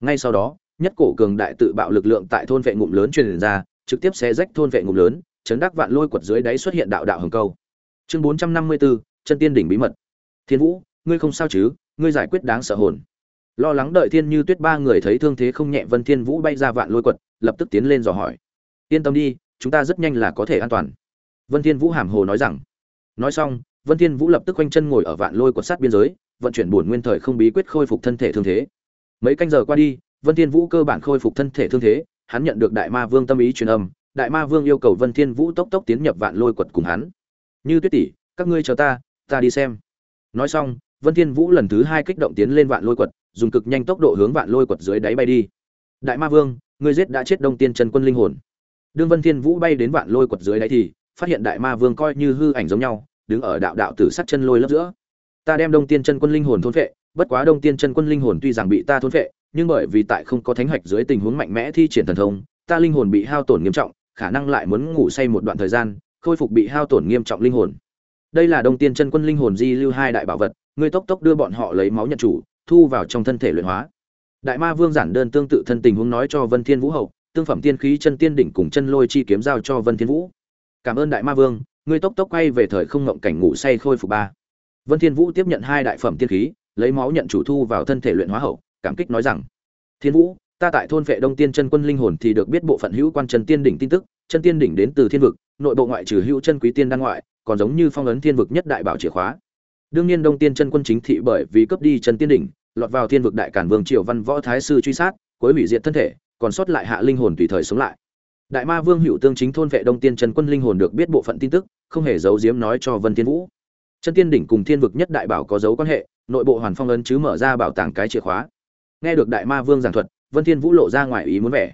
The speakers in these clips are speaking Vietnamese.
ngay sau đó, nhất cổ cường đại tự bạo lực lượng tại thôn vệ ngụm lớn truyền ra, trực tiếp xé rách thôn vệ ngụm lớn, chấn đắc vạn lôi quật dưới đáy xuất hiện đạo đạo hồng câu. Chương bốn trăm năm mươi bốn chân tiên đỉnh bí mật. Thiên vũ, ngươi không sao chứ? Ngươi giải quyết đáng sợ hồn. Lo lắng đợi thiên như tuyết ba người thấy thương thế không nhẹ, vân thiên vũ bay ra vạn lôi quật, lập tức tiến lên dò hỏi. Yên tâm đi, chúng ta rất nhanh là có thể an toàn. Vân thiên vũ hàm hồ nói rằng. Nói xong, vân thiên vũ lập tức quanh chân ngồi ở vạn lôi quật sát biên giới, vận chuyển bổn nguyên thời không bí quyết khôi phục thân thể thương thế mấy canh giờ qua đi, vân thiên vũ cơ bản khôi phục thân thể thương thế, hắn nhận được đại ma vương tâm ý truyền âm, đại ma vương yêu cầu vân thiên vũ tốc tốc tiến nhập vạn lôi quật cùng hắn. Như tuyết tỷ, các ngươi chờ ta ta đi xem. Nói xong, vân thiên vũ lần thứ hai kích động tiến lên vạn lôi quật, dùng cực nhanh tốc độ hướng vạn lôi quật dưới đáy bay đi. Đại ma vương, ngươi giết đã chết đông tiên chân quân linh hồn. Đương vân thiên vũ bay đến vạn lôi quật dưới đáy thì, phát hiện đại ma vương coi như hư ảnh giống nhau, đứng ở đạo đạo tử sắt chân lôi lớp giữa. Ta đem đông tiên chân quân linh hồn thôn phệ bất quá đông tiên chân quân linh hồn tuy rằng bị ta thôn phệ, nhưng bởi vì tại không có thánh hạch dưới tình huống mạnh mẽ thi triển thần thông, ta linh hồn bị hao tổn nghiêm trọng, khả năng lại muốn ngủ say một đoạn thời gian, khôi phục bị hao tổn nghiêm trọng linh hồn. Đây là đông tiên chân quân linh hồn di lưu hai đại bảo vật, ngươi tốc tốc đưa bọn họ lấy máu nhận chủ, thu vào trong thân thể luyện hóa. Đại ma vương giản đơn tương tự thân tình huống nói cho vân thiên vũ hậu, tương phẩm tiên khí chân tiên đỉnh cùng chân lôi chi kiếm giao cho vân thiên vũ. Cảm ơn đại ma vương, ngươi tốc tốc quay về thời không ngộng cảnh ngủ say khôi phục ba. Vân thiên vũ tiếp nhận hai đại phẩm tiên khí lấy máu nhận chủ thu vào thân thể luyện hóa hậu, cảm kích nói rằng, thiên vũ, ta tại thôn vệ đông tiên chân quân linh hồn thì được biết bộ phận hữu quan chân tiên đỉnh tin tức chân tiên đỉnh đến từ thiên vực, nội bộ ngoại trừ hữu chân quý tiên đan ngoại, còn giống như phong ấn thiên vực nhất đại bảo chìa khóa. Đương nhiên đông tiên chân quân chính thị bởi vì cướp đi chân tiên đỉnh, lọt vào thiên vực đại cản vương triều văn võ thái sư truy sát, cuối hủy diệt thân thể, còn sót lại hạ linh hồn tùy thời sống lại. Đại ma vương hữu tương chính thôn vệ đông tiên chân quân linh hồn được biết bộ phận tin tức, không hề giấu giếm nói cho vân thiên vũ. Chân tiên đỉnh cùng thiên vực nhất đại bảo có dấu quan hệ nội bộ hoàn phong ấn chứ mở ra bảo tàng cái chìa khóa. Nghe được đại ma vương giảng thuật, vân thiên vũ lộ ra ngoài ý muốn vẻ.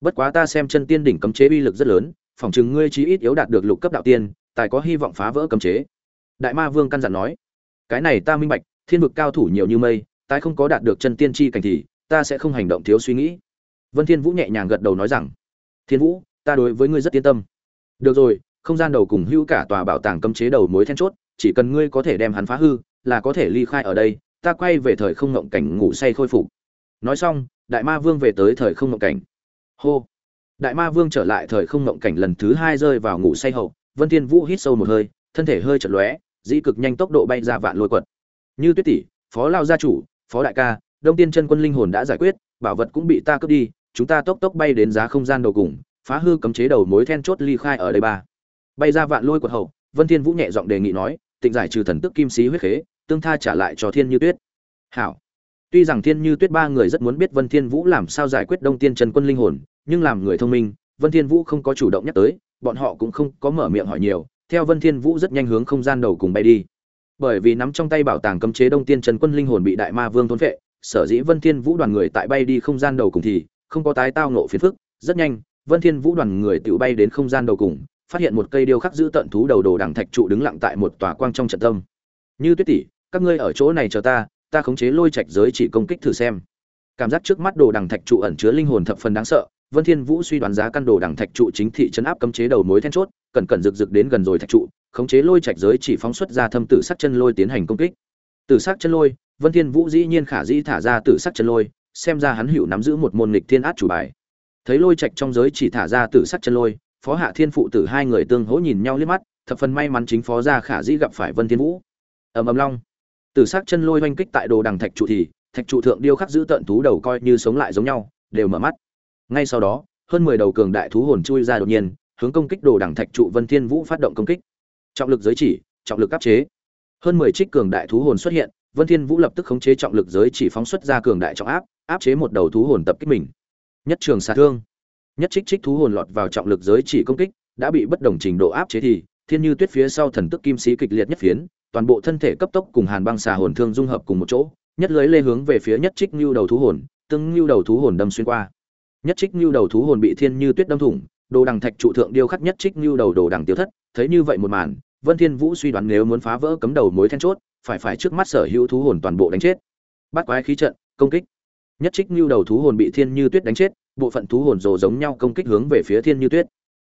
Bất quá ta xem chân tiên đỉnh cấm chế uy lực rất lớn phỏng chừng ngươi chí ít yếu đạt được lục cấp đạo tiên, tài có hy vọng phá vỡ cấm chế. Đại ma vương căn dặn nói, cái này ta minh bạch, thiên vực cao thủ nhiều như mây, tài không có đạt được chân tiên chi cảnh thì, ta sẽ không hành động thiếu suy nghĩ. Vân thiên vũ nhẹ nhàng gật đầu nói rằng, thiên vũ, ta đối với ngươi rất yên tâm. Được rồi, không gian đầu cùng hữu cả tòa bảo tàng cấm chế đầu mối then chốt, chỉ cần ngươi có thể đem hắn phá hư là có thể ly khai ở đây, ta quay về thời không ngộng cảnh ngủ say khôi phục. Nói xong, đại ma vương về tới thời không ngộng cảnh. Hô! Đại ma vương trở lại thời không ngộng cảnh lần thứ hai rơi vào ngủ say hậu, vân thiên vũ hít sâu một hơi, thân thể hơi chật lóe, dĩ cực nhanh tốc độ bay ra vạn lôi quật. Như tuyết tỷ phó lao gia chủ, phó đại ca, đông tiên chân quân linh hồn đã giải quyết, bảo vật cũng bị ta cướp đi, chúng ta tốc tốc bay đến giá không gian đầu cùng, phá hư cấm chế đầu mối then chốt ly khai ở đây ba. Bay ra vạn lôi quật hậu, vân thiên vũ nhẹ giọng đề nghị nói, tịnh giải trừ thần tức kim sĩ huyết khế tương tha trả lại cho thiên như tuyết. Hảo. Tuy rằng thiên như tuyết ba người rất muốn biết vân thiên vũ làm sao giải quyết đông tiên trần quân linh hồn, nhưng làm người thông minh, vân thiên vũ không có chủ động nhắc tới, bọn họ cũng không có mở miệng hỏi nhiều, theo vân thiên vũ rất nhanh hướng không gian đầu cùng bay đi. Bởi vì nắm trong tay bảo tàng cấm chế đông tiên trần quân linh hồn bị đại ma vương thôn phệ, sở dĩ vân thiên vũ đoàn người tại bay đi không gian đầu cùng thì không có tái tao nộ phiền phức. Rất nhanh, vân thiên vũ đoàn người tự bay đến không gian đầu cùng, phát hiện một cây điêu khắc giữ tận thú đầu đồ đằng thạch trụ đứng lặng tại một tòa quang trong trận tâm. Như tuyết tỷ các ngươi ở chỗ này chờ ta ta khống chế lôi trạch giới chỉ công kích thử xem. Cảm giác trước mắt đồ đằng thạch trụ ẩn chứa linh hồn thập phần đáng sợ, vân thiên vũ suy đoán giá căn đồ đằng thạch trụ chính thị chấn áp cấm chế đầu mối then chốt, cẩn cẩn rực rực đến gần rồi thạch trụ, khống chế lôi trạch giới chỉ phóng xuất ra thâm tử sắc chân lôi tiến hành công kích. Tử sắc chân lôi, vân thiên vũ dĩ nhiên khả dĩ thả ra tử sắc chân lôi, xem ra hắn hữu nắm giữ một môn nghịch thiên át chủ bài. Thấy lôi trạch trong giới chỉ thả ra tử sắc chân lôi, phó hạ thiên phụ tử hai người tương hỗ nhìn nhau liếc mắt, thập phần may mắn chính phó gia khả dĩ gặp phải vân thiên vũ. Ầm ầm long từ sắc chân lôi oanh kích tại đồ đằng thạch trụ thì, thạch trụ thượng điêu khắc giữ tận thú đầu coi như sống lại giống nhau, đều mở mắt. Ngay sau đó, hơn mười đầu cường đại thú hồn chui ra đột nhiên, hướng công kích đồ đằng thạch trụ vân thiên vũ phát động công kích. Trọng lực giới chỉ, trọng lực áp chế. Hơn mười trích cường đại thú hồn xuất hiện, vân thiên vũ lập tức khống chế trọng lực giới chỉ phóng xuất ra cường đại trọng áp áp chế một đầu thú hồn tập kích mình. Nhất trường xạ thương. Nhất trích trích thú hồn lọt vào trọng lực giới chỉ công kích, đã bị bất đồng trình độ áp chế thì, thiên như tuyết phía sau thần tức kim sĩ kịch liệt nhất phiến toàn bộ thân thể cấp tốc cùng hàn băng xà hồn thương dung hợp cùng một chỗ, nhất lưới lê hướng về phía nhất trích lưu đầu thú hồn, tương lưu đầu thú hồn đâm xuyên qua. Nhất trích lưu đầu thú hồn bị thiên như tuyết đâm thủng, đồ đằng thạch trụ thượng điêu khắc nhất trích lưu đầu đồ đằng tiêu thất, thấy như vậy một màn, vân thiên vũ suy đoán nếu muốn phá vỡ cấm đầu mối then chốt, phải phải trước mắt sở hữu thú hồn toàn bộ đánh chết. Bắt quái khí trận, công kích. Nhất trích lưu đầu thú hồn bị thiên như tuyết đánh chết, bộ phận thú hồn rồ giống nhau công kích hướng về phía thiên như tuyết.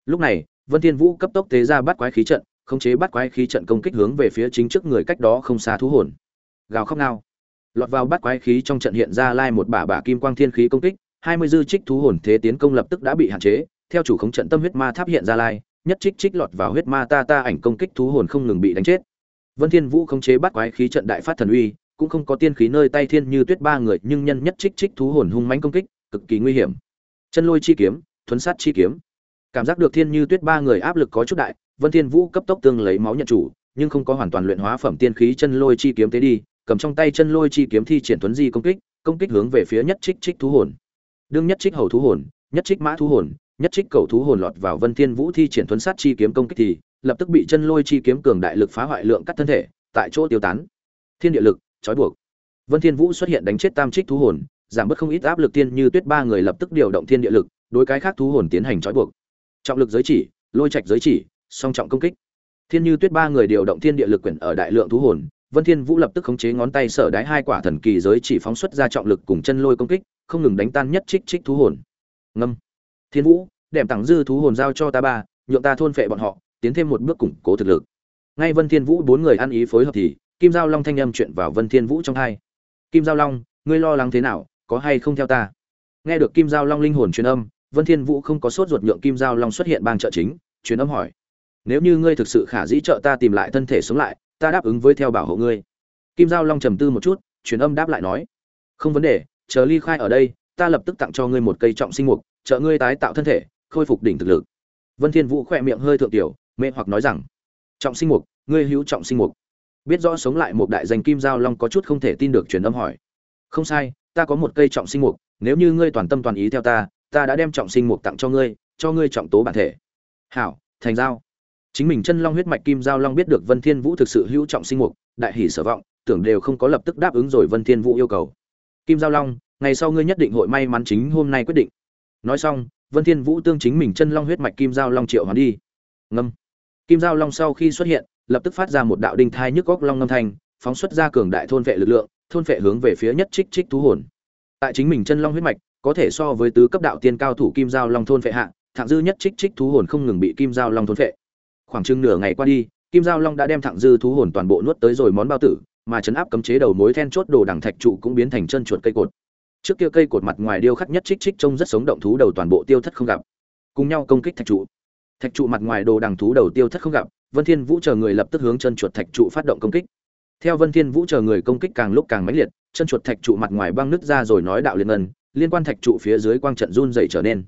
Lúc này, vân thiên vũ cấp tốc tế ra bắt quái khí trận khống chế bắt quái khí trận công kích hướng về phía chính trước người cách đó không xa thú hồn. Gào khóc nào lọt vào bắt quái khí trong trận hiện ra lai một bả bả kim quang thiên khí công kích, hai mươi dư trích thú hồn thế tiến công lập tức đã bị hạn chế, theo chủ khống trận tâm huyết ma tháp hiện ra lai, nhất trích trích lọt vào huyết ma ta ta ảnh công kích thú hồn không ngừng bị đánh chết. Vân thiên vũ khống chế bắt quái khí trận đại phát thần uy, cũng không có tiên khí nơi tay thiên như tuyết ba người, nhưng nhân nhất trích trích thú hồn hung mãnh công kích, cực kỳ nguy hiểm. Chân lôi chi kiếm, thuấn sát chi kiếm. Cảm giác được thiên như tuyết ba người áp lực có chút đại vân thiên vũ cấp tốc tương lấy máu nhận chủ, nhưng không có hoàn toàn luyện hóa phẩm tiên khí chân lôi chi kiếm tế đi, cầm trong tay chân lôi chi kiếm thi triển tuấn di công kích công kích hướng về phía nhất trích trích thú hồn. Đương nhất trích hầu thú hồn, nhất trích mã thú hồn, nhất trích cầu thú hồn lọt vào vân thiên vũ thi triển tuấn sát chi kiếm công kích thì, lập tức bị chân lôi chi kiếm cường đại lực phá hoại lượng cắt thân thể, tại chỗ tiêu tán. Thiên địa lực, trói buộc. Vân thiên vũ xuất hiện đánh chết tam trích thú hồn, giảm bớt không ít áp lực tiên như tuyết ba người lập tức điều động thiên địa lực, đối cái khác thú hồn tiến hành trói buộc. Trọng lực giới chỉ, lôi trạch giới chỉ song trọng công kích. Thiên như tuyết ba người điều động thiên địa lực quyển ở đại lượng thú hồn, vân thiên vũ lập tức khống chế ngón tay sở đái hai quả thần kỳ giới chỉ phóng xuất ra trọng lực cùng chân lôi công kích, không ngừng đánh tan nhất trích trích thú hồn. Ngâm. Thiên vũ, đem tặng dư thú hồn giao cho ta ba, nhượng ta thôn phệ bọn họ, tiến thêm một bước củng cố thực lực. Ngay vân thiên vũ bốn người ăn ý phối hợp thì, kim giao long thanh âm chuyện vào vân thiên vũ trong hai. Kim giao long, ngươi lo lắng thế nào, có hay không theo ta? Nghe được kim giao long linh hồn truyền âm, vân thiên vũ không có sốt ruột nhượng kim giao long xuất hiện bang trợ chính, truyền âm hỏi nếu như ngươi thực sự khả dĩ trợ ta tìm lại thân thể sống lại, ta đáp ứng với theo bảo hộ ngươi. Kim giao long trầm tư một chút, truyền âm đáp lại nói, không vấn đề, chờ ly khai ở đây, ta lập tức tặng cho ngươi một cây trọng sinh mục, trợ ngươi tái tạo thân thể, khôi phục đỉnh thực lực. Vân thiên vũ khoe miệng hơi thượng tiểu, mê hoặc nói rằng, trọng sinh mục, ngươi hữu trọng sinh mục. Biết rõ sống lại một đại danh kim giao long có chút không thể tin được truyền âm hỏi, không sai, ta có một cây trọng sinh mục, nếu như ngươi toàn tâm toàn ý theo ta ta đã đem trọng sinh mục tặng cho ngươi cho ngươi trọng tố bản thể. Hảo, thành giao chính mình chân long huyết mạch kim giao long biết được vân thiên vũ thực sự hữu trọng sinh mục, đại hỉ sở vọng, tưởng đều không có lập tức đáp ứng rồi vân thiên vũ yêu cầu. Kim giao long, ngày sau ngươi nhất định hội may mắn chính hôm nay quyết định. Nói xong, vân thiên vũ tương chính mình chân long huyết mạch kim giao long triệu hoán đi. Ngâm. Kim giao long sau khi xuất hiện, lập tức phát ra một đạo đinh thai nhức góc long ngâm thanh, phóng xuất ra cường đại thôn vệ lực lượng, thôn vệ hướng về phía nhất trích trích thú hồn. Tại chính mình chân long huyết mạch, có thể so với tứ cấp đạo tiên cao thủ kim giao long thôn vệ hạ thạng dư nhất trích trích thú hồn không ngừng bị kim giao long thôn vệ khoảng chừng nửa ngày qua đi, kim giao long đã đem thẳng dư thú hồn toàn bộ nuốt tới rồi món bao tử, mà chấn áp cấm chế đầu mối then chốt đồ đằng thạch trụ cũng biến thành chân chuột cây cột. Trước kia cây cột mặt ngoài điêu khắc nhất trích trích trông rất sống động thú đầu toàn bộ tiêu thất không gặp. Cùng nhau công kích thạch trụ. Thạch trụ mặt ngoài đồ đằng thú đầu tiêu thất không gặp, vân thiên vũ chờ người lập tức hướng chân chuột thạch trụ phát động công kích. Theo vân thiên vũ chờ người công kích càng lúc càng mãnh liệt, chân chuột thạch trụ mặt ngoài băng nứt ra rồi nói đạo liên ngân, liên quan thạch trụ phía dưới quang trận run dày trở nên.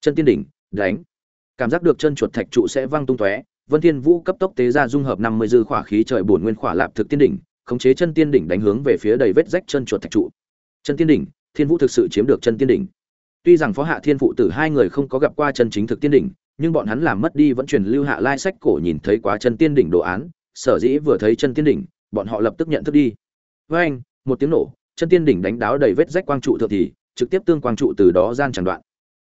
Chân tiên đỉnh, đánh. Cảm giác được chân chuột thạch trụ sẽ văng tung tóe vân thiên vũ cấp tốc tế ra dung hợp năm mươi dư khỏa khí trời bổn nguyên khỏa lạp thực tiên đỉnh, khống chế chân tiên đỉnh đánh hướng về phía đầy vết rách chân chuột thạch trụ. Chân tiên đỉnh, thiên vũ thực sự chiếm được chân tiên đỉnh. Tuy rằng phó hạ thiên phụ tử hai người không có gặp qua chân chính thực tiên đỉnh, nhưng bọn hắn làm mất đi vẫn truyền lưu hạ lai sách cổ nhìn thấy quá chân tiên đỉnh đồ án, sở dĩ vừa thấy chân tiên đỉnh, bọn họ lập tức nhận thức đi. Với anh, một tiếng nổ, chân tiên đỉnh đánh đáo đầy vết rách quang trụ thượng thì, trực tiếp tương quang trụ từ đó gian chẳng đoạn.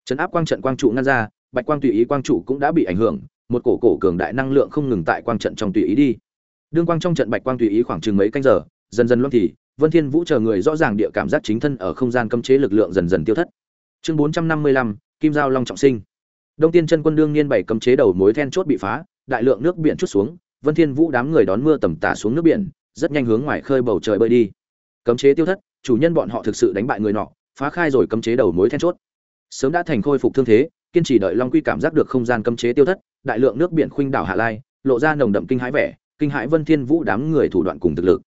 Chấn áp quang trận quang trụ ngăn ra, bạch quang tùy ý quang trụ cũng đã bị ảnh hưởng một cổ cổ cường đại năng lượng không ngừng tại quang trận trong tùy ý đi. Đương quang trong trận bạch quang tùy ý khoảng chừng mấy canh giờ dần dần luân thì vân thiên vũ chờ người rõ ràng địa cảm giác chính thân ở không gian cấm chế lực lượng dần dần tiêu thất. Chương 455, kim giao long trọng sinh. Đông tiên chân quân đương nhiên bảy cấm chế đầu mối then chốt bị phá đại lượng nước biển chút xuống vân thiên vũ đám người đón mưa tầm tả xuống nước biển rất nhanh hướng ngoài khơi bầu trời bơi đi. Cấm chế tiêu thất chủ nhân bọn họ thực sự đánh bại người nọ phá khai rồi cấm chế đầu mối then chốt. Sớm đã thành khôi phục thương thế kiên trì đợi long quy cảm giác được không gian cấm chế tiêu thất, đại lượng nước biển khuynh đảo hạ lai, lộ ra nồng đậm kinh hãi vẻ, kinh hãi vân thiên vũ đám người thủ đoạn cùng thực lực.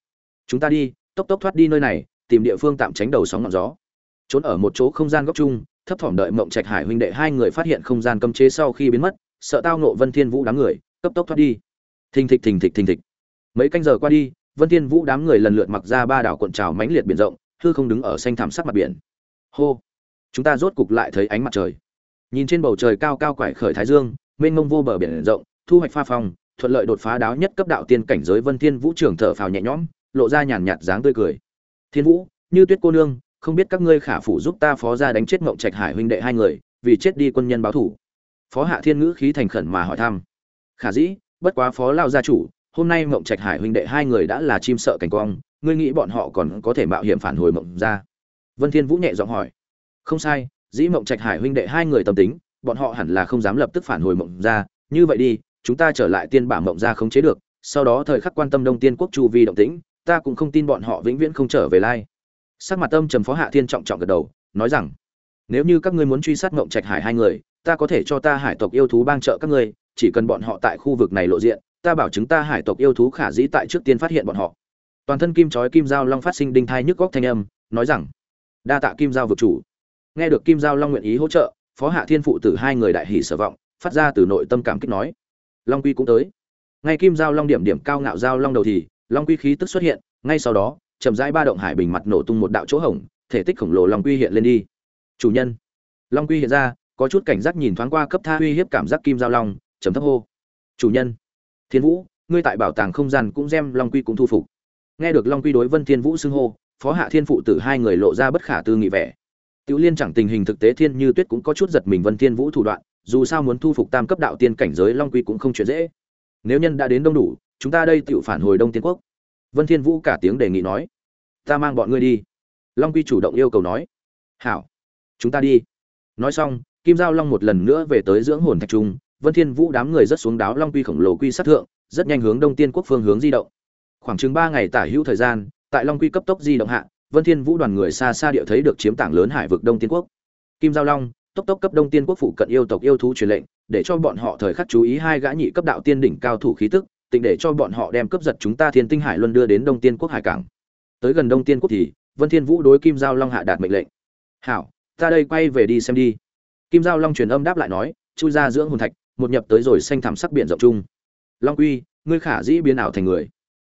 Chúng ta đi, tốc tốc thoát đi nơi này, tìm địa phương tạm tránh đầu sóng ngọn gió. Trốn ở một chỗ không gian góc chung, thấp thỏm đợi mộng trạch hải huynh đệ hai người phát hiện không gian cấm chế sau khi biến mất, sợ tao nộ vân thiên vũ đám người, cấp tốc thoát đi. Thình thịch thình thịch thình thịch. Mấy canh giờ qua đi, vân thiên vũ đám người lần lượt mặc ra ba đảo cuộn trào mãnh liệt biển rộng, hư không đứng ở xanh thảm sắc mặt biển. Hô! Chúng ta rốt cục lại thấy ánh mặt trời nhìn trên bầu trời cao cao quải khởi thái dương, mênh mông vô bờ biển rộng, thu hoạch pha phong, thuận lợi đột phá đáo nhất cấp đạo tiên cảnh giới vân thiên vũ trưởng thở phào nhẹ nhõm, lộ ra nhàn nhạt dáng tươi cười. Thiên vũ, như tuyết cô nương, không biết các ngươi khả phủ giúp ta phó ra đánh chết ngộng trạch hải huynh đệ hai người, vì chết đi quân nhân báo thủ. Phó hạ thiên ngữ khí thành khẩn mà hỏi thăm. Khả dĩ, bất quá phó lao gia chủ, hôm nay mộng trạch hải huynh đệ hai người đã là chim sợ cảnh quang, ngươi nghĩ bọn họ còn có thể mạo hiểm phản hồi mộng ra? Vân thiên vũ nhẹ giọng hỏi. Không sai dĩ mộng trạch hải huynh đệ hai người tâm tính, bọn họ hẳn là không dám lập tức phản hồi mộng ra như vậy đi, chúng ta trở lại tiên bảng mộng ra không chế được, sau đó thời khắc quan tâm đông tiên quốc chu vi động tĩnh, ta cũng không tin bọn họ vĩnh viễn không trở về lai. Sắc mặt tâm trầm phó hạ thiên trọng trọng gật đầu, nói rằng, nếu như các ngươi muốn truy sát mộng trạch hải hai người, ta có thể cho ta hải tộc yêu thú bang trợ các ngươi, chỉ cần bọn họ tại khu vực này lộ diện, ta bảo chứng ta hải tộc yêu thú khả dĩ tại trước tiên phát hiện bọn họ. Toàn thân kim chói kim giao long phát sinh đinh thai nhức góc thanh âm, nói rằng, đa tạ kim giao vực chủ nghe được kim giao long nguyện ý hỗ trợ, phó hạ thiên phụ tử hai người đại hỷ sở vọng, phát ra từ nội tâm cảm kích nói. Long quy cũng tới. Ngay kim giao long điểm điểm cao ngạo giao long đầu thì, long quy khí tức xuất hiện, ngay sau đó, chậm rãi ba động hải bình mặt nổ tung một đạo chỗ hổng, thể tích khổng lồ long quy hiện lên đi. Chủ nhân. Long quy hiện ra, có chút cảnh giác nhìn thoáng qua cấp tha uy hiếp cảm giác kim giao long chấm thấp hô. Chủ nhân. Thiên vũ, ngươi tại bảo tàng không gian cũng xem long quy cũng thu phục. Nghe được long quy đối vân thiên vũ xưng hô, phó hạ thiên phụ tử hai người lộ ra bất khả tư nghị vẻ tiểu liên chẳng tình hình thực tế thiên như tuyết cũng có chút giật mình vân thiên vũ thủ đoạn, dù sao muốn thu phục tam cấp đạo tiên cảnh giới long quy cũng không chuyện dễ. Nếu nhân đã đến đông đủ, chúng ta đây tiểu phản hồi đông tiên quốc. Vân thiên vũ cả tiếng đề nghị nói, ta mang bọn ngươi đi. Long quy chủ động yêu cầu nói, hảo, chúng ta đi. Nói xong, kim giao long một lần nữa về tới dưỡng hồn thạch trung. Vân thiên vũ đám người rất xuống đáo long quy khổng lồ quy sát thượng, rất nhanh hướng đông tiên quốc phương hướng di động. Khoảng chừng ba ngày tả hữu thời gian, tại long quy cấp tốc di động hạ vân thiên vũ đoàn người xa xa địa thấy được chiếm tảng lớn hải vực đông tiên quốc. Kim giao long, tốc tốc cấp đông tiên quốc phụ cận yêu tộc yêu thú truyền lệnh, để cho bọn họ thời khắc chú ý hai gã nhị cấp đạo tiên đỉnh cao thủ khí tức, tịnh để cho bọn họ đem cấp giật chúng ta thiên tinh hải luân đưa đến đông tiên quốc hải cảng. Tới gần đông tiên quốc thì, vân thiên vũ đối kim giao long hạ đạt mệnh lệnh. Hảo, ta đây quay về đi xem đi. Kim giao long truyền âm đáp lại nói, chui ra dưỡng hồn thạch, một nhập tới rồi xanh thảm sắc biển rộng trung. long quy, ngươi khả dĩ biến ảo thành người.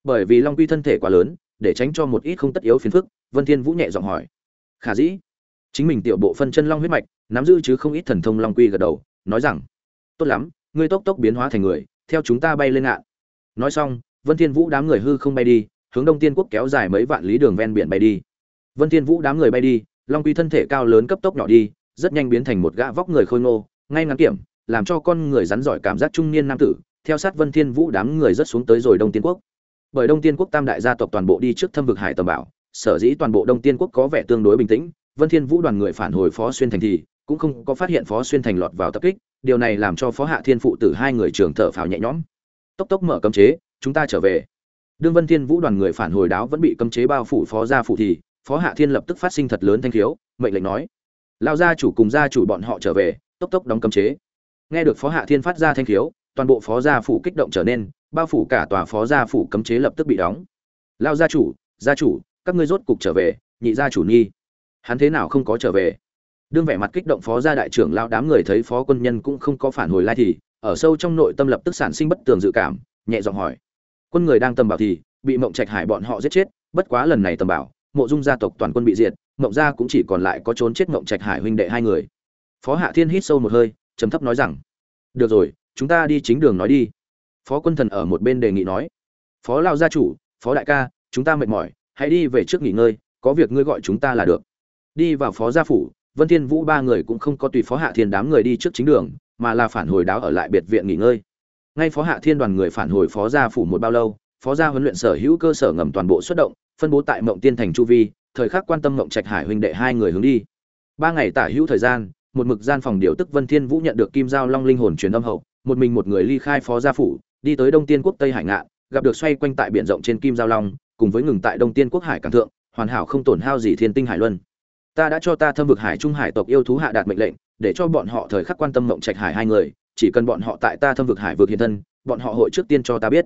Bởi vì long quy thân thể quá lớn để tránh cho một ít không tất yếu phiền phức, vân thiên vũ nhẹ giọng hỏi. Khả dĩ. Chính mình tiểu bộ phân chân long huyết mạch, nắm giữ chứ không ít thần thông long quy gật đầu, nói rằng, tốt lắm, ngươi tốc tốc biến hóa thành người, theo chúng ta bay lên ngạn nói xong, vân thiên vũ đám người hư không bay đi, hướng đông tiên quốc kéo dài mấy vạn lý đường ven biển bay đi. Vân thiên vũ đám người bay đi, long quy thân thể cao lớn cấp tốc nhỏ đi, rất nhanh biến thành một gã vóc người khôi ngô, ngay ngắn kiểm, làm cho con người rắn giỏi cảm giác trung niên nam tử, theo sát vân thiên vũ đám người rất xuống tới rồi đông tiên quốc bởi đông tiên quốc tam đại gia tộc toàn bộ đi trước thâm vực hải tầm bảo, sở dĩ toàn bộ đông tiên quốc có vẻ tương đối bình tĩnh, vân thiên vũ đoàn người phản hồi phó xuyên thành thì cũng không có phát hiện phó xuyên thành lọt vào tập kích, điều này làm cho phó hạ thiên phụ tử hai người trường thở phào nhẹ nhõm. Tốc tốc mở cấm chế, chúng ta trở về. Đương vân thiên vũ đoàn người phản hồi đáo vẫn bị cấm chế bao phủ phó gia phụ thì phó hạ thiên lập tức phát sinh thật lớn thanh khiếu, mệnh lệnh nói lao gia chủ cùng gia chủ bọn họ trở về, tốc tốc đóng cấm chế. Nghe được phó hạ thiên phát ra thanh khiếu, toàn bộ phó gia phủ kích động trở nên bao phủ cả tòa phó gia phủ cấm chế lập tức bị đóng. Lao gia chủ gia chủ, các ngươi rốt cục trở về, nhị gia chủ nghi. Hắn thế nào không có trở về? Đương vẻ mặt kích động phó gia đại trưởng lao đám người thấy phó quân nhân cũng không có phản hồi lai thì, ở sâu trong nội tâm lập tức sản sinh bất tường dự cảm, nhẹ giọng hỏi. Quân người đang tầm bảo thì, bị mộng trạch hải bọn họ giết chết, bất quá lần này tầm bảo, mộ dung gia tộc toàn quân bị diệt, mộng gia cũng chỉ còn lại có trốn chết mộng trạch hải huynh đệ hai người. Phó hạ thiên hít sâu một hơi, trầm thấp nói rằng, được rồi, chúng ta đi chính đường nói đi phó quân thần ở một bên đề nghị nói, phó lao gia chủ, phó đại ca, chúng ta mệt mỏi, hãy đi về trước nghỉ ngơi, có việc ngươi gọi chúng ta là được. Đi vào phó gia phủ, vân thiên vũ ba người cũng không có tùy phó hạ thiên đám người đi trước chính đường, mà là phản hồi đáo ở lại biệt viện nghỉ ngơi. Ngay phó hạ thiên đoàn người phản hồi phó gia phủ một bao lâu, phó gia huấn luyện sở hữu cơ sở ngầm toàn bộ xuất động, phân bố tại mộng tiên thành chu vi, thời khắc quan tâm mộng trạch hải huynh đệ hai người hướng đi. Ba ngày tả hữu thời gian, một mực gian phòng điều tức vân thiên vũ nhận được kim giao long linh hồn truyền âm hậu, một mình một người ly khai phó gia phủ đi tới đông tiên quốc tây hải ngạn, gặp được xoay quanh tại biển rộng trên kim giao long, cùng với ngừng tại đông tiên quốc hải cảng thượng, hoàn hảo không tổn hao gì thiên tinh hải luân. Ta đã cho ta thâm vực hải trung hải tộc yêu thú hạ đạt mệnh lệnh, để cho bọn họ thời khắc quan tâm mộng trạch hải hai người, chỉ cần bọn họ tại ta thâm vực hải vượt hiện thân, bọn họ hội trước tiên cho ta biết.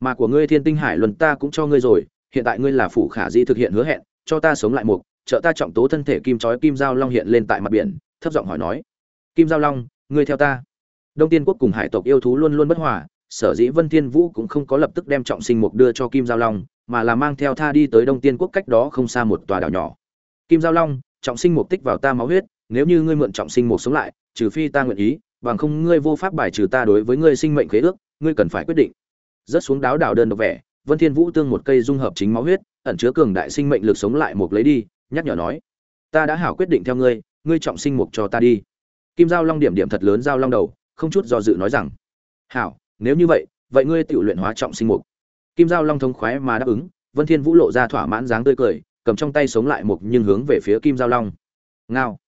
Mà của ngươi thiên tinh hải luân ta cũng cho ngươi rồi, hiện tại ngươi là phủ khả di thực hiện hứa hẹn, cho ta sống lại một, trợ ta trọng tố thân thể kim chói kim giao long hiện lên tại mặt biển, thấp giọng hỏi nói. Kim giao long, ngươi theo ta. Đông tiên quốc cùng hải tộc yêu thú luôn luôn bất hòa sở dĩ vân thiên vũ cũng không có lập tức đem trọng sinh mục đưa cho kim giao long, mà là mang theo tha đi tới đông tiên quốc cách đó không xa một tòa đảo nhỏ. Kim giao long, trọng sinh mục tích vào ta máu huyết, nếu như ngươi mượn trọng sinh mục sống lại, trừ phi ta nguyện ý, bằng không ngươi vô pháp bài trừ ta đối với ngươi sinh mệnh khế ước, ngươi cần phải quyết định. Rất xuống đáo đảo đơn độc vẻ, vân thiên vũ tương một cây dung hợp chính máu huyết, ẩn chứa cường đại sinh mệnh lực sống lại một lấy đi, nhắc nhở nói, ta đã hảo quyết định theo ngươi ngươi trọng sinh mục cho ta đi. Kim giao long điểm điểm thật lớn giao long đầu, không chút do dự nói rằng, hảo nếu như vậy vậy ngươi tự luyện hóa trọng sinh mục. Kim giao long thông khoái mà đáp ứng, vân thiên vũ lộ ra thỏa mãn dáng tươi cười, cầm trong tay sống lại mục nhưng hướng về phía kim giao long. Ngao.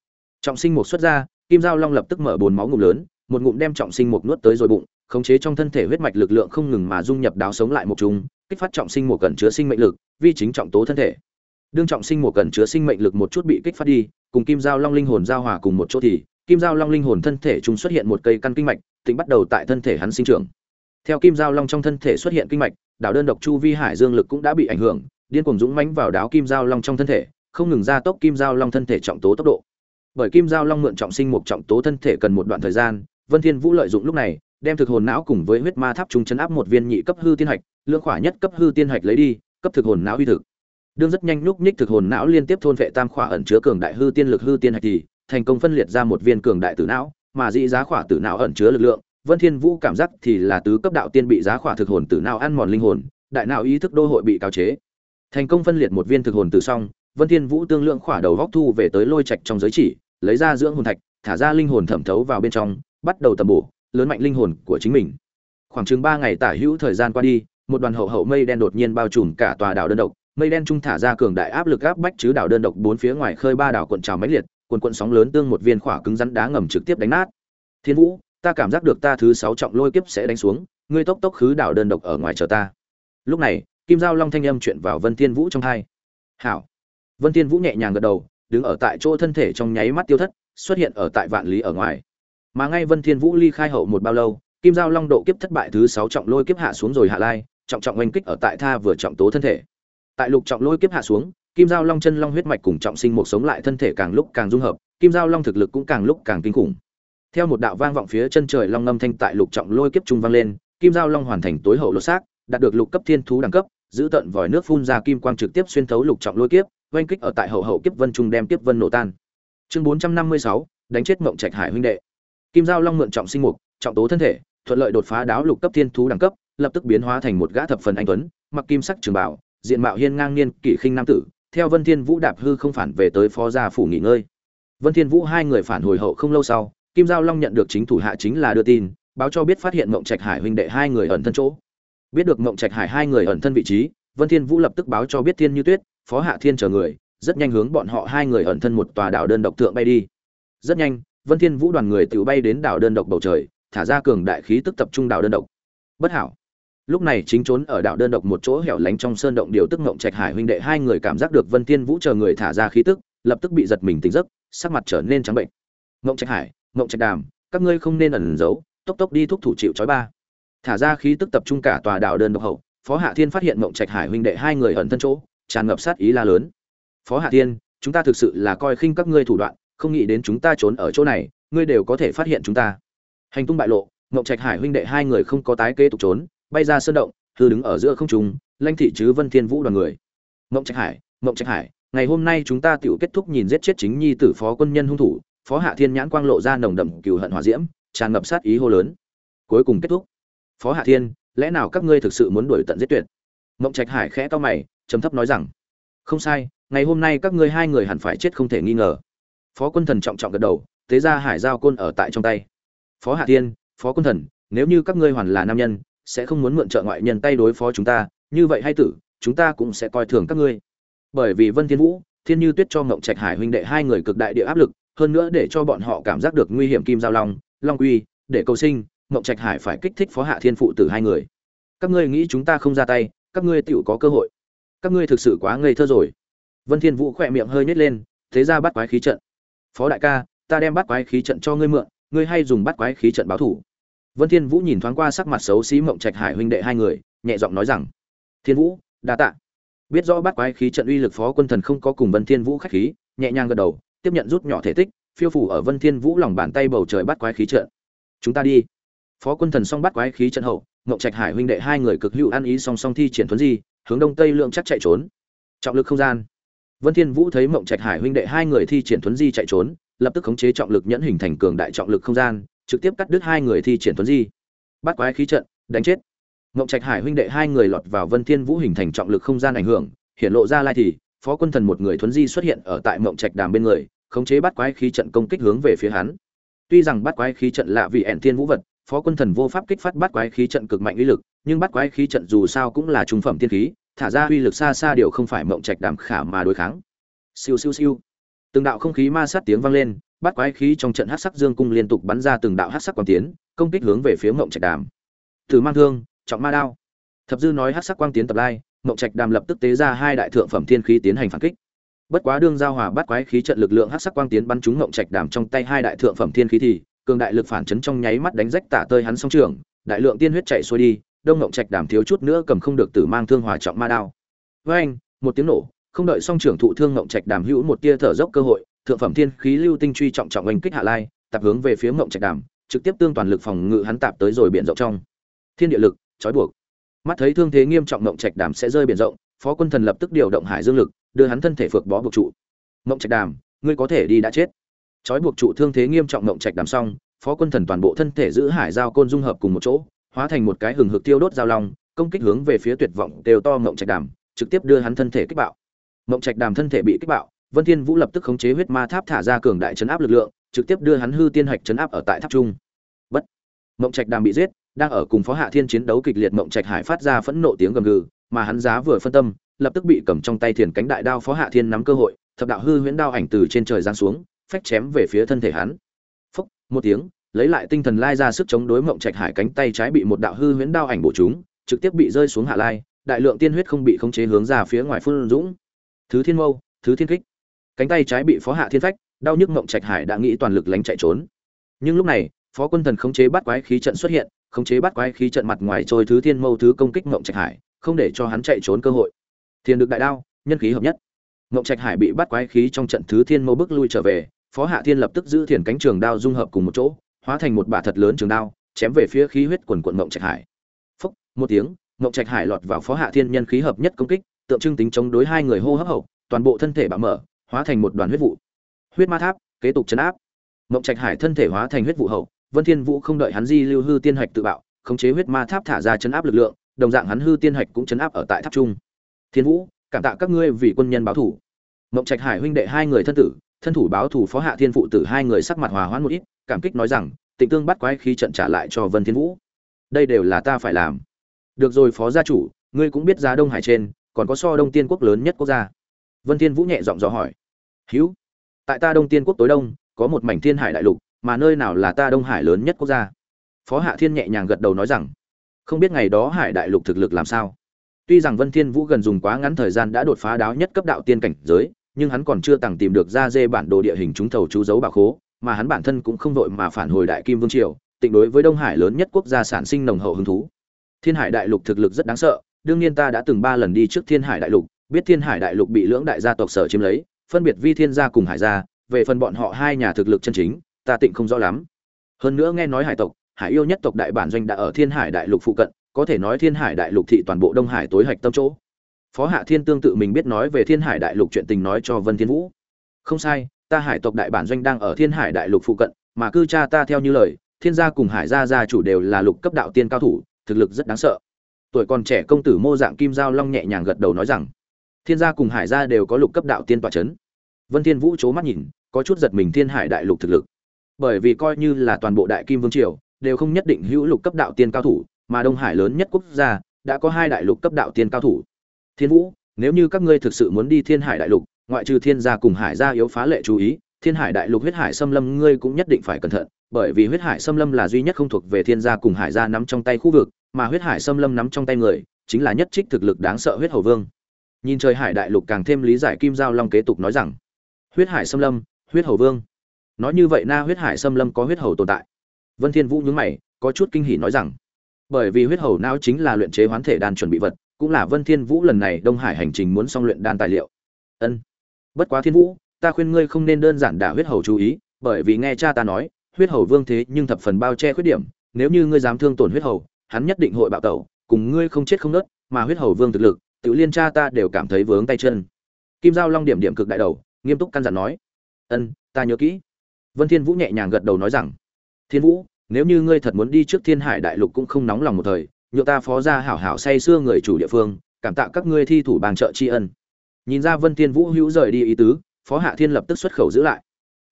Trọng sinh mục xuất ra, kim giao long lập tức mở bồn máu ngụm lớn, một ngụm đem trọng sinh mục nuốt tới rồi bụng, khống chế trong thân thể huyết mạch lực lượng không ngừng mà dung nhập đáo sống lại mục chúng kích phát trọng sinh mục cần chứa sinh mệnh lực, vi chính trọng tố thân thể. Đương trọng sinh mục cần chứa sinh mệnh lực một chút bị kích phát đi, cùng kim giao long linh hồn giao hòa cùng một chỗ thì, kim giao long linh hồn thân thể chúng xuất hiện một cây căn kinh mạch, tính bắt đầu tại thân thể hắn sinh trưởng theo kim giao long trong thân thể xuất hiện kinh mạch, đảo đơn độc chu vi hải dương lực cũng đã bị ảnh hưởng, điên cuồng dũng mãnh vào đáo kim giao long trong thân thể, không ngừng gia tốc kim giao long thân thể trọng tố tốc độ. Bởi kim giao long mượn trọng sinh một trọng tố thân thể cần một đoạn thời gian, vân thiên vũ lợi dụng lúc này, đem thực hồn não cùng với huyết ma tháp trung chấn áp một viên nhị cấp hư tiên hạch, lượng khỏa nhất cấp hư tiên hạch lấy đi, cấp thực hồn não uy thực. Đương rất nhanh lúc nhích thực hồn não liên tiếp thôn vệ tam khỏa ẩn chứa cường đại hư tiên lực hư tiên hạch thì, thành công phân liệt ra một viên cường đại tử não, mà dị giá khỏa tử não ẩn chứa lực lượng vân thiên vũ cảm giác thì là tứ cấp đạo tiên bị giá khỏa thực hồn tử nào ăn mòn linh hồn, đại não ý thức đô hội bị cáo chế. Thành công phân liệt một viên thực hồn tử xong, vân thiên vũ tương lượng khỏa đầu góc thu về tới lôi trạch trong giới chỉ, lấy ra dưỡng hồn thạch, thả ra linh hồn thẩm thấu vào bên trong, bắt đầu tầm bổ, lớn mạnh linh hồn của chính mình. Khoảng chừng ba ngày tả hữu thời gian qua đi, một đoàn hậu hậu mây đen đột nhiên bao trùm cả tòa đảo đơn độc. Mây đen trung thả ra cường đại áp lực áp bách chứ đảo đơn độc bốn phía ngoài khơi ba đảo cuộn trào mãnh liệt, cuộn cuộn sóng lớn tương một viên khỏa cứng rắn đá ngầm trực tiếp đánh nát. Thiên vũ ta cảm giác được ta thứ sáu trọng lôi kiếp sẽ đánh xuống, ngươi tốc tốc khứ đảo đơn độc ở ngoài chờ ta. Lúc này, kim giao long thanh âm chuyện vào vân thiên vũ trong hai. Hảo. Vân thiên vũ nhẹ nhàng gật đầu, đứng ở tại chỗ thân thể trong nháy mắt tiêu thất, xuất hiện ở tại vạn lý ở ngoài. Mà ngay vân thiên vũ ly khai hậu một bao lâu, kim giao long độ kiếp thất bại thứ sáu trọng lôi kiếp hạ xuống rồi hạ lai, trọng trọng oanh kích ở tại tha vừa trọng tố thân thể. Tại lục trọng lôi kiếp hạ xuống, kim giao long chân long huyết mạch cùng trọng sinh một sống lại thân thể càng lúc càng dung hợp, kim giao long thực lực cũng càng lúc càng kinh khủng theo một đạo vang vọng phía chân trời long ngâm thanh tại lục trọng lôi kiếp trung vang lên, kim giao long hoàn thành tối hậu lột xác, đạt được lục cấp thiên thú đẳng cấp, giữ tận vòi nước phun ra kim quang trực tiếp xuyên thấu lục trọng lôi kiếp, oanh kích ở tại hậu hậu kiếp vân trung đem kiếp vân nổ tan. Chương bốn trăm năm mươi sáu, đánh chết mộng trạch hải huynh đệ. Kim giao long mượn trọng sinh mục, trọng tố thân thể, thuận lợi đột phá đáo lục cấp thiên thú đẳng cấp, lập tức biến hóa thành một gã thập phần anh tuấn, mặc kim sắc trường bảo diện mạo hiên ngang niên kỷ khinh nam tử, theo vân thiên vũ đạp hư không phản về tới phó gia phủ nghỉ ngơi. Vân thiên vũ hai người phản hồi hậu không lâu sau kim giao long nhận được chính thủ hạ chính là đưa tin, báo cho biết phát hiện mộng trạch hải huynh đệ hai người ẩn thân chỗ. Biết được mộng trạch hải hai người ẩn thân vị trí, vân thiên vũ lập tức báo cho biết thiên như tuyết, phó hạ thiên chờ người, rất nhanh hướng bọn họ hai người ẩn thân một tòa đảo đơn độc tượng bay đi. Rất nhanh, vân thiên vũ đoàn người tự bay đến đảo đơn độc bầu trời, thả ra cường đại khí tức tập trung đảo đơn độc. Bất hảo. Lúc này chính trốn ở đảo đơn độc một chỗ hẻo lánh trong sơn động điều tức ngộng trạch hải huynh đệ hai người cảm giác được vân thiên vũ chờ người thả ra khí tức, lập tức bị giật mình tỉnh giấc, sắc mặt trở nên trắng bệnh. Ngộng trạch hải mộng trạch đàm, các ngươi không nên ẩn giấu, tốc tốc đi thúc thủ chịu chói ba. Thả ra khí tức tập trung cả tòa đảo đơn độc hậu, phó hạ thiên phát hiện mộng trạch hải huynh đệ hai người ẩn thân chỗ, tràn ngập sát ý la lớn. Phó hạ thiên, chúng ta thực sự là coi khinh các ngươi thủ đoạn, không nghĩ đến chúng ta trốn ở chỗ này, ngươi đều có thể phát hiện chúng ta. Hành tung bại lộ mộng trạch hải huynh đệ hai người không có tái kế tục trốn, bay ra sơn động, hư đứng ở giữa không trung lanh thị chứ vân thiên vũ đoàn người. Mộng trạch hải mộng trạch hải, ngày hôm nay chúng ta tiểu kết thúc nhìn giết chết chính nhi tử phó quân nhân hung thủ phó hạ thiên nhãn quang lộ ra nồng đậm cừu hận hỏa diễm tràn ngập sát ý hô lớn. Cuối cùng kết thúc. Phó hạ thiên lẽ nào các ngươi thực sự muốn đuổi tận giết tuyệt? Mộng trạch hải khẽ to mày trầm thấp nói rằng không sai ngày hôm nay các ngươi hai người hẳn phải chết không thể nghi ngờ. Phó quân thần trọng trọng gật đầu tế ra hải giao côn ở tại trong tay. Phó hạ Thiên, phó quân thần nếu như các ngươi hoàn là nam nhân sẽ không muốn mượn trợ ngoại nhân tay đối phó chúng ta như vậy hay tử chúng ta cũng sẽ coi thường các ngươi. Bởi vì vân thiên vũ thiên như tuyết cho mộng trạch hải huynh đệ hai người cực đại địa áp lực hơn nữa để cho bọn họ cảm giác được nguy hiểm kim giao long long quy, để cầu sinh, mộng trạch hải phải kích thích phó hạ thiên phụ tử hai người. Các ngươi nghĩ chúng ta không ra tay, các ngươi tựu có cơ hội. Các ngươi thực sự quá ngây thơ rồi. Vân thiên vũ khỏe miệng hơi nhếch lên, thế ra bắt quái khí trận. Phó đại ca, ta đem bắt quái khí trận cho ngươi mượn, ngươi hay dùng bắt quái khí trận báo thủ. Vân thiên vũ nhìn thoáng qua sắc mặt xấu xí mộng trạch hải huynh đệ hai người, nhẹ giọng nói rằng, thiên vũ, đa tạ. Biết rõ bắt quái khí trận uy lực phó quân thần không có cùng vân thiên vũ khách khí, nhẹ nhàng gật đầu tiếp nhận rút nhỏ thể tích, phiêu phủ ở vân thiên vũ lòng bàn tay bầu trời bắt quái khí trận. Chúng ta đi. Phó quân thần xong bắt quái khí trận hậu, ngọc trạch hải huynh đệ hai người cực hữu ăn ý song song thi triển thuấn di, hướng đông tây lượng chắc chạy trốn. Trọng lực không gian. Vân thiên vũ thấy ngọc trạch hải huynh đệ hai người thi triển thuấn di chạy trốn, lập tức khống chế trọng lực nhẫn hình thành cường đại trọng lực không gian, trực tiếp cắt đứt hai người thi triển thuấn di. Bắt quái khí trận, đánh chết. Ngọc trạch hải huynh đệ hai người lọt vào vân thiên vũ hình thành trọng lực không gian ảnh hưởng, hiện lộ ra lai thì, phó quân thần một người thuấn di xuất hiện ở tại mộng trạch đàm bên người khống chế bắt quái khí trận công kích hướng về phía hắn tuy rằng bắt quái khí trận lạ vì ẻn thiên vũ vật phó quân thần vô pháp kích phát bắt quái khí trận cực mạnh uy lực nhưng bắt quái khí trận dù sao cũng là trung phẩm tiên khí thả ra uy lực xa xa điều không phải mộng trạch đàm khả mà đối kháng siêu siêu siêu từng đạo không khí ma sát tiếng vang lên bắt quái khí trong trận hắc sắc dương cung liên tục bắn ra từng đạo hắc sắc quang tiến công kích hướng về phía mộng trạch đàm Từ mang thương, trọng ma đao. Thập dư nói hắc sắc quang tiến tập lai, Mộng Trạch Đàm lập tức tế ra hai đại thượng phẩm thiên khí tiến hành phản kích. Bất quá đương giao hòa bắt quái khí trận lực lượng hắc sắc quang tiến bắn trúng ngộng Trạch Đàm trong tay hai đại thượng phẩm thiên khí thì, cường đại lực phản chấn trong nháy mắt đánh rách tả tơi hắn song trường, đại lượng tiên huyết chạy xuôi đi, Đông ngộng Trạch Đàm thiếu chút nữa cầm không được tử mang thương hòa trọng ma đao. Với anh, một tiếng nổ, không đợi song trưởng thụ thương ngộng Trạch Đàm hữu một tia thở dốc cơ hội, thượng phẩm thiên khí lưu tinh truy trọng trọng oanh kích hạ lai, tập hướng về phía ngộng Trạch Đàm, trực tiếp tương toàn lực phòng ngự hắn tạp tới rồi biển rộng trong. Thiên địa lực, trói buộc. Mắt thấy thương thế nghiêm trọng ngộng Trạch Đàm sẽ rơi biển rộng, Phó Quân Thần lập tức điều động Hải Dương lực, đưa hắn thân thể phược bó buộc trụ. Mộng Trạch Đàm, ngươi có thể đi đã chết. Trói buộc trụ thương thế nghiêm trọng Mộng Trạch Đàm xong, Phó Quân Thần toàn bộ thân thể giữ hải giao côn dung hợp cùng một chỗ, hóa thành một cái hừng hực tiêu đốt giao long, công kích hướng về phía tuyệt vọng đều to Mộng Trạch Đàm, trực tiếp đưa hắn thân thể kích bạo. Mộng Trạch Đàm thân thể bị kích bạo, Vân Thiên Vũ lập tức khống chế huyết ma tháp thả ra cường đại chấn áp lực lượng, trực tiếp đưa hắn hư tiên hạch chấn áp ở tại tháp trung. Bất. Mộng Trạch Đàm bị giết, đang ở cùng Phó Hạ Thiên chiến đấu kịch liệt Mộng Trạch Hải phát ra phẫn nộ tiếng gầm gừ, mà hắn giá vừa phân tâm, lập tức bị cầm trong tay thiền cánh đại đao Phó Hạ Thiên nắm cơ hội, thập đạo hư huyễn đao ảnh từ trên trời giáng xuống, phách chém về phía thân thể hắn. phúc một tiếng, lấy lại tinh thần lai ra sức chống đối Mộng Trạch Hải cánh tay trái bị một đạo hư huyễn đao ảnh bổ trúng, trực tiếp bị rơi xuống hạ lai, đại lượng tiên huyết không bị khống chế hướng ra phía ngoài phun dũng. Thứ Thiên Mâu, Thứ Thiên Kích. Cánh tay trái bị Phó Hạ Thiên phách, đau nhức Mộng Trạch Hải đã nghĩ toàn lực lánh chạy trốn. Nhưng lúc này, Phó Quân Thần khống chế bắt quái khí trận xuất hiện, khống chế bắt quái khí trận mặt ngoài trôi Thứ Thiên Mâu thứ công kích Mộng Trạch Hải, không để cho hắn chạy trốn cơ hội. Tiền được đại đao, nhân khí hợp nhất. Ngộng Trạch Hải bị bắt quái khí trong trận Thứ Thiên Mâu bước lui trở về, Phó Hạ Thiên lập tức giữ thiền cánh trường đao dung hợp cùng một chỗ, hóa thành một bả thật lớn trường đao, chém về phía khí huyết quần quần Ngộng Trạch Hải. Phốc, một tiếng, Ngộng Trạch Hải lọt vào Phó Hạ Thiên nhân khí hợp nhất công kích, tượng trưng tính chống đối hai người hô hấp hậu, toàn bộ thân thể bạo mở, hóa thành một đoàn huyết vụ. Huyết ma tháp, kế tục chấn áp. Ngộng Trạch Hải thân thể hóa thành huyết vụ hậu, Vân Thiên Vũ không đợi hắn di lưu hư tiên hạch tự bạo, khống chế huyết ma tháp thả ra chấn áp lực lượng, đồng dạng hắn hư tiên hạch cũng chấn áp ở tại tháp trung. Thiên Vũ, cảm tạ các ngươi vì quân nhân báo thủ. Mộng Trạch Hải huynh đệ hai người thân tử, thân thủ báo thủ phó hạ thiên phụ tử hai người sắc mặt hòa hoãn một ít, cảm kích nói rằng, Tịnh Tương bắt quái khí trận trả lại cho Vân Thiên Vũ. Đây đều là ta phải làm. Được rồi phó gia chủ, ngươi cũng biết giá Đông Hải trên, còn có so Đông Tiên quốc lớn nhất quốc gia. Vân Thiên Vũ nhẹ giọng dò hỏi. Hữu, tại ta Đông Tiên quốc tối đông, có một mảnh Thiên Hải đại lục, mà nơi nào là ta Đông Hải lớn nhất quốc gia? Phó Hạ Thiên nhẹ nhàng gật đầu nói rằng, không biết ngày đó Hải đại lục thực lực làm sao. Tuy rằng Vân Thiên Vũ gần dùng quá ngắn thời gian đã đột phá đáo nhất cấp đạo tiên cảnh giới, nhưng hắn còn chưa từng tìm được ra dê bản đồ địa hình chúng thầu chú dấu bảo khố, mà hắn bản thân cũng không đội mà phản hồi Đại Kim Vương triều, tịnh đối với Đông Hải lớn nhất quốc gia sản sinh nồng hậu hứng thú. Thiên Hải đại lục thực lực rất đáng sợ, đương nhiên ta đã từng ba lần đi trước Thiên Hải đại lục, biết Thiên Hải đại lục bị lưỡng đại gia tộc sở chiếm lấy, phân biệt Vi Thiên gia cùng Hải gia, về phần bọn họ hai nhà thực lực chân chính, ta tịnh không rõ lắm. Hơn nữa nghe nói hải tộc, Hải yêu nhất tộc đại bản doanh đã ở Thiên Hải đại lục phụ cận, có thể nói Thiên Hải đại lục thị toàn bộ Đông Hải tối hạch tâm chỗ. Phó Hạ Thiên tương tự mình biết nói về Thiên Hải đại lục chuyện tình nói cho Vân Thiên Vũ. Không sai, ta hải tộc đại bản doanh đang ở Thiên Hải đại lục phụ cận, mà cư cha ta theo như lời, Thiên gia cùng Hải gia gia chủ đều là lục cấp đạo tiên cao thủ, thực lực rất đáng sợ. Tuổi còn trẻ công tử Mô Dạng Kim Giao Long nhẹ nhàng gật đầu nói rằng, Thiên gia cùng Hải gia đều có lục cấp đạo tiên tọa chấn. Vân Thiên Vũ chố mắt nhìn, có chút giật mình Thiên Hải đại lục thực lực. Bởi vì coi như là toàn bộ Đại Kim Vương triều, đều không nhất định hữu lục cấp đạo tiên cao thủ, mà Đông Hải lớn nhất quốc gia đã có hai đại lục cấp đạo tiên cao thủ. Thiên Vũ, nếu như các ngươi thực sự muốn đi Thiên Hải đại lục, ngoại trừ Thiên gia cùng Hải gia yếu phá lệ chú ý, Thiên Hải đại lục huyết hải xâm lâm ngươi cũng nhất định phải cẩn thận, bởi vì huyết hải xâm lâm là duy nhất không thuộc về Thiên gia cùng Hải gia nắm trong tay khu vực, mà huyết hải xâm lâm nắm trong tay người, chính là nhất trích thực lực đáng sợ huyết hầu vương. Nhìn trời hải đại lục càng thêm lý giải Kim Giao Long kế tục nói rằng, huyết hải xâm lâm, huyết hầu vương. Nói như vậy na huyết hải xâm lâm có huyết hầu tồn tại. Vân Thiên Vũ nhướng mày, có chút kinh hỉ nói rằng, bởi vì huyết hầu não chính là luyện chế hoán thể đan chuẩn bị vật, cũng là Vân Thiên Vũ lần này Đông Hải hành trình muốn xong luyện đan tài liệu. Ân. Bất quá Thiên Vũ, ta khuyên ngươi không nên đơn giản đả huyết hầu chú ý, bởi vì nghe cha ta nói, huyết hầu vương thế nhưng thập phần bao che khuyết điểm, nếu như ngươi dám thương tổn huyết hầu, hắn nhất định hội bạo tẩu, cùng ngươi không chết không nứt, mà huyết hầu vương thực lực, tự liên cha ta đều cảm thấy vướng tay chân. Kim Giao Long điểm điểm cực đại đầu, nghiêm túc căn dặn nói: "Ân, ta nhớ kỹ." Vân Thiên Vũ nhẹ nhàng gật đầu nói rằng: "Thiên Vũ, nếu như ngươi thật muốn đi trước Thiên Hải đại lục cũng không nóng lòng một thời, nhựa ta phó gia hảo hảo say xưa người chủ địa phương, cảm tạ các ngươi thi thủ bằng trợ tri ân." Nhìn ra Vân Thiên Vũ hữu rời đi ý tứ, Phó Hạ Thiên lập tức xuất khẩu giữ lại.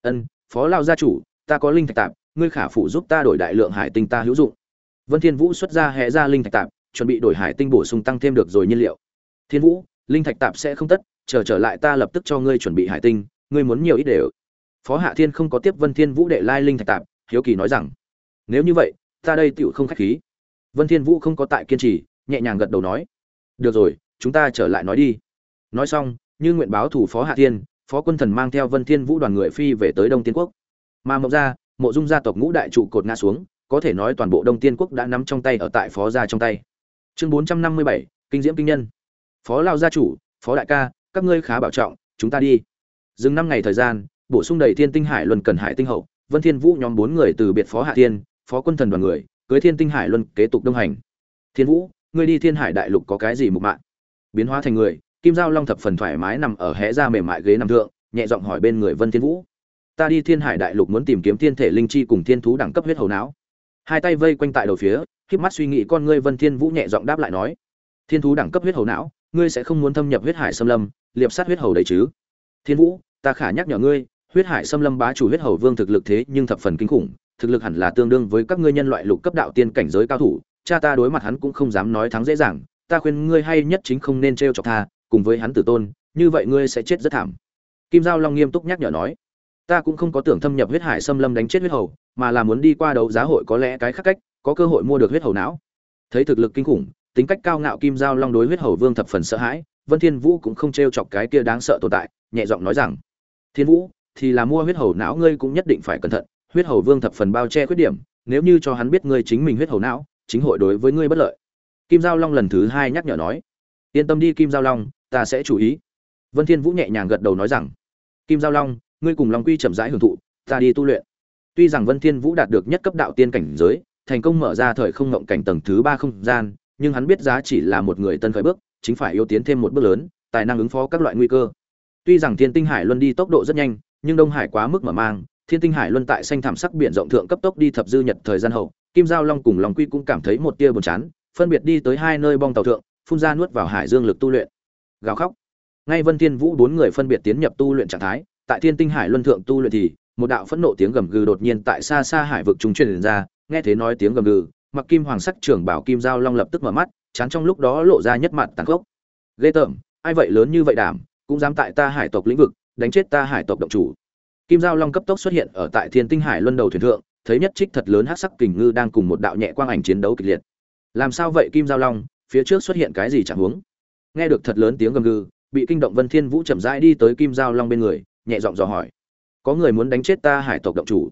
"Ân, Phó lão gia chủ, ta có linh thạch tạm, ngươi khả phụ giúp ta đổi đại lượng hải tinh ta hữu dụng." Vân Thiên Vũ xuất ra hệ ra linh thạch tạm, chuẩn bị đổi hải tinh bổ sung tăng thêm được rồi nhiên liệu. "Thiên Vũ, linh thạch tạm sẽ không tất, chờ trở lại ta lập tức cho ngươi chuẩn bị hải tinh, ngươi muốn nhiều ít đều." Phó Hạ Thiên không có tiếp Vân Thiên Vũ đệ lai linh thạch tạm, hiếu kỳ nói rằng: "Nếu như vậy, ta đây tựu không khách khí." vân thiên vũ không có tại kiên trì nhẹ nhàng gật đầu nói. Được rồi chúng ta trở lại nói đi. Nói xong như nguyện báo thủ phó hạ thiên phó quân thần mang theo vân thiên vũ đoàn người phi về tới đông tiên quốc. Mà mộng ra mộ dung gia tộc ngũ đại trụ cột ngã xuống có thể nói toàn bộ đông tiên quốc đã nắm trong tay ở tại phó gia trong tay. Chương 457, kinh diễm kinh nhân. Phó lao gia chủ phó đại ca các ngươi khá bảo trọng chúng ta đi. Dừng năm ngày thời gian bổ sung đầy thiên tinh hải luân cần hải tinh hậu vân thiên vũ nhóm bốn người từ biệt phó hạ thiên phó quân thần đoàn người, cưới thiên tinh hải luân kế tục đông hành. Thiên vũ, ngươi đi thiên hải đại lục có cái gì mục mạng? Biến hóa thành người, kim giao long thập phần thoải mái nằm ở hẽ ra mềm mại ghế nằm thượng, nhẹ giọng hỏi bên người vân thiên vũ. Ta đi thiên hải đại lục muốn tìm kiếm thiên thể linh chi cùng thiên thú đẳng cấp huyết hầu não. Hai tay vây quanh tại đầu phía khiếp mắt suy nghĩ con ngươi vân thiên vũ nhẹ giọng đáp lại nói. Thiên thú đẳng cấp huyết hầu não, ngươi sẽ không muốn thâm nhập huyết hải xâm lâm, liệp sát huyết hầu đấy chứ? Thiên vũ, ta khả nhắc nhở ngươi, huyết hải xâm lâm bá chủ huyết hầu vương thực lực thế nhưng thập phần kinh khủng thực lực hẳn là tương đương với các ngươi nhân loại lục cấp đạo tiên cảnh giới cao thủ, cha ta đối mặt hắn cũng không dám nói thắng dễ dàng, ta khuyên ngươi hay nhất chính không nên trêu chọc tha, cùng với hắn tử tôn, như vậy ngươi sẽ chết rất thảm. Kim giao long nghiêm túc nhắc nhở nói, ta cũng không có tưởng thâm nhập huyết hải xâm lâm đánh chết huyết hầu, mà là muốn đi qua đấu giá hội có lẽ cái khác cách, có cơ hội mua được huyết hầu não. Thấy thực lực kinh khủng, tính cách cao ngạo kim giao long đối huyết hầu vương thập phần sợ hãi, vân thiên vũ cũng không trêu chọc cái kia đáng sợ tồn tại, nhẹ giọng nói rằng, thiên vũ, thì là mua huyết hầu não ngươi cũng nhất định phải cẩn thận huyết hầu vương thập phần bao che khuyết điểm, nếu như cho hắn biết ngươi chính mình huyết hầu não, chính hội đối với ngươi bất lợi. Kim giao long lần thứ hai nhắc nhở nói, yên tâm đi kim giao long, ta sẽ chú ý. Vân thiên vũ nhẹ nhàng gật đầu nói rằng, kim giao long, ngươi cùng long quy chậm rãi hưởng thụ, ta đi tu luyện. Tuy rằng vân thiên vũ đạt được nhất cấp đạo tiên cảnh giới, thành công mở ra thời không ngộng cảnh tầng thứ ba không gian, nhưng hắn biết giá chỉ là một người tân khởi bước, chính phải yếu tiến thêm một bước lớn, tài năng ứng phó các loại nguy cơ. Tuy rằng thiên tinh hải luân đi tốc độ rất nhanh, nhưng đông hải quá mức mở mang thiên tinh hải luân tại xanh thảm sắc biển rộng thượng cấp tốc đi thập dư nhật thời gian hậu, kim giao long cùng long quy cũng cảm thấy một tia buồn chán, phân biệt đi tới hai nơi bong tàu thượng, phun ra nuốt vào hải dương lực tu luyện. Gào khóc. Ngay vân thiên vũ bốn người phân biệt tiến nhập tu luyện trạng thái, tại thiên tinh hải luân thượng tu luyện thì, một đạo phẫn nộ tiếng gầm gừ đột nhiên tại xa xa hải vực trung truyền ra, nghe thế nói tiếng gầm gừ, mặc kim hoàng sắc trưởng bảo kim giao long lập tức mở mắt, chán trong lúc đó lộ ra nhất mặt tàn khốc. Ghê tởm, ai vậy lớn như vậy đảm, cũng dám tại ta hải tộc lĩnh vực, đánh chết ta hải tộc động chủ kim giao long cấp tốc xuất hiện ở tại thiên tinh hải luân đầu thuyền thượng, thấy nhất trích thật lớn hắc sắc kình ngư đang cùng một đạo nhẹ quang ảnh chiến đấu kịch liệt. Làm sao vậy, kim giao long? Phía trước xuất hiện cái gì chẳng huống? Nghe được thật lớn tiếng gầm gừ, bị kinh động vân thiên vũ chậm rãi đi tới kim giao long bên người, nhẹ giọng dò hỏi. Có người muốn đánh chết ta hải tộc động chủ?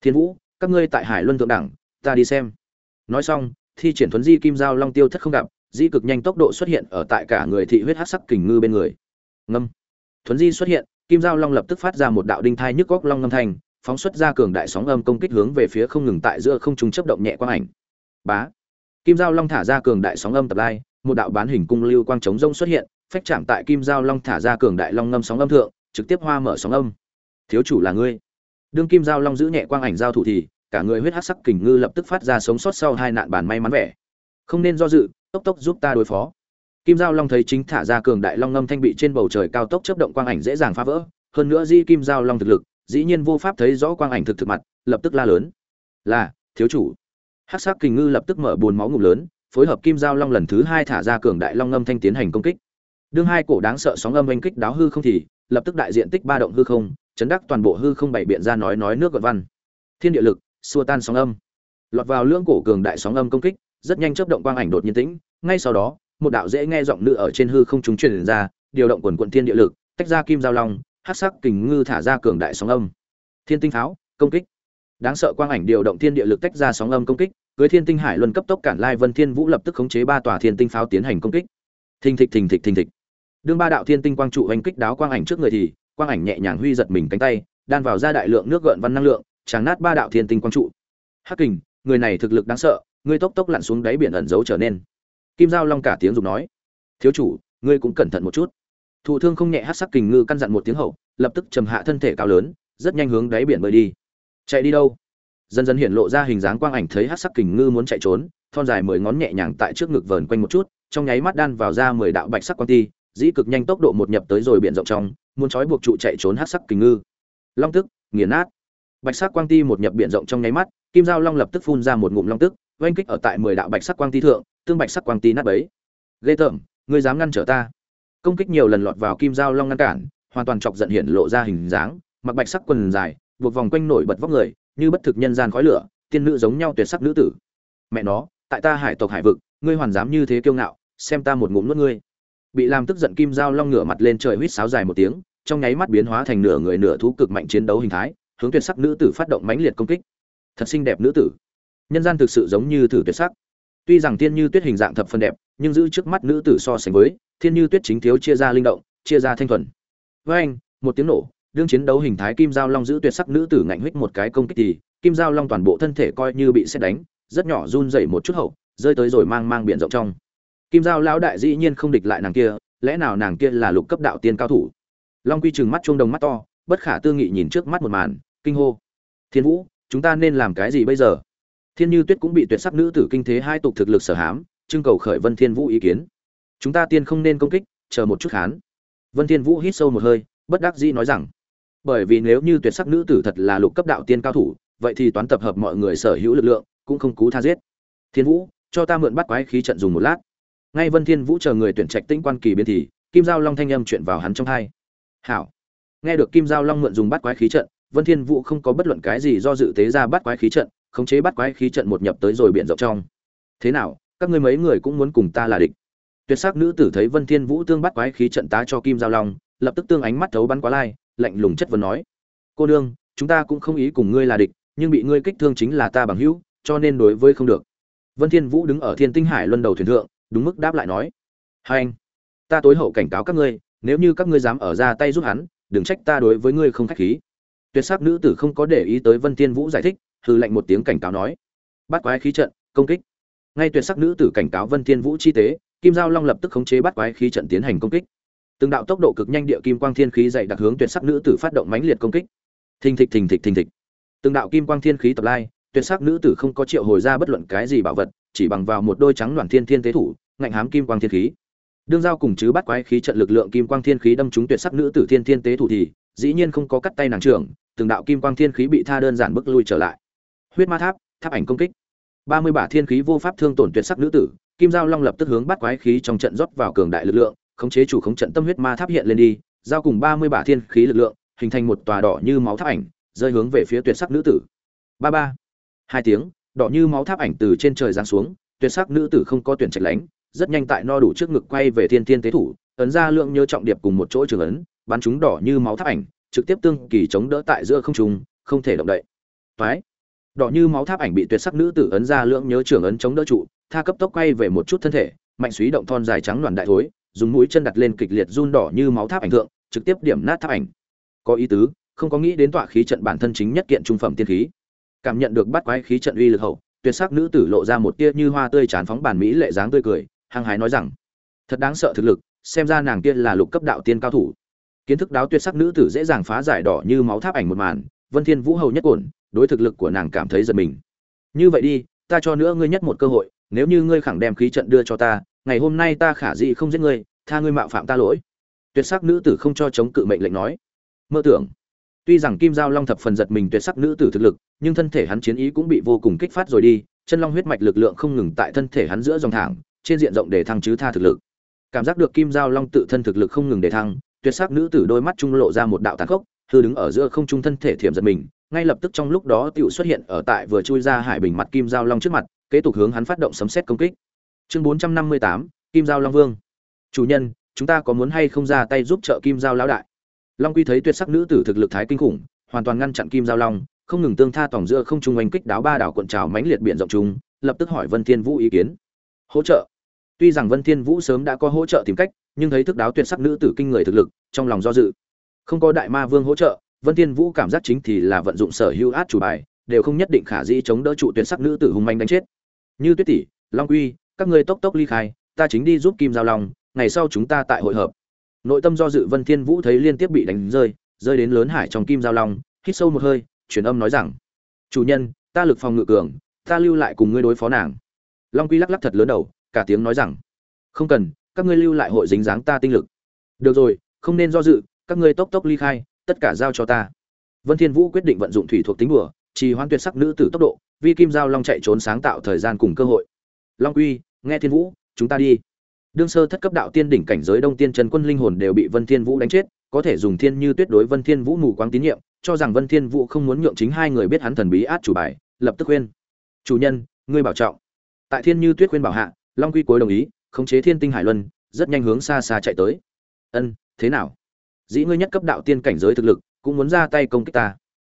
Thiên vũ, các ngươi tại hải luân thượng đẳng, ta đi xem. Nói xong, thi triển thuấn di kim giao long tiêu thất không gặp, di cực nhanh tốc độ xuất hiện ở tại cả người thị huyết hắc sắc kình ngư bên người. Ngâm. Thuấn di xuất hiện kim giao long lập tức phát ra một đạo đinh thai nhức góc long ngâm thanh, phóng xuất ra cường đại sóng âm công kích hướng về phía không ngừng tại giữa không trung chấp động nhẹ quang ảnh. Bá! Kim giao long thả ra cường đại sóng âm tập lai, một đạo bán hình cung lưu quang trống rông xuất hiện, phách chạm tại kim giao long thả ra cường đại long ngâm sóng âm thượng, trực tiếp hoa mở sóng âm. Thiếu chủ là ngươi. Đương kim giao long giữ nhẹ quang ảnh giao thủ thì, cả người huyết hắc sắc kình ngư lập tức phát ra sống sót sau hai nạn bàn may mắn vẻ. Không nên do dự, tốc tốc giúp ta đối phó kim giao long thấy chính thả ra cường đại long ngâm thanh bị trên bầu trời cao tốc chấp động quang ảnh dễ dàng phá vỡ, hơn nữa di kim giao long thực lực, dĩ nhiên vô pháp thấy rõ quang ảnh thực thực mặt, lập tức la lớn. Là, thiếu chủ. Hắc sắc kình ngư lập tức mở buồn máu ngụm lớn, phối hợp kim giao long lần thứ hai thả ra cường đại long ngâm thanh tiến hành công kích. Đương hai cổ đáng sợ sóng âm oanh kích đáo hư không thì, lập tức đại diện tích ba động hư không, chấn đắc toàn bộ hư không bảy biện ra nói nói nước gợn văn. Thiên địa lực, xua tan sóng âm. Lọt vào lưỡng cổ cường đại sóng âm công kích, rất nhanh chấp động quang ảnh đột nhiên tĩnh, ngay sau đó một đạo dễ nghe giọng nữ ở trên hư không trung truyền ra, điều động quần quần thiên địa lực, tách ra kim giao long, hắc sắc kình ngư thả ra cường đại sóng âm. Thiên tinh pháo, công kích. Đáng sợ quang ảnh điều động thiên địa lực tách ra sóng âm công kích, cưới thiên tinh hải luân cấp tốc cản lai vân thiên vũ lập tức khống chế ba tòa thiên tinh pháo tiến hành công kích. Thình thịch thình thịch thình thịch. Đương ba đạo thiên tinh quang trụ hành kích đáo quang ảnh trước người thì, quang ảnh nhẹ nhàng huy giật mình cánh tay, đan vào ra đại lượng nước gợn văn năng lượng tráng nát ba đạo thiên tinh quang trụ. Hắc kình, người này thực lực đáng sợ ngươi tốc tốc lặn xuống đáy biển ẩn giấu trở nên kim giao long cả tiếng dùng nói, thiếu chủ, ngươi cũng cẩn thận một chút. Thụ thương không nhẹ hát sắc kình ngư căn dặn một tiếng hậu, lập tức trầm hạ thân thể cao lớn, rất nhanh hướng đáy biển bơi đi. Chạy đi đâu? Dần dần hiện lộ ra hình dáng quang ảnh thấy hát sắc kình ngư muốn chạy trốn, thon dài mười ngón nhẹ nhàng tại trước ngực vờn quanh một chút, trong nháy mắt đan vào ra mười đạo bạch sắc quang ti, dĩ cực nhanh tốc độ một nhập tới rồi biển rộng trong, muốn trói buộc trụ chạy trốn hát sắc kình ngư. Long tức, nghiền nát. Bạch sắc quang ti một nhập biển rộng trong nháy mắt, kim giao long lập tức phun ra một ngụm long tức, oanh kích ở tại mười đạo bạch sắc quang ti thượng tương bạch sắc quang tí nát bấy. Ghê tởm, ngươi dám ngăn trở ta. Công kích nhiều lần lọt vào kim giao long ngăn cản, hoàn toàn chọc giận hiện lộ ra hình dáng, mặc bạch sắc quần dài, buộc vòng quanh nổi bật vóc người, như bất thực nhân gian khói lửa, tiên nữ giống nhau tuyệt sắc nữ tử. Mẹ nó, tại ta hải tộc hải vực, ngươi hoàn dám như thế kiêu ngạo, xem ta một ngụm nuốt ngươi. Bị làm tức giận kim giao long ngửa mặt lên trời huýt sáo dài một tiếng, trong nháy mắt biến hóa thành nửa người nửa thú cực mạnh chiến đấu hình thái, hướng tuyệt sắc nữ tử phát động mãnh liệt công kích. Thật xinh đẹp nữ tử. Nhân gian thực sự giống như thử tuyệt sắc tuy rằng thiên như tuyết hình dạng thập phần đẹp, nhưng giữ trước mắt nữ tử so sánh với thiên như tuyết chính thiếu chia ra linh động, chia ra thanh thuần. Với anh, một tiếng nổ, đương chiến đấu hình thái kim giao long giữ tuyệt sắc nữ tử ngạnh huých một cái công kích thì kim giao long toàn bộ thân thể coi như bị xét đánh, rất nhỏ run rẩy một chút hậu, rơi tới rồi mang mang biển rộng trong. Kim giao lão đại dĩ nhiên không địch lại nàng kia, lẽ nào nàng kia là lục cấp đạo tiên cao thủ? Long quy trừng mắt chuông đồng mắt to, bất khả tư nghị nhìn trước mắt một màn, kinh hô. Thiên vũ, chúng ta nên làm cái gì bây giờ? Thiên như tuyết cũng bị tuyệt sắc nữ tử kinh thế hai tục thực lực sở hám, trưng cầu khởi vân thiên vũ ý kiến. Chúng ta tiên không nên công kích, chờ một chút khán. Vân thiên vũ hít sâu một hơi, bất đắc dĩ nói rằng, bởi vì nếu như tuyệt sắc nữ tử thật là lục cấp đạo tiên cao thủ, vậy thì toán tập hợp mọi người sở hữu lực lượng, cũng không cú tha giết. Thiên vũ, cho ta mượn bắt quái khí trận dùng một lát. Ngay vân thiên vũ chờ người tuyển trạch tinh quan kỳ biến thì, kim giao long thanh âm chuyện vào hắn trong hai. Hảo. Nghe được kim giao long mượn dùng bắt quái khí trận, vân thiên vũ không có bất luận cái gì do dự tế ra bắt quái khí trận khống chế bắt quái khí trận một nhập tới rồi biển rộng trong. Thế nào, các ngươi mấy người cũng muốn cùng ta là địch? Tuyệt sắc nữ tử thấy vân thiên vũ tương bắt quái khí trận tá cho kim giao long, lập tức tương ánh mắt thấu bắn quá lai, lạnh lùng chất vấn nói. Cô đương chúng ta cũng không ý cùng ngươi là địch, nhưng bị ngươi kích thương chính là ta bằng hữu, cho nên đối với không được. Vân thiên vũ đứng ở thiên tinh hải luân đầu thuyền thượng, đúng mức đáp lại nói. Hai anh, ta tối hậu cảnh cáo các ngươi, nếu như các ngươi dám ở ra tay giúp hắn, đừng trách ta đối với ngươi không khách khí. Tuyệt sắc nữ tử không có để ý tới vân thiên vũ giải thích hư lạnh một tiếng cảnh cáo nói. Bắt quái khí trận, công kích. Ngay tuyệt sắc nữ tử cảnh cáo vân thiên vũ chi tế, kim giao long lập tức khống chế bắt quái khí trận tiến hành công kích. Từng đạo tốc độ cực nhanh địa kim quang thiên khí dày đặc hướng tuyệt sắc nữ tử phát động mãnh liệt công kích. Thình thịch thình thịch thình thịch. Từng đạo kim quang thiên khí tập lai, tuyệt sắc nữ tử không có triệu hồi ra bất luận cái gì bảo vật, chỉ bằng vào một đôi trắng loạn thiên thiên tế thủ, ngạnh hám kim quang thiên khí. Đương giao cùng chứ bắt quái khí trận lực lượng kim quang thiên khí đâm trúng tuyệt sắc nữ tử thiên thiên tế thủ thì, dĩ nhiên không có cắt tay nàng trưởng, từng đạo kim quang thiên khí bị tha đơn giản bức lui trở lại huyết ma tháp tháp ảnh công kích. Ba mươi bả thiên khí vô pháp thương tổn tuyệt sắc nữ tử, kim giao long lập tức hướng bắt quái khí trong trận rót vào cường đại lực lượng, khống chế chủ khống trận tâm huyết ma tháp hiện lên đi, giao cùng ba mươi bả thiên khí lực lượng, hình thành một tòa đỏ như máu tháp ảnh, rơi hướng về phía tuyệt sắc nữ tử. Ba ba. Hai tiếng, đỏ như máu tháp ảnh từ trên trời giáng xuống, tuyệt sắc nữ tử không có tuyển trạch lánh, rất nhanh tại no đủ trước ngực quay về thiên thiên tế thủ, ấn ra lượng nhớ trọng điệp cùng một chỗ trường ấn, bắn chúng đỏ như máu tháp ảnh, trực tiếp tương kỳ chống đỡ tại giữa không trung, không thể động đậy. Phái đỏ như máu tháp ảnh bị tuyệt sắc nữ tử ấn ra lượng nhớ trưởng ấn chống đỡ trụ, tha cấp tốc quay về một chút thân thể, mạnh suý động thon dài trắng đoàn đại thối, dùng mũi chân đặt lên kịch liệt run đỏ như máu tháp ảnh thượng, trực tiếp điểm nát tháp ảnh. Có ý tứ, không có nghĩ đến tọa khí trận bản thân chính nhất kiện trung phẩm tiên khí. Cảm nhận được bắt quái khí trận uy lực hậu, tuyệt sắc nữ tử lộ ra một tia như hoa tươi chán phóng bản mỹ lệ dáng tươi cười, hăng hái nói rằng, thật đáng sợ thực lực, xem ra nàng kia là lục cấp đạo tiên cao thủ. Kiến thức đáo tuyệt sắc nữ tử dễ dàng phá giải đỏ như máu tháp ảnh một màn, vân thiên vũ hầu nhất ổn đối thực lực của nàng cảm thấy giật mình. Như vậy đi, ta cho nữa ngươi nhất một cơ hội, nếu như ngươi khẳng đem khí trận đưa cho ta, ngày hôm nay ta khả dĩ không giết ngươi, tha ngươi mạo phạm ta lỗi. Tuyệt sắc nữ tử không cho chống cự mệnh lệnh nói. Mơ tưởng. Tuy rằng kim giao long thập phần giật mình tuyệt sắc nữ tử thực lực, nhưng thân thể hắn chiến ý cũng bị vô cùng kích phát rồi đi, chân long huyết mạch lực lượng không ngừng tại thân thể hắn giữa dòng thẳng, trên diện rộng để thăng chứ tha thực lực. Cảm giác được kim giao long tự thân thực lực không ngừng để thăng, tuyệt sắc nữ tử đôi mắt trung lộ ra một đạo tàn khốc, hư đứng ở giữa không trung thân thể thiểm giật mình ngay lập tức trong lúc đó tiểu xuất hiện ở tại vừa chui ra hải bình mặt kim giao long trước mặt, kế tục hướng hắn phát động sấm xét công kích. Chương bốn trăm năm mươi tám, kim giao long vương. Chủ nhân, chúng ta có muốn hay không ra tay giúp trợ kim giao lão đại? Long quy thấy tuyệt sắc nữ tử thực lực thái kinh khủng, hoàn toàn ngăn chặn kim giao long, không ngừng tương tha tổng giữa không trung oanh kích đáo ba đảo cuộn trào mãnh liệt biển rộng trung lập tức hỏi vân thiên vũ ý kiến. Hỗ trợ. Tuy rằng vân thiên vũ sớm đã có hỗ trợ tìm cách, nhưng thấy thức đáo tuyệt sắc nữ tử kinh người thực lực, trong lòng do dự. Không có đại ma vương hỗ trợ vân thiên vũ cảm giác chính thì là vận dụng sở hữu át chủ bài, đều không nhất định khả dĩ chống đỡ trụ tuyệt sắc nữ tử hung manh đánh chết. Như tuyết tỷ, long quy, các ngươi tốc tốc ly khai, ta chính đi giúp kim giao long, ngày sau chúng ta tại hội hợp. Nội tâm do dự vân thiên vũ thấy liên tiếp bị đánh rơi rơi đến lớn hải trong kim giao long, hít sâu một hơi, truyền âm nói rằng, chủ nhân, ta lực phòng ngự cường, ta lưu lại cùng ngươi đối phó nàng. Long quy lắc lắc thật lớn đầu, cả tiếng nói rằng, không cần, các ngươi lưu lại hội dính dáng ta tinh lực. Được rồi, không nên do dự, các ngươi tốc tốc ly khai tất cả giao cho ta. Vân thiên vũ quyết định vận dụng thủy thuộc tính bùa, trì hoãn tuyệt sắc nữ tử tốc độ, vi kim giao long chạy trốn sáng tạo thời gian cùng cơ hội. Long quy, nghe thiên vũ, chúng ta đi. Đương sơ thất cấp đạo tiên đỉnh cảnh giới đông tiên trần quân linh hồn đều bị vân thiên vũ đánh chết, có thể dùng thiên như tuyết đối vân thiên vũ mù quáng tín nhiệm, cho rằng vân thiên vũ không muốn nhượng chính hai người biết hắn thần bí át chủ bài, lập tức khuyên. Chủ nhân, ngươi bảo trọng. Tại thiên như tuyết khuyên bảo hạ, long quy cuối đồng ý, khống chế thiên tinh hải luân, rất nhanh hướng xa xa chạy tới. Ân, thế nào? Dĩ ngươi nhất cấp đạo tiên cảnh giới thực lực, cũng muốn ra tay công kích ta.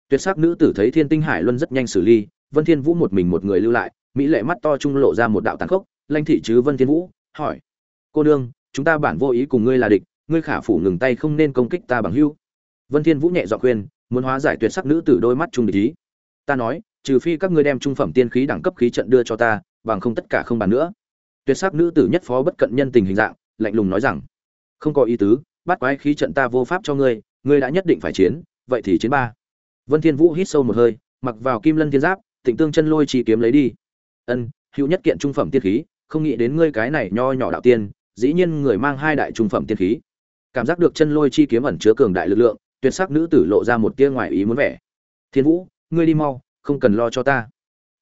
Tuyệt sắc nữ tử thấy thiên tinh hải luân rất nhanh xử lý, vân thiên vũ một mình một người lưu lại, mỹ lệ mắt to trung lộ ra một đạo tàn khốc lanh thị chứ vân thiên vũ? hỏi. Cô đương chúng ta bản vô ý cùng ngươi là địch, ngươi khả phủ ngừng tay không nên công kích ta bằng hữu. Vân thiên vũ nhẹ giọng khuyên, muốn hóa giải tuyệt sắc nữ tử đôi mắt trung địch ý. Ta nói, trừ phi các ngươi đem trung phẩm tiên khí đẳng cấp khí trận đưa cho ta, bằng không tất cả không bàn nữa. Tuyệt sắc nữ tử nhất phó bất cận nhân tình hình dạng, lạnh lùng nói rằng, không có ý tứ bắt quái khí trận ta vô pháp cho ngươi ngươi đã nhất định phải chiến, vậy thì chiến ba. Vân thiên vũ hít sâu một hơi, mặc vào kim lân thiên giáp, tịnh tương chân lôi chi kiếm lấy đi. Ân, hữu nhất kiện trung phẩm tiên khí, không nghĩ đến ngươi cái này nho nhỏ đạo tiên, dĩ nhiên người mang hai đại trung phẩm tiên khí. Cảm giác được chân lôi chi kiếm ẩn chứa cường đại lực lượng, tuyệt sắc nữ tử lộ ra một tia ngoài ý muốn vẻ. Thiên vũ, ngươi đi mau, không cần lo cho ta.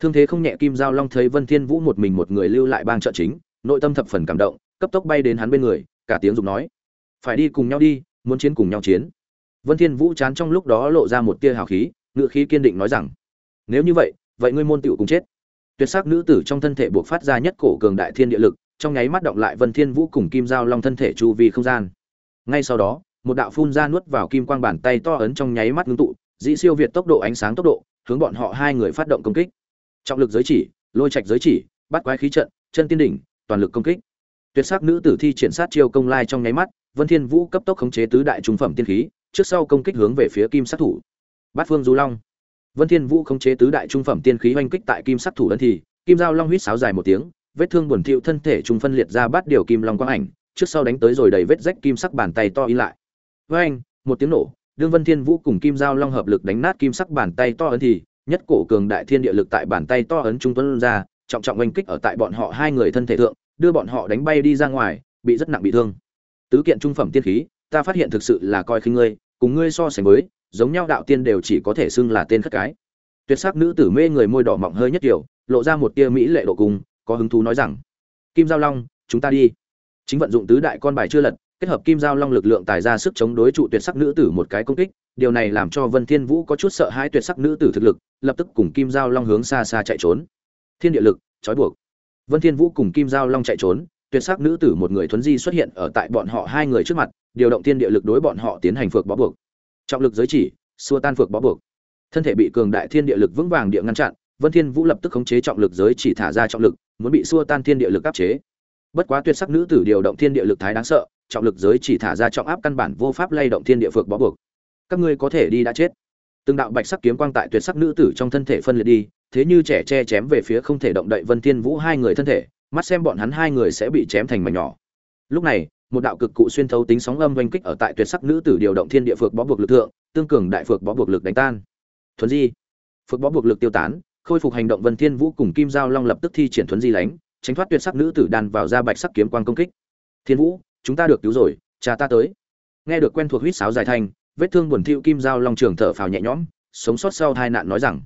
Thương thế không nhẹ kim giao long thấy vân thiên vũ một mình một người lưu lại bang trợ chính, nội tâm thập phần cảm động, cấp tốc bay đến hắn bên người, cả tiếng dùng nói phải đi cùng nhau đi, muốn chiến cùng nhau chiến. Vân thiên vũ chán trong lúc đó lộ ra một tia hào khí, ngựa khí kiên định nói rằng, nếu như vậy vậy ngươi môn tiểu cùng chết. Tuyệt sắc nữ tử trong thân thể buộc phát ra nhất cổ cường đại thiên địa lực, trong nháy mắt động lại vân thiên vũ cùng kim giao long thân thể chu vi không gian. Ngay sau đó, một đạo phun ra nuốt vào kim quang bàn tay to ấn trong nháy mắt ngưng tụ, dĩ siêu việt tốc độ ánh sáng tốc độ, hướng bọn họ hai người phát động công kích. Trọng lực giới chỉ, lôi trạch giới chỉ, bắt quái khí trận, chân tiên đỉnh, toàn lực công kích. Tuyệt sắc nữ tử thi triển sát chiêu công lai trong nháy mắt vân thiên vũ cấp tốc khống chế tứ đại trung phẩm tiên khí, trước sau công kích hướng về phía kim sát thủ. Bát phương du long. Vân thiên vũ khống chế tứ đại trung phẩm tiên khí hoành kích tại kim sát thủ ấn thì, kim giao long huýt sáo dài một tiếng, vết thương buồn thiu thân thể trung phân liệt ra bát điều kim long quang ảnh, trước sau đánh tới rồi đầy vết rách kim sắc bàn tay to in lại. Với anh một tiếng nổ, đương vân thiên vũ cùng kim giao long hợp lực đánh nát kim sắc bàn tay to ấn thì, nhất cổ cường đại thiên địa lực tại bàn tay to ấn trung tuấn ra, trọng trọng oanh kích ở tại bọn họ hai người thân thể thượng, đưa bọn họ đánh bay đi ra ngoài, bị rất nặng bị thương tứ kiện trung phẩm tiên khí, ta phát hiện thực sự là coi khinh ngươi, cùng ngươi so sánh với, giống nhau đạo tiên đều chỉ có thể xưng là tên khất cái. Tuyệt sắc nữ tử mê người môi đỏ mọng hơi nhất kiểu lộ ra một tia mỹ lệ độ cùng, có hứng thú nói rằng, kim giao long, chúng ta đi. Chính vận dụng tứ đại con bài chưa lật, kết hợp kim giao long lực lượng tài ra sức chống đối trụ tuyệt sắc nữ tử một cái công kích, điều này làm cho vân thiên vũ có chút sợ hãi tuyệt sắc nữ tử thực lực, lập tức cùng kim giao long hướng xa xa chạy trốn. Thiên địa lực, trói buộc. Vân thiên vũ cùng kim giao long chạy trốn tuyệt sắc nữ tử một người thuấn di xuất hiện ở tại bọn họ hai người trước mặt, điều động thiên địa lực đối bọn họ tiến hành phược bó buộc. Trọng lực giới chỉ, xua tan phược bó buộc. Thân thể bị cường đại thiên địa lực vững vàng địa ngăn chặn, vân thiên vũ lập tức khống chế trọng lực giới chỉ thả ra trọng lực, muốn bị xua tan thiên địa lực áp chế. Bất quá tuyệt sắc nữ tử điều động thiên địa lực thái đáng sợ, trọng lực giới chỉ thả ra trọng áp căn bản vô pháp lay động thiên địa phược bó buộc. Các ngươi có thể đi đã chết. Từng đạo bạch sắc kiếm quang tại tuyệt sắc nữ tử trong thân thể phân liệt đi, thế như trẻ che chém về phía không thể động đậy vân thiên vũ hai người thân thể mắt xem bọn hắn hai người sẽ bị chém thành mảnh nhỏ. Lúc này, một đạo cực cụ xuyên thấu tính sóng âm oanh kích ở tại tuyệt sắc nữ tử điều động thiên địa phược bó buộc lực lượng tương cường đại phược bó buộc lực đánh tan. Thuấn di. Phược bó buộc lực tiêu tán, khôi phục hành động vân thiên vũ cùng kim giao long lập tức thi triển thuấn di lánh, tránh thoát tuyệt sắc nữ tử đàn vào ra bạch sắc kiếm quang công kích. Thiên vũ, chúng ta được cứu rồi, cha ta tới. Nghe được quen thuộc huýt sáo dài thanh, vết thương buồn thiu kim giao long trường thở phào nhẹ nhõm, sống sót sau tai nạn nói rằng,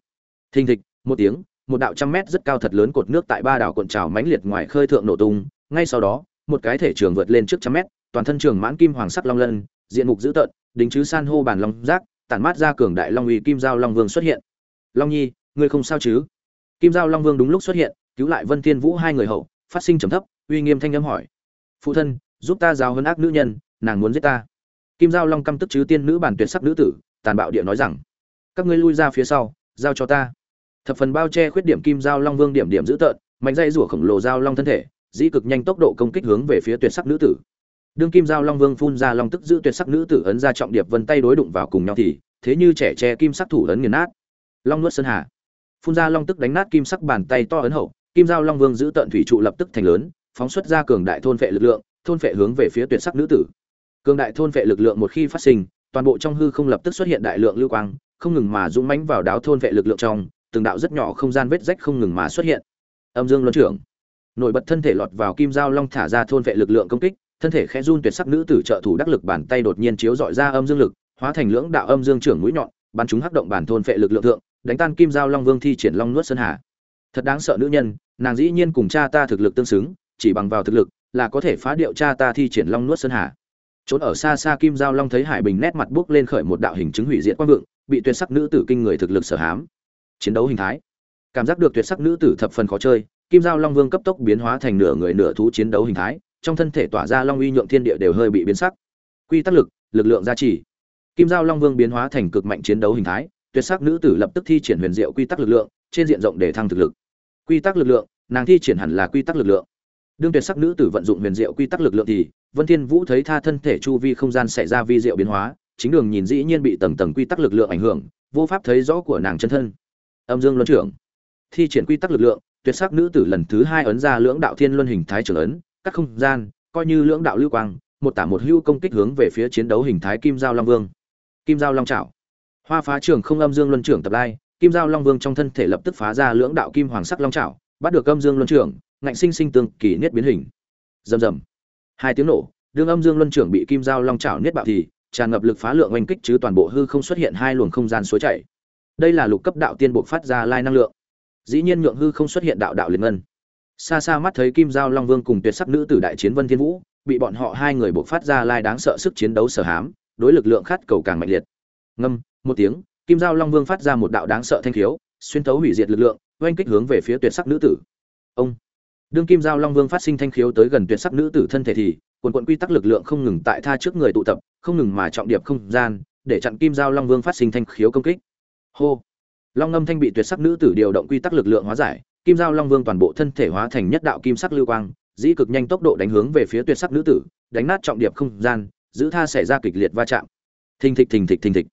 thình thịch, một tiếng một đạo trăm mét rất cao thật lớn cột nước tại ba đảo cuộn trào mãnh liệt ngoài khơi thượng nổ tung. Ngay sau đó, một cái thể trường vượt lên trước trăm mét, toàn thân trường mãn kim hoàng sắc long lân, diện mục dữ tợn, đính chứ san hô bản long giác tản mát ra cường đại long uy kim giao long vương xuất hiện. Long nhi, ngươi không sao chứ? Kim giao long vương đúng lúc xuất hiện, cứu lại vân thiên vũ hai người hậu, phát sinh trầm thấp, uy nghiêm thanh âm hỏi. Phụ thân, giúp ta giao hơn ác nữ nhân, nàng muốn giết ta. Kim giao long căm tức chứ tiên nữ bản tuyệt sắc nữ tử, tàn bạo địa nói rằng. Các ngươi lui ra phía sau, giao cho ta thập phần bao che khuyết điểm kim giao long vương điểm điểm dữ tợn, mạnh dây rủa khổng lồ giao long thân thể, dĩ cực nhanh tốc độ công kích hướng về phía tuyệt sắc nữ tử. Đương kim giao long vương phun ra long tức giữ tuyệt sắc nữ tử ấn ra trọng điệp vân tay đối đụng vào cùng nhau thì, thế như trẻ tre kim sắc thủ ấn nghiền nát. Long nuốt sơn hà. Phun ra long tức đánh nát kim sắc bàn tay to ấn hậu, kim giao long vương giữ tận thủy trụ lập tức thành lớn, phóng xuất ra cường đại thôn phệ lực lượng, thôn phệ hướng về phía tuyệt sắc nữ tử. Cường đại thôn phệ lực lượng một khi phát sinh, toàn bộ trong hư không lập tức xuất hiện đại lượng lưu quang, không ngừng mà dũng mãnh vào đáo thôn phệ lực lượng trong từng đạo rất nhỏ không gian vết rách không ngừng mà xuất hiện. Âm dương luân trưởng. Nổi bật thân thể lọt vào kim giao long thả ra thôn vệ lực lượng công kích, thân thể khẽ run tuyệt sắc nữ tử trợ thủ đắc lực bàn tay đột nhiên chiếu dọi ra âm dương lực, hóa thành lưỡng đạo âm dương trưởng mũi nhọn, bắn chúng hắc động bản thôn vệ lực lượng thượng, đánh tan kim giao long vương thi triển long nuốt sơn hà. Thật đáng sợ nữ nhân, nàng dĩ nhiên cùng cha ta thực lực tương xứng, chỉ bằng vào thực lực là có thể phá điệu cha ta thi triển long nuốt sơn hà. Trốn ở xa xa kim giao long thấy hải bình nét mặt bước lên khởi một đạo hình chứng hủy diệt quang vượng, bị tuyệt sắc nữ tử kinh người thực lực sở hám chiến đấu hình thái. Cảm giác được tuyệt sắc nữ tử thập phần khó chơi, kim giao long vương cấp tốc biến hóa thành nửa người nửa thú chiến đấu hình thái, trong thân thể tỏa ra long uy nhượng thiên địa đều hơi bị biến sắc. Quy tắc lực lực lượng gia trì. Kim giao long vương biến hóa thành cực mạnh chiến đấu hình thái, tuyệt sắc nữ tử lập tức thi triển huyền diệu quy tắc lực lượng, trên diện rộng để thăng thực lực. Quy tắc lực lượng, nàng thi triển hẳn là quy tắc lực lượng. Đương tuyệt sắc nữ tử vận dụng huyền diệu quy tắc lực lượng thì, vân thiên vũ thấy tha thân thể chu vi không gian xảy ra vi diệu biến hóa, chính đường nhìn dĩ nhiên bị tầng tầng quy tắc lực lượng ảnh hưởng, vô pháp thấy rõ của nàng chân thân âm dương luân trưởng. Thi triển quy tắc lực lượng, tuyệt sắc nữ tử lần thứ hai ấn ra lưỡng đạo thiên luân hình thái trưởng ấn, các không gian, coi như lưỡng đạo lưu quang, một tả một hưu công kích hướng về phía chiến đấu hình thái kim giao long vương. Kim giao long trảo hoa phá trường không âm dương luân trưởng tập lai, kim giao long vương trong thân thể lập tức phá ra lưỡng đạo kim hoàng sắc long trảo bắt được âm dương luân trưởng, ngạnh sinh sinh tương kỳ niết biến hình. Rầm rầm. Hai tiếng nổ, đương âm dương luân trưởng bị kim giao long trảo niết bạo thì, tràn ngập lực phá lượng oanh kích chứ toàn bộ hư không xuất hiện hai luồng không gian suối chảy đây là lục cấp đạo tiên bộ phát ra lai năng lượng. Dĩ nhiên nhượng hư không xuất hiện đạo đạo liền ngân. Xa xa mắt thấy kim giao long vương cùng tuyệt sắc nữ tử đại chiến vân thiên vũ, bị bọn họ hai người buộc phát ra lai đáng sợ sức chiến đấu sở hám, đối lực lượng khát cầu càng mạnh liệt. Ngâm, một tiếng, kim giao long vương phát ra một đạo đáng sợ thanh khiếu, xuyên thấu hủy diệt lực lượng, oanh kích hướng về phía tuyệt sắc nữ tử. Ông! Đương kim giao long vương phát sinh thanh khiếu tới gần tuyệt sắc nữ tử thân thể thì, quần quận quy tắc lực lượng không ngừng tại tha trước người tụ tập, không ngừng mà trọng điệp không gian, để chặn kim giao long vương phát sinh thanh khiếu công kích hô. Long ngâm thanh bị tuyệt sắc nữ tử điều động quy tắc lực lượng hóa giải, kim giao long vương toàn bộ thân thể hóa thành nhất đạo kim sắc lưu quang, dĩ cực nhanh tốc độ đánh hướng về phía tuyệt sắc nữ tử, đánh nát trọng điệp không gian, giữ tha xảy ra kịch liệt va chạm. Thình thịch thình thịch thình thịch.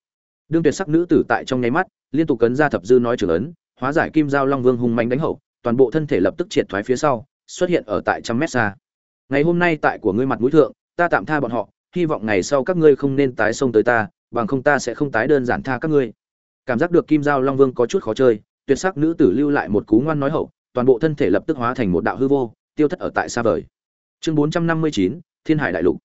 Đương tuyệt sắc nữ tử tại trong nháy mắt, liên tục cấn ra thập dư nói trưởng ấn, hóa giải kim giao long vương hung manh đánh hậu, toàn bộ thân thể lập tức triệt thoái phía sau, xuất hiện ở tại trăm mét xa. Ngày hôm nay tại của ngươi mặt mũi thượng, ta tạm tha bọn họ, hy vọng ngày sau các ngươi không nên tái xông tới ta, bằng không ta sẽ không tái đơn giản tha các ngươi cảm giác được kim giao long vương có chút khó chơi, tuyệt sắc nữ tử lưu lại một cú ngoan nói hậu, toàn bộ thân thể lập tức hóa thành một đạo hư vô, tiêu thất ở tại xa vời. Chương bốn trăm năm mươi chín, thiên hải đại lục.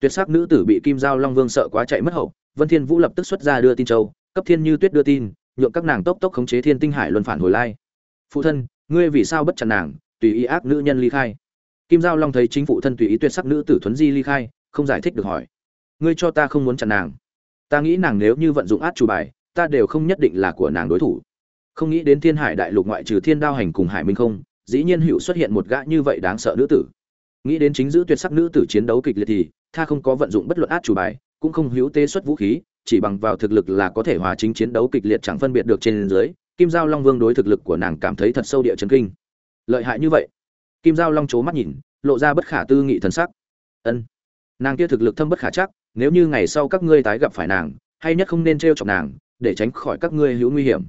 Tuyệt sắc nữ tử bị kim giao long vương sợ quá chạy mất hậu, vân thiên vũ lập tức xuất ra đưa tin châu, cấp thiên như tuyết đưa tin, nhượng các nàng tốc tốc khống chế thiên tinh hải luân phản hồi lai. Phụ thân, ngươi vì sao bất chặt nàng, tùy ý ác nữ nhân ly khai? Kim giao long thấy chính phụ thân tùy ý tuyệt sắc nữ tử thuấn di ly khai, không giải thích được hỏi. Ngươi cho ta không muốn chặn nàng. Ta nghĩ nàng nếu như vận dụng át chủ bài ta đều không nhất định là của nàng đối thủ. Không nghĩ đến thiên hải đại lục ngoại trừ thiên đao hành cùng hải minh không, dĩ nhiên hữu xuất hiện một gã như vậy đáng sợ nữ tử. Nghĩ đến chính giữ tuyệt sắc nữ tử chiến đấu kịch liệt thì, tha không có vận dụng bất luận át chủ bài, cũng không hữu tê xuất vũ khí, chỉ bằng vào thực lực là có thể hòa chính chiến đấu kịch liệt chẳng phân biệt được trên dưới, kim giao long vương đối thực lực của nàng cảm thấy thật sâu địa chấn kinh. Lợi hại như vậy? Kim giao long c mắt nhìn, lộ ra bất khả tư nghị thần sắc. Ân. Nàng kia thực lực thâm bất khả chắc, nếu như ngày sau các ngươi tái gặp phải nàng, hay nhất không nên t r chọc nàng để tránh khỏi các ngươi hữu nguy hiểm.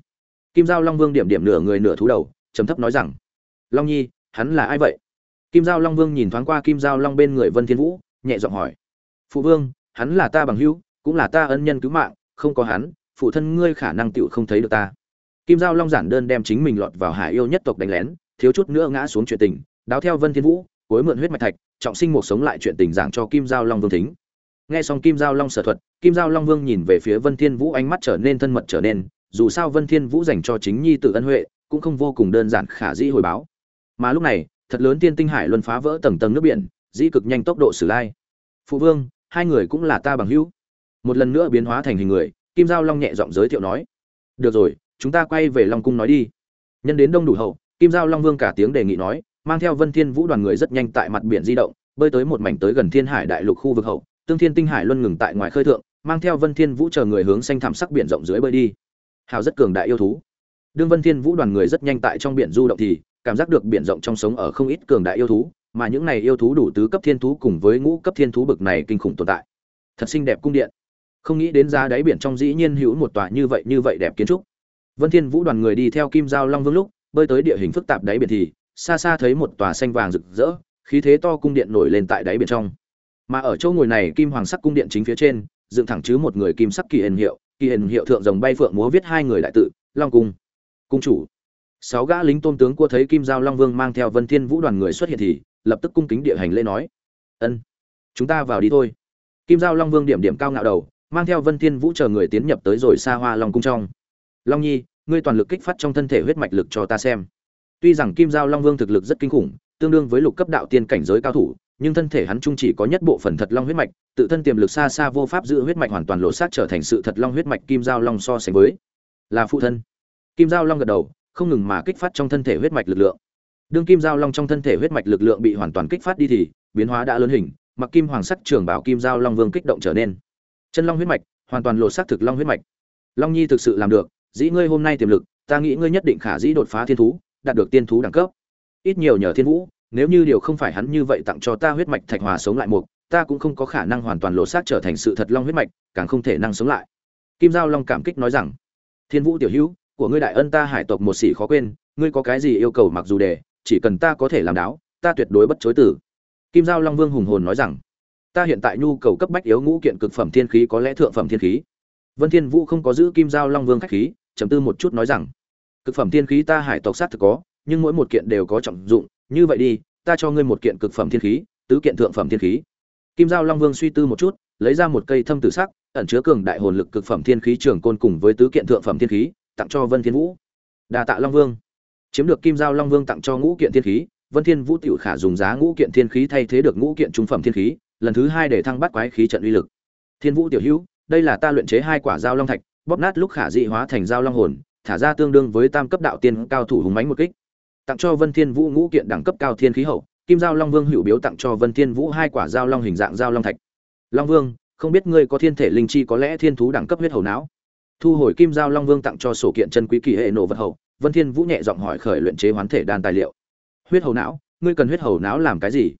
Kim giao long vương điểm điểm nửa người nửa thú đầu, trầm thấp nói rằng, long nhi, hắn là ai vậy? Kim giao long vương nhìn thoáng qua kim giao long bên người vân thiên vũ, nhẹ giọng hỏi, phụ vương, hắn là ta bằng hữu, cũng là ta ân nhân cứu mạng, không có hắn, phụ thân ngươi khả năng tựu không thấy được ta. Kim giao long giản đơn đem chính mình lọt vào hải yêu nhất tộc đánh lén, thiếu chút nữa ngã xuống chuyện tình, đáo theo vân thiên vũ cuối mượn huyết mạch thạch, trọng sinh một sống lại chuyện tình giảng cho kim giao long vương thính nghe xong kim giao long sở thuật, kim giao long vương nhìn về phía vân thiên vũ ánh mắt trở nên thân mật trở nên, dù sao vân thiên vũ dành cho chính nhi tự ân huệ, cũng không vô cùng đơn giản khả dĩ hồi báo. Mà lúc này, thật lớn tiên tinh hải luân phá vỡ tầng tầng nước biển, dĩ cực nhanh tốc độ xử lai. Phụ vương, hai người cũng là ta bằng hữu. Một lần nữa biến hóa thành hình người, kim giao long nhẹ giọng giới thiệu nói. Được rồi, chúng ta quay về long cung nói đi. Nhân đến đông đủ hậu, kim giao long vương cả tiếng đề nghị nói, mang theo vân thiên vũ đoàn người rất nhanh tại mặt biển di động, bơi tới một mảnh tới gần thiên hải đại lục khu vực hậu tương thiên tinh hải luân ngừng tại ngoài khơi thượng, mang theo vân thiên vũ chờ người hướng xanh thảm sắc biển rộng dưới bơi đi. Hào rất cường đại yêu thú. Đương vân thiên vũ đoàn người rất nhanh tại trong biển du động thì, cảm giác được biển rộng trong sống ở không ít cường đại yêu thú, mà những này yêu thú đủ tứ cấp thiên thú cùng với ngũ cấp thiên thú bực này kinh khủng tồn tại. Thật xinh đẹp cung điện. Không nghĩ đến ra đáy biển trong dĩ nhiên hữu một tòa như vậy như vậy đẹp kiến trúc. Vân thiên vũ đoàn người đi theo kim giao long vương lúc, bơi tới địa hình phức tạp đáy biển thì, xa xa thấy một tòa xanh vàng rực rỡ, khí thế to cung điện nổi lên tại đáy biển trong mà ở chỗ ngồi này kim hoàng sắc cung điện chính phía trên, dựng thẳng chứ một người kim sắc kỳ hiền hiệu, kỳ hiền hiệu thượng rồng bay phượng múa viết hai người đại tự, long cung. Cung chủ. Sáu gã lính tôn tướng cua thấy kim giao long vương mang theo vân thiên vũ đoàn người xuất hiện thì, lập tức cung kính địa hành lễ nói. Ân, chúng ta vào đi thôi. Kim giao long vương điểm điểm cao ngạo đầu, mang theo vân thiên vũ chờ người tiến nhập tới rồi xa hoa long cung trong. Long nhi, ngươi toàn lực kích phát trong thân thể huyết mạch lực cho ta xem. Tuy rằng kim giao long vương thực lực rất kinh khủng, tương đương với lục cấp đạo tiên cảnh giới cao thủ nhưng thân thể hắn trung chỉ có nhất bộ phận thật long huyết mạch, tự thân tiềm lực xa xa vô pháp giữ huyết mạch hoàn toàn lộ sát trở thành sự thật long huyết mạch kim giao long so sánh với là phụ thân. Kim giao long gật đầu, không ngừng mà kích phát trong thân thể huyết mạch lực lượng. Đương kim giao long trong thân thể huyết mạch lực lượng bị hoàn toàn kích phát đi thì, biến hóa đã lớn hình, mặc kim hoàng sắc trường bảo kim giao long vương kích động trở nên. Chân long huyết mạch, hoàn toàn lộ sát thực long huyết mạch. Long nhi thực sự làm được, dĩ ngươi hôm nay tiềm lực, ta nghĩ ngươi nhất định khả dĩ đột phá thiên thú, đạt được tiên thú đẳng cấp. Ít nhiều nhờ thiên vũ nếu như điều không phải hắn như vậy tặng cho ta huyết mạch thạch hòa sống lại một ta cũng không có khả năng hoàn toàn lộ xác trở thành sự thật long huyết mạch, càng không thể năng sống lại. Kim giao long cảm kích nói rằng, thiên vũ tiểu hữu, của ngươi đại ân ta hải tộc một sĩ khó quên, ngươi có cái gì yêu cầu mặc dù để chỉ cần ta có thể làm đáo, ta tuyệt đối bất chối từ. Kim giao long vương hùng hồn nói rằng, ta hiện tại nhu cầu cấp bách yếu ngũ kiện cực phẩm thiên khí có lẽ thượng phẩm thiên khí. Vân thiên vũ không có giữ kim giao long vương khách khí, trầm tư một chút nói rằng, cực phẩm thiên khí ta hải tộc sát thực có, nhưng mỗi một kiện đều có trọng dụng như vậy đi, ta cho ngươi một kiện cực phẩm thiên khí, tứ kiện thượng phẩm thiên khí. Kim giao long vương suy tư một chút, lấy ra một cây thâm tử sắc, ẩn chứa cường đại hồn lực cực phẩm thiên khí trường côn cùng với tứ kiện thượng phẩm thiên khí, tặng cho vân thiên vũ. Đa tạ long vương. Chiếm được kim giao long vương tặng cho ngũ kiện thiên khí, vân thiên vũ tiểu khả dùng giá ngũ kiện thiên khí thay thế được ngũ kiện trung phẩm thiên khí, lần thứ hai để thăng bắt quái khí trận uy lực. Thiên vũ tiểu hữu, đây là ta luyện chế hai quả giao long thạch, bóp nát lúc khả dị hóa thành giao long hồn, thả ra tương đương với tam cấp đạo tiên cao thủ hùng mãnh một kích tặng cho vân thiên vũ ngũ kiện đẳng cấp cao thiên khí hậu, kim giao long vương hữu biếu tặng cho vân thiên vũ hai quả giao long hình dạng giao long thạch. Long vương, không biết ngươi có thiên thể linh chi có lẽ thiên thú đẳng cấp huyết hầu não? Thu hồi kim giao long vương tặng cho sổ kiện chân quý kỳ hệ nổ vật hậu, vân thiên vũ nhẹ giọng hỏi khởi luyện chế hoán thể đan tài liệu. Huyết hầu não? Ngươi cần huyết hầu não làm cái gì?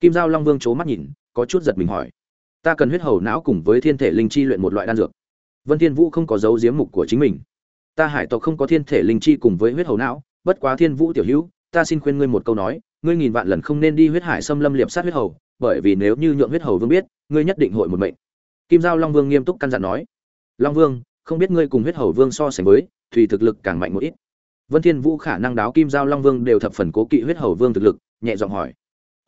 Kim giao long vương chố mắt nhìn, có chút giật mình hỏi. Ta cần huyết hầu não cùng với thiên thể linh chi luyện một loại đan dược. Vân thiên vũ không có dấu giếm mục của chính mình. Ta hải tộc không có thiên thể linh chi cùng với huyết hầu não bất quá thiên vũ tiểu hữu, ta xin khuyên ngươi một câu nói, ngươi nghìn vạn lần không nên đi huyết hải xâm lâm liệp sát huyết hầu, bởi vì nếu như nhượng huyết hầu vương biết, ngươi nhất định hội một mệnh. Kim giao long vương nghiêm túc căn dặn nói. Long vương, không biết ngươi cùng huyết hầu vương so sánh với thủy thực lực càng mạnh một ít. Vân thiên vũ khả năng đáo kim giao long vương đều thập phần cố kỵ huyết hầu vương thực lực, nhẹ giọng hỏi.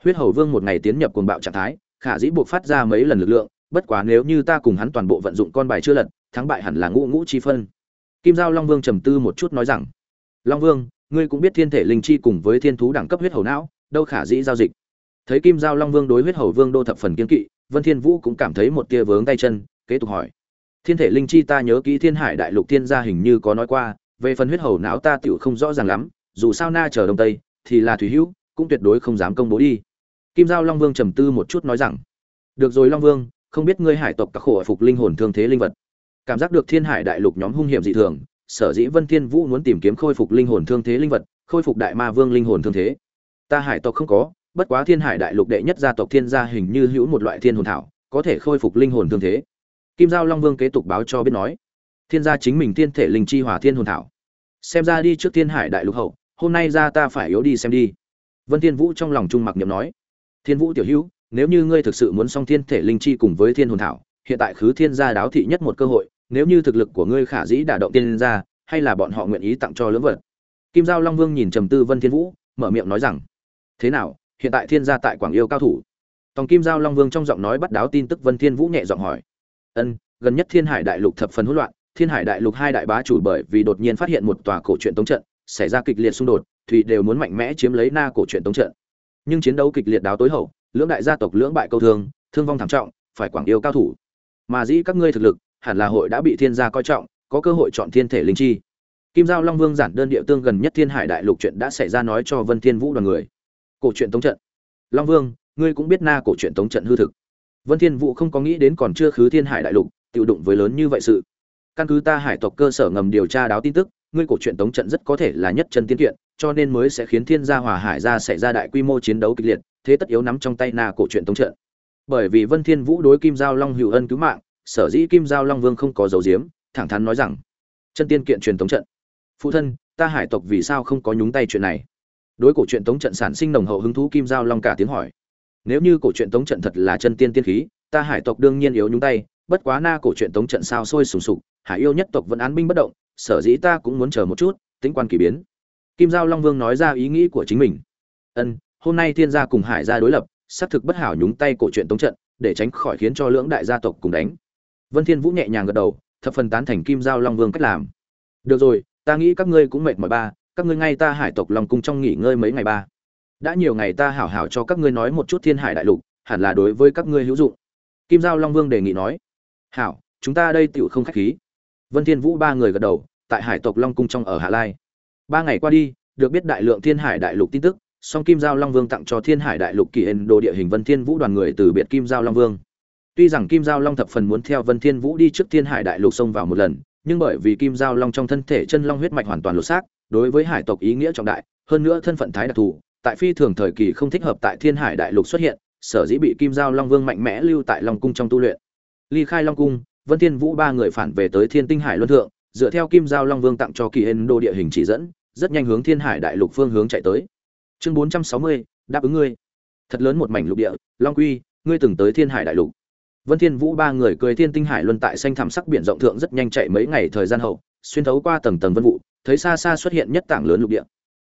Huyết hầu vương một ngày tiến nhập cuồng bạo trạng thái, khả dĩ buộc phát ra mấy lần lực lượng, bất quá nếu như ta cùng hắn toàn bộ vận dụng con bài chưa lật, thắng bại hẳn là ngũ ngũ chi phân. Kim giao long vương trầm tư một chút nói rằng. Long vương ngươi cũng biết thiên thể linh chi cùng với thiên thú đẳng cấp huyết hầu não, đâu khả dĩ giao dịch. Thấy kim giao long vương đối huyết hầu vương đô thập phần kiên kỵ, vân thiên vũ cũng cảm thấy một tia vướng tay chân, kế tục hỏi. Thiên thể linh chi ta nhớ kỹ thiên hải đại lục thiên gia hình như có nói qua, về phần huyết hầu não ta tiểu không rõ ràng lắm, dù sao na chờ đông tây, thì là thủy hữu, cũng tuyệt đối không dám công bố đi. Kim giao long vương trầm tư một chút nói rằng, được rồi long vương, không biết ngươi hải tộc các khổ phục linh hồn thương thế linh vật. Cảm giác được thiên hải đại lục nhóm hung hiểm dị thường sở dĩ vân thiên vũ muốn tìm kiếm khôi phục linh hồn thương thế linh vật, khôi phục đại ma vương linh hồn thương thế. Ta hải tộc không có, bất quá thiên hải đại lục đệ nhất gia tộc thiên gia hình như hữu một loại thiên hồn thảo, có thể khôi phục linh hồn thương thế. Kim giao long vương kế tục báo cho biết nói, thiên gia chính mình thiên thể linh chi hỏa thiên hồn thảo. Xem ra đi trước thiên hải đại lục hậu, hôm nay ra ta phải yếu đi xem đi. Vân thiên vũ trong lòng trung mặc niệm nói, thiên vũ tiểu hữu, nếu như ngươi thực sự muốn song thiên thể linh chi cùng với thiên hồn thảo, hiện tại khứ thiên gia đáo thị nhất một cơ hội nếu như thực lực của ngươi khả dĩ đả động tiên gia, hay là bọn họ nguyện ý tặng cho lưỡng vật? Kim giao long vương nhìn trầm tư vân thiên vũ, mở miệng nói rằng, thế nào, hiện tại thiên gia tại quảng yêu cao thủ? Tòng kim giao long vương trong giọng nói bắt đáo tin tức vân thiên vũ nhẹ giọng hỏi, ân, gần nhất thiên hải đại lục thập phần hỗn loạn, thiên hải đại lục hai đại bá chủ bởi vì đột nhiên phát hiện một tòa cổ truyện tống trận, xảy ra kịch liệt xung đột, thủy đều muốn mạnh mẽ chiếm lấy na cổ truyện tống trận. Nhưng chiến đấu kịch liệt đáo tối hậu, lưỡng đại gia tộc lưỡng bại câu thương thương vong thảm trọng, phải quảng yêu cao thủ. Mà dĩ các ngươi thực lực hẳn là hội đã bị thiên gia coi trọng, có cơ hội chọn thiên thể linh chi. Kim giao long vương giản đơn địa tương gần nhất thiên hải đại lục chuyện đã xảy ra nói cho vân thiên vũ đoàn người. Cổ truyện tống trận. Long vương, ngươi cũng biết na cổ truyện tống trận hư thực. Vân thiên vũ không có nghĩ đến còn chưa khứ thiên hải đại lục tiêu đụng với lớn như vậy sự. Căn cứ ta hải tộc cơ sở ngầm điều tra đáo tin tức, ngươi cổ truyện tống trận rất có thể là nhất chân tiên kiện, cho nên mới sẽ khiến thiên gia hòa hải gia xảy ra đại quy mô chiến đấu kịch liệt, thế tất yếu nắm trong tay na cổ truyện tống trận. Bởi vì vân thiên vũ đối kim giao long hữu ân cứu mạng sở dĩ kim giao long vương không có dấu diếm thẳng thắn nói rằng, chân tiên kiện truyền tống trận. Phụ thân, ta hải tộc vì sao không có nhúng tay chuyện này? Đối cổ truyện tống trận sản sinh nồng hậu hứng thú, kim giao long cả tiếng hỏi, nếu như cổ truyện tống trận thật là chân tiên tiên khí, ta hải tộc đương nhiên yếu nhúng tay, bất quá na cổ truyện tống trận sao sôi sùng sục, hải yêu nhất tộc vẫn án binh bất động, sở dĩ ta cũng muốn chờ một chút, tính quan kỳ biến. Kim giao long vương nói ra ý nghĩ của chính mình, ân, hôm nay thiên gia cùng hải gia đối lập, xác thực bất hảo nhúng tay cổ truyện tống trận, để tránh khỏi khiến cho lưỡng đại gia tộc cùng đánh vân thiên vũ nhẹ nhàng gật đầu, thập phần tán thành kim giao long vương cách làm. Được rồi, ta nghĩ các ngươi cũng mệt mỏi ba, các ngươi ngay ta hải tộc long cung trong nghỉ ngơi mấy ngày ba. Đã nhiều ngày ta hảo hảo cho các ngươi nói một chút thiên hải đại lục, hẳn là đối với các ngươi hữu dụng. Kim giao long vương đề nghị nói. Hảo, chúng ta đây tựu không khách khí. Vân thiên vũ ba người gật đầu, tại hải tộc long cung trong ở hạ lai. Ba ngày qua đi, được biết đại lượng thiên hải đại lục tin tức, song kim giao long vương tặng cho thiên hải đại lục kỳ ên đồ địa hình vân thiên vũ đoàn người từ biệt kim giao long vương tuy rằng kim giao long thập phần muốn theo vân thiên vũ đi trước thiên hải đại lục sông vào một lần nhưng bởi vì kim giao long trong thân thể chân long huyết mạch hoàn toàn lột xác đối với hải tộc ý nghĩa trọng đại hơn nữa thân phận thái đặc thù tại phi thường thời kỳ không thích hợp tại thiên hải đại lục xuất hiện sở dĩ bị kim giao long vương mạnh mẽ lưu tại long cung trong tu luyện. Ly khai long cung vân thiên vũ ba người phản về tới thiên tinh hải luân thượng dựa theo kim giao long vương tặng cho kỳ hên đô địa hình chỉ dẫn rất nhanh hướng thiên hải đại lục phương hướng chạy tới. Chương 460, đáp ứng ngươi. Thật lớn một mảnh lục địa long quy ngươi từng tới thiên hải đại lục vân thiên vũ ba người cười thiên tinh hải luân tại xanh thẳm sắc biển rộng thượng rất nhanh chạy mấy ngày thời gian hậu, xuyên thấu qua tầng tầng vân vụ, thấy xa xa xuất hiện nhất tảng lớn lục địa.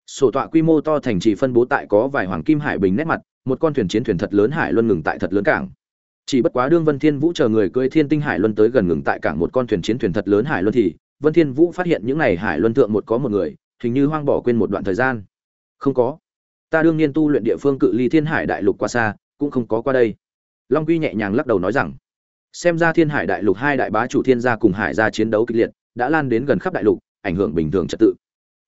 Sổ tọa quy mô to thành trì phân bố tại có vài hoàng kim hải bình nét mặt, một con thuyền chiến thuyền thật lớn hải luân ngừng tại thật lớn cảng. Chỉ bất quá đương vân thiên vũ chờ người cưỡi thiên tinh hải luân tới gần ngừng tại cảng một con thuyền chiến thuyền thật lớn hải luân thì, vân thiên vũ phát hiện những này hải luân thượng một có một người, hình như hoang bỏ quên một đoạn thời gian. Không có. Ta đương nhiên tu luyện địa phương cự ly thiên hải đại lục quá xa, cũng không có qua đây long quy nhẹ nhàng lắc đầu nói rằng, xem ra thiên hải đại lục hai đại bá chủ thiên gia cùng hải gia chiến đấu kịch liệt, đã lan đến gần khắp đại lục, ảnh hưởng bình thường trật tự.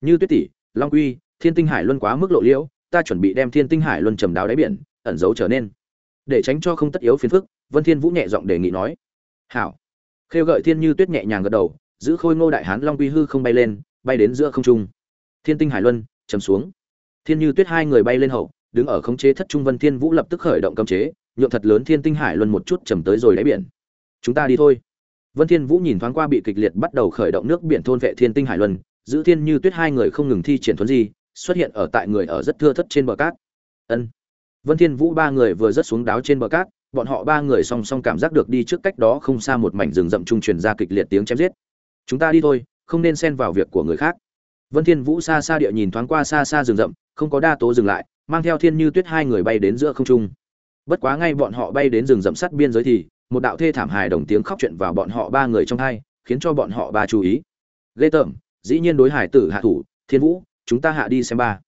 Như tuyết tỷ, long quy, thiên tinh hải luân quá mức lộ liễu, ta chuẩn bị đem thiên tinh hải luân trầm đáo đáy biển, ẩn giấu trở nên. Để tránh cho không tất yếu phiền phức, vân thiên vũ nhẹ giọng đề nghị nói, hảo. Khêu gợi thiên như tuyết nhẹ nhàng gật đầu, giữ khôi ngô đại hán long quy hư không bay lên, bay đến giữa không trung. Thiên tinh hải luân chầm xuống. Thiên như tuyết hai người bay lên hậu, đứng ở khống chế thất trung vân thiên vũ lập tức khởi động cấm chế nhượng thật lớn thiên tinh hải luân một chút chầm tới rồi đáy biển. Chúng ta đi thôi. Vân thiên vũ nhìn thoáng qua bị kịch liệt bắt đầu khởi động nước biển thôn vệ thiên tinh hải luân, giữ thiên như tuyết hai người không ngừng thi triển thuấn di, xuất hiện ở tại người ở rất thưa thất trên bờ cát. Ân. Vân thiên vũ ba người vừa rất xuống đáo trên bờ cát, bọn họ ba người song song cảm giác được đi trước cách đó không xa một mảnh rừng rậm trung truyền ra kịch liệt tiếng chém giết. Chúng ta đi thôi, không nên xen vào việc của người khác. Vân thiên vũ xa xa địa nhìn thoáng qua xa xa rừng rậm, không có đa tố dừng lại, mang theo thiên như tuyết hai người bay đến giữa không trung bất quá ngay bọn họ bay đến rừng rậm sắt biên giới thì, một đạo thê thảm hài đồng tiếng khóc chuyện vào bọn họ ba người trong hai, khiến cho bọn họ ba chú ý. Ghê tởm, dĩ nhiên đối hải tử hạ thủ, thiên vũ, chúng ta hạ đi xem ba.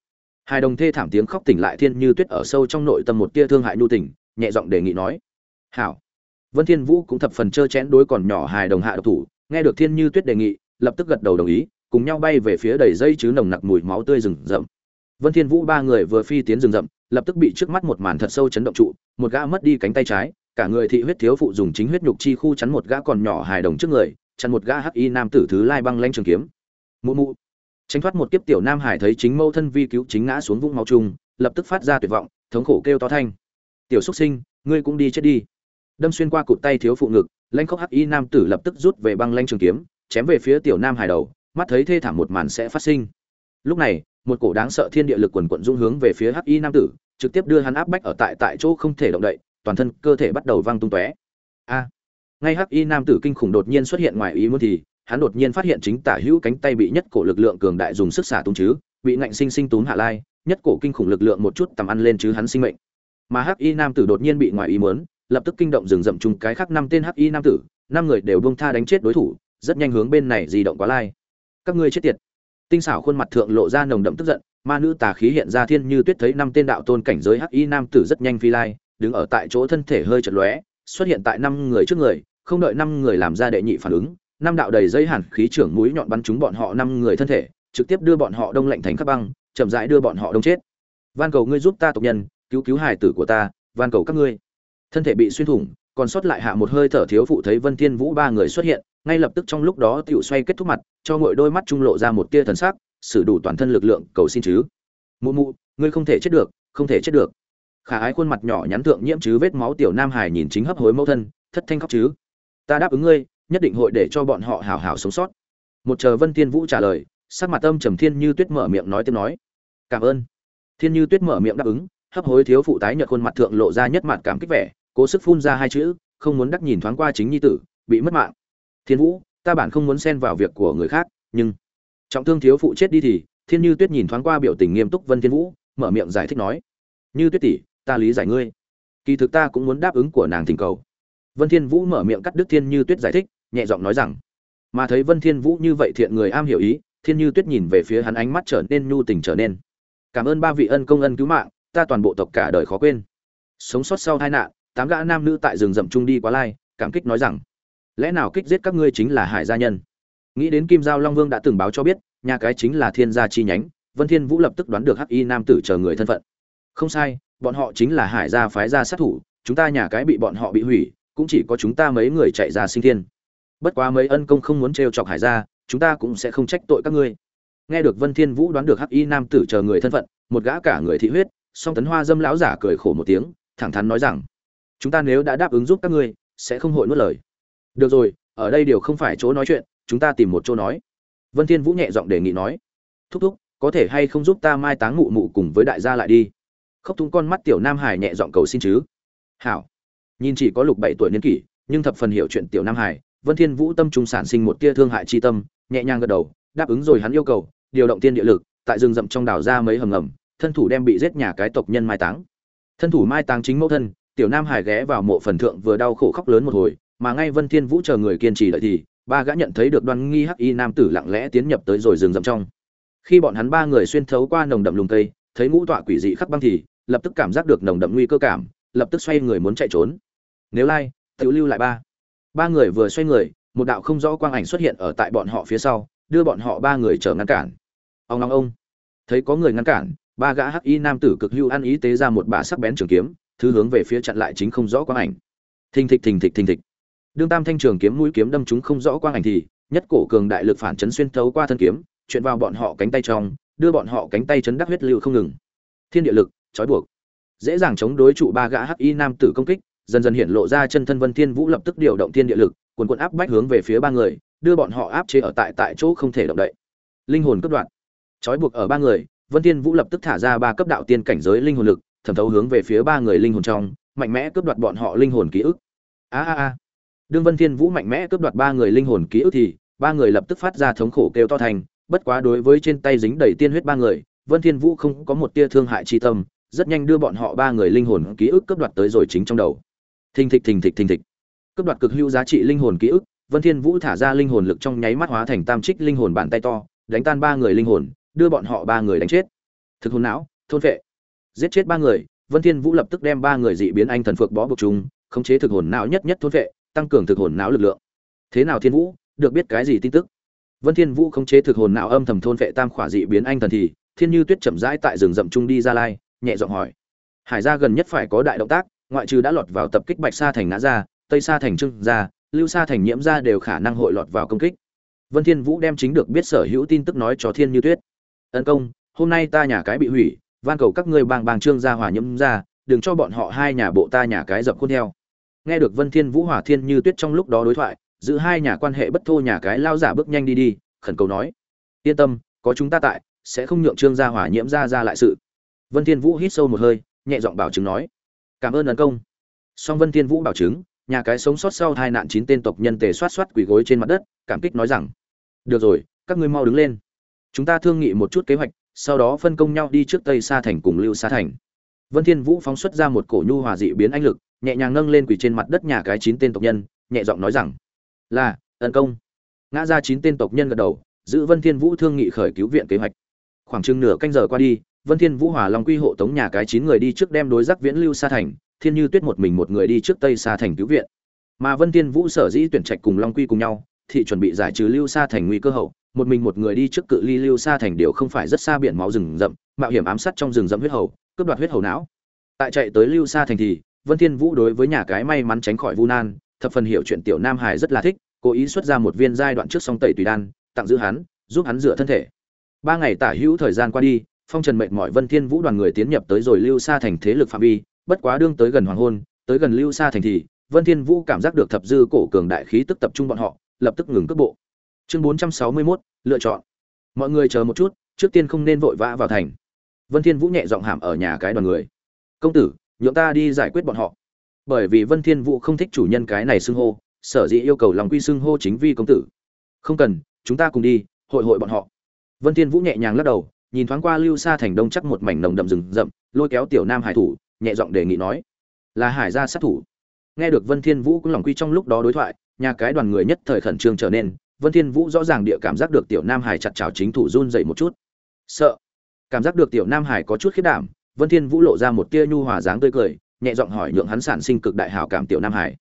Hài đồng thê thảm tiếng khóc tỉnh lại thiên như tuyết ở sâu trong nội tâm một tia thương hại nhu tỉnh nhẹ giọng đề nghị nói. Hảo. Vân thiên vũ cũng thập phần trơ chén đối còn nhỏ hài đồng hạ độc thủ, nghe được thiên như tuyết đề nghị, lập tức gật đầu đồng ý, cùng nhau bay về phía đầy dây chứ nồng nặc mùi máu tươi rừng rậm. Vân thiên vũ ba người vừa phi tiến rừng rậm lập tức bị trước mắt một màn thật sâu chấn động trụ, một gã mất đi cánh tay trái, cả người thị huyết thiếu phụ dùng chính huyết nhục chi khu chắn một gã còn nhỏ hài đồng trước người, chắn một gã hắc y nam tử thứ lai băng lanh trường kiếm. Mụ mụ. Tránh thoát một kiếp tiểu nam hải thấy chính mâu thân vi cứu chính ngã xuống vũng máu chung, lập tức phát ra tuyệt vọng, thống khổ kêu to thanh. Tiểu xuất sinh, ngươi cũng đi chết đi. Đâm xuyên qua cụt tay thiếu phụ ngực lanh khóc hắc y nam tử lập tức rút về băng lanh trường kiếm, chém về phía tiểu nam hải đầu, mắt thấy thê thảm một màn sẽ phát sinh. Lúc này một cổ đáng sợ thiên địa lực quần quận dung hướng về phía hắc y nam tử, trực tiếp đưa hắn áp bách ở tại tại chỗ không thể động đậy, toàn thân cơ thể bắt đầu văng tung tóe. A! Ngay hắc y nam tử kinh khủng đột nhiên xuất hiện ngoài ý muốn thì, hắn đột nhiên phát hiện chính tả hữu cánh tay bị nhất cổ lực lượng cường đại dùng sức xả tung chứ, bị ngạnh sinh sinh túm hạ lai, nhất cổ kinh khủng lực lượng một chút tầm ăn lên chứ hắn sinh mệnh. Mà hắc y nam tử đột nhiên bị ngoài ý muốn, lập tức kinh động rừng rậm chung cái khác năm tên hắc y nam tử, năm người đều buông tha đánh chết đối thủ, rất nhanh hướng bên này di động quá lai. Các ngươi chết tiệt! Tinh xảo khuôn mặt thượng lộ ra nồng đậm tức giận, ma nữ tà khí hiện ra thiên như tuyết thấy năm tên đạo tôn cảnh giới hắc y nam tử rất nhanh phi lai, đứng ở tại chỗ thân thể hơi chật lóe, xuất hiện tại năm người trước người, không đợi năm người làm ra đệ nhị phản ứng, năm đạo đầy dây hàn khí trưởng mũi nhọn bắn trúng bọn họ năm người thân thể, trực tiếp đưa bọn họ đông lạnh thành các băng, chậm rãi đưa bọn họ đông chết. Van cầu ngươi giúp ta tộc nhân, cứu cứu hài tử của ta, van cầu các ngươi. Thân thể bị xuyên thủng, còn sót lại hạ một hơi thở thiếu phụ thấy vân thiên vũ ba người xuất hiện ngay lập tức trong lúc đó tiểu xoay kết thúc mặt, cho ngội đôi mắt trung lộ ra một tia thần sắc, sử đủ toàn thân lực lượng, cầu xin chứ. Mụ mụ, ngươi không thể chết được, không thể chết được. Khả ái khuôn mặt nhỏ nhắn thượng nhiễm chứ vết máu tiểu nam hải nhìn chính hấp hối mẫu thân, thất thanh khóc chứ. Ta đáp ứng ngươi, nhất định hội để cho bọn họ hảo hảo sống sót. Một chờ vân thiên vũ trả lời, sắc mặt âm trầm thiên như tuyết mở miệng nói tiếp nói. Cảm ơn. Thiên như tuyết mở miệng đáp ứng, hấp hối thiếu phụ tái nhợt khuôn mặt thượng lộ ra nhất mặt cảm kích vẻ, cố sức phun ra hai chữ, không muốn đắc nhìn thoáng qua chính nhi tử, bị mất mạng thiên vũ, ta bản không muốn xen vào việc của người khác, nhưng trọng thương thiếu phụ chết đi thì, thiên như tuyết nhìn thoáng qua biểu tình nghiêm túc vân thiên vũ, mở miệng giải thích nói, như tuyết tỷ, ta lý giải ngươi. Kỳ thực ta cũng muốn đáp ứng của nàng thỉnh cầu. Vân thiên vũ mở miệng cắt đứt thiên như tuyết giải thích, nhẹ giọng nói rằng, mà thấy vân thiên vũ như vậy thiện người am hiểu ý, thiên như tuyết nhìn về phía hắn ánh mắt trở nên nhu tình trở nên. Cảm ơn ba vị ân công ân cứu mạng, ta toàn bộ tộc cả đời khó quên. Sống sót sau tai nạn, tám gã nam nữ tại rừng rậm trung đi quá lai, cảm kích nói rằng lẽ nào kích giết các ngươi chính là hải gia nhân? Nghĩ đến kim giao long vương đã từng báo cho biết, nhà cái chính là thiên gia chi nhánh, vân thiên vũ lập tức đoán được hắc y nam tử chờ người thân phận. Không sai, bọn họ chính là hải gia phái gia sát thủ, chúng ta nhà cái bị bọn họ bị hủy, cũng chỉ có chúng ta mấy người chạy ra sinh thiên. Bất quá mấy ân công không muốn trêu chọc hải gia, chúng ta cũng sẽ không trách tội các ngươi. Nghe được vân thiên vũ đoán được hắc y nam tử chờ người thân phận, một gã cả người thị huyết, song tấn hoa dâm lão giả cười khổ một tiếng, thẳng thắn nói rằng, chúng ta nếu đã đáp ứng giúp các ngươi, sẽ không hội nuốt lời được rồi, ở đây đều không phải chỗ nói chuyện, chúng ta tìm một chỗ nói. Vân thiên vũ nhẹ giọng đề nghị nói. Thúc thúc, có thể hay không giúp ta mai táng mụ mụ cùng với đại gia lại đi? Khóc thúng con mắt tiểu nam hải nhẹ giọng cầu xin chứ. Hảo. Nhìn chỉ có lục bảy tuổi niên kỷ, nhưng thập phần hiểu chuyện tiểu nam hải, vân thiên vũ tâm trung sản sinh một tia thương hại chi tâm, nhẹ nhàng gật đầu, đáp ứng rồi hắn yêu cầu, điều động tiên địa lực, tại rừng rậm trong đảo ra mấy hầm ngầm, thân thủ đem bị giết nhà cái tộc nhân mai táng. Thân thủ mai táng chính mẫu thân, tiểu nam hải ghé vào mộ phần thượng vừa đau khổ khóc lớn một hồi mà ngay vân thiên vũ chờ người kiên trì đợi thì, ba gã nhận thấy được đoan nghi hắc y nam tử lặng lẽ tiến nhập tới rồi rừng rậm trong. Khi bọn hắn ba người xuyên thấu qua nồng đậm lùng cây, thấy ngũ tọa quỷ dị khắc băng thì, lập tức cảm giác được nồng đậm nguy cơ cảm, lập tức xoay người muốn chạy trốn. Nếu lai, tiểu lưu lại ba. Ba người vừa xoay người, một đạo không rõ quang ảnh xuất hiện ở tại bọn họ phía sau, đưa bọn họ ba người trở ngăn cản. Ông long ông. Thấy có người ngăn cản, ba gã hắc y nam tử cực hưu ăn ý tế ra một bả sắc bén trường kiếm, thứ hướng về phía chặn lại chính không rõ quang ảnh. Thình thịch thình thịch thình thịch đương tam thanh trường kiếm mũi kiếm đâm chúng không rõ quang ảnh thì, nhất cổ cường đại lực phản chấn xuyên thấu qua thân kiếm, chuyện vào bọn họ cánh tay trong, đưa bọn họ cánh tay chấn đắc huyết lưu không ngừng. Thiên địa lực, trói buộc. Dễ dàng chống đối trụ ba gã hắc y nam tử công kích, dần dần hiện lộ ra chân thân vân thiên vũ lập tức điều động thiên địa lực quần quần áp bách hướng về phía ba người, đưa bọn họ áp chế ở tại tại chỗ không thể động đậy. Linh hồn cấp đoạn. Trói buộc ở ba người, vân thiên vũ lập tức thả ra ba cấp đạo tiên cảnh giới linh hồn lực, thẩm thấu hướng về phía ba người linh hồn trong, mạnh mẽ cướp đoạt bọn họ linh hồn ký ức. A a a đương vân thiên vũ mạnh mẽ cướp đoạt ba người linh hồn ký ức thì, ba người lập tức phát ra thống khổ kêu to thành, bất quá đối với trên tay dính đầy tiên huyết ba người, vân thiên vũ không có một tia thương hại chi tâm, rất nhanh đưa bọn họ ba người linh hồn ký ức cướp đoạt tới rồi chính trong đầu. Thình thịch thình thịch thình thịch. Cướp đoạt cực hữu giá trị linh hồn ký ức, vân thiên vũ thả ra linh hồn lực trong nháy mắt hóa thành tam trích linh hồn bàn tay to, đánh tan ba người linh hồn, đưa bọn họ ba người đánh chết. Thực hồn não, thôn vệ. Giết chết ba người, vân thiên vũ lập tức đem ba người dị biến anh thần phược bó buộc chúng, khống chế thực hồn não nhất nhất thôn vệ tăng cường thực hồn não lực lượng. Thế nào thiên vũ, được biết cái gì tin tức? Vân thiên vũ khống chế thực hồn não âm thầm thôn vệ tam khỏa dị biến anh thần thì, thiên như tuyết chậm rãi tại rừng rậm trung đi ra lai, nhẹ giọng hỏi. Hải gia gần nhất phải có đại động tác, ngoại trừ đã lọt vào tập kích bạch sa thành ngã ra tây sa thành trưng ra lưu sa thành nhiễm ra đều khả năng hội lọt vào công kích. Vân thiên vũ đem chính được biết sở hữu tin tức nói cho thiên như tuyết. Ân công, hôm nay ta nhà cái bị hủy, van cầu các ngươi bang bang trương gia hòa nhiễm gia, đừng cho bọn họ hai nhà bộ ta nhà cái dập khuôn theo nghe được vân thiên vũ hòa thiên như tuyết trong lúc đó đối thoại, giữ hai nhà quan hệ bất thô nhà cái lao giả bước nhanh đi đi, khẩn cầu nói, yên tâm, có chúng ta tại, sẽ không nhượng trương gia hỏa nhiễm ra ra lại sự. Vân thiên vũ hít sâu một hơi, nhẹ giọng bảo chứng nói, cảm ơn ấn công. Song vân thiên vũ bảo chứng, nhà cái sống sót sau hai nạn chín tên tộc nhân tề xoát xoát quỳ gối trên mặt đất, cảm kích nói rằng, được rồi, các ngươi mau đứng lên. Chúng ta thương nghị một chút kế hoạch, sau đó phân công nhau đi trước tây sa thành cùng lưu sa thành. Vân thiên vũ phóng xuất ra một cổ nhu hòa dị biến anh lực nhẹ nhàng nâng lên quỳ trên mặt đất nhà cái chín tên tộc nhân, nhẹ giọng nói rằng, là, ân công. Ngã ra chín tên tộc nhân gật đầu, giữ vân thiên vũ thương nghị khởi cứu viện kế hoạch. Khoảng chừng nửa canh giờ qua đi, vân thiên vũ hòa long quy hộ tống nhà cái chín người đi trước đem đối giác viễn lưu xa thành, thiên như tuyết một mình một người đi trước tây xa thành cứu viện. Mà vân thiên vũ sở dĩ tuyển trạch cùng long quy cùng nhau thì chuẩn bị giải trừ lưu xa thành nguy cơ hậu, một mình một người đi trước cự ly lưu xa thành điều không phải rất xa biển máu rừng rậm, mạo hiểm ám sát trong rừng rậm huyết hầu, cướp đoạt huyết hầu não. Tại chạy tới lưu xa thành thì vân thiên vũ đối với nhà cái may mắn tránh khỏi vu nan thập phần hiểu chuyện tiểu nam hải rất là thích cố ý xuất ra một viên giai đoạn trước song tẩy tùy đan tặng giữ hắn giúp hắn dựa thân thể. Ba ngày tả hữu thời gian qua đi phong trần mệnh mọi vân thiên vũ đoàn người tiến nhập tới rồi lưu sa thành thế lực phạm vi bất quá đương tới gần hoàng hôn tới gần lưu sa thành thì vân thiên vũ cảm giác được thập dư cổ cường đại khí tức tập trung bọn họ lập tức ngừng cước bộ. Chương 461, lựa chọn. Mọi người chờ một chút trước tiên không nên vội vã vào thành. Vân thiên vũ nhẹ giọng hàm ở nhà cái đoàn người. Công tử nhượng ta đi giải quyết bọn họ. Bởi vì vân thiên vũ không thích chủ nhân cái này xưng hô, sở dĩ yêu cầu lòng quy xưng hô chính vi công tử. Không cần, chúng ta cùng đi, hội hội bọn họ. Vân thiên vũ nhẹ nhàng lắc đầu, nhìn thoáng qua lưu xa thành đông chắc một mảnh nồng đậm rừng rậm, lôi kéo tiểu nam hải thủ, nhẹ giọng đề nghị nói, là hải gia sát thủ. Nghe được vân thiên vũ cũng lòng quy trong lúc đó đối thoại, nhà cái đoàn người nhất thời khẩn trương trở nên, vân thiên vũ rõ ràng địa cảm giác được tiểu nam hải chặt chào chính thủ run dậy một chút. Sợ. Cảm giác được tiểu nam hải có chút khiết đảm vân thiên vũ lộ ra một tia nhu hòa dáng tươi cười, nhẹ giọng hỏi nhượng hắn sản sinh cực đại hảo cảm tiểu nam hải.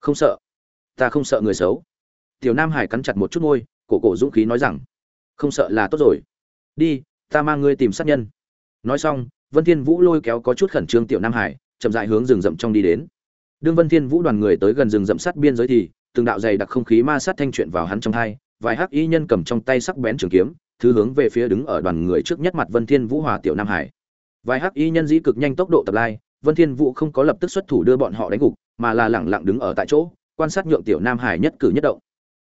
Không sợ. Ta không sợ người xấu. Tiểu nam hải cắn chặt một chút môi, cổ cổ dũng khí nói rằng, không sợ là tốt rồi. Đi, ta mang ngươi tìm sát nhân. Nói xong, vân thiên vũ lôi kéo có chút khẩn trương tiểu nam hải, chậm rãi hướng rừng rậm trong đi đến. Đương vân thiên vũ đoàn người tới gần rừng rậm sát biên giới thì, từng đạo dày đặc không khí ma sát thanh chuyện vào hắn trong hai, vài hắc y nhân cầm trong tay sắc bén trường kiếm, thứ hướng về phía đứng ở đoàn người trước nhất mặt vân thiên vũ hòa tiểu nam hải vài hắc y nhân dĩ cực nhanh tốc độ tập lai, vân thiên vũ không có lập tức xuất thủ đưa bọn họ đánh gục, mà là lẳng lặng đứng ở tại chỗ, quan sát nhượng tiểu nam hải nhất cử nhất động.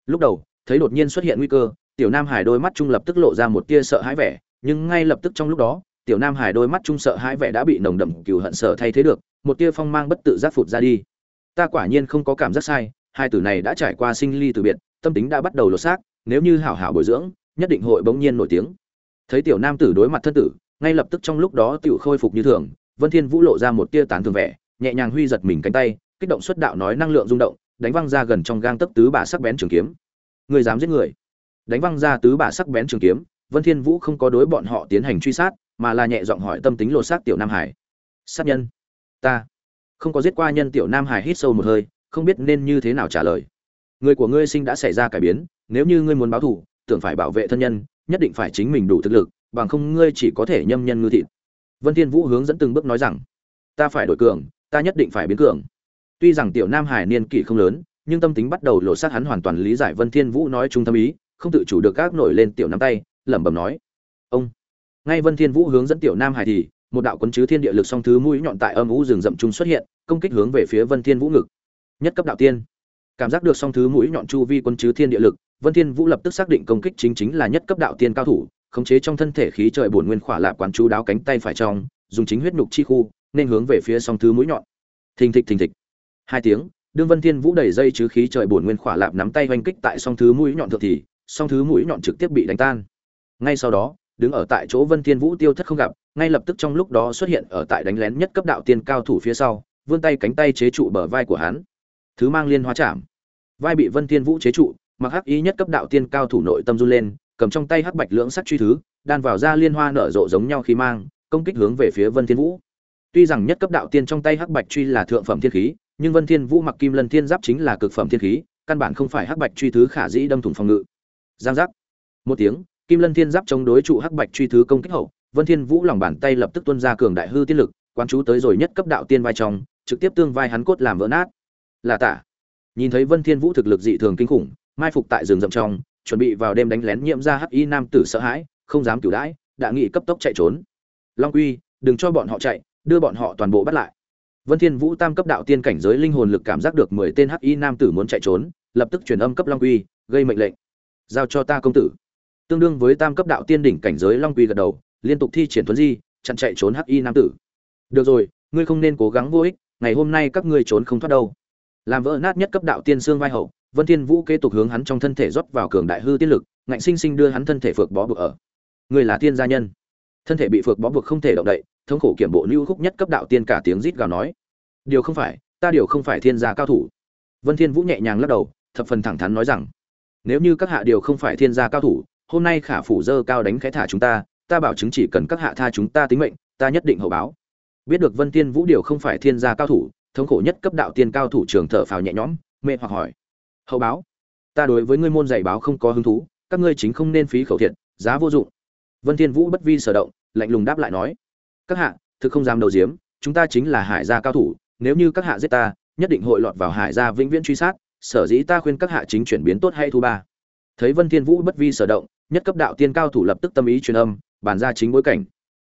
Lúc đầu, thấy đột nhiên xuất hiện nguy cơ, tiểu nam hải đôi mắt trung lập tức lộ ra một tia sợ hãi vẻ, nhưng ngay lập tức trong lúc đó, tiểu nam hải đôi mắt trung sợ hãi vẻ đã bị nồng đậm cừu hận sợ thay thế được, một tia phong mang bất tự giác phụt ra đi. Ta quả nhiên không có cảm giác sai, hai tử này đã trải qua sinh ly từ biệt, tâm tính đã bắt đầu lột xác, nếu như hảo hảo bồi dưỡng, nhất định hội bỗng nhiên nổi tiếng. Thấy tiểu nam tử đối mặt thân tử ngay lập tức trong lúc đó tiểu khôi phục như thường, vân thiên vũ lộ ra một tia tán thường vẻ, nhẹ nhàng huy giật mình cánh tay, kích động xuất đạo nói năng lượng rung động, đánh văng ra gần trong gang tấc tứ bà sắc bén trường kiếm. Người dám giết người. Đánh văng ra tứ bà sắc bén trường kiếm, vân thiên vũ không có đối bọn họ tiến hành truy sát, mà là nhẹ giọng hỏi tâm tính lột xác tiểu nam hải. Sát nhân. Ta. Không có giết qua nhân tiểu nam hải hít sâu một hơi, không biết nên như thế nào trả lời. Người của ngươi sinh đã xảy ra cải biến, nếu như ngươi muốn báo thù, tưởng phải bảo vệ thân nhân, nhất định phải chính mình đủ thực lực bằng không ngươi chỉ có thể nhâm nhân ngư thịt. Vân thiên vũ hướng dẫn từng bước nói rằng, ta phải đổi cường, ta nhất định phải biến cường. Tuy rằng tiểu nam hải niên kỷ không lớn, nhưng tâm tính bắt đầu lộ sát hắn hoàn toàn lý giải vân thiên vũ nói trung tâm ý, không tự chủ được các nổi lên tiểu nắm tay, lẩm bẩm nói, ông. Ngay vân thiên vũ hướng dẫn tiểu nam hải thì, một đạo quân chứ thiên địa lực song thứ mũi nhọn tại âm u rừng rậm trung xuất hiện, công kích hướng về phía vân thiên vũ ngực. Nhất cấp đạo tiên. Cảm giác được song thứ mũi nhọn chu vi quân chứ thiên địa lực, vân thiên vũ lập tức xác định công kích chính chính là nhất cấp đạo tiên cao thủ khống chế trong thân thể khí trời bổn nguyên khỏa lạp quán chú đáo cánh tay phải trong, dùng chính huyết nhục chi khu, nên hướng về phía song thứ mũi nhọn. Thình thịch thình thịch. Hai tiếng, đương vân thiên vũ đẩy dây chứ khí trời bổn nguyên khỏa lạp nắm tay hoành kích tại song thứ mũi nhọn thượng thì, song thứ mũi nhọn trực tiếp bị đánh tan. Ngay sau đó, đứng ở tại chỗ vân thiên vũ tiêu thất không gặp, ngay lập tức trong lúc đó xuất hiện ở tại đánh lén nhất cấp đạo tiên cao thủ phía sau, vươn tay cánh tay chế trụ bờ vai của hắn. Thứ mang liên hóa chạm. Vai bị vân thiên vũ chế trụ, mặc hắc ý nhất cấp đạo tiên cao thủ nội tâm run lên cầm trong tay hắc bạch lưỡng sắc truy thứ, đan vào ra liên hoa nở rộ giống nhau khí mang, công kích hướng về phía vân thiên vũ. Tuy rằng nhất cấp đạo tiên trong tay hắc bạch truy là thượng phẩm thiên khí, nhưng vân thiên vũ mặc kim lân thiên giáp chính là cực phẩm thiên khí, căn bản không phải hắc bạch truy thứ khả dĩ đâm thủng phòng ngự. Giang giác. Một tiếng, kim lân thiên giáp chống đối trụ hắc bạch truy thứ công kích hậu, vân thiên vũ lòng bàn tay lập tức tuôn ra cường đại hư tiên lực quan chú tới rồi nhất cấp đạo tiên vai trong, trực tiếp tương vai hắn cốt làm vỡ nát. Là tả. Nhìn thấy vân thiên vũ thực lực dị thường kinh khủng, mai phục tại rừng rậm trong chuẩn bị vào đêm đánh lén nhiễm ra hắc y nam tử sợ hãi, không dám cửu đãi, đã nghị cấp tốc chạy trốn. Long quy, đừng cho bọn họ chạy, đưa bọn họ toàn bộ bắt lại. Vân thiên vũ tam cấp đạo tiên cảnh giới linh hồn lực cảm giác được mười tên hắc y nam tử muốn chạy trốn, lập tức truyền âm cấp long quy, gây mệnh lệnh. Giao cho ta công tử. Tương đương với tam cấp đạo tiên đỉnh cảnh giới long quy gật đầu, liên tục thi triển tuấn di, chặn chạy trốn hắc y nam tử. Được rồi, ngươi không nên cố gắng vô ích, ngày hôm nay các ngươi trốn không thoát đâu. Làm vỡ nát nhất cấp đạo tiên xương vai hậu vân thiên vũ kế tục hướng hắn trong thân thể rót vào cường đại hư tiên lực, ngạnh sinh sinh đưa hắn thân thể phược bó buộc ở. Người là tiên gia nhân. Thân thể bị phược bó buộc không thể động đậy, thống khổ kiểm bộ lưu khúc nhất cấp đạo tiên cả tiếng rít gào nói. Điều không phải, ta điều không phải thiên gia cao thủ. Vân thiên vũ nhẹ nhàng lắc đầu, thập phần thẳng thắn nói rằng, nếu như các hạ điều không phải thiên gia cao thủ, hôm nay khả phủ dơ cao đánh khẽ thả chúng ta ta bảo chứng chỉ cần các hạ tha chúng ta tính mệnh, ta nhất định hậu báo. Biết được vân Thiên vũ điều không phải thiên gia cao thủ, thống khổ nhất cấp đạo tiên cao thủ trường thở phào nhẹ nhõm mệt hoặc hỏi hậu báo. Ta đối với ngươi môn dạy báo không có hứng thú, các ngươi chính không nên phí khẩu thiện, giá vô dụng. Vân thiên vũ bất vi sở động, lạnh lùng đáp lại nói. Các hạ, thực không dám đầu diếm, chúng ta chính là hải gia cao thủ, nếu như các hạ giết ta, nhất định hội lọt vào hải gia vĩnh viễn truy sát, sở dĩ ta khuyên các hạ chính chuyển biến tốt hay thu ba. Thấy vân thiên vũ bất vi sở động, nhất cấp đạo tiên cao thủ lập tức tâm ý truyền âm, bàn ra chính bối cảnh.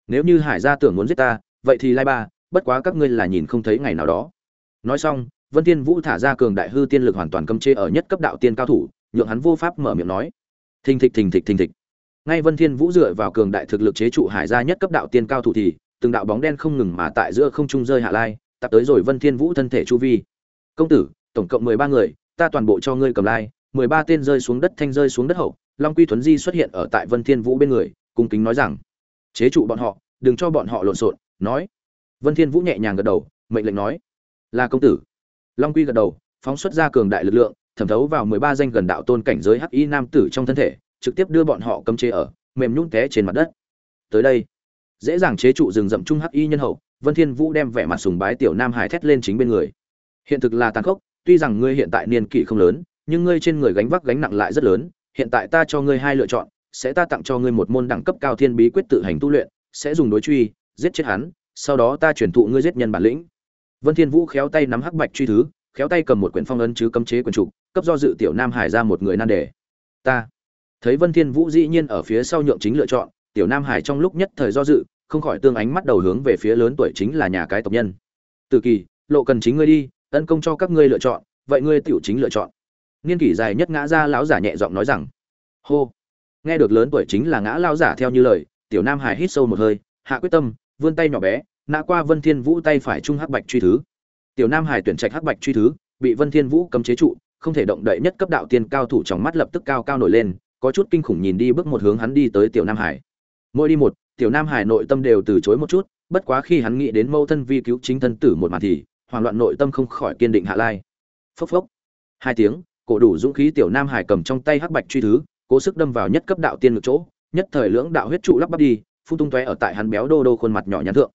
Nếu như hải gia tưởng muốn giết ta, vậy thì lai ba, bất quá các ngươi là nhìn không thấy ngày nào đó. Nói xong vân thiên vũ thả ra cường đại hư tiên lực hoàn toàn cấm chế ở nhất cấp đạo tiên cao thủ, nhượng hắn vô pháp mở miệng nói. Thình thịch thình thịch thình thịch. Ngay vân thiên vũ dựa vào cường đại thực lực chế trụ hải gia nhất cấp đạo tiên cao thủ thì, từng đạo bóng đen không ngừng mà tại giữa không trung rơi hạ lai, tập tới rồi vân thiên vũ thân thể chu vi. Công tử, tổng cộng 13 người, ta toàn bộ cho ngươi cầm lai. 13 tên rơi xuống đất thanh rơi xuống đất hậu, long quy thuấn di xuất hiện ở tại vân thiên vũ bên người, cung kính nói rằng, chế trụ bọn họ, đừng cho bọn họ lộn xộn. Nói, vân thiên vũ nhẹ nhàng gật đầu, mệnh lệnh nói, là công tử long quy gật đầu, phóng xuất ra cường đại lực lượng, thẩm thấu vào 13 danh gần đạo tôn cảnh giới hắc y nam tử trong thân thể, trực tiếp đưa bọn họ cấm chế ở, mềm nhũn té trên mặt đất. Tới đây, dễ dàng chế trụ rừng rậm trung hắc y nhân hậu, vân thiên vũ đem vẻ mặt sùng bái tiểu nam hải thét lên chính bên người. Hiện thực là tàn khốc, tuy rằng ngươi hiện tại niên kỷ không lớn, nhưng ngươi trên người gánh vác gánh nặng lại rất lớn, hiện tại ta cho ngươi hai lựa chọn, sẽ ta tặng cho ngươi một môn đẳng cấp cao thiên bí quyết tự hành tu luyện, sẽ dùng đối truy, giết chết hắn, sau đó ta chuyển thụ ngươi giết nhân bản lĩnh vân thiên vũ khéo tay nắm hắc bạch truy thứ, khéo tay cầm một quyển phong ấn chứ cấm chế quyển trục, cấp do dự tiểu nam hải ra một người nan đề. Ta. Thấy vân thiên vũ dĩ nhiên ở phía sau nhượng chính lựa chọn, tiểu nam hải trong lúc nhất thời do dự, không khỏi tương ánh mắt đầu hướng về phía lớn tuổi chính là nhà cái tộc nhân. Từ kỳ, lộ cần chính ngươi đi tấn công cho các ngươi lựa chọn, vậy ngươi tiểu chính lựa chọn. Niên kỷ dài nhất ngã ra lão giả nhẹ giọng nói rằng. Hô. Nghe được lớn tuổi chính là ngã lão giả theo như lời, tiểu nam hải hít sâu một hơi, hạ quyết tâm, vươn tay nhỏ bé nã qua vân thiên vũ tay phải trung hắc bạch truy thứ. Tiểu nam hải tuyển trạch hắc bạch truy thứ, bị vân thiên vũ cấm chế trụ, không thể động đậy nhất cấp đạo tiên cao thủ trong mắt lập tức cao cao nổi lên, có chút kinh khủng nhìn đi bước một hướng hắn đi tới tiểu nam hải. Mỗi đi một, tiểu nam hải nội tâm đều từ chối một chút, bất quá khi hắn nghĩ đến mâu thân vi cứu chính thân tử một màn thì, hoảng loạn nội tâm không khỏi kiên định hạ lai. Phốc phốc. Hai tiếng, cổ đủ dũng khí tiểu nam hải cầm trong tay hắc bạch truy thứ, cố sức đâm vào nhất cấp đạo tiên ngực chỗ, nhất thời lưỡng đạo huyết trụ lắp bắp đi, phun tung tóe ở tại hắn béo đô đô khuôn mặt nhỏ nhắn thượng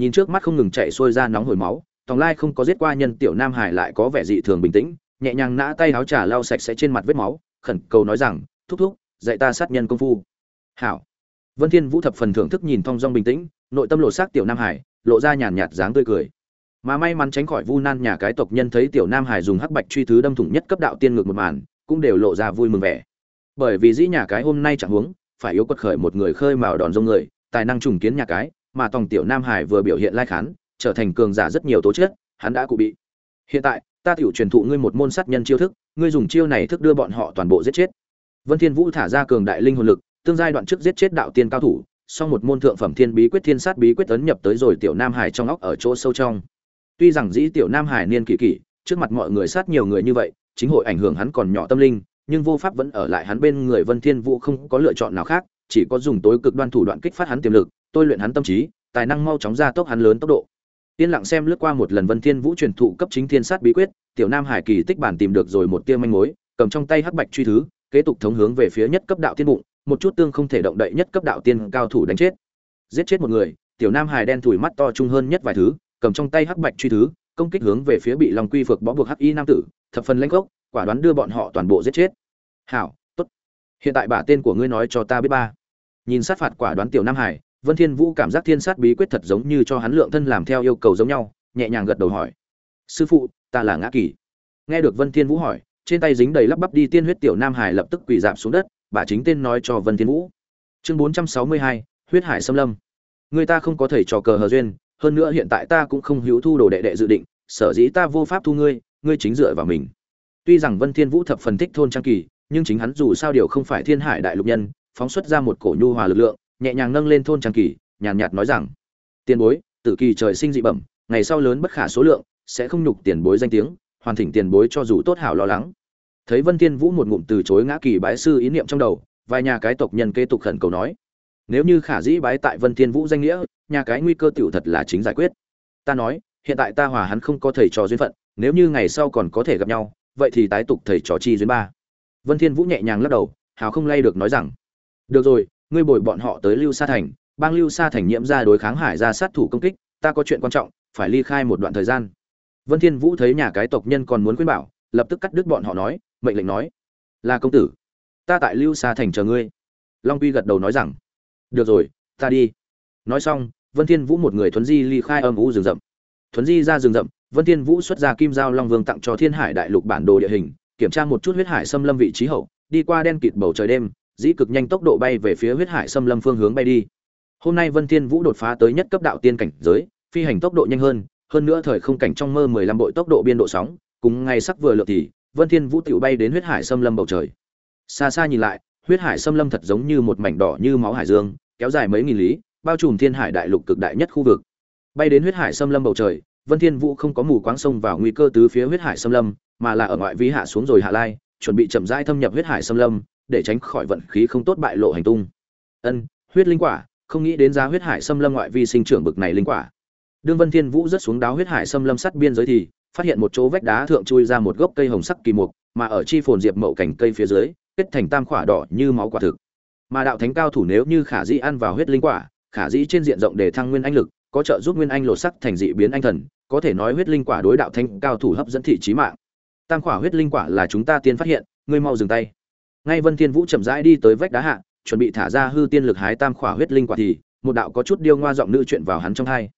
nhìn trước mắt không ngừng chạy xuôi ra nóng hổi máu, tòng lai không có giết qua nhân tiểu nam hải lại có vẻ dị thường bình tĩnh, nhẹ nhàng nã tay áo trà lau sạch sẽ trên mặt vết máu, khẩn cầu nói rằng, thúc thúc, dạy ta sát nhân công phu. Hảo. Vân thiên vũ thập phần thưởng thức nhìn thong dong bình tĩnh, nội tâm lộ xác tiểu nam hải, lộ ra nhàn nhạt dáng tươi cười. Mà may mắn tránh khỏi vu nan nhà cái tộc nhân thấy tiểu nam hải dùng hắc bạch truy thứ đâm thủng nhất cấp đạo tiên ngược một màn, cũng đều lộ ra vui mừng vẻ. Bởi vì dĩ nhà cái hôm nay chẳng huống, phải yếu quật khởi một người khơi mào đòn rông người, tài năng trùng kiến nhà cái mà tòng tiểu nam hải vừa biểu hiện lai khán, trở thành cường giả rất nhiều tố chất, hắn đã cụ bị. Hiện tại, ta tiểu truyền thụ ngươi một môn sát nhân chiêu thức, ngươi dùng chiêu này thức đưa bọn họ toàn bộ giết chết. Vân thiên vũ thả ra cường đại linh hồn lực, tương giai đoạn trước giết chết đạo tiên cao thủ, sau một môn thượng phẩm thiên bí quyết thiên sát bí quyết tấn nhập tới rồi tiểu nam hải trong óc ở chỗ sâu trong. Tuy rằng dĩ tiểu nam hải niên kỳ kỳ trước mặt mọi người sát nhiều người như vậy, chính hội ảnh hưởng hắn còn nhỏ tâm linh, nhưng vô pháp vẫn ở lại hắn bên người vân thiên vũ không có lựa chọn nào khác, chỉ có dùng tối cực đoan thủ đoạn kích phát hắn tiềm lực tôi luyện hắn tâm trí, tài năng mau chóng gia tốc hắn lớn tốc độ. Yên lặng xem lướt qua một lần vân thiên vũ truyền thụ cấp chính thiên sát bí quyết, tiểu nam hải kỳ tích bản tìm được rồi một tia manh mối, cầm trong tay hắc bạch truy thứ, kế tục thống hướng về phía nhất cấp đạo tiên bụng, một chút tương không thể động đậy nhất cấp đạo tiên cao thủ đánh chết. Giết chết một người, tiểu nam hải đen thủi mắt to trung hơn nhất vài thứ, cầm trong tay hắc bạch truy thứ, công kích hướng về phía bị long quy phược bó buộc hắc y nam tử, thập phần lãnh gốc, quả đoán đưa bọn họ toàn bộ giết chết. Hảo, tốt. Hiện tại bả tên của ngươi nói cho ta biết ba. Nhìn sát phạt quả đoán tiểu nam hải vân thiên vũ cảm giác thiên sát bí quyết thật giống như cho hắn lượng thân làm theo yêu cầu giống nhau nhẹ nhàng gật đầu hỏi. Sư phụ ta là ngã kỳ. Nghe được vân thiên vũ hỏi trên tay dính đầy lắp bắp đi tiên huyết tiểu nam hải lập tức quỳ rạp xuống đất bà chính tên nói cho vân thiên vũ. Chương 462, huyết hải Sâm lâm. Người ta không có thầy trò cờ hờ duyên hơn nữa hiện tại ta cũng không hữu thu đồ đệ đệ dự định sở dĩ ta vô pháp thu ngươi ngươi chính dựa vào mình. Tuy rằng vân thiên vũ thập phần thích thôn trang kỳ nhưng chính hắn dù sao điều không phải thiên hải đại lục nhân phóng xuất ra một cổ nhu hòa lực lượng nhẹ nhàng nâng lên thôn trang kỳ, nhàn nhạt nói rằng, tiền bối, tử kỳ trời sinh dị bẩm, ngày sau lớn bất khả số lượng, sẽ không nhục tiền bối danh tiếng, hoàn thỉnh tiền bối cho dù tốt hảo lo lắng. Thấy vân thiên vũ một ngụm từ chối ngã kỳ bái sư ý niệm trong đầu, vài nhà cái tộc nhân kế tục khẩn cầu nói, nếu như khả dĩ bái tại vân thiên vũ danh nghĩa, nhà cái nguy cơ tiểu thật là chính giải quyết. Ta nói, hiện tại ta hòa hắn không có thầy trò duyên phận, nếu như ngày sau còn có thể gặp nhau, vậy thì tái tục thầy trò chi duyên ba. Vân thiên vũ nhẹ nhàng lắc đầu, hào không lay được nói rằng, được rồi ngươi bồi bọn họ tới lưu sa thành, bang lưu sa thành nhiễm ra đối kháng hải ra sát thủ công kích, ta có chuyện quan trọng, phải ly khai một đoạn thời gian. Vân thiên vũ thấy nhà cái tộc nhân còn muốn khuyên bảo, lập tức cắt đứt bọn họ nói, mệnh lệnh nói, là công tử, ta tại lưu sa thành chờ ngươi. Long quy gật đầu nói rằng, được rồi, ta đi. Nói xong, vân thiên vũ một người thuấn di ly khai âm u rừng rậm. Thuấn di ra rừng rậm, vân thiên vũ xuất ra kim giao long vương tặng cho thiên hải đại lục bản đồ địa hình, kiểm tra một chút huyết hải xâm lâm vị trí hậu, đi qua đen kịt bầu trời đêm dĩ cực nhanh tốc độ bay về phía huyết hải xâm lâm phương hướng bay đi. Hôm nay vân thiên vũ đột phá tới nhất cấp đạo tiên cảnh giới, phi hành tốc độ nhanh hơn hơn nữa thời không cảnh trong mơ 15 bội tốc độ biên độ sóng, cùng ngày sắc vừa lượt thì, vân thiên vũ tiểu bay đến huyết hải xâm lâm bầu trời. Xa xa nhìn lại, huyết hải xâm lâm thật giống như một mảnh đỏ như máu hải dương, kéo dài mấy nghìn lý, bao trùm thiên hải đại lục cực đại nhất khu vực. Bay đến huyết hải xâm lâm bầu trời, vân thiên vũ không có mù quáng sông vào nguy cơ tứ phía huyết hải xâm lâm, mà là ở ngoại vi hạ xuống rồi hạ lai, chuẩn bị chậm rãi thâm nhập huyết hải xâm lâm để tránh khỏi vận khí không tốt bại lộ hành tung. Ân, huyết linh quả, không nghĩ đến giá huyết hải xâm lâm ngoại vi sinh trưởng bực này linh quả. Đương vân thiên vũ rất xuống đáo huyết hải xâm lâm sắt biên giới thì, phát hiện một chỗ vách đá thượng chui ra một gốc cây hồng sắc kỳ mục, mà ở chi phồn diệp mậu cảnh cây phía dưới, kết thành tam khỏa đỏ như máu quả thực. Mà đạo thánh cao thủ nếu như khả dĩ ăn vào huyết linh quả, khả dĩ trên diện rộng để thăng nguyên anh lực, có trợ giúp nguyên anh lột sắc thành dị biến anh thần, có thể nói huyết linh quả đối đạo thánh cao thủ hấp dẫn thị trí mạng. Tam khỏa huyết linh quả là chúng ta tiên phát hiện, ngươi mau dừng tay ngay vân thiên vũ chậm rãi đi tới vách đá hạ, chuẩn bị thả ra hư tiên lực hái tam khỏa huyết linh quả thì, một đạo có chút điêu ngoa giọng nữ chuyện vào hắn trong hai.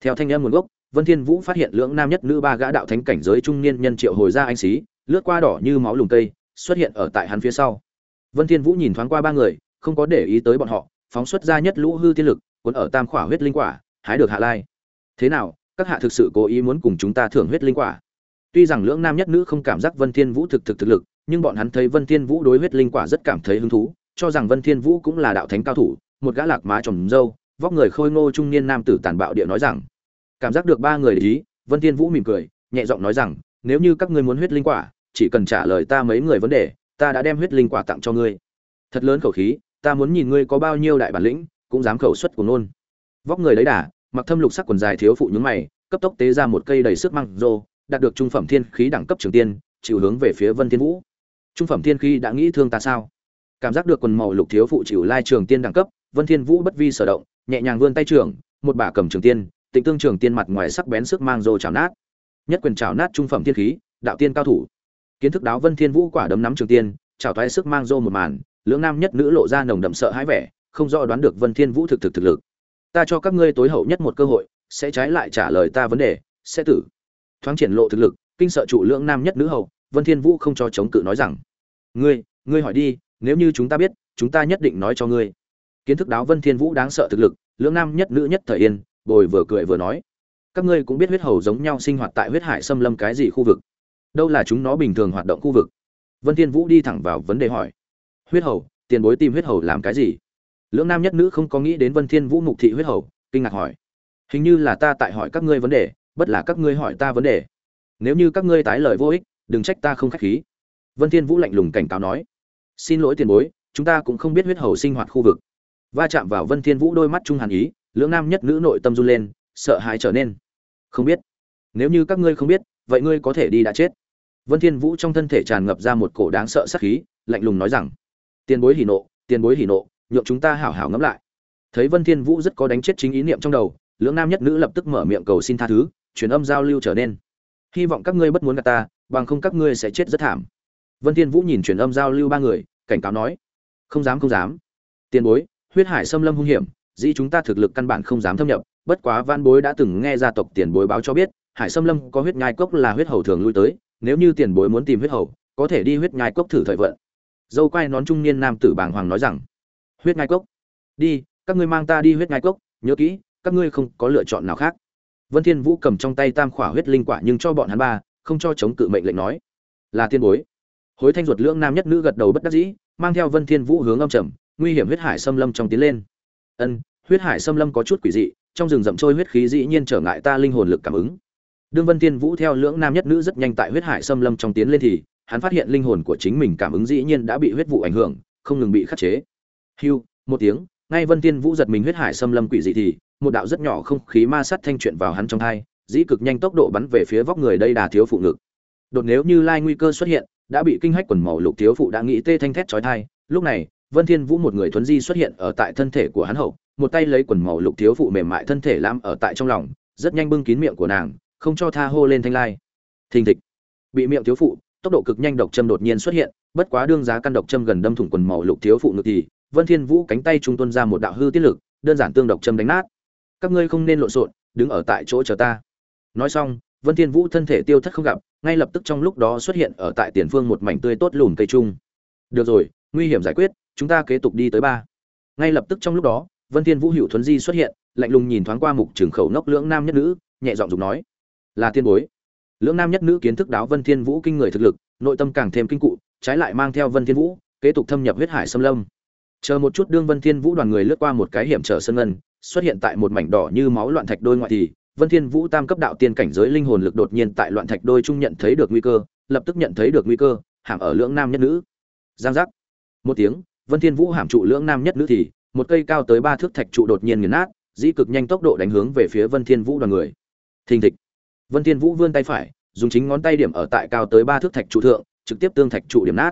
Theo thanh âm nguồn gốc, vân thiên vũ phát hiện lưỡng nam nhất nữ ba gã đạo thánh cảnh giới trung niên nhân triệu hồi ra anh xí lướt qua đỏ như máu lùng tây xuất hiện ở tại hắn phía sau. Vân thiên vũ nhìn thoáng qua ba người, không có để ý tới bọn họ, phóng xuất ra nhất lũ hư tiên lực, cuốn ở tam khỏa huyết linh quả, hái được hạ lai. Thế nào, các hạ thực sự cố ý muốn cùng chúng ta thưởng huyết linh quả? Tuy rằng lưỡng nam nhất nữ không cảm giác vân thiên vũ thực thực thực lực nhưng bọn hắn thấy vân thiên vũ đối huyết linh quả rất cảm thấy hứng thú, cho rằng vân thiên vũ cũng là đạo thánh cao thủ, một gã lạc má trồng dâu, vóc người khôi ngô trung niên nam tử tàn bạo địa nói rằng, cảm giác được ba người để ý. Vân thiên vũ mỉm cười, nhẹ giọng nói rằng, nếu như các ngươi muốn huyết linh quả, chỉ cần trả lời ta mấy người vấn đề, ta đã đem huyết linh quả tặng cho ngươi. Thật lớn khẩu khí, ta muốn nhìn ngươi có bao nhiêu đại bản lĩnh, cũng dám khẩu xuất của nôn vóc người lấy đà, mặc thâm lục sắc quần dài thiếu phụ nhướng mày, cấp tốc tế ra một cây đầy sức măng rô, đạt được trung phẩm thiên khí đẳng cấp trường tiên, chịu hướng về phía vân thiên vũ trung phẩm thiên khí đã nghĩ thương ta sao? Cảm giác được quần màu lục thiếu phụ chịu lai trường tiên đẳng cấp, vân thiên vũ bất vi sở động, nhẹ nhàng vươn tay trường một bả cầm trường tiên, tịnh tương trường tiên mặt ngoài sắc bén sức mang rồ chảo nát. Nhất quyền chảo nát trung phẩm thiên khí, đạo tiên cao thủ. Kiến thức đáo vân thiên vũ quả đấm nắm trường tiên, chảo thoái sức mang rô một màn, lưỡng nam nhất nữ lộ ra nồng đậm sợ hãi vẻ, không rõ đoán được vân thiên vũ thực thực thực lực. Ta cho các ngươi tối hậu nhất một cơ hội, sẽ trái lại trả lời ta vấn đề, sẽ tử. Thoáng triển lộ thực lực, kinh sợ trụ lưỡng nam nhất nữ hậu vân thiên vũ không cho chống cự nói rằng ngươi ngươi hỏi đi, nếu như chúng ta biết, chúng ta nhất định nói cho ngươi. Kiến thức đáo vân thiên vũ đáng sợ thực lực, lưỡng nam nhất nữ nhất thời yên, bồi vừa cười vừa nói. Các ngươi cũng biết huyết hầu giống nhau sinh hoạt tại huyết hải xâm lâm cái gì khu vực? Đâu là chúng nó bình thường hoạt động khu vực? Vân thiên vũ đi thẳng vào vấn đề hỏi. Huyết hầu, tiền bối tìm huyết hầu làm cái gì? Lưỡng nam nhất nữ không có nghĩ đến vân thiên vũ mục thị huyết hầu, kinh ngạc hỏi. Hình như là ta tại hỏi các ngươi vấn đề, bất là các ngươi hỏi ta vấn đề. Nếu như các ngươi tái lời vô ích, đừng trách ta không khách khí vân thiên vũ lạnh lùng cảnh cáo nói, xin lỗi tiền bối, chúng ta cũng không biết huyết hầu sinh hoạt khu vực. Va chạm vào vân thiên vũ đôi mắt trung hàn ý, lưỡng nam nhất nữ nội tâm run lên, sợ hãi trở nên. Không biết. Nếu như các ngươi không biết, vậy ngươi có thể đi đã chết. Vân thiên vũ trong thân thể tràn ngập ra một cổ đáng sợ sát khí, lạnh lùng nói rằng, tiền bối hỉ nộ, tiền bối hỉ nộ, nhượng chúng ta hảo hảo ngẫm lại. Thấy vân thiên vũ rất có đánh chết chính ý niệm trong đầu, lưỡng nam nhất nữ lập tức mở miệng cầu xin tha thứ, truyền âm giao lưu trở nên. Hy vọng các ngươi bất muốn gạt ta, bằng không các ngươi sẽ chết rất thảm vân thiên vũ nhìn truyền âm giao lưu ba người, cảnh cáo nói, không dám không dám. Tiền bối, huyết hải xâm lâm hung hiểm, dĩ chúng ta thực lực căn bản không dám thâm nhập, bất quá văn bối đã từng nghe gia tộc tiền bối báo cho biết, hải xâm lâm có huyết nhai cốc là huyết hầu thường lui tới, nếu như tiền bối muốn tìm huyết hầu, có thể đi huyết nhai cốc thử thời vận. Dâu quai nón trung niên nam tử bàng hoàng nói rằng, huyết nhai cốc? Đi, các ngươi mang ta đi huyết nhai cốc, nhớ kỹ, các ngươi không có lựa chọn nào khác. Vân thiên vũ cầm trong tay tam khỏa huyết linh quả nhưng cho bọn hắn ba, không cho chống cự mệnh lệnh nói, là tiên bối hối thanh ruột lưỡng nam nhất nữ gật đầu bất đắc dĩ, mang theo vân thiên vũ hướng âm trầm, nguy hiểm huyết hải xâm lâm trong tiến lên. Ân, huyết hải xâm lâm có chút quỷ dị, trong rừng rậm trôi huyết khí dĩ nhiên trở ngại ta linh hồn lực cảm ứng. Đương vân thiên vũ theo lưỡng nam nhất nữ rất nhanh tại huyết hải xâm lâm trong tiến lên thì, hắn phát hiện linh hồn của chính mình cảm ứng dĩ nhiên đã bị huyết vụ ảnh hưởng, không ngừng bị khắc chế. Hưu, một tiếng, ngay vân thiên vũ giật mình huyết hải xâm lâm quỷ dị thì, một đạo rất nhỏ không khí ma sát thanh chuyện vào hắn trong tai dĩ cực nhanh tốc độ bắn về phía vóc người đây đà thiếu phụ ngực đột nếu như lai nguy cơ xuất hiện, đã bị kinh hách quần màu lục thiếu phụ đã nghĩ tê thanh thét chói tai. Lúc này, vân thiên vũ một người thuấn di xuất hiện ở tại thân thể của hắn hậu, một tay lấy quần màu lục thiếu phụ mềm mại thân thể lam ở tại trong lòng, rất nhanh bưng kín miệng của nàng, không cho tha hô lên thanh lai. Thình thịch. Bị miệng thiếu phụ, tốc độ cực nhanh độc châm đột nhiên xuất hiện, bất quá đương giá căn độc châm gần đâm thủng quần màu lục thiếu phụ ngực thì, vân thiên vũ cánh tay trung tuân ra một đạo hư tiết lực, đơn giản tương độc châm đánh nát. Các ngươi không nên lộn xộn, đứng ở tại chỗ chờ ta. Nói xong vân thiên vũ thân thể tiêu thất không gặp, ngay lập tức trong lúc đó xuất hiện ở tại tiền phương một mảnh tươi tốt lùm cây trung. Được rồi, nguy hiểm giải quyết, chúng ta kế tục đi tới ba. Ngay lập tức trong lúc đó, vân thiên vũ hữu thuấn di xuất hiện, lạnh lùng nhìn thoáng qua mục trường khẩu nóc lưỡng nam nhất nữ, nhẹ giọng dùng nói, là tiên bối. Lưỡng nam nhất nữ kiến thức đáo vân thiên vũ kinh người thực lực, nội tâm càng thêm kinh cụ, trái lại mang theo vân thiên vũ, kế tục thâm nhập huyết hải xâm lâm. Chờ một chút đương vân thiên vũ đoàn người lướt qua một cái hiểm trở sân ngân, xuất hiện tại một mảnh đỏ như máu loạn thạch đôi ngoại thì vân thiên vũ tam cấp đạo tiên cảnh giới linh hồn lực đột nhiên tại loạn thạch đôi trung nhận thấy được nguy cơ, lập tức nhận thấy được nguy cơ hàm ở lưỡng nam nhất nữ. Giang giác. Một tiếng, vân thiên vũ hàm trụ lưỡng nam nhất nữ thì, một cây cao tới ba thước thạch trụ đột nhiên nghiền nát, dĩ cực nhanh tốc độ đánh hướng về phía vân thiên vũ đoàn người. Thình thịch. Vân thiên vũ vươn tay phải, dùng chính ngón tay điểm ở tại cao tới ba thước thạch trụ thượng, trực tiếp tương thạch trụ điểm nát.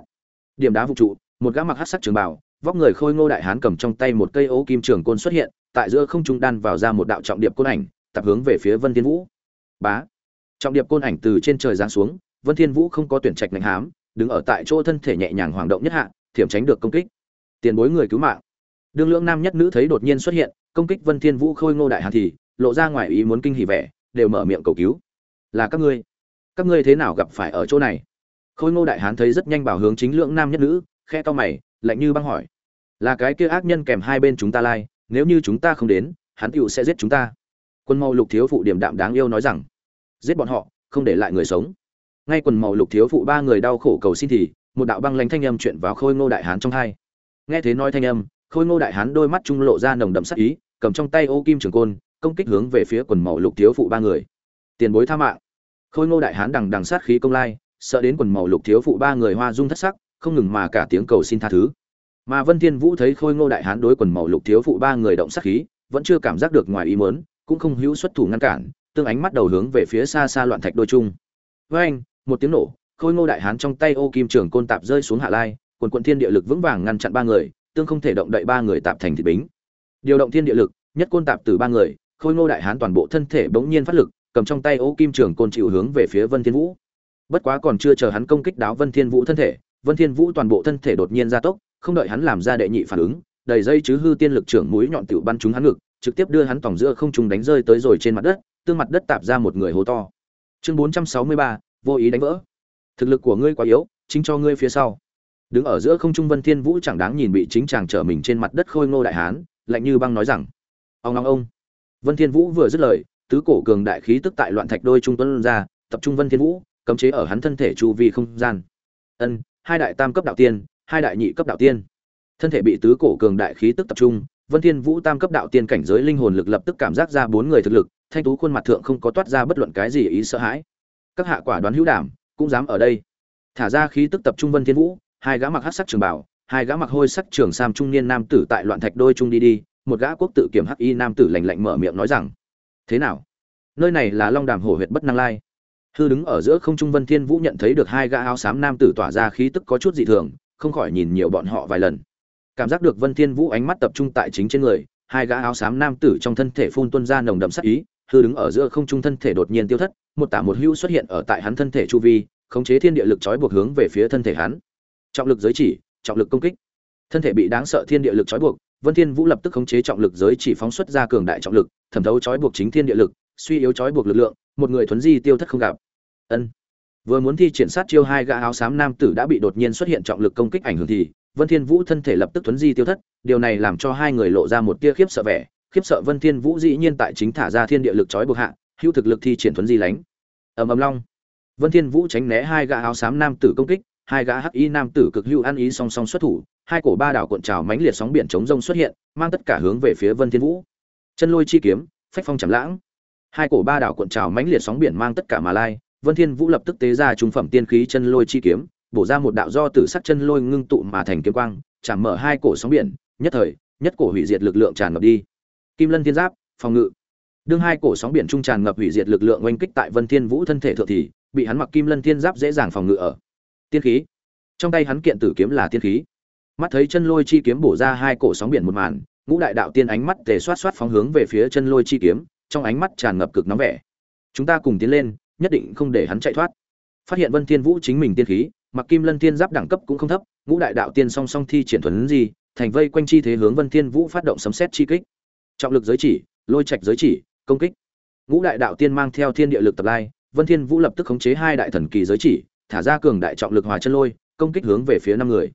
Điểm đá vụ trụ, một gã mặc hắc sắc trường bào, vóc người khôi ngô đại hán cầm trong tay một cây ố kim trường côn xuất hiện, tại giữa không trung đan vào ra một đạo trọng điệp côn ảnh tập hướng về phía vân thiên vũ. Bá. Trọng điệp côn ảnh từ trên trời giáng xuống, vân thiên vũ không có tuyển trạch ngạnh hám, đứng ở tại chỗ thân thể nhẹ nhàng hoàng động nhất hạ, thiểm tránh được công kích. Tiền bối người cứu mạng. Đương lượng nam nhất nữ thấy đột nhiên xuất hiện, công kích vân thiên vũ khôi ngô đại hàn thì, lộ ra ngoài ý muốn kinh hỉ vẻ, đều mở miệng cầu cứu. Là các ngươi. Các ngươi thế nào gặp phải ở chỗ này? Khôi ngô đại hán thấy rất nhanh bảo hướng chính lượng nam nhất nữ, khe to mày, lạnh như băng hỏi. Là cái kia ác nhân kèm hai bên chúng ta lai, nếu như chúng ta không đến, hắn tiểu sẽ giết chúng ta quân màu lục thiếu phụ điểm đạm đáng yêu nói rằng, giết bọn họ, không để lại người sống. Ngay quần màu lục thiếu phụ ba người đau khổ cầu xin thì, một đạo băng lanh thanh âm chuyện vào khôi ngô đại hán trong hai. Nghe thế nói thanh âm, khôi ngô đại hán đôi mắt trung lộ ra nồng đậm sắc ý, cầm trong tay ô kim trường côn, công kích hướng về phía quần màu lục thiếu phụ ba người. Tiền bối tha mạng. Khôi ngô đại hán đằng đằng sát khí công lai, sợ đến quần màu lục thiếu phụ ba người hoa dung thất sắc, không ngừng mà cả tiếng cầu xin tha thứ. Mà vân thiên vũ thấy khôi ngô đại hán đối quần màu lục thiếu phụ ba người động sát khí, vẫn chưa cảm giác được ngoài ý muốn cũng không hữu xuất thủ ngăn cản, tương ánh mắt đầu hướng về phía xa xa loạn thạch đôi chung với anh, một tiếng nổ, khôi ngô đại hán trong tay ô kim trường côn tạp rơi xuống hạ lai, quần quận thiên địa lực vững vàng ngăn chặn ba người, tương không thể động đậy ba người tạp thành thịt bính. Điều động thiên địa lực, nhất côn tạp từ ba người, khôi ngô đại hán toàn bộ thân thể bỗng nhiên phát lực, cầm trong tay ô kim trường côn chịu hướng về phía vân thiên vũ. Bất quá còn chưa chờ hắn công kích đáo vân thiên vũ thân thể, vân thiên vũ toàn bộ thân thể đột nhiên gia tốc, không đợi hắn làm ra đệ nhị phản ứng, đầy dây chứ hư tiên lực trưởng mũi nhọn tiểu bắn trúng hắn ngực trực tiếp đưa hắn tòng giữa không trung đánh rơi tới rồi trên mặt đất tương mặt đất tạp ra một người hố to. Chương 463, vô ý đánh vỡ. Thực lực của ngươi quá yếu chính cho ngươi phía sau. Đứng ở giữa không trung vân thiên vũ chẳng đáng nhìn bị chính chàng trở mình trên mặt đất khôi ngô đại hán lạnh như băng nói rằng ông ông ông. Vân thiên vũ vừa dứt lời tứ cổ cường đại khí tức tại loạn thạch đôi trung tuấn ra tập trung vân thiên vũ cấm chế ở hắn thân thể chu vi không gian. Ân hai đại tam cấp đạo tiên hai đại nhị cấp đạo tiên. Thân thể bị tứ cổ cường đại khí tức tập trung vân thiên vũ tam cấp đạo tiên cảnh giới linh hồn lực lập tức cảm giác ra bốn người thực lực, thanh tú khuôn mặt thượng không có toát ra bất luận cái gì ý sợ hãi. Các hạ quả đoán hữu đảm, cũng dám ở đây. Thả ra khí tức tập trung vân thiên vũ, hai gã mặc hắc sắc trường bảo, hai gã mặc hôi sắc trường sam trung niên nam tử tại loạn thạch đôi trung đi đi, một gã quốc tự kiểm hắc y nam tử lạnh lạnh mở miệng nói rằng, thế nào? Nơi này là long đàm hổ huyệt bất năng lai. Hư đứng ở giữa không trung vân thiên vũ nhận thấy được hai gã áo xám nam tử tỏa ra khí tức có chút dị thường, không khỏi nhìn nhiều bọn họ vài lần cảm giác được vân thiên vũ ánh mắt tập trung tại chính trên người, hai gã áo xám nam tử trong thân thể phun tuôn ra nồng đậm sát ý, hư đứng ở giữa không trung thân thể đột nhiên tiêu thất, một tả một hưu xuất hiện ở tại hắn thân thể chu vi, khống chế thiên địa lực trói buộc hướng về phía thân thể hắn. Trọng lực giới chỉ, trọng lực công kích. Thân thể bị đáng sợ thiên địa lực trói buộc, vân thiên vũ lập tức khống chế trọng lực giới chỉ phóng xuất ra cường đại trọng lực, thẩm thấu trói buộc chính thiên địa lực, suy yếu trói buộc lực lượng, một người thuấn di tiêu thất không gặp. Ân. Vừa muốn thi triển sát chiêu, hai gã áo xám nam tử đã bị đột nhiên xuất hiện trọng lực công kích ảnh hưởng thì vân thiên vũ thân thể lập tức thuấn di tiêu thất, điều này làm cho hai người lộ ra một tia khiếp sợ vẻ. Khiếp sợ vân thiên vũ dĩ nhiên tại chính thả ra thiên địa lực chói buộc hạ, hữu thực lực thi triển thuấn di lánh. Ầm ầm long. Vân thiên vũ tránh né hai gã áo xám nam tử công kích, hai gã hắc y nam tử cực hữu ăn ý song song xuất thủ, hai cổ ba đảo cuộn trào mãnh liệt sóng biển chống rông xuất hiện, mang tất cả hướng về phía vân thiên vũ. Chân lôi chi kiếm, phách phong chầm lãng. Hai cổ ba đảo cuộn trào mãnh liệt sóng biển mang tất cả mà lai, vân thiên vũ lập tức tế ra trung phẩm tiên khí chân lôi chi kiếm bổ ra một đạo do tử sắc chân lôi ngưng tụ mà thành kiếm quang, chạm mở hai cổ sóng biển, nhất thời, nhất cổ hủy diệt lực lượng tràn ngập đi. Kim lân thiên giáp, phòng ngự. Đương hai cổ sóng biển trung tràn ngập hủy diệt lực lượng oanh kích tại vân thiên vũ thân thể thượng thì, bị hắn mặc kim lân thiên giáp dễ dàng phòng ngự ở. Tiên khí. Trong tay hắn kiện tử kiếm là tiên khí. Mắt thấy chân lôi chi kiếm bổ ra hai cổ sóng biển một màn, ngũ đại đạo tiên ánh mắt tề xoát xoát phóng hướng về phía chân lôi chi kiếm, trong ánh mắt tràn ngập cực nóng vẻ. Chúng ta cùng tiến lên, nhất định không để hắn chạy thoát. Phát hiện vân thiên vũ chính mình tiên khí mặc kim lân tiên giáp đẳng cấp cũng không thấp, ngũ đại đạo tiên song song thi triển thuần gì thành vây quanh chi thế hướng vân thiên vũ phát động sấm xét chi kích. Trọng lực giới chỉ, lôi trạch giới chỉ, công kích. Ngũ đại đạo tiên mang theo thiên địa lực tập lai, vân thiên vũ lập tức khống chế hai đại thần kỳ giới chỉ, thả ra cường đại trọng lực hòa chân lôi, công kích hướng về phía năm người.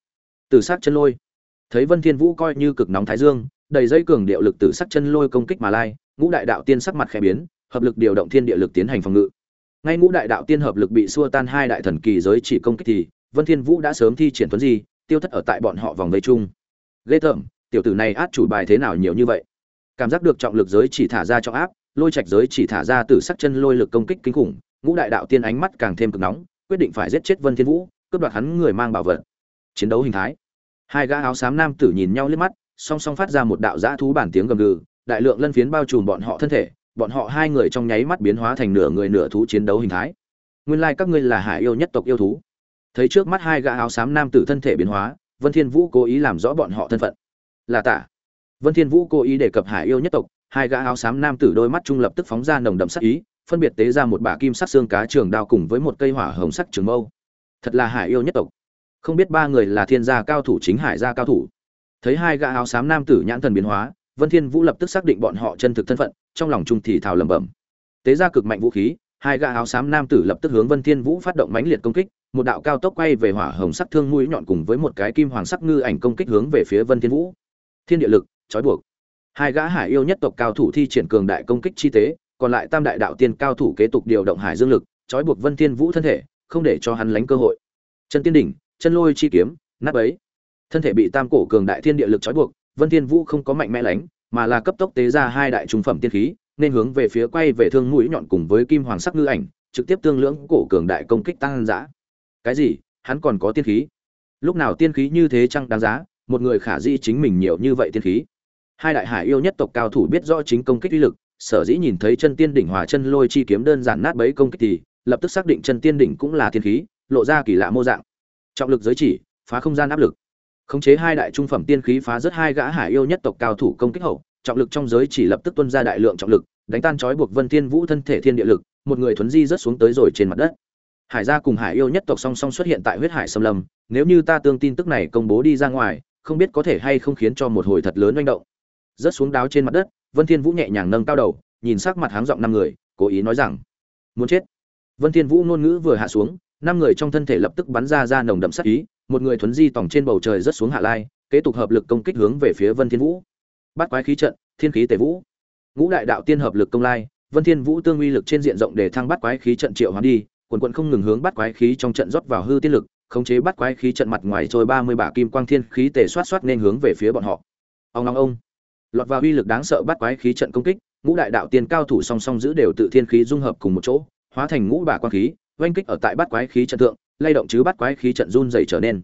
Từ sát chân lôi. Thấy vân thiên vũ coi như cực nóng thái dương, đầy dây cường điệu lực từ sát chân lôi công kích mà lai, ngũ đại đạo tiên sắc mặt khẽ biến, hợp lực điều động thiên địa lực tiến hành phòng ngự ngay ngũ đại đạo tiên hợp lực bị xua tan hai đại thần kỳ giới chỉ công kích thì, vân thiên vũ đã sớm thi triển tuấn gì tiêu thất ở tại bọn họ vòng vây chung. Ghê tởm, tiểu tử này át chủ bài thế nào nhiều như vậy? Cảm giác được trọng lực giới chỉ thả ra trọng áp, lôi trạch giới chỉ thả ra từ sắc chân lôi lực công kích kinh khủng, ngũ đại đạo tiên ánh mắt càng thêm cực nóng, quyết định phải giết chết vân thiên vũ, cướp đoạt hắn người mang bảo vật. Chiến đấu hình thái. Hai gã áo xám nam tử nhìn nhau liếc mắt, song song phát ra một đạo dã thú bản tiếng gầm gừ, đại lượng lân phiến bao trùm bọn họ thân thể bọn họ hai người trong nháy mắt biến hóa thành nửa người nửa thú chiến đấu hình thái. Nguyên lai like các ngươi là hải yêu nhất tộc yêu thú. Thấy trước mắt hai gã áo xám nam tử thân thể biến hóa, vân thiên vũ cố ý làm rõ bọn họ thân phận. Là tả vân thiên vũ cố ý đề cập hải yêu nhất tộc, hai gã áo xám nam tử đôi mắt trung lập tức phóng ra nồng đậm sắc ý, phân biệt tế ra một bả kim sắc xương cá trường đao cùng với một cây hỏa hồng sắc trường mâu. Thật là hải yêu nhất tộc. Không biết ba người là thiên gia cao thủ chính hải gia cao thủ. Thấy hai gã áo xám nam tử nhãn thần biến hóa vân thiên vũ lập tức xác định bọn họ chân thực thân phận, trong lòng trung thì thào lẩm bẩm. Tế ra cực mạnh vũ khí, hai gã áo xám nam tử lập tức hướng vân thiên vũ phát động mãnh liệt công kích, một đạo cao tốc quay về hỏa hồng sắc thương mũi nhọn cùng với một cái kim hoàng sắc ngư ảnh công kích hướng về phía vân thiên vũ. Thiên địa lực chói buộc. Hai gã hải yêu nhất tộc cao thủ thi triển cường đại công kích chi tế còn lại tam đại đạo tiên cao thủ kế tục điều động hải dương lực chói buộc vân thiên vũ thân thể, không để cho hắn lánh cơ hội. Chân tiên đỉnh, chân lôi chi kiếm, nát ấy thân thể bị tam cổ cường đại thiên địa lực chói buộc vân thiên vũ không có mạnh mẽ lánh, mà là cấp tốc tế ra hai đại trung phẩm tiên khí, nên hướng về phía quay về thương mũi nhọn cùng với kim hoàng sắc ngư ảnh, trực tiếp tương lưỡng cổ cường đại công kích tăng dã cái gì? Hắn còn có tiên khí? Lúc nào tiên khí như thế chăng đáng giá? Một người khả dĩ chính mình nhiều như vậy tiên khí. Hai đại hải yêu nhất tộc cao thủ biết rõ chính công kích uy lực, sở dĩ nhìn thấy chân tiên đỉnh hòa chân lôi chi kiếm đơn giản nát bấy công kích thì, lập tức xác định chân tiên đỉnh cũng là tiên khí, lộ ra kỳ lạ mô dạng. Trọng lực giới chỉ, phá không gian áp lực khống chế hai đại trung phẩm tiên khí phá rất hai gã hải yêu nhất tộc cao thủ công kích hậu, trọng lực trong giới chỉ lập tức tuân ra đại lượng trọng lực, đánh tan trói buộc vân thiên vũ thân thể thiên địa lực, một người thuấn di rớt xuống tới rồi trên mặt đất. Hải gia cùng hải yêu nhất tộc song song xuất hiện tại huyết hải xâm lâm, nếu như ta tương tin tức này công bố đi ra ngoài, không biết có thể hay không khiến cho một hồi thật lớn manh động. Rớt xuống đáo trên mặt đất, vân thiên vũ nhẹ nhàng nâng cao đầu, nhìn sắc mặt háng giọng năm người, cố ý nói rằng, muốn chết. Vân thiên vũ ngôn ngữ vừa hạ xuống, năm người trong thân thể lập tức bắn ra ra nồng đậm sát ý một người thuấn di tòng trên bầu trời rớt xuống hạ lai, kế tục hợp lực công kích hướng về phía vân thiên vũ. Bắt quái khí trận, thiên khí tề vũ. Ngũ đại đạo tiên hợp lực công lai, vân thiên vũ tương uy lực trên diện rộng để thăng bắt quái khí trận triệu hoán đi, quần quận không ngừng hướng bắt quái khí trong trận rót vào hư tiên lực, khống chế bắt quái khí trận mặt ngoài trôi 30 bả kim quang thiên khí tề xoát xoát nên hướng về phía bọn họ. Ông long ông. Lọt vào uy lực đáng sợ bắt quái khí trận công kích, ngũ đại đạo tiên cao thủ song song giữ đều tự thiên khí dung hợp cùng một chỗ, hóa thành ngũ bả quang khí, oanh kích ở tại bắt quái khí trận thượng lay động chứ bắt quái khí trận run dày trở nên.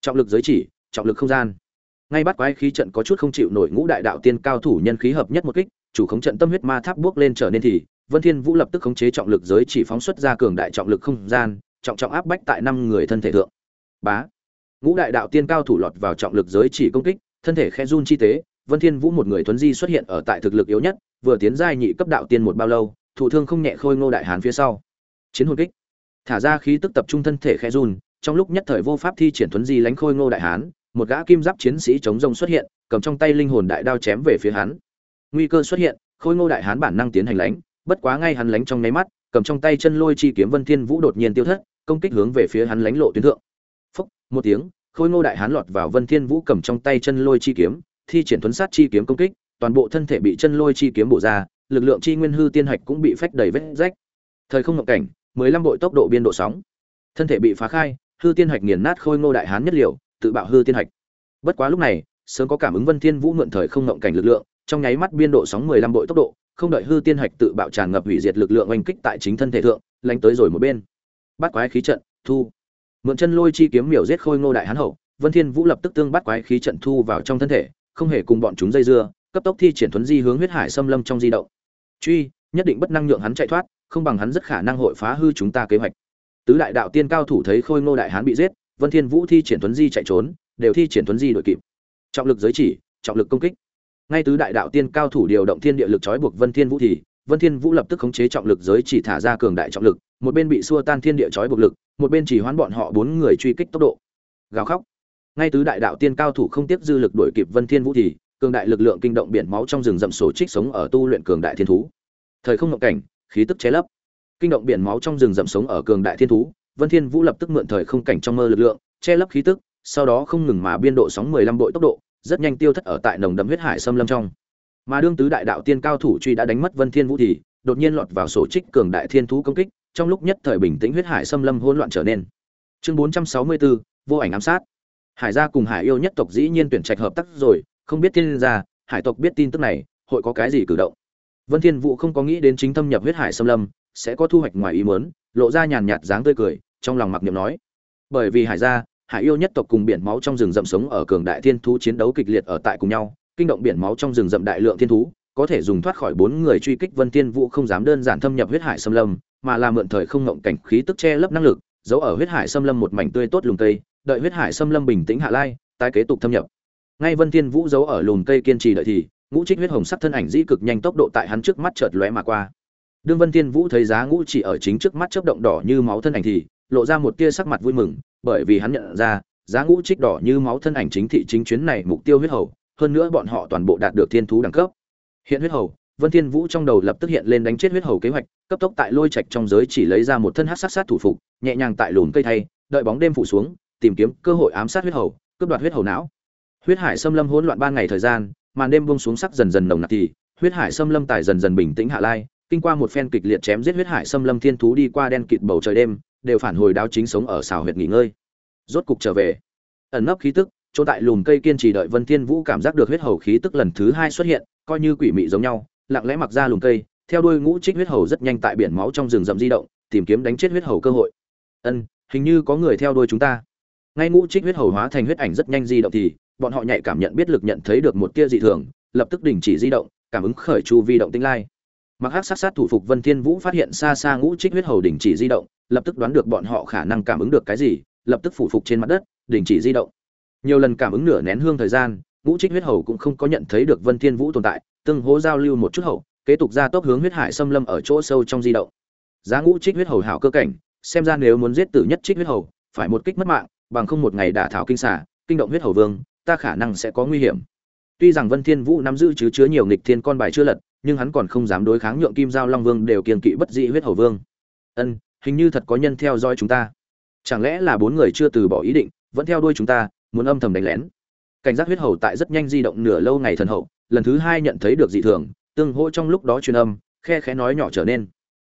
Trọng lực giới chỉ, trọng lực không gian. Ngay bắt quái khí trận có chút không chịu nổi ngũ đại đạo tiên cao thủ nhân khí hợp nhất một kích, chủ khống trận tâm huyết ma tháp bước lên trở nên thì, vân thiên vũ lập tức khống chế trọng lực giới chỉ phóng xuất ra cường đại trọng lực không gian, trọng trọng áp bách tại năm người thân thể thượng. Bá. Ngũ đại đạo tiên cao thủ lọt vào trọng lực giới chỉ công kích, thân thể khẽ run chi tế, vân thiên vũ một người thuấn di xuất hiện ở tại thực lực yếu nhất, vừa tiến giai nhị cấp đạo tiên một bao lâu, thụ thương không nhẹ khôi ngô đại hán phía sau. Chiến hồn kích thả ra khí tức tập trung thân thể khẽ run, trong lúc nhất thời vô pháp thi triển thuấn di lánh khôi ngô đại hán, một gã kim giáp chiến sĩ chống rông xuất hiện, cầm trong tay linh hồn đại đao chém về phía hắn. Nguy cơ xuất hiện, khôi ngô đại hán bản năng tiến hành lánh bất quá ngay hắn lánh trong nháy mắt, cầm trong tay chân lôi chi kiếm vân thiên vũ đột nhiên tiêu thất, công kích hướng về phía hắn lánh lộ tuyến thượng. Phúc, một tiếng, khôi ngô đại hán lọt vào vân thiên vũ cầm trong tay chân lôi chi kiếm, thi triển thuấn sát chi kiếm công kích, toàn bộ thân thể bị chân lôi chi kiếm bổ ra, lực lượng chi nguyên hư tiên hạch cũng bị phách đầy vết rách. Thời không ngộng cảnh mười lăm bội tốc độ biên độ sóng. Thân thể bị phá khai, hư tiên hạch nghiền nát khôi ngô đại hán nhất liều, tự bạo hư tiên hạch. Bất quá lúc này, sớm có cảm ứng vân thiên vũ mượn thời không ngộng cảnh lực lượng, trong nháy mắt biên độ sóng mười lăm bội tốc độ, không đợi hư tiên hạch tự bạo tràn ngập hủy diệt lực lượng oanh kích tại chính thân thể thượng, lánh tới rồi một bên. Bắt quái khí trận, thu. Mượn chân lôi chi kiếm miểu giết khôi ngô đại hán hậu, vân thiên vũ lập tức tương bắt quái khí trận thu vào trong thân thể, không hề cùng bọn chúng dây dưa, cấp tốc thi triển thuấn di hướng huyết hải xâm lâm trong di động. Truy, nhất định bất năng nhượng hắn chạy thoát không bằng hắn rất khả năng hội phá hư chúng ta kế hoạch. Tứ đại đạo tiên cao thủ thấy khôi ngô đại hán bị giết, vân thiên vũ thi triển tuấn di chạy trốn, đều thi triển tuấn di đội kịp. Trọng lực giới chỉ, trọng lực công kích. Ngay tứ đại đạo tiên cao thủ điều động thiên địa lực trói buộc vân thiên vũ thì, vân thiên vũ lập tức khống chế trọng lực giới chỉ thả ra cường đại trọng lực, một bên bị xua tan thiên địa trói buộc lực, một bên chỉ hoán bọn họ bốn người truy kích tốc độ. Gào khóc. Ngay tứ đại đạo tiên cao thủ không tiếp dư lực đuổi kịp vân thiên vũ thì, cường đại lực lượng kinh động biển máu trong rừng rậm sổ trích sống ở tu luyện cường đại thiên thú. Thời không ngộng cảnh khí tức che lấp. Kinh động biển máu trong rừng rậm sống ở cường đại thiên thú vân thiên vũ lập tức mượn thời không cảnh trong mơ lực lượng che lấp khí tức sau đó không ngừng mà biên độ sóng 15 bội tốc độ rất nhanh tiêu thất ở tại nồng đậm huyết hải xâm lâm trong. Mà đương tứ đại đạo tiên cao thủ truy đã đánh mất vân thiên vũ thì đột nhiên lọt vào sổ trích cường đại thiên thú công kích trong lúc nhất thời bình tĩnh huyết hải xâm lâm hỗn loạn trở nên. Chương 464, vô ảnh ám sát. Hải gia cùng hải yêu nhất tộc dĩ nhiên tuyển trạch hợp tác rồi không biết thiên gia hải tộc biết tin tức này hội có cái gì cử động? Vân thiên vũ không có nghĩ đến chính thâm nhập huyết hải xâm lâm, sẽ có thu hoạch ngoài ý muốn, lộ ra nhàn nhạt dáng tươi cười, trong lòng mặc niệm nói. Bởi vì hải gia, hải yêu nhất tộc cùng biển máu trong rừng rậm sống ở cường đại thiên thú chiến đấu kịch liệt ở tại cùng nhau, kinh động biển máu trong rừng rậm đại lượng thiên thú, có thể dùng thoát khỏi bốn người truy kích vân thiên vũ không dám đơn giản thâm nhập huyết hải xâm lâm, mà là mượn thời không ngộng cảnh khí tức che lấp năng lực, giấu ở huyết hải xâm lâm một mảnh tươi tốt lùm cây, đợi huyết hải xâm lâm bình tĩnh hạ lai, tái kế tục thâm nhập. Ngay vân thiên vũ giấu ở lùm cây kiên trì đợi thì ngũ trích huyết hồng sắc thân ảnh dĩ cực nhanh tốc độ tại hắn trước mắt chợt lóe mà qua. Đương vân thiên vũ thấy giá ngũ chỉ ở chính trước mắt chớp động đỏ như máu thân ảnh thì, lộ ra một tia sắc mặt vui mừng, bởi vì hắn nhận ra, giá ngũ trích đỏ như máu thân ảnh chính thị chính chuyến này mục tiêu huyết hầu, hơn nữa bọn họ toàn bộ đạt được thiên thú đẳng cấp. Hiện huyết hầu, vân thiên vũ trong đầu lập tức hiện lên đánh chết huyết hầu kế hoạch, cấp tốc tại lôi trạch trong giới chỉ lấy ra một thân hắc sát sát thủ phục, nhẹ nhàng tại lùm cây thay, đợi bóng đêm phủ xuống, tìm kiếm cơ hội ám sát huyết hầu, cướp đoạt huyết hầu não. Huyết hải xâm lâm hỗn loạn ba ngày thời gian màn đêm buông xuống sắc dần dần nồng nặc thì, huyết hải xâm lâm tài dần dần bình tĩnh hạ lai, kinh qua một phen kịch liệt chém giết huyết hải xâm lâm thiên thú đi qua đen kịt bầu trời đêm, đều phản hồi đáo chính sống ở xào huyệt nghỉ ngơi. Rốt cục trở về. Ẩn nấp khí tức, chỗ tại lùm cây kiên trì đợi vân thiên vũ cảm giác được huyết hầu khí tức lần thứ hai xuất hiện, coi như quỷ mị giống nhau, lặng lẽ mặc ra lùm cây, theo đuôi ngũ trích huyết hầu rất nhanh tại biển máu trong rừng rậm di động, tìm kiếm đánh chết huyết hầu cơ hội. Ân, hình như có người theo đuôi chúng ta. Ngay ngũ trích huyết hầu hóa thành huyết ảnh rất nhanh di động thì bọn họ nhạy cảm nhận biết lực nhận thấy được một tia dị thường, lập tức đình chỉ di động, cảm ứng khởi chu vi động tinh lai. Mặc hắc sát sát thủ phục vân thiên vũ phát hiện xa xa ngũ trích huyết hầu đình chỉ di động, lập tức đoán được bọn họ khả năng cảm ứng được cái gì, lập tức phủ phục trên mặt đất, đình chỉ di động. Nhiều lần cảm ứng nửa nén hương thời gian, ngũ trích huyết hầu cũng không có nhận thấy được vân thiên vũ tồn tại, tương hố giao lưu một chút hậu, kế tục ra tốc hướng huyết hải xâm lâm ở chỗ sâu trong di động. Giá ngũ trích huyết hầu hảo cơ cảnh, xem ra nếu muốn giết tử nhất trích huyết hầu, phải một kích mất mạng, bằng không một ngày đả thảo kinh xả kinh động huyết hầu vương ta khả năng sẽ có nguy hiểm. Tuy rằng vân thiên vũ nắm giữ chứ chứa nhiều nghịch thiên con bài chưa lật, nhưng hắn còn không dám đối kháng nhượng kim giao long vương đều kiên kỵ bất dị huyết hầu vương. Ân, hình như thật có nhân theo dõi chúng ta. Chẳng lẽ là bốn người chưa từ bỏ ý định, vẫn theo đuôi chúng ta, muốn âm thầm đánh lén? Cảnh giác huyết hầu tại rất nhanh di động nửa lâu ngày thần hậu, lần thứ hai nhận thấy được dị thường, tương hỗ trong lúc đó truyền âm, khe khẽ nói nhỏ trở nên.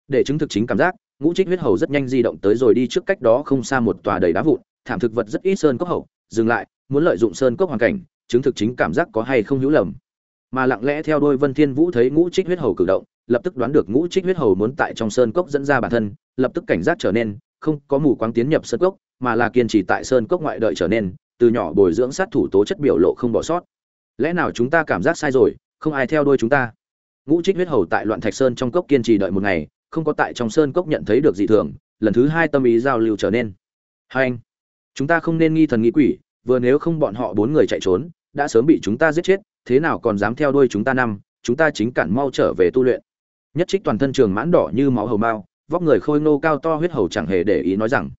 Để chứng thực chính cảm giác, ngũ trích huyết hầu rất nhanh di động tới rồi đi trước cách đó không xa một tòa đầy đá vụn, thảm thực vật rất ít sơn cốc hậu, dừng lại muốn lợi dụng sơn cốc hoàn cảnh, chứng thực chính cảm giác có hay không hữu lầm. Mà lặng lẽ theo đôi vân thiên vũ thấy ngũ trích huyết hầu cử động, lập tức đoán được ngũ trích huyết hầu muốn tại trong sơn cốc dẫn ra bản thân, lập tức cảnh giác trở nên, không có mù quáng tiến nhập sơn cốc, mà là kiên trì tại sơn cốc ngoại đợi trở nên, từ nhỏ bồi dưỡng sát thủ tố chất biểu lộ không bỏ sót. Lẽ nào chúng ta cảm giác sai rồi, không ai theo đuôi chúng ta? Ngũ trích huyết hầu tại loạn thạch sơn trong cốc kiên trì đợi một ngày, không có tại trong sơn cốc nhận thấy được dị thường, lần thứ hai tâm ý giao lưu trở nên. Hai anh, chúng ta không nên nghi thần nghi quỷ vừa nếu không bọn họ bốn người chạy trốn, đã sớm bị chúng ta giết chết, thế nào còn dám theo đuôi chúng ta năm, chúng ta chính cản mau trở về tu luyện. Nhất trích toàn thân trường mãn đỏ như máu hầu mao, vóc người khôi nô cao to huyết hầu chẳng hề để ý nói rằng,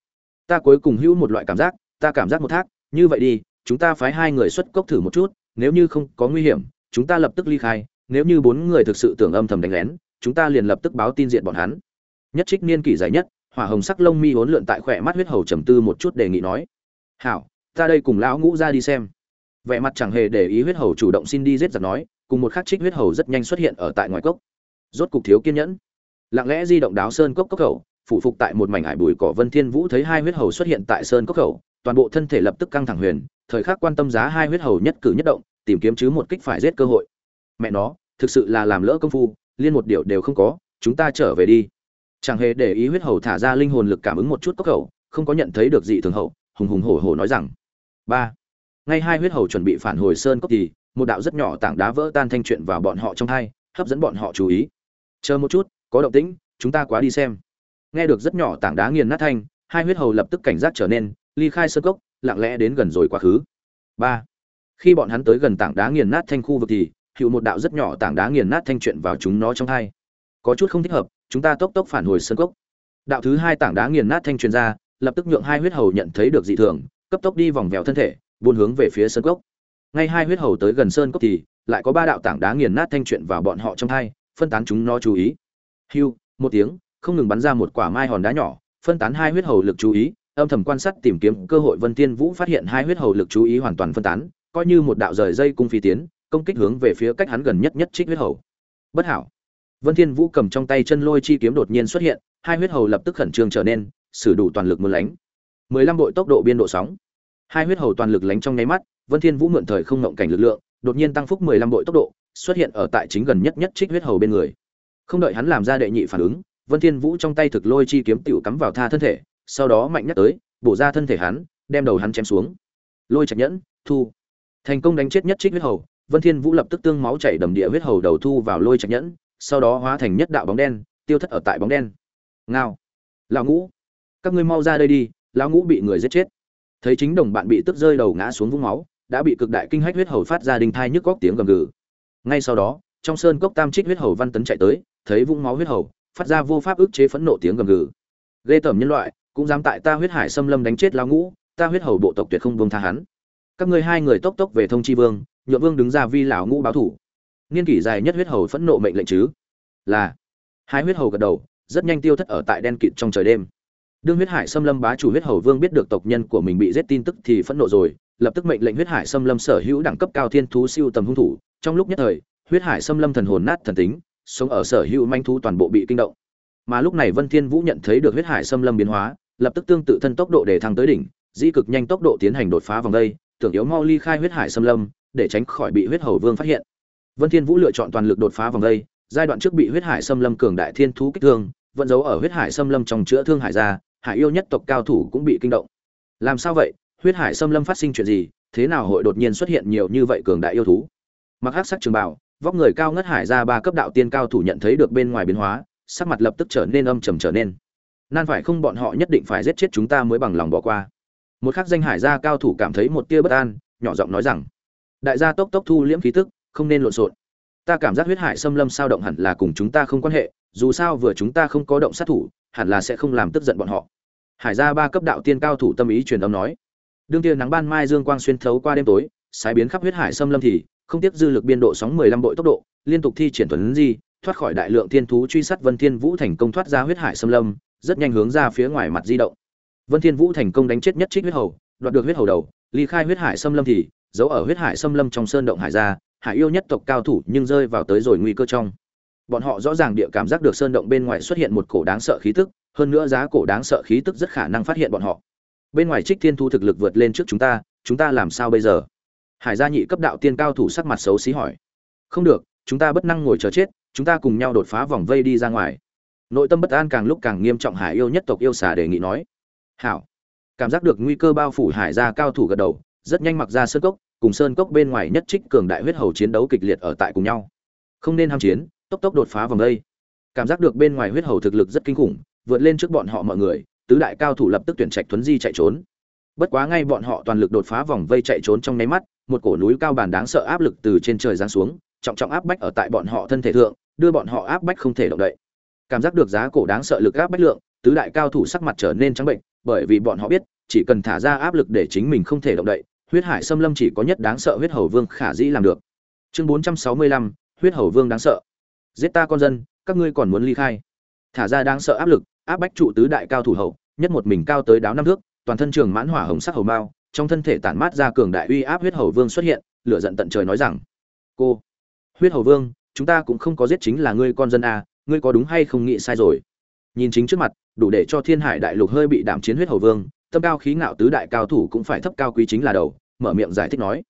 ta cuối cùng hữu một loại cảm giác, ta cảm giác một thác, như vậy đi, chúng ta phái hai người xuất cốc thử một chút, nếu như không có nguy hiểm, chúng ta lập tức ly khai, nếu như bốn người thực sự tưởng âm thầm đánh lén, chúng ta liền lập tức báo tin diện bọn hắn. Nhất trích niên kỷ dài nhất, hỏa hồng sắc lông mi hỗn lượn tại khỏe mắt huyết hầu trầm tư một chút đề nghị nói, hảo ta đây cùng lão ngũ ra đi xem. Vẻ mặt chẳng hề để ý huyết hầu chủ động xin đi giết giặc nói, cùng một khắc trích huyết hầu rất nhanh xuất hiện ở tại ngoài cốc. Rốt cục thiếu kiên nhẫn. Lặng lẽ di động đáo sơn cốc cốc khẩu phụ phục tại một mảnh ải bùi cỏ vân thiên vũ thấy hai huyết hầu xuất hiện tại sơn cốc khẩu, toàn bộ thân thể lập tức căng thẳng huyền, thời khắc quan tâm giá hai huyết hầu nhất cử nhất động, tìm kiếm chứ một kích phải giết cơ hội. Mẹ nó, thực sự là làm lỡ công phu, liên một điều đều không có, chúng ta trở về đi. Chẳng hề để ý huyết hầu thả ra linh hồn lực cảm ứng một chút cốc khẩu, không có nhận thấy được gì thường hậu, hùng hùng hổ hổ nói rằng ba. Ngay hai huyết hầu chuẩn bị phản hồi sơn cốc thì, một đạo rất nhỏ tảng đá vỡ tan thanh chuyện vào bọn họ trong hai, hấp dẫn bọn họ chú ý. Chờ một chút, có động tĩnh, chúng ta quá đi xem. Nghe được rất nhỏ tảng đá nghiền nát thanh, hai huyết hầu lập tức cảnh giác trở nên, ly khai sơn cốc, lặng lẽ đến gần rồi quá khứ. Ba. Khi bọn hắn tới gần tảng đá nghiền nát thanh khu vực thì hiệu một đạo rất nhỏ tảng đá nghiền nát thanh chuyện vào chúng nó trong hai. Có chút không thích hợp, chúng ta tốc tốc phản hồi sơn cốc. Đạo thứ hai tảng đá nghiền nát thanh truyền ra, lập tức nhượng hai huyết hầu nhận thấy được dị thường cấp tốc đi vòng vèo thân thể, buôn hướng về phía sơn cốc. Ngay hai huyết hầu tới gần sơn cốc thì, lại có ba đạo tảng đá nghiền nát thanh chuyện vào bọn họ trong hai, phân tán chúng nó chú ý. Hưu, một tiếng, không ngừng bắn ra một quả mai hòn đá nhỏ, phân tán hai huyết hầu lực chú ý, âm thầm quan sát tìm kiếm cơ hội vân tiên vũ phát hiện hai huyết hầu lực chú ý hoàn toàn phân tán, coi như một đạo rời dây cung phi tiến, công kích hướng về phía cách hắn gần nhất nhất trích huyết hầu. Bất hảo. Vân thiên vũ cầm trong tay chân lôi chi kiếm đột nhiên xuất hiện, hai huyết hầu lập tức khẩn trương trở nên, sử đủ toàn lực muốn lánh. 15 bội tốc độ biên độ sóng. Hai huyết hầu toàn lực lánh trong nháy mắt, vân thiên vũ mượn thời không ngộng cảnh lực lượng, đột nhiên tăng phúc 15 bội tốc độ, xuất hiện ở tại chính gần nhất nhất trích huyết hầu bên người. Không đợi hắn làm ra đệ nhị phản ứng, vân thiên vũ trong tay thực lôi chi kiếm tiểu cắm vào tha thân thể, sau đó mạnh nhất tới, bổ ra thân thể hắn, đem đầu hắn chém xuống. Lôi chặt nhẫn, thu. Thành công đánh chết nhất trích huyết hầu, vân thiên vũ lập tức tương máu chảy đầm địa huyết hầu đầu thu vào lôi chặt nhẫn, sau đó hóa thành nhất đạo bóng đen, tiêu thất ở tại bóng đen. Ngao. Lão ngũ. Các ngươi mau ra đây đi lão ngũ bị người giết chết. Thấy chính đồng bạn bị tức rơi đầu ngã xuống vũng máu, đã bị cực đại kinh hách huyết hầu phát ra đình thai nhức góc tiếng gầm gừ. Ngay sau đó, trong sơn cốc tam trích huyết hầu văn tấn chạy tới, thấy vũng máu huyết hầu, phát ra vô pháp ức chế phẫn nộ tiếng gầm gừ. Ghê tởm nhân loại, cũng dám tại ta huyết hải xâm lâm đánh chết lão ngũ, ta huyết hầu bộ tộc tuyệt không buông tha hắn. Các ngươi hai người tốc tốc về thông chi vương, nhượng vương đứng ra vi lão ngũ báo thủ. Niên kỷ dài nhất huyết hầu phẫn nộ mệnh lệnh chứ? Là, hai huyết hầu gật đầu, rất nhanh tiêu thất ở tại đen kịt trong trời đêm đương huyết hải xâm lâm bá chủ huyết hầu vương biết được tộc nhân của mình bị giết tin tức thì phẫn nộ rồi, lập tức mệnh lệnh huyết hải xâm lâm sở hữu đẳng cấp cao thiên thú siêu tầm hung thủ. Trong lúc nhất thời, huyết hải xâm lâm thần hồn nát thần tính, sống ở sở hữu manh thú toàn bộ bị kinh động. Mà lúc này vân thiên vũ nhận thấy được huyết hải xâm lâm biến hóa, lập tức tương tự thân tốc độ để thăng tới đỉnh di cực nhanh tốc độ tiến hành đột phá vòng đây, tưởng yếu mau ly khai huyết hải xâm lâm, để tránh khỏi bị huyết hầu vương phát hiện. Vân thiên vũ lựa chọn toàn lực đột phá vòng đây, giai đoạn trước bị huyết hải xâm lâm cường đại thiên thú kích thương vẫn giấu ở huyết hải xâm lâm trong chữa thương hải gia hải yêu nhất tộc cao thủ cũng bị kinh động. Làm sao vậy? Huyết hải xâm lâm phát sinh chuyện gì? Thế nào hội đột nhiên xuất hiện nhiều như vậy cường đại yêu thú? Mặc hắc sắc trường bảo vóc người cao ngất hải ra ba cấp đạo tiên cao thủ nhận thấy được bên ngoài biến hóa, sắc mặt lập tức trở nên âm trầm trở nên. Nan phải không bọn họ nhất định phải giết chết chúng ta mới bằng lòng bỏ qua. Một khắc danh hải gia cao thủ cảm thấy một tia bất an, nhỏ giọng nói rằng, đại gia tốc tốc thu liễm khí tức, không nên lộn xộn. Ta cảm giác huyết hải xâm lâm sao động hẳn là cùng chúng ta không quan hệ, dù sao vừa chúng ta không có động sát thủ hẳn là sẽ không làm tức giận bọn họ. Hải gia ba cấp đạo tiên cao thủ tâm ý truyền âm nói, đương tia nắng ban mai dương quang xuyên thấu qua đêm tối, sái biến khắp huyết hải xâm lâm thì, không tiếc dư lực biên độ sóng 15 bội tốc độ, liên tục thi triển tuấn di, thoát khỏi đại lượng thiên thú truy sát vân thiên vũ thành công thoát ra huyết hải xâm lâm, rất nhanh hướng ra phía ngoài mặt di động. Vân thiên vũ thành công đánh chết nhất trích huyết hầu, đoạt được huyết hầu đầu, ly khai huyết hải xâm lâm thì, giấu ở huyết hải xâm lâm trong sơn động hải gia, hải yêu nhất tộc cao thủ nhưng rơi vào tới rồi nguy cơ trong bọn họ rõ ràng địa cảm giác được sơn động bên ngoài xuất hiện một cổ đáng sợ khí tức, hơn nữa giá cổ đáng sợ khí tức rất khả năng phát hiện bọn họ. Bên ngoài trích thiên thu thực lực vượt lên trước chúng ta chúng ta làm sao bây giờ? Hải gia nhị cấp đạo tiên cao thủ sắc mặt xấu xí hỏi. Không được, chúng ta bất năng ngồi chờ chết, chúng ta cùng nhau đột phá vòng vây đi ra ngoài. Nội tâm bất an càng lúc càng nghiêm trọng hải yêu nhất tộc yêu xà đề nghị nói. Hảo. Cảm giác được nguy cơ bao phủ hải gia cao thủ gật đầu, rất nhanh mặc ra sơn cốc, cùng sơn cốc bên ngoài nhất trích cường đại huyết hầu chiến đấu kịch liệt ở tại cùng nhau. Không nên ham chiến tốc tốc đột phá vòng đây. Cảm giác được bên ngoài huyết hầu thực lực rất kinh khủng, vượt lên trước bọn họ mọi người, tứ đại cao thủ lập tức tuyển trạch thuấn di chạy trốn. Bất quá ngay bọn họ toàn lực đột phá vòng vây chạy trốn trong nháy mắt, một cổ núi cao bàn đáng sợ áp lực từ trên trời giáng xuống, trọng trọng áp bách ở tại bọn họ thân thể thượng, đưa bọn họ áp bách không thể động đậy. Cảm giác được giá cổ đáng sợ lực áp bách lượng, tứ đại cao thủ sắc mặt trở nên trắng bệnh, bởi vì bọn họ biết, chỉ cần thả ra áp lực để chính mình không thể động đậy, huyết hải xâm lâm chỉ có nhất đáng sợ huyết hầu vương khả dĩ làm được. Chương bốn trăm sáu mươi lăm, huyết hầu vương đáng sợ giết ta con dân, các ngươi còn muốn ly khai. Thả ra đáng sợ áp lực, áp bách trụ tứ đại cao thủ hậu, nhất một mình cao tới đáo năm thước, toàn thân trường mãn hỏa hồng sắc hầu mao trong thân thể tản mát ra cường đại uy áp huyết hầu vương xuất hiện, lửa giận tận trời nói rằng, cô, huyết hầu vương, chúng ta cũng không có giết chính là ngươi con dân à? ngươi có đúng hay không nghĩ sai rồi? Nhìn chính trước mặt, đủ để cho thiên hải đại lục hơi bị đảm chiến huyết hầu vương, tâm cao khí ngạo tứ đại cao thủ cũng phải thấp cao quý chính là đầu, mở miệng giải thích nói,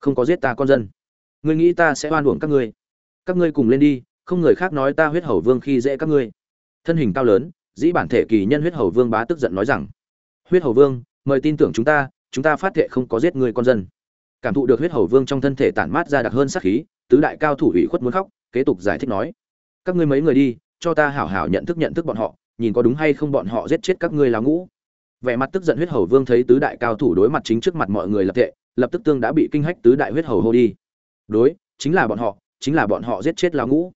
không có giết ta con dân. Ngươi nghĩ ta sẽ oan uổng các ngươi. Các ngươi cùng lên đi không người khác nói ta huyết hầu vương khi dễ các ngươi. Thân hình cao lớn, dĩ bản thể kỳ nhân huyết hầu vương bá tức giận nói rằng, huyết hầu vương, mời tin tưởng chúng ta chúng ta phát thệ không có giết người con dân. Cảm thụ được huyết hầu vương trong thân thể tản mát ra đặc hơn sát khí, tứ đại cao thủ ủy khuất muốn khóc, kế tục giải thích nói, các ngươi mấy người đi, cho ta hảo hảo nhận thức nhận thức bọn họ, nhìn có đúng hay không bọn họ giết chết các ngươi là ngũ. Vẻ mặt tức giận huyết hầu vương thấy tứ đại cao thủ đối mặt chính trước mặt mọi người lập tệ lập tức tương đã bị kinh hách tứ đại huyết hầu hô đi. Đối, chính là bọn họ, chính là bọn họ giết chết lão ngũ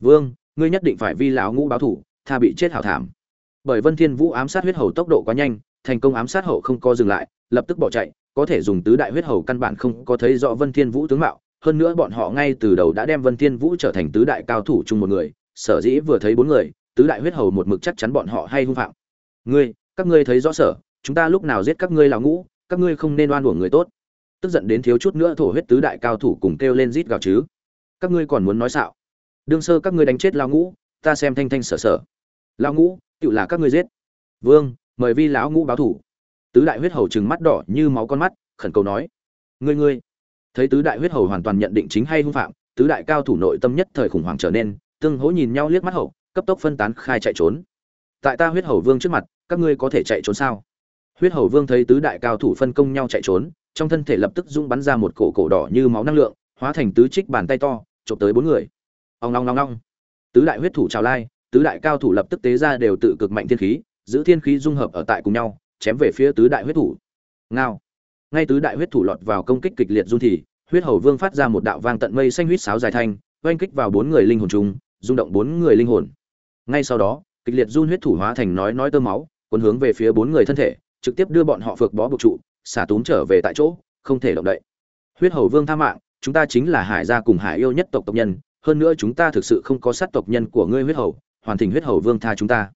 vương, ngươi nhất định phải vi lão ngũ báo thủ, tha bị chết hảo thảm. Bởi vân thiên vũ ám sát huyết hầu tốc độ quá nhanh, thành công ám sát hậu không co dừng lại, lập tức bỏ chạy, có thể dùng tứ đại huyết hầu căn bản không có thấy rõ vân thiên vũ tướng mạo. Hơn nữa bọn họ ngay từ đầu đã đem vân thiên vũ trở thành tứ đại cao thủ chung một người, sở dĩ vừa thấy bốn người, tứ đại huyết hầu một mực chắc chắn bọn họ hay hung phạm. Ngươi, các ngươi thấy rõ sở, chúng ta lúc nào giết các ngươi lão ngũ, các ngươi không nên oan uổng người tốt. Tức giận đến thiếu chút nữa thổ huyết tứ đại cao thủ cùng kêu lên rít gào chứ. Các ngươi còn muốn nói xạo đương sơ các ngươi đánh chết lão ngũ, ta xem thanh thanh sở sở. Lão ngũ tự là các ngươi giết. Vương, mời vi lão ngũ báo thủ. Tứ đại huyết hầu trừng mắt đỏ như máu con mắt, khẩn cầu nói. Ngươi ngươi. Thấy tứ đại huyết hầu hoàn toàn nhận định chính hay hung phạm, tứ đại cao thủ nội tâm nhất thời khủng hoảng trở nên, tương hỗ nhìn nhau liếc mắt hậu, cấp tốc phân tán khai chạy trốn. Tại ta huyết hầu vương trước mặt, các ngươi có thể chạy trốn sao? Huyết hầu vương thấy tứ đại cao thủ phân công nhau chạy trốn, trong thân thể lập tức dung bắn ra một cổ cổ đỏ như máu năng lượng, hóa thành tứ trích bàn tay to, chụp tới bốn người ông long long long tứ đại huyết thủ trào lai, tứ đại cao thủ lập tức tế ra đều tự cực mạnh thiên khí, giữ thiên khí dung hợp ở tại cùng nhau, chém về phía tứ đại huyết thủ. Ngao. Ngay tứ đại huyết thủ lọt vào công kích kịch liệt run thì, huyết hầu vương phát ra một đạo vang tận mây xanh huyết sáo dài thanh, oanh kích vào bốn người linh hồn chung, rung động bốn người linh hồn. Ngay sau đó, kịch liệt run huyết thủ hóa thành nói nói tơ máu, cuốn hướng về phía bốn người thân thể, trực tiếp đưa bọn họ phược bó buộc trụ, xả túm trở về tại chỗ, không thể động đậy. Huyết hầu vương tha mạng, chúng ta chính là hải gia cùng hải yêu nhất tộc tộc nhân hơn nữa chúng ta thực sự không có sát tộc nhân của ngươi huyết hầu, hoàn thành huyết hầu vương tha chúng ta.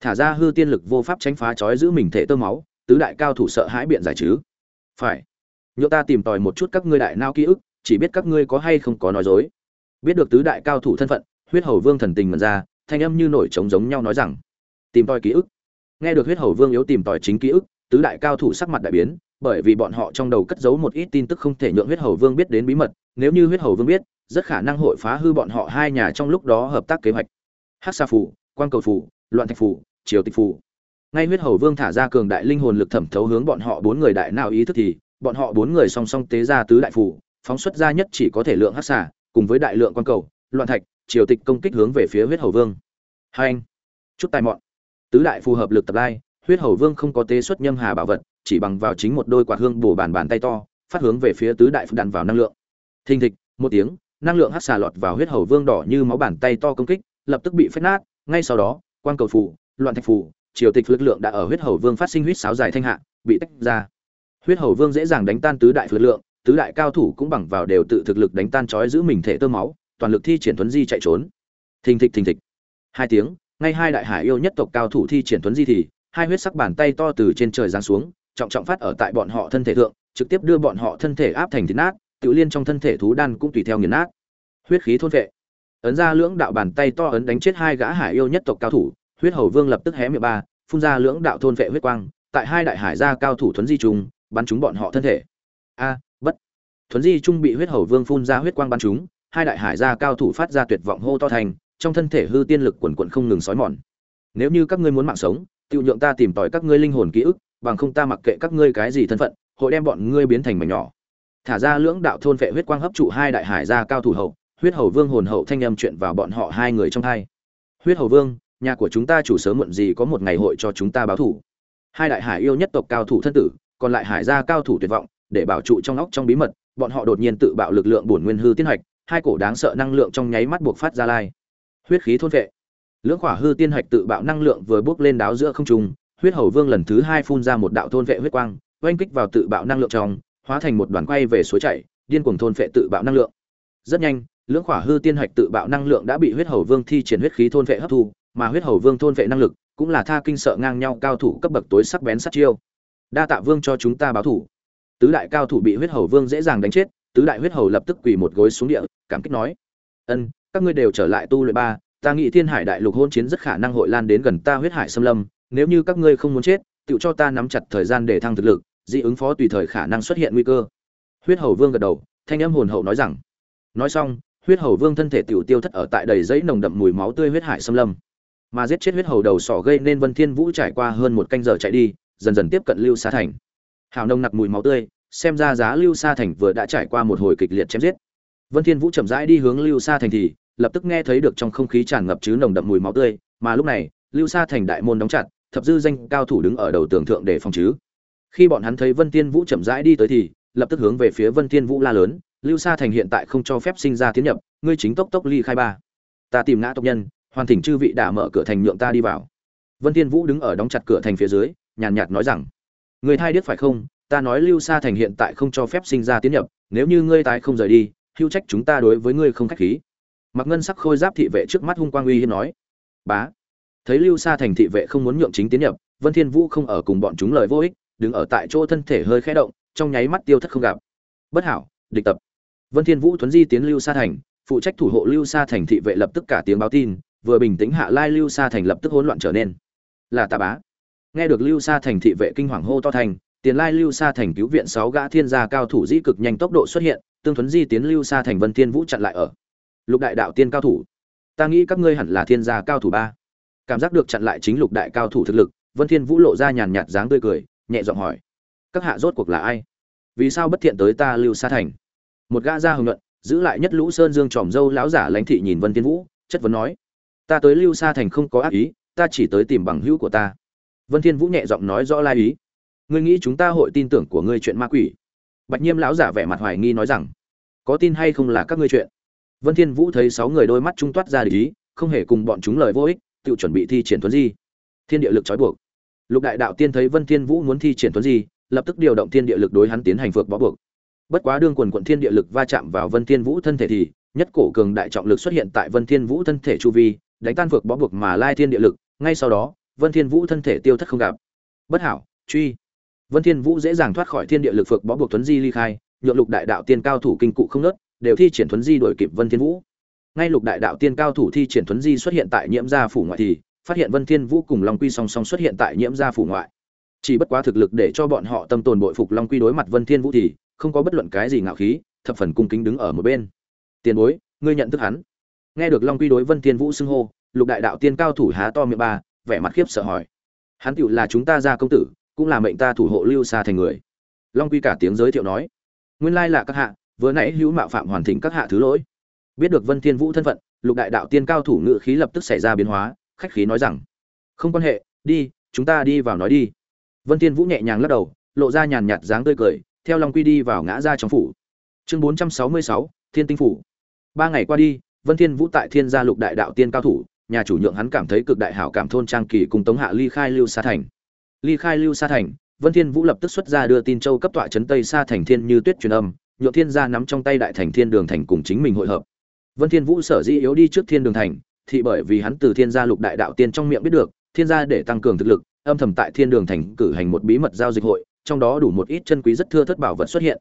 Thả ra hư tiên lực vô pháp tránh phá chói giữ mình thể tơ máu, tứ đại cao thủ sợ hãi biện giải chứ? Phải. Nhỡ ta tìm tòi một chút các ngươi đại nao ký ức, chỉ biết các ngươi có hay không có nói dối. Biết được tứ đại cao thủ thân phận, huyết hầu vương thần tình mật ra, thanh âm như nổi trống giống nhau nói rằng, tìm tòi ký ức. Nghe được huyết hầu vương yếu tìm tòi chính ký ức, tứ đại cao thủ sắc mặt đại biến, bởi vì bọn họ trong đầu cất giấu một ít tin tức không thể nhượng huyết hầu vương biết đến bí mật, nếu như huyết hầu vương biết rất khả năng hội phá hư bọn họ hai nhà trong lúc đó hợp tác kế hoạch. Hát sa phủ quan cầu phủ loạn thạch phủ triều tịch phủ ngay huyết hầu vương thả ra cường đại linh hồn lực thẩm thấu hướng bọn họ bốn người đại nào ý thức thì, bọn họ bốn người song song tế ra tứ đại phủ phóng xuất ra nhất chỉ có thể lượng hát xả cùng với đại lượng quan cầu, loạn thạch, triều tịch công kích hướng về phía huyết hầu vương. Hai anh, chút tài mọn. Tứ đại phù hợp lực tập lai, huyết hầu vương không có tế xuất nhâm hà bảo vật, chỉ bằng vào chính một đôi quạt hương bổ bàn bàn tay to, phát hướng về phía tứ đại đạn vào năng lượng. Thình thịch, một tiếng năng lượng hắc xà lọt vào huyết hầu vương đỏ như máu bàn tay to công kích, lập tức bị phách nát. Ngay sau đó quan cầu phủ loạn thạch phủ triều tịch lực lượng đã ở huyết hầu vương phát sinh huyết sáo dài thanh hạ, bị tách ra. Huyết hầu vương dễ dàng đánh tan tứ đại lực lượng, tứ đại cao thủ cũng bằng vào đều tự thực lực đánh tan chói giữ mình thể tơ máu, toàn lực thi triển tuấn di chạy trốn. Thình thịch thình thịch. Hai tiếng, ngay hai đại hải yêu nhất tộc cao thủ thi triển tuấn di thì, hai huyết sắc bàn tay to từ trên trời giáng xuống, trọng trọng phát ở tại bọn họ thân thể thượng, trực tiếp đưa bọn họ thân thể áp thành thịt nát tự liên trong thân thể thú đan cũng tùy theo nghiền nát. Huyết khí thôn vệ ấn ra lưỡng đạo bàn tay to ấn đánh chết hai gã hải yêu nhất tộc cao thủ huyết hầu vương lập tức hé miệng ba phun ra lưỡng đạo thôn vệ huyết quang tại hai đại hải gia cao thủ thuấn di trùng bắn chúng bọn họ thân thể. A bất. Thuấn di trung bị huyết hầu vương phun ra huyết quang bắn chúng, hai đại hải gia cao thủ phát ra tuyệt vọng hô to thành trong thân thể hư tiên lực quần quận không ngừng sói mòn. Nếu như các ngươi muốn mạng sống tự nhượng ta tìm tòi các ngươi linh hồn ký ức bằng không ta mặc kệ các ngươi cái gì thân phận hội đem bọn ngươi biến thành mảnh nhỏ thả ra lưỡng đạo thôn vệ huyết quang hấp trụ hai đại hải gia cao thủ hậu, huyết hầu vương hồn hậu thanh âm chuyện vào bọn họ hai người trong hai. Huyết hầu vương, nhà của chúng ta chủ sớm muộn gì có một ngày hội cho chúng ta báo thủ. Hai đại hải yêu nhất tộc cao thủ thân tử, còn lại hải gia cao thủ tuyệt vọng, để bảo trụ trong óc trong bí mật, bọn họ đột nhiên tự bạo lực lượng bổn nguyên hư tiên hạch, hai cổ đáng sợ năng lượng trong nháy mắt buộc phát ra lai. Huyết khí thôn vệ lưỡng khỏa hư tiên hạch tự bạo năng lượng vừa bước lên đáo giữa không trung, huyết hầu vương lần thứ hai phun ra một đạo thôn vệ huyết quang, oanh kích vào tự bạo năng lượng trong hóa thành một đoàn quay về suối chảy, điên cuồng thôn vệ tự bạo năng lượng. Rất nhanh, lưỡng khỏa hư tiên hạch tự bạo năng lượng đã bị huyết hầu vương thi triển huyết khí thôn vệ hấp thu, mà huyết hầu vương thôn vệ năng lực cũng là tha kinh sợ ngang nhau cao thủ cấp bậc tối sắc bén sát chiêu. Đa tạ vương cho chúng ta báo thủ. Tứ đại cao thủ bị huyết hầu vương dễ dàng đánh chết, tứ đại huyết hầu lập tức quỳ một gối xuống địa, cảm kích nói, ân, các ngươi đều trở lại tu luyện ba, ta nghĩ thiên hải đại lục hôn chiến rất khả năng hội lan đến gần ta huyết hải xâm lâm, nếu như các ngươi không muốn chết, tựu cho ta nắm chặt thời gian để thăng thực lực dị ứng phó tùy thời khả năng xuất hiện nguy cơ. Huyết hầu vương gật đầu, thanh âm hồn hậu nói rằng, nói xong, huyết hầu vương thân thể tiểu tiêu thất ở tại đầy giấy nồng đậm mùi máu tươi huyết hải xâm lâm. Mà giết chết huyết hầu đầu sỏ gây nên vân thiên vũ trải qua hơn một canh giờ chạy đi, dần dần tiếp cận lưu sa thành. Hào nồng nặc mùi máu tươi, xem ra giá lưu sa thành vừa đã trải qua một hồi kịch liệt chém giết. Vân thiên vũ chậm rãi đi hướng lưu sa thành thì, lập tức nghe thấy được trong không khí tràn ngập chứ nồng đậm mùi máu tươi, mà lúc này, lưu sa thành đại môn đóng chặt, thập dư danh cao thủ đứng ở đầu tường thượng để phòng chứ khi bọn hắn thấy vân thiên vũ chậm rãi đi tới thì, lập tức hướng về phía vân thiên vũ la lớn, lưu sa thành hiện tại không cho phép sinh ra tiến nhập, ngươi chính tốc tốc ly khai ba. Ta tìm ngã tộc nhân, hoàn thỉnh chư vị đã mở cửa thành nhượng ta đi vào. Vân thiên vũ đứng ở đóng chặt cửa thành phía dưới, nhàn nhạt nói rằng, người thay điếc phải không? Ta nói lưu sa thành hiện tại không cho phép sinh ra tiến nhập, nếu như ngươi tái không rời đi hưu trách chúng ta đối với ngươi không khách khí. Mặc ngân sắc khôi giáp thị vệ trước mắt hung quang uy hiên nói, bá. Thấy lưu sa thành thị vệ không muốn nhượng chính tiến nhập, vân thiên vũ không ở cùng bọn chúng lời vô ích đứng ở tại chỗ thân thể hơi khẽ động, trong nháy mắt tiêu thất không gặp. Bất hảo, địch tập. Vân thiên vũ thuấn di tiến lưu sa thành, phụ trách thủ hộ lưu sa thành thị vệ lập tức cả tiếng báo tin, vừa bình tĩnh hạ lai lưu sa thành lập tức hỗn loạn trở nên. Là tà bá. Nghe được lưu sa thành thị vệ kinh hoàng hô to thành, tiền lai lưu sa thành cứu viện sáu gã thiên gia cao thủ dĩ cực nhanh tốc độ xuất hiện, tương thuấn di tiến lưu sa thành vân thiên vũ chặn lại ở. Lục đại đạo tiên cao thủ. Ta nghĩ các ngươi hẳn là thiên gia cao thủ ba. Cảm giác được chặn lại chính lục đại cao thủ thực lực, vân thiên vũ lộ ra nhàn nhạt dáng tươi cười nhẹ giọng hỏi, các hạ rốt cuộc là ai? Vì sao bất thiện tới ta lưu sa thành? Một gã gia hồng luận, giữ lại nhất lũ sơn dương tròm dâu lão giả lãnh thị nhìn vân thiên vũ, chất vấn nói, ta tới lưu sa thành không có ác ý, ta chỉ tới tìm bằng hữu của ta. Vân thiên vũ nhẹ giọng nói rõ lai ý, ngươi nghĩ chúng ta hội tin tưởng của ngươi chuyện ma quỷ? Bạch nhiêm lão giả vẻ mặt hoài nghi nói rằng, có tin hay không là các ngươi chuyện? Vân thiên vũ thấy sáu người đôi mắt trung toát ra ý, không hề cùng bọn chúng lời vô ích, tự chuẩn bị thi triển thuấn di. Thiên địa lực trói buộc lục đại đạo tiên thấy vân thiên vũ muốn thi triển tuấn gì, lập tức điều động thiên địa lực đối hắn tiến hành phược bó buộc. Bất quá đương quần quận thiên địa lực va chạm vào vân thiên vũ thân thể thì nhất cổ cường đại trọng lực xuất hiện tại vân thiên vũ thân thể chu vi đánh tan phược bó buộc mà lai thiên địa lực ngay sau đó vân thiên vũ thân thể tiêu thất không gặp. Bất hảo truy. Vân thiên vũ dễ dàng thoát khỏi thiên địa lực phược bó buộc tuấn di ly khai nhượng lục đại đạo tiên cao thủ kinh cụ không nớt đều thi triển tuấn di đuổi kịp vân thiên vũ. Ngay lục đại đạo tiên cao thủ thi triển tuấn di xuất hiện tại nhiễm gia phủ ngoại thì phát hiện vân thiên vũ cùng long quy song song xuất hiện tại nhiễm gia phủ ngoại. Chỉ bất quá thực lực để cho bọn họ tâm tồn bội phục long quy đối mặt vân thiên vũ thì không có bất luận cái gì ngạo khí, thập phần cung kính đứng ở một bên. Tiền bối, ngươi nhận thức hắn. Nghe được long quy đối vân thiên vũ xưng hô, lục đại đạo tiên cao thủ há to miệng ba, vẻ mặt khiếp sợ hỏi. Hắn tiểu là chúng ta gia công tử, cũng là mệnh ta thủ hộ lưu xa thành người. Long quy cả tiếng giới thiệu nói. Nguyên lai là các hạ, vừa nãy hữu mạo phạm hoàn thỉnh các hạ thứ lỗi. Biết được vân thiên vũ thân phận, lục đại đạo tiên cao thủ ngự khí lập tức xảy ra biến hóa khách khí nói rằng không quan hệ đi chúng ta đi vào nói đi. Vân thiên vũ nhẹ nhàng lắc đầu lộ ra nhàn nhạt dáng tươi cười theo long quy đi vào ngã ra trong phủ. Chương 466, thiên tinh phủ. Ba ngày qua đi vân thiên vũ tại thiên gia lục đại đạo tiên cao thủ nhà chủ nhượng hắn cảm thấy cực đại hảo cảm thôn trang kỳ cùng tống hạ ly khai lưu sa thành. Ly khai lưu sa thành vân thiên vũ lập tức xuất ra đưa tin châu cấp tọa chấn tây sa thành thiên như tuyết truyền âm nhượng thiên gia nắm trong tay đại thành thiên đường thành cùng chính mình hội hợp. Vân thiên vũ sở dĩ yếu đi trước thiên đường thành thì bởi vì hắn từ thiên gia lục đại đạo tiên trong miệng biết được, thiên gia để tăng cường thực lực, âm thầm tại thiên đường thành cử hành một bí mật giao dịch hội, trong đó đủ một ít chân quý rất thưa thất bảo vật xuất hiện.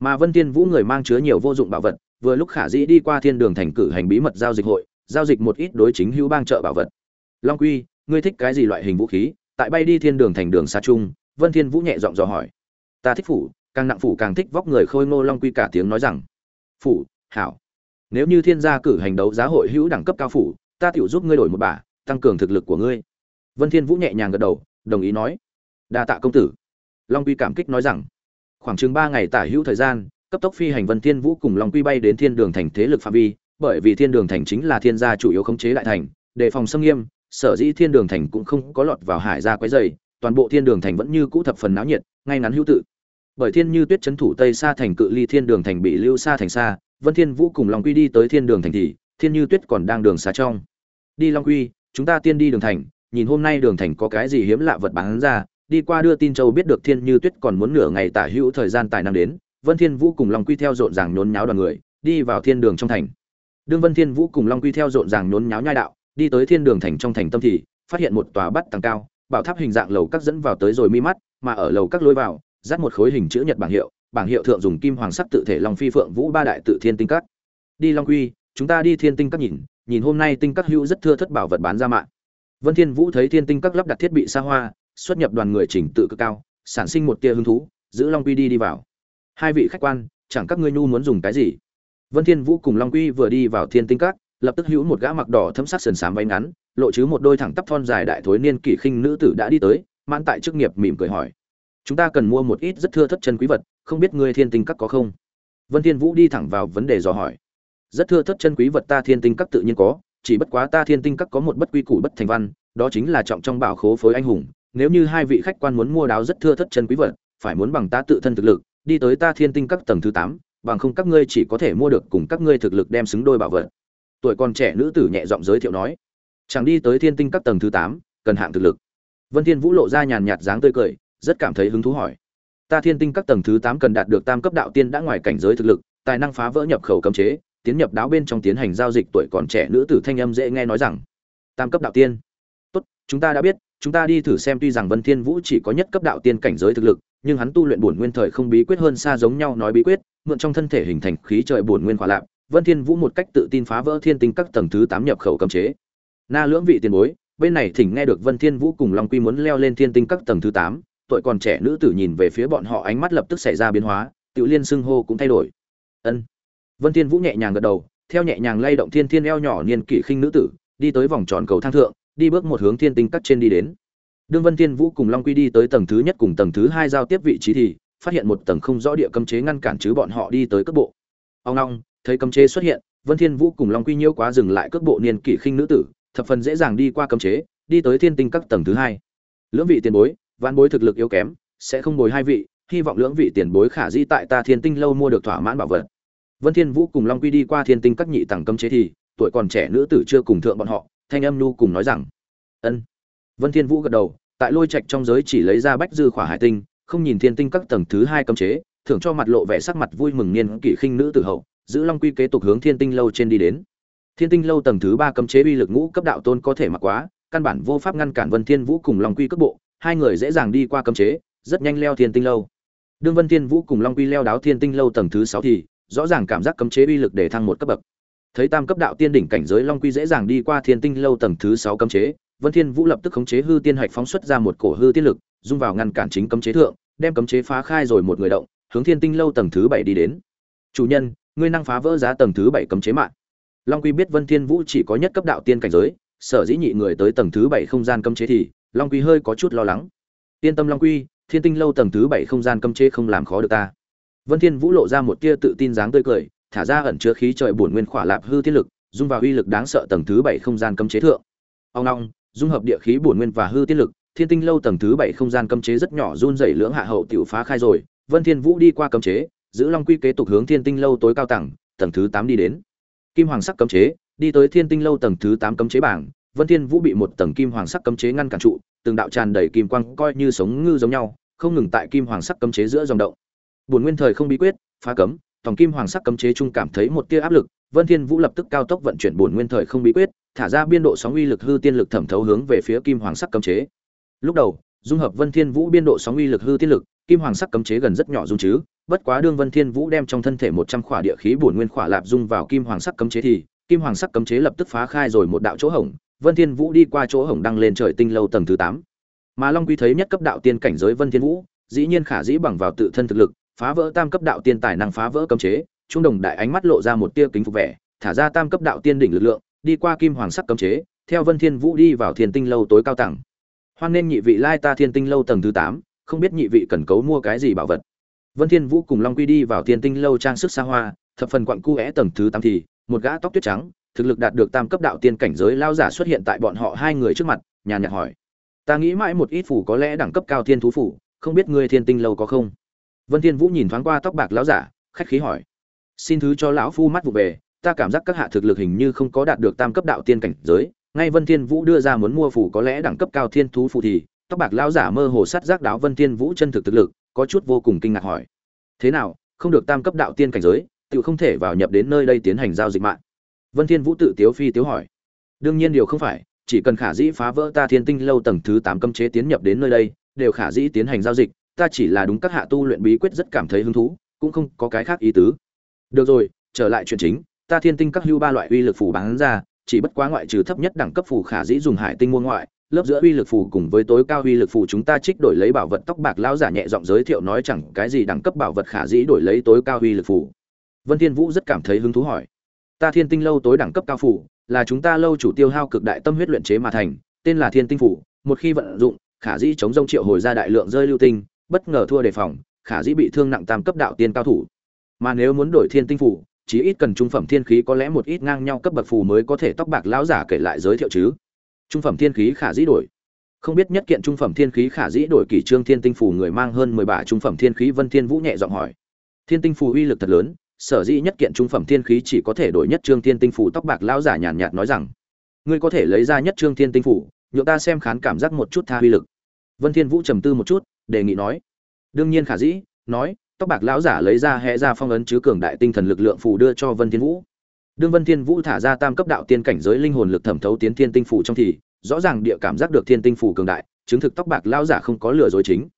Mà vân thiên vũ người mang chứa nhiều vô dụng bảo vật, vừa lúc khả dĩ đi qua thiên đường thành cử hành bí mật giao dịch hội, giao dịch một ít đối chính hữu bang trợ bảo vật. Long quy, ngươi thích cái gì loại hình vũ khí? Tại bay đi thiên đường thành đường xa trung vân thiên vũ nhẹ giọng dò hỏi. Ta thích phủ, càng nặng phủ càng thích vóc người khôi ngô, long quy cả tiếng nói rằng. Phủ, hảo. Nếu như thiên gia cử hành đấu giá hội hữu đẳng cấp cao phủ ta tiểu giúp ngươi đổi một bả tăng cường thực lực của ngươi. Vân thiên vũ nhẹ nhàng gật đầu đồng ý nói. Đa tạ công tử. Long quy cảm kích nói rằng khoảng chừng ba ngày tả hữu thời gian cấp tốc phi hành vân thiên vũ cùng long quy bay đến thiên đường thành thế lực phạm vi bởi vì thiên đường thành chính là thiên gia chủ yếu khống chế đại thành đề phòng xâm nghiêm sở dĩ thiên đường thành cũng không có lọt vào hải gia quấy rầy, toàn bộ thiên đường thành vẫn như cũ thập phần náo nhiệt ngay ngắn hữu tự. Bởi thiên như tuyết chấn thủ tây Sa thành cự ly thiên đường thành bị lưu xa thành xa vân thiên vũ cùng long quy đi tới thiên đường thành thì thiên như tuyết còn đang đường xa trong đi long quy, chúng ta tiên đi đường thành, nhìn hôm nay đường thành có cái gì hiếm lạ vật bán ra, đi qua đưa tin châu biết được thiên như tuyết còn muốn nửa ngày tả hữu thời gian tài năng đến, vân thiên vũ cùng long quy theo rộn ràng nhốn nháo đoàn người, đi vào thiên đường trong thành. Đương vân thiên vũ cùng long quy theo rộn ràng nhốn nháo nhai đạo, đi tới thiên đường thành trong thành tâm thì, phát hiện một tòa bắt tầng cao, bảo tháp hình dạng lầu các dẫn vào tới rồi mi mắt, mà ở lầu các lối vào dắt một khối hình chữ nhật bảng hiệu bảng hiệu thượng dùng kim hoàng sắc tự thể long phi phượng vũ ba đại tự thiên tinh các. Đi long quy, chúng ta đi thiên tinh các nhìn nhìn hôm nay tinh các hữu rất thưa thất bảo vật bán ra mạng. Vân thiên vũ thấy thiên tinh các lắp đặt thiết bị xa hoa, xuất nhập đoàn người chỉnh tự cực cao, sản sinh một tia hứng thú, giữ long quy đi đi vào. Hai vị khách quan, chẳng các ngươi nhu muốn dùng cái gì? Vân thiên vũ cùng long quy vừa đi vào thiên tinh các, lập tức hữu một gã mặc đỏ thâm sắc sườn sám váy ngắn, lộ chứ một đôi thẳng tắp thon dài đại thối niên kỷ khinh nữ tử đã đi tới, mãn tại chức nghiệp mỉm cười hỏi. Chúng ta cần mua một ít rất thưa thất chân quý vật, không biết ngươi thiên tinh các có không? Vân thiên vũ đi thẳng vào vấn đề dò hỏi rất thưa thất chân quý vật ta thiên tinh các tự nhiên có, chỉ bất quá ta thiên tinh các có một bất quy củ bất thành văn, đó chính là trọng trong bảo khố phối anh hùng. Nếu như hai vị khách quan muốn mua đáo rất thưa thất chân quý vật, phải muốn bằng ta tự thân thực lực, đi tới ta thiên tinh các tầng thứ tám, bằng không các ngươi chỉ có thể mua được cùng các ngươi thực lực đem xứng đôi bảo vật. Tuổi còn trẻ nữ tử nhẹ giọng giới thiệu nói. Chẳng đi tới thiên tinh các tầng thứ tám, cần hạng thực lực. Vân thiên vũ lộ ra nhàn nhạt dáng tươi cười, rất cảm thấy hứng thú hỏi. Ta thiên tinh các tầng thứ tám cần đạt được tam cấp đạo tiên đã ngoài cảnh giới thực lực, tài năng phá vỡ nhập khẩu cấm chế tiến nhập đáo bên trong tiến hành giao dịch tuổi còn trẻ nữ tử thanh âm dễ nghe nói rằng, tam cấp đạo tiên. Tốt, chúng ta đã biết, chúng ta đi thử xem tuy rằng vân thiên vũ chỉ có nhất cấp đạo tiên cảnh giới thực lực, nhưng hắn tu luyện bổn nguyên thời không bí quyết hơn xa giống nhau nói bí quyết, mượn trong thân thể hình thành khí trời bổn nguyên khỏa lạm vân thiên vũ một cách tự tin phá vỡ thiên tinh các tầng thứ tám nhập khẩu cấm chế. Na lưỡng vị tiền bối, bên này thỉnh nghe được vân thiên vũ cùng long quy muốn leo lên thiên tinh các tầng thứ tám, tuổi còn trẻ nữ tử nhìn về phía bọn họ ánh mắt lập tức xảy ra biến hóa, tiểu liên xưng hô cũng thay đổi. Ân vân thiên vũ nhẹ nhàng gật đầu, theo nhẹ nhàng lay động thiên thiên eo nhỏ niên kỷ khinh nữ tử, đi tới vòng tròn cầu thang thượng, đi bước một hướng thiên tinh cắt trên đi đến. Đương vân thiên vũ cùng long quy đi tới tầng thứ nhất cùng tầng thứ hai giao tiếp vị trí thì, phát hiện một tầng không rõ địa cấm chế ngăn cản chứ bọn họ đi tới cấp bộ. Ông long thấy cấm chế xuất hiện, vân thiên vũ cùng long quy nhiễu quá dừng lại cước bộ niên kỷ khinh nữ tử, thập phần dễ dàng đi qua cấm chế, đi tới thiên tinh các tầng thứ hai. Lưỡng vị tiền bối văn bối thực lực yếu kém, sẽ không bồi hai vị, hy vọng lưỡng vị tiền bối khả di tại ta thiên tinh lâu mua được thỏa mãn bảo vật vân thiên vũ cùng long quy đi qua thiên tinh các nhị tầng cấm chế thì, tuổi còn trẻ nữ tử chưa cùng thượng bọn họ, thanh âm nu cùng nói rằng, ân. Vân thiên vũ gật đầu, tại lôi trạch trong giới chỉ lấy ra bách dư khỏa hải tinh, không nhìn thiên tinh các tầng thứ hai cấm chế, thưởng cho mặt lộ vẻ sắc mặt vui mừng niên kỷ khinh nữ tử hậu, giữ long quy kế tục hướng thiên tinh lâu trên đi đến. Thiên tinh lâu tầng thứ ba cấm chế uy lực ngũ cấp đạo tôn có thể mặc quá, căn bản vô pháp ngăn cản vân thiên vũ cùng long quy cấp bộ, hai người dễ dàng đi qua cấm chế, rất nhanh leo thiên tinh lâu. Đương vân thiên vũ cùng long quy leo đáo thiên tinh lâu tầng thứ sáu thì rõ ràng cảm giác cấm chế uy lực để thăng một cấp bậc. Thấy tam cấp đạo tiên đỉnh cảnh giới long quy dễ dàng đi qua thiên tinh lâu tầng thứ sáu cấm chế, vân thiên vũ lập tức khống chế hư tiên hạch phóng xuất ra một cổ hư tiên lực, dung vào ngăn cản chính cấm chế thượng, đem cấm chế phá khai rồi một người động, hướng thiên tinh lâu tầng thứ bảy đi đến. Chủ nhân, ngươi năng phá vỡ giá tầng thứ bảy cấm chế mạng. Long quy biết vân thiên vũ chỉ có nhất cấp đạo tiên cảnh giới, sở dĩ nhị người tới tầng thứ bảy không gian cấm chế thì long quy hơi có chút lo lắng. Yên tâm long quy, thiên tinh lâu tầng thứ bảy không gian cấm chế không làm khó được ta vân thiên vũ lộ ra một tia tự tin dáng tươi cười, thả ra ẩn chứa khí trời bổn nguyên khỏa lạp hư thiên lực, dung vào uy lực đáng sợ tầng thứ bảy không gian cấm chế thượng. Ông long, dung hợp địa khí bổn nguyên và hư thiên lực, thiên tinh lâu tầng thứ bảy không gian cấm chế rất nhỏ run rẩy lưỡng hạ hậu tiểu phá khai rồi. Vân thiên vũ đi qua cấm chế, giữ long quy kế tục hướng thiên tinh lâu tối cao tầng tầng thứ tám đi đến. Kim hoàng sắc cấm chế, đi tới thiên tinh lâu tầng thứ tám cấm chế bảng, vân thiên vũ bị một tầng kim hoàng sắc cấm chế ngăn cản trụ, từng đạo tràn đầy kim quang coi như sống ngư giống nhau, không ngừng tại kim hoàng sắc cấm chế giữa dòng động buồn nguyên thời không bí quyết, phá cấm tổng kim hoàng sắc cấm chế trung cảm thấy một tia áp lực, vân thiên vũ lập tức cao tốc vận chuyển buồn nguyên thời không bí quyết, thả ra biên độ sóng uy lực hư tiên lực thẩm thấu hướng về phía kim hoàng sắc cấm chế. Lúc đầu, dung hợp vân thiên vũ biên độ sóng uy lực hư tiên lực, kim hoàng sắc cấm chế gần rất nhỏ dung chứ, bất quá đương vân thiên vũ đem trong thân thể một trăm khỏa địa khí buồn nguyên khỏa lạp dung vào kim hoàng sắc cấm chế thì, kim hoàng sắc cấm chế lập tức phá khai rồi một đạo chỗ hổng, vân thiên vũ đi qua chỗ hổng đăng lên trời tinh lâu tầng thứ tám. Mà long quy thấy nhất cấp đạo tiên cảnh giới vân thiên vũ, dĩ nhiên khả dĩ bằng vào tự thân thực lực phá vỡ tam cấp đạo tiên tài năng phá vỡ cấm chế, trung đồng đại ánh mắt lộ ra một tia kính phục vẻ, thả ra tam cấp đạo tiên đỉnh lực lượng, đi qua kim hoàng sắc cấm chế, theo vân thiên vũ đi vào thiên tinh lâu tối cao tầng. Hoan nên nhị vị lai ta thiên tinh lâu tầng thứ tám, không biết nhị vị cần cấu mua cái gì bảo vật. Vân thiên vũ cùng long quy đi vào thiên tinh lâu trang sức xa hoa, thập phần quặn cu é tầng thứ tám thì, một gã tóc tuyết trắng, thực lực đạt được tam cấp đạo tiên cảnh giới lao giả xuất hiện tại bọn họ hai người trước mặt, nhàn nhạt hỏi. Ta nghĩ mãi một ít phủ có lẽ đẳng cấp cao thiên thú phủ không biết ngươi thiên tinh lâu có không? Vân thiên vũ nhìn thoáng qua tóc bạc lão giả, khách khí hỏi. Xin thứ cho lão phu mắt vụ về, ta cảm giác các hạ thực lực hình như không có đạt được tam cấp đạo tiên cảnh giới. Ngay vân thiên vũ đưa ra muốn mua phủ có lẽ đẳng cấp cao thiên thú phù thì, tóc bạc lão giả mơ hồ sát giác đáo vân thiên vũ chân thực thực lực, có chút vô cùng kinh ngạc hỏi. Thế nào, không được tam cấp đạo tiên cảnh giới tự không thể vào nhập đến nơi đây tiến hành giao dịch mạng. Vân thiên vũ tự tiếu phi tiếu hỏi. Đương nhiên điều không phải, chỉ cần khả dĩ phá vỡ ta thiên tinh lâu tầng thứ tám cấm chế tiến nhập đến nơi đây, đều khả dĩ tiến hành giao dịch ta chỉ là đúng các hạ tu luyện bí quyết rất cảm thấy hứng thú, cũng không có cái khác ý tứ. Được rồi, trở lại chuyện chính, ta thiên tinh các hưu ba loại uy lực phù bán ra, chỉ bất quá ngoại trừ thấp nhất đẳng cấp phù khả dĩ dùng hải tinh mua ngoại, lớp giữa uy lực phù cùng với tối cao uy lực phù chúng ta trích đổi lấy bảo vật tóc bạc lão giả nhẹ giọng giới thiệu nói chẳng cái gì đẳng cấp bảo vật khả dĩ đổi lấy tối cao uy lực phù. Vân thiên vũ rất cảm thấy hứng thú hỏi. Ta thiên tinh lâu tối đẳng cấp cao phù, là chúng ta lâu chủ tiêu hao cực đại tâm huyết luyện chế mà thành, tên là thiên tinh phù, một khi vận dụng, khả dĩ chống rông triệu hồi ra đại lượng rơi lưu tinh bất ngờ thua đề phòng, khả dĩ bị thương nặng tam cấp đạo tiên cao thủ. Mà nếu muốn đổi thiên tinh phù chỉ ít cần trung phẩm thiên khí có lẽ một ít ngang nhau cấp bậc phù mới có thể tóc bạc lão giả kể lại giới thiệu chứ. Trung phẩm thiên khí khả dĩ đổi. Không biết nhất kiện trung phẩm thiên khí khả dĩ đổi kỷ trương thiên tinh phù người mang hơn mười bả trung phẩm thiên khí vân thiên vũ nhẹ giọng hỏi. Thiên tinh phù uy lực thật lớn, sở dĩ nhất kiện trung phẩm thiên khí chỉ có thể đổi nhất trương thiên tinh phù tóc bạc lão giả nhàn nhạt nói rằng, ngươi có thể lấy ra nhất trương thiên tinh phù nhượng ta xem khán cảm giác một chút tha uy lực. Vân thiên vũ trầm tư một chút đề nghị nói. Đương nhiên khả dĩ nói tóc bạc lão giả lấy ra hệ ra phong ấn chứa cường đại tinh thần lực lượng phù đưa cho vân thiên vũ. Đương vân thiên vũ thả ra tam cấp đạo tiên cảnh giới linh hồn lực thẩm thấu tiến thiên tinh phù trong thì rõ ràng địa cảm giác được thiên tinh phù cường đại chứng thực tóc bạc lão giả không có lừa dối chính.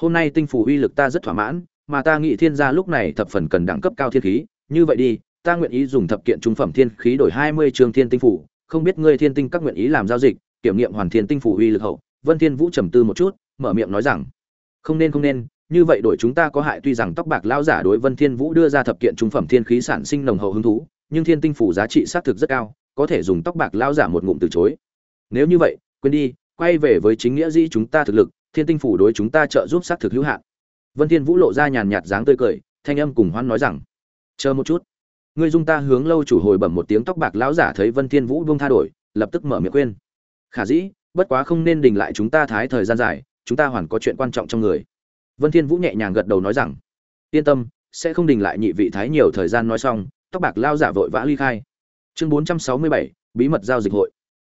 Hôm nay tinh phù uy lực ta rất thỏa mãn mà ta nghĩ thiên gia lúc này thập phần cần đẳng cấp cao thiên khí như vậy đi ta nguyện ý dùng thập kiện trung phẩm thiên khí đổi hai mươi trường thiên tinh phủ, không biết ngươi thiên tinh các nguyện ý làm giao dịch kiểm nghiệm hoàn thiên tinh phủ uy lực hậu vân thiên vũ trầm tư một chút mở miệng nói rằng không nên không nên, như vậy đổi chúng ta có hại tuy rằng tóc bạc lão giả đối vân thiên vũ đưa ra thập kiện trung phẩm thiên khí sản sinh nồng hậu hứng thú, nhưng thiên tinh phủ giá trị xác thực rất cao, có thể dùng tóc bạc lão giả một ngụm từ chối. Nếu như vậy, quên đi, quay về với chính nghĩa dĩ chúng ta thực lực, thiên tinh phủ đối chúng ta trợ giúp xác thực hữu hạn. Vân thiên vũ lộ ra nhàn nhạt dáng tươi cười, thanh âm cùng hoan nói rằng, chờ một chút. Ngươi dung ta hướng lâu chủ hồi bẩm một tiếng tóc bạc lão giả thấy vân thiên vũ buông tha đổi, lập tức mở miệng khuyên. Khả dĩ, bất quá không nên đình lại chúng ta thái thời gian dài chúng ta hoàn có chuyện quan trọng trong người. Vân thiên vũ nhẹ nhàng gật đầu nói rằng yên tâm sẽ không đình lại nhị vị thái nhiều thời gian nói xong tóc bạc lao giả vội vã ly khai. Chương 467, bí mật giao dịch hội.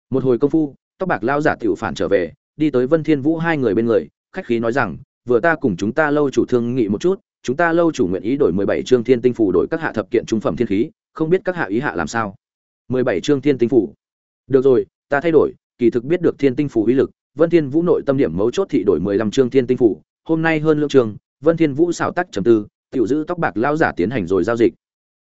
Một hồi công phu tóc bạc lao giả tiểu phản trở về đi tới vân thiên vũ hai người bên người khách khí nói rằng vừa ta cùng chúng ta lâu chủ thương nghị một chút chúng ta lâu chủ nguyện ý đổi mười bảy chương thiên tinh phủ đổi các hạ thập kiện trung phẩm thiên khí không biết các hạ ý hạ làm sao. mười bảy chương thiên tinh phủ. Được rồi ta thay đổi kỳ thực biết được thiên tinh phủ uy lực vân thiên vũ nội tâm điểm mấu chốt thị đổi mười lăm chương thiên tinh phủ, hôm nay hơn lượng trường vân thiên vũ xảo tác trầm tư, tiểu giữ tóc bạc lão giả tiến hành rồi giao dịch.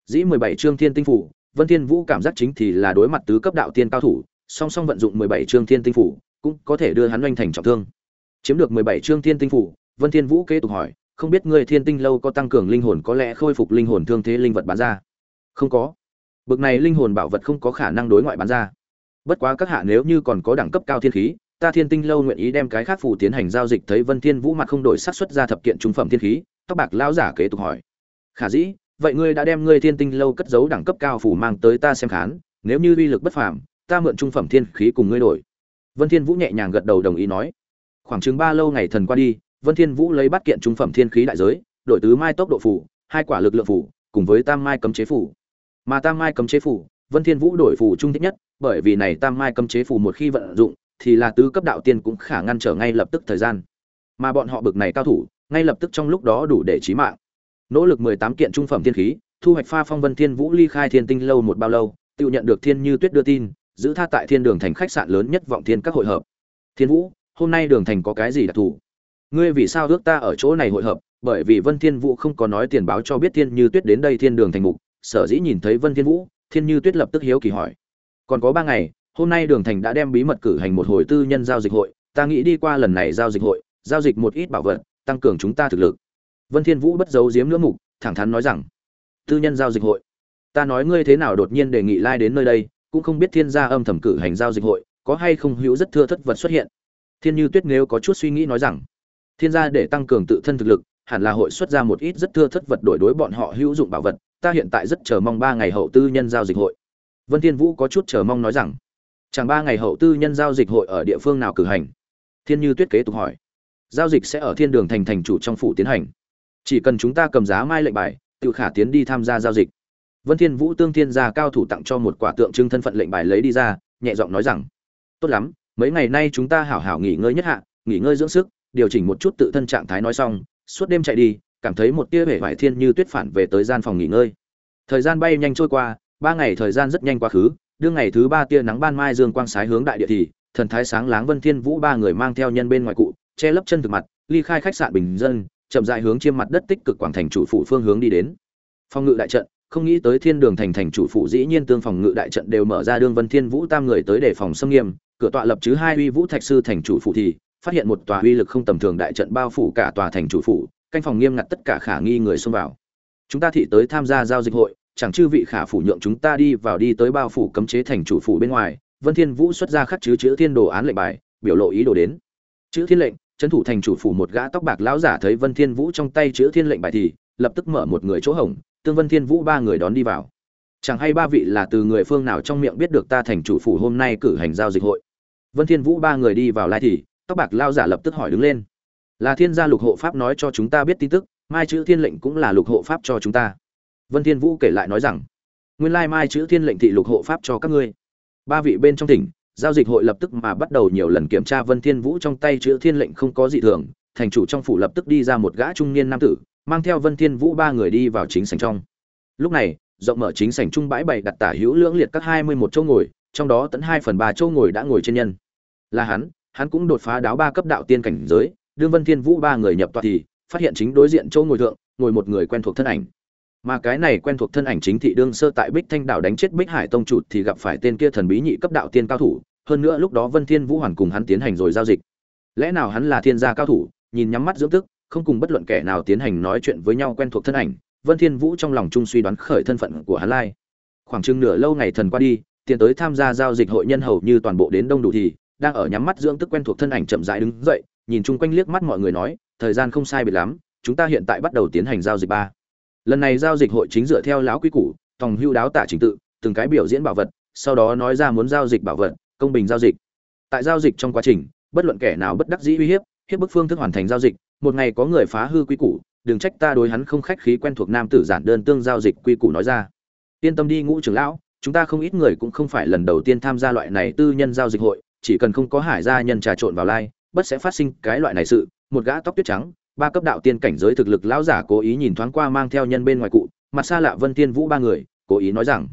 Dĩ mười bảy chương thiên tinh phủ, vân thiên vũ cảm giác chính thì là đối mặt tứ cấp đạo tiên cao thủ, song song vận dụng mười bảy chương thiên tinh phủ, cũng có thể đưa hắn oanh thành trọng thương. Chiếm được mười bảy chương thiên tinh phủ, vân thiên vũ kế tục hỏi, không biết ngươi thiên tinh lâu có tăng cường linh hồn có lẽ khôi phục linh hồn thương thế linh vật bán ra? Không có. Bực này linh hồn bảo vật không có khả năng đối ngoại bán ra. Bất quá các hạ nếu như còn có đẳng cấp cao thiên khí ta thiên tinh lâu nguyện ý đem cái khác phù tiến hành giao dịch thấy vân thiên vũ mặt không đổi sắc xuất ra thập kiện trung phẩm thiên khí, tóc bạc lão giả kế tục hỏi. Khả dĩ, vậy ngươi đã đem ngươi thiên tinh lâu cất giấu đẳng cấp cao phù mang tới ta xem khán, nếu như uy lực bất phàm, ta mượn trung phẩm thiên khí cùng ngươi đổi. Vân thiên vũ nhẹ nhàng gật đầu đồng ý nói. Khoảng chừng ba lâu ngày thần qua đi, vân thiên vũ lấy bắt kiện trung phẩm thiên khí đại giới, đổi tứ mai tốc độ phù, hai quả lực lượng phù, cùng với tam mai cấm chế phù. Mà tam mai cấm chế phù, vân thiên vũ đổi phù trung thích nhất, bởi vì này tam mai cấm chế phù một khi vận dụng thì là tứ cấp đạo tiên cũng khả ngăn trở ngay lập tức thời gian. Mà bọn họ bực này cao thủ, ngay lập tức trong lúc đó đủ để chí mạng. Nỗ lực 18 kiện trung phẩm thiên khí, thu hoạch pha phong vân thiên vũ ly khai thiên tinh lâu một bao lâu, tự nhận được thiên như tuyết đưa tin, giữ tha tại thiên đường thành khách sạn lớn nhất vọng thiên các hội hợp. Thiên vũ, hôm nay đường thành có cái gì đặc thù? Ngươi vì sao ước ta ở chỗ này hội hợp? Bởi vì vân thiên vũ không có nói tiền báo cho biết thiên như tuyết đến đây thiên đường thành mục, sở dĩ nhìn thấy vân thiên vũ, thiên như tuyết lập tức hiếu kỳ hỏi. Còn có ba ngày hôm nay đường thành đã đem bí mật cử hành một hồi tư nhân giao dịch hội, ta nghĩ đi qua lần này giao dịch hội, giao dịch một ít bảo vật, tăng cường chúng ta thực lực. Vân thiên vũ bất giấu giếm nữa mục, thẳng thắn nói rằng, tư nhân giao dịch hội. Ta nói ngươi thế nào đột nhiên đề nghị lai like đến nơi đây, cũng không biết thiên gia âm thầm cử hành giao dịch hội, có hay không hữu rất thưa thất vật xuất hiện. Thiên như tuyết nếu có chút suy nghĩ nói rằng, thiên gia để tăng cường tự thân thực lực, hẳn là hội xuất ra một ít rất thưa thất vật đổi đối bọn họ hữu dụng bảo vật, ta hiện tại rất chờ mong ba ngày hậu tư nhân giao dịch hội. Vân thiên vũ có chút chờ mong nói rằng chẳng ba ngày hậu tư nhân giao dịch hội ở địa phương nào cử hành? Thiên như tuyết kế tục hỏi. Giao dịch sẽ ở thiên đường thành thành chủ trong phủ tiến hành. Chỉ cần chúng ta cầm giá mai lệnh bài tự khả tiến đi tham gia giao dịch. Vân thiên vũ tương thiên gia cao thủ tặng cho một quả tượng trưng thân phận lệnh bài lấy đi ra, nhẹ giọng nói rằng, tốt lắm, mấy ngày nay chúng ta hảo hảo nghỉ ngơi nhất hạ, nghỉ ngơi dưỡng sức, điều chỉnh một chút tự thân trạng thái nói xong, suốt đêm chạy đi, cảm thấy một tia vẻ vải thiên như tuyết phản về tới gian phòng nghỉ ngơi. Thời gian bay nhanh trôi qua, ba ngày thời gian rất nhanh quá khứ đương ngày thứ ba tia nắng ban mai dương quang sái hướng đại địa thì, thần thái sáng láng vân thiên vũ ba người mang theo nhân bên ngoài cụ, che lấp chân thực mặt, ly khai khách sạn bình dân, chậm rãi hướng chiêm mặt đất tích cực quảng thành chủ phủ phương hướng đi đến. Phòng ngự đại trận, không nghĩ tới thiên đường thành thành chủ phủ dĩ nhiên tương phòng ngự đại trận đều mở ra đương vân thiên vũ tam người tới để phòng xâm nghiêm, cửa tọa lập chứ hai uy vũ thạch sư thành chủ phủ thì, phát hiện một tòa uy lực không tầm thường đại trận bao phủ cả tòa thành chủ phủ, canh phòng nghiêm ngặt tất cả khả nghi người xông vào. Chúng ta thị tới tham gia giao dịch hội chẳng chư vị khả phủ nhượng chúng ta đi vào đi tới bao phủ cấm chế thành chủ phủ bên ngoài, vân thiên vũ xuất ra khắc chữ chữ thiên đồ án lệnh bài, biểu lộ ý đồ đến. Chữ thiên lệnh, trấn thủ thành chủ phủ một gã tóc bạc lão giả thấy vân thiên vũ trong tay chữ thiên lệnh bài thì, lập tức mở một người chỗ hổng, tương vân thiên vũ ba người đón đi vào. Chẳng hay ba vị là từ người phương nào trong miệng biết được ta thành chủ phủ hôm nay cử hành giao dịch hội? Vân thiên vũ ba người đi vào lai thì, tóc bạc lão giả lập tức hỏi đứng lên. Là thiên gia lục hộ pháp nói cho chúng ta biết tin tức, mai chữ thiên lệnh cũng là lục hộ pháp cho chúng ta vân thiên vũ kể lại nói rằng, nguyên lai mai chữ thiên lệnh thị lục hộ pháp cho các ngươi. Ba vị bên trong tỉnh giao dịch hội lập tức mà bắt đầu nhiều lần kiểm tra vân thiên vũ trong tay chữ thiên lệnh không có dị thường, thành chủ trong phủ lập tức đi ra một gã trung niên nam tử, mang theo vân thiên vũ ba người đi vào chính sảnh trong. Lúc này, rộng mở chính sảnh trung bãi bày đặt tả hữu lưỡng liệt các hai mươi một chỗ ngồi, trong đó tận hai phần ba chỗ ngồi đã ngồi trên nhân. Là hắn hắn cũng đột phá đáo ba cấp đạo tiên cảnh giới, đương vân thiên vũ ba người nhập tọa thì, phát hiện chính đối diện chỗ ngồi thượng, ngồi một người quen thuộc thân ảnh mà cái này quen thuộc thân ảnh chính thị đương sơ tại bích thanh đảo đánh chết bích hải tông trụt thì gặp phải tên kia thần bí nhị cấp đạo tiên cao thủ, hơn nữa lúc đó vân thiên vũ hoàn cùng hắn tiến hành rồi giao dịch. Lẽ nào hắn là thiên gia cao thủ, nhìn nhắm mắt dưỡng tức, không cùng bất luận kẻ nào tiến hành nói chuyện với nhau quen thuộc thân ảnh, vân thiên vũ trong lòng trung suy đoán khởi thân phận của hắn lai. Khoảng chừng nửa lâu ngày thần qua đi tiền tới tham gia giao dịch hội nhân hầu như toàn bộ đến đông đủ thì, đang ở nhắm mắt dưỡng tức quen thuộc thân ảnh chậm rãi đứng dậy, nhìn chung quanh liếc mắt mọi người nói, thời gian không sai biệt lắm, chúng ta hiện tại bắt đầu tiến hành giao dịch ba lần này giao dịch hội chính dựa theo lão quý củ, tòng hưu đáo tả trình tự, từng cái biểu diễn bảo vật, sau đó nói ra muốn giao dịch bảo vật, công bình giao dịch. Tại giao dịch trong quá trình, bất luận kẻ nào bất đắc dĩ uy hiếp hiếp bức phương thức hoàn thành giao dịch, một ngày có người phá hư quy củ, đừng trách ta đối hắn không khách khí quen thuộc nam tử giản đơn tương giao dịch quy củ nói ra. Yên tâm đi ngũ trưởng lão, chúng ta không ít người cũng không phải lần đầu tiên tham gia loại này tư nhân giao dịch hội, chỉ cần không có hải gia nhân trà trộn vào lai, bất sẽ phát sinh cái loại này sự, một gã tóc tuyết trắng ba cấp đạo tiên cảnh giới thực lực lão giả cố ý nhìn thoáng qua mang theo nhân bên ngoài cụ, mặt xa lạ vân thiên vũ ba người, cố ý nói rằng,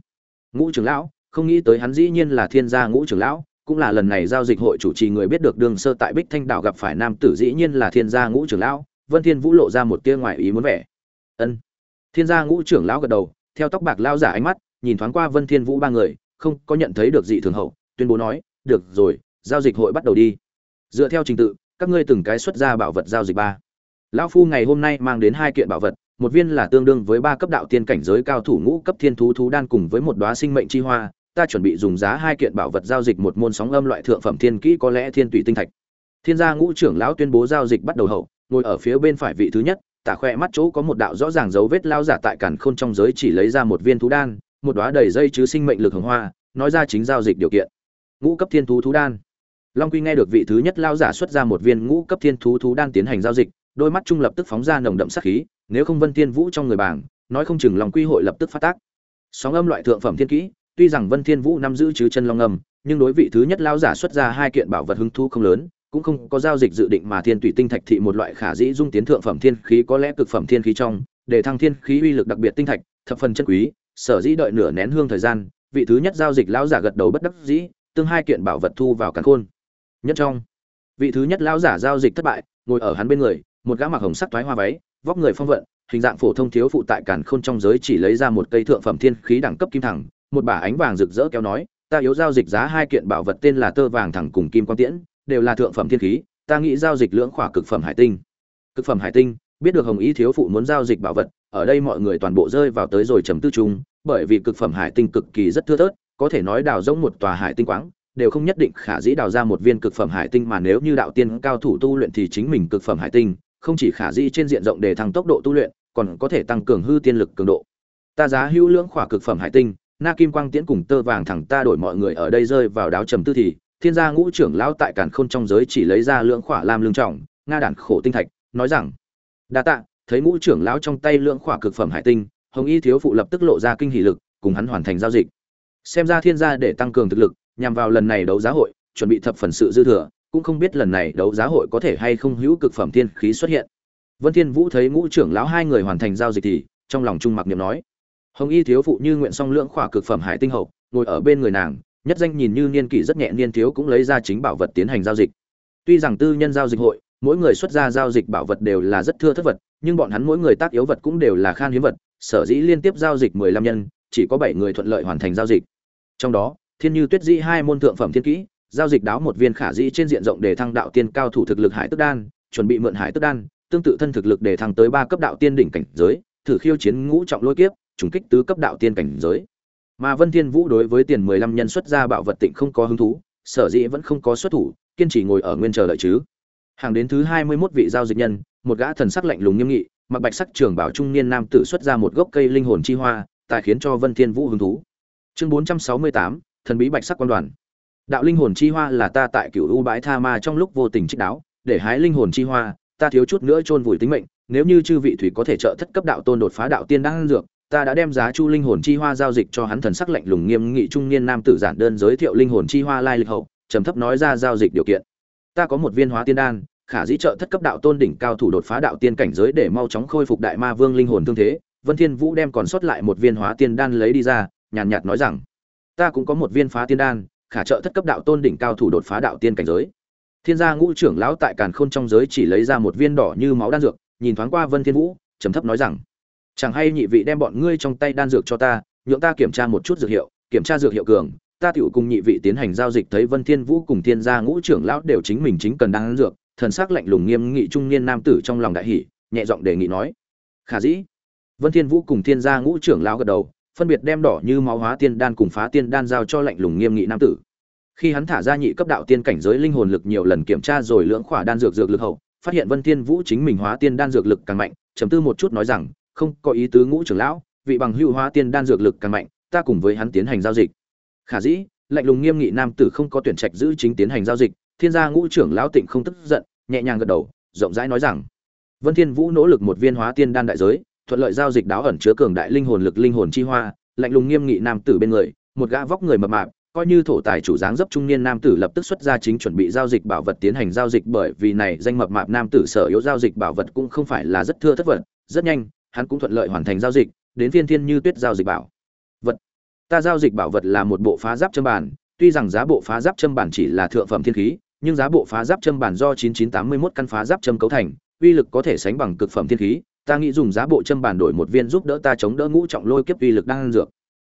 ngũ trưởng lão, không nghĩ tới hắn dĩ nhiên là thiên gia ngũ trưởng lão, cũng là lần này giao dịch hội chủ trì người biết được đường sơ tại bích thanh đảo gặp phải nam tử dĩ nhiên là thiên gia ngũ trưởng lão. Vân thiên vũ lộ ra một tia ngoài ý muốn vẻ. Ân. Thiên gia ngũ trưởng lão gật đầu, theo tóc bạc lão giả ánh mắt, nhìn thoáng qua vân thiên vũ ba người, không có nhận thấy được gì thường hậu, tuyên bố nói, được rồi, giao dịch hội bắt đầu đi. Dựa theo trình tự, các ngươi từng cái xuất ra bảo vật giao dịch ba lão phu ngày hôm nay mang đến hai kiện bảo vật, một viên là tương đương với ba cấp đạo tiên cảnh giới cao thủ ngũ cấp thiên thú thú đan cùng với một đóa sinh mệnh chi hoa. Ta chuẩn bị dùng giá hai kiện bảo vật giao dịch một môn sóng âm loại thượng phẩm thiên kỹ có lẽ thiên tụy tinh thạch. Thiên gia ngũ trưởng lão tuyên bố giao dịch bắt đầu hậu, ngồi ở phía bên phải vị thứ nhất, tả khoe mắt chỗ có một đạo rõ ràng dấu vết lao giả tại cản khôn trong giới chỉ lấy ra một viên thú đan, một đóa đầy dây chứ sinh mệnh lực hồng hoa, nói ra chính giao dịch điều kiện. Ngũ cấp thiên thú thú đan. Long quy nghe được vị thứ nhất lao giả xuất ra một viên ngũ cấp thiên thú thú đan tiến hành giao dịch đôi mắt trung lập tức phóng ra nồng đậm sát khí, nếu không vân thiên vũ trong người bảng, nói không chừng long quy hội lập tức phát tác. Sóng âm loại thượng phẩm thiên kỹ, tuy rằng vân thiên vũ nắm giữ chứ chân long âm, nhưng đối vị thứ nhất lao giả xuất ra hai kiện bảo vật hứng thú không lớn, cũng không có giao dịch dự định mà thiên tụy tinh thạch thị một loại khả dĩ dung tiến thượng phẩm thiên khí có lẽ cực phẩm thiên khí trong, để thăng thiên khí uy lực đặc biệt tinh thạch, thập phần chân quý, sở dĩ đợi nửa nén hương thời gian, vị thứ nhất giao dịch lão giả gật đầu bất đắc dĩ, tương hai kiện bảo vật thu vào càn khôn. Nhất trong, vị thứ nhất lão giả giao dịch thất bại, ngồi ở hắn bên người một gã mặc hồng sắc toái hoa váy, vóc người phong vận, hình dạng phổ thông thiếu phụ tại càn khôn trong giới chỉ lấy ra một cây thượng phẩm thiên khí đẳng cấp kim thẳng, một bả ánh vàng rực rỡ kéo nói, ta yếu giao dịch giá hai kiện bảo vật tên là tơ vàng thẳng cùng kim quang tiễn, đều là thượng phẩm thiên khí, ta nghĩ giao dịch lưỡng khỏa cực phẩm hải tinh. Cực phẩm hải tinh, biết được hồng ý thiếu phụ muốn giao dịch bảo vật, ở đây mọi người toàn bộ rơi vào tới rồi trầm tư chung, bởi vì cực phẩm hải tinh cực kỳ rất thưa thớt, có thể nói đào giống một tòa hải tinh quáng, đều không nhất định khả dĩ đào ra một viên cực phẩm hải tinh mà nếu như đạo tiên cao thủ tu luyện thì chính mình cực phẩm hải tinh không chỉ khả dĩ trên diện rộng để thăng tốc độ tu luyện, còn có thể tăng cường hư tiên lực cường độ. Ta giá hữu lượng khỏa cực phẩm hải tinh, na kim quang tiễn cùng tơ vàng thẳng ta đổi mọi người ở đây rơi vào đáo trầm tư thì, thiên gia ngũ trưởng lão tại càn khôn trong giới chỉ lấy ra lượng khỏa lam lương trọng, nga đản khổ tinh thạch, nói rằng, đa tạ, thấy ngũ trưởng lão trong tay lượng khỏa cực phẩm hải tinh, hồng y thiếu phụ lập tức lộ ra kinh hỉ lực, cùng hắn hoàn thành giao dịch. Xem ra thiên gia để tăng cường thực lực, nhằm vào lần này đấu giá hội, chuẩn bị thập phần sự dư thừa cũng không biết lần này đấu giá hội có thể hay không hữu cực phẩm thiên khí xuất hiện. Vân thiên vũ thấy ngũ trưởng lão hai người hoàn thành giao dịch thì trong lòng trung mặc niệm nói, hồng y thiếu phụ như nguyện song lượng khỏa cực phẩm hải tinh hậu, ngồi ở bên người nàng, nhất danh nhìn như niên kỷ rất nhẹ, niên thiếu cũng lấy ra chính bảo vật tiến hành giao dịch. Tuy rằng tư nhân giao dịch hội, mỗi người xuất ra giao dịch bảo vật đều là rất thưa thất vật, nhưng bọn hắn mỗi người tác yếu vật cũng đều là khan hiếm vật, sở dĩ liên tiếp giao dịch mười lăm nhân, chỉ có bảy người thuận lợi hoàn thành giao dịch. Trong đó, thiên như tuyết dĩ hai môn thượng phẩm thiên kỹ giao dịch đáo một viên khả dĩ trên diện rộng để thăng đạo tiên cao thủ thực lực hải tức đan, chuẩn bị mượn hải tức đan, tương tự thân thực lực để thăng tới ba cấp đạo tiên đỉnh cảnh giới, thử khiêu chiến ngũ trọng lôi kiếp, trùng kích tứ cấp đạo tiên cảnh giới. Mà vân thiên vũ đối với tiền mười lăm nhân xuất ra bảo vật tịnh không có hứng thú, sở dĩ vẫn không có xuất thủ, kiên trì ngồi ở nguyên chờ đợi chứ. Hàng đến thứ hai mươi 21 vị giao dịch nhân, một gã thần sắc lạnh lùng nghiêm nghị, mặc bạch sắc trường bảo trung niên nam tử xuất ra một gốc cây linh hồn chi hoa tại khiến cho vân thiên vũ hứng thú. Chương bốn trăm sáu mươi tám, thần bí bạch sắc quan đoàn đạo linh hồn chi hoa là ta tại cửu u bãi tha ma trong lúc vô tình trích đáo, để hái linh hồn chi hoa, ta thiếu chút nữa chôn vùi tính mệnh, nếu như chư vị thủy có thể trợ thất cấp đạo tôn đột phá đạo tiên đang dược, ta đã đem giá chu linh hồn chi hoa giao dịch cho hắn thần sắc lạnh lùng nghiêm nghị trung niên nam tử giản đơn giới thiệu linh hồn chi hoa lai lịch hậu, trầm thấp nói ra giao dịch điều kiện. Ta có một viên hóa tiên đan, khả dĩ trợ thất cấp đạo tôn đỉnh cao thủ đột phá đạo tiên cảnh giới để mau chóng khôi phục đại ma vương linh hồn thương thế, vân thiên vũ đem còn sót lại một viên hóa tiên đan lấy đi ra, nhàn nhạt nói rằng, ta cũng có một viên phá tiên đan khả trợ thất cấp đạo tôn đỉnh cao thủ đột phá đạo tiên cảnh giới. Thiên gia ngũ trưởng lão tại càn khôn trong giới chỉ lấy ra một viên đỏ như máu đan dược, nhìn thoáng qua vân thiên vũ, trầm thấp nói rằng, chẳng hay nhị vị đem bọn ngươi trong tay đan dược cho ta, nhượng ta kiểm tra một chút dược hiệu, kiểm tra dược hiệu cường, ta tiểu cùng nhị vị tiến hành giao dịch thấy vân thiên vũ cùng thiên gia ngũ trưởng lão đều chính mình chính cần đan dược. Thần sắc lạnh lùng nghiêm nghị trung niên nam tử trong lòng đại hỉ, nhẹ giọng đề nghị nói, khả dĩ. Vân thiên vũ cùng thiên gia ngũ trưởng lão gật đầu phân biệt đem đỏ như máu hóa tiên đan cùng phá tiên đan giao cho lạnh lùng nghiêm nghị nam tử. Khi hắn thả ra nhị cấp đạo tiên cảnh giới linh hồn lực nhiều lần kiểm tra rồi lưỡng khỏa đan dược dược lực hậu, phát hiện vân thiên vũ chính mình hóa tiên đan dược lực càng mạnh, trầm tư một chút nói rằng, không, có ý tứ ngũ trưởng lão, vị bằng hữu hóa tiên đan dược lực càng mạnh, ta cùng với hắn tiến hành giao dịch. Khả dĩ, lạnh lùng nghiêm nghị nam tử không có tuyển trạch giữ chính tiến hành giao dịch, thiên gia ngũ trưởng lão tịnh không tức giận, nhẹ nhàng gật đầu, rộng rãi nói rằng, vân thiên vũ nỗ lực một viên hóa tiên đan đại giới thuận lợi giao dịch đáo ẩn chứa cường đại linh hồn lực linh hồn chi hoa, lạnh lùng nghiêm nghị nam tử bên người, một gã vóc người mập mạp, coi như thổ tài chủ dáng dấp trung niên nam tử lập tức xuất ra chính chuẩn bị giao dịch bảo vật tiến hành giao dịch bởi vì này danh mập mạp nam tử sở yếu giao dịch bảo vật cũng không phải là rất thưa thất vật, rất nhanh, hắn cũng thuận lợi hoàn thành giao dịch, đến phiên thiên như tuyết giao dịch bảo. Vật. Ta giao dịch bảo vật là một bộ phá giáp châm bản, tuy rằng giá bộ phá giáp châm bản chỉ là thượng phẩm thiên khí, nhưng giá bộ phá giáp châm bản do 9981 căn phá giáp châm cấu thành, uy lực có thể sánh bằng cực phẩm thiên khí ta nghĩ dùng giá bộ châm bản đổi một viên giúp đỡ ta chống đỡ ngũ trọng lôi kiếp uy lực đang dược.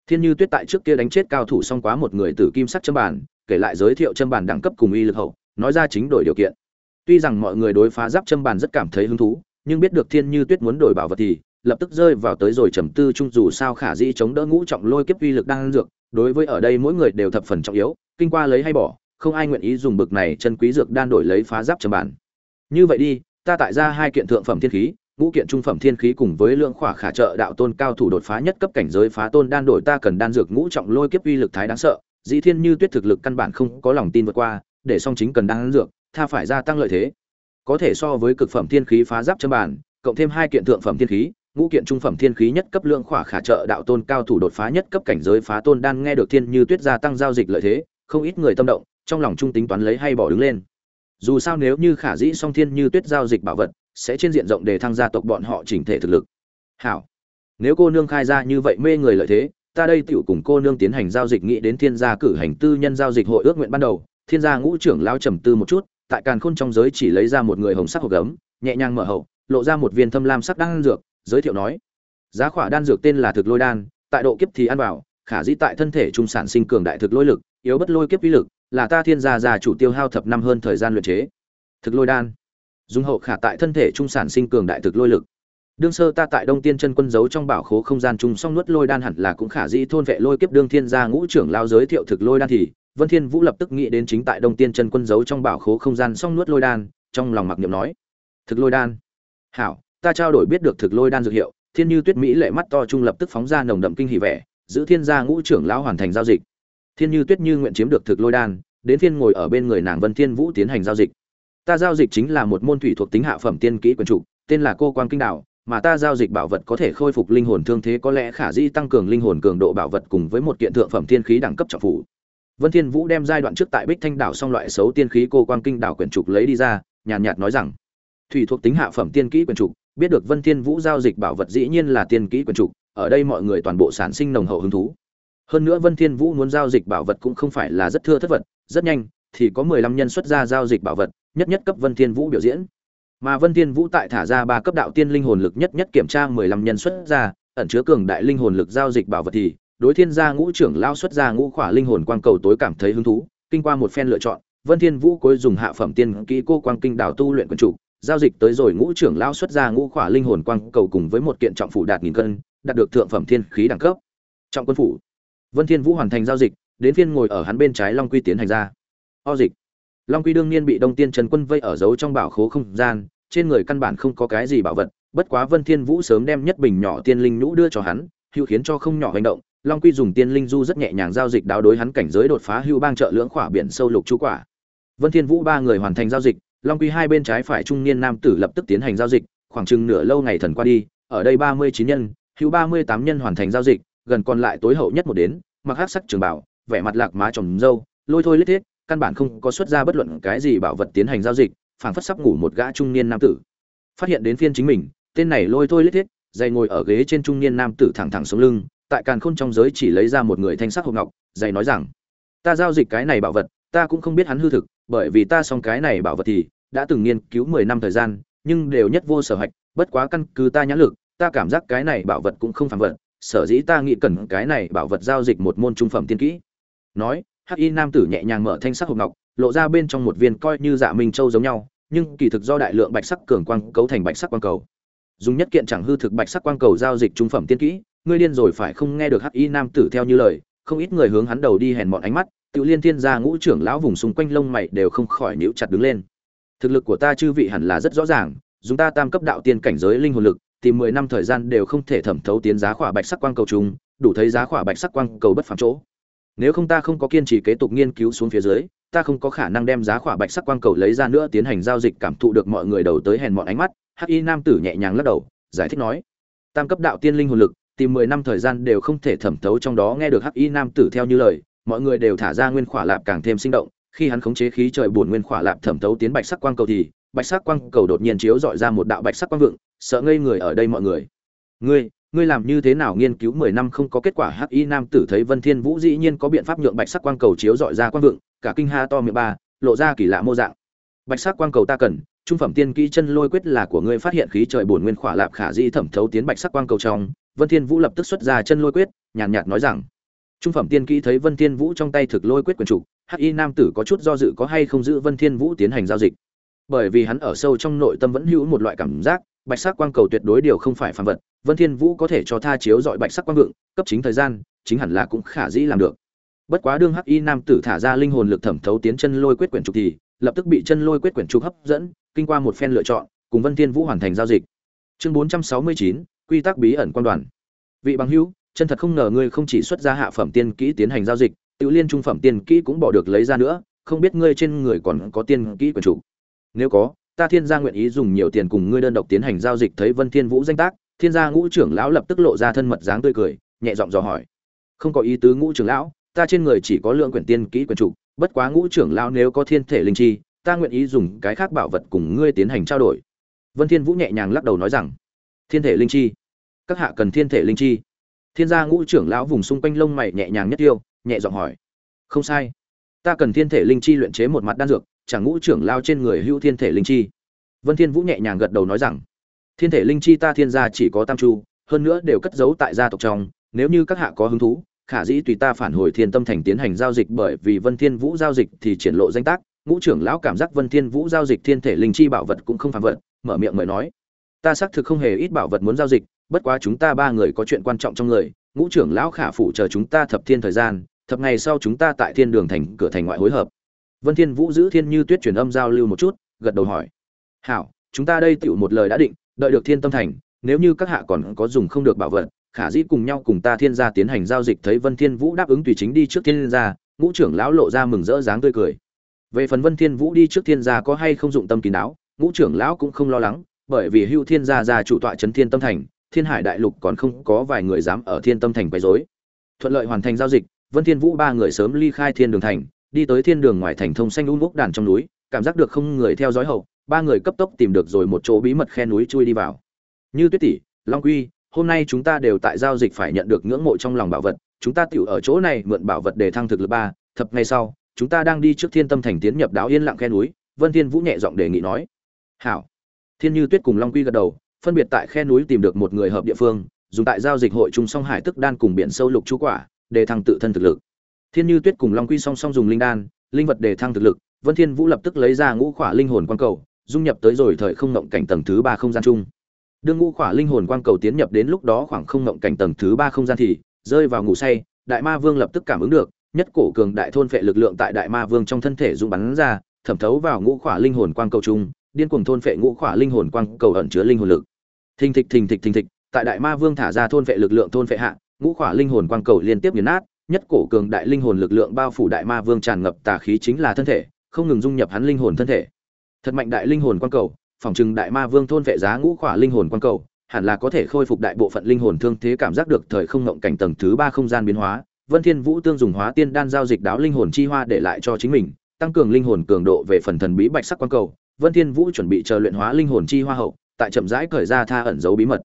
Thiên như tuyết tại trước kia đánh chết cao thủ xong quá một người tử kim sắc châm bản, kể lại giới thiệu châm bản đẳng cấp cùng uy lực hậu, nói ra chính đổi điều kiện. Tuy rằng mọi người đối phá giáp châm bản rất cảm thấy hứng thú, nhưng biết được thiên như tuyết muốn đổi bảo vật thì, lập tức rơi vào tới rồi trầm tư chung dù sao khả dĩ chống đỡ ngũ trọng lôi kiếp uy lực đang dược, đối với ở đây mỗi người đều thập phần trọng yếu, kinh qua lấy hay bỏ, không ai nguyện ý dùng bực này chân quý dược đan đổi lấy phá giáp châm bản. Như vậy đi, ta tại ra hai kiện thượng phẩm thiên khí ngũ kiện trung phẩm thiên khí cùng với lượng khỏa khả trợ đạo tôn cao thủ đột phá nhất cấp cảnh giới phá tôn đan đổi ta cần đan dược ngũ trọng lôi kiếp uy lực thái đáng sợ. Dĩ thiên như tuyết thực lực căn bản không có lòng tin vượt qua, để song chính cần đan dược, tha phải gia tăng lợi thế. Có thể so với cực phẩm thiên khí phá giáp chân bản, cộng thêm hai kiện thượng phẩm thiên khí, ngũ kiện trung phẩm thiên khí nhất cấp lượng khỏa khả trợ đạo tôn cao thủ đột phá nhất cấp cảnh giới phá tôn đan nghe được thiên như tuyết gia tăng giao dịch lợi thế, không ít người tâm động, trong lòng trung tính toán lấy hay bỏ đứng lên. Dù sao nếu như khả dĩ song thiên như tuyết giao dịch bảo vật sẽ trên diện rộng để thăng gia tộc bọn họ chỉnh thể thực lực. Hảo. Nếu cô nương khai ra như vậy mê người lợi thế, ta đây tiểu cùng cô nương tiến hành giao dịch nghĩ đến thiên gia cử hành tư nhân giao dịch hội ước nguyện ban đầu. Thiên gia ngũ trưởng lao trầm tư một chút, tại càn khôn trong giới chỉ lấy ra một người hồng sắc hộp gấm, nhẹ nhàng mở hậu, lộ ra một viên thâm lam sắc đan dược, giới thiệu nói. Giá khỏa đan dược tên là thực lôi đan, tại độ kiếp thì ăn vào, khả dĩ tại thân thể trung sản sinh cường đại thực lôi lực, yếu bất lôi kiếp uy lực, là ta thiên gia già chủ tiêu hao thập năm hơn thời gian luyện chế. Thực lôi đan dùng hậu khả tại thân thể trung sản sinh cường đại thực lôi lực. Đương sơ ta tại đông tiên chân quân giấu trong bảo khố không gian trung song nuốt lôi đan hẳn là cũng khả dĩ thôn vệ lôi kiếp đương thiên gia ngũ trưởng lao giới thiệu thực lôi đan thì, vân thiên vũ lập tức nghĩ đến chính tại đông tiên chân quân giấu trong bảo khố không gian song nuốt lôi đan, trong lòng mặc niệm nói, thực lôi đan? Hảo, ta trao đổi biết được thực lôi đan dược hiệu. Thiên như tuyết mỹ lệ mắt to trung lập tức phóng ra nồng đậm kinh hỉ vẻ, giữ thiên gia ngũ trưởng lão hoàn thành giao dịch. Thiên như tuyết như nguyện chiếm được thực lôi đan, đến thiên ngồi ở bên người nàng vân thiên vũ tiến hành giao dịch ta giao dịch chính là một môn thủy thuộc tính hạ phẩm tiên kỹ quyền chủ, tên là cô quan kinh đạo mà ta giao dịch bảo vật có thể khôi phục linh hồn thương thế có lẽ khả dĩ tăng cường linh hồn cường độ bảo vật cùng với một kiện thượng phẩm tiên khí đẳng cấp trọng phủ. Vân thiên vũ đem giai đoạn trước tại bích thanh đảo xong loại xấu tiên khí cô quan kinh đảo quyền trục lấy đi ra nhàn nhạt nói rằng thủy thuộc tính hạ phẩm tiên kỹ quyền trục biết được vân thiên vũ giao dịch bảo vật dĩ nhiên là tiên kỹ quyền trục ở đây mọi người toàn bộ sản sinh nồng hậu hứng thú. Hơn nữa vân thiên vũ muốn giao dịch bảo vật cũng không phải là rất thưa thất vật rất nhanh thì có 15 nhân xuất ra giao dịch bảo vật nhất nhất cấp Vân Thiên Vũ biểu diễn. Mà Vân Thiên Vũ tại thả ra ba cấp đạo tiên linh hồn lực nhất nhất kiểm tra 15 nhân xuất ra, ẩn chứa cường đại linh hồn lực giao dịch bảo vật thì, đối thiên gia ngũ trưởng lao xuất ra ngũ khỏa linh hồn quang cầu tối cảm thấy hứng thú, kinh qua một phen lựa chọn, Vân Thiên Vũ cuối dùng hạ phẩm tiên kỹ cô quang kinh đảo tu luyện quân chủ, giao dịch tới rồi ngũ trưởng lao xuất ra ngũ khỏa linh hồn quang cầu cùng với một kiện trọng phủ đạt nghìn cân, đạt được thượng phẩm thiên khí đẳng cấp. Trọng quân phủ. Vân Thiên Vũ hoàn thành giao dịch, đến phiên ngồi ở hắn bên trái Long Quy tiến hành ra. O dịch long quy đương nhiên bị đông tiên trần quân vây ở giấu trong bảo khố không gian, trên người căn bản không có cái gì bảo vật, bất quá vân thiên vũ sớm đem nhất bình nhỏ tiên linh nhũ đưa cho hắn hữu khiến cho không nhỏ hành động. Long quy dùng tiên linh du rất nhẹ nhàng giao dịch đáo đối hắn cảnh giới đột phá hữu bang trợ lưỡng khỏa biển sâu lục chú quả. Vân thiên vũ ba người hoàn thành giao dịch, long quy hai bên trái phải trung niên nam tử lập tức tiến hành giao dịch, khoảng chừng nửa lâu ngày thần qua đi, ở đây ba mươi chín nhân hữu ba mươi tám nhân hoàn thành giao dịch, gần còn lại tối hậu nhất một đến, mặc hắc sắc trường bảo, vẻ mặt lạc má trồng dâu, lôi thôi lết thiết căn bản không có xuất ra bất luận cái gì bảo vật tiến hành giao dịch, phảng phất sắp ngủ một gã trung niên nam tử. Phát hiện đến phiên chính mình, tên này lôi thôi lết thiết dày ngồi ở ghế trên trung niên nam tử thẳng thẳng sống lưng, tại càn khôn trong giới chỉ lấy ra một người thanh sắc hộp ngọc dày nói rằng, ta giao dịch cái này bảo vật, ta cũng không biết hắn hư thực, bởi vì ta xong cái này bảo vật thì đã từng nghiên cứu mười năm thời gian, nhưng đều nhất vô sở hạch, bất quá căn cứ ta nhãn lực, ta cảm giác cái này bảo vật cũng không phản vật, sở dĩ ta nghĩ cần cái này bảo vật giao dịch một môn trung phẩm tiên kỹ. Nói hắc y nam tử nhẹ nhàng mở thanh sắc hộp ngọc, lộ ra bên trong một viên coi như dạ minh châu giống nhau, nhưng kỳ thực do đại lượng bạch sắc cường quang cấu thành bạch sắc quang cầu. Dùng nhất kiện chẳng hư thực bạch sắc quang cầu giao dịch trung phẩm tiên kỹ, ngươi điên rồi phải không nghe được hắc y nam tử theo như lời, không ít người hướng hắn đầu đi hèn mọn ánh mắt tự liên thiên gia ngũ trưởng lão vùng xung quanh lông mày đều không khỏi níu chặt đứng lên. Thực lực của ta chư vị hẳn là rất rõ ràng, dùng ta tam cấp đạo tiên cảnh giới linh hồn lực, tìm mười năm thời gian đều không thể thẩm thấu tiến giá khỏa bạch sắc quang cầu trùng đủ thấy giá khỏa bạch sắc quang cầu bất phàm chỗ nếu không ta không có kiên trì kế tục nghiên cứu xuống phía dưới, ta không có khả năng đem giá khỏa bạch sắc quang cầu lấy ra nữa tiến hành giao dịch cảm thụ được mọi người đầu tới hèn mọn ánh mắt hắc y nam tử nhẹ nhàng lắc đầu, giải thích nói. Tam cấp đạo tiên linh hồn lực, tìm mười năm thời gian đều không thể thẩm thấu trong đó nghe được hắc y nam tử theo như lời, mọi người đều thả ra nguyên khỏa lạp càng thêm sinh động, khi hắn khống chế khí trời buồn nguyên khỏa lạp thẩm thấu tiến bạch sắc quang cầu thì, bạch sắc quang cầu đột nhiên chiếu dọi ra một đạo bạch sắc quang vượng, sợ ngây người ở đây mọi người. Ngươi ngươi làm như thế nào nghiên cứu mười năm không có kết quả hắc y nam tử thấy vân thiên vũ dĩ nhiên có biện pháp nhượng bạch sắc quang cầu chiếu dọi ra quang vượng, cả kinh ha to miệng ba, lộ ra kỳ lạ mô dạng. Bạch sắc quang cầu ta cần, trung phẩm tiên kỹ chân lôi quyết là của ngươi phát hiện khí trời bổn nguyên khỏa lạp khả di thẩm thấu tiến bạch sắc quang cầu trong, vân thiên vũ lập tức xuất ra chân lôi quyết, nhàn nhạt nói rằng, trung phẩm tiên kỹ thấy vân thiên vũ trong tay thực lôi quyết quyền chủ hắc y nam tử có chút do dự có hay không giữ vân thiên vũ tiến hành giao dịch. Bởi vì hắn ở sâu trong nội tâm vẫn hữu một loại cảm giác bạch sắc quang cầu tuyệt đối điều không phải phàm vật vân thiên vũ có thể cho tha chiếu dọi bạch sắc quang vượng cấp chính thời gian chính hẳn là cũng khả dĩ làm được. Bất quá đương hắc y nam tử thả ra linh hồn lực thẩm thấu tiến chân lôi quyết quyển trục thì lập tức bị chân lôi quyết quyển trục hấp dẫn kinh qua một phen lựa chọn cùng vân thiên vũ hoàn thành giao dịch. Chương 469, quy tắc bí ẩn quan đoàn. Vị bằng hữu chân thật không ngờ ngươi không chỉ xuất ra hạ phẩm tiên kỹ tiến hành giao dịch tự liên trung phẩm tiên kỹ cũng bỏ được lấy ra nữa không biết ngươi trên người còn có tiên kỹ quyển trục. Nếu có ta thiên gia nguyện ý dùng nhiều tiền cùng ngươi đơn độc tiến hành giao dịch thấy vân thiên vũ danh tác. Thiên gia ngũ trưởng lão lập tức lộ ra thân mật dáng tươi cười, nhẹ giọng dò hỏi. Không có ý tứ ngũ trưởng lão, ta trên người chỉ có lượng quyển tiên kỹ quyển trục, bất quá ngũ trưởng lão nếu có thiên thể linh chi, ta nguyện ý dùng cái khác bảo vật cùng ngươi tiến hành trao đổi. Vân thiên vũ nhẹ nhàng lắc đầu nói rằng, thiên thể linh chi? Các hạ cần thiên thể linh chi? Thiên gia ngũ trưởng lão vùng xung quanh lông mày nhẹ nhàng nhất tiêu, nhẹ giọng hỏi. Không sai. Ta cần thiên thể linh chi luyện chế một mặt đan dược chẳng ngũ trưởng lao trên người hữu thiên thể linh chi. Vân thiên vũ nhẹ nhàng gật đầu nói rằng, thiên thể linh chi ta thiên gia chỉ có tam chu, hơn nữa đều cất giấu tại gia tộc trong, nếu như các hạ có hứng thú, khả dĩ tùy ta phản hồi thiên tâm thành tiến hành giao dịch bởi vì vân thiên vũ giao dịch thì triển lộ danh tác, ngũ trưởng lão cảm giác vân thiên vũ giao dịch thiên thể linh chi bảo vật cũng không phàm vật, mở miệng mời nói, ta xác thực không hề ít bảo vật muốn giao dịch, bất quá chúng ta ba người có chuyện quan trọng trong người, ngũ trưởng lão khả phụ chờ chúng ta thập thiên thời gian, thập ngày sau chúng ta tại thiên đường thành, cửa thành ngoại hối hợp vân thiên vũ giữ thiên như tuyết truyền âm giao lưu một chút, gật đầu hỏi. Hảo, chúng ta đây tựu một lời đã định, đợi được thiên tâm thành, nếu như các hạ còn có dùng không được bảo vật, khả dĩ cùng nhau cùng ta thiên gia tiến hành giao dịch thấy vân thiên vũ đáp ứng tùy chính đi trước thiên gia, ngũ trưởng lão lộ ra mừng rỡ dáng tươi cười. Về phần vân thiên vũ đi trước thiên gia có hay không dụng tâm kín đáo, ngũ trưởng lão cũng không lo lắng, bởi vì hưu thiên gia gia chủ tọa chấn thiên tâm thành, thiên hải đại lục còn không có vài người dám ở thiên tâm thành quấy rối. Thuận lợi hoàn thành giao dịch, vân thiên vũ ba người sớm ly khai thiên đường thành đi tới thiên đường ngoài thành thông xanh un úc đàn trong núi, cảm giác được không người theo dõi hậu, ba người cấp tốc tìm được rồi một chỗ bí mật khe núi chui đi vào. Như tuyết tỷ, long quy, hôm nay chúng ta đều tại giao dịch phải nhận được ngưỡng mộ trong lòng bảo vật, chúng ta tiểu ở chỗ này mượn bảo vật để thăng thực lực ba, thập ngày sau, chúng ta đang đi trước thiên tâm thành tiến nhập đáo yên lặng khe núi, vân thiên vũ nhẹ giọng đề nghị nói. Hảo. Thiên như tuyết cùng long quy gật đầu, phân biệt tại khe núi tìm được một người hợp địa phương, dùng tại giao dịch hội trung song hải tức đan cùng biển sâu lục chú quả, để thăng tự thân thực lực thiên như tuyết cùng long quy song song dùng linh đan, linh vật để thăng thực lực, vân thiên vũ lập tức lấy ra ngũ khỏa linh hồn quan cầu, dung nhập tới rồi thời không ngộng cảnh tầng thứ ba không gian chung. Đương ngũ khỏa linh hồn quan cầu tiến nhập đến lúc đó khoảng không ngộng cảnh tầng thứ ba không gian thì rơi vào ngủ say, đại ma vương lập tức cảm ứng được, nhất cổ cường đại thôn phệ lực lượng tại đại ma vương trong thân thể dũng bắn ra, thẩm thấu vào ngũ khỏa linh hồn quang cầu chung, điên cuồng thôn phệ ngũ khỏa linh hồn quang cầu ẩn chứa linh hồn lực. Thình thịch thình thịch thình thịch, tại đại ma vương thả ra thôn phệ lực lượng thôn phệ hạ, ngũ khỏa linh hồn quang cầu liên tiếp nghiền nát nhất cổ cường đại linh hồn lực lượng bao phủ đại ma vương tràn ngập tà khí chính là thân thể không ngừng dung nhập hắn linh hồn thân thể thật mạnh đại linh hồn quan cầu phòng trừng đại ma vương thôn vệ giá ngũ khỏa linh hồn quan cầu hẳn là có thể khôi phục đại bộ phận linh hồn thương thế cảm giác được thời không ngộng cảnh tầng thứ ba không gian biến hóa vân thiên vũ tương dùng hóa tiên đan giao dịch đáo linh hồn chi hoa để lại cho chính mình tăng cường linh hồn cường độ về phần thần bí bạch sắc quan cầu vân thiên vũ chuẩn bị chờ luyện hóa linh hồn chi hoa hậu tại chậm rãi cởi ra tha ẩn giấu bí mật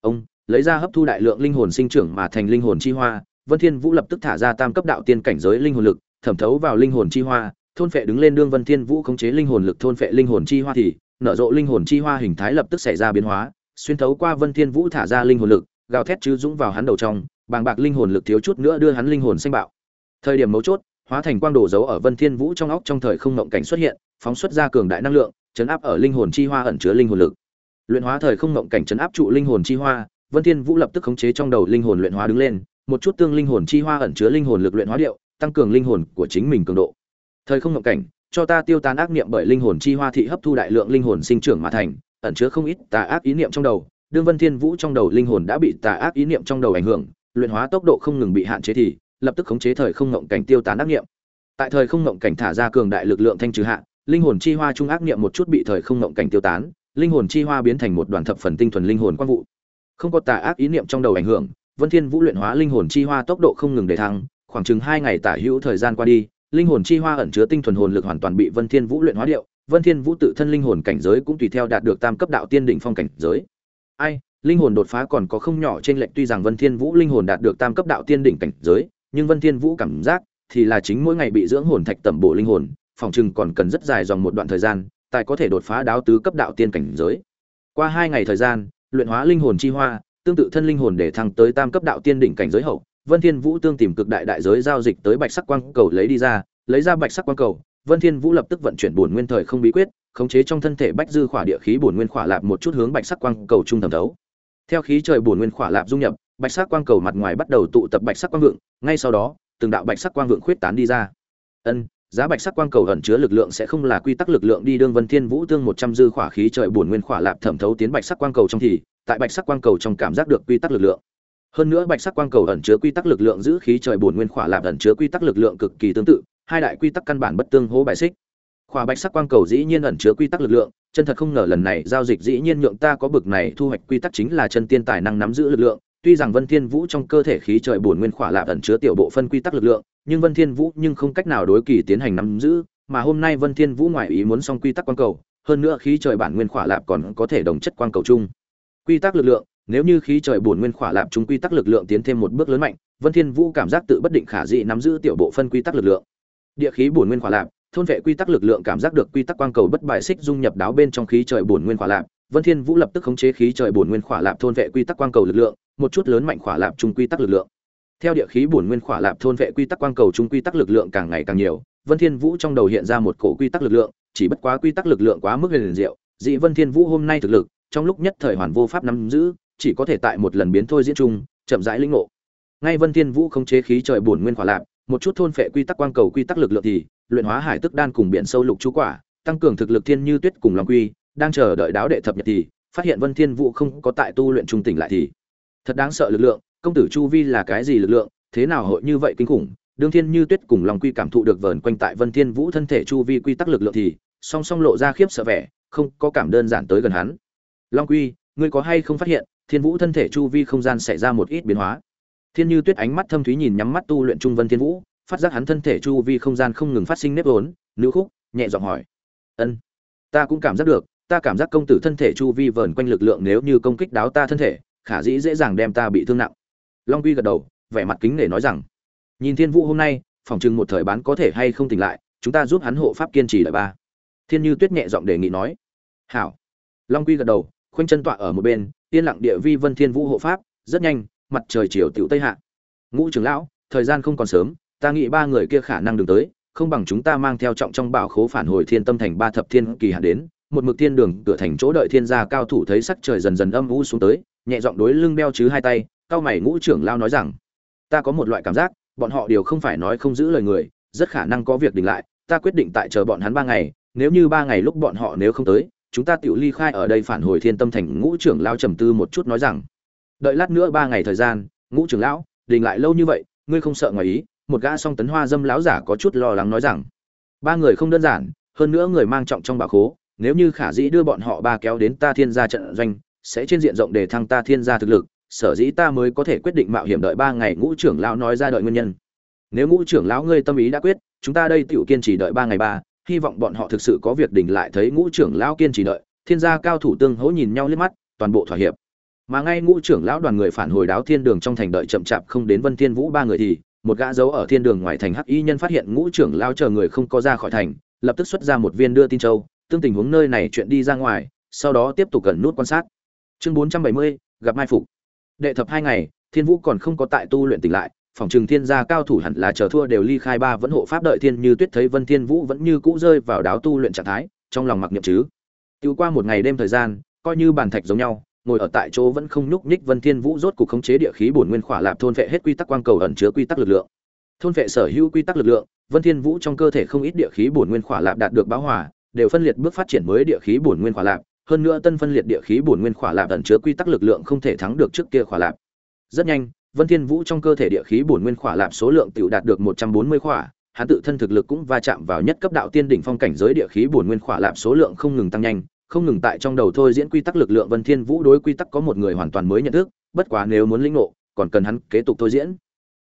ông lấy ra hấp thu đại lượng linh hồn sinh trưởng mà thành linh hồn chi hoa Vân Thiên Vũ lập tức thả ra tam cấp đạo tiên cảnh giới linh hồn lực, thẩm thấu vào linh hồn chi hoa, thôn phệ đứng lên đương Vân Thiên Vũ khống chế linh hồn lực thôn phệ linh hồn chi hoa thì, nở rộ linh hồn chi hoa hình thái lập tức xảy ra biến hóa, xuyên thấu qua Vân Thiên Vũ thả ra linh hồn lực, gào thét chứ dũng vào hắn đầu trong, bàng bạc linh hồn lực thiếu chút nữa đưa hắn linh hồn sinh bạo. Thời điểm mấu chốt, hóa thành quang đồ giấu ở Vân Thiên Vũ trong óc trong thời không ngộng cảnh xuất hiện, phóng xuất ra cường đại năng lượng, chấn áp ở linh hồn chi hoa ẩn chứa linh hồn lực. Luyện hóa thời không ngộng cảnh chấn áp trụ linh hồn chi hoa, Vân Thiên Vũ lập tức khống chế trong đầu linh hồn luyện hóa đứng lên, một chút tương linh hồn chi hoa ẩn chứa linh hồn lực luyện hóa điệu, tăng cường linh hồn của chính mình cường độ. Thời không ngộng cảnh, cho ta tiêu tan ác niệm bởi linh hồn chi hoa thị hấp thu đại lượng linh hồn sinh trưởng mà thành, ẩn chứa không ít tà ác ý niệm trong đầu. Đương Vân Thiên Vũ trong đầu linh hồn đã bị tà ác ý niệm trong đầu ảnh hưởng, luyện hóa tốc độ không ngừng bị hạn chế thì lập tức khống chế thời không ngộng cảnh tiêu tán ác niệm. Tại thời không ngộng cảnh thả ra cường đại lực lượng thanh trừ hạ, linh hồn chi hoa trung ác niệm một chút bị thời không ngộng cảnh tiêu tán, linh hồn chi hoa biến thành một đoàn thập phần tinh thuần linh hồn quang vụ. Không có tà ác ý niệm trong đầu ảnh hưởng, Vân Thiên Vũ luyện hóa linh hồn chi hoa tốc độ không ngừng để thăng, khoảng chừng hai ngày tả hữu thời gian qua đi linh hồn chi hoa ẩn chứa tinh thuần hồn lực hoàn toàn bị vân thiên vũ luyện hóa điệu. Vân thiên vũ tự thân linh hồn cảnh giới cũng tùy theo đạt được tam cấp đạo tiên đỉnh phong cảnh giới. Ai linh hồn đột phá còn có không nhỏ trên lệnh tuy rằng vân thiên vũ linh hồn đạt được tam cấp đạo tiên đỉnh cảnh giới nhưng vân thiên vũ cảm giác thì là chính mỗi ngày bị dưỡng hồn thạch tẩm bổ linh hồn phòng trường còn cần rất dài dòng một đoạn thời gian tại có thể đột phá đáo tứ cấp đạo tiên cảnh giới. Qua hai ngày thời gian luyện hóa linh hồn chi hoa tương tự thân linh hồn để thăng tới tam cấp đạo tiên đỉnh cảnh giới hậu, vân thiên vũ tương tìm cực đại đại giới giao dịch tới bạch sắc quang cầu lấy đi ra, lấy ra bạch sắc quang cầu, vân thiên vũ lập tức vận chuyển bổn nguyên thời không bí quyết, khống chế trong thân thể bách dư khỏa địa khí bổn nguyên khỏa lạp một chút hướng bạch sắc quang cầu trung thẩm thấu. Theo khí trời bổn nguyên khỏa lạp dung nhập, bạch sắc quang cầu mặt ngoài bắt đầu tụ tập bạch sắc quang vượng, ngay sau đó, từng đạo bạch sắc quang vượng khuyết tán đi ra. Ân, giá bạch sắc quang cầu ẩn chứa lực lượng sẽ không là quy tắc lực lượng đi đương vân thiên vũ tương một trăm dư khỏa khí trời bổn nguyên khỏa lạp thẩm thấu tiến bạch sắc quang cầu trong thì tại bạch sắc quang cầu trong cảm giác được quy tắc lực lượng. Hơn nữa bạch sắc quang cầu ẩn chứa quy tắc lực lượng giữ khí trời bổn nguyên khỏa lạp ẩn chứa quy tắc lực lượng cực kỳ tương tự, hai đại quy tắc căn bản bất tương hỗ bài xích. Khỏa bạch sắc quang cầu dĩ nhiên ẩn chứa quy tắc lực lượng, chân thật không ngờ lần này giao dịch dĩ nhiên nhượng ta có bực này thu hoạch quy tắc chính là chân tiên tài năng nắm giữ lực lượng. Tuy rằng vân thiên vũ trong cơ thể khí trời bổn nguyên khỏa lạp ẩn chứa tiểu bộ phân quy tắc lực lượng, nhưng vân thiên vũ nhưng không cách nào đối kỳ tiến hành nắm giữ, mà hôm nay vân thiên vũ ngoại ý muốn xong quy tắc quang cầu, hơn nữa khí trời bản nguyên khỏa lạp còn có thể đồng chất quang cầu chung quy tắc lực lượng nếu như khí trời bổn nguyên khỏa lạp chúng quy tắc lực lượng tiến thêm một bước lớn mạnh vân thiên vũ cảm giác tự bất định khả dị nắm giữ tiểu bộ phân quy tắc lực lượng địa khí bổn nguyên khỏa lạp thôn vệ quy tắc lực lượng cảm giác được quy tắc quang cầu bất bài xích dung nhập đáo bên trong khí trời bổn nguyên khỏa lạp vân thiên vũ lập tức khống chế khí trời bổn nguyên khỏa lạp thôn vệ quy tắc quang cầu lực lượng một chút lớn mạnh khỏa lạp trung quy tắc lực lượng theo địa khí bổn nguyên khỏa lạp thôn vệ quy tắc quang cầu trung quy tắc lực lượng càng ngày càng nhiều vân thiên vũ trong đầu hiện ra một cổ quy tắc lực lượng chỉ bất quá quy tắc lực lượng quá mức huyền diệu dị vân thiên vũ hôm nay thực lực trong lúc nhất thời hoàn vô pháp nắm giữ, chỉ có thể tại một lần biến thôi diễn chung, chậm rãi linh ngộ. Ngay vân thiên vũ khống chế khí trời bổn nguyên khỏa lạp một chút thôn phệ quy tắc quang cầu quy tắc lực lượng thì, luyện hóa hải tức đan cùng biển sâu lục chú quả, tăng cường thực lực thiên như tuyết cùng long quy, đang chờ đợi đáo đệ thập nhật thì, phát hiện vân thiên vũ không có tại tu luyện trung tỉnh lại thì. Thật đáng sợ lực lượng, công tử chu vi là cái gì lực lượng, thế nào hội như vậy kinh khủng? Đương thiên như tuyết cùng long quy cảm thụ được vờn quanh tại vân thiên vũ thân thể chu vi quy tắc lực lượng thì, song song lộ ra khiếp sợ vẻ, không có cảm đơn giản tới gần hắn long quy, ngươi có hay không phát hiện, thiên vũ thân thể chu vi không gian xảy ra một ít biến hóa? Thiên như tuyết ánh mắt thâm thúy nhìn nhắm mắt tu luyện trung vân thiên vũ, phát giác hắn thân thể chu vi không gian không ngừng phát sinh nếp vốn, nữ khúc, nhẹ giọng hỏi. Ân, ta cũng cảm giác được, ta cảm giác công tử thân thể chu vi vờn quanh lực lượng nếu như công kích đáo ta thân thể, khả dĩ dễ dàng đem ta bị thương nặng. Long quy gật đầu, vẻ mặt kính để nói rằng, nhìn thiên vũ hôm nay, phòng chừng một thời bán có thể hay không tỉnh lại, chúng ta giúp hắn hộ pháp kiên trì đợi ba. Thiên như tuyết nhẹ giọng đề nghị nói. Hảo. Long quy gật đầu khoanh chân tọa ở một bên, yên lặng địa vi vân thiên vũ hộ pháp, rất nhanh, mặt trời chiều tiểu tây hạ. Ngũ trưởng lão, thời gian không còn sớm, ta nghĩ ba người kia khả năng đường tới, không bằng chúng ta mang theo trọng trong bảo khố phản hồi thiên tâm thành ba thập thiên kỳ hạn đến, một mực thiên đường cửa thành chỗ đợi thiên gia cao thủ thấy sắc trời dần dần âm u xuống tới, nhẹ giọng đối lưng đeo chứ hai tay, cao mày ngũ trưởng lao nói rằng, ta có một loại cảm giác, bọn họ đều không phải nói không giữ lời người, rất khả năng có việc đình lại, ta quyết định tại chờ bọn hắn ba ngày, nếu như ba ngày lúc bọn họ nếu không tới chúng ta tự ly khai ở đây phản hồi thiên tâm thành ngũ trưởng lão trầm tư một chút nói rằng, đợi lát nữa ba ngày thời gian, ngũ trưởng lão, đình lại lâu như vậy, ngươi không sợ ngoài ý, một gã song tấn hoa dâm lão giả có chút lo lắng nói rằng, ba người không đơn giản, hơn nữa người mang trọng trong bà khố, nếu như khả dĩ đưa bọn họ ba kéo đến ta thiên gia trận doanh, sẽ trên diện rộng để thăng ta thiên gia thực lực, sở dĩ ta mới có thể quyết định mạo hiểm đợi ba ngày ngũ trưởng lão nói ra đợi nguyên nhân. Nếu ngũ trưởng lão ngươi tâm ý đã quyết, chúng ta đây tiểu kiên trì đợi ba ngày ba hy vọng bọn họ thực sự có việc đình lại thấy ngũ trưởng lão kiên trì đợi thiên gia cao thủ tương hỗ nhìn nhau liếc mắt toàn bộ thỏa hiệp. Mà ngay ngũ trưởng lão đoàn người phản hồi đáo thiên đường trong thành đợi chậm chạp không đến vân thiên vũ ba người thì một gã giấu ở thiên đường ngoài thành hắc y nhân phát hiện ngũ trưởng lão chờ người không có ra khỏi thành lập tức xuất ra một viên đưa tin châu tương tình huống nơi này chuyện đi ra ngoài sau đó tiếp tục gần nút quan sát. Chương 470, gặp mai phục. Đệ thập hai ngày thiên vũ còn không có tại tu luyện tỉnh lại phòng trường thiên gia cao thủ hẳn là chờ thua đều ly khai ba vẫn hộ pháp đợi thiên như tuyết thấy vân thiên vũ vẫn như cũ rơi vào đáo tu luyện trạng thái, trong lòng mặc niệm chứ. Tiêu qua một ngày đêm thời gian, coi như bàn thạch giống nhau, ngồi ở tại chỗ vẫn không nhúc nhích vân thiên vũ rốt cục khống chế địa khí bổn nguyên khỏa lạp thôn vệ hết quy tắc quang cầu ẩn chứa quy tắc lực lượng. Thôn vệ sở hữu quy tắc lực lượng, vân thiên vũ trong cơ thể không ít địa khí bổn nguyên khỏa lạp đạt được báo hòa, đều phân liệt bước phát triển mới địa khí bổn nguyên khỏa lạp, hơn nữa tân phân liệt địa khí bổn nguyên khỏa lạp ẩn chứa quy tắc lực lượng không thể thắng được trước kia khỏa lạp. Rất nhanh vân thiên vũ trong cơ thể địa khí bổn nguyên khỏa lạp số lượng tiểu đạt được 140 khỏa, hắn tự thân thực lực cũng va chạm vào nhất cấp đạo tiên đỉnh phong cảnh giới địa khí bổn nguyên khỏa lạp số lượng không ngừng tăng nhanh, không ngừng tại trong đầu thôi diễn quy tắc lực lượng vân thiên vũ đối quy tắc có một người hoàn toàn mới nhận thức, bất quá nếu muốn lĩnh ngộ, còn cần hắn kế tục thôi diễn.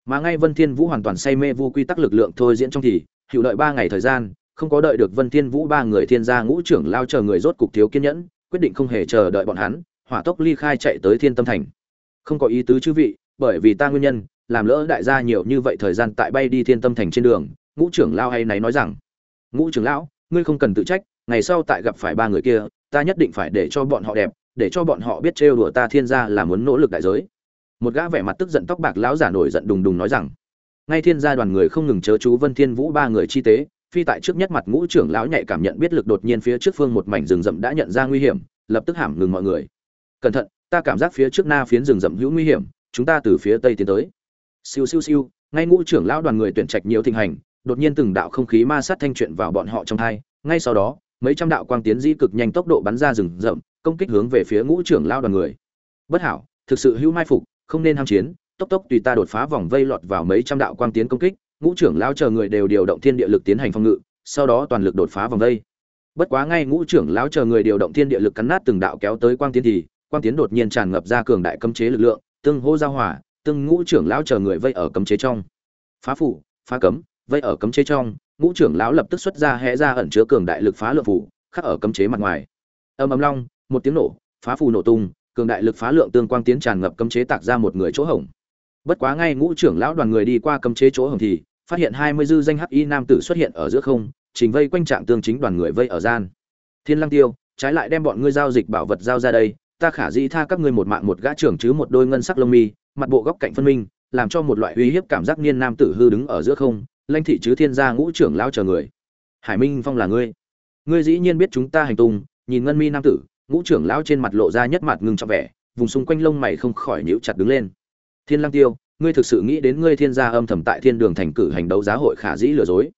Mà ngay vân thiên vũ hoàn toàn say mê vu quy tắc lực lượng thôi diễn trong thì, hữu đợi ba ngày thời gian, không có đợi được vân thiên vũ ba người thiên gia ngũ trưởng lao chờ người rốt cục thiếu kiên nhẫn, quyết định không hề chờ đợi bọn hắn, hỏa tốc ly khai chạy tới thiên tâm thành. Không có ý tứ chư vị bởi vì ta nguyên nhân, làm lỡ đại gia nhiều như vậy thời gian tại bay đi thiên tâm thành trên đường, ngũ trưởng lao hay náy nói rằng, ngũ trưởng lão, ngươi không cần tự trách, ngày sau tại gặp phải ba người kia, ta nhất định phải để cho bọn họ đẹp, để cho bọn họ biết trêu đùa ta thiên gia là muốn nỗ lực đại giới. Một gã vẻ mặt tức giận tóc bạc lão giả nổi giận đùng đùng nói rằng, ngay thiên gia đoàn người không ngừng chớ chú vân thiên vũ ba người chi tế, phi tại trước nhất mặt ngũ trưởng lão nhạy cảm nhận biết lực đột nhiên phía trước phương một mảnh rừng rậm đã nhận ra nguy hiểm, lập tức hãm ngừng mọi người. Cẩn thận, ta cảm giác phía trước na phiến rừng rậm hữu nguy hiểm chúng ta từ phía tây tiến tới. Siêu siêu siêu, ngay ngũ trưởng lão đoàn người tuyển trạch nhiều thịnh hành, đột nhiên từng đạo không khí ma sát thanh chuyện vào bọn họ trong thai ngay sau đó, mấy trăm đạo quang tiến di cực nhanh tốc độ bắn ra rừng rậm, công kích hướng về phía ngũ trưởng lão đoàn người. Bất hảo, thực sự hữu mai phục, không nên ham chiến, tốc tốc tùy ta đột phá vòng vây lọt vào mấy trăm đạo quang tiến công kích, ngũ trưởng lão chờ người đều điều động thiên địa lực tiến hành phòng ngự, sau đó toàn lực đột phá vòng vây. Bất quá ngay ngũ trưởng lão chờ người điều động thiên địa lực cắn nát từng đạo kéo tới quang tiến thì, quang tiến đột nhiên tràn ngập ra cường đại cấm chế lực lượng tương hô giao hòa, tương ngũ trưởng lão chờ người vây ở cấm chế trong. Phá phủ phá cấm vây ở cấm chế trong ngũ trưởng lão lập tức xuất ra hẽ ra ẩn chứa cường đại lực phá lượng phủ khắc ở cấm chế mặt ngoài. Âm ầm long một tiếng nổ phá phù nổ tung cường đại lực phá lượng tương quang tiến tràn ngập cấm chế tạc ra một người chỗ hổng. Bất quá ngay ngũ trưởng lão đoàn người đi qua cấm chế chỗ hổng thì phát hiện hai mươi dư danh hắc y nam tử xuất hiện ở giữa không trình vây quanh trạng tương chính đoàn người vây ở gian. Thiên lăng tiêu trái lại đem bọn ngươi giao dịch bảo vật giao ra đây ta khả dĩ tha các ngươi một mạng một gã trưởng chứ một đôi ngân sắc lông mi, mặt bộ góc cạnh phân minh, làm cho một loại uy hiếp cảm giác niên nam tử hư đứng ở giữa không, lãnh thị chứ thiên gia ngũ trưởng lão chờ người. Hải minh phong là ngươi. Ngươi dĩ nhiên biết chúng ta hành tung, nhìn ngân mi nam tử, ngũ trưởng lão trên mặt lộ ra nhất mặt ngưng trọng vẻ, vùng xung quanh lông mày không khỏi nhíu chặt đứng lên. Thiên Lang tiêu, ngươi thực sự nghĩ đến ngươi thiên gia âm thầm tại thiên đường thành cử hành đấu giá hội khả dĩ lừa dối?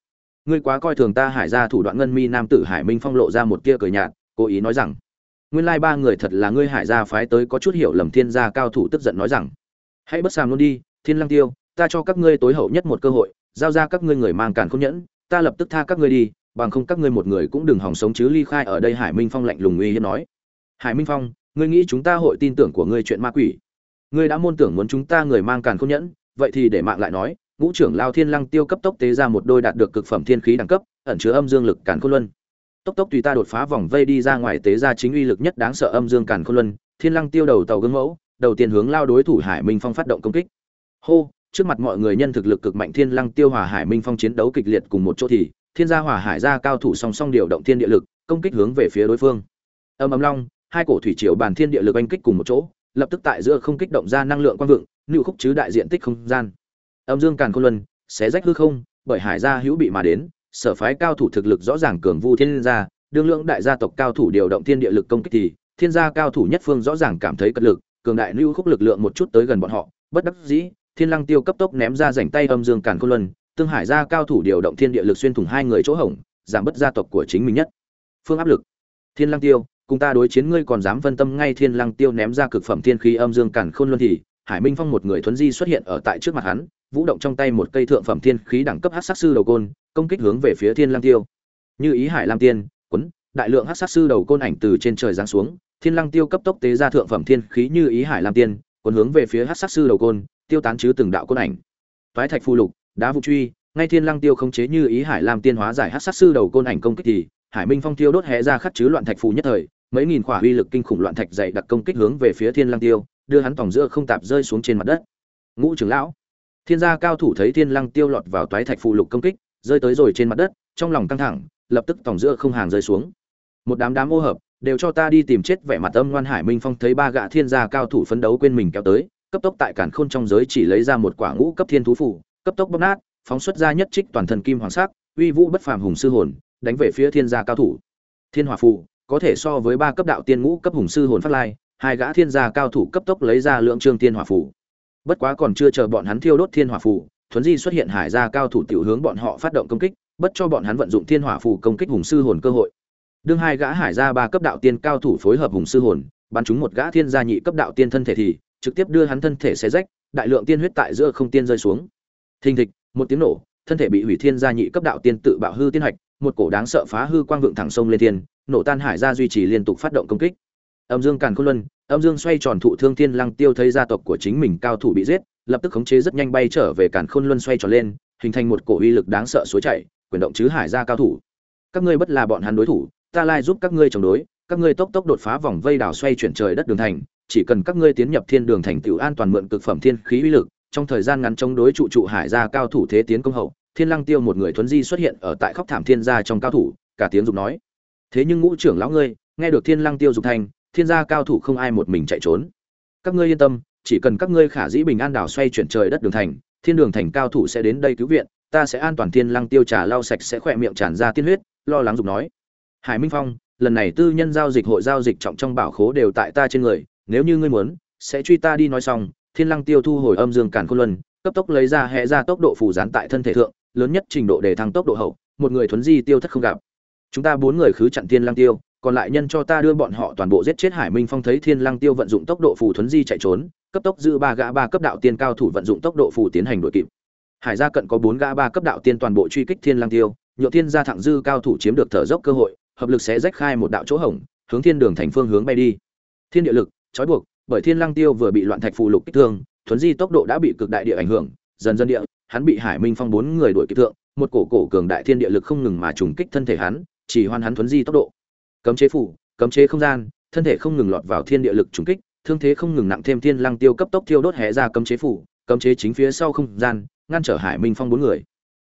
Ngươi quá coi thường ta hải gia thủ đoạn ngân mi nam tử hải minh phong lộ ra một tia cười nhạt, cố ý nói rằng nguyên lai ba người thật là ngươi hải gia phái tới có chút hiểu lầm thiên gia cao thủ tức giận nói rằng, hãy bất sàm luôn đi, thiên Lang tiêu, ta cho các ngươi tối hậu nhất một cơ hội, giao ra các ngươi người mang càn không nhẫn, ta lập tức tha các ngươi đi, bằng không các ngươi một người cũng đừng hòng sống chứ ly khai ở đây. Hải minh phong lạnh lùng uy hiếp nói. Hải minh phong, ngươi nghĩ chúng ta hội tin tưởng của ngươi chuyện ma quỷ? Ngươi đã môn tưởng muốn chúng ta người mang càn không nhẫn, vậy thì để mạng lại nói, ngũ trưởng lao thiên lăng tiêu cấp tốc tế ra một đôi đạt được cực phẩm thiên khí đẳng cấp, ẩn chứa âm dương lực càn khôn luân tốc tốc tùy ta đột phá vòng vây đi ra ngoài tế ra chính uy lực nhất đáng sợ âm dương càn khôn luân, thiên lăng tiêu đầu tàu gương mẫu, đầu tiên hướng lao đối thủ hải minh phong phát động công kích. Hô, trước mặt mọi người nhân thực lực cực mạnh thiên lăng tiêu hòa hải minh phong chiến đấu kịch liệt cùng một chỗ thì, thiên gia hòa hải gia cao thủ song song điều động thiên địa lực, công kích hướng về phía đối phương. Âm âm long, hai cổ thủy triều bàn thiên địa lực oanh kích cùng một chỗ, lập tức tại giữa không kích động ra năng lượng quang vượng lưu khúc chứ đại diện tích không gian. Âm dương càn khôn luân, xé rách hư không, bởi hải gia hữu bị mà đến sở phái cao thủ thực lực rõ ràng cường vu thiên gia, đương lượng đại gia tộc cao thủ điều động thiên địa lực công kích thì, thiên gia cao thủ nhất phương rõ ràng cảm thấy cật lực, cường đại lưu khúc lực lượng một chút tới gần bọn họ, bất đắc dĩ, thiên lăng tiêu cấp tốc ném ra rảnh tay âm dương càn khôn luân, tương hải gia cao thủ điều động thiên địa lực xuyên thủng hai người chỗ hổng, giảm bớt gia tộc của chính mình nhất phương áp lực. Thiên lăng tiêu, cùng ta đối chiến ngươi còn dám phân tâm ngay thiên lăng tiêu ném ra cực phẩm thiên khí âm dương càn khôn luân thì, hải minh phong một người thuấn di xuất hiện ở tại trước mặt hắn vũ động trong tay một cây thượng phẩm thiên khí đẳng cấp hắc sát sư đầu côn, công kích hướng về phía thiên lang tiêu. Như ý hải lam tiên quấn đại lượng hắc sát sư đầu côn ảnh từ trên trời giáng xuống, thiên lang tiêu cấp tốc tế ra thượng phẩm thiên khí như ý hải lam tiên quấn hướng về phía hắc sát sư đầu côn, tiêu tán chứ từng đạo côn ảnh. Toái thạch phù lục, đá vụ truy, ngay thiên lang tiêu không chế như ý hải lam tiên hóa giải hắc sát sư đầu côn ảnh công kích thì, hải minh phong tiêu đốt hé ra khắc chứ loạn thạch phù nhất thời, mấy nghìn khỏa uy lực kinh khủng loạn thạch dày đặc công kích hướng về phía thiên lang tiêu, đưa hắn tòng giữa không tạp rơi xuống trên mặt đất. Ngũ trưởng lão thiên gia cao thủ thấy thiên lăng tiêu lọt vào toái thạch phù lục công kích, rơi tới rồi trên mặt đất, trong lòng căng thẳng, lập tức tòng giữa không hàng rơi xuống. Một đám đám ô hợp, đều cho ta đi tìm chết vẻ mặt âm ngoan hải minh phong thấy ba gã thiên gia cao thủ phấn đấu quên mình kéo tới, cấp tốc tại cản khôn trong giới chỉ lấy ra một quả ngũ cấp thiên thú phủ, cấp tốc bóp nát, phóng xuất ra nhất trích toàn thân kim hoàng sắc, uy vũ bất phàm hùng sư hồn, đánh về phía thiên gia cao thủ. Thiên hỏa phù, có thể so với ba cấp đạo tiên ngũ cấp hùng sư hồn phát lai, hai gã thiên gia cao thủ cấp tốc lấy ra lượng trương thiên hỏa phù bất quá còn chưa chờ bọn hắn thiêu đốt thiên hỏa phù, thuấn di xuất hiện hải gia cao thủ tiểu hướng bọn họ phát động công kích, bất cho bọn hắn vận dụng thiên hỏa phù công kích hùng sư hồn cơ hội. Đương hai gã hải gia ba cấp đạo tiên cao thủ phối hợp hùng sư hồn, bắn chúng một gã thiên gia nhị cấp đạo tiên thân thể thì, trực tiếp đưa hắn thân thể xé rách, đại lượng tiên huyết tại giữa không tiên rơi xuống. Thình thịch, một tiếng nổ, thân thể bị hủy thiên gia nhị cấp đạo tiên tự bạo hư tiên hạch một cổ đáng sợ phá hư quang vượng thẳng sông lên thiên, nổ tan hải gia duy trì liên tục phát động công kích. Âm dương càn khôn luân âm dương xoay tròn thụ thương thiên lăng tiêu thấy gia tộc của chính mình cao thủ bị giết, lập tức khống chế rất nhanh bay trở về càn khôn luân xoay tròn lên, hình thành một cổ uy lực đáng sợ suối chảy, quyền động chứ hải gia cao thủ. Các ngươi bất là bọn hắn đối thủ, ta lai giúp các ngươi chống đối, các ngươi tốc tốc đột phá vòng vây đảo xoay chuyển trời đất đường thành, chỉ cần các ngươi tiến nhập thiên đường thành tựu an toàn mượn cực phẩm thiên khí uy lực, trong thời gian ngắn chống đối trụ trụ hải gia cao thủ thế tiến công hậu, thiên lăng tiêu một người thuấn di xuất hiện ở tại khóc thảm thiên gia trong cao thủ, cả tiếng dục nói. Thế nhưng ngũ trưởng lão ngươi, nghe được thiên lăng tiêu dục thành thiên gia cao thủ không ai một mình chạy trốn. Các ngươi yên tâm, chỉ cần các ngươi khả dĩ bình an đảo xoay chuyển trời đất đường thành, thiên đường thành cao thủ sẽ đến đây cứu viện, ta sẽ an toàn thiên lăng tiêu trà lau sạch sẽ khỏe miệng tràn ra tiên huyết, lo lắng dục nói. Hải minh phong, lần này tư nhân giao dịch hội giao dịch trọng trong bảo khố đều tại ta trên người, nếu như ngươi muốn, sẽ truy ta đi nói xong, thiên lăng tiêu thu hồi âm dương cản khôn luân, cấp tốc lấy ra hệ ra tốc độ phủ dán tại thân thể thượng, lớn nhất trình độ để thăng tốc độ hậu, một người thuấn di tiêu thất không gặp. Chúng ta bốn người khứ chặn thiên lăng tiêu còn lại nhân cho ta đưa bọn họ toàn bộ giết chết hải minh phong thấy thiên lăng tiêu vận dụng tốc độ phù thuấn di chạy trốn, cấp tốc giữ ba gã ba cấp đạo tiên cao thủ vận dụng tốc độ phù tiến hành đội kịp. Hải gia cận có bốn gã ba cấp đạo tiên toàn bộ truy kích thiên lăng tiêu nhựa thiên gia thẳng dư cao thủ chiếm được thở dốc cơ hội, hợp lực sẽ rách khai một đạo chỗ hổng, hướng thiên đường thành phương hướng bay đi. Thiên địa lực, trói buộc, bởi thiên lăng tiêu vừa bị loạn thạch phù lục kích thương, thuấn di tốc độ đã bị cực đại địa ảnh hưởng, dần dần địa, hắn bị hải minh phong bốn người đuổi kịp thượng, một cổ cổ cường đại thiên địa lực không ngừng mà trùng kích thân thể hắn, chỉ hoan hắn thuấn di tốc độ cấm chế phủ, cấm chế không gian, thân thể không ngừng lọt vào thiên địa lực trùng kích, thương thế không ngừng nặng thêm thiên lăng tiêu cấp tốc thiêu đốt hé ra cấm chế phủ, cấm chế chính phía sau không gian, ngăn trở hải minh phong bốn người.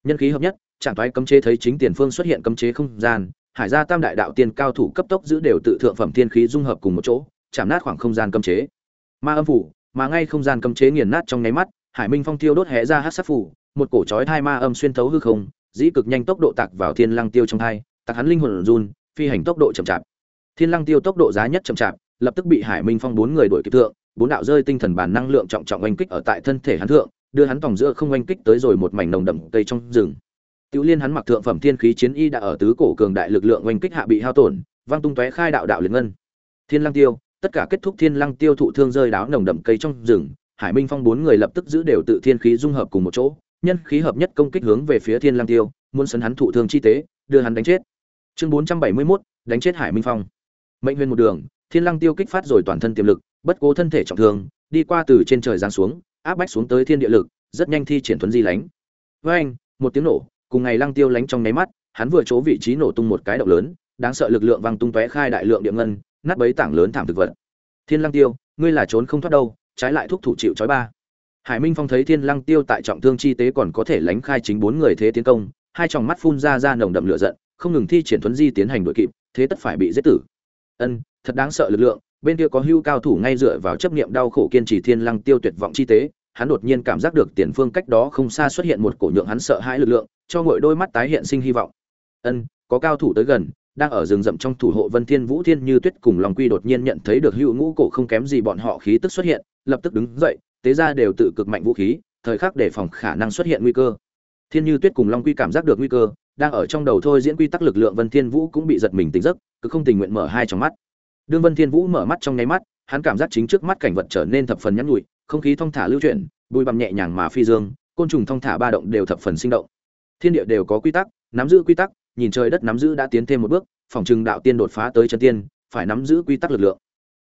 Nhân khí hợp nhất chẳng thái cấm chế thấy chính tiền phương xuất hiện cấm chế không gian, hải gia tam đại đạo tiên cao thủ cấp tốc giữ đều tự thượng phẩm thiên khí dung hợp cùng một chỗ, chạm nát khoảng không gian cấm chế. Ma âm phủ, mà ngay không gian cấm chế nghiền nát trong nháy mắt, hải minh phong tiêu đốt hé ra hát sát phủ, một cổ chói thai ma âm xuyên thấu hư không, dĩ cực nhanh tốc độ tạc vào thiên lăng tiêu trong thai tạc hắn linh hồn run phi hành tốc độ chậm chạp thiên lăng tiêu tốc độ giá nhất chậm chạp lập tức bị hải minh phong bốn người đuổi kịp thượng bốn đạo rơi tinh thần bản năng lượng trọng trọng oanh kích ở tại thân thể hắn thượng đưa hắn tòng giữa không oanh kích tới rồi một mảnh nồng đậm cây trong rừng Tiểu Liên hắn mặc thượng phẩm thiên khí chiến y đã ở tứ cổ cường đại lực lượng oanh kích hạ bị hao tổn, vang tung tóe khai đạo đạo liền ngân. Thiên Lăng Tiêu, tất cả kết thúc Thiên Lăng Tiêu thụ thương rơi đáo nồng đậm cây trong rừng, Hải Minh Phong bốn người lập tức giữ đều tự thiên khí dung hợp cùng một chỗ, nhân khí hợp nhất công kích hướng về phía Thiên Lăng Tiêu, muốn sấn hắn thụ thương chi tế, đưa hắn đánh chết. Chương 471, đánh chết Hải Minh Phong. Mệnh huyền một đường, Thiên Lăng Tiêu kích phát rồi toàn thân tiềm lực, bất cố thân thể trọng thương, đi qua từ trên trời giáng xuống, áp bách xuống tới thiên địa lực, rất nhanh thi triển thuấn di lánh. Với anh, một tiếng nổ, cùng ngày lăng tiêu lánh trong nháy mắt hắn vừa chỗ vị trí nổ tung một cái động lớn đáng sợ lực lượng văng tung tóe khai đại lượng địa ngân nát bấy tảng lớn thảm thực vật thiên lăng tiêu ngươi là trốn không thoát đâu trái lại thúc thủ chịu trói ba hải minh phong thấy thiên lăng tiêu tại trọng thương chi tế còn có thể lánh khai chính bốn người thế tiến công hai tròng mắt phun ra ra nồng đậm lửa giận không ngừng thi triển thuấn di tiến hành đội kịp, thế tất phải bị giết tử. Ân, thật đáng sợ lực lượng, bên kia có hưu cao thủ ngay dựa vào chấp niệm đau khổ kiên trì thiên lăng tiêu tuyệt vọng chi tế, hắn đột nhiên cảm giác được tiền phương cách đó không xa xuất hiện một cổ nhượng hắn sợ hãi lực lượng, cho ngội đôi mắt tái hiện sinh hy vọng. Ân, có cao thủ tới gần, đang ở rừng rậm trong thủ hộ vân thiên vũ thiên như tuyết cùng lòng quy đột nhiên nhận thấy được hữu ngũ cổ không kém gì bọn họ khí tức xuất hiện, lập tức đứng dậy, tế ra đều tự cực mạnh vũ khí, thời khắc để phòng khả năng xuất hiện nguy cơ thiên như tuyết cùng long quy cảm giác được nguy cơ, đang ở trong đầu thôi diễn quy tắc lực lượng vân thiên vũ cũng bị giật mình tỉnh giấc, cứ không tình nguyện mở hai trong mắt. Đương vân thiên vũ mở mắt trong nháy mắt, hắn cảm giác chính trước mắt cảnh vật trở nên thập phần nhắn nhụi, không khí thong thả lưu chuyển, bụi bặm nhẹ nhàng mà phi dương, côn trùng thong thả ba động đều thập phần sinh động. Thiên địa đều có quy tắc, nắm giữ quy tắc, nhìn trời đất nắm giữ đã tiến thêm một bước, phòng trừng đạo tiên đột phá tới chân tiên, phải nắm giữ quy tắc lực lượng.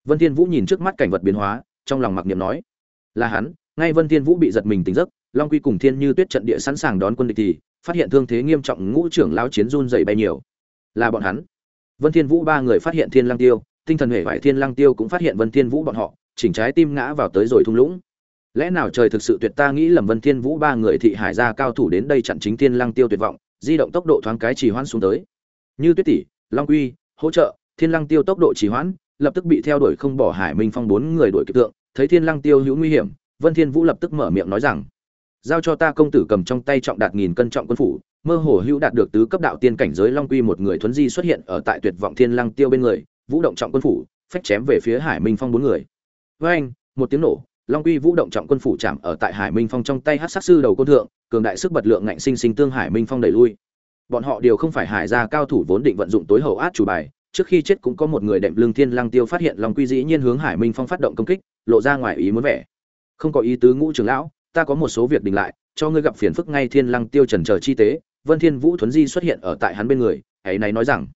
Vân thiên vũ nhìn trước mắt cảnh vật biến hóa, trong lòng mặc niệm nói, là hắn, ngay vân thiên vũ bị giật mình tỉnh giấc long quy cùng thiên như tuyết trận địa sẵn sàng đón quân địch thì, phát hiện thương thế nghiêm trọng ngũ trưởng lão chiến run dày bay nhiều. Là bọn hắn. Vân thiên vũ ba người phát hiện thiên lang tiêu, tinh thần hệ vải thiên lang tiêu cũng phát hiện vân thiên vũ bọn họ, chỉnh trái tim ngã vào tới rồi thung lũng. Lẽ nào trời thực sự tuyệt ta nghĩ lầm vân thiên vũ ba người thị hải gia cao thủ đến đây chặn chính thiên Lang tiêu tuyệt vọng, di động tốc độ thoáng cái trì hoãn xuống tới. Như tuyết tỷ, long quy, hỗ trợ, thiên Lang tiêu tốc độ trì hoãn, lập tức bị theo đuổi không bỏ hải minh phong bốn người đuổi kịp tượng, thấy thiên Lang tiêu hữu nguy hiểm, vân thiên vũ lập tức mở miệng nói rằng giao cho ta công tử cầm trong tay trọng đạt nghìn cân trọng quân phủ, mơ hồ hữu đạt được tứ cấp đạo tiên cảnh giới long quy một người thuấn di xuất hiện ở tại tuyệt vọng thiên lăng tiêu bên người, vũ động trọng quân phủ, phách chém về phía hải minh phong bốn người. Với anh, một tiếng nổ, long quy vũ động trọng quân phủ chạm ở tại hải minh phong trong tay hát sát sư đầu côn thượng, cường đại sức bật lượng ngạnh sinh sinh tương hải minh phong đẩy lui. Bọn họ đều không phải hải gia cao thủ vốn định vận dụng tối hậu át chủ bài, trước khi chết cũng có một người đệm lương thiên lăng tiêu phát hiện long quy dĩ nhiên hướng hải minh phong phát động công kích, lộ ra ngoài ý muốn vẻ. Không có ý tứ ngũ trưởng lão ta có một số việc đình lại, cho ngươi gặp phiền phức ngay thiên lăng tiêu trần chờ chi tế, vân thiên vũ thuấn di xuất hiện ở tại hắn bên người ấy này nói rằng,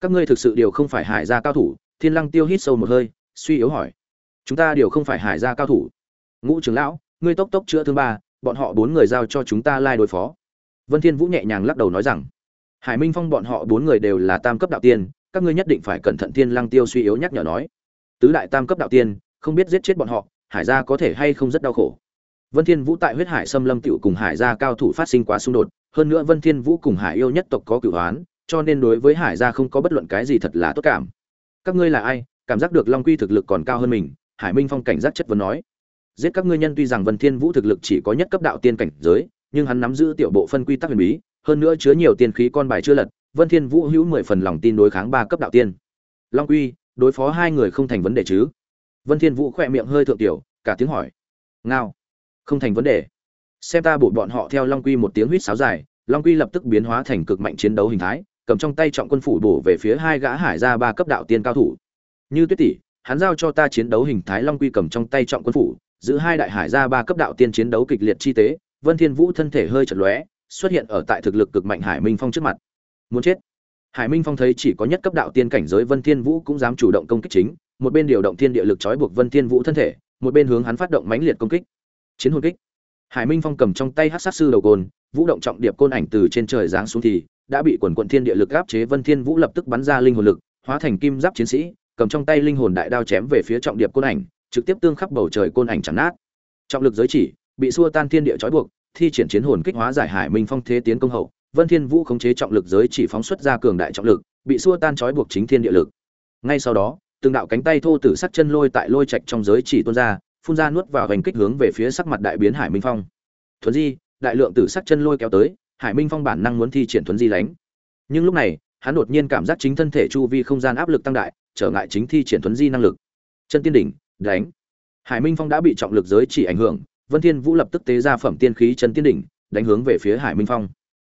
các ngươi thực sự đều không phải hải gia cao thủ, thiên lăng tiêu hít sâu một hơi, suy yếu hỏi, chúng ta đều không phải hải gia cao thủ. Ngũ trưởng lão, ngươi tốc tốc chữa thương ba, bọn họ bốn người giao cho chúng ta lai đối phó. Vân thiên vũ nhẹ nhàng lắc đầu nói rằng, hải minh phong bọn họ bốn người đều là tam cấp đạo tiên, các ngươi nhất định phải cẩn thận thiên lăng tiêu suy yếu nhắc nhở nói. Tứ đại tam cấp đạo tiên, không biết giết chết bọn họ, hải gia có thể hay không rất đau khổ vân thiên vũ tại huyết hải xâm lâm tiểu cùng hải gia cao thủ phát sinh quá xung đột hơn nữa vân thiên vũ cùng hải yêu nhất tộc có cửu oán, cho nên đối với hải gia không có bất luận cái gì thật là tốt cảm. Các ngươi là ai? Cảm giác được long quy thực lực còn cao hơn mình hải minh phong cảnh giác chất vấn nói. Giết các ngươi nhân tuy rằng vân thiên vũ thực lực chỉ có nhất cấp đạo tiên cảnh giới nhưng hắn nắm giữ tiểu bộ phân quy tắc huyền bí hơn nữa chứa nhiều tiên khí con bài chưa lật vân thiên vũ hữu mười phần lòng tin đối kháng ba cấp đạo tiên. Long quy đối phó hai người không thành vấn đề chứ? Vân thiên vũ khẽ miệng hơi thượng tiểu cả tiếng hỏi. Ngao không thành vấn đề. Xem ta bổ bọn họ theo long quy một tiếng huýt sáo dài, long quy lập tức biến hóa thành cực mạnh chiến đấu hình thái, cầm trong tay trọng quân phủ bổ về phía hai gã hải gia ba cấp đạo tiên cao thủ. Như tuyết tỷ, hắn giao cho ta chiến đấu hình thái long quy cầm trong tay trọng quân phủ, giữ hai đại hải gia ba cấp đạo tiên chiến đấu kịch liệt chi tế, vân thiên vũ thân thể hơi chật lóe, xuất hiện ở tại thực lực cực mạnh hải minh phong trước mặt. Muốn chết. Hải minh phong thấy chỉ có nhất cấp đạo tiên cảnh giới vân thiên vũ cũng dám chủ động công kích chính, một bên điều động thiên địa lực trói buộc vân thiên vũ thân thể, một bên hướng hắn phát động mãnh liệt công kích chiến hồn kích. Hải minh phong cầm trong tay hắc sát sư đầu côn, vũ động trọng điệp côn ảnh từ trên trời giáng xuống thì, đã bị quần quận thiên địa lực áp chế vân thiên vũ lập tức bắn ra linh hồn lực, hóa thành kim giáp chiến sĩ, cầm trong tay linh hồn đại đao chém về phía trọng điệp côn ảnh, trực tiếp tương khắc bầu trời côn ảnh chẳng nát. Trọng lực giới chỉ, bị xua tan thiên địa trói buộc, thi triển chiến hồn kích hóa giải hải minh phong thế tiến công hậu, vân thiên vũ khống chế trọng lực giới chỉ phóng xuất ra cường đại trọng lực, bị xua tan trói buộc chính thiên địa lực. Ngay sau đó, từng đạo cánh tay thô tử sắc chân lôi tại lôi trạch trong giới chỉ tuôn ra phun ra nuốt vào hành kích hướng về phía sắc mặt đại biến hải minh phong. Thuấn di, đại lượng tử sắc chân lôi kéo tới, hải minh phong bản năng muốn thi triển thuấn di lánh. Nhưng lúc này, hắn đột nhiên cảm giác chính thân thể chu vi không gian áp lực tăng đại, trở ngại chính thi triển thuấn di năng lực. Chân tiên đỉnh, đánh. Hải minh phong đã bị trọng lực giới chỉ ảnh hưởng, vân thiên vũ lập tức tế ra phẩm tiên khí chân tiên đỉnh, đánh hướng về phía hải minh phong.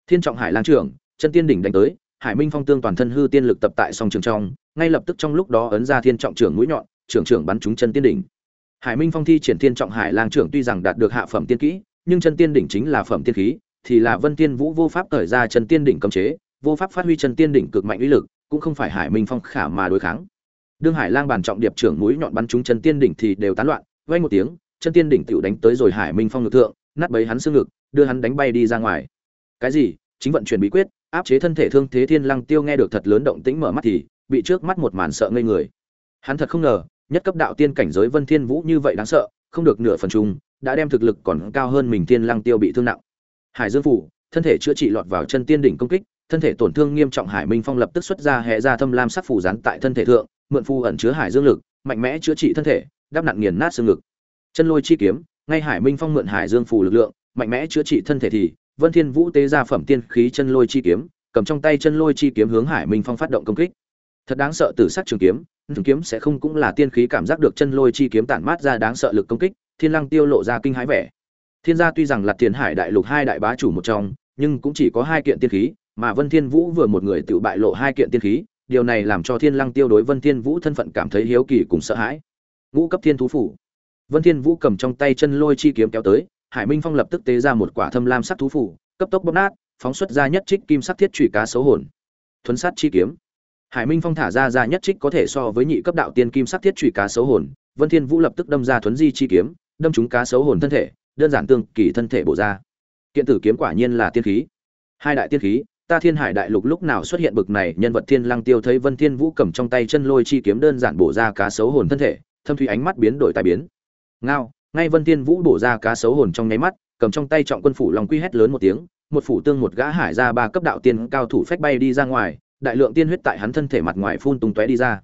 Thiên trọng hải lang trưởng, chân tiên đỉnh đánh tới. Hải minh phong tương toàn thân hư tiên lực tập tại song trường trong, ngay lập tức trong lúc đó ấn ra thiên trọng trưởng mũi nhọn, trưởng trưởng bắn trúng chân tiên đỉnh hải minh phong thi triển thiên trọng hải lang trưởng tuy rằng đạt được hạ phẩm tiên kỹ, nhưng chân tiên đỉnh chính là phẩm tiên khí, thì là vân tiên vũ vô pháp thời ra chân tiên đỉnh cấm chế, vô pháp phát huy chân tiên đỉnh cực mạnh uy lực, cũng không phải hải minh phong khả mà đối kháng. Đương hải lang bàn trọng điệp trưởng mũi nhọn bắn trúng chân tiên đỉnh thì đều tán loạn, Vang một tiếng, chân tiên đỉnh tiểu đánh tới rồi hải minh phong ngực thượng, nát bấy hắn xương ngực, đưa hắn đánh bay đi ra ngoài. Cái gì? Chính vận chuyển bí quyết, áp chế thân thể thương thế thiên lăng tiêu nghe được thật lớn động tĩnh mở mắt thì, bị trước mắt một màn sợ ngây người. Hắn thật không ngờ nhất cấp đạo tiên cảnh giới vân thiên vũ như vậy đáng sợ, không được nửa phần chung, đã đem thực lực còn cao hơn mình tiên lăng tiêu bị thương nặng. Hải dương phủ, thân thể chữa trị lọt vào chân tiên đỉnh công kích, thân thể tổn thương nghiêm trọng hải minh phong lập tức xuất ra hệ ra thâm lam sắc phủ rán tại thân thể thượng, mượn phù ẩn chứa hải dương lực, mạnh mẽ chữa trị thân thể, đắp nặng nghiền nát xương ngực. Chân lôi chi kiếm, ngay hải minh phong mượn hải dương phủ lực lượng, mạnh mẽ chữa trị thân thể thì, vân thiên vũ tế ra phẩm tiên khí chân lôi chi kiếm, cầm trong tay chân lôi chi kiếm hướng hải minh phong phát động công kích. Thật đáng sợ tử sắc trường kiếm trường kiếm sẽ không cũng là tiên khí cảm giác được chân lôi chi kiếm tản mát ra đáng sợ lực công kích, thiên lăng tiêu lộ ra kinh hãi vẻ. Thiên gia tuy rằng là tiền hải đại lục hai đại bá chủ một trong, nhưng cũng chỉ có hai kiện tiên khí, mà vân thiên vũ vừa một người tự bại lộ hai kiện tiên khí, điều này làm cho thiên lăng tiêu đối vân thiên vũ thân phận cảm thấy hiếu kỳ cùng sợ hãi. Ngũ cấp thiên thú phủ. Vân thiên vũ cầm trong tay chân lôi chi kiếm kéo tới, hải minh phong lập tức tế ra một quả thâm lam sắc thú phủ, cấp tốc bóp nát, phóng xuất ra nhất trích kim sắc thiết trụy cá xấu hồn. Thuấn sát chi kiếm hải minh phong thả ra ra nhất trích có thể so với nhị cấp đạo tiên kim sắc thiết chủy cá xấu hồn, vân thiên vũ lập tức đâm ra thuấn di chi kiếm, đâm trúng cá xấu hồn thân thể, đơn giản tương kỳ thân thể bổ ra. Kiện tử kiếm quả nhiên là tiên khí. Hai đại tiên khí, ta thiên hải đại lục lúc nào xuất hiện bực này, nhân vật thiên lăng tiêu thấy vân thiên vũ cầm trong tay chân lôi chi kiếm đơn giản bổ ra cá xấu hồn thân thể, thâm thủy ánh mắt biến đổi tại biến. Ngao, ngay vân thiên vũ bổ ra cá xấu hồn trong nháy mắt, cầm trong tay trọng quân phủ lòng quy hét lớn một tiếng, một phủ tương một gã hải ra ba cấp đạo tiên cao thủ phách bay đi ra ngoài đại lượng tiên huyết tại hắn thân thể mặt ngoài phun tung tóe đi ra.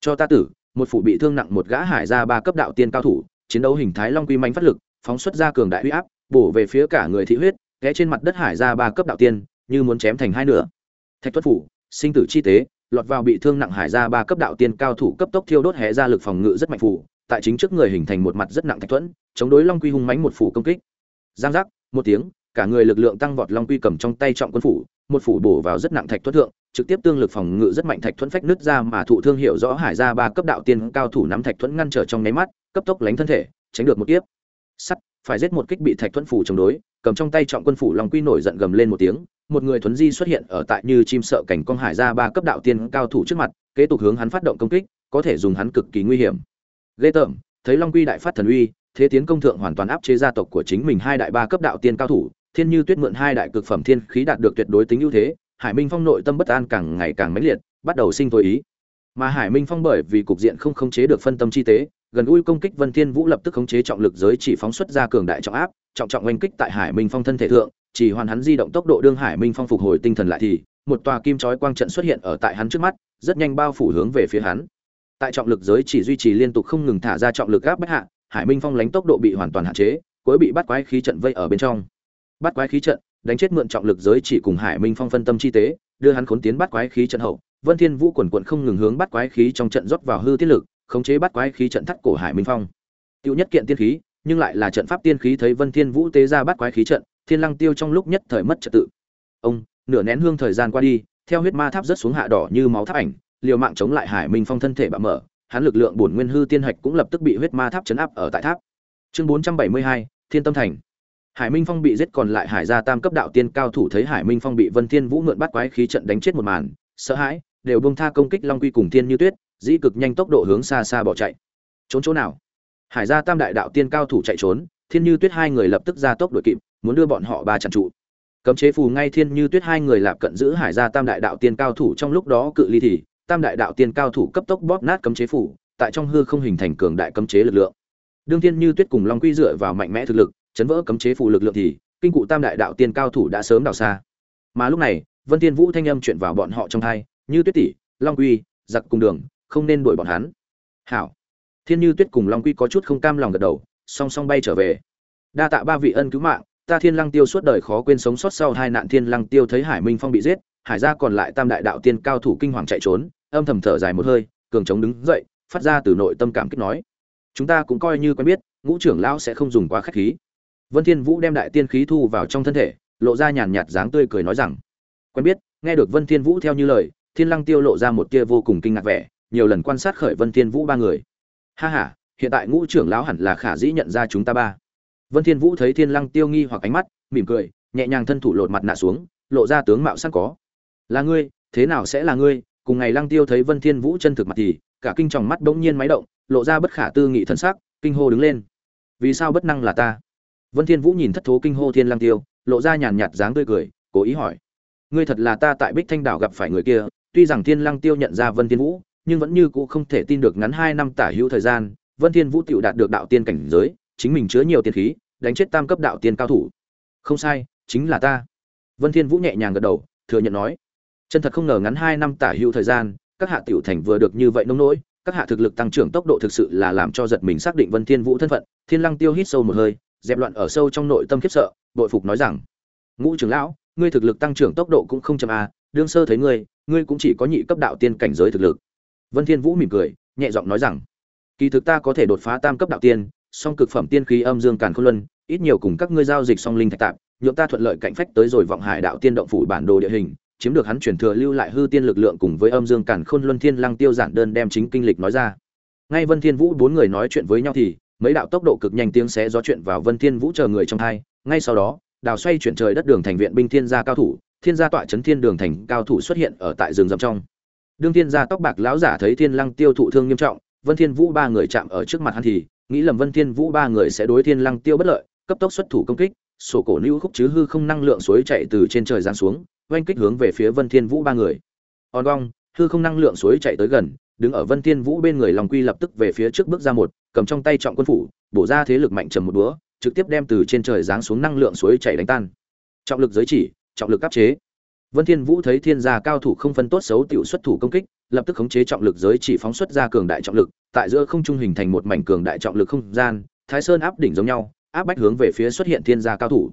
Cho ta tử, một phụ bị thương nặng một gã hải ra ba cấp đạo tiên cao thủ, chiến đấu hình thái long quy manh phát lực, phóng xuất ra cường đại uy áp, bổ về phía cả người thị huyết ghé trên mặt đất hải ra ba cấp đạo tiên, như muốn chém thành hai nửa. Thạch tuất phủ, sinh tử chi tế, lọt vào bị thương nặng hải ra ba cấp đạo tiên cao thủ cấp tốc thiêu đốt hé ra lực phòng ngự rất mạnh phủ, tại chính trước người hình thành một mặt rất nặng thạch thuẫn chống đối long quy hung mãnh một phủ công kích. Giang giác, một tiếng, cả người lực lượng tăng vọt long quy cầm trong tay trọng quân phủ, một phủ bổ vào rất nặng thạch thuẫn thượng trực tiếp tương lực phòng ngự rất mạnh thạch thuẫn phách nứt ra mà thụ thương hiệu rõ hải ra ba cấp đạo tiên cao thủ nắm thạch thuẫn ngăn trở trong nháy mắt, cấp tốc lánh thân thể, tránh được một kiếp. Sắt, phải giết một kích bị thạch thuẫn phủ chống đối, cầm trong tay trọng quân phủ long quy nổi giận gầm lên một tiếng, một người thuấn di xuất hiện ở tại như chim sợ cảnh con hải ra ba cấp đạo tiên cao thủ trước mặt, kế tục hướng hắn phát động công kích, có thể dùng hắn cực kỳ nguy hiểm. Ghê tởm, thấy long quy đại phát thần uy, thế tiến công thượng hoàn toàn áp chế gia tộc của chính mình hai đại ba cấp đạo tiên cao thủ, thiên như tuyết mượn hai đại cực phẩm thiên khí đạt được tuyệt đối tính ưu thế hải minh phong nội tâm bất an càng ngày càng mãnh liệt, bắt đầu sinh thôi ý. Mà hải minh phong bởi vì cục diện không khống chế được phân tâm chi tế, gần uy công kích vân thiên vũ lập tức khống chế trọng lực giới chỉ phóng xuất ra cường đại trọng áp, trọng trọng oanh kích tại hải minh phong thân thể thượng, chỉ hoàn hắn di động tốc độ đương hải minh phong phục hồi tinh thần lại thì, một tòa kim chói quang trận xuất hiện ở tại hắn trước mắt, rất nhanh bao phủ hướng về phía hắn. Tại trọng lực giới chỉ duy trì liên tục không ngừng thả ra trọng lực áp bách hạ, hải minh phong lánh tốc độ bị hoàn toàn hạn chế, cuối bị bắt quái khí trận vây ở bên trong. Bắt quái khí trận đánh chết mượn trọng lực giới chỉ cùng hải minh phong phân tâm chi tế đưa hắn khốn tiến bắt quái khí trận hậu. Vân thiên vũ quần quần không ngừng hướng bắt quái khí trong trận rót vào hư tiết lực khống chế bắt quái khí trận thắt cổ hải minh phong. Tiêu nhất kiện tiên khí nhưng lại là trận pháp tiên khí thấy vân thiên vũ tế ra bắt quái khí trận thiên lăng tiêu trong lúc nhất thời mất trật tự. Ông nửa nén hương thời gian qua đi theo huyết ma tháp rất xuống hạ đỏ như máu tháp ảnh liều mạng chống lại hải minh phong thân thể bạo mở hắn lực lượng bổn nguyên hư tiên hạch cũng lập tức bị huyết ma tháp chấn áp ở tại tháp. Chương 472, thiên tâm thành hải minh phong bị giết còn lại hải gia tam cấp đạo tiên cao thủ thấy hải minh phong bị vân thiên vũ mượn bắt quái khí trận đánh chết một màn, sợ hãi, đều buông tha công kích long quy cùng thiên như tuyết, dĩ cực nhanh tốc độ hướng xa xa bỏ chạy. Trốn chỗ nào? Hải gia tam đại đạo tiên cao thủ chạy trốn, thiên như tuyết hai người lập tức ra tốc đuổi kịp, muốn đưa bọn họ ba chặn trụ. Cấm chế phù ngay thiên như tuyết hai người lạp cận giữ hải gia tam đại đạo tiên cao thủ trong lúc đó cự ly thì, tam đại đạo tiên cao thủ cấp tốc bóp nát cấm chế phù, tại trong hư không hình thành cường đại cấm chế lực lượng. Đương thiên như tuyết cùng long quy dựa vào mạnh mẽ thực lực chấn vỡ cấm chế phù lực lượng thì kinh cụ tam đại đạo tiên cao thủ đã sớm đào xa. Mà lúc này vân tiên vũ thanh âm chuyện vào bọn họ trong thay, như tuyết tỷ long quy giặc cùng đường không nên đuổi bọn hắn. Hảo. Thiên như tuyết cùng long quy có chút không cam lòng gật đầu song song bay trở về. Đa tạ ba vị ân cứu mạng ta thiên lăng tiêu suốt đời khó quên sống sót sau hai nạn thiên lăng tiêu thấy hải minh phong bị giết hải gia còn lại tam đại đạo tiên cao thủ kinh hoàng chạy trốn âm thầm thở dài một hơi cường chống đứng dậy phát ra từ nội tâm cảm kích nói. Chúng ta cũng coi như quen biết ngũ trưởng lão sẽ không dùng quá khách khí vân thiên vũ đem đại tiên khí thu vào trong thân thể, lộ ra nhàn nhạt dáng tươi cười nói rằng, quen biết, nghe được vân thiên vũ theo như lời, thiên lăng tiêu lộ ra một tia vô cùng kinh ngạc vẻ, nhiều lần quan sát khởi vân thiên vũ ba người. Ha ha, hiện tại ngũ trưởng lão hẳn là khả dĩ nhận ra chúng ta ba. Vân thiên vũ thấy thiên lăng tiêu nghi hoặc ánh mắt, mỉm cười, nhẹ nhàng thân thủ lột mặt nạ xuống, lộ ra tướng mạo sẵn có. Là ngươi, thế nào sẽ là ngươi? Cùng ngày lăng tiêu thấy vân thiên vũ chân thực mặt thì, cả kinh tròng mắt bỗng nhiên máy động, lộ ra bất khả tư nghị thần sắc, kinh hô đứng lên. Vì sao bất năng là ta? Vân thiên vũ nhìn thất thố kinh hô thiên Lang tiêu, lộ ra nhàn nhạt dáng tươi cười, cố ý hỏi. Ngươi thật là ta tại bích thanh đảo gặp phải người kia, tuy rằng thiên Lang tiêu nhận ra vân thiên vũ, nhưng vẫn như cũ không thể tin được ngắn hai năm tả hữu thời gian, vân thiên vũ tiểu đạt được đạo tiên cảnh giới, chính mình chứa nhiều tiên khí, đánh chết tam cấp đạo tiên cao thủ. Không sai, chính là ta. Vân thiên vũ nhẹ nhàng gật đầu, thừa nhận nói. Chân thật không ngờ ngắn hai năm tả hữu thời gian, các hạ tiểu thành vừa được như vậy nông nỗi, các hạ thực lực tăng trưởng tốc độ thực sự là làm cho giật mình xác định vân thiên vũ thân phận. Thiên lăng tiêu hít sâu một hơi dẹp loạn ở sâu trong nội tâm khiếp sợ, bội phục nói rằng, ngũ trưởng lão, ngươi thực lực tăng trưởng tốc độ cũng không chậm a đương sơ thấy ngươi ngươi cũng chỉ có nhị cấp đạo tiên cảnh giới thực lực. Vân thiên vũ mỉm cười, nhẹ giọng nói rằng, kỳ thực ta có thể đột phá tam cấp đạo tiên, song cực phẩm tiên khí âm dương càn khôn luân, ít nhiều cùng các ngươi giao dịch song linh thạch tạm nhượng ta thuận lợi cạnh phách tới rồi vọng hải đạo tiên động phủ bản đồ địa hình, chiếm được hắn chuyển thừa lưu lại hư tiên lực lượng cùng với âm dương càn khôn luân thiên lăng tiêu giản đơn đem chính kinh lịch nói ra. Ngay vân thiên vũ bốn người nói chuyện với nhau thì mấy đạo tốc độ cực nhanh tiếng xé gió chuyện vào vân thiên vũ chờ người trong hai ngay sau đó đào xoay chuyển trời đất đường thành viện binh thiên gia cao thủ thiên gia tọa chấn thiên đường thành cao thủ xuất hiện ở tại rừng rậm trong. Đương thiên gia tóc bạc lão giả thấy thiên lăng tiêu thụ thương nghiêm trọng vân thiên vũ ba người chạm ở trước mặt hắn thì nghĩ lầm vân thiên vũ ba người sẽ đối thiên lăng tiêu bất lợi cấp tốc xuất thủ công kích sổ cổ lưu khúc chứ hư không năng lượng suối chạy từ trên trời giáng xuống oanh kích hướng về phía vân thiên vũ ba người. On ong, hư không năng lượng suối chạy tới gần đứng ở vân thiên vũ bên người lòng quy lập tức về phía trước bước ra một cầm trong tay trọng quân phủ, bổ ra thế lực mạnh trầm một búa trực tiếp đem từ trên trời giáng xuống năng lượng suối chảy đánh tan. Trọng lực giới chỉ, trọng lực áp chế. Vân thiên vũ thấy thiên gia cao thủ không phân tốt xấu tiểu xuất thủ công kích, lập tức khống chế trọng lực giới chỉ phóng xuất ra cường đại trọng lực, tại giữa không trung hình thành một mảnh cường đại trọng lực không gian, thái sơn áp đỉnh giống nhau, áp bách hướng về phía xuất hiện thiên gia cao thủ.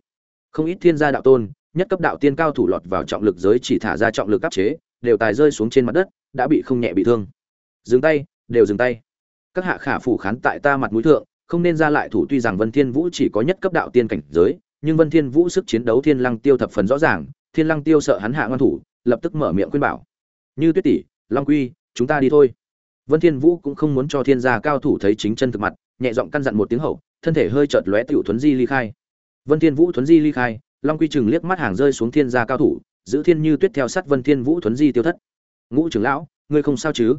Không ít thiên gia đạo tôn, nhất cấp đạo tiên cao thủ lọt vào trọng lực giới chỉ thả ra trọng lực áp chế, đều tài rơi xuống trên mặt đất, đã bị không nhẹ bị thương. Dừng tay, đều dừng tay các hạ khả phủ khán tại ta mặt mũi thượng, không nên ra lại thủ tuy rằng vân thiên vũ chỉ có nhất cấp đạo tiên cảnh giới, nhưng vân thiên vũ sức chiến đấu thiên lăng tiêu thập phần rõ ràng, thiên lăng tiêu sợ hắn hạ ngoan thủ, lập tức mở miệng khuyên bảo. Như tuyết tỷ, long quy, chúng ta đi thôi. Vân thiên vũ cũng không muốn cho thiên gia cao thủ thấy chính chân thực mặt, nhẹ giọng căn dặn một tiếng hậu, thân thể hơi chợt lóe tiểu thuấn di ly khai. Vân thiên vũ thuấn di ly khai, long quy chừng liếc mắt hàng rơi xuống thiên gia cao thủ, giữ thiên như tuyết theo sát vân thiên vũ thuấn di tiêu thất. Ngũ trưởng lão, ngươi không sao chứ?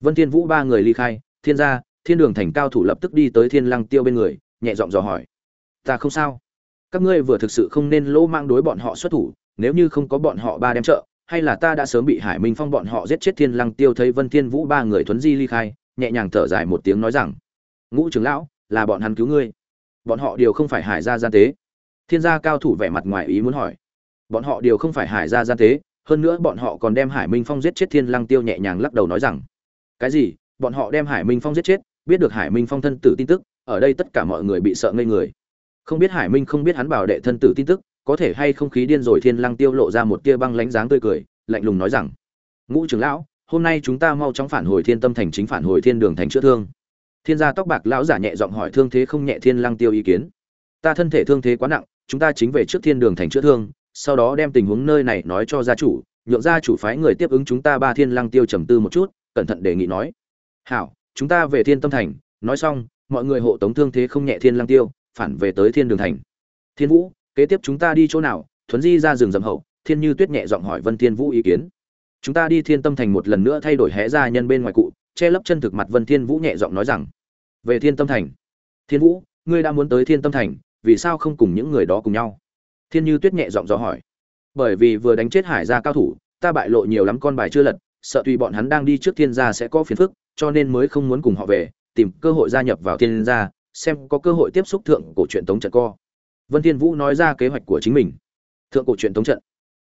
Vân thiên vũ ba người ly khai thiên gia, thiên đường thành cao thủ lập tức đi tới thiên lăng tiêu bên người, nhẹ giọng dò hỏi. Ta không sao. Các ngươi vừa thực sự không nên lỗ mang đối bọn họ xuất thủ, nếu như không có bọn họ ba đem trợ, hay là ta đã sớm bị hải minh phong bọn họ giết chết thiên lăng tiêu thấy vân thiên vũ ba người thuấn di ly khai, nhẹ nhàng thở dài một tiếng nói rằng, ngũ trưởng lão, là bọn hắn cứu ngươi. Bọn họ đều không phải hải gia gian tế. Thiên gia cao thủ vẻ mặt ngoài ý muốn hỏi. Bọn họ đều không phải hải gia gian tế, hơn nữa bọn họ còn đem hải minh phong giết chết thiên lăng tiêu nhẹ nhàng lắc đầu nói rằng, cái gì? Bọn họ đem hải minh phong giết chết, biết được hải minh phong thân tử tin tức, ở đây tất cả mọi người bị sợ ngây người. Không biết hải minh không biết hắn bảo đệ thân tử tin tức, có thể hay không khí điên rồi thiên lăng tiêu lộ ra một tia băng lánh dáng tươi cười, lạnh lùng nói rằng, ngũ trưởng lão, hôm nay chúng ta mau chóng phản hồi thiên tâm thành chính phản hồi thiên đường thành chữa thương. Thiên gia tóc bạc lão giả nhẹ giọng hỏi thương thế không nhẹ thiên lăng tiêu ý kiến. Ta thân thể thương thế quá nặng, chúng ta chính về trước thiên đường thành chữa thương, sau đó đem tình huống nơi này nói cho gia chủ, nhượng gia chủ phái người tiếp ứng chúng ta ba thiên lăng tiêu trầm tư một chút, cẩn thận đề nghị nói hảo, chúng ta về thiên tâm thành, nói xong, mọi người hộ tống thương thế không nhẹ thiên Lang tiêu, phản về tới thiên đường thành. Thiên vũ, kế tiếp chúng ta đi chỗ nào? Thuấn di ra rừng rậm hậu, thiên như tuyết nhẹ giọng hỏi vân thiên vũ ý kiến. Chúng ta đi thiên tâm thành một lần nữa thay đổi hẽ ra nhân bên ngoài cụ, che lấp chân thực mặt vân thiên vũ nhẹ giọng nói rằng, về thiên tâm thành. Thiên vũ, ngươi đã muốn tới thiên tâm thành, vì sao không cùng những người đó cùng nhau? Thiên như tuyết nhẹ giọng dò hỏi. Bởi vì vừa đánh chết hải gia cao thủ, ta bại lộ nhiều lắm con bài chưa lật, sợ tùy bọn hắn đang đi trước thiên gia sẽ có phiền phức cho nên mới không muốn cùng họ về, tìm cơ hội gia nhập vào thiên gia, xem có cơ hội tiếp xúc thượng cổ truyện tống trận co. Vân thiên vũ nói ra kế hoạch của chính mình. Thượng cổ truyện tống trận.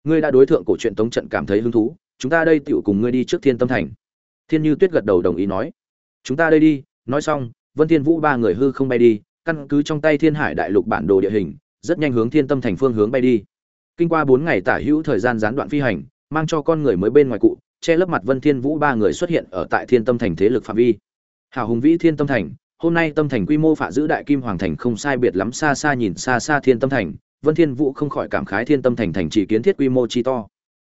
Ngươi đã đối thượng cổ truyện tống trận cảm thấy hứng thú, chúng ta đây tựu cùng ngươi đi trước thiên tâm thành. Thiên như tuyết gật đầu đồng ý nói. Chúng ta đây đi, nói xong, vân thiên vũ ba người hư không bay đi, căn cứ trong tay thiên hải đại lục bản đồ địa hình, rất nhanh hướng thiên tâm thành phương hướng bay đi. Kinh qua bốn ngày tả hữu thời gian gián đoạn phi hành, mang cho con người mới bên ngoài cụ che lấp mặt vân thiên vũ ba người xuất hiện ở tại thiên tâm thành thế lực phạm vi. Hào hùng vĩ thiên tâm thành, hôm nay tâm thành quy mô phạ giữ đại kim hoàng thành không sai biệt lắm xa xa nhìn xa xa thiên tâm thành, vân thiên vũ không khỏi cảm khái thiên tâm thành thành chỉ kiến thiết quy mô chi to.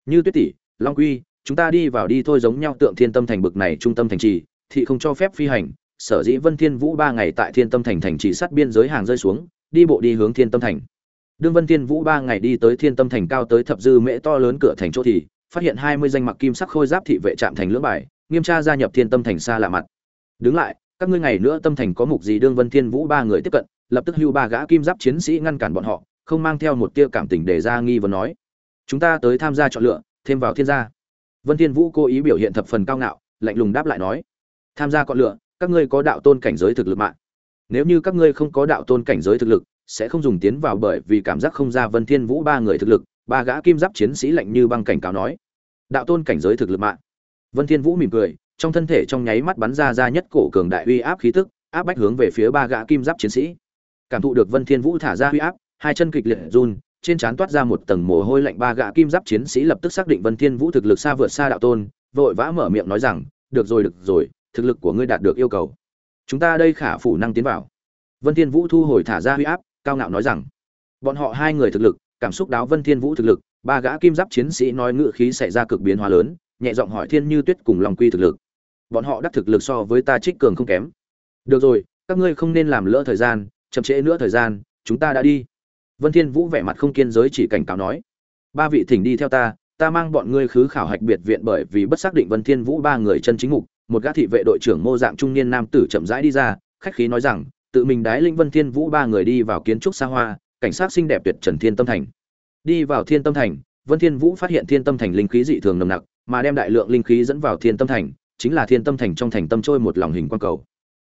Như tuyết tỷ, long quy, chúng ta đi vào đi thôi giống nhau tượng thiên tâm thành bực này trung tâm thành trì, thị không cho phép phi hành, sở dĩ vân thiên vũ ba ngày tại thiên tâm thành thành trì sát biên giới hàng rơi xuống, đi bộ đi hướng thiên tâm thành. Đương vân thiên vũ ba ngày đi tới thiên tâm thành cao tới thập dư mễ to lớn cửa thành chỗ thì phát hiện hai mươi danh mặc kim sắc khôi giáp thị vệ trạm thành lưỡng bài, nghiêm tra gia nhập thiên tâm thành xa lạ mặt. Đứng lại, các ngươi ngày nữa tâm thành có mục gì đương vân thiên vũ ba người tiếp cận, lập tức hưu ba gã kim giáp chiến sĩ ngăn cản bọn họ, không mang theo một tia cảm tình để ra nghi vấn nói. Chúng ta tới tham gia chọn lựa, thêm vào thiên gia. Vân thiên vũ cố ý biểu hiện thập phần cao ngạo, lạnh lùng đáp lại nói. Tham gia chọn lựa, các ngươi có đạo tôn cảnh giới thực lực mạng nếu như các ngươi không có đạo tôn cảnh giới thực lực, sẽ không dùng tiến vào bởi vì cảm giác không ra vân thiên vũ ba người thực lực ba gã kim giáp chiến sĩ lạnh như băng cảnh cáo nói. Đạo tôn cảnh giới thực lực mạng. Vân thiên vũ mỉm cười, trong thân thể trong nháy mắt bắn ra ra nhất cổ cường đại uy áp khí tức, áp bách hướng về phía ba gã kim giáp chiến sĩ. Cảm thụ được vân thiên vũ thả ra uy áp, hai chân kịch liệt run, trên trán toát ra một tầng mồ hôi lạnh, ba gã kim giáp chiến sĩ lập tức xác định vân thiên vũ thực lực xa vượt xa đạo tôn, vội vã mở miệng nói rằng, được rồi được rồi, thực lực của ngươi đạt được yêu cầu. Chúng ta đây khả phủ năng tiến vào. Vân thiên vũ thu hồi thả ra uy áp, cao ngạo nói rằng, bọn họ hai người thực lực cảm xúc đáo vân thiên vũ thực lực, ba gã kim giáp chiến sĩ nói ngựa khí xảy ra cực biến hóa lớn, nhẹ giọng hỏi thiên như tuyết cùng long quy thực lực. Bọn họ đắc thực lực so với ta trích cường không kém. Được rồi, các ngươi không nên làm lỡ thời gian, chậm trễ nữa thời gian, chúng ta đã đi. Vân thiên vũ vẻ mặt không kiên giới chỉ cảnh cáo nói. Ba vị thỉnh đi theo ta ta mang bọn ngươi khứ khảo hạch biệt viện bởi vì bất xác định vân thiên vũ ba người chân chính mục, một gã thị vệ đội trưởng mô dạng trung niên nam tử chậm rãi đi ra, khách khí nói rằng, tự mình đái linh vân thiên vũ ba người đi vào kiến trúc xa hoa cảnh sát xinh đẹp tuyệt trần thiên tâm thành. Đi vào thiên tâm thành, vân thiên vũ phát hiện thiên tâm thành linh khí dị thường nồng nặc, mà đem đại lượng linh khí dẫn vào thiên tâm thành, chính là thiên tâm thành trong thành tâm trôi một lòng hình quang cầu.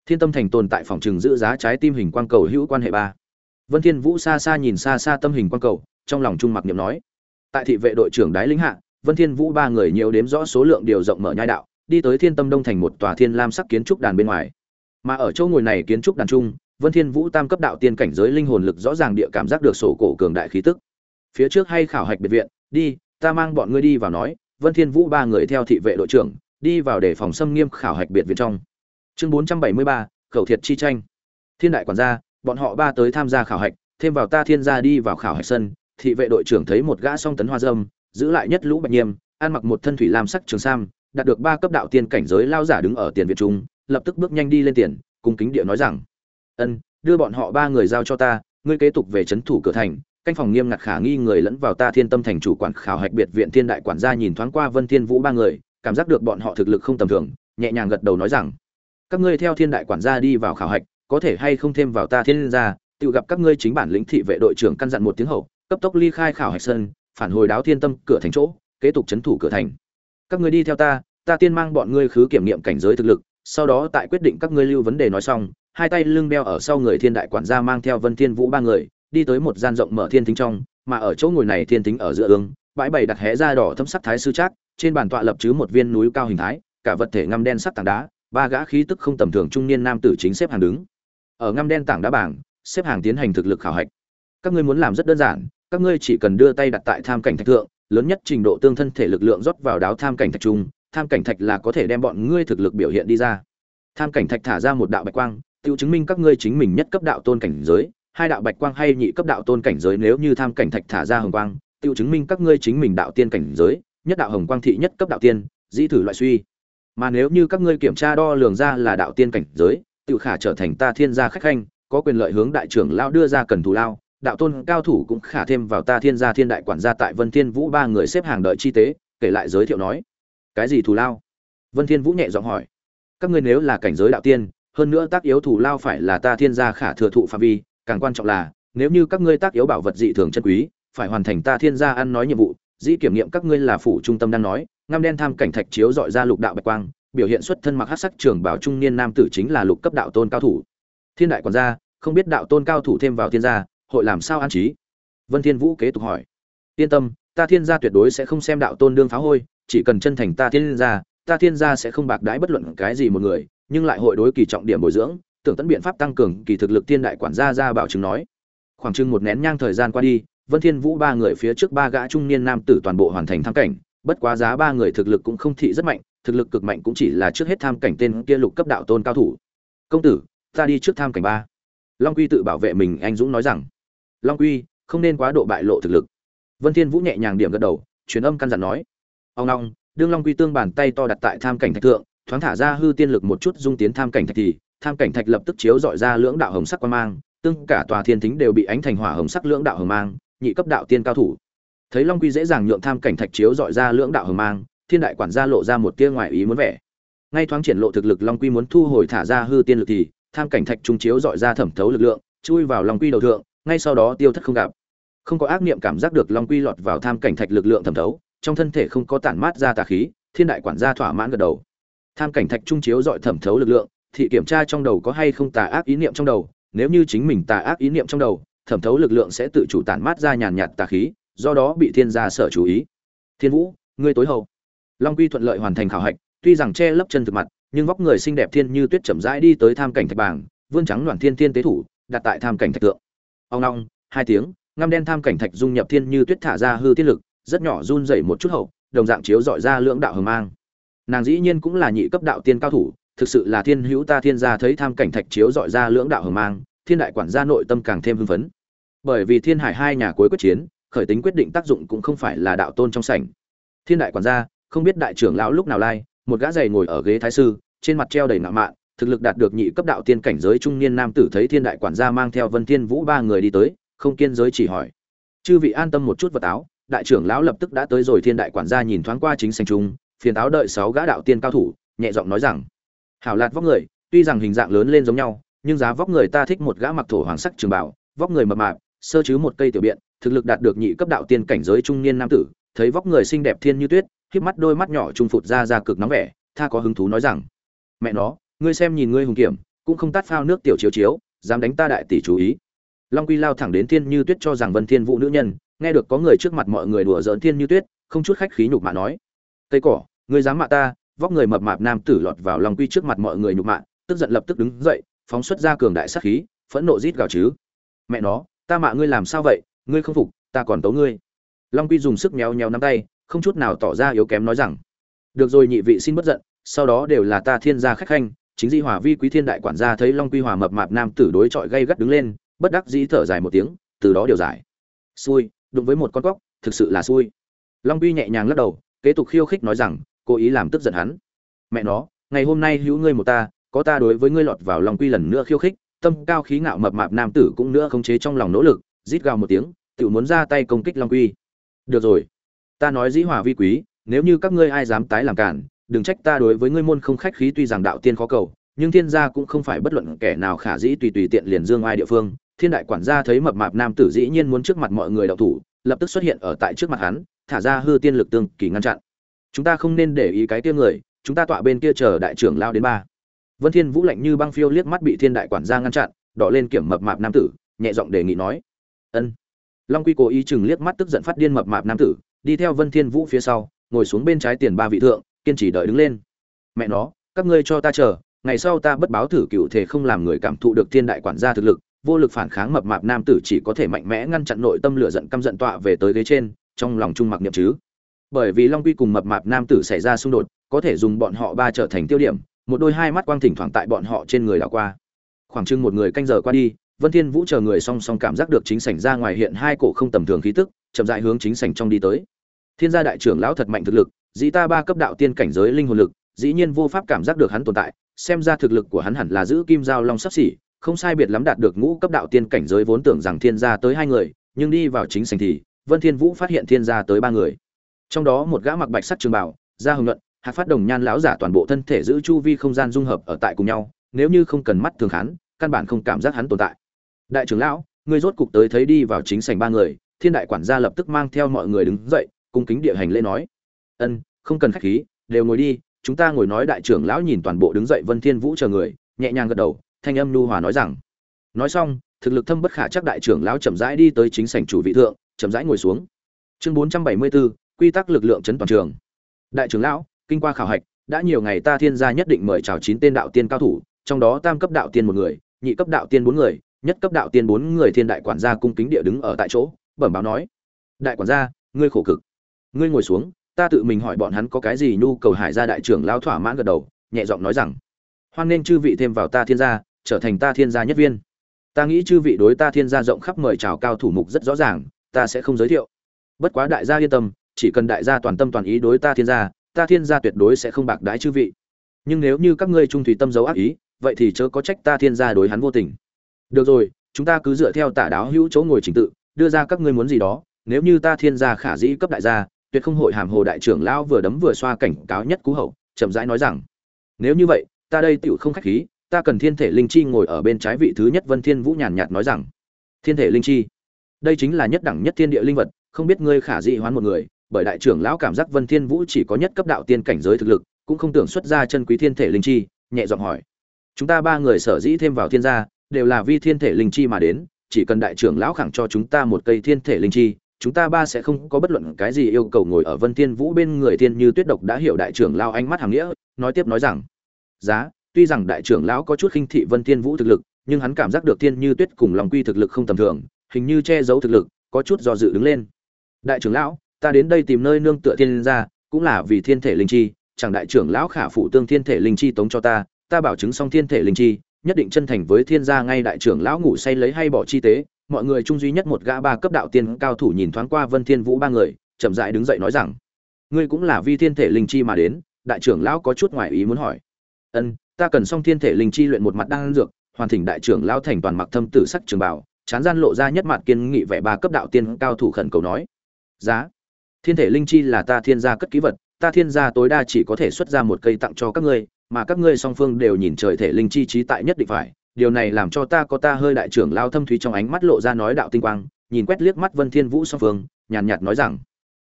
Thiên tâm thành tồn tại phòng trừng giữ giá trái tim hình quang cầu hữu quan hệ ba. Vân thiên vũ xa xa nhìn xa xa tâm hình quang cầu, trong lòng trung mặc niệm nói. Tại thị vệ đội trưởng đái lĩnh hạ, vân thiên vũ ba người nhiều đếm rõ số lượng điều rộng mở nhai đạo, đi tới thiên tâm đông thành một tòa thiên lam sắc kiến trúc đàn bên ngoài. Mà ở chỗ ngồi này kiến trúc đàn trung vân thiên vũ tam cấp đạo tiên cảnh giới linh hồn lực rõ ràng địa cảm giác được sổ cổ cường đại khí tức. Phía trước hay khảo hạch biệt viện đi ta mang bọn ngươi đi vào nói vân thiên vũ ba người theo thị vệ đội trưởng đi vào để phòng xâm nghiêm khảo hạch biệt viện trong. Chương 473, khẩu thiệt chi tranh. Thiên đại quản gia bọn họ ba tới tham gia khảo hạch thêm vào ta thiên gia đi vào khảo hạch sân thị vệ đội trưởng thấy một gã song tấn hoa dâm giữ lại nhất lũ bạch nghiêm, ăn mặc một thân thủy lam sắc trường sam đạt được ba cấp đạo tiên cảnh giới lao giả đứng ở tiền viện trung lập tức bước nhanh đi lên tiền cung kính địa nói rằng ân, đưa bọn họ ba người giao cho ta, ngươi kế tục về trấn thủ cửa thành. Canh phòng nghiêm ngặt khả nghi người lẫn vào ta thiên tâm thành chủ quản khảo hạch biệt viện thiên đại quản gia nhìn thoáng qua vân thiên vũ ba người, cảm giác được bọn họ thực lực không tầm thường, nhẹ nhàng gật đầu nói rằng, các ngươi theo thiên đại quản gia đi vào khảo hạch, có thể hay không thêm vào ta thiên gia, tự gặp các ngươi chính bản lĩnh thị vệ đội trưởng căn dặn một tiếng hậu, cấp tốc ly khai khảo hạch sơn phản hồi đáo thiên tâm cửa thành chỗ, kế tục chấn thủ cửa thành. Các ngươi đi theo ta ta tiên mang bọn ngươi khứ kiểm nghiệm cảnh giới thực lực, sau đó tại quyết định các ngươi lưu vấn đề nói xong hai tay lưng đeo ở sau người thiên đại quản gia mang theo vân thiên vũ ba người, đi tới một gian rộng mở thiên thính trong, mà ở chỗ ngồi này thiên thính ở giữa ương, bãi bày đặt hé ra đỏ thâm sắc thái sư trác, trên bàn tọa lập chứ một viên núi cao hình thái, cả vật thể ngăm đen sắc tảng đá, ba gã khí tức không tầm thường trung niên nam tử chính xếp hàng đứng. Ở ngăm đen tảng đá bảng, xếp hàng tiến hành thực lực khảo hạch. Các ngươi muốn làm rất đơn giản, các ngươi chỉ cần đưa tay đặt tại tham cảnh thạch thượng, lớn nhất trình độ tương thân thể lực lượng rót vào đáo tham cảnh thạch trung, tham cảnh thạch là có thể đem bọn ngươi thực lực biểu hiện đi ra. Tham cảnh thạch thả ra một đạo bạch quang tự chứng minh các ngươi chính mình nhất cấp đạo tôn cảnh giới, hai đạo bạch quang hay nhị cấp đạo tôn cảnh giới nếu như tham cảnh thạch thả ra hồng quang tự chứng minh các ngươi chính mình đạo tiên cảnh giới, nhất đạo hồng quang thị nhất cấp đạo tiên, dĩ thử loại suy. Mà nếu như các ngươi kiểm tra đo lường ra là đạo tiên cảnh giới tự khả trở thành ta thiên gia khách khanh, có quyền lợi hướng đại trưởng lao đưa ra cần thù lao, đạo tôn cao thủ cũng khả thêm vào ta thiên gia thiên đại quản gia tại vân thiên vũ ba người xếp hàng đợi chi tế, kể lại giới thiệu nói. Cái gì thù lao? Vân thiên vũ nhẹ giọng hỏi. Các ngươi nếu là cảnh giới đạo tiên hơn nữa tác yếu thủ lao phải là ta thiên gia khả thừa thụ phạm vi, càng quan trọng là, nếu như các ngươi tác yếu bảo vật dị thường chân quý, phải hoàn thành ta thiên gia ăn nói nhiệm vụ, dĩ kiểm nghiệm các ngươi là phủ trung tâm đang nói, ngăm đen tham cảnh thạch chiếu dọi ra lục đạo bạch quang, biểu hiện xuất thân mặc hắc sắc trường bảo trung niên nam tử chính là lục cấp đạo tôn cao thủ. Thiên đại quản gia, không biết đạo tôn cao thủ thêm vào thiên gia, hội làm sao an trí? Vân thiên vũ kế tục hỏi. Yên tâm, ta thiên gia tuyệt đối sẽ không xem đạo tôn đương phá hôi, chỉ cần chân thành ta thiên gia, ta thiên gia sẽ không bạc đãi bất luận cái gì một người nhưng lại hội đối kỳ trọng điểm bồi dưỡng, tưởng tận biện pháp tăng cường kỳ thực lực thiên đại quản gia ra bảo chứng nói. Khoảng chừng một nén nhang thời gian qua đi, vân thiên vũ ba người phía trước ba gã trung niên nam tử toàn bộ hoàn thành tham cảnh, bất quá giá ba người thực lực cũng không thị rất mạnh, thực lực cực mạnh cũng chỉ là trước hết tham cảnh tên kia lục cấp đạo tôn cao thủ. Công tử, ta đi trước tham cảnh ba. Long quy tự bảo vệ mình, anh dũng nói rằng. Long quy, không nên quá độ bại lộ thực lực. Vân thiên vũ nhẹ nhàng điểm gật đầu, truyền âm căn dặn nói. Ông long, đương long quy tương bàn tay to đặt tại tham cảnh thạch thượng thoáng thả ra hư tiên lực một chút dung tiến tham cảnh thạch thì, tham cảnh thạch lập tức chiếu dọi ra lưỡng đạo hồng sắc quan mang, tương cả tòa thiên thính đều bị ánh thành hỏa hồng sắc lưỡng đạo hồng mang, nhị cấp đạo tiên cao thủ. Thấy long quy dễ dàng nhượng tham cảnh thạch chiếu dọi ra lưỡng đạo hồng mang, thiên đại quản gia lộ ra một tia ngoài ý muốn vẻ. Ngay thoáng triển lộ thực lực long quy muốn thu hồi thả ra hư tiên lực thì, tham cảnh thạch trung chiếu dọi ra thẩm thấu lực lượng, chui vào long quy đầu thượng, ngay sau đó tiêu thất không gặp. Không có ác niệm cảm giác được long quy lọt vào tham cảnh thạch lực lượng thẩm thấu, trong thân thể không có tản mát ra tà khí, thiên đại quản gia thỏa mãn gật đầu tham cảnh thạch trung chiếu dọi thẩm thấu lực lượng, thị kiểm tra trong đầu có hay không tà ác ý niệm trong đầu, nếu như chính mình tà ác ý niệm trong đầu, thẩm thấu lực lượng sẽ tự chủ tản mát ra nhàn nhạt tà khí, do đó bị thiên gia sở chú ý. Thiên vũ, ngươi tối hậu. Long quy thuận lợi hoàn thành khảo hạch, tuy rằng che lấp chân thực mặt, nhưng vóc người xinh đẹp thiên như tuyết chậm rãi đi tới tham cảnh thạch bảng, vươn trắng đoàn thiên thiên tế thủ, đặt tại tham cảnh thạch tượng ông long, hai tiếng, ngăm đen tham cảnh thạch dung nhập thiên như tuyết thả ra hư tiết lực, rất nhỏ run dậy một chút hậu, đồng dạng chiếu dọi ra lưỡng đạo hờ mang nàng dĩ nhiên cũng là nhị cấp đạo tiên cao thủ, thực sự là thiên hữu ta thiên gia thấy tham cảnh thạch chiếu dọi ra lưỡng đạo hờ mang, thiên đại quản gia nội tâm càng thêm hưng phấn. Bởi vì thiên hải hai nhà cuối quyết chiến, khởi tính quyết định tác dụng cũng không phải là đạo tôn trong sảnh. Thiên đại quản gia, không biết đại trưởng lão lúc nào lai, một gã giày ngồi ở ghế thái sư, trên mặt treo đầy nạo mạn, thực lực đạt được nhị cấp đạo tiên cảnh giới trung niên nam tử thấy thiên đại quản gia mang theo vân thiên vũ ba người đi tới, không kiên giới chỉ hỏi. Chư vị an tâm một chút vật áo, đại trưởng lão lập tức đã tới rồi, thiên đại quản gia nhìn thoáng qua chính sành trung phiền táo đợi sáu gã đạo tiên cao thủ, nhẹ giọng nói rằng, hảo lạt vóc người, tuy rằng hình dạng lớn lên giống nhau, nhưng giá vóc người ta thích một gã mặc thổ hoàng sắc trường bảo vóc người mập mạp, sơ chứ một cây tiểu biện, thực lực đạt được nhị cấp đạo tiên cảnh giới trung niên nam tử, thấy vóc người xinh đẹp thiên như tuyết híp mắt đôi mắt nhỏ trung phụt ra ra cực nóng vẻ, tha có hứng thú nói rằng, mẹ nó, ngươi xem nhìn ngươi hùng kiểm, cũng không tát phao nước tiểu chiếu chiếu, dám đánh ta đại tỷ chú ý. Long quy lao thẳng đến thiên như tuyết cho rằng vân thiên vũ nữ nhân, nghe được có người trước mặt mọi người đùa giỡn thiên như tuyết, không chút khách khí nhục mạ nói, cây cỏ ngươi dám mạ ta, vóc người mập mạp nam tử lọt vào lòng quy trước mặt mọi người nhục mạ, tức giận lập tức đứng dậy, phóng xuất ra cường đại sát khí, phẫn nộ rít gào chứ. Mẹ nó, ta mạ ngươi làm sao vậy? Ngươi không phục, ta còn tấu ngươi. Long quy dùng sức méo méo nắm tay, không chút nào tỏ ra yếu kém nói rằng, được rồi nhị vị xin bất giận, sau đó đều là ta thiên gia khách khanh, chính di hòa vi quý thiên đại quản gia thấy long quy hòa mập mạp nam tử đối chọi gây gắt đứng lên, bất đắc dĩ thở dài một tiếng, từ đó điều giải. Xui, đụng với một con cóc, thực sự là xui. Long quy nhẹ nhàng lắc đầu, kế tục khiêu khích nói rằng cố ý làm tức giận hắn. Mẹ nó, ngày hôm nay hữu ngươi một ta, có ta đối với ngươi lọt vào lòng quy lần nữa khiêu khích, tâm cao khí ngạo mập mạp nam tử cũng nữa khống chế trong lòng nỗ lực, rít gào một tiếng tự muốn ra tay công kích long quy. Được rồi, ta nói dĩ hòa vi quý, nếu như các ngươi ai dám tái làm cản, đừng trách ta đối với ngươi môn không khách khí tuy rằng đạo tiên khó cầu, nhưng thiên gia cũng không phải bất luận kẻ nào khả dĩ tùy tùy tiện liền dương ai địa phương. Thiên đại quản gia thấy mập mạp nam tử dĩ nhiên muốn trước mặt mọi người đậu thủ, lập tức xuất hiện ở tại trước mặt hắn, thả ra hư tiên lực tương kỳ ngăn chặn chúng ta không nên để ý cái kia người, chúng ta tọa bên kia chờ đại trưởng lao đến ba. Vân thiên vũ lạnh như băng phiêu liếc mắt bị thiên đại quản gia ngăn chặn, đỏ lên kiểm mập mạp nam tử, nhẹ giọng đề nghị nói. Ân. Long quy cố ý chừng liếc mắt tức giận phát điên mập mạp nam tử, đi theo vân thiên vũ phía sau, ngồi xuống bên trái tiền ba vị thượng, kiên trì đợi đứng lên. Mẹ nó, các ngươi cho ta chờ, ngày sau ta bất báo thử cựu thể không làm người cảm thụ được thiên đại quản gia thực lực, vô lực phản kháng mập mạp nam tử chỉ có thể mạnh mẽ ngăn chặn nội tâm lửa giận căm giận tọa về tới ghế trên, trong lòng trung mặc niệm chứ bởi vì long quy cùng mập mạp nam tử xảy ra xung đột, có thể dùng bọn họ ba trở thành tiêu điểm, một đôi hai mắt quang thỉnh thoảng tại bọn họ trên người đảo qua. Khoảng chừng một người canh giờ qua đi, vân thiên vũ chờ người song song cảm giác được chính sảnh ra ngoài hiện hai cổ không tầm thường khí tức, chậm rãi hướng chính sảnh trong đi tới. Thiên gia đại trưởng lão thật mạnh thực lực, dĩ ta ba cấp đạo tiên cảnh giới linh hồn lực, dĩ nhiên vô pháp cảm giác được hắn tồn tại, xem ra thực lực của hắn hẳn là giữ kim giao long sắp xỉ, không sai biệt lắm đạt được ngũ cấp đạo tiên cảnh giới vốn tưởng rằng thiên gia tới hai người, nhưng đi vào chính sảnh thì, vân thiên vũ phát hiện thiên gia tới ba người trong đó một gã mặc bạch sắt trường bảo ra hồng luận hạc phát đồng nhan lão giả toàn bộ thân thể giữ chu vi không gian dung hợp ở tại cùng nhau nếu như không cần mắt thường hắn căn bản không cảm giác hắn tồn tại. Đại trưởng lão ngươi rốt cục tới thấy đi vào chính sảnh ba người thiên đại quản gia lập tức mang theo mọi người đứng dậy cung kính địa hành lễ nói. Ân không cần khách khí đều ngồi đi chúng ta ngồi nói đại trưởng lão nhìn toàn bộ đứng dậy vân thiên vũ chờ người nhẹ nhàng gật đầu thanh âm nu hòa nói rằng. Nói xong thực lực thâm bất khả chắc đại trưởng lão chậm rãi đi tới chính sảnh chủ vị thượng chậm rãi ngồi xuống. Chương 474, quy tắc lực lượng chấn toàn trường. Đại trưởng lão, kinh qua khảo hạch, đã nhiều ngày ta thiên gia nhất định mời chào chín tên đạo tiên cao thủ, trong đó tam cấp đạo tiên một người, nhị cấp đạo tiên bốn người, nhất cấp đạo tiên bốn người thiên đại quản gia cung kính địa đứng ở tại chỗ, bẩm báo nói. Đại quản gia, ngươi khổ cực. Ngươi ngồi xuống, ta tự mình hỏi bọn hắn có cái gì nhu cầu hải gia đại trưởng lao thỏa mãn gật đầu, nhẹ giọng nói rằng, hoan nên chư vị thêm vào ta thiên gia, trở thành ta thiên gia nhất viên. Ta nghĩ chư vị đối ta thiên gia rộng khắp mời chào cao thủ mục rất rõ ràng, ta sẽ không giới thiệu. Bất quá đại gia yên tâm chỉ cần đại gia toàn tâm toàn ý đối ta thiên gia, ta thiên gia tuyệt đối sẽ không bạc đái chư vị. Nhưng nếu như các ngươi trung thủy tâm giấu ác ý, vậy thì chớ có trách ta thiên gia đối hắn vô tình. Được rồi, chúng ta cứ dựa theo tả đáo hữu chỗ ngồi trình tự, đưa ra các ngươi muốn gì đó, nếu như ta thiên gia khả dĩ cấp đại gia, tuyệt không hội hàm hồ đại trưởng lão vừa đấm vừa xoa cảnh cáo nhất cú hậu, chậm rãi nói rằng, nếu như vậy, ta đây tựu không khách khí, ta cần thiên thể linh chi ngồi ở bên trái vị thứ nhất vân thiên vũ nhàn nhạt nói rằng, thiên thể linh chi, đây chính là nhất đẳng nhất thiên địa linh vật, không biết ngươi khả dĩ hoán một người bởi đại trưởng lão cảm giác vân thiên vũ chỉ có nhất cấp đạo tiên cảnh giới thực lực, cũng không tưởng xuất ra chân quý thiên thể linh chi, nhẹ giọng hỏi. Chúng ta ba người sở dĩ thêm vào thiên gia, đều là vi thiên thể linh chi mà đến, chỉ cần đại trưởng lão khẳng cho chúng ta một cây thiên thể linh chi, chúng ta ba sẽ không có bất luận cái gì yêu cầu ngồi ở vân thiên vũ bên người thiên như tuyết độc đã hiểu đại trưởng lão ánh mắt hàng nghĩa, nói tiếp nói rằng, giá, tuy rằng đại trưởng lão có chút khinh thị vân thiên vũ thực lực, nhưng hắn cảm giác được thiên như tuyết cùng lòng quy thực lực không tầm thường, hình như che giấu thực lực, có chút do dự đứng lên. Đại trưởng lão ta đến đây tìm nơi nương tựa thiên gia, cũng là vì thiên thể linh chi, chẳng đại trưởng lão khả phụ tương thiên thể linh chi tống cho ta ta bảo chứng xong thiên thể linh chi, nhất định chân thành với thiên gia ngay đại trưởng lão ngủ say lấy hay bỏ chi tế. Mọi người chung duy nhất một gã ba cấp đạo tiên cao thủ nhìn thoáng qua vân thiên vũ ba người, chậm rãi đứng dậy nói rằng, ngươi cũng là vi thiên thể linh chi mà đến, đại trưởng lão có chút ngoài ý muốn hỏi. Ân, ta cần xong thiên thể linh chi luyện một mặt đang dược, hoàn thỉnh đại trưởng lão thành toàn mặc thâm tử sắc trường bảo. Chán gian lộ ra nhất mặt kiên nghị vẻ ba cấp đạo tiên cao thủ khẩn cầu nói. Giá thiên thể linh chi là ta thiên gia cất ký vật, ta thiên gia tối đa chỉ có thể xuất ra một cây tặng cho các ngươi, mà các ngươi song phương đều nhìn trời thể linh chi trí tại nhất định phải. Điều này làm cho ta có ta hơi đại trưởng lao thâm thúy trong ánh mắt lộ ra nói đạo tinh quang, nhìn quét liếc mắt vân thiên vũ song phương, nhàn nhạt nói rằng,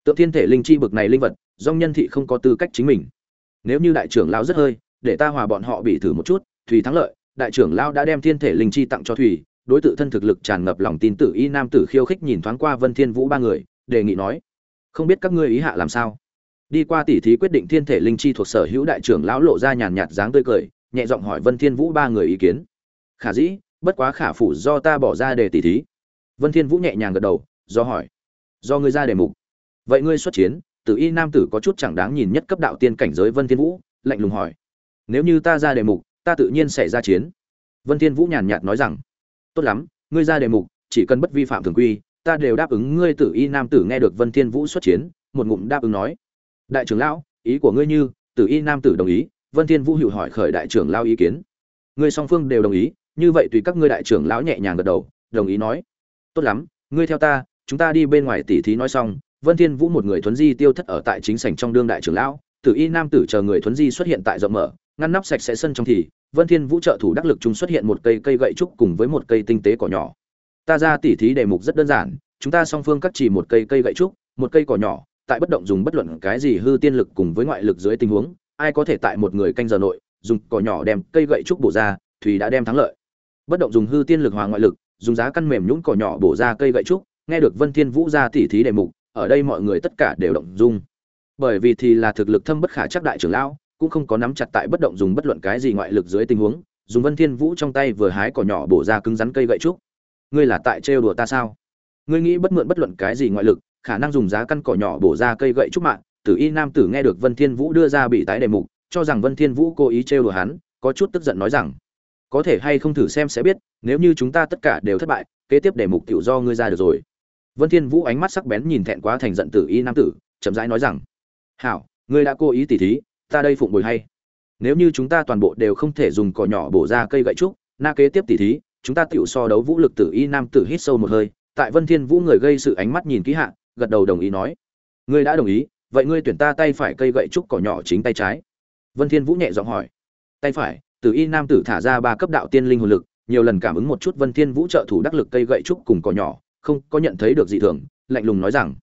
tượng thiên thể linh chi bực này linh vật do nhân thị không có tư cách chính mình. Nếu như đại trưởng lao rất hơi, để ta hòa bọn họ bị thử một chút, thùy thắng lợi, đại trưởng lao đã đem thiên thể linh chi tặng cho thùy. Đối tự thân thực lực tràn ngập lòng tin tử y nam tử khiêu khích nhìn thoáng qua vân thiên vũ ba người, đề nghị nói không biết các ngươi ý hạ làm sao? Đi qua tỉ thí quyết định thiên thể linh chi thuộc sở hữu đại trưởng lão lộ ra nhàn nhạt dáng tươi cười, nhẹ giọng hỏi vân thiên vũ ba người ý kiến. Khả dĩ, bất quá khả phủ do ta bỏ ra để tỉ thí. Vân thiên vũ nhẹ nhàng gật đầu, do hỏi. Do ngươi ra đề mục. Vậy ngươi xuất chiến, tử y nam tử có chút chẳng đáng nhìn nhất cấp đạo tiên cảnh giới vân thiên vũ, lạnh lùng hỏi. Nếu như ta ra đề mục, ta tự nhiên sẽ ra chiến. Vân thiên vũ nhàn nhạt nói rằng. Tốt lắm, ngươi ra đề mục, chỉ cần bất vi phạm thường quy ta đều đáp ứng ngươi tử y nam tử nghe được vân thiên vũ xuất chiến, một ngụm đáp ứng nói. Đại trưởng lão, ý của ngươi như, tử y nam tử đồng ý, vân thiên vũ hiệu hỏi khởi đại trưởng lão ý kiến. Ngươi song phương đều đồng ý, như vậy tùy các ngươi đại trưởng lão nhẹ nhàng gật đầu, đồng ý nói. Tốt lắm, ngươi theo ta, chúng ta đi bên ngoài tỉ thí nói xong, vân thiên vũ một người thuấn di tiêu thất ở tại chính sảnh trong đương đại trưởng lão, tử y nam tử chờ người thuấn di xuất hiện tại rộng mở, ngăn nắp sạch sẽ sân trong thì, vân thiên vũ trợ thủ đắc lực chúng xuất hiện một cây cây gậy trúc cùng với một cây tinh tế cỏ nhỏ ta ra tỉ thí đề mục rất đơn giản, chúng ta song phương cắt chỉ một cây cây gậy trúc, một cây cỏ nhỏ, tại bất động dùng bất luận cái gì hư tiên lực cùng với ngoại lực dưới tình huống, ai có thể tại một người canh giờ nội, dùng cỏ nhỏ đem cây gậy trúc bổ ra thùy đã đem thắng lợi. Bất động dùng hư tiên lực hòa ngoại lực, dùng giá căn mềm nhũn cỏ nhỏ bổ ra cây gậy trúc, nghe được vân thiên vũ ra tỉ thí đề mục, ở đây mọi người tất cả đều động dung. Bởi vì thì là thực lực thâm bất khả chắc đại trưởng lão, cũng không có nắm chặt tại bất động dùng bất luận cái gì ngoại lực dưới tình huống, dùng vân thiên vũ trong tay vừa hái cỏ nhỏ bổ ra cứng rắn cây gậy trúc ngươi là tại trêu đùa ta sao? Ngươi nghĩ bất mượn bất luận cái gì ngoại lực, khả năng dùng giá căn cỏ nhỏ bổ ra cây gậy trúc mạng. Tử y nam tử nghe được vân thiên vũ đưa ra bị tái đề mục, cho rằng vân thiên vũ cố ý trêu đùa hắn, có chút tức giận nói rằng, có thể hay không thử xem sẽ biết, nếu như chúng ta tất cả đều thất bại, kế tiếp đề mục tiểu do ngươi ra được rồi. Vân thiên vũ ánh mắt sắc bén nhìn thẹn quá thành giận tử y nam tử, chậm rãi nói rằng, hảo, ngươi đã cố ý tỉ thí, ta đây phụng bồi hay. Nếu như chúng ta toàn bộ đều không thể dùng cỏ nhỏ bổ ra cây gậy trúc, na kế tiếp tỉ thí chúng ta tiểu so đấu vũ lực tử y nam tử hít sâu một hơi, tại vân thiên vũ người gây sự ánh mắt nhìn kỹ hạ, gật đầu đồng ý nói. Ngươi đã đồng ý, vậy ngươi tuyển ta tay phải cây gậy trúc cỏ nhỏ chính tay trái. Vân thiên vũ nhẹ giọng hỏi. Tay phải, tử y nam tử thả ra ba cấp đạo tiên linh hồn lực, nhiều lần cảm ứng một chút vân thiên vũ trợ thủ đắc lực cây gậy trúc cùng cỏ nhỏ, không có nhận thấy được dị thường, lạnh lùng nói rằng.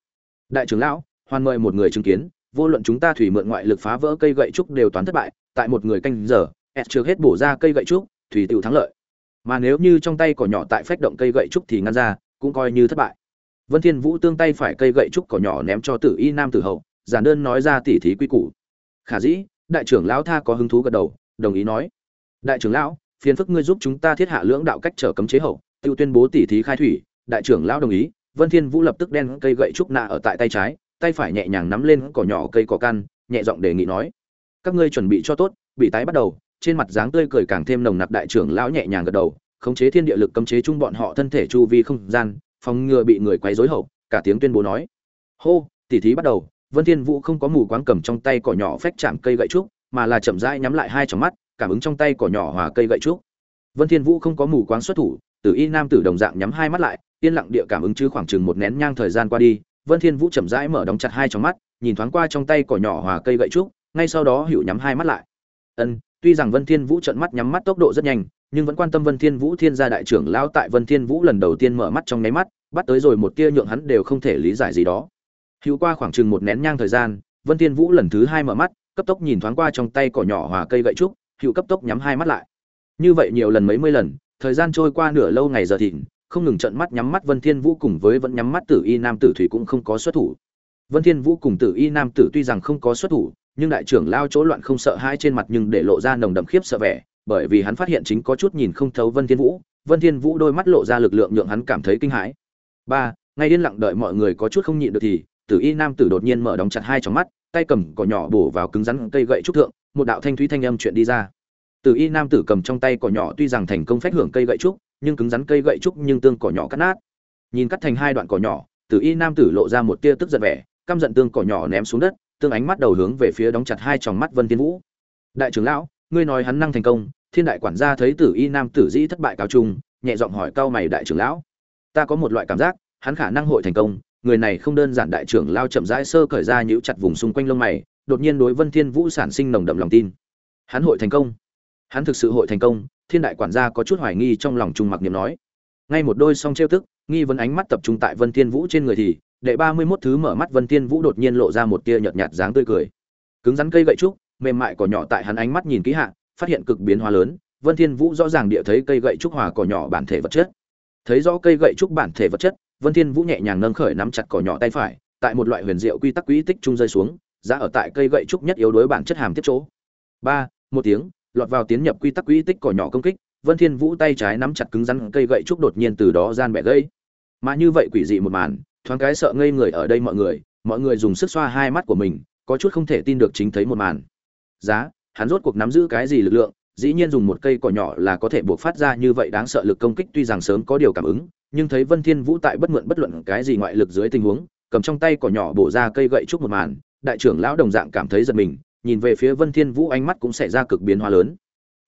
Đại trưởng lão hoan mời một người chứng kiến, vô luận chúng ta thủy mượn ngoại lực phá vỡ cây gậy trúc đều toán thất bại, tại một người canh giờ et chưa hết bổ ra cây gậy trúc, thủy tiểu thắng lợi mà nếu như trong tay cỏ nhỏ tại phách động cây gậy trúc thì ngăn ra, cũng coi như thất bại. Vân thiên vũ tương tay phải cây gậy trúc cỏ nhỏ ném cho tử y nam tử hậu, giản đơn nói ra tỉ thí quy củ. Khả dĩ, đại trưởng lão tha có hứng thú gật đầu, đồng ý nói. Đại trưởng lão, phiền phức ngươi giúp chúng ta thiết hạ lưỡng đạo cách trở cấm chế hậu, tiêu tuyên bố tỉ thí khai thủy. Đại trưởng lão đồng ý, vân thiên vũ lập tức đen cây gậy trúc nạ ở tại tay trái, tay phải nhẹ nhàng nắm lên cỏ nhỏ cây cỏ căn, nhẹ giọng đề nghị nói. Các ngươi chuẩn bị cho tốt, bị tái bắt đầu trên mặt dáng tươi cười càng thêm nồng nặc đại trưởng lão nhẹ nhàng gật đầu, khống chế thiên địa lực cấm chế chung bọn họ thân thể chu vi không gian, phòng ngừa bị người quấy rối hậu, cả tiếng tuyên bố nói. Hô, tỉ thí bắt đầu, vân thiên vũ không có mù quáng cầm trong tay cỏ nhỏ phách chạm cây gậy trúc, mà là chậm rãi nhắm lại hai tròng mắt, cảm ứng trong tay cỏ nhỏ hòa cây gậy trúc. Vân thiên vũ không có mù quáng xuất thủ, tử y nam tử đồng dạng nhắm hai mắt lại, yên lặng địa cảm ứng chứ khoảng chừng một nén nhang thời gian qua đi, vân thiên vũ chậm rãi mở đóng chặt hai tròng mắt, nhìn thoáng qua trong tay cỏ nhỏ hòa cây gậy trúc, ngay sau đó hữu nhắm hai mắt lại. Ân tuy rằng vân thiên vũ trợn mắt nhắm mắt tốc độ rất nhanh, nhưng vẫn quan tâm vân thiên vũ thiên gia đại trưởng lão tại vân thiên vũ lần đầu tiên mở mắt trong nháy mắt, bắt tới rồi một tia nhượng hắn đều không thể lý giải gì đó. Hữu qua khoảng chừng một nén nhang thời gian, vân thiên vũ lần thứ hai mở mắt, cấp tốc nhìn thoáng qua trong tay cỏ nhỏ hòa cây gậy trúc, hữu cấp tốc nhắm hai mắt lại. Như vậy nhiều lần mấy mươi lần, thời gian trôi qua nửa lâu ngày giờ thịnh, không ngừng trận mắt nhắm mắt vân thiên vũ cùng với vẫn nhắm mắt tử y nam tử thủy cũng không có xuất thủ. Vân thiên vũ cùng tử y nam tử tuy rằng không có xuất thủ nhưng đại trưởng lao chỗ loạn không sợ hai trên mặt nhưng để lộ ra nồng đậm khiếp sợ vẻ, bởi vì hắn phát hiện chính có chút nhìn không thấu vân thiên vũ. Vân thiên vũ đôi mắt lộ ra lực lượng nhượng hắn cảm thấy kinh hãi. Ba, ngay yên lặng đợi mọi người có chút không nhịn được thì, tử y nam tử đột nhiên mở đóng chặt hai tròng mắt, tay cầm cỏ nhỏ bổ vào cứng rắn cây gậy trúc thượng, một đạo thanh thúy thanh âm chuyện đi ra. Tử y nam tử cầm trong tay cỏ nhỏ tuy rằng thành công phách hưởng cây gậy trúc, nhưng cứng rắn cây gậy trúc nhưng tương cỏ nhỏ cắt nát. Nhìn cắt thành hai đoạn cỏ nhỏ, tử y nam tử lộ ra một tia tức giận vẻ, căm giận tương cỏ nhỏ ném xuống đất tương ánh mắt đầu hướng về phía đóng chặt hai tròng mắt vân tiên vũ. Đại trưởng lão, ngươi nói hắn năng thành công, thiên đại quản gia thấy tử y nam tử dĩ thất bại cáo trùng nhẹ giọng hỏi cao mày đại trưởng lão. Ta có một loại cảm giác, hắn khả năng hội thành công, người này không đơn giản đại trưởng lao chậm rãi sơ cởi ra nhũ chặt vùng xung quanh lông mày, đột nhiên đối vân thiên vũ sản sinh nồng đậm lòng tin. Hắn hội thành công? Hắn thực sự hội thành công? Thiên đại quản gia có chút hoài nghi trong lòng trung mặc niệm nói. Ngay một đôi song trêu tức, nghi vấn ánh mắt tập trung tại vân thiên vũ trên người thì đệ ba mươi 31 thứ mở mắt vân thiên vũ đột nhiên lộ ra một tia nhợt nhạt dáng tươi cười. Cứng rắn cây gậy trúc, mềm mại cỏ nhỏ tại hắn ánh mắt nhìn kỹ hạ, phát hiện cực biến hóa lớn. Vân thiên vũ rõ ràng địa thấy cây gậy trúc hòa cỏ nhỏ bản thể vật chất. Thấy rõ cây gậy trúc bản thể vật chất, vân thiên vũ nhẹ nhàng nâng khởi nắm chặt cỏ nhỏ tay phải, tại một loại huyền diệu quy tắc quỹ tích trung rơi xuống ra ở tại cây gậy trúc nhất yếu đối bản chất hàm tiếp chỗ. Ba, một tiếng, lọt vào tiến nhập quy tắc quỹ tích cỏ nhỏ công kích, vân thiên vũ tay trái nắm chặt cứng rắn cây gậy trúc đột nhiên từ đó gian bẻ gãy. Mà như vậy quỷ dị một màn thoáng cái sợ ngây người ở đây mọi người mọi người dùng sức xoa hai mắt của mình, có chút không thể tin được chính thấy một màn. Giá, hắn rốt cuộc nắm giữ cái gì lực lượng, dĩ nhiên dùng một cây cỏ nhỏ là có thể buộc phát ra như vậy đáng sợ lực công kích, tuy rằng sớm có điều cảm ứng, nhưng thấy vân thiên vũ tại bất mượn bất luận cái gì ngoại lực dưới tình huống, cầm trong tay cỏ nhỏ bổ ra cây gậy trúc một màn, đại trưởng lão đồng dạng cảm thấy giật mình, nhìn về phía vân thiên vũ ánh mắt cũng xảy ra cực biến hóa lớn.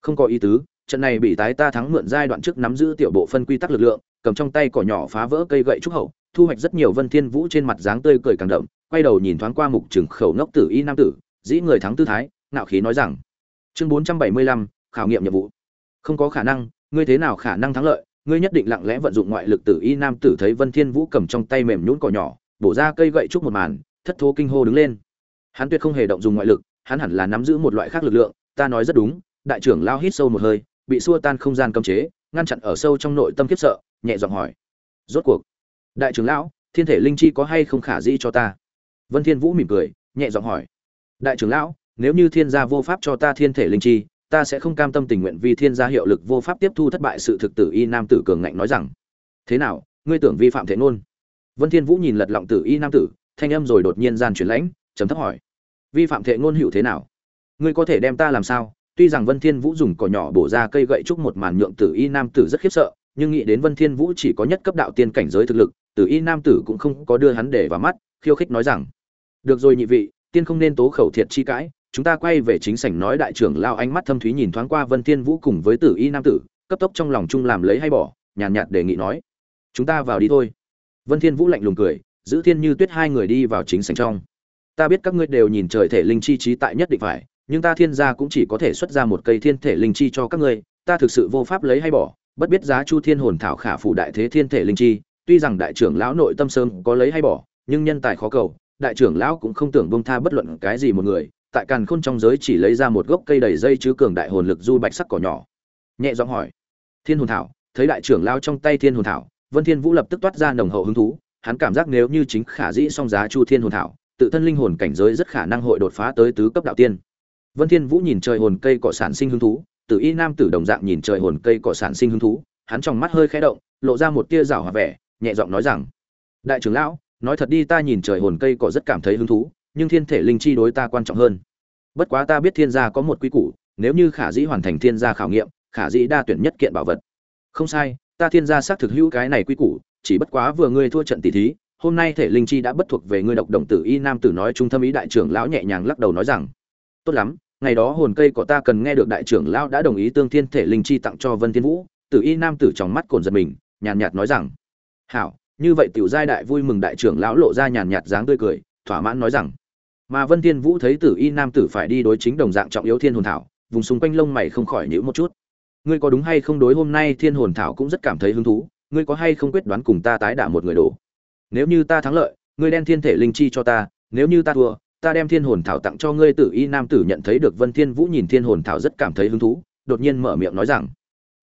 Không có ý tứ, trận này bị tái ta thắng mượn giai đoạn trước nắm giữ tiểu bộ phân quy tắc lực lượng, cầm trong tay cỏ nhỏ phá vỡ cây gậy trúc hậu thu hoạch rất nhiều vân thiên vũ trên mặt dáng tươi cười càng đậm, quay đầu nhìn thoáng qua mục trường khẩu ngốc tử y nam tử, dĩ người thắng tư thái, ngạo khí nói rằng, chương bốn trăm bảy mươi lăm, khảo nghiệm nhiệm vụ. Không có khả năng, ngươi thế nào khả năng thắng lợi, ngươi nhất định lặng lẽ vận dụng ngoại lực tử y nam tử thấy vân thiên vũ cầm trong tay mềm nhũn cỏ nhỏ, bổ ra cây gậy trúc một màn, thất thố kinh hô đứng lên. Hắn tuyệt không hề động dùng ngoại lực, hắn hẳn là nắm giữ một loại khác lực lượng, ta nói rất đúng, đại trưởng lao hít sâu một hơi, bị xua tan không gian cấm chế, ngăn chặn ở sâu trong nội tâm kiếp sợ, nhẹ giọng hỏi. Rốt cuộc đại trưởng lão, thiên thể linh chi có hay không khả dĩ cho ta? Vân thiên vũ mỉm cười, nhẹ giọng hỏi. Đại trưởng lão, nếu như thiên gia vô pháp cho ta thiên thể linh chi, ta sẽ không cam tâm tình nguyện vì thiên gia hiệu lực vô pháp tiếp thu thất bại sự thực tử y nam tử cường ngạnh nói rằng. Thế nào, ngươi tưởng vi phạm thế ngôn? Vân thiên vũ nhìn lật lọng tử y nam tử, thanh âm rồi đột nhiên gian chuyển lãnh, trầm thấp hỏi. Vi phạm thệ ngôn hữu thế nào? Ngươi có thể đem ta làm sao? Tuy rằng vân thiên vũ dùng cỏ nhỏ bổ ra cây gậy trúc một màn nhượng tử y nam tử rất khiếp sợ, nhưng nghĩ đến vân thiên vũ chỉ có nhất cấp đạo tiên cảnh giới thực lực tử y nam tử cũng không có đưa hắn để vào mắt khiêu khích nói rằng được rồi nhị vị tiên không nên tố khẩu thiệt chi cãi chúng ta quay về chính sảnh nói đại trưởng lao ánh mắt thâm thúy nhìn thoáng qua vân thiên vũ cùng với tử y nam tử cấp tốc trong lòng chung làm lấy hay bỏ nhàn nhạt, nhạt đề nghị nói chúng ta vào đi thôi. Vân thiên vũ lạnh lùng cười giữ thiên như tuyết hai người đi vào chính sảnh trong. Ta biết các ngươi đều nhìn trời thể linh chi trí tại nhất định phải nhưng ta thiên gia cũng chỉ có thể xuất ra một cây thiên thể linh chi cho các ngươi ta thực sự vô pháp lấy hay bỏ bất biết giá chu thiên hồn thảo khả phủ đại thế thiên thể linh chi tuy rằng đại trưởng lão nội tâm sớm có lấy hay bỏ, nhưng nhân tài khó cầu, đại trưởng lão cũng không tưởng bông tha bất luận cái gì một người, tại càn khôn trong giới chỉ lấy ra một gốc cây đầy dây chứ cường đại hồn lực du bạch sắc cỏ nhỏ. Nhẹ giọng hỏi, thiên hồn thảo, thấy đại trưởng lao trong tay thiên hồn thảo, vân thiên vũ lập tức toát ra nồng hậu hứng thú, hắn cảm giác nếu như chính khả dĩ song giá chu thiên hồn thảo, tự thân linh hồn cảnh giới rất khả năng hội đột phá tới tứ cấp đạo tiên. Vân thiên vũ nhìn trời hồn cây cỏ sản sinh hứng thú tử y nam tử đồng dạng nhìn trời hồn cây cỏ sản sinh hứng thú, hắn trong mắt hơi khẽ động, lộ ra một tia rảo hòa vẻ nhẹ giọng nói rằng, đại trưởng lão, nói thật đi, ta nhìn trời hồn cây cỏ rất cảm thấy hứng thú, nhưng thiên thể linh chi đối ta quan trọng hơn. Bất quá ta biết thiên gia có một quy củ, nếu như khả dĩ hoàn thành thiên gia khảo nghiệm, khả dĩ đa tuyển nhất kiện bảo vật. Không sai, ta thiên gia xác thực hữu cái này quy củ, chỉ bất quá vừa ngươi thua trận tỷ thí, hôm nay thể linh chi đã bất thuộc về ngươi độc đồng tử y nam tử nói trung tâm ý đại trưởng lão nhẹ nhàng lắc đầu nói rằng, tốt lắm, ngày đó hồn cây của ta cần nghe được đại trưởng lão đã đồng ý tương thiên thể linh chi tặng cho vân thiên vũ. Tử y nam tử trong mắt cồn giật mình, nhàn nhạt nói rằng hảo, như vậy tiểu giai đại vui mừng đại trưởng lão lộ ra nhàn nhạt dáng tươi cười, thỏa mãn nói rằng. Mà vân thiên vũ thấy tử y nam tử phải đi đối chính đồng dạng trọng yếu thiên hồn thảo, vùng xung quanh lông mày không khỏi nhíu một chút. Ngươi có đúng hay không đối hôm nay thiên hồn thảo cũng rất cảm thấy hứng thú, ngươi có hay không quyết đoán cùng ta tái đả một người đổ nếu như ta thắng lợi, ngươi đem thiên thể linh chi cho ta, nếu như ta thua, ta đem thiên hồn thảo tặng cho ngươi tử y nam tử nhận thấy được vân thiên vũ nhìn thiên hồn thảo rất cảm thấy hứng thú, đột nhiên mở miệng nói rằng.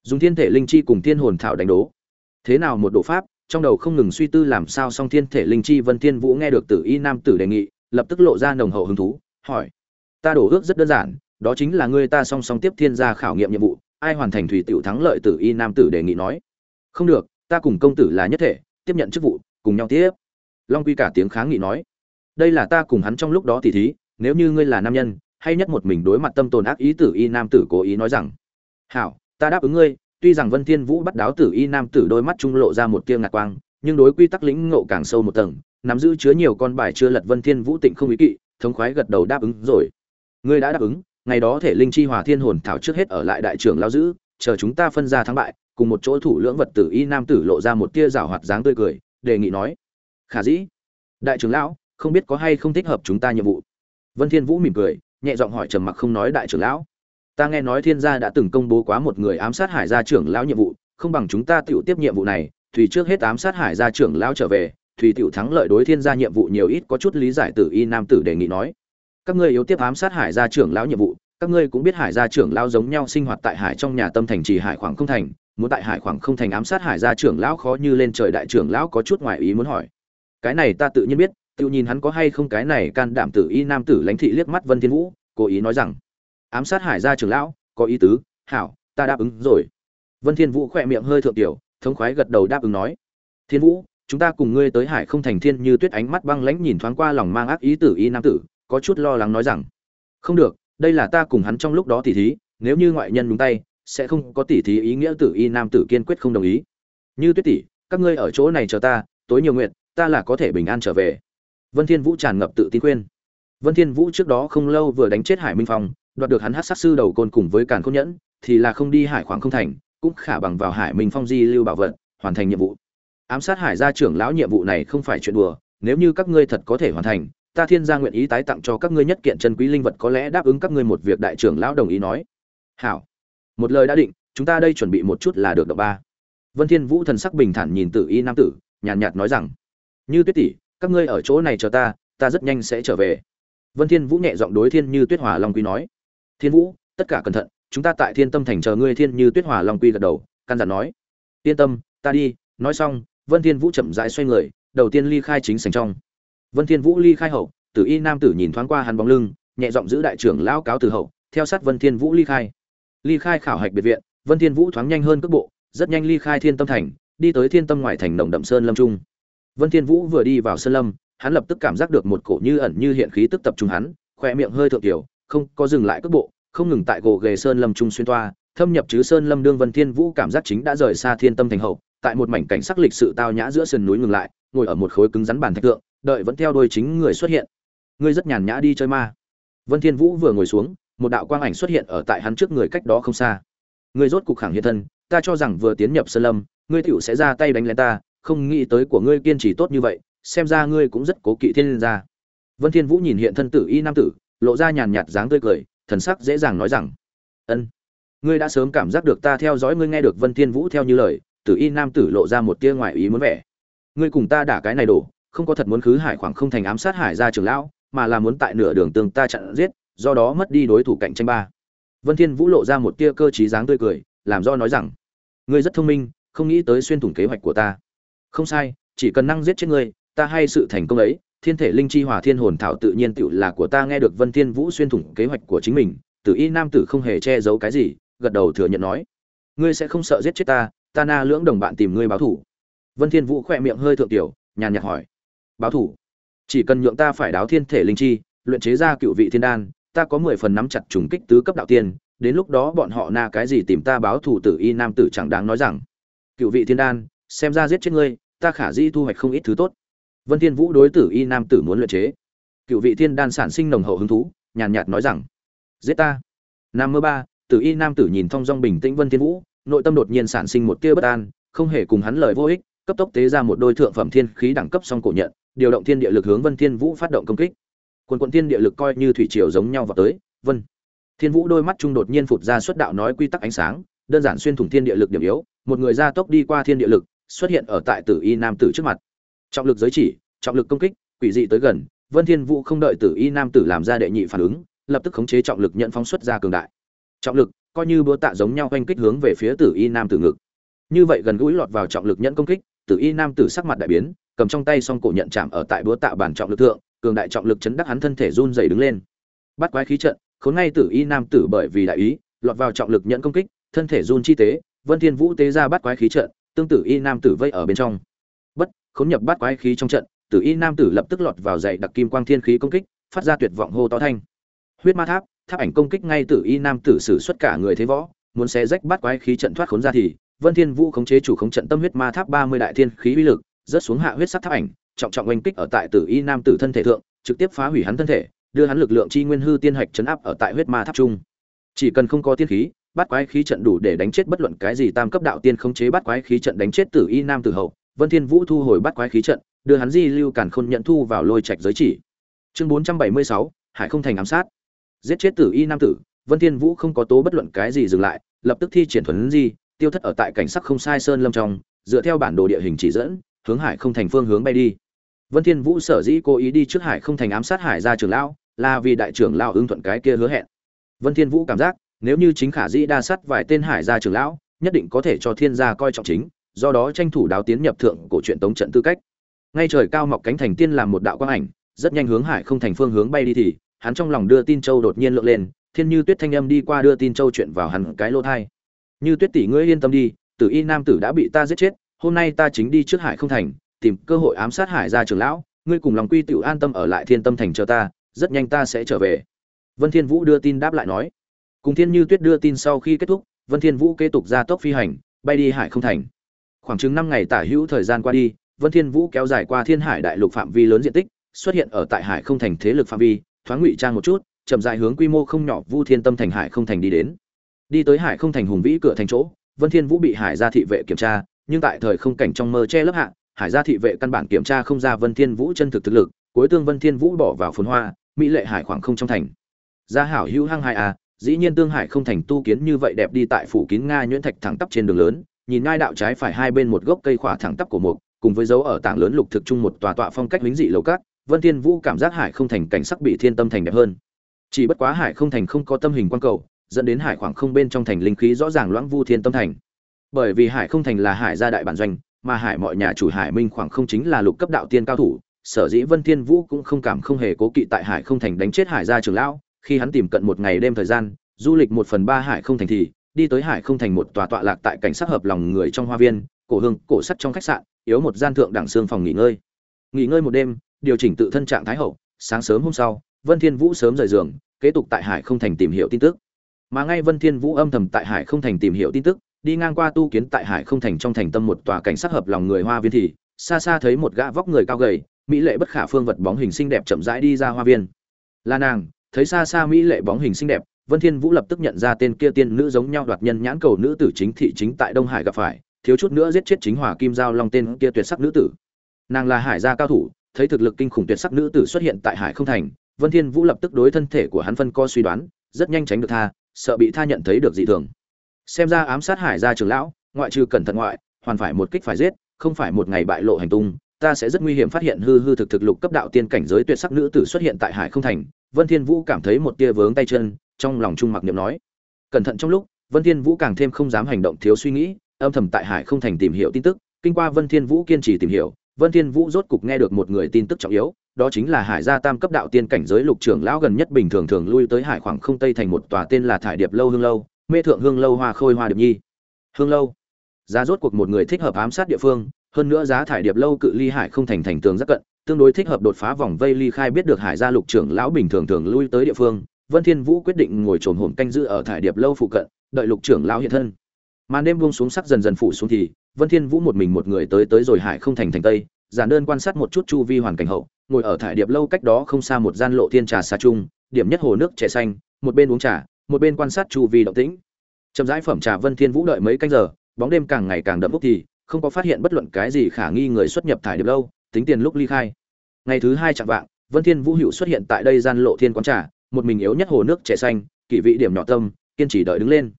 Dùng thiên thể linh chi cùng thiên hồn thảo đánh đố. Thế nào một độ pháp trong đầu không ngừng suy tư làm sao song thiên thể linh chi vân thiên vũ nghe được tử y nam tử đề nghị, lập tức lộ ra nồng hậu hứng thú, hỏi, ta đổ ước rất đơn giản, đó chính là ngươi ta song song tiếp thiên gia khảo nghiệm nhiệm vụ, ai hoàn thành thủy tiểu thắng lợi tử y nam tử đề nghị nói. Không được, ta cùng công tử là nhất thể, tiếp nhận chức vụ, cùng nhau tiếp. Long quy cả tiếng kháng nghị nói, đây là ta cùng hắn trong lúc đó tỉ thí, nếu như ngươi là nam nhân, hay nhất một mình đối mặt tâm tồn ác ý tử y nam tử cố ý nói rằng, hảo, ta đáp ứng ngươi tuy rằng vân thiên vũ bắt đáo tử y nam tử đôi mắt trung lộ ra một tia ngạc quang, nhưng đối quy tắc lĩnh ngộ càng sâu một tầng, nắm giữ chứa nhiều con bài chưa lật vân thiên vũ tịnh không ý kỵ, thống khoái gật đầu đáp ứng rồi. Ngươi đã đáp ứng, ngày đó thể linh chi hòa thiên hồn thảo trước hết ở lại đại trưởng lao giữ, chờ chúng ta phân ra thắng bại, cùng một chỗ thủ lưỡng vật tử y nam tử lộ ra một tia rảo hoạt dáng tươi cười, đề nghị nói, khả dĩ, đại trưởng lão, không biết có hay không thích hợp chúng ta nhiệm vụ? Vân thiên vũ mỉm cười, nhẹ giọng hỏi trầm mặc không nói đại trưởng lão ta nghe nói thiên gia đã từng công bố quá một người ám sát hải gia trưởng lão nhiệm vụ, không bằng chúng ta tiểu tiếp nhiệm vụ này thùy trước hết ám sát hải gia trưởng lão trở về thùy tiểu thắng lợi đối thiên gia nhiệm vụ nhiều ít có chút lý giải tử y nam tử đề nghị nói. Các ngươi yếu tiếp ám sát hải gia trưởng lão nhiệm vụ, các ngươi cũng biết hải gia trưởng lão giống nhau sinh hoạt tại hải trong nhà tâm thành trì hải khoảng không thành, muốn tại hải khoảng không thành ám sát hải gia trưởng lão khó như lên trời đại trưởng lão có chút ngoài ý muốn hỏi. Cái này ta tự nhiên biết tự nhìn hắn có hay không cái này can đảm tử y nam tử lãnh thị liếc mắt vân thiên vũ, cố ý nói rằng ám sát hải gia trưởng lão, có ý tứ, hảo, ta đáp ứng rồi. Vân thiên vũ khoe miệng hơi thượng tiểu, thống khoái gật đầu đáp ứng nói, thiên vũ, chúng ta cùng ngươi tới hải không thành thiên như tuyết ánh mắt băng lãnh nhìn thoáng qua lòng mang ác ý tử y nam tử, có chút lo lắng nói rằng, không được, đây là ta cùng hắn trong lúc đó tỉ thí, nếu như ngoại nhân đúng tay, sẽ không có tỉ thí ý nghĩa tử y nam tử kiên quyết không đồng ý. Như tuyết tỷ, các ngươi ở chỗ này chờ ta, tối nhiều nguyện, ta là có thể bình an trở về. Vân thiên vũ tràn ngập tự tin khuyên. Vân thiên vũ trước đó không lâu vừa đánh chết hải minh phong đoạt được hắn hát sát sư đầu côn cùng với càn khôn nhẫn thì là không đi hải khoảng không thành cũng khả bằng vào hải minh phong di lưu bảo vật hoàn thành nhiệm vụ. Ám sát hải gia trưởng lão nhiệm vụ này không phải chuyện đùa nếu như các ngươi thật có thể hoàn thành ta thiên gia nguyện ý tái tặng cho các ngươi nhất kiện chân quý linh vật có lẽ đáp ứng các ngươi một việc đại trưởng lão đồng ý nói. Hảo. Một lời đã định chúng ta đây chuẩn bị một chút là được độ ba. Vân thiên vũ thần sắc bình thản nhìn tử y nam tử nhàn nhạt, nhạt nói rằng như tuyết tỷ các ngươi ở chỗ này chờ ta ta rất nhanh sẽ trở về. Vân thiên vũ nhẹ giọng đối thiên như tuyết hòa long quý nói thiên vũ, tất cả cẩn thận, chúng ta tại thiên tâm thành chờ ngươi thiên như tuyết hòa long quy gật đầu, căn dặn nói. Yên tâm, ta đi, nói xong, vân thiên vũ chậm rãi xoay người, đầu tiên ly khai chính sảnh trong. Vân thiên vũ ly khai hậu, tử y nam tử nhìn thoáng qua hắn bóng lưng, nhẹ giọng giữ đại trưởng lão cáo từ hậu, theo sát vân thiên vũ ly khai. Ly khai khảo hạch biệt viện, vân thiên vũ thoáng nhanh hơn cước bộ, rất nhanh ly khai thiên tâm thành, đi tới thiên tâm ngoại thành nồng đậm sơn lâm trung. Vân thiên vũ vừa đi vào sơn lâm, hắn lập tức cảm giác được một cổ như ẩn như hiện khí tức tập trung hắn khoe miệng hơi thượng tiểu không có dừng lại cước bộ, không ngừng tại gồ ghề sơn lâm trung xuyên toa, thâm nhập chứ sơn lâm đương vân thiên vũ cảm giác chính đã rời xa thiên tâm thành hậu, tại một mảnh cảnh sắc lịch sự tao nhã giữa sườn núi ngừng lại, ngồi ở một khối cứng rắn bàn thạch tượng đợi vẫn theo đuôi chính người xuất hiện. Ngươi rất nhàn nhã đi chơi ma. Vân thiên vũ vừa ngồi xuống, một đạo quang ảnh xuất hiện ở tại hắn trước người cách đó không xa. Ngươi rốt cục khẳng hiện thân, ta cho rằng vừa tiến nhập sơn lâm, ngươi tiểu sẽ ra tay đánh lên ta, không nghĩ tới của ngươi kiên trì tốt như vậy, xem ra ngươi cũng rất cố kỵ thiên gia. Vân thiên vũ nhìn hiện thân tử y nam tử lộ ra nhàn nhạt dáng tươi cười, thần sắc dễ dàng nói rằng, ân, ngươi đã sớm cảm giác được ta theo dõi ngươi nghe được vân thiên vũ theo như lời. Tử y nam tử lộ ra một tia ngoại ý muốn vẻ. Ngươi cùng ta đả cái này đổ, không có thật muốn khứ hải khoảng không thành ám sát hải gia trưởng lão, mà là muốn tại nửa đường tương ta chặn giết, do đó mất đi đối thủ cạnh tranh ba. Vân thiên vũ lộ ra một tia cơ trí dáng tươi cười, làm do nói rằng, ngươi rất thông minh, không nghĩ tới xuyên thủng kế hoạch của ta. Không sai, chỉ cần năng giết chết ngươi, ta hay sự thành công ấy thiên thể linh chi hòa thiên hồn thảo tự nhiên tựu là của ta nghe được vân thiên vũ xuyên thủng kế hoạch của chính mình, tử y nam tử không hề che giấu cái gì, gật đầu thừa nhận nói, ngươi sẽ không sợ giết chết ta ta na lưỡng đồng bạn tìm ngươi báo thù vân thiên vũ khỏe miệng hơi thượng tiểu, nhàn nhạt hỏi, báo thù chỉ cần nhượng ta phải đáo thiên thể linh chi, luyện chế ra cựu vị thiên đan, ta có mười phần nắm chặt trùng kích tứ cấp đạo tiên, đến lúc đó bọn họ na cái gì tìm ta báo thù tử y nam tử chẳng đáng nói rằng, cựu vị thiên đan, xem ra giết chết ngươi, ta khả di thu hoạch không ít thứ tốt vân thiên vũ đối tử y nam tử muốn luyện chế. Cựu vị thiên đan sản sinh nồng hậu hứng thú, nhàn nhạt nói rằng, giết ta. Nam mơ ba, tử y nam tử nhìn thong dong bình tĩnh vân thiên vũ, nội tâm đột nhiên sản sinh một tia bất an, không hề cùng hắn lời vô ích, cấp tốc tế ra một đôi thượng phẩm thiên khí đẳng cấp song cổ nhận, điều động thiên địa lực hướng vân thiên vũ phát động công kích. Quần quần thiên địa lực coi như thủy triều giống nhau vào tới, vân. Thiên vũ đôi mắt trung đột nhiên phụt ra xuất đạo nói quy tắc ánh sáng, đơn giản xuyên thủng thiên địa lực điểm yếu, một người ra tốc đi qua thiên địa lực, xuất hiện ở tại tử y nam tử trước mặt trọng lực giới chỉ, trọng lực công kích, quỷ dị tới gần, vân thiên vũ không đợi tử y nam tử làm ra đệ nhị phản ứng, lập tức khống chế trọng lực nhận phóng xuất ra cường đại. Trọng lực coi như búa tạ giống nhau quanh kích hướng về phía tử y nam tử ngực. Như vậy gần gũi lọt vào trọng lực nhận công kích, tử y nam tử sắc mặt đại biến, cầm trong tay song cổ nhận chạm ở tại búa tạ bản trọng lực thượng, cường đại trọng lực chấn đắc hắn thân thể run rẩy đứng lên. Bắt quái khí trận, khốn ngay tử y nam tử bởi vì đại ý, lọt vào trọng lực nhận công kích, thân thể run chi tế, vân thiên vũ tế ra bắt quái khí trận, tương tự y nam tử vây ở bên trong khốn nhập bát quái khí trong trận, tử y nam tử lập tức lọt vào dạy đặc kim quang thiên khí công kích, phát ra tuyệt vọng hô to thanh. Huyết ma tháp tháp ảnh công kích ngay tử y nam tử sử xuất cả người thế võ, muốn xé rách bát quái khí trận thoát khốn ra thì, vân thiên vũ khống chế chủ khống trận tâm huyết ma tháp 30 đại thiên khí uy lực, rớt xuống hạ huyết sắc tháp ảnh, trọng trọng oanh kích ở tại tử y nam tử thân thể thượng, trực tiếp phá hủy hắn thân thể, đưa hắn lực lượng chi nguyên hư tiên hạch chấn áp ở tại huyết ma tháp trung. Chỉ cần không có tiên khí, bát quái khí trận đủ để đánh chết bất luận cái gì tam cấp đạo tiên khống chế bát quái khí trận đánh chết tử y nam tử hậu vân thiên vũ thu hồi bắt quái khí trận đưa hắn di lưu cản khôn nhận thu vào lôi trạch giới chỉ. Chương 476, hải không thành ám sát. Giết chết tử y nam tử vân thiên vũ không có tố bất luận cái gì dừng lại lập tức thi triển thuần di tiêu thất ở tại cảnh sắc không sai sơn lâm trong dựa theo bản đồ địa hình chỉ dẫn hướng hải không thành phương hướng bay đi. Vân thiên vũ sở dĩ cố ý đi trước hải không thành ám sát hải gia trưởng lão là vì đại trưởng lão ứng thuận cái kia hứa hẹn. Vân thiên vũ cảm giác nếu như chính khả dĩ đa sát vài tên hải gia trưởng lão nhất định có thể cho thiên gia coi trọng chính do đó tranh thủ đáo tiến nhập thượng cổ truyện tống trận tư cách. Ngay trời cao mọc cánh thành tiên làm một đạo quang ảnh, rất nhanh hướng hải không thành phương hướng bay đi thì, hắn trong lòng đưa tin châu đột nhiên lượng lên, thiên như tuyết thanh âm đi qua đưa tin châu chuyện vào hắn cái lô thai. Như tuyết tỷ ngươi yên tâm đi, tử y nam tử đã bị ta giết chết, hôm nay ta chính đi trước hải không thành, tìm cơ hội ám sát hải gia trưởng lão, ngươi cùng lòng quy tiểu an tâm ở lại thiên tâm thành chờ ta, rất nhanh ta sẽ trở về. Vân thiên vũ đưa tin đáp lại nói. Cùng thiên như tuyết đưa tin sau khi kết thúc, vân thiên vũ kế tục ra tốc phi hành, bay đi hải không thành khoảng chừng năm ngày tả hữu thời gian qua đi, vân thiên vũ kéo dài qua thiên hải đại lục phạm vi lớn diện tích, xuất hiện ở tại hải không thành thế lực phạm vi, thoáng ngụy trang một chút, chậm dài hướng quy mô không nhỏ vu thiên tâm thành hải không thành đi đến. Đi tới hải không thành hùng vĩ cửa thành chỗ, vân thiên vũ bị hải gia thị vệ kiểm tra, nhưng tại thời không cảnh trong mơ che lấp hạ, hải gia thị vệ căn bản kiểm tra không ra vân thiên vũ chân thực thực lực, cuối tương vân thiên vũ bỏ vào phồn hoa, mỹ lệ hải khoảng không trong thành. Gia hảo hữu hăng hai a dĩ nhiên tương hải không thành tu kiến như vậy đẹp đi tại phủ kín nga nhuyễn thạch thẳng tắp trên đường lớn nhìn ngai đạo trái phải hai bên một gốc cây khỏa thẳng tắp của mục, cùng với dấu ở tảng lớn lục thực chung một tòa tọa phong cách lính dị lầu cát, vân thiên vũ cảm giác hải không thành cảnh sắc bị thiên tâm thành đẹp hơn. Chỉ bất quá hải không thành không có tâm hình quan cầu, dẫn đến hải khoảng không bên trong thành linh khí rõ ràng loãng vu thiên tâm thành. Bởi vì hải không thành là hải gia đại bản doanh, mà hải mọi nhà chủ hải minh khoảng không chính là lục cấp đạo tiên cao thủ, sở dĩ vân thiên vũ cũng không cảm không hề cố kỵ tại hải không thành đánh chết hải gia trưởng lão, khi hắn tìm cận một ngày đêm thời gian, du lịch một phần ba hải không thành thì đi tới hải không thành một tòa tọa lạc tại cảnh sát hợp lòng người trong hoa viên, cổ hương, cổ sắt trong khách sạn, yếu một gian thượng đẳng xương phòng nghỉ ngơi. Nghỉ ngơi một đêm, điều chỉnh tự thân trạng thái hậu, sáng sớm hôm sau, vân thiên vũ sớm rời giường, kế tục tại hải không thành tìm hiểu tin tức. Mà ngay vân thiên vũ âm thầm tại hải không thành tìm hiểu tin tức, đi ngang qua tu kiến tại hải không thành trong thành tâm một tòa cảnh sát hợp lòng người hoa viên thì, xa xa thấy một gã vóc người cao gầy, mỹ lệ bất khả phương vật bóng hình xinh đẹp chậm rãi đi ra hoa viên. Là nàng, thấy xa xa mỹ lệ bóng hình xinh đẹp vân thiên vũ lập tức nhận ra tên kia tiên nữ giống nhau đoạt nhân nhãn cầu nữ tử chính thị chính tại đông hải gặp phải, thiếu chút nữa giết chết chính hỏa kim giao long tên kia tuyệt sắc nữ tử. Nàng là hải gia cao thủ, thấy thực lực kinh khủng tuyệt sắc nữ tử xuất hiện tại hải không thành, vân thiên vũ lập tức đối thân thể của hắn phân co suy đoán, rất nhanh tránh được tha, sợ bị tha nhận thấy được dị thường. Xem ra ám sát hải gia trưởng lão, ngoại trừ cẩn thận ngoại, hoàn phải một kích phải giết, không phải một ngày bại lộ hành tung, ta sẽ rất nguy hiểm phát hiện hư hư thực thực lục cấp đạo tiên cảnh giới tuyệt sắc nữ tử xuất hiện tại hải không thành. Vân thiên vũ cảm thấy một tia vướng tay chân trong lòng trung mặc niệm nói. Cẩn thận trong lúc, vân thiên vũ càng thêm không dám hành động thiếu suy nghĩ, âm thầm tại hải không thành tìm hiểu tin tức. Kinh qua vân thiên vũ kiên trì tìm hiểu, vân thiên vũ rốt cục nghe được một người tin tức trọng yếu, đó chính là hải gia tam cấp đạo tiên cảnh giới lục trưởng lão gần nhất bình thường thường lui tới hải khoảng không tây thành một tòa tên là thải điệp lâu hương lâu, mê thượng hương lâu hoa khôi hoa điệp nhi. Hương lâu. Giá rốt cuộc một người thích hợp ám sát địa phương, hơn nữa giá thải điệp lâu cự ly hải không thành thành tường rất cận, tương đối thích hợp đột phá vòng vây ly khai biết được hải gia lục trưởng lão bình thường thường lui tới địa phương vân thiên vũ quyết định ngồi trồn hổm canh giữ ở thải điệp lâu phụ cận, đợi lục trưởng lão hiện thân. Màn đêm buông xuống sắc dần dần phủ xuống thì, vân thiên vũ một mình một người tới tới rồi hải không thành thành tây, giản đơn quan sát một chút chu vi hoàn cảnh hậu, ngồi ở thải điệp lâu cách đó không xa một gian lộ thiên trà xa chung, điểm nhất hồ nước trẻ xanh, một bên uống trà, một bên quan sát chu vi động tĩnh. Chậm rãi phẩm trà vân thiên vũ đợi mấy canh giờ, bóng đêm càng ngày càng đậm bốc thì, không có phát hiện bất luận cái gì khả nghi người xuất nhập thải điệp lâu, tính tiền lúc ly khai. Ngày thứ hai chặng vạng, vân thiên vũ hữu xuất hiện tại đây gian lộ thiên quán trà một mình yếu nhất hồ nước trẻ xanh kỳ vị điểm nhỏ tâm kiên trì đợi đứng lên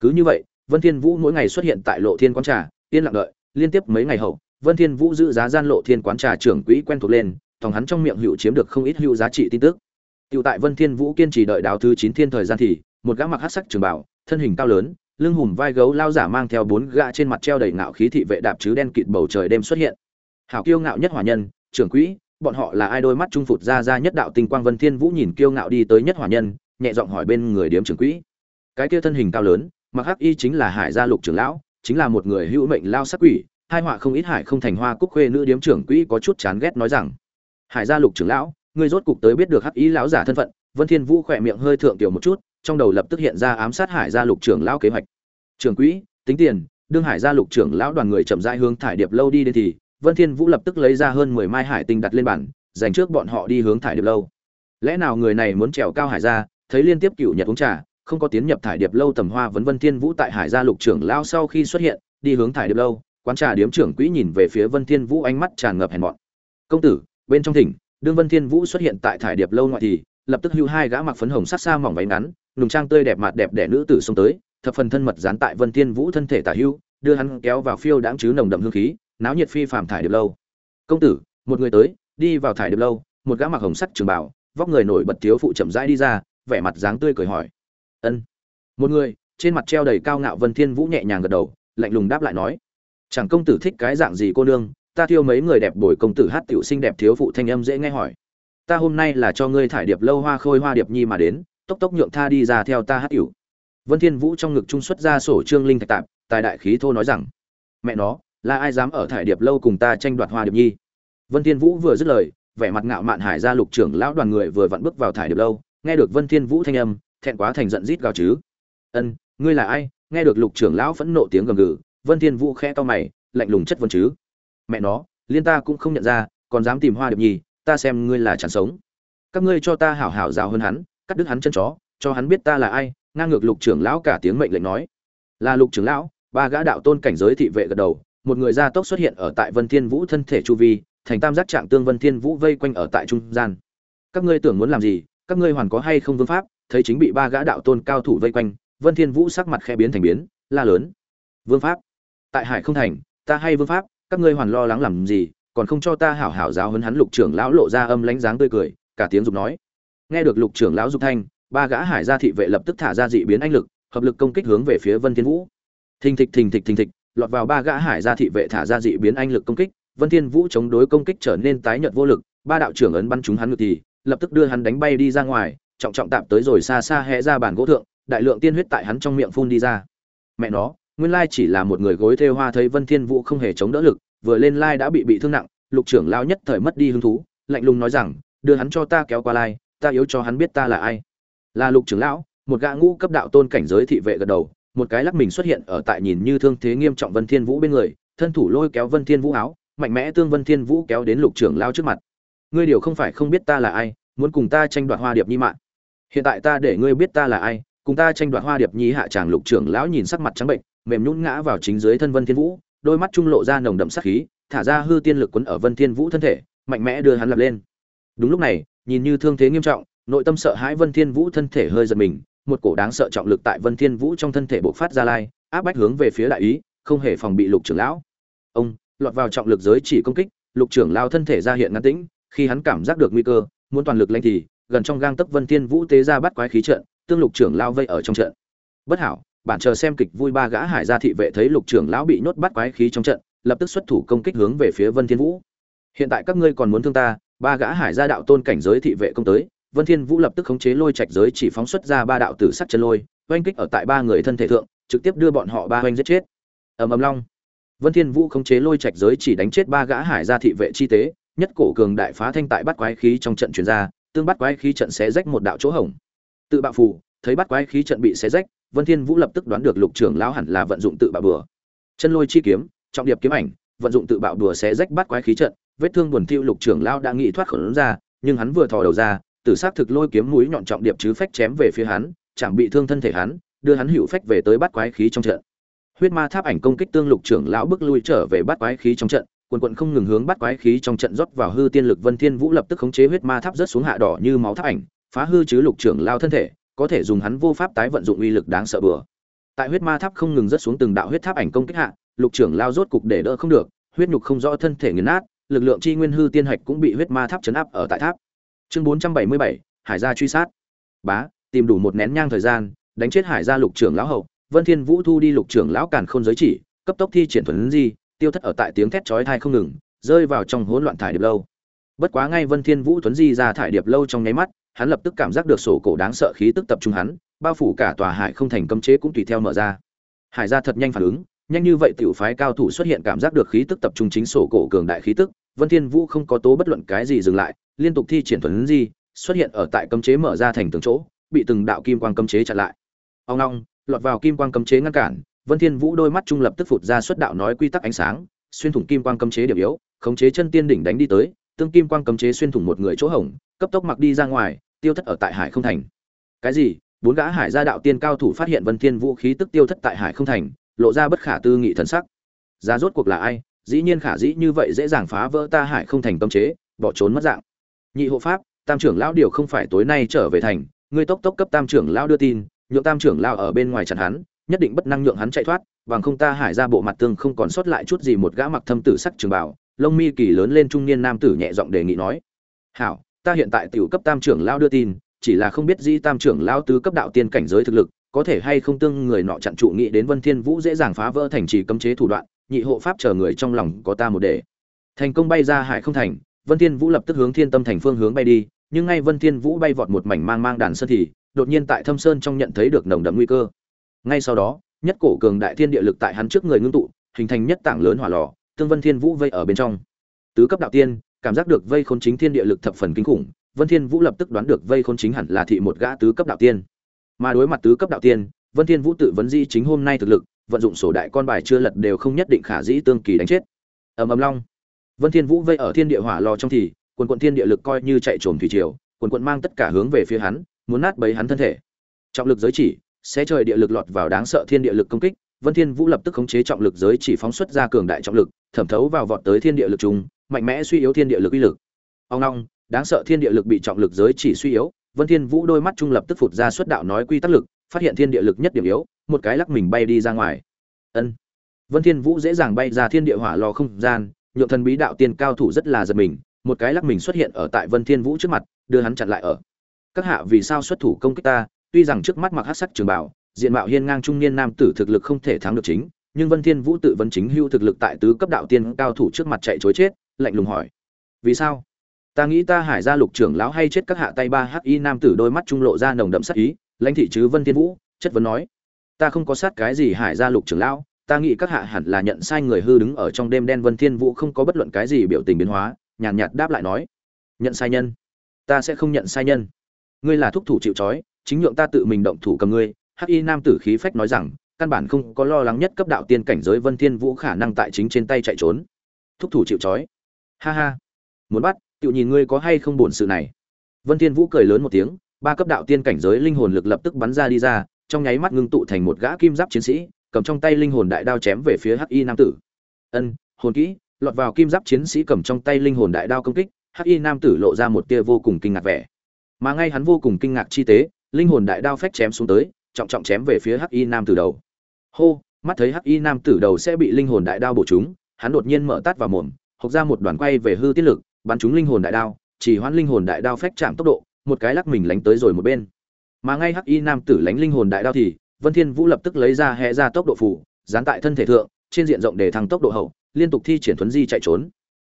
cứ như vậy vân thiên vũ mỗi ngày xuất hiện tại lộ thiên quán trà yên lặng đợi liên tiếp mấy ngày hậu vân thiên vũ giữ giá gian lộ thiên quán trà trưởng quỹ quen thuộc lên thòng hắn trong miệng hữu chiếm được không ít hữu giá trị tin tức Tiểu tại Vân Thiên Vũ kiên trì đợi đào thứ 9 thiên thời gian thì, một gã mặc hắc sắc trường bào, thân hình cao lớn, lưng hùm vai gấu lao giả mang theo bốn gã trên mặt treo đầy ngạo khí thị vệ đạp chứ đen kịt bầu trời đêm xuất hiện. Hảo kiêu ngạo nhất hỏa nhân, trưởng quỹ, bọn họ là ai đôi mắt trung phụt ra ra nhất đạo tinh quang Vân Thiên Vũ nhìn kiêu ngạo đi tới nhất hỏa nhân, nhẹ giọng hỏi bên người điếm trưởng quỹ. Cái kia thân hình cao lớn, mặc hắc y chính là Hải gia lục trưởng lão, chính là một người hữu mệnh lao sắc quỷ, hai họa không ít hải không thành hoa cúc khuê nữ điếm trưởng quỹ có chút chán ghét nói rằng: "Hải gia lục trưởng lão, ngươi rốt cục tới biết được hắc y lão giả thân phận vân thiên vũ khỏe miệng hơi thượng tiểu một chút trong đầu lập tức hiện ra ám sát hải gia lục trưởng lão kế hoạch trưởng quỹ tính tiền đương hải gia lục trưởng lão đoàn người chậm rãi hướng thải điệp lâu đi đến thì vân thiên vũ lập tức lấy ra hơn 10 mai hải tinh đặt lên bàn, dành trước bọn họ đi hướng thải điệp lâu. Lẽ nào người này muốn trèo cao hải gia thấy liên tiếp cựu nhật uống trà, không có tiến nhập thải điệp lâu tầm hoa vấn vân thiên vũ tại hải gia lục trưởng lao sau khi xuất hiện, đi hướng thải điệp lâu, quán trà điếm trưởng quỹ nhìn về phía vân thiên vũ ánh mắt tràn ngập hèn mọn. Công tử, bên trong thỉnh. Đương vân thiên vũ xuất hiện tại thải điệp lâu ngoại thì, lập tức hưu hai gã mặc phấn hồng sắc xa mỏng váy ngắn, nùng trang tươi đẹp mặt đẹp đẽ nữ tử xông tới, thập phần thân mật dán tại vân thiên vũ thân thể tả hưu, đưa hắn kéo vào phiêu đãng chứ nồng đậm hương khí náo nhiệt phi phàm thải điệp lâu. Công tử, một người tới, đi vào thải điệp lâu, một gã mặc hồng sắt trường bảo vóc người nổi bật thiếu phụ chậm rãi đi ra, vẻ mặt dáng tươi cười hỏi. Ân. Một người, trên mặt treo đầy cao ngạo vân thiên vũ nhẹ nhàng gật đầu, lạnh lùng đáp lại nói. Chẳng công tử thích cái dạng gì cô nương, ta thiêu mấy người đẹp bồi công tử hát tiểu sinh đẹp thiếu phụ thanh âm dễ nghe hỏi. Ta hôm nay là cho ngươi thải điệp lâu hoa khôi hoa điệp nhi mà đến, tốc tốc nhượng tha đi ra theo ta hát tiểu. Vân thiên vũ trong ngực trung xuất ra sổ trương linh thạch tạp, tài đại khí thô nói rằng. Mẹ nó là ai dám ở thải điệp lâu cùng ta tranh đoạt hoa điệp nhi? Vân thiên vũ vừa dứt lời, vẻ mặt ngạo mạn hải gia lục trưởng lão đoàn người vừa vặn bước vào thải điệp lâu, nghe được vân thiên vũ thanh âm, thẹn quá thành giận rít gào chứ. Ân, ngươi là ai? Nghe được lục trưởng lão phẫn nộ tiếng gầm gừ, vân thiên vũ khẽ to mày, lạnh lùng chất vấn chứ. Mẹ nó, liên ta cũng không nhận ra, còn dám tìm hoa điệp nhi, ta xem ngươi là chẳng sống. Các ngươi cho ta hảo hảo giáo hơn hắn, cắt đứt hắn chân chó, cho hắn biết ta là ai, ngang ngược lục trưởng lão cả tiếng mệnh lệnh nói. Là lục trưởng lão, ba gã đạo tôn cảnh giới thị vệ gật đầu một người gia tốc xuất hiện ở tại vân thiên vũ thân thể chu vi, thành tam giác trạng tương vân thiên vũ vây quanh ở tại trung gian. Các ngươi tưởng muốn làm gì? Các ngươi hoàn có hay không vương pháp? Thấy chính bị ba gã đạo tôn cao thủ vây quanh, vân thiên vũ sắc mặt khẽ biến thành biến, la lớn. Vương pháp? Tại hải không thành, ta hay vương pháp? Các ngươi hoàn lo lắng làm gì? Còn không cho ta hảo hảo giáo huấn hắn lục trưởng lão lộ ra âm lãnh dáng tươi cười, cả tiếng dục nói. Nghe được lục trưởng lão dục thanh, ba gã hải gia thị vệ lập tức thả ra dị biến anh lực, hợp lực công kích hướng về phía vân thiên vũ. Thình thịch thình thịch thình thịch lọt vào ba gã hải gia thị vệ thả ra dị biến anh lực công kích, vân thiên vũ chống đối công kích trở nên tái nhợt vô lực, ba đạo trưởng ấn bắn trúng hắn ngực thì, lập tức đưa hắn đánh bay đi ra ngoài, trọng trọng tạm tới rồi xa xa hẽ ra bàn gỗ thượng, đại lượng tiên huyết tại hắn trong miệng phun đi ra. Mẹ nó, nguyên lai chỉ là một người gối thêu hoa thấy vân thiên vũ không hề chống đỡ lực, vừa lên lai đã bị bị thương nặng, lục trưởng lão nhất thời mất đi hứng thú, lạnh lùng nói rằng, đưa hắn cho ta kéo qua lai, ta yếu cho hắn biết ta là ai. Là lục trưởng lão, một gã ngũ cấp đạo tôn cảnh giới thị vệ gật đầu một cái lắc mình xuất hiện ở tại nhìn như thương thế nghiêm trọng vân thiên vũ bên người, thân thủ lôi kéo vân thiên vũ áo, mạnh mẽ tương vân thiên vũ kéo đến lục trưởng lão trước mặt. Ngươi điều không phải không biết ta là ai, muốn cùng ta tranh đoạt hoa điệp nhi mạng. Hiện tại ta để ngươi biết ta là ai, cùng ta tranh đoạt hoa điệp nhi hạ chàng lục trưởng lão nhìn sắc mặt trắng bệnh, mềm nhũn ngã vào chính dưới thân vân thiên vũ, đôi mắt trung lộ ra nồng đậm sát khí, thả ra hư tiên lực cuốn ở vân thiên vũ thân thể, mạnh mẽ đưa hắn lập lên. Đúng lúc này, nhìn như thương thế nghiêm trọng, nội tâm sợ hãi vân thiên vũ thân thể hơi giật mình một cổ đáng sợ trọng lực tại vân thiên vũ trong thân thể bộc phát ra lai, áp bách hướng về phía đại ý, không hề phòng bị lục trưởng lão. Ông, lọt vào trọng lực giới chỉ công kích, lục trưởng lão thân thể ra hiện ngắn tĩnh, khi hắn cảm giác được nguy cơ, muốn toàn lực lên thì, gần trong gang tấc vân thiên vũ tế ra bắt quái khí trận, tương lục trưởng lão vây ở trong trận. Bất hảo, bản chờ xem kịch vui ba gã hải gia thị vệ thấy lục trưởng lão bị nhốt bắt quái khí trong trận, lập tức xuất thủ công kích hướng về phía vân thiên vũ. Hiện tại các ngươi còn muốn thương ta, ba gã hải gia đạo tôn cảnh giới thị vệ công tới vân thiên vũ lập tức khống chế lôi trạch giới chỉ phóng xuất ra ba đạo tử sắc chân lôi, oanh kích ở tại ba người thân thể thượng, trực tiếp đưa bọn họ ba oanh giết chết. Ầm ầm long. Vân thiên vũ khống chế lôi trạch giới chỉ đánh chết ba gã hải gia thị vệ chi tế, nhất cổ cường đại phá thanh tại bắt quái khí trong trận truyền ra, tương bắt quái khí trận xé rách một đạo chỗ hổng. Tự bạo phù, thấy bắt quái khí trận bị xé rách, vân thiên vũ lập tức đoán được lục trưởng lão hẳn là vận dụng tự bạo bừa. Chân lôi chi kiếm, trọng điệp kiếm ảnh, vận dụng tự bạo đùa xé rách bắt quái khí trận, vết thương buồn thiu lục trưởng lão đã nghĩ thoát khỏi ra, nhưng hắn vừa thò đầu ra tử sát thực lôi kiếm mũi nhọn trọng điệp chứ phách chém về phía hắn, chẳng bị thương thân thể hắn, đưa hắn hữu phách về tới bắt quái khí trong trận. Huyết ma tháp ảnh công kích tương lục trưởng lão bước lui trở về bắt quái khí trong trận, quần quận không ngừng hướng bắt quái khí trong trận rót vào hư tiên lực vân thiên vũ lập tức khống chế huyết ma tháp rớt xuống hạ đỏ như máu tháp ảnh, phá hư chứ lục trưởng lao thân thể, có thể dùng hắn vô pháp tái vận dụng uy lực đáng sợ bừa. Tại huyết ma tháp không ngừng rớt xuống từng đạo huyết tháp ảnh công kích hạ, lục trưởng lao rốt cục để đỡ không được, huyết nhục không rõ thân thể nghiền nát, lực lượng chi nguyên hư tiên hạch cũng bị huyết ma tháp chấn áp ở tại tháp chương 477, hải gia truy sát. Bá tìm đủ một nén nhang thời gian đánh chết hải gia lục trưởng lão hậu vân thiên vũ thu đi lục trưởng lão càn khôn giới chỉ cấp tốc thi triển thuần di tiêu thất ở tại tiếng thét chói tai không ngừng rơi vào trong hỗn loạn thải điệp lâu. Bất quá ngay vân thiên vũ thuấn di ra thải điệp lâu trong nháy mắt hắn lập tức cảm giác được sổ cổ đáng sợ khí tức tập trung hắn bao phủ cả tòa hải không thành cấm chế cũng tùy theo mở ra. Hải gia thật nhanh phản ứng nhanh như vậy tiểu phái cao thủ xuất hiện cảm giác được khí tức tập trung chính sổ cổ cường đại khí tức vân thiên vũ không có tố bất luận cái gì dừng lại liên tục thi triển thuần di, xuất hiện ở tại cấm chế mở ra thành từng chỗ, bị từng đạo kim quang cấm chế chặn lại. Ông long, lọt vào kim quang cấm chế ngăn cản, vân thiên vũ đôi mắt trung lập tức phụt ra xuất đạo nói quy tắc ánh sáng, xuyên thủng kim quang cấm chế điểm yếu, khống chế chân tiên đỉnh đánh đi tới, tương kim quang cấm chế xuyên thủng một người chỗ hổng, cấp tốc mặc đi ra ngoài, tiêu thất ở tại hải không thành. Cái gì? Bốn gã hải gia đạo tiên cao thủ phát hiện vân thiên vũ khí tức tiêu thất tại hải không thành, lộ ra bất khả tư nghị thần sắc. Giá rốt cuộc là ai? Dĩ nhiên khả dĩ như vậy dễ dàng phá vỡ ta hải không thành cấm chế, bỏ trốn mất dạng nhị hộ pháp, tam trưởng lão điều không phải tối nay trở về thành, ngươi tốc tốc cấp tam trưởng lão đưa tin, nhượng tam trưởng lão ở bên ngoài chặn hắn, nhất định bất năng nhượng hắn chạy thoát, bằng không ta hải ra bộ mặt tương không còn sót lại chút gì một gã mặc thâm tử sắc trường bảo lông mi kỳ lớn lên trung niên nam tử nhẹ giọng đề nghị nói. Hảo, ta hiện tại tiểu cấp tam trưởng lão đưa tin, chỉ là không biết di tam trưởng lão tứ cấp đạo tiên cảnh giới thực lực, có thể hay không tương người nọ chặn trụ nghĩ đến vân thiên vũ dễ dàng phá vỡ thành trì cấm chế thủ đoạn, nhị hộ pháp chờ người trong lòng có ta một đề thành công bay ra hải không thành vân thiên vũ lập tức hướng thiên tâm thành phương hướng bay đi, nhưng ngay vân thiên vũ bay vọt một mảnh mang mang đàn sơn thì, đột nhiên tại thâm sơn trong nhận thấy được nồng đậm nguy cơ. Ngay sau đó, nhất cổ cường đại thiên địa lực tại hắn trước người ngưng tụ, hình thành nhất tảng lớn hỏa lò, tương vân thiên vũ vây ở bên trong. Tứ cấp đạo tiên, cảm giác được vây khốn chính thiên địa lực thập phần kinh khủng, vân thiên vũ lập tức đoán được vây khốn chính hẳn là thị một gã tứ cấp đạo tiên. Mà đối mặt tứ cấp đạo tiên, vân thiên vũ tự vấn di chính hôm nay thực lực, vận dụng sổ đại con bài chưa lật đều không nhất định khả dĩ tương kỳ đánh chết. Ầm ầm long vân thiên vũ vây ở thiên địa hỏa lò trong thì, quần quần thiên địa lực coi như chạy trồm thủy triều, quần quần mang tất cả hướng về phía hắn, muốn nát bấy hắn thân thể. Trọng lực giới chỉ, xé trời địa lực lọt vào đáng sợ thiên địa lực công kích, vân thiên vũ lập tức khống chế trọng lực giới chỉ phóng xuất ra cường đại trọng lực, thẩm thấu vào vọt tới thiên địa lực trùng mạnh mẽ suy yếu thiên địa lực uy lực. Ông long, đáng sợ thiên địa lực bị trọng lực giới chỉ suy yếu, vân thiên vũ đôi mắt trung lập tức phụt ra xuất đạo nói quy tắc lực, phát hiện thiên địa lực nhất điểm yếu, một cái lắc mình bay đi ra ngoài. Ân. Vân thiên vũ dễ dàng bay ra thiên địa hỏa lò không gian nhượng thần bí đạo tiên cao thủ rất là giật mình, một cái lắc mình xuất hiện ở tại vân thiên vũ trước mặt, đưa hắn chặn lại ở. Các hạ vì sao xuất thủ công kích ta? Tuy rằng trước mắt mặc hắc sắc trường bảo, diện mạo hiên ngang trung niên nam tử thực lực không thể thắng được chính, nhưng vân thiên vũ tự vấn chính hưu thực lực tại tứ cấp đạo tiên cao thủ trước mặt chạy chối chết, lạnh lùng hỏi. Vì sao? Ta nghĩ ta hải gia lục trưởng lão hay chết các hạ tay ba hắc y nam tử đôi mắt trung lộ ra nồng đậm sát ý, lãnh thị chứ vân thiên vũ, chất vấn nói. Ta không có sát cái gì hải gia lục trưởng lão ta nghĩ các hạ hẳn là nhận sai người hư đứng ở trong đêm đen vân thiên vũ không có bất luận cái gì biểu tình biến hóa, nhàn nhạt đáp lại nói. Nhận sai nhân. Ta sẽ không nhận sai nhân. Ngươi là thúc thủ chịu trói, chính nhượng ta tự mình động thủ cầm ngươi. Hắc y nam tử khí phách nói rằng, căn bản không có lo lắng nhất cấp đạo tiên cảnh giới vân thiên vũ khả năng tại chính trên tay chạy trốn. Thúc thủ chịu trói. Ha ha. Muốn bắt tự nhìn ngươi có hay không buồn sự này. Vân thiên vũ cười lớn một tiếng, ba cấp đạo tiên cảnh giới linh hồn lực lập tức bắn ra đi ra, trong nháy mắt ngưng tụ thành một gã kim giáp chiến sĩ cầm trong tay linh hồn đại đao chém về phía hắc y nam tử. Ân, hồn kỹ, lọt vào kim giáp chiến sĩ cầm trong tay linh hồn đại đao công kích, hắc y nam tử lộ ra một tia vô cùng kinh ngạc vẻ. Mà ngay hắn vô cùng kinh ngạc chi tế, linh hồn đại đao phách chém xuống tới, trọng trọng chém về phía hắc y nam tử đầu. Hô, mắt thấy hắc y nam tử đầu sẽ bị linh hồn đại đao bổ trúng, hắn đột nhiên mở tát vào mồm, hộc ra một đoàn quay về hư tiết lực, bắn trúng linh hồn đại đao, chỉ hoãn linh hồn đại đao phách chạm tốc độ, một cái lắc mình lánh tới rồi một bên. Mà ngay hắc y nam tử lánh linh hồn đại đao thì vân thiên vũ lập tức lấy ra hệ ra tốc độ phủ dán tại thân thể thượng, trên diện rộng để thăng tốc độ hậu, liên tục thi triển thuấn di chạy trốn.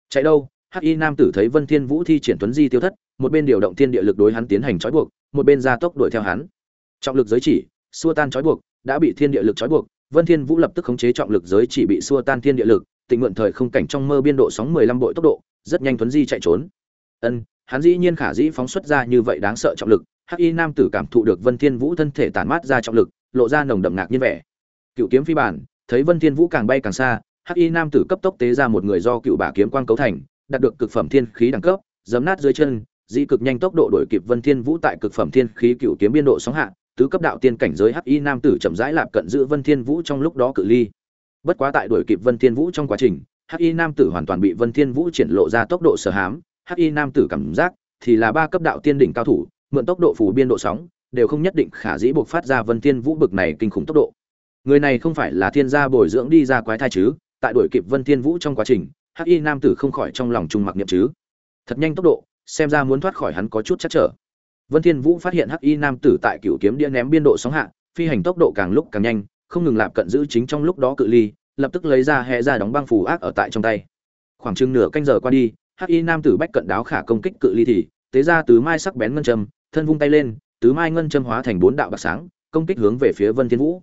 Chạy đâu? Hắc y nam tử thấy vân thiên vũ thi triển thuấn di tiêu thất, một bên điều động thiên địa lực đối hắn tiến hành trói buộc, một bên ra tốc đuổi theo hắn. Trọng lực giới chỉ, xua tan trói buộc, đã bị thiên địa lực trói buộc, vân thiên vũ lập tức khống chế trọng lực giới chỉ bị xua tan thiên địa lực, tình nguyện thời không cảnh trong mơ biên độ sóng 15 bội tốc độ, rất nhanh thuấn di chạy trốn. Ân, hắn dĩ nhiên khả dĩ phóng xuất ra như vậy đáng sợ trọng lực, hắc y nam tử cảm thụ được vân thiên vũ thân thể tản mát ra trọng lực lộ ra nồng đậm ngạc nhiên vẻ. Cựu kiếm phi bản thấy vân thiên vũ càng bay càng xa, hắc y nam tử cấp tốc tế ra một người do cựu bả kiếm quang cấu thành, đạt được cực phẩm thiên khí đẳng cấp giấm nát dưới chân dị cực nhanh tốc độ đuổi kịp vân thiên vũ tại cực phẩm thiên khí cựu kiếm biên độ sóng hạ, tứ cấp đạo tiên cảnh giới hắc y nam tử chậm rãi lạp cận giữ vân thiên vũ trong lúc đó cự ly. Bất quá tại đuổi kịp vân thiên vũ trong quá trình, hắc y nam tử hoàn toàn bị vân thiên vũ triển lộ ra tốc độ sở hám, hắc y nam tử cảm giác thì là ba cấp đạo tiên đỉnh cao thủ, mượn tốc độ phủ biên độ sóng đều không nhất định khả dĩ buộc phát ra vân thiên vũ bực này kinh khủng tốc độ. Người này không phải là thiên gia bồi dưỡng đi ra quái thai chứ, tại đuổi kịp vân thiên vũ trong quá trình, hắc y nam tử không khỏi trong lòng trung mặc niệm chứ. Thật nhanh tốc độ, xem ra muốn thoát khỏi hắn có chút chắc trở. Vân thiên vũ phát hiện hắc y nam tử tại cửu kiếm đĩa ném biên độ sóng hạ, phi hành tốc độ càng lúc càng nhanh, không ngừng lạp cận giữ chính trong lúc đó cự ly, lập tức lấy ra hệ ra đóng băng phù ác ở tại trong tay. Khoảng chừng nửa canh giờ qua đi, hắc y nam tử bách cận đáo khả công kích cự ly thì, tế ra tứ mai sắc bén ngân châm, thân vung tay lên tứ mai ngân châm hóa thành bốn đạo bạc sáng, công kích hướng về phía vân thiên vũ.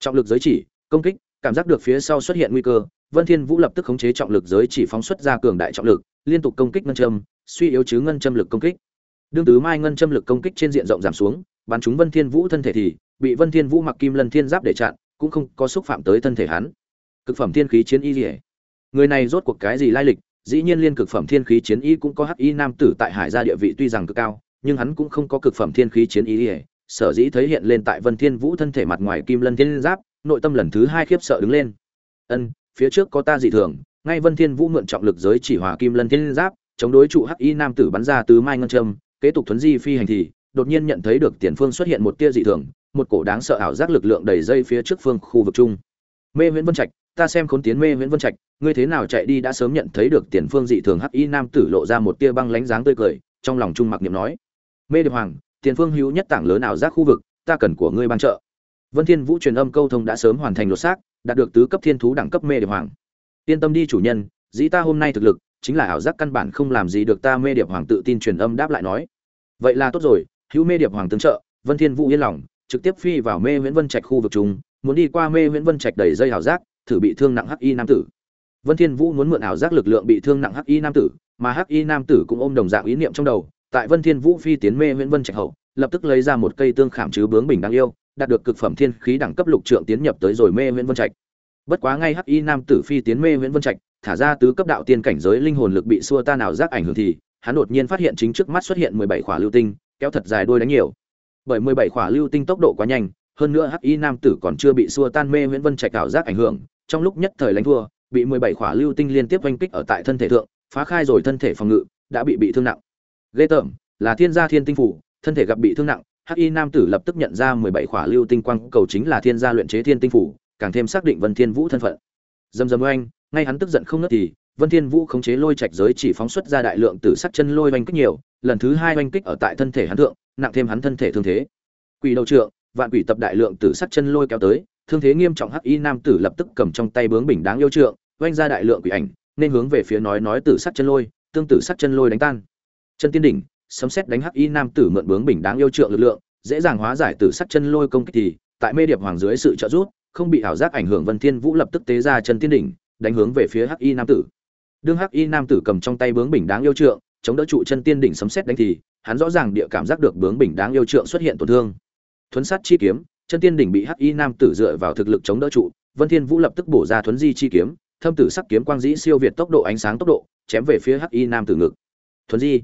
Trọng lực giới chỉ, công kích, cảm giác được phía sau xuất hiện nguy cơ, vân thiên vũ lập tức khống chế trọng lực giới chỉ phóng xuất ra cường đại trọng lực, liên tục công kích ngân châm, suy yếu chứ ngân châm lực công kích. Đương tứ mai ngân châm lực công kích trên diện rộng giảm xuống, bắn trúng vân thiên vũ thân thể thì, bị vân thiên vũ mặc kim lân thiên giáp để chặn, cũng không có xúc phạm tới thân thể hắn. Cực phẩm thiên khí chiến y lìa người này rốt cuộc cái gì lai lịch, dĩ nhiên liên cực phẩm thiên khí chiến y cũng có hắc y nam tử tại hải gia địa vị tuy rằng cực cao nhưng hắn cũng không có cực phẩm thiên khí chiến ý liễu sở dĩ thấy hiện lên tại vân thiên vũ thân thể mặt ngoài kim lân thiên giáp, nội tâm lần thứ hai khiếp sợ đứng lên. Ân, phía trước có ta dị thường, ngay vân thiên vũ mượn trọng lực giới chỉ hòa kim lân thiên giáp, chống đối trụ hắc y nam tử bắn ra tứ mai ngân châm, kế tục thuấn di phi hành thì, đột nhiên nhận thấy được tiền phương xuất hiện một tia dị thường, một cổ đáng sợ ảo giác lực lượng đầy dây phía trước phương khu vực chung mê nguyễn vân trạch, ta xem khốn tiến mê nguyễn vân trạch, ngươi thế nào chạy đi đã sớm nhận thấy được tiền phương dị thường hắc y nam tử lộ ra một tia băng lánh dáng tươi cười, trong lòng trung mặc niệm nói mê điệp hoàng, tiền phương hữu nhất tảng lớn ảo giác khu vực, ta cần của ngươi ban trợ. Vân thiên vũ truyền âm câu thông đã sớm hoàn thành lột xác, đạt được tứ cấp thiên thú đẳng cấp mê điệp hoàng. Yên tâm đi chủ nhân, dĩ ta hôm nay thực lực, chính là ảo giác căn bản không làm gì được ta mê điệp hoàng tự tin truyền âm đáp lại nói. Vậy là tốt rồi, hữu mê điệp hoàng tương trợ, vân thiên vũ yên lòng, trực tiếp phi vào mê nguyễn vân trạch khu vực chúng muốn đi qua mê nguyễn vân trạch đẩy dây ảo giác, thử bị thương nặng hắc y nam tử. Vân thiên vũ muốn mượn ảo giác lực lượng bị thương nặng hắc y nam tử, mà hắc y nam tử cũng ôm đồng dạng ý niệm trong đầu tại vân thiên vũ phi tiến mê nguyễn vân trạch hậu, lập tức lấy ra một cây tương khảm chứ bướng bình đáng yêu, đạt được cực phẩm thiên khí đẳng cấp lục trượng tiến nhập tới rồi mê nguyễn vân trạch. Bất quá ngay hắc y nam tử phi tiến mê nguyễn vân trạch, thả ra tứ cấp đạo tiên cảnh giới linh hồn lực bị xua tan nào giác ảnh hưởng thì, hắn đột nhiên phát hiện chính trước mắt xuất hiện mười bảy khỏa lưu tinh, kéo thật dài đuôi đánh nhiều. Bởi mười bảy khỏa lưu tinh tốc độ quá nhanh, hơn nữa hắc y nam tử còn chưa bị xua tan mê nguyễn vân trạch ảo giác ảnh hưởng, trong lúc nhất thời lãnh thua, bị mười bảy khỏa lưu tinh liên tiếp oanh kích ở tại thân thể thượng, phá khai rồi thân thể phòng ngự, đã bị bị thương nặng ghê tởm, là thiên gia thiên tinh phủ, thân thể gặp bị thương nặng, hắc y nam tử lập tức nhận ra mười bảy khỏa lưu tinh quang, cầu chính là thiên gia luyện chế thiên tinh phủ, càng thêm xác định vân thiên vũ thân phận. Dầm dầm oanh, ngay hắn tức giận không nớt thì, vân thiên vũ khống chế lôi trạch giới chỉ phóng xuất ra đại lượng tử sắc chân lôi oanh kích nhiều, lần thứ hai oanh kích ở tại thân thể hắn thượng, nặng thêm hắn thân thể thương thế. Quỷ đầu trượng, vạn quỷ tập đại lượng tử sắc chân lôi kéo tới, thương thế nghiêm trọng hắc y nam tử lập tức cầm trong tay bướng bình đáng yêu trượng, oanh ra đại lượng quỷ ảnh, nên hướng về phía nói nói tử sắc chân lôi, tương tử sắc chân lôi đánh tan chân tiên đỉnh, sấm xét đánh hắc y nam tử mượn bướng bình đáng yêu trượng lực lượng, dễ dàng hóa giải tử sắc chân lôi công kích thì, tại mê điệp hoàng dưới sự trợ giúp, không bị ảo giác ảnh hưởng vân thiên vũ lập tức tế ra chân tiên đỉnh, đánh hướng về phía hắc y nam tử. Đương hắc y nam tử cầm trong tay bướng bình đáng yêu trượng, chống đỡ trụ chân tiên đỉnh sấm xét đánh thì, hắn rõ ràng địa cảm giác được bướng bình đáng yêu trượng xuất hiện tổn thương. Thuấn sát chi kiếm, chân tiên đỉnh bị hắc y nam tử dựa vào thực lực chống đỡ trụ, vân thiên vũ lập tức bổ ra thuấn di chi kiếm, thâm tử sắc kiếm quang dĩ siêu việt tốc độ ánh sáng tốc độ, chém về phía hắc y nam tử ngực. Thuấn di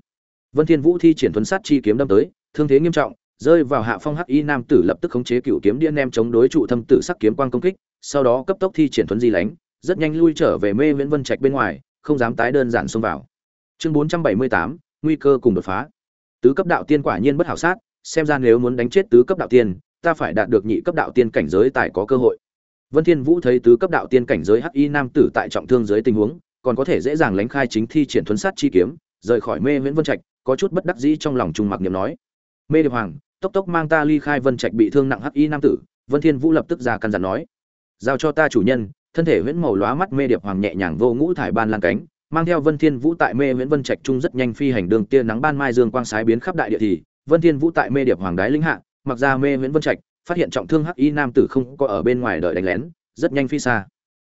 vân thiên vũ thi triển thuần sát chi kiếm đâm tới thương thế nghiêm trọng rơi vào hạ phong hắc y nam tử lập tức khống chế cựu kiếm điên em chống đối trụ thâm tử sắc kiếm quang công kích sau đó cấp tốc thi triển thuần di lánh rất nhanh lui trở về mê viễn vân trạch bên ngoài không dám tái đơn giản xông vào. Chương 478, nguy cơ cùng đột phá. Tứ cấp đạo tiên quả nhiên bất hảo sát xem ra nếu muốn đánh chết tứ cấp đạo tiên ta phải đạt được nhị cấp đạo tiên cảnh giới tại có cơ hội. Vân thiên vũ thấy tứ cấp đạo tiên cảnh giới hắc y nam tử tại trọng thương dưới tình huống còn có thể dễ dàng lánh khai chính thi triển thuần sát chi kiếm rời khỏi mê viễn vân trạch có chút bất đắc dĩ trong lòng trung mặc niệm nói, mê điệp hoàng, tốc tốc mang ta ly khai vân trạch bị thương nặng hắc y nam tử. Vân thiên vũ lập tức ra căn dặn nói, giao cho ta chủ nhân. Thân thể huyễn màu lóa mắt mê điệp hoàng nhẹ nhàng vô ngũ thải ban lan cánh, mang theo vân thiên vũ tại mê huyễn vân trạch trung rất nhanh phi hành đường tia nắng ban mai dương quang sái biến khắp đại địa thì, vân thiên vũ tại mê điệp hoàng đái linh hạ, mặc ra mê huyễn vân trạch, phát hiện trọng thương hắc y nam tử không có ở bên ngoài đợi đánh lén, rất nhanh phi xa.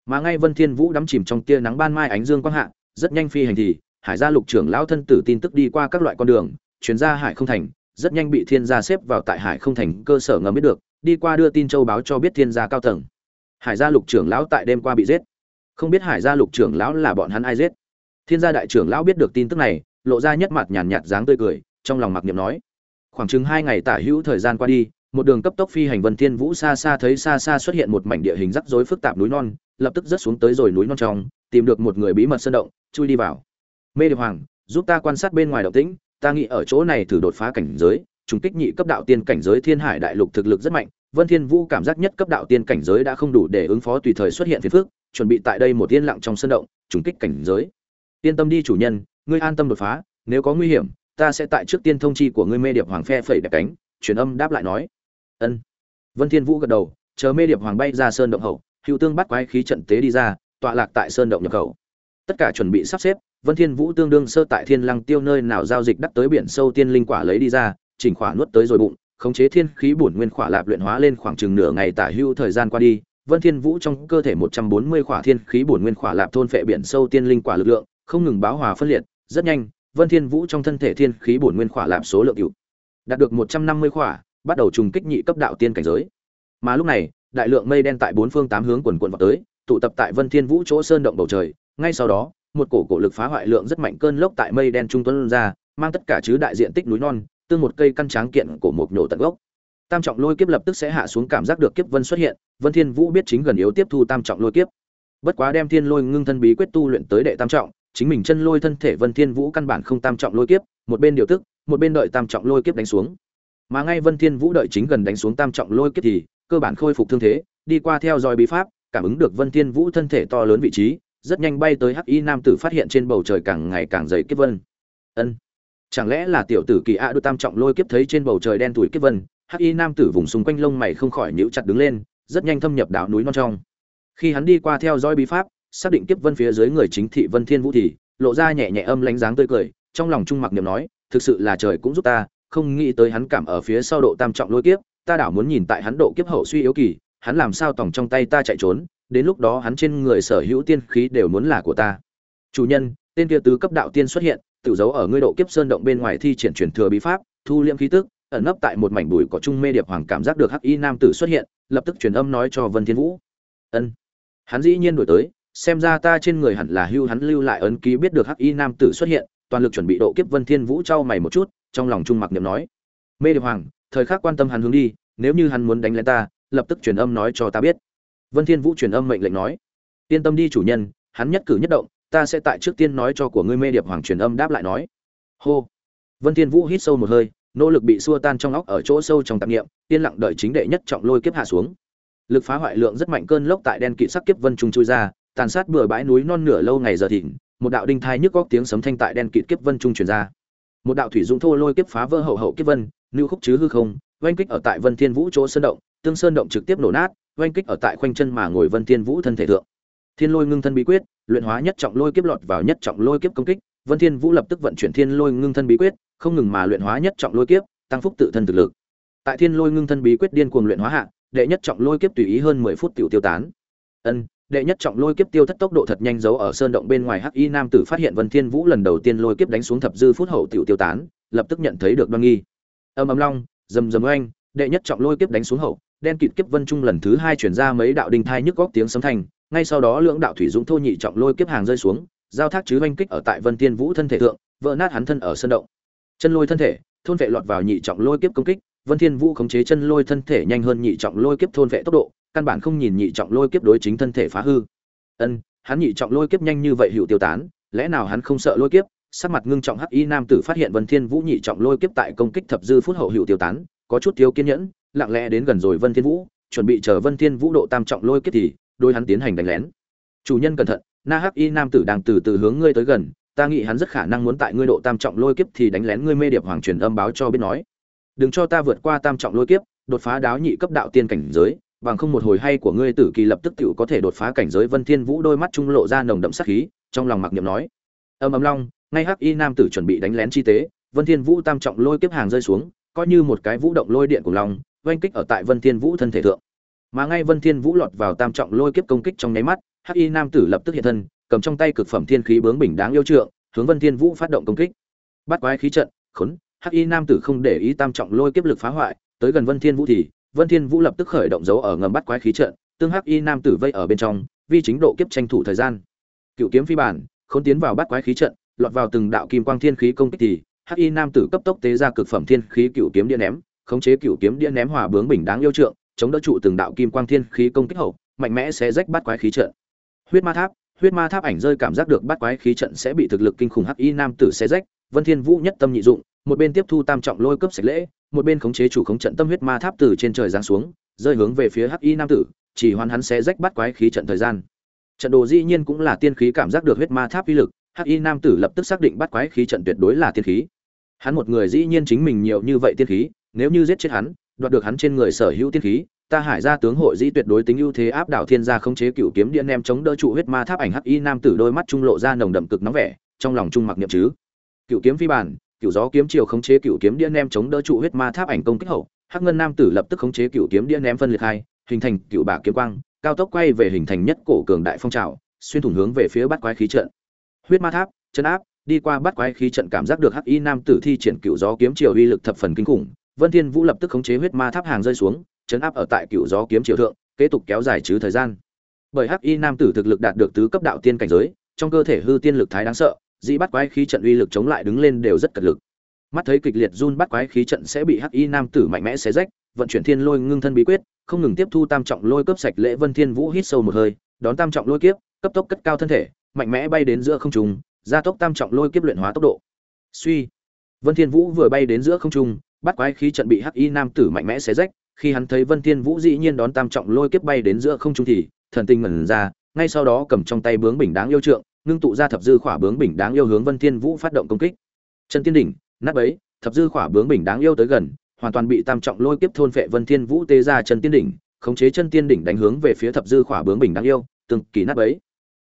Mà ngay vân thiên vũ đắm chìm trong tia nắng ban mai ánh dương quang hạ, rất nhanh phi hành thì hải gia lục trưởng lão thân tử tin tức đi qua các loại con đường, chuyến ra hải không thành, rất nhanh bị thiên gia xếp vào tại hải không thành cơ sở ngầm biết được, đi qua đưa tin châu báo cho biết thiên gia cao tầng. Hải gia lục trưởng lão tại đêm qua bị giết. Không biết hải gia lục trưởng lão là bọn hắn ai giết. Thiên gia đại trưởng lão biết được tin tức này, lộ ra nhất mặt nhàn nhạt dáng tươi cười, trong lòng mặc niệm nói, khoảng chừng hai ngày tả hữu thời gian qua đi, một đường cấp tốc phi hành vân thiên vũ xa xa thấy xa xa xuất hiện một mảnh địa hình rắc rối phức tạp núi non, lập tức rớt xuống tới rồi núi non trong, tìm được một người bí mật sơn động, chui đi vào mê điệp hoàng, giúp ta quan sát bên ngoài động tĩnh, ta nghĩ ở chỗ này thử đột phá cảnh giới, trùng kích nhị cấp đạo tiên cảnh giới thiên hải đại lục thực lực rất mạnh, vân thiên vũ cảm giác nhất cấp đạo tiên cảnh giới đã không đủ để ứng phó tùy thời xuất hiện phiền phức, chuẩn bị tại đây một tiên lặng trong sân động, trùng kích cảnh giới. Yên tâm đi chủ nhân, ngươi an tâm đột phá, nếu có nguy hiểm, ta sẽ tại trước tiên thông chi của ngươi mê điệp hoàng phe phẩy đẹp cánh, truyền âm đáp lại nói. Ân. Vân thiên vũ gật đầu, chờ mê điệp hoàng bay ra sơn động hậu, hữu tương bắt quái khí trận tế đi ra, tọa lạc tại sơn động nhập khẩu. Tất cả chuẩn bị sắp xếp vân thiên vũ tương đương sơ tại thiên lăng tiêu nơi nào giao dịch đắc tới biển sâu tiên linh quả lấy đi ra, chỉnh khỏa nuốt tới rồi bụng, khống chế thiên khí bổn nguyên khỏa lạp luyện hóa lên khoảng chừng nửa ngày tả hưu thời gian qua đi. Vân thiên vũ trong cơ thể 140 khỏa thiên khí bổn nguyên khỏa lạp thôn phệ biển sâu tiên linh quả lực lượng, không ngừng báo hòa phân liệt, rất nhanh, vân thiên vũ trong thân thể thiên khí bổn nguyên khỏa lạp số lượng hữu đạt được 150 khỏa, bắt đầu trùng kích nhị cấp đạo tiên cảnh giới. Mà lúc này, đại lượng mây đen tại bốn phương tám hướng quần quần vọt tới, tụ tập tại vân thiên vũ chỗ sơn động bầu trời, ngay sau đó một cổ cổ lực phá hoại lượng rất mạnh cơn lốc tại mây đen trung tuấn ra, mang tất cả chứ đại diện tích núi non, tương một cây căn tráng kiện của một nhổ tận gốc. Tam trọng lôi kiếp lập tức sẽ hạ xuống cảm giác được kiếp vân xuất hiện, vân thiên vũ biết chính gần yếu tiếp thu tam trọng lôi kiếp. Bất quá đem thiên lôi ngưng thân bí quyết tu luyện tới đệ tam trọng, chính mình chân lôi thân thể vân thiên vũ căn bản không tam trọng lôi kiếp, một bên điều tức, một bên đợi tam trọng lôi kiếp đánh xuống. Mà ngay vân thiên vũ đợi chính gần đánh xuống tam trọng lôi kiếp thì, cơ bản khôi phục thương thế, đi qua theo dõi bí pháp, cảm ứng được vân thiên vũ thân thể to lớn vị trí rất nhanh bay tới hắc y nam tử phát hiện trên bầu trời càng ngày càng dày kiếp vân. Ân, chẳng lẽ là tiểu tử kỳ a đôi tam trọng lôi kiếp thấy trên bầu trời đen tuổi kiếp vân, hắc y nam tử vùng xung quanh lông mày không khỏi nhíu chặt đứng lên, rất nhanh thâm nhập đảo núi non trong. Khi hắn đi qua theo dõi bí pháp, xác định kiếp vân phía dưới người chính thị vân thiên vũ thì, lộ ra nhẹ nhẹ âm lánh dáng tươi cười, trong lòng trung mặc niệm nói, thực sự là trời cũng giúp ta, không nghĩ tới hắn cảm ở phía sau độ tam trọng lôi kiếp, ta đảo muốn nhìn tại hắn độ kiếp hậu suy yếu kỳ, hắn làm sao tòng trong tay ta chạy trốn đến lúc đó hắn trên người sở hữu tiên khí đều muốn là của ta. Chủ nhân, tên kia tứ cấp đạo tiên xuất hiện, tự giấu ở ngươi độ kiếp sơn động bên ngoài thi triển truyền thừa bí pháp, thu liễm khí tức, ẩn nấp tại một mảnh bụi có trung mê điệp hoàng cảm giác được hắc y nam tử xuất hiện, lập tức truyền âm nói cho vân thiên vũ. Ân. Hắn dĩ nhiên đổi tới, xem ra ta trên người hẳn là hưu hắn lưu lại ấn ký biết được hắc y nam tử xuất hiện, toàn lực chuẩn bị độ kiếp vân thiên vũ trao mày một chút, trong lòng trung mặc niệm nói. Mê điệp hoàng, thời khắc quan tâm hắn hướng đi, nếu như hắn muốn đánh lên ta, lập tức truyền âm nói cho ta biết vân thiên vũ truyền âm mệnh lệnh nói, yên tâm đi chủ nhân, hắn nhất cử nhất động, ta sẽ tại trước tiên nói cho của ngươi mê điệp hoàng truyền âm đáp lại nói. Hô. Vân thiên vũ hít sâu một hơi, nỗ lực bị xua tan trong óc ở chỗ sâu trong tạp niệm, yên lặng đợi chính đệ nhất trọng lôi kiếp hạ xuống. Lực phá hoại lượng rất mạnh cơn lốc tại đen kịt sắc kiếp vân trung chui ra, tàn sát bừa bãi núi non nửa lâu ngày giờ thịnh một đạo đinh thai nhức góc tiếng sấm thanh tại đen kịt kiếp vân trung truyền ra. Một đạo thủy dũng thô lôi kiếp phá vỡ hậu hậu kiếp vân, lưu khúc chứ hư không, oanh kích ở tại vân thiên vũ chỗ sơn động, tương sơn động trực tiếp nổ nát oanh kích ở tại khoanh chân mà ngồi vân thiên vũ thân thể thượng. Thiên lôi ngưng thân bí quyết, luyện hóa nhất trọng lôi kiếp lọt vào nhất trọng lôi kiếp công kích. Vân thiên vũ lập tức vận chuyển thiên lôi ngưng thân bí quyết, không ngừng mà luyện hóa nhất trọng lôi kiếp, tăng phúc tự thân thực lực. Tại thiên lôi ngưng thân bí quyết điên cuồng luyện hóa hạ, đệ nhất trọng lôi kiếp tùy ý hơn 10 phút tiểu tiêu tán. Ân, đệ nhất trọng lôi kiếp tiêu thất tốc độ thật nhanh giấu ở sơn động bên ngoài hắc y nam tử phát hiện vân thiên vũ lần đầu tiên lôi kiếp đánh xuống thập dư phút hậu tiểu tiêu tán, lập tức nhận thấy được đoan nghi. Âm ầm long, rầm rầm oanh, đệ nhất trọng lôi kiếp đánh xuống hậu đen kịt kiếp vân trung lần thứ hai chuyển ra mấy đạo đinh thai nhức góc tiếng sấm thành ngay sau đó lưỡng đạo thủy dũng thô nhị trọng lôi kiếp hàng rơi xuống, giao thác chứ oanh kích ở tại vân thiên vũ thân thể thượng, vỡ nát hắn thân ở sân động. Chân lôi thân thể, thôn vệ lọt vào nhị trọng lôi kiếp công kích, vân thiên vũ khống chế chân lôi thân thể nhanh hơn nhị trọng lôi kiếp thôn vệ tốc độ, căn bản không nhìn nhị trọng lôi kiếp đối chính thân thể phá hư. Ân, hắn nhị trọng lôi kiếp nhanh như vậy hữu tiêu tán, lẽ nào hắn không sợ lôi kiếp? Sắc mặt ngưng trọng hắc y nam tử phát hiện vân thiên vũ nhị trọng lôi kiếp tại công kích thập dư phút hậu hữu tiêu tán, có chút thiếu kiên nhẫn lặng lẽ đến gần rồi vân thiên vũ, chuẩn bị chờ vân thiên vũ độ tam trọng lôi kiếp thì, đôi hắn tiến hành đánh lén. Chủ nhân cẩn thận, na hắc y nam tử đang từ từ hướng ngươi tới gần, ta nghĩ hắn rất khả năng muốn tại ngươi độ tam trọng lôi kiếp thì đánh lén ngươi mê điệp hoàng truyền âm báo cho biết nói. Đừng cho ta vượt qua tam trọng lôi kiếp, đột phá đáo nhị cấp đạo tiên cảnh giới, bằng không một hồi hay của ngươi tử kỳ lập tức tiểu có thể đột phá cảnh giới vân thiên vũ đôi mắt trung lộ ra nồng đậm sát khí, trong lòng mặc niệm nói. Âm ầm long, ngay hắc y nam tử chuẩn bị đánh lén chi tế, vân thiên vũ tam trọng lôi kiếp hàng rơi xuống, coi như một cái vũ động lôi điện của long oanh kích ở tại vân thiên vũ thân thể thượng. Mà ngay vân thiên vũ lọt vào tam trọng lôi kiếp công kích trong nháy mắt, hắc y nam tử lập tức hiện thân, cầm trong tay cực phẩm thiên khí bướng bình đáng yêu trượng, hướng vân thiên vũ phát động công kích. Bắt quái khí trận, khốn, hắc y nam tử không để ý tam trọng lôi kiếp lực phá hoại, tới gần vân thiên vũ thì, vân thiên vũ lập tức khởi động dấu ở ngầm bắt quái khí trận, tương hắc y nam tử vây ở bên trong vi chính độ kiếp tranh thủ thời gian. Cựu kiếm phi bản, khốn tiến vào bắt quái khí trận, lọt vào từng đạo kim quang thiên khí công kích thì, hắc y nam tử cấp tốc tế ra cực phẩm thiên khí cựu kiếm điện ném khống chế cựu kiếm điện ném hòa bướng bình đáng yêu trượng, chống đỡ trụ từng đạo kim quang thiên khí công kích hậu, mạnh mẽ sẽ rách bắt quái khí trận. Huyết ma tháp, huyết ma tháp ảnh rơi cảm giác được bắt quái khí trận sẽ bị thực lực kinh khủng hắc y nam tử sẽ rách, vân thiên vũ nhất tâm nhị dụng, một bên tiếp thu tam trọng lôi cấp sạch lễ, một bên khống chế chủ khống trận tâm huyết ma tháp từ trên trời giáng xuống, rơi hướng về phía hắc y nam tử, chỉ hoàn hắn sẽ rách bắt quái khí trận thời gian. Trận đồ dĩ nhiên cũng là tiên khí cảm giác được huyết ma tháp uy lực, hắc y nam tử lập tức xác định bắt quái khí trận tuyệt đối là tiên khí. Hắn một người dĩ nhiên chính mình nhiều như vậy tiên khí nếu như giết chết hắn, đoạt được hắn trên người sở hữu tiên khí, ta hải gia tướng hội dĩ tuyệt đối tính ưu thế áp đảo thiên gia khống chế cựu kiếm điện em chống đỡ trụ huyết ma tháp ảnh hắc y nam tử đôi mắt trung lộ ra nồng đậm cực nóng vẻ, trong lòng trung mặc niệm chứ. Cựu kiếm phi bản cựu gió kiếm chiều khống chế cựu kiếm điện em chống đỡ trụ huyết ma tháp ảnh công kích hậu, hắc ngân nam tử lập tức khống chế cựu kiếm điện em phân liệt hai, hình thành cựu bả kiếm quang, cao tốc quay về hình thành nhất cổ cường đại phong trào, xuyên thủng hướng về phía bát quái khí trận. Huyết ma tháp, chân áp, đi qua bát quái khí trận cảm giác được hắc y nam tử thi triển cựu gió kiếm chiều uy lực thập phần kinh khủng vân thiên vũ lập tức khống chế huyết ma tháp hàng rơi xuống, chấn áp ở tại cựu gió kiếm triều thượng, kế tục kéo dài chứ thời gian. Bởi hắc y nam tử thực lực đạt được tứ cấp đạo tiên cảnh giới, trong cơ thể hư tiên lực thái đáng sợ dị bắt quái khí trận uy lực chống lại đứng lên đều rất cật lực. Mắt thấy kịch liệt run bắt quái khí trận sẽ bị hắc y nam tử mạnh mẽ xé rách, vận chuyển thiên lôi ngưng thân bí quyết, không ngừng tiếp thu tam trọng lôi cấp sạch lễ vân thiên vũ hít sâu một hơi, đón tam trọng lôi kiếp, cấp tốc cất cao thân thể, mạnh mẽ bay đến giữa không trung, gia tốc tam trọng lôi kiếp luyện hóa tốc độ. Suy. Vân thiên vũ vừa bay đến giữa không trung bắt quái khí trận bị hắc y nam tử mạnh mẽ xé rách, khi hắn thấy vân thiên vũ dĩ nhiên đón tam trọng lôi kiếp bay đến giữa không trung thì, thần tinh ngẩn ra, ngay sau đó cầm trong tay bướng bình đáng yêu trượng, ngưng tụ ra thập dư khỏa bướng bình đáng yêu hướng vân thiên vũ phát động công kích. Chân tiên đỉnh, nát bấy, thập dư khỏa bướng bình đáng yêu tới gần, hoàn toàn bị tam trọng lôi kiếp thôn phệ vân thiên vũ tê ra chân tiên đỉnh, khống chế chân tiên đỉnh đánh hướng về phía thập dư khỏa bướng bình đáng yêu, từng kỳ nát bấy.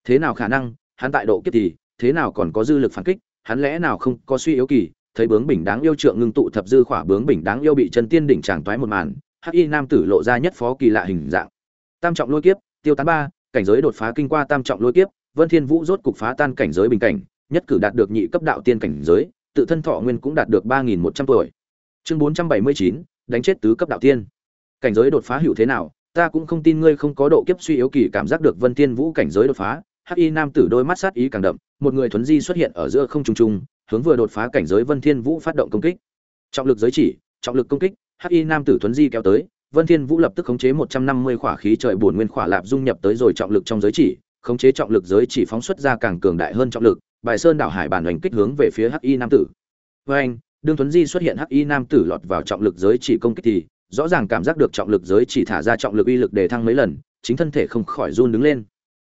Thế nào khả năng, hắn tại độ kiếp thì, thế nào còn có dư lực phản kích, hắn lẽ nào không có suy yếu kỳ thấy bướng bình đáng yêu trượng ngưng tụ thập dư khỏa bướng bình đáng yêu bị chân tiên đỉnh tràng toái một màn, hắc y nam tử lộ ra nhất phó kỳ lạ hình dạng. Tam trọng lôi kiếp, tiêu tán ba, cảnh giới đột phá kinh qua tam trọng lôi kiếp, vân thiên vũ rốt cục phá tan cảnh giới bình cảnh, nhất cử đạt được nhị cấp đạo tiên cảnh giới, tự thân thọ nguyên cũng đạt được ba nghìn một trăm tuổi. Chương bốn trăm bảy mươi chín, đánh chết tứ cấp đạo tiên. Cảnh giới đột phá hữu thế nào, ta cũng không tin ngươi không có độ kiếp suy yếu kỳ cảm giác được vân thiên vũ cảnh giới đột phá. Hắc y nam tử đôi mắt sát ý càng đậm, một người thuấn di xuất hiện ở giữa không trung trung hướng vừa đột phá cảnh giới vân thiên vũ phát động công kích. Trọng lực giới chỉ, trọng lực công kích hắc y nam tử Tuấn di kéo tới, vân thiên vũ lập tức khống chế 150 khỏa khí trời bổn nguyên khỏa lạp dung nhập tới rồi trọng lực trong giới chỉ, khống chế trọng lực giới chỉ phóng xuất ra càng cường đại hơn trọng lực, bài sơn đảo hải bản hành kích hướng về phía hắc y nam tử. Với anh đương tuấn di xuất hiện hắc y nam tử lọt vào trọng lực giới chỉ công kích thì, rõ ràng cảm giác được trọng lực giới chỉ thả ra trọng lực uy lực để thăng mấy lần, chính thân thể không khỏi run đứng lên.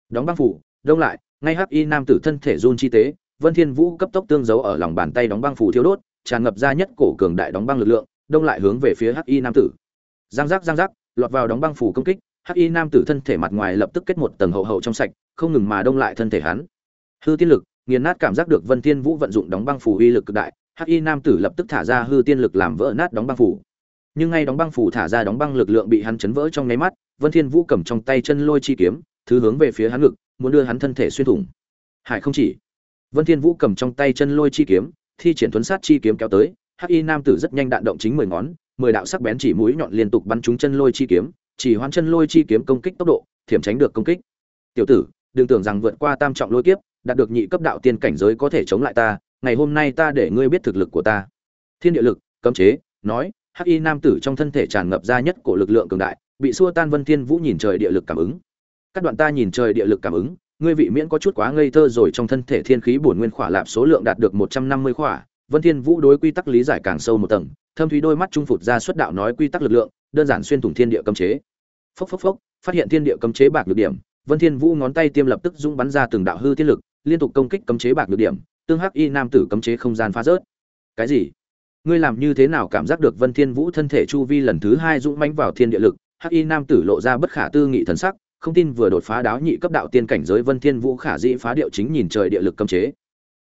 Đóng băng phủ, đông lại, ngay hắc y nam tử thân thể run chi tế vân thiên vũ cấp tốc tương dấu ở lòng bàn tay đóng băng phủ thiếu đốt, tràn ngập ra nhất cổ cường đại đóng băng lực lượng, đông lại hướng về phía hắc y nam tử. Giang giác giang giác, lọt vào đóng băng phủ công kích, hắc y nam tử thân thể mặt ngoài lập tức kết một tầng hậu hậu trong sạch, không ngừng mà đông lại thân thể hắn. Hư tiên lực, nghiền nát cảm giác được vân thiên vũ vận dụng đóng băng phủ uy lực cực đại, hắc y nam tử lập tức thả ra hư tiên lực làm vỡ nát đóng băng phủ nhưng ngay đóng băng phủ thả ra đóng băng lực lượng bị hắn chấn vỡ trong nháy mắt, vân thiên vũ cầm trong tay chân lôi chi kiếm, thứ hướng về phía hắn ngực, muốn đưa hắn thân thể xuyên thủng. Hải không chỉ vân thiên vũ cầm trong tay chân lôi chi kiếm, thi triển thuấn sát chi kiếm kéo tới, hắc y nam tử rất nhanh đạn động chính mười ngón, mười đạo sắc bén chỉ mũi nhọn liên tục bắn trúng chân lôi chi kiếm, chỉ hoan chân lôi chi kiếm công kích tốc độ, thiểm tránh được công kích. Tiểu tử, đừng tưởng rằng vượt qua tam trọng lôi kiếp, đạt được nhị cấp đạo tiên cảnh giới có thể chống lại ta, ngày hôm nay ta để ngươi biết thực lực của ta. Thiên địa lực, cấm chế, nói, hắc y nam tử trong thân thể tràn ngập ra nhất cổ lực lượng cường đại, bị xua tan vân thiên vũ nhìn trời địa lực cảm ứng. Các đoạn ta nhìn trời địa lực cảm ứng ngươi vị miễn có chút quá ngây thơ rồi trong thân thể thiên khí bổn nguyên khỏa lạp số lượng đạt được một trăm năm mươi khỏa, vân thiên vũ đối quy tắc lý giải càng sâu một tầng, thâm thúy đôi mắt trung phụt ra xuất đạo nói quy tắc lực lượng, đơn giản xuyên thủng thiên địa cấm chế. Phốc phốc phốc, phát hiện thiên địa cấm chế bạc được điểm, vân thiên vũ ngón tay tiêm lập tức dũng bắn ra từng đạo hư thiên lực, liên tục công kích cấm chế bạc được điểm, tương hắc y nam tử cấm chế không gian phá rớt. Cái gì? Ngươi làm như thế nào cảm giác được vân thiên vũ thân thể chu vi lần thứ hai dũng mãnh vào thiên địa lực, hắc y nam tử lộ ra bất khả tư nghị thần sắc không tin vừa đột phá đáo nhị cấp đạo tiên cảnh giới vân thiên vũ khả dĩ phá điệu chính nhìn trời địa lực cấm chế.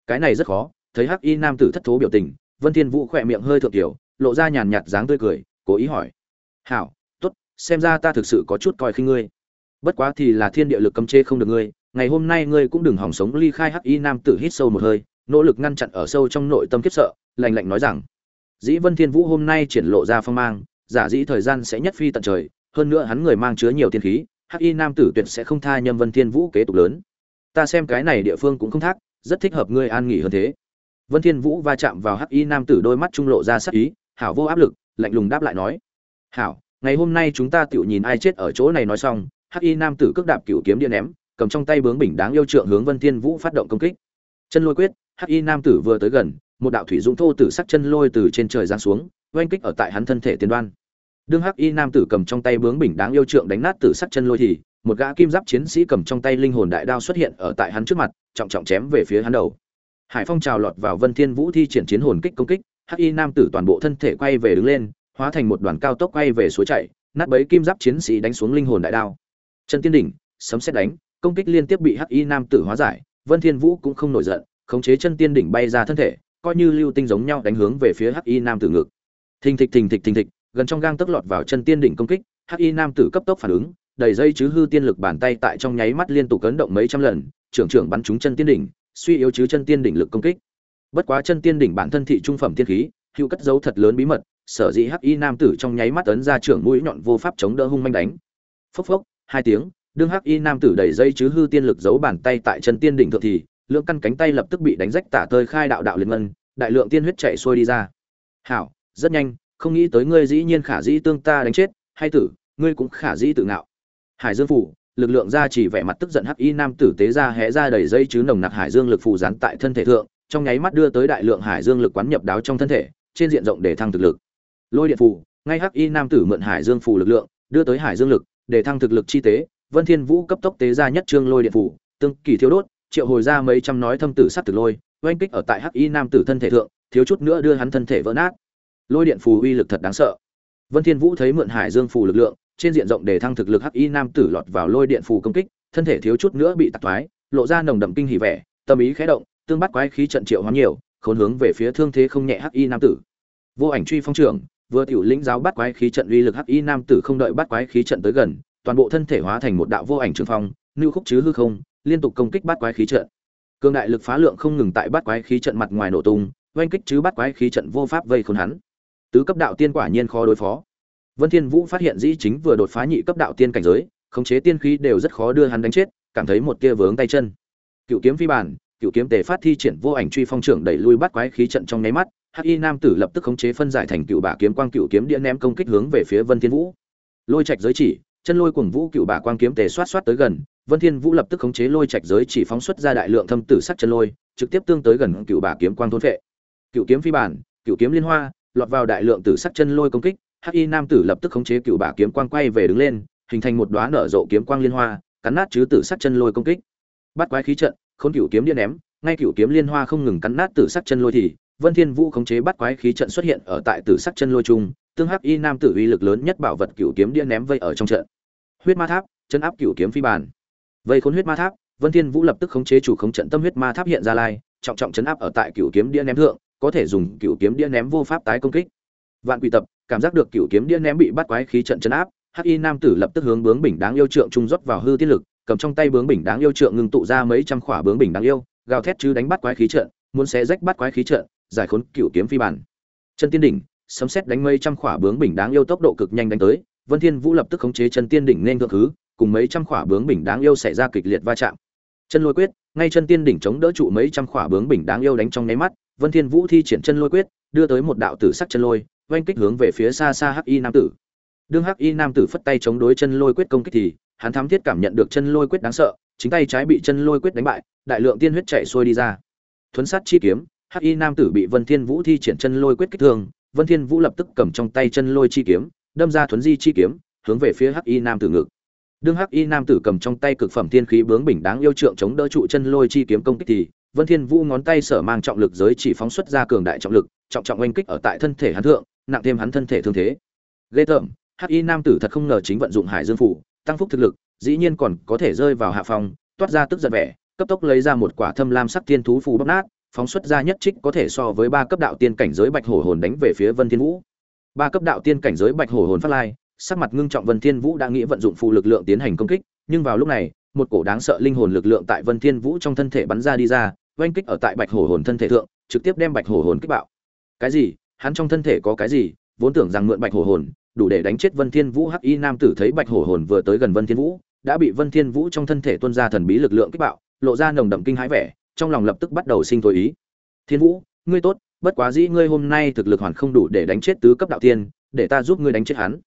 Cái này rất khó, thấy hắc y nam tử thất thố biểu tình, vân thiên vũ khẽ miệng hơi thượng tiểu, lộ ra nhàn nhạt dáng tươi cười, cố ý hỏi. Hảo, tốt, xem ra ta thực sự có chút coi khinh ngươi. Bất quá thì là thiên địa lực cấm chế không được ngươi, ngày hôm nay ngươi cũng đừng hỏng sống ly khai hắc y nam tử hít sâu một hơi, nỗ lực ngăn chặn ở sâu trong nội tâm kiếp sợ, lạnh lạnh nói rằng, dĩ vân thiên vũ hôm nay triển lộ ra phong mang, giả dĩ thời gian sẽ nhất phi tận trời, hơn nữa hắn người mang chứa nhiều tiên khí hắc y nam tử tuyệt sẽ không tha nhâm vân thiên vũ kế tục lớn. Ta xem cái này địa phương cũng không thác, rất thích hợp ngươi an nghỉ hơn thế. Vân thiên vũ va chạm vào hắc y nam tử đôi mắt trung lộ ra sắc ý, hảo vô áp lực, lạnh lùng đáp lại nói. Hảo, ngày hôm nay chúng ta tiểu nhìn ai chết ở chỗ này nói xong, hắc y nam tử cước đạp cửu kiếm điện ném, cầm trong tay bướng bình đáng yêu trượng hướng vân thiên vũ phát động công kích. Chân lôi quyết, hắc y nam tử vừa tới gần, một đạo thủy dũng thô tử sắc chân lôi từ trên trời giáng xuống, oanh kích ở tại hắn thân thể tiên đoan đương hắc y nam tử cầm trong tay bướng bình đáng yêu trượng đánh nát tử sắc chân lôi thì, một gã kim giáp chiến sĩ cầm trong tay linh hồn đại đao xuất hiện ở tại hắn trước mặt, trọng trọng chém về phía hắn đầu. Hải phong trào lọt vào vân thiên vũ thi triển chiến hồn kích công kích, hắc y nam tử toàn bộ thân thể quay về đứng lên, hóa thành một đoàn cao tốc quay về suối chảy, nát bấy kim giáp chiến sĩ đánh xuống linh hồn đại đao. Chân tiên đỉnh, sấm xét đánh, công kích liên tiếp bị hắc y nam tử hóa giải, vân thiên vũ cũng không nổi giận, khống chế chân tiên đỉnh bay ra thân thể, coi như lưu tinh giống nhau đánh hướng về phía hắc y nam tử ngực. Thình thịch thình thịch thình thịch gần trong gang tức lọt vào chân tiên đỉnh công kích, hắc y nam tử cấp tốc phản ứng, đầy dây chứ hư tiên lực bàn tay tại trong nháy mắt liên tục cấn động mấy trăm lần, trưởng trưởng bắn trúng chân tiên đỉnh, suy yếu chứ chân tiên đỉnh lực công kích. Bất quá chân tiên đỉnh bản thân thị trung phẩm tiên khí, hữu cất dấu thật lớn bí mật, sở dĩ hắc y nam tử trong nháy mắt ấn ra trưởng mũi nhọn vô pháp chống đỡ hung manh đánh. Phốc phốc, hai tiếng, đương hắc y nam tử đẩy dây chứ hư tiên lực giấu bàn tay tại chân tiên đỉnh thượng thì, lượng căn cánh tay lập tức bị đánh rách tả tơi khai đạo đạo liên ngân, đại lượng tiên huyết chạy xuôi đi ra. Hảo, rất nhanh không nghĩ tới ngươi dĩ nhiên khả dĩ tương ta đánh chết, hay tử, ngươi cũng khả dĩ tự ngạo. Hải dương phủ, lực lượng ra chỉ vẻ mặt tức giận hắc y nam tử tế ra hé ra đầy dây chứ nồng nặc hải dương lực phù dán tại thân thể thượng, trong nháy mắt đưa tới đại lượng hải dương lực quán nhập đáo trong thân thể, trên diện rộng để thăng thực lực. Lôi điện phù, ngay hắc y nam tử mượn hải dương phù lực lượng, đưa tới hải dương lực, để thăng thực lực chi tế, vân thiên vũ cấp tốc tế ra nhất trương lôi điện phù, tương kỳ thiếu đốt, triệu hồi ra mấy trăm nói thâm tử sát tử lôi, oanh kích ở tại hắc y nam tử thân thể thượng, thiếu chút nữa đưa hắn thân thể vỡ nát lôi điện phù uy lực thật đáng sợ. Vân thiên vũ thấy mượn hải dương phù lực lượng, trên diện rộng để thăng thực lực hắc y nam tử lọt vào lôi điện phù công kích, thân thể thiếu chút nữa bị tạc thoái lộ ra nồng đậm kinh hỉ vẻ, tâm ý khẽ động, tương bắt quái khí trận triệu hóa nhiều, khốn hướng về phía thương thế không nhẹ hắc y nam tử. Vô ảnh truy phong trưởng, vừa tiểu lĩnh giáo bắt quái khí trận uy lực hắc y nam tử không đợi bắt quái khí trận tới gần, toàn bộ thân thể hóa thành một đạo vô ảnh trường phong, lưu khúc chứ hư không, liên tục công kích bắt quái khí trận. Cường đại lực phá lượng không ngừng tại bắt quái khí trận mặt ngoài nổ tung, oanh kích chứ bắt quái khí trận vô pháp vây khốn hắn tứ cấp đạo tiên quả nhiên khó đối phó. Vân thiên vũ phát hiện dĩ chính vừa đột phá nhị cấp đạo tiên cảnh giới khống chế tiên khí đều rất khó đưa hắn đánh chết cảm thấy một tia vướng tay chân. Cựu kiếm phi bản cựu kiếm tề phát thi triển vô ảnh truy phong trưởng đẩy lui bắt quái khí trận trong nháy mắt hắc y nam tử lập tức khống chế phân giải thành cựu bả kiếm quang cựu kiếm điện ném công kích hướng về phía vân thiên vũ. Lôi trạch giới chỉ chân lôi cuồng vũ cựu bả quang kiếm tề xoát xoát tới gần Vân Thiên Vũ lập tức khống chế lôi trạch giới chỉ phóng xuất ra đại lượng thâm tử sắc chân lôi, trực tiếp tương tới gần cựu bả kiếm quang thôn phệ. Cựu kiếm phi bản, cựu kiếm liên hoa, lọt vào đại lượng tử sắc chân lôi công kích, Hắc Y nam tử lập tức khống chế cựu bả kiếm quang quay về đứng lên, hình thành một đóa nở rộ kiếm quang liên hoa, cắn nát chứ tử sắc chân lôi công kích. Bắt quái khí trận, khốn cựu kiếm điện ném, ngay cựu kiếm liên hoa không ngừng cắn nát tử sắc chân lôi thì, Vân Thiên Vũ khống chế bắt quái khí trận xuất hiện ở tại tử sắc chân lôi trung, tương Hắc Y nam tử uy lực lớn nhất bảo vật cựu kiếm điện ném vây ở trong trận. Huyết ma tháp, chân áp cựu kiếm phi bản. Vây khốn huyết ma tháp, Vân Thiên Vũ lập tức khống chế chủ khống trận tâm huyết ma tháp hiện ra lai, trọng trọng chấn áp ở tại cựu kiếm điện ném thượng, có thể dùng cựu kiếm đĩa ném vô pháp tái công kích. Vạn quỷ tập, cảm giác được cựu kiếm đĩa ném bị bắt quái khí trận chấn áp, Hắc Y nam tử lập tức hướng bướng bình đáng yêu trượng trung rót vào hư tiết lực, cầm trong tay bướng bình đáng yêu trượng ngưng tụ ra mấy trăm khỏa bướng bình đáng yêu, gào thét chứ đánh bắt quái khí trận, muốn xé rách bắt quái khí trận, giải khốn cựu kiếm phi bản. Chân tiên đỉnh, sấm xét đánh mấy trăm khỏa bướng bình đáng yêu tốc độ cực nhanh đánh tới, Vân Thiên Vũ lập tức khống chế chân tiên đỉnh nên thượng thứ, cùng mấy trăm khỏa bướng bình đáng yêu xảy ra kịch liệt va chạm. Chân lôi quyết, ngay chân tiên đỉnh chống đỡ trụ mấy trăm khỏa bướng bình đáng yêu đánh trong nháy mắt, Vân Thiên Vũ thi triển chân lôi quyết, đưa tới một đạo tử sắc chân lôi, oanh kích hướng về phía xa xa Hắc Y nam tử. Đương Hắc Y nam tử phất tay chống đối chân lôi quyết công kích thì, hắn thám thiết cảm nhận được chân lôi quyết đáng sợ, chính tay trái bị chân lôi quyết đánh bại, đại lượng tiên huyết chảy xuôi đi ra. Thuấn sát chi kiếm, Hắc Y nam tử bị Vân Thiên Vũ thi triển chân lôi quyết kích thương, Vân Thiên Vũ lập tức cầm trong tay chân lôi chi kiếm, đâm ra thuấn di chi kiếm, hướng về phía Hắc Y nam tử ngực. Đương Hắc Y nam tử cầm trong tay cực phẩm thiên khí bướng bình đáng yêu trượng chống đỡ trụ chân lôi chi kiếm công kích thì, Vân Thiên Vũ ngón tay sở mang trọng lực giới chỉ phóng xuất ra cường đại trọng lực, trọng trọng oanh kích ở tại thân thể hắn thượng, nặng thêm hắn thân thể thương thế. Lê tởm, Hắc Y nam tử thật không ngờ chính vận dụng Hải Dương phủ, tăng phúc thực lực, dĩ nhiên còn có thể rơi vào hạ phòng, toát ra tức giận vẻ, cấp tốc lấy ra một quả thâm lam sắc tiên thú phù bóc nát, phóng xuất ra nhất trích có thể so với ba cấp đạo tiên cảnh giới bạch hổ hồn đánh về phía Vân Thiên Vũ. Ba cấp đạo tiên cảnh giới bạch hổ hồn phát lai, sắc mặt ngưng trọng Vân Thiên Vũ đã nghĩ vận dụng phù lực lượng tiến hành công kích, nhưng vào lúc này, một cổ đáng sợ linh hồn lực lượng tại Vân Thiên Vũ trong thân thể bắn ra đi ra, oanh kích ở tại Bạch Hổ hồn thân thể thượng, trực tiếp đem Bạch Hổ hồn kích bạo. Cái gì? Hắn trong thân thể có cái gì? Vốn tưởng rằng mượn Bạch Hổ hồn, đủ để đánh chết Vân Thiên Vũ Hắc Y nam tử thấy Bạch Hổ hồn vừa tới gần Vân Thiên Vũ, đã bị Vân Thiên Vũ trong thân thể tuôn ra thần bí lực lượng kích bạo, lộ ra nồng đậm kinh hãi vẻ, trong lòng lập tức bắt đầu sinh thôi ý. Thiên Vũ, ngươi tốt, bất quá dĩ ngươi hôm nay thực lực hoàn không đủ để đánh chết tứ cấp đạo tiên, để ta giúp ngươi đánh chết hắn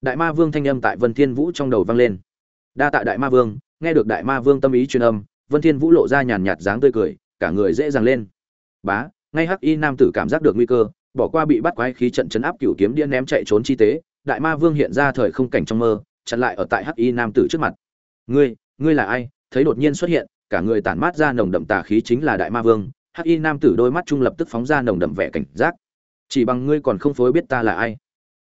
đại ma vương thanh âm tại vân thiên vũ trong đầu vang lên đa tạ đại ma vương nghe được đại ma vương tâm ý truyền âm vân thiên vũ lộ ra nhàn nhạt dáng tươi cười cả người dễ dàng lên. Bá, ngay hắc y nam tử cảm giác được nguy cơ, bỏ qua bị bắt quái khí trận chấn áp cửu kiếm đĩa ném chạy trốn chi tế, đại ma vương hiện ra thời không cảnh trong mơ, chặn lại ở tại hắc y nam tử trước mặt. Ngươi ngươi là ai? Thấy đột nhiên xuất hiện, cả người tản mát ra nồng đậm tà khí chính là đại ma vương, hắc y nam tử đôi mắt trung lập tức phóng ra nồng đậm vẻ cảnh giác. Chỉ bằng ngươi còn không phối biết ta là ai.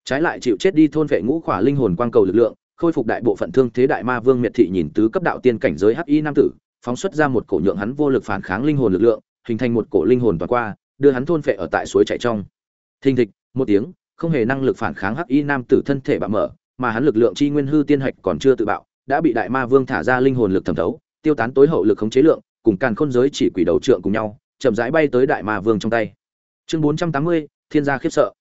Trái lại chịu chết đi thôn vệ ngũ khỏa linh hồn quang cầu lực lượng, khôi phục đại bộ phận thương thế đại ma vương miệt thị nhìn tứ cấp đạo tiên cảnh giới hi nam tử phóng xuất ra một cổ nhượng hắn vô lực phản kháng linh hồn lực lượng, hình thành một cổ linh hồn toàn qua, đưa hắn thôn phệ ở tại suối chảy trong. Thình thịch, một tiếng, không hề năng lực phản kháng hi nam tử thân thể bạo mở, mà hắn lực lượng chi nguyên hư tiên hạch còn chưa tự bạo, đã bị đại ma vương thả ra linh hồn lực thẩm thấu, tiêu tán tối hậu lực khống chế lượng, cùng càn khôn giới chỉ quỷ đầu trượng cùng nhau, chậm rãi bay tới đại ma vương trong tay. Chương bốn trăm tám mươi, thiên gia khiếp sợ.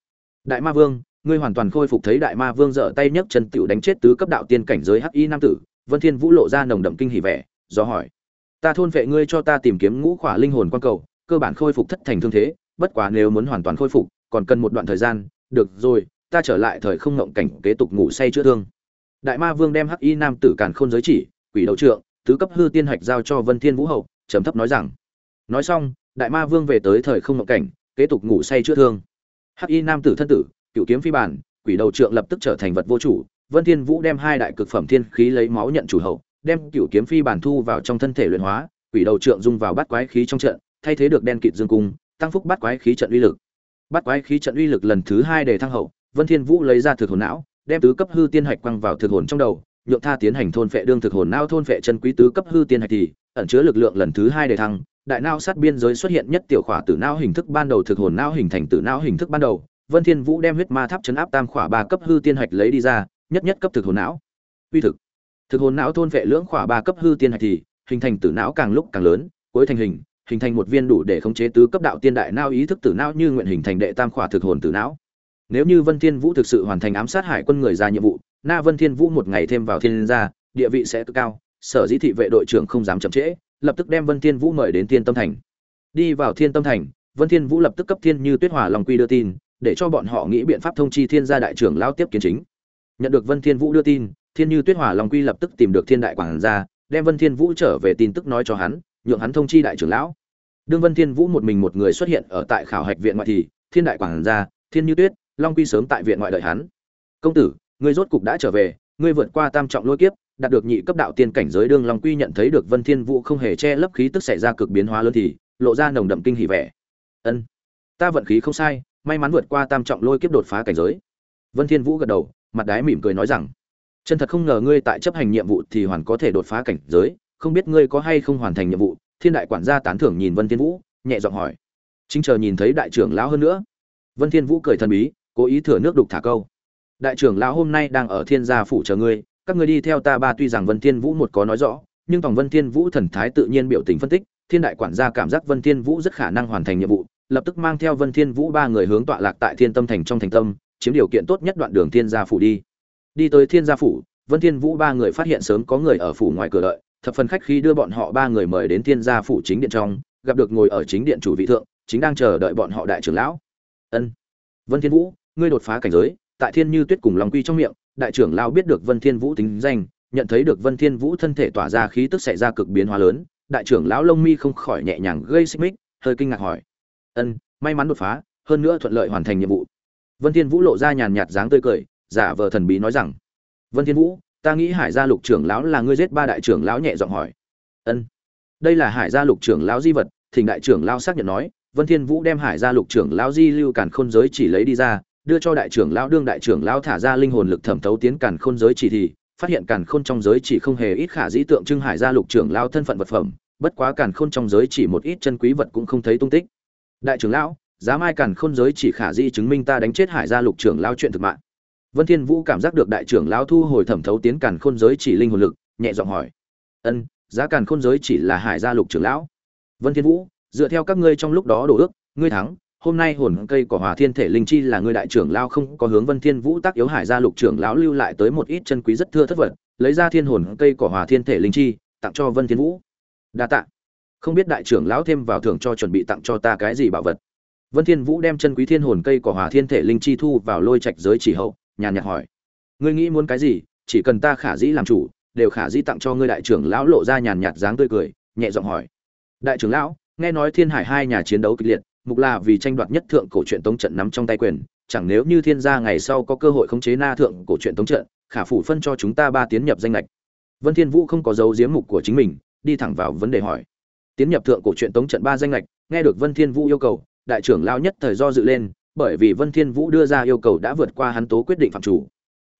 Đại ma vương, ngươi hoàn toàn khôi phục thấy đại ma vương dở tay nhấc chân tiểu đánh chết tứ cấp đạo tiên cảnh giới hắc y nam tử, vân thiên vũ lộ ra nồng đậm kinh hỉ vẻ, do hỏi ta thôn vệ ngươi cho ta tìm kiếm ngũ khỏa linh hồn quan cầu, cơ bản khôi phục thất thành thương thế, bất quá nếu muốn hoàn toàn khôi phục, còn cần một đoạn thời gian, được rồi, ta trở lại thời không ngộng cảnh kế tục ngủ say chữa thương. Đại ma vương đem hắc y nam tử càn khôn giới chỉ, quỷ đầu trượng, tứ cấp hư tiên hạch giao cho vân thiên vũ hậu, trầm thấp nói rằng, nói xong, đại ma vương về tới thời không ngộng cảnh, kế tục ngủ say chữa thương. Hắc y nam tử thân tử, cựu kiếm phi bản, quỷ đầu trượng lập tức trở thành vật vô chủ, vân thiên vũ đem hai đại cực phẩm thiên khí lấy máu nhận chủ hậu đem cựu kiếm phi bản thu vào trong thân thể luyện hóa quỷ đầu trượng dung vào bát quái khí trong trận thay thế được đen kịt dương cung tăng phúc bát quái khí trận uy lực bát quái khí trận uy lực lần thứ hai để thăng hậu vân thiên vũ lấy ra thực hồn não đem tứ cấp hư tiên hạch quăng vào thực hồn trong đầu nhượng tha tiến hành thôn phệ đương thực hồn não thôn phệ chân quý tứ cấp hư tiên hạch thì ẩn chứa lực lượng lần thứ hai để thăng đại não sát biên giới xuất hiện nhất tiểu khỏa tử não hình thức ban đầu thực hồn não hình thành tử não hình thức ban đầu Vân Thiên Vũ đem huyết ma tháp chấn áp tam khỏa ba cấp hư tiên hạch lấy đi ra, nhất nhất cấp thực hồn não. Uy thực. Thực hồn não thôn vệ lưỡng khỏa ba cấp hư tiên hạch thì hình thành tử não càng lúc càng lớn, cuối thành hình, hình thành một viên đủ để khống chế tứ cấp đạo tiên đại não ý thức tử não như nguyện hình thành đệ tam khỏa thực hồn tử não. Nếu như Vân Thiên Vũ thực sự hoàn thành ám sát hải quân người ra nhiệm vụ, Na Vân Thiên Vũ một ngày thêm vào thiên gia, địa vị sẽ cực cao, sở dĩ thị vệ đội trưởng không dám chậm trễ, lập tức đem Vân Thiên Vũ mời đến Thiên Tâm Thành. Đi vào Thiên Tâm Thành, Vân Thiên Vũ lập tức cấp Thiên Như Tuyết Hỏa Long Quy đưa tin, để cho bọn họ nghĩ biện pháp thông chi thiên gia đại trưởng lao tiếp kiến chính nhận được vân thiên vũ đưa tin thiên như tuyết hỏa long quy lập tức tìm được thiên đại quảng gia, đem vân thiên vũ trở về tin tức nói cho hắn, nhượng hắn thông chi đại trưởng lão. Đương vân thiên vũ một mình một người xuất hiện ở tại khảo hạch viện ngoại thì, thiên đại quảng gia, thiên như tuyết, long quy sớm tại viện ngoại đợi hắn. Công tử, ngươi rốt cục đã trở về, ngươi vượt qua tam trọng lôi kiếp, đạt được nhị cấp đạo tiên cảnh giới đương long quy nhận thấy được vân thiên vũ không hề che lấp khí tức xảy ra cực biến hóa lớn thì, lộ ra nồng đậm kinh hỉ vẻ. Ân, ta vận khí không sai, may mắn vượt qua tam trọng lôi kiếp đột phá cảnh giới. Vân thiên vũ gật đầu, mặt đái mỉm cười nói rằng chân thật không ngờ ngươi tại chấp hành nhiệm vụ thì hoàn có thể đột phá cảnh giới, không biết ngươi có hay không hoàn thành nhiệm vụ, thiên đại quản gia tán thưởng nhìn vân thiên vũ, nhẹ giọng hỏi. Chính chờ nhìn thấy đại trưởng lão hơn nữa. Vân thiên vũ cười thần bí, cố ý thừa nước đục thả câu. Đại trưởng lão hôm nay đang ở thiên gia phủ chờ ngươi, các ngươi đi theo ta ba tuy rằng vân thiên vũ một có nói rõ, nhưng vòng vân thiên vũ thần thái tự nhiên biểu tình phân tích, thiên đại quản gia cảm giác vân thiên vũ rất khả năng hoàn thành nhiệm vụ, lập tức mang theo vân thiên vũ ba người hướng tọa lạc tại thiên tâm thành trong thành tâm, chiếm điều kiện tốt nhất đoạn đường thiên gia phủ đi đi tới thiên gia phủ, vân thiên vũ ba người phát hiện sớm có người ở phủ ngoài cửa đợi, thập phần khách khi đưa bọn họ ba người mời đến thiên gia phủ chính điện trong, gặp được ngồi ở chính điện chủ vị thượng, chính đang chờ đợi bọn họ đại trưởng lão. Ân. Vân thiên vũ, ngươi đột phá cảnh giới, tại thiên như tuyết cùng lòng quy trong miệng, đại trưởng lão biết được vân thiên vũ tính danh, nhận thấy được vân thiên vũ thân thể tỏa ra khí tức xảy ra cực biến hóa lớn, đại trưởng lão lông mi không khỏi nhẹ nhàng gây xích mích, hơi kinh ngạc hỏi. Ân, may mắn đột phá, hơn nữa thuận lợi hoàn thành nhiệm vụ. Vân thiên vũ lộ ra nhàn nhạt dáng tươi cười giả vờ thần bí nói rằng, vân thiên vũ, ta nghĩ hải gia lục trưởng lão là ngươi giết ba đại trưởng lão nhẹ giọng hỏi. Ân. Đây là hải gia lục trưởng lão di vật thỉnh đại trưởng lão xác nhận nói, vân thiên vũ đem hải gia lục trưởng lão di lưu càn khôn giới chỉ lấy đi ra, đưa cho đại trưởng lão đương đại trưởng lão thả ra linh hồn lực thẩm thấu tiến càn khôn giới chỉ thì, phát hiện càn khôn trong giới chỉ không hề ít khả dĩ tượng trưng hải gia lục trưởng lão thân phận vật phẩm, bất quá càn khôn trong giới chỉ một ít chân quý vật cũng không thấy tung tích. Đại trưởng lão, giá mai càn khôn giới chỉ khả dĩ chứng minh ta đánh chết hải gia lục trưởng lão chuyện thực mạng vân thiên vũ cảm giác được đại trưởng lão thu hồi thẩm thấu tiến càn khôn giới chỉ linh hồn lực, nhẹ giọng hỏi. Ân, giá càn khôn giới chỉ là hải gia lục trưởng lão. Vân thiên vũ, dựa theo các ngươi trong lúc đó đổ ước, ngươi thắng, hôm nay hồn cây của hòa thiên thể linh chi là ngươi đại trưởng lão không có hướng vân thiên vũ tác yếu hải gia lục trưởng lão lưu lại tới một ít chân quý rất thưa thất vật, lấy ra thiên hồn cây của hòa thiên thể linh chi, tặng cho vân thiên vũ. Đa tạ. Không biết đại trưởng lão thêm vào thưởng cho chuẩn bị tặng cho ta cái gì bảo vật? Vân thiên vũ đem chân quý thiên hồn cây của hòa thiên thể linh chi thu vào lôi trạch giới chỉ hậu nhàn nhạt hỏi. Ngươi nghĩ muốn cái gì? Chỉ cần ta khả dĩ làm chủ, đều khả dĩ tặng cho ngươi đại trưởng lão lộ ra nhàn nhạt dáng tươi cười, nhẹ giọng hỏi. Đại trưởng lão, nghe nói thiên hải hai nhà chiến đấu kịch liệt, mục là vì tranh đoạt nhất thượng cổ truyện tống trận nắm trong tay quyền, chẳng nếu như thiên gia ngày sau có cơ hội khống chế na thượng cổ truyện tống trận, khả phủ phân cho chúng ta ba tiến nhập danh lệch. Vân thiên vũ không có dấu giếm mục của chính mình, đi thẳng vào vấn đề hỏi. Tiến nhập thượng cổ truyện tống trận ba danh lệch, nghe được vân thiên vũ yêu cầu, đại trưởng lão nhất thời do dự lên bởi vì vân thiên vũ đưa ra yêu cầu đã vượt qua hắn tố quyết định phạm chủ.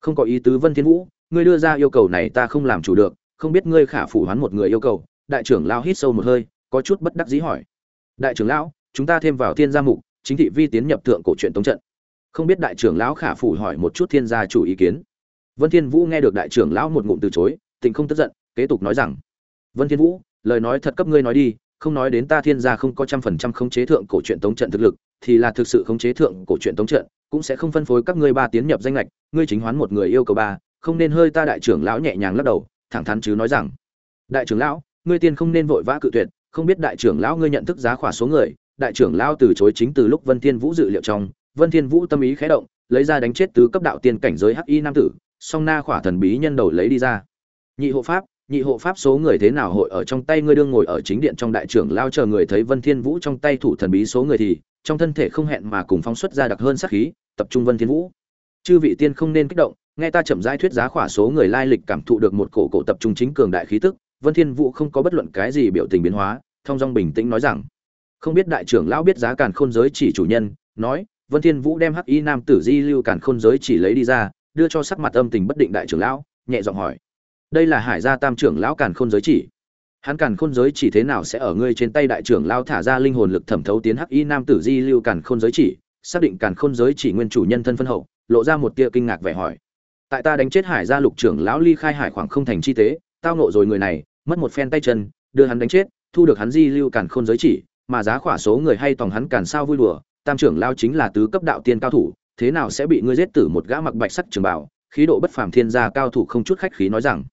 Không có ý tứ vân thiên vũ, ngươi đưa ra yêu cầu này ta không làm chủ được, không biết ngươi khả phủ hoán một người yêu cầu. Đại trưởng lão hít sâu một hơi, có chút bất đắc dĩ hỏi. Đại trưởng lão, chúng ta thêm vào thiên gia mục, chính thị vi tiến nhập thượng cổ truyện tống trận. Không biết đại trưởng lão khả phủ hỏi một chút thiên gia chủ ý kiến. Vân thiên vũ nghe được đại trưởng lão một ngụm từ chối tình không tức giận, kế tục nói rằng, vân thiên vũ, lời nói thật cấp ngươi nói đi, không nói đến ta thiên gia không có trăm phần trăm khống chế thượng cổ truyện tống trận thực lực thì là thực sự khống chế thượng cổ truyện tống trận, cũng sẽ không phân phối các ngươi ba tiến nhập danh lệch ngươi chính hoán một người yêu cầu ba, không nên hơi ta đại trưởng lão nhẹ nhàng lắc đầu, thẳng thắn chứ nói rằng, đại trưởng lão, ngươi tiên không nên vội vã cự tuyệt, không biết đại trưởng lão ngươi nhận thức giá khỏa số người, đại trưởng lão từ chối chính từ lúc vân thiên vũ dự liệu trong, vân thiên vũ tâm ý khẽ động, lấy ra đánh chết tứ cấp đạo tiên cảnh giới hắc y nam tử, song na khỏa thần bí nhân đầu lấy đi ra. Nhị hộ pháp nhị hộ pháp số người thế nào hội ở trong tay ngươi đương ngồi ở chính điện trong đại trưởng lao chờ người thấy vân thiên vũ trong tay thủ thần bí số người thì, trong thân thể không hẹn mà cùng phóng xuất ra đặc hơn sát khí, tập trung vân thiên vũ. Chư vị tiên không nên kích động, nghe ta chậm rãi thuyết giá khỏa số người lai lịch cảm thụ được một cổ cổ tập trung chính cường đại khí tức, vân thiên vũ không có bất luận cái gì biểu tình biến hóa, thông dong bình tĩnh nói rằng, không biết đại trưởng lão biết giá càn khôn giới chỉ chủ nhân, nói, vân thiên vũ đem hắc y nam tử di lưu càn khôn giới chỉ lấy đi ra, đưa cho sắc mặt âm tình bất định đại trưởng lão, nhẹ giọng hỏi đây là hải gia tam trưởng lão càn khôn giới chỉ. Hắn càn khôn giới chỉ thế nào sẽ ở ngươi trên tay đại trưởng lão thả ra linh hồn lực thẩm thấu tiến hắc y nam tử di lưu càn khôn giới chỉ, xác định càn khôn giới chỉ nguyên chủ nhân thân phân hậu, lộ ra một tia kinh ngạc vẻ hỏi. Tại ta đánh chết hải gia lục trưởng lão ly khai hải khoảng không thành chi tế, tao nộ rồi người này, mất một phen tay chân, đưa hắn đánh chết, thu được hắn di lưu càn khôn giới chỉ, mà giá khỏa số người hay tòng hắn càn sao vui đùa, tam trưởng lão chính là tứ cấp đạo tiên cao thủ, thế nào sẽ bị ngươi giết tử một gã mặc bạch sắc trường bảo khí độ bất phàm thiên gia cao thủ không chút khách khí nói rằng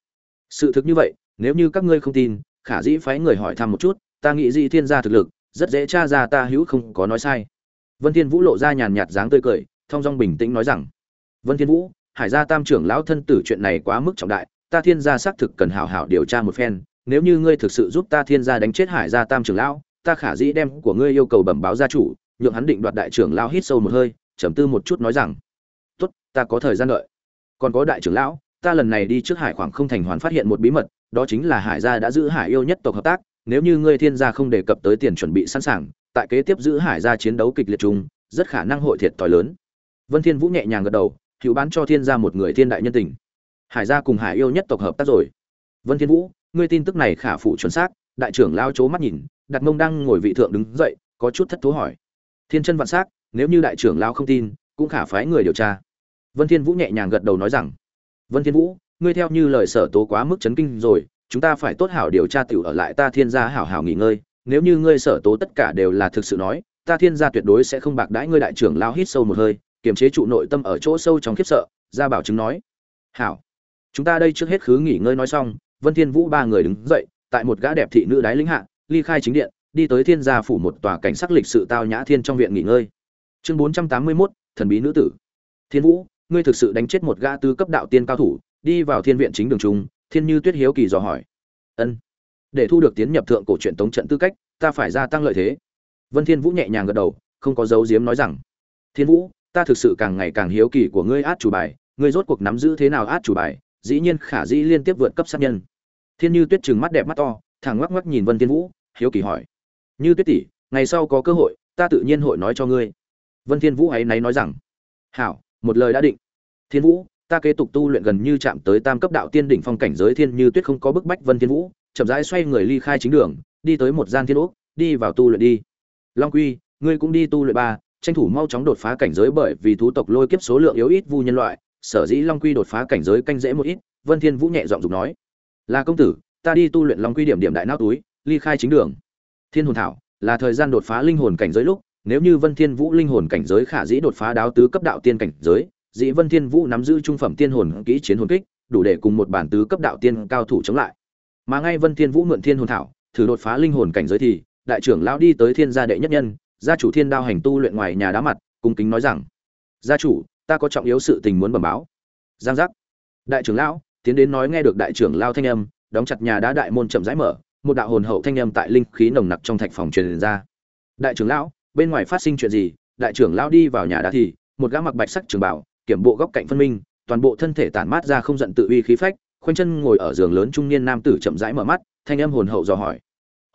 sự thực như vậy, nếu như các ngươi không tin, khả dĩ phái người hỏi thăm một chút, ta nghĩ di thiên gia thực lực, rất dễ tra ra ta hữu không có nói sai. Vân thiên vũ lộ ra nhàn nhạt dáng tươi cười thong dong bình tĩnh nói rằng, vân thiên vũ, hải gia tam trưởng lão thân tử chuyện này quá mức trọng đại, ta thiên gia xác thực cần hảo hảo điều tra một phen, nếu như ngươi thực sự giúp ta thiên gia đánh chết hải gia tam trưởng lão, ta khả dĩ đem của ngươi yêu cầu bẩm báo gia chủ, nhượng hắn định đoạt đại trưởng lão hít sâu một hơi, trầm tư một chút nói rằng, tốt, ta có thời gian đợi. Còn có đại trưởng lão ta lần này đi trước hải khoảng không thành hoàn phát hiện một bí mật, đó chính là hải gia đã giữ hải yêu nhất tộc hợp tác, nếu như ngươi thiên gia không đề cập tới tiền chuẩn bị sẵn sàng, tại kế tiếp giữ hải gia chiến đấu kịch liệt chung, rất khả năng hội thiệt thòi lớn. Vân thiên vũ nhẹ nhàng gật đầu, hữu bán cho thiên gia một người thiên đại nhân tình. Hải gia cùng hải yêu nhất tộc hợp tác rồi. Vân thiên vũ, ngươi tin tức này khả phụ chuẩn xác, đại trưởng lao chố mắt nhìn, đặt mông đang ngồi vị thượng đứng dậy, có chút thất thố hỏi. Thiên chân vạn xác, nếu như đại trưởng lao không tin, cũng khả phái người điều tra. Vân thiên vũ nhẹ nhàng gật đầu nói rằng vân thiên vũ ngươi theo như lời sở tố quá mức chấn kinh rồi chúng ta phải tốt hảo điều tra tiểu ở lại ta thiên gia hảo hảo nghỉ ngơi. Nếu như ngươi sở tố tất cả đều là thực sự nói ta thiên gia tuyệt đối sẽ không bạc đãi ngươi đại trưởng lao hít sâu một hơi kiềm chế trụ nội tâm ở chỗ sâu trong khiếp sợ gia bảo chứng nói. Hảo. Chúng ta đây trước hết khứ nghỉ ngơi nói xong vân thiên vũ ba người đứng dậy tại một gã đẹp thị nữ đái lĩnh hạ ly khai chính điện đi tới thiên gia phủ một tòa cảnh sắc lịch sự tao nhã thiên trong viện nghỉ ngơi. Chương 481, thần bí nữ tử. Thiên vũ ngươi thực sự đánh chết một gã tư cấp đạo tiên cao thủ, đi vào thiên viện chính đường trung, thiên như tuyết hiếu kỳ dò hỏi. Ân. Để thu được tiến nhập thượng cổ truyện tống trận tư cách, ta phải gia tăng lợi thế. Vân thiên vũ nhẹ nhàng gật đầu, không có dấu diếm nói rằng, thiên vũ, ta thực sự càng ngày càng hiếu kỳ của ngươi át chủ bài, ngươi rốt cuộc nắm giữ thế nào át chủ bài, dĩ nhiên khả dĩ liên tiếp vượt cấp sát nhân. Thiên như tuyết trừng mắt đẹp mắt to, thẳng ngoắc ngoắc nhìn vân thiên vũ, hiếu kỳ hỏi, như tuyết tỷ, ngày sau có cơ hội, ta tự nhiên hội nói cho ngươi. Vân thiên vũ ấy náy nói rằng, hảo một lời đã định. Thiên vũ, ta kế tục tu luyện gần như chạm tới tam cấp đạo tiên đỉnh phong cảnh giới thiên như tuyết không có bức bách vân thiên vũ, chậm rãi xoay người ly khai chính đường, đi tới một gian thiên úc đi vào tu luyện đi. Long quy, ngươi cũng đi tu luyện ba, tranh thủ mau chóng đột phá cảnh giới bởi vì thú tộc lôi kiếp số lượng yếu ít vu nhân loại, sở dĩ long quy đột phá cảnh giới canh dễ một ít, vân thiên vũ nhẹ giọng dùng nói. Là công tử, ta đi tu luyện long quy điểm điểm đại não túi, ly khai chính đường. Thiên hồn thảo, là thời gian đột phá linh hồn cảnh giới lúc nếu như vân thiên vũ linh hồn cảnh giới khả dĩ đột phá đáo tứ cấp đạo tiên cảnh giới, dĩ vân thiên vũ nắm giữ trung phẩm tiên hồn kỹ chiến hồn kích, đủ để cùng một bản tứ cấp đạo tiên cao thủ chống lại. Mà ngay vân thiên vũ mượn thiên hồn thảo, thử đột phá linh hồn cảnh giới thì, đại trưởng lão đi tới thiên gia đệ nhất nhân, gia chủ thiên đao hành tu luyện ngoài nhà đá mặt, cung kính nói rằng, gia chủ, ta có trọng yếu sự tình muốn bẩm báo. Giang giác. Đại trưởng lão, tiến đến nói nghe được đại trưởng lão thanh âm, đóng chặt nhà đá đại môn chậm rãi mở, một đạo hồn hậu thanh âm tại linh khí nồng nặc trong thạch phòng truyền ra. Đại trưởng lão bên ngoài phát sinh chuyện gì, đại trưởng lão đi vào nhà đã thì, một gã mặc bạch sắc trường bảo kiểm bộ góc cạnh phân minh, toàn bộ thân thể tản mát ra không giận tự uy khí phách, khoanh chân ngồi ở giường lớn trung niên nam tử chậm rãi mở mắt, thanh âm hồn hậu dò hỏi.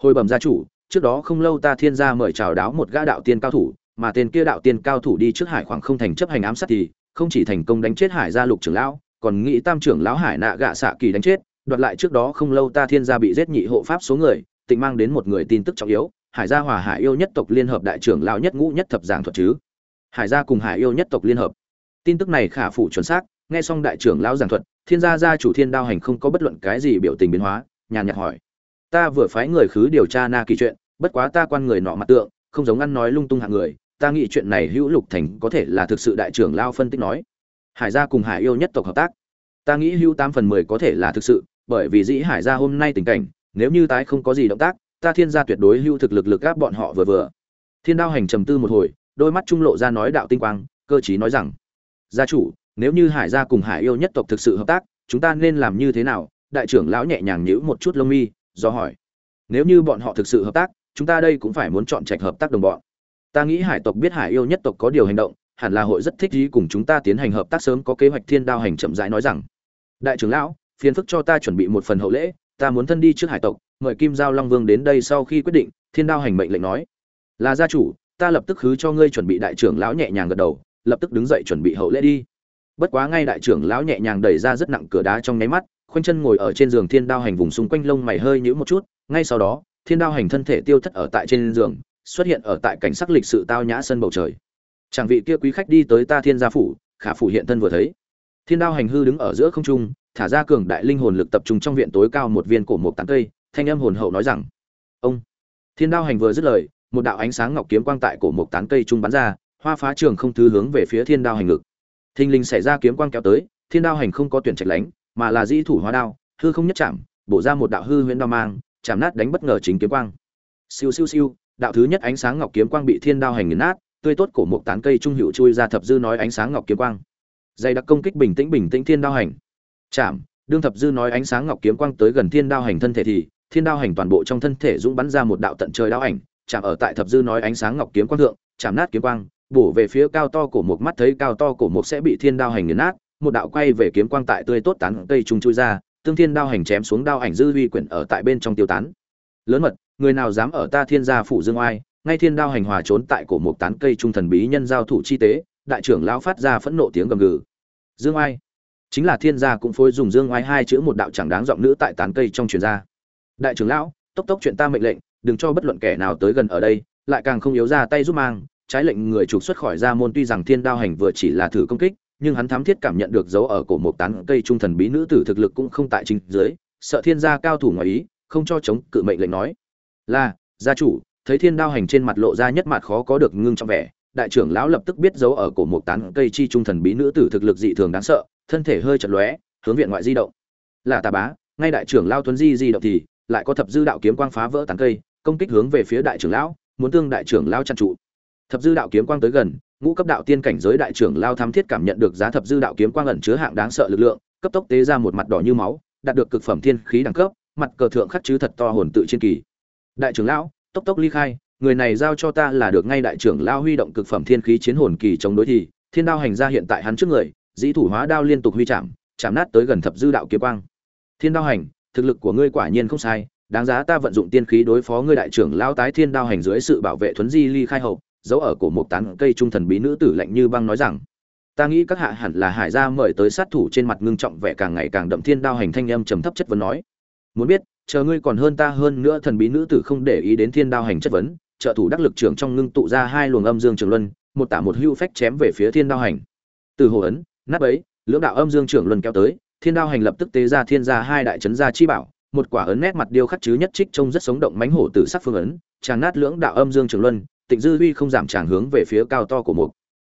Hồi bẩm gia chủ, trước đó không lâu ta thiên gia mời chào đáo một gã đạo tiên cao thủ, mà tên kia đạo tiên cao thủ đi trước hải khoảng không thành chấp hành ám sát thì, không chỉ thành công đánh chết hải gia lục trưởng lão, còn nghĩ tam trưởng lão hải nạ gạ xạ kỳ đánh chết, đoạt lại trước đó không lâu ta thiên gia bị giết nhị hộ pháp số người, tịnh mang đến một người tin tức trọng yếu hải gia hòa hải yêu nhất tộc liên hợp đại trưởng lão nhất ngũ nhất thập giảng thuật chứ? Hải gia cùng hải yêu nhất tộc liên hợp. Tin tức này khả phủ chuẩn xác, nghe xong đại trưởng lão giảng thuật, thiên gia gia chủ thiên đao hành không có bất luận cái gì biểu tình biến hóa, nhàn nhạt hỏi. Ta vừa phái người khứ điều tra na kỳ chuyện, bất quá ta quan người nọ mặt tượng, không giống ăn nói lung tung hạng người, ta nghĩ chuyện này hữu lục thành có thể là thực sự đại trưởng lao phân tích nói. Hải gia cùng hải yêu nhất tộc hợp tác. Ta nghĩ hữu tám phần mười có thể là thực sự, bởi vì dĩ hải gia hôm nay tình cảnh, nếu như tái không có gì động tác ta thiên gia tuyệt đối hữu thực lực lực gáp bọn họ vừa vừa. Thiên đao hành trầm tư một hồi, đôi mắt trung lộ ra nói đạo tinh quang, cơ chí nói rằng, gia chủ, nếu như hải gia cùng hải yêu nhất tộc thực sự hợp tác, chúng ta nên làm như thế nào? Đại trưởng lão nhẹ nhàng nhíu một chút lông mi, do hỏi. Nếu như bọn họ thực sự hợp tác, chúng ta đây cũng phải muốn chọn trạch hợp tác đồng bọn. Ta nghĩ hải tộc biết hải yêu nhất tộc có điều hành động, hẳn là hội rất thích ý cùng chúng ta tiến hành hợp tác sớm có kế hoạch thiên đao hành chậm rãi nói rằng. Đại trưởng lão, phiền phức cho ta chuẩn bị một phần hậu lễ, ta muốn thân đi trước hải tộc mời kim giao long vương đến đây sau khi quyết định, thiên đao hành mệnh lệnh nói, là gia chủ, ta lập tức khứ cho ngươi chuẩn bị đại trưởng lão nhẹ nhàng gật đầu, lập tức đứng dậy chuẩn bị hậu lễ đi. Bất quá ngay đại trưởng lão nhẹ nhàng đẩy ra rất nặng cửa đá trong nháy mắt, khoanh chân ngồi ở trên giường thiên đao hành vùng xung quanh lông mày hơi nhíu một chút, ngay sau đó, thiên đao hành thân thể tiêu thất ở tại trên giường, xuất hiện ở tại cảnh sắc lịch sự tao nhã sân bầu trời. Chàng vị kia quý khách đi tới ta thiên gia phủ, khả phủ hiện thân vừa thấy. Thiên đao hành hư đứng ở giữa không trung, thả ra cường đại linh hồn lực tập trung trong viện tối cao một viên cổ một tán cây thanh âm hồn hậu nói rằng, ông. Thiên đao hành vừa dứt lời, một đạo ánh sáng ngọc kiếm quang tại cổ một tán cây trung bắn ra, hoa phá trường không thứ hướng về phía thiên đao hành ngực. Thình linh xảy ra kiếm quang kéo tới, thiên đao hành không có tuyển trạch lánh, mà là dĩ thủ hóa đao, hư không nhất chạm, bổ ra một đạo hư huyễn đao mang, chạm nát đánh bất ngờ chính kiếm quang. Siêu siêu siêu, đạo thứ nhất ánh sáng ngọc kiếm quang bị thiên đao hành nghiền nát, tươi tốt cổ một tán cây trung hiệu chui ra thập dư nói ánh sáng ngọc kiếm quang. Dày đặc công kích bình tĩnh bình tĩnh thiên đao hành. Chạm, đương thập dư nói ánh sáng ngọc kiếm quang tới gần thiên đao hành thân thể thì thiên đao hành toàn bộ trong thân thể dũng bắn ra một đạo tận trời đao ảnh, chạm ở tại thập dư nói ánh sáng ngọc kiếm quang thượng, chạm nát kiếm quang, bổ về phía cao to cổ một mắt thấy cao to cổ một sẽ bị thiên đao hành nghiền nát, một đạo quay về kiếm quang tại tươi tốt tán cây trùng chui ra, tương thiên đao hành chém xuống đao ảnh dư uy quyển ở tại bên trong tiêu tán. Lớn mật, người nào dám ở ta thiên gia phủ dương oai, ngay thiên đao hành hòa trốn tại cổ một tán cây trung thần bí nhân giao thủ chi tế, đại trưởng lão phát ra phẫn nộ tiếng gầm gừ. Dương oai. Chính là thiên gia cũng phối dùng dương oai hai chữ một đạo chẳng đáng giọng nữ tại tán cây trong truyền gia đại trưởng lão, tốc tốc chuyện ta mệnh lệnh, đừng cho bất luận kẻ nào tới gần ở đây, lại càng không yếu ra tay giúp mang. Trái lệnh người trục xuất khỏi gia môn tuy rằng thiên đao hành vừa chỉ là thử công kích, nhưng hắn thám thiết cảm nhận được dấu ở cổ một tán cây trung thần bí nữ tử thực lực cũng không tại chính dưới sợ thiên gia cao thủ ngoài ý, không cho chống cự mệnh lệnh nói. Là, gia chủ, thấy thiên đao hành trên mặt lộ ra nhất mặt khó có được ngưng trong vẻ, đại trưởng lão lập tức biết dấu ở cổ một tán cây chi trung thần bí nữ tử thực lực dị thường đáng sợ, thân thể hơi chật lóe, hướng viện ngoại di động. Là tà bá, ngay đại trưởng lao tuấn di di động thì lại có thập dư đạo kiếm quang phá vỡ tán cây, công kích hướng về phía đại trưởng lão, muốn tương đại trưởng lao chăn trụ. Thập dư đạo kiếm quang tới gần, ngũ cấp đạo tiên cảnh giới đại trưởng lao tham thiết cảm nhận được giá thập dư đạo kiếm quang ẩn chứa hạng đáng sợ lực lượng, cấp tốc tế ra một mặt đỏ như máu, đạt được cực phẩm thiên khí đẳng cấp, mặt cờ thượng khắc chứ thật to hồn tự trên kỳ. Đại trưởng lão, tốc tốc ly khai, người này giao cho ta là được ngay đại trưởng lao huy động cực phẩm thiên khí chiến hồn kỳ chống đối thì, thiên đao hành ra hiện tại hắn trước người, dĩ thủ hóa đao liên tục huy chạm chạm nát tới gần thập dư đạo kiếm quang. Thiên đao hành thực lực của ngươi quả nhiên không sai, đáng giá ta vận dụng tiên khí đối phó ngươi đại trưởng lao tái thiên đao hành dưới sự bảo vệ thuấn di ly khai hậu giấu ở cổ một tán cây trung thần bí nữ tử lạnh như băng nói rằng, ta nghĩ các hạ hẳn là hải gia mời tới sát thủ trên mặt ngưng trọng vẻ càng ngày càng đậm thiên đao hành thanh âm trầm thấp chất vấn nói. Muốn biết, chờ ngươi còn hơn ta hơn nữa thần bí nữ tử không để ý đến thiên đao hành chất vấn, trợ thủ đắc lực trưởng trong ngưng tụ ra hai luồng âm dương trường luân, một tả một hưu phách chém về phía thiên đao hành. Từ hồ ấn nắp ấy lưỡng đạo âm dương trưởng luân kéo tới thiên đao hành lập tức tế ra thiên gia hai đại trấn gia chi bảo, một quả ấn nét mặt điêu khắc chứ nhất trích trông rất sống động mánh hổ tử sắc phương ấn, tràn nát lưỡng đạo âm dương trường luân, tịnh dư huy không giảm tràn hướng về phía cao to của mục.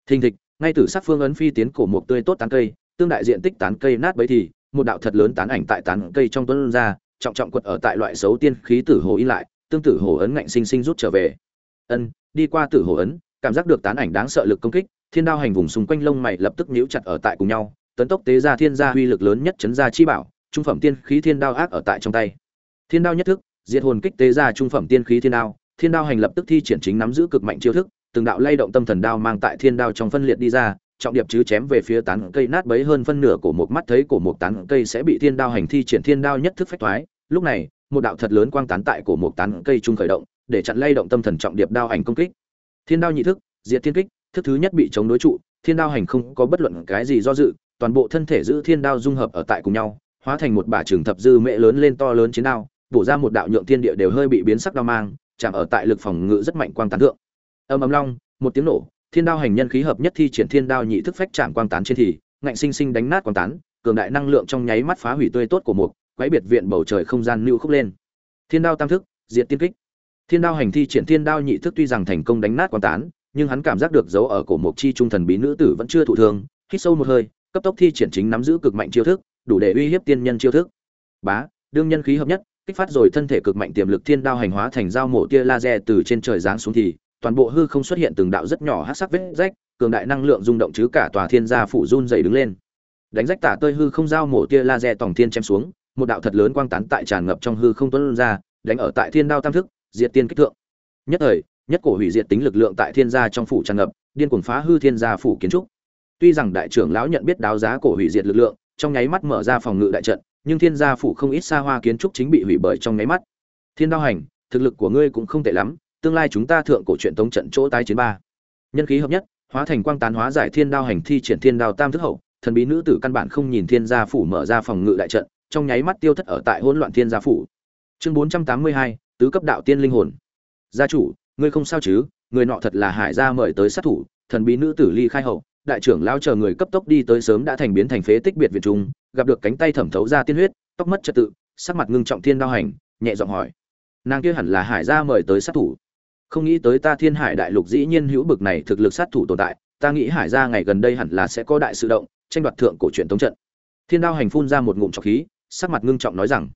Thình thịch, ngay từ sắc phương ấn phi tiến cổ mục tươi tốt tán cây, tương đại diện tích tán cây nát bấy thì, một đạo thật lớn tán ảnh tại tán cây trong tuấn ra, trọng trọng quật ở tại loại xấu tiên khí tử hồ in lại, tương tử hồ ấn ngạnh sinh sinh rút trở về. Ân, đi qua tử hồ ấn, cảm giác được tán ảnh đáng sợ lực công kích, thiên đao hành vùng xung quanh lông mày lập tức nhíu chặt ở tại cùng nhau tấn tốc tế ra thiên gia uy lực lớn nhất chấn gia chi bảo, trung phẩm tiên khí thiên đao ác ở tại trong tay. Thiên đao nhất thức, diệt hồn kích tế ra trung phẩm tiên khí thiên đao thiên đao hành lập tức thi triển chính nắm giữ cực mạnh chiêu thức, từng đạo lay động tâm thần đao mang tại thiên đao trong phân liệt đi ra, trọng điệp chứ chém về phía tán cây nát bấy hơn phân nửa của một mắt thấy của một tán cây sẽ bị thiên đao hành thi triển thiên đao nhất thức phách thoái. Lúc này, một đạo thật lớn quang tán tại của một tán cây trung khởi động, để chặn lay động tâm thần trọng điệp đao ảnh công kích. Thiên đao nhị thức, diệt thiên kích, thức thứ nhất bị chống đối trụ, thiên đao hành không có bất luận cái gì do dự toàn bộ thân thể giữ thiên đao dung hợp ở tại cùng nhau hóa thành một bả trường thập dư mễ lớn lên to lớn chiến đao bổ ra một đạo nhượng thiên địa đều hơi bị biến sắc đao mang chạm ở tại lực phòng ngự rất mạnh quang tán thượng. Âm ầm long một tiếng nổ thiên đao hành nhân khí hợp nhất thi triển thiên đao nhị thức phách chạm quang tán trên thì ngạnh sinh sinh đánh nát quang tán cường đại năng lượng trong nháy mắt phá hủy tươi tốt của mục, quái biệt viện bầu trời không gian lưu khúc lên. Thiên đao tam thức diệt tiên kích. Thiên đao hành thi triển thiên đao nhị thức tuy rằng thành công đánh nát quang tán nhưng hắn cảm giác được dấu ở cổ mộc chi trung thần bí nữ tử vẫn chưa thụ thương hít sâu một hơi cấp tốc thi triển chính nắm giữ cực mạnh chiêu thức, đủ để uy hiếp tiên nhân chiêu thức. Bá, đương nhân khí hợp nhất, kích phát rồi thân thể cực mạnh tiềm lực thiên đao hành hóa thành dao mổ tia laser từ trên trời giáng xuống thì, toàn bộ hư không xuất hiện từng đạo rất nhỏ hắc sắc vết rách, cường đại năng lượng rung động chứ cả tòa thiên gia phủ run dày đứng lên. Đánh rách tả tơi hư không dao mổ tia laser tổng thiên chém xuống, một đạo thật lớn quang tán tại tràn ngập trong hư không tuấn ra, đánh ở tại thiên đao tam thức, diệt tiên kích thượng. Nhất thời, nhất cổ hủy diệt tính lực lượng tại thiên gia trong phủ tràn ngập, điên cuồng phá hư thiên gia phủ kiến trúc tuy rằng đại trưởng lão nhận biết đáo giá cổ hủy diệt lực lượng, trong nháy mắt mở ra phòng ngự đại trận, nhưng thiên gia phủ không ít xa hoa kiến trúc chính bị hủy bởi trong nháy mắt. Thiên đao hành, thực lực của ngươi cũng không tệ lắm, tương lai chúng ta thượng cổ truyện tống trận chỗ tái chiến ba. Nhân khí hợp nhất, hóa thành quang tán hóa giải thiên đao hành thi triển thiên đao tam thức hậu, thần bí nữ tử căn bản không nhìn thiên gia phủ mở ra phòng ngự đại trận, trong nháy mắt tiêu thất ở tại hỗn loạn thiên gia phủ. Chương bốn trăm tám mươi hai, tứ cấp đạo tiên linh hồn. Gia chủ, ngươi không sao chứ? Người nọ thật là hải gia mời tới sát thủ, thần bí nữ tử ly khai hậu đại trưởng lao chờ người cấp tốc đi tới sớm đã thành biến thành phế tích biệt việt trung, gặp được cánh tay thẩm thấu ra tiên huyết, tóc mất trật tự, sắc mặt ngưng trọng thiên đao hành, nhẹ giọng hỏi. Nàng kia hẳn là hải gia mời tới sát thủ. Không nghĩ tới ta thiên hải đại lục dĩ nhiên hữu bực này thực lực sát thủ tồn tại, ta nghĩ hải gia ngày gần đây hẳn là sẽ có đại sự động, tranh đoạt thượng cổ truyền tống trận. Thiên đao hành phun ra một ngụm trọc khí, sắc mặt ngưng trọng nói rằng,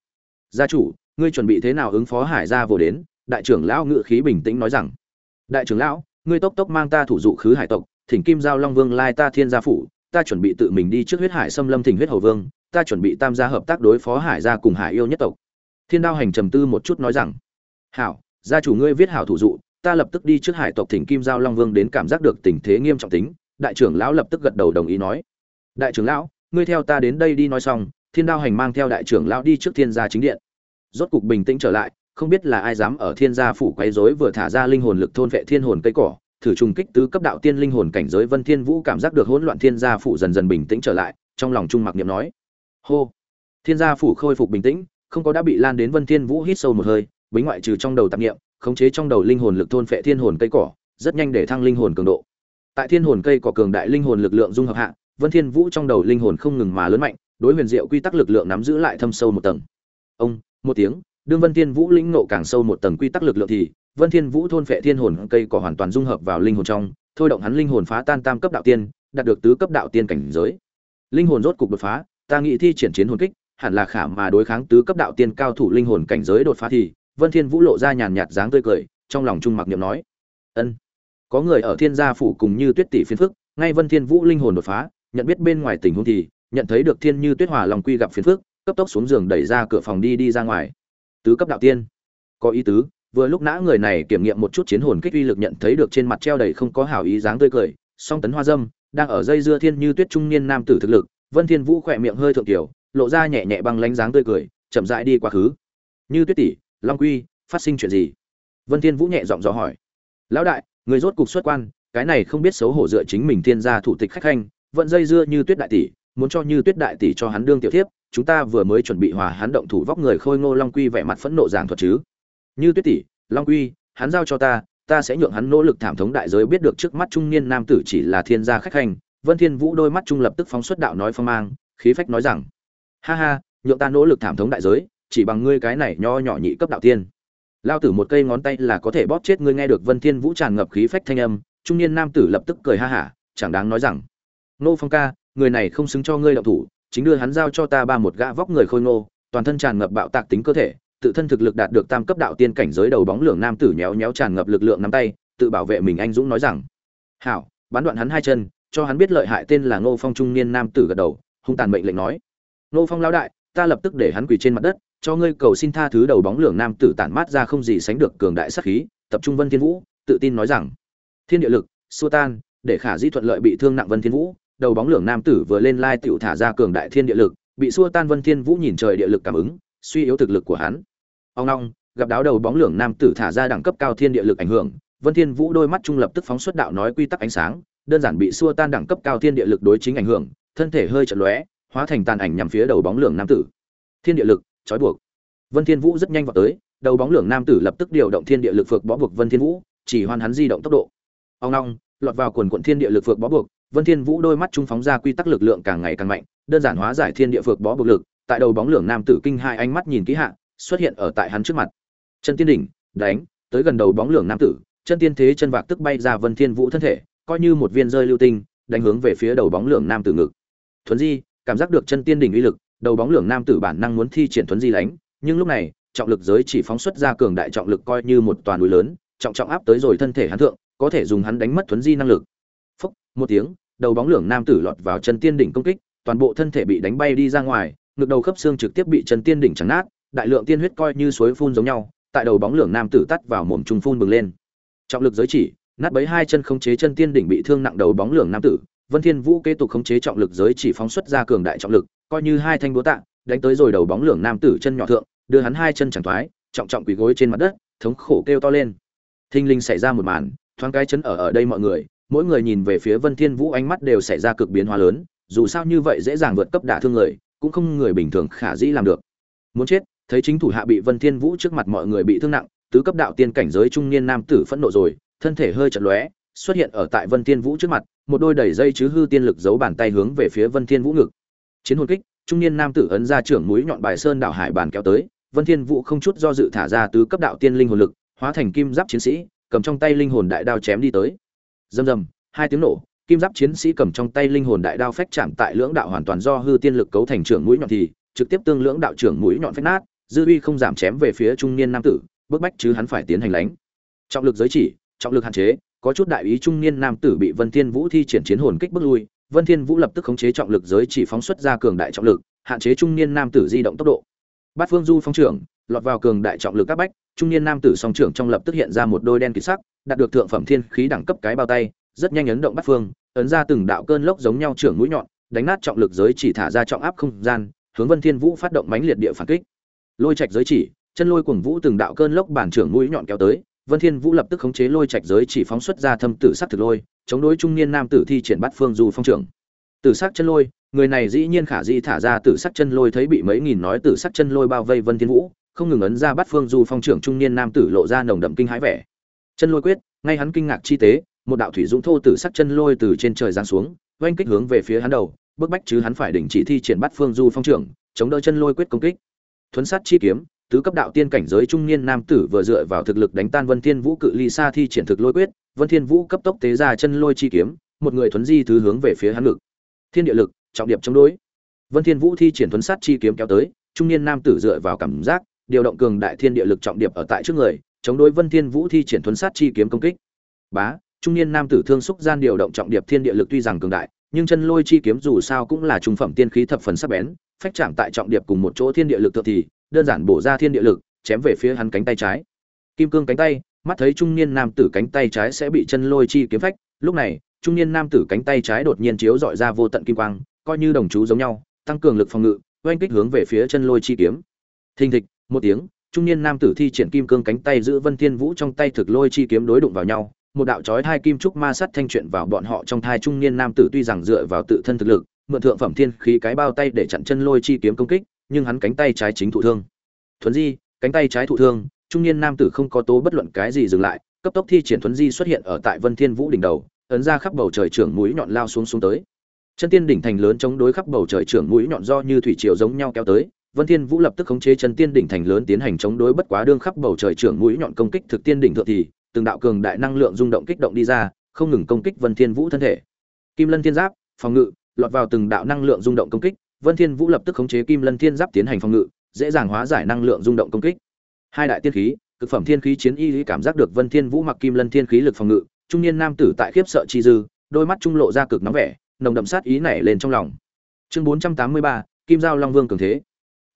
gia chủ, ngươi chuẩn bị thế nào ứng phó hải gia vô đến? Đại trưởng lão ngự khí bình tĩnh nói rằng, đại trưởng lão, ngươi tốc tốc mang ta thủ dụ khứ hải tộc thỉnh kim giao long vương lai ta thiên gia phủ, ta chuẩn bị tự mình đi trước huyết hải xâm lâm thỉnh huyết hầu vương, ta chuẩn bị tam gia hợp tác đối phó hải gia cùng hải yêu nhất tộc. Thiên đao hành trầm tư một chút nói rằng, hảo, gia chủ ngươi viết hảo thủ dụ, ta lập tức đi trước hải tộc thỉnh kim giao long vương đến cảm giác được tình thế nghiêm trọng tính. Đại trưởng lão lập tức gật đầu đồng ý nói, đại trưởng lão, ngươi theo ta đến đây đi nói xong, thiên đao hành mang theo đại trưởng lão đi trước thiên gia chính điện. Rốt cục bình tĩnh trở lại, không biết là ai dám ở thiên gia phủ quấy rối vừa thả ra linh hồn lực thôn vệ thiên hồn cây cỏ thử trùng kích tứ cấp đạo tiên linh hồn cảnh giới vân thiên vũ cảm giác được hỗn loạn thiên gia phủ dần dần bình tĩnh trở lại, trong lòng trung mặc niệm nói, hô, thiên gia phủ khôi phục bình tĩnh, không có đã bị lan đến vân thiên vũ hít sâu một hơi, bính ngoại trừ trong đầu tạp niệm, khống chế trong đầu linh hồn lực thôn phệ thiên hồn cây cỏ, rất nhanh để thăng linh hồn cường độ. Tại thiên hồn cây cỏ cường đại linh hồn lực lượng dung hợp hạ, vân thiên vũ trong đầu linh hồn không ngừng mà lớn mạnh, đối huyền diệu quy tắc lực lượng nắm giữ lại thâm sâu một tầng. Ông, một tiếng, đương vân thiên vũ lĩnh ngộ càng sâu một tầng quy tắc lực lượng thì vân thiên vũ thôn phệ thiên hồn cây cỏ hoàn toàn dung hợp vào linh hồn trong, thôi động hắn linh hồn phá tan tam cấp đạo tiên, đạt được tứ cấp đạo tiên cảnh giới. Linh hồn rốt cục đột phá, ta nghĩ thi triển chiến hồn kích, hẳn là khả mà đối kháng tứ cấp đạo tiên cao thủ linh hồn cảnh giới đột phá thì, vân thiên vũ lộ ra nhàn nhạt dáng tươi cười, trong lòng trung mặc niệm nói, ân, có người ở thiên gia phủ cùng như tuyết tỷ phiền phức, ngay vân thiên vũ linh hồn đột phá, nhận biết bên ngoài tình huống thì, nhận thấy được thiên như tuyết hòa lòng quy gặp phiền phức, cấp tốc xuống giường đẩy ra cửa phòng đi đi ra ngoài. Tứ cấp đạo tiên, có ý tứ vừa lúc nã người này kiểm nghiệm một chút chiến hồn kích uy lực nhận thấy được trên mặt treo đầy không có hảo ý dáng tươi cười, song tấn hoa dâm, đang ở dây dưa thiên như tuyết trung niên nam tử thực lực, vân thiên vũ khỏe miệng hơi thượng tiểu, lộ ra nhẹ nhẹ băng lánh dáng tươi cười, chậm rãi đi quá khứ. Như tuyết tỷ, long quy, phát sinh chuyện gì? Vân thiên vũ nhẹ giọng dò hỏi. Lão đại, người rốt cục xuất quan, cái này không biết xấu hổ dựa chính mình thiên gia thủ tịch khách khanh, vẫn dây dưa như tuyết đại tỷ, muốn cho như tuyết đại tỷ cho hắn đương tiểu thiếp, chúng ta vừa mới chuẩn bị hòa hắn động thủ vóc người khôi ngô long quy vẻ mặt phẫn nộ giảng thuật chứ như tuyết tỷ long quy hắn giao cho ta ta sẽ nhượng hắn nỗ lực thảm thống đại giới biết được trước mắt trung niên nam tử chỉ là thiên gia khách hành, vân thiên vũ đôi mắt trung lập tức phóng xuất đạo nói phong mang khí phách nói rằng ha ha nhượng ta nỗ lực thảm thống đại giới chỉ bằng ngươi cái này nho nhỏ nhị cấp đạo tiên. Lao tử một cây ngón tay là có thể bóp chết ngươi nghe được vân thiên vũ tràn ngập khí phách thanh âm trung niên nam tử lập tức cười ha hả chẳng đáng nói rằng nô phong ca người này không xứng cho ngươi động thủ chính đưa hắn giao cho ta ba một gã vóc người khôi ngô toàn thân tràn ngập bạo tạc tính cơ thể tự thân thực lực đạt được tam cấp đạo tiên cảnh giới đầu bóng lưỡng nam tử nhéo nhéo tràn ngập lực lượng nắm tay, tự bảo vệ mình anh dũng nói rằng, hảo bán đoạn hắn hai chân, cho hắn biết lợi hại tên là ngô phong trung niên nam tử gật đầu, hung tàn mệnh lệnh nói, ngô phong lão đại, ta lập tức để hắn quỳ trên mặt đất, cho ngươi cầu xin tha thứ đầu bóng lưỡng nam tử tản mát ra không gì sánh được cường đại sát khí, tập trung vân thiên vũ, tự tin nói rằng, thiên địa lực, xua tan, để khả di thuận lợi bị thương nặng vân thiên vũ, đầu bóng lưỡng nam tử vừa lên lai tiểu thả ra cường đại thiên địa lực, bị xua tan vân thiên vũ nhìn trời địa lực cảm ứng, suy yếu thực lực của hắn ông long gặp đáo đầu bóng lưỡng nam tử thả ra đẳng cấp cao thiên địa lực ảnh hưởng, vân thiên vũ đôi mắt trung lập tức phóng xuất đạo nói quy tắc ánh sáng, đơn giản bị xua tan đẳng cấp cao thiên địa lực đối chính ảnh hưởng, thân thể hơi chật lóe, hóa thành tàn ảnh nhằm phía đầu bóng lưỡng nam tử. Thiên địa lực, trói buộc. Vân thiên vũ rất nhanh vào tới, đầu bóng lưỡng nam tử lập tức điều động thiên địa lực phược bó buộc vân thiên vũ, chỉ hoàn hắn di động tốc độ. Ông long lọt vào quần quận thiên địa lực phược bó buộc, vân thiên vũ đôi mắt trung phóng ra quy tắc lực lượng càng ngày càng mạnh, đơn giản hóa giải thiên địa phược bó buộc lực, tại đầu bóng lưỡng nam tử kinh hai ánh mắt nhìn kỹ hạ xuất hiện ở tại hắn trước mặt. Chân tiên đỉnh, đánh, tới gần đầu bóng lưỡng nam tử, chân tiên thế chân vạc tức bay ra vân thiên vũ thân thể, coi như một viên rơi lưu tinh, đánh hướng về phía đầu bóng lưỡng nam tử ngực. Thuấn di, cảm giác được chân tiên đỉnh uy lực, đầu bóng lưỡng nam tử bản năng muốn thi triển thuấn di lánh, nhưng lúc này, trọng lực giới chỉ phóng xuất ra cường đại trọng lực coi như một toàn núi lớn, trọng trọng áp tới rồi thân thể hắn thượng, có thể dùng hắn đánh mất thuấn di năng lực. Phúc, một tiếng, đầu bóng lưỡng nam tử lọt vào chân tiên đỉnh công kích, toàn bộ thân thể bị đánh bay đi ra ngoài, ngực đầu khớp xương trực tiếp bị chân tiên đỉnh chấn nát đại lượng tiên huyết coi như suối phun giống nhau, tại đầu bóng lưỡng nam tử tắt vào mồm trùng phun bừng lên. Trọng lực giới chỉ, nát bấy hai chân khống chế chân tiên đỉnh bị thương nặng đầu bóng lưỡng nam tử. Vân thiên vũ kế tục khống chế trọng lực giới chỉ phóng xuất ra cường đại trọng lực, coi như hai thanh búa tạ, đánh tới rồi đầu bóng lưỡng nam tử chân nhỏ thượng, đưa hắn hai chân chẳng thoái, trọng trọng quỳ gối trên mặt đất, thống khổ kêu to lên. Thinh linh xảy ra một màn, thoáng cái chấn ở ở đây mọi người, mỗi người nhìn về phía vân thiên vũ ánh mắt đều xảy ra cực biến hóa lớn, dù sao như vậy dễ dàng vượt cấp đả thương người, cũng không người bình thường khả dĩ làm được. Muốn chết thấy chính thủ hạ bị vân thiên vũ trước mặt mọi người bị thương nặng, tứ cấp đạo tiên cảnh giới trung niên nam tử phẫn nộ rồi, thân thể hơi chật lóe, xuất hiện ở tại vân thiên vũ trước mặt, một đôi đẩy dây chứ hư tiên lực giấu bàn tay hướng về phía vân thiên vũ ngực. Chiến hồn kích, trung niên nam tử ấn ra trưởng mũi nhọn bài sơn đảo hải bàn kéo tới, vân thiên vũ không chút do dự thả ra tứ cấp đạo tiên linh hồn lực, hóa thành kim giáp chiến sĩ, cầm trong tay linh hồn đại đao chém đi tới. Rầm rầm, hai tiếng nổ, kim giáp chiến sĩ cầm trong tay linh hồn đại đao phách chạm tại lưỡng đạo hoàn toàn do hư tiên lực cấu thành trưởng mũi nhọn thì, trực tiếp tương lưỡng đạo trưởng mũi nhọn phách nát dư uy không giảm chém về phía trung niên nam tử bức bách chứ hắn phải tiến hành lánh trọng lực giới chỉ trọng lực hạn chế có chút đại ý trung niên nam tử bị vân thiên vũ thi triển chiến hồn kích bước lui Vân Thiên Vũ lập tức khống chế trọng lực giới chỉ phóng xuất ra cường đại trọng lực, hạn chế trung niên nam tử di động tốc độ. Bát Phương Du phong trưởng, lọt vào cường đại trọng lực các bách, trung niên nam tử song trưởng trong lập tức hiện ra một đôi đen kỳ sắc, đạt được thượng phẩm thiên khí đẳng cấp cái bao tay, rất nhanh ấn động bát phương, ấn ra từng đạo cơn lốc giống nhau trưởng mũi nhọn, đánh nát trọng lực giới chỉ thả ra trọng áp không gian, hướng Vân Thiên Vũ phát động mãnh liệt địa phản kích. Lôi trạch giới chỉ, chân lôi cuồng vũ từng đạo cơn lốc bản trưởng mũi nhọn kéo tới, Vân Thiên Vũ lập tức khống chế lôi trạch giới chỉ phóng xuất ra thâm tử sắc thực lôi, chống đối trung niên nam tử thi triển bát phương du phong trưởng. Tử sắc chân lôi, người này dĩ nhiên khả dĩ thả ra tử sắc chân lôi thấy bị mấy nghìn nói tử sắc chân lôi bao vây Vân Thiên Vũ, không ngừng ấn ra bát phương du phong trưởng trung niên nam tử lộ ra nồng đậm kinh hãi vẻ. Chân lôi quyết, ngay hắn kinh ngạc chi tế, một đạo thủy dũng thô tử sắc chân lôi từ trên trời giáng xuống, oanh kích hướng về phía hắn đầu, bức bách chứ hắn phải đình chỉ thi triển bát phương du phong trưởng, chống đỡ chân lôi quyết công kích. Thuấn sát chi kiếm, tứ cấp đạo tiên cảnh giới trung niên nam tử vừa dựa vào thực lực đánh tan Vân Thiên Vũ cự ly xa thi triển thực lôi quyết, Vân Thiên Vũ cấp tốc tế ra chân lôi chi kiếm, một người thuấn di thứ hướng về phía hắn ngực. Thiên địa lực, trọng điểm chống đối. Vân Thiên Vũ thi triển thuấn sát chi kiếm kéo tới, trung niên nam tử dựa vào cảm giác, điều động cường đại thiên địa lực trọng điểm ở tại trước người, chống đối Vân Thiên Vũ thi triển thuấn sát chi kiếm công kích. Bá, trung niên nam tử thương xúc gian điều động trọng điểm thiên địa lực tuy rằng cường đại, nhưng chân lôi chi kiếm dù sao cũng là trung phẩm tiên khí thập phần sắc bén, phách chạm tại trọng điệp cùng một chỗ thiên địa lực tự thì, đơn giản bổ ra thiên địa lực, chém về phía hắn cánh tay trái. Kim cương cánh tay, mắt thấy trung niên nam tử cánh tay trái sẽ bị chân lôi chi kiếm phách, lúc này, trung niên nam tử cánh tay trái đột nhiên chiếu dọi ra vô tận kim quang, coi như đồng chú giống nhau, tăng cường lực phòng ngự, oanh kích hướng về phía chân lôi chi kiếm. Thình thịch, một tiếng, trung niên nam tử thi triển kim cương cánh tay giữ Vân Thiên Vũ trong tay thực lôi chi kiếm đối đụng vào nhau, một đạo chói hai kim trúc ma sắt thanh chuyện vào bọn họ trong thai trung niên nam tử tuy rằng dựa vào tự thân thực lực, mượn thượng phẩm thiên khí cái bao tay để chặn chân lôi chi kiếm công kích, nhưng hắn cánh tay trái chính thụ thương. Thuấn di, cánh tay trái thụ thương, trung niên nam tử không có tố bất luận cái gì dừng lại, cấp tốc thi triển thuấn di xuất hiện ở tại Vân Thiên Vũ đỉnh đầu, ấn ra khắp bầu trời trưởng mũi nhọn lao xuống xuống tới. Chân tiên đỉnh thành lớn chống đối khắp bầu trời trưởng mũi nhọn do như thủy triều giống nhau kéo tới, Vân Thiên Vũ lập tức khống chế chân tiên đỉnh thành lớn tiến hành chống đối bất quá đương khắp bầu trời trưởng mũi nhọn công kích thực tiên đỉnh thượng thì, từng đạo cường đại năng lượng rung động kích động đi ra, không ngừng công kích Vân Thiên Vũ thân thể. Kim Lân Thiên Giáp, phòng ngự, lọt vào từng đạo năng lượng rung động công kích, Vân Thiên Vũ lập tức khống chế Kim Lân Thiên Giáp tiến hành phòng ngự, dễ dàng hóa giải năng lượng rung động công kích. Hai đại tiên khí, cực phẩm thiên khí chiến y lý cảm giác được Vân Thiên Vũ mặc Kim Lân Thiên khí lực phòng ngự, trung niên nam tử tại khiếp sợ chi dư, đôi mắt trung lộ ra cực nóng vẻ, nồng đậm sát ý nảy lên trong lòng. Chương 483, Kim Giao Long Vương cường thế.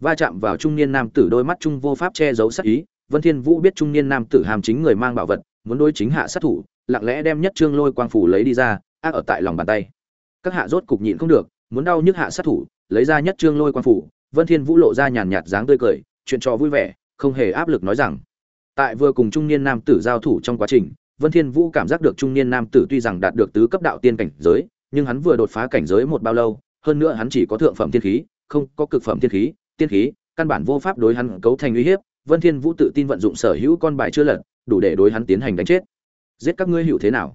Va chạm vào trung niên nam tử đôi mắt trung vô pháp che giấu sát ý, Vân Thiên Vũ biết trung niên nam tử hàm chính người mang bảo vật, muốn đối chính hạ sát thủ, lặng lẽ đem nhất trương lôi quang phủ lấy đi ra, ác ở tại lòng bàn tay. Các hạ rốt cục nhịn không được, muốn đau nhức hạ sát thủ, lấy ra nhất trương lôi quang phủ, Vân Thiên Vũ lộ ra nhàn nhạt dáng tươi cười, chuyện trò vui vẻ, không hề áp lực nói rằng. Tại vừa cùng trung niên nam tử giao thủ trong quá trình, Vân Thiên Vũ cảm giác được trung niên nam tử tuy rằng đạt được tứ cấp đạo tiên cảnh giới, nhưng hắn vừa đột phá cảnh giới một bao lâu, hơn nữa hắn chỉ có thượng phẩm tiên khí, không có cực phẩm tiên khí, tiên khí, căn bản vô pháp đối hắn cấu thành uy hiếp. Vân Thiên Vũ tự tin vận dụng sở hữu con bài chưa lật, đủ để đối hắn tiến hành đánh chết. Giết các ngươi hữu thế nào?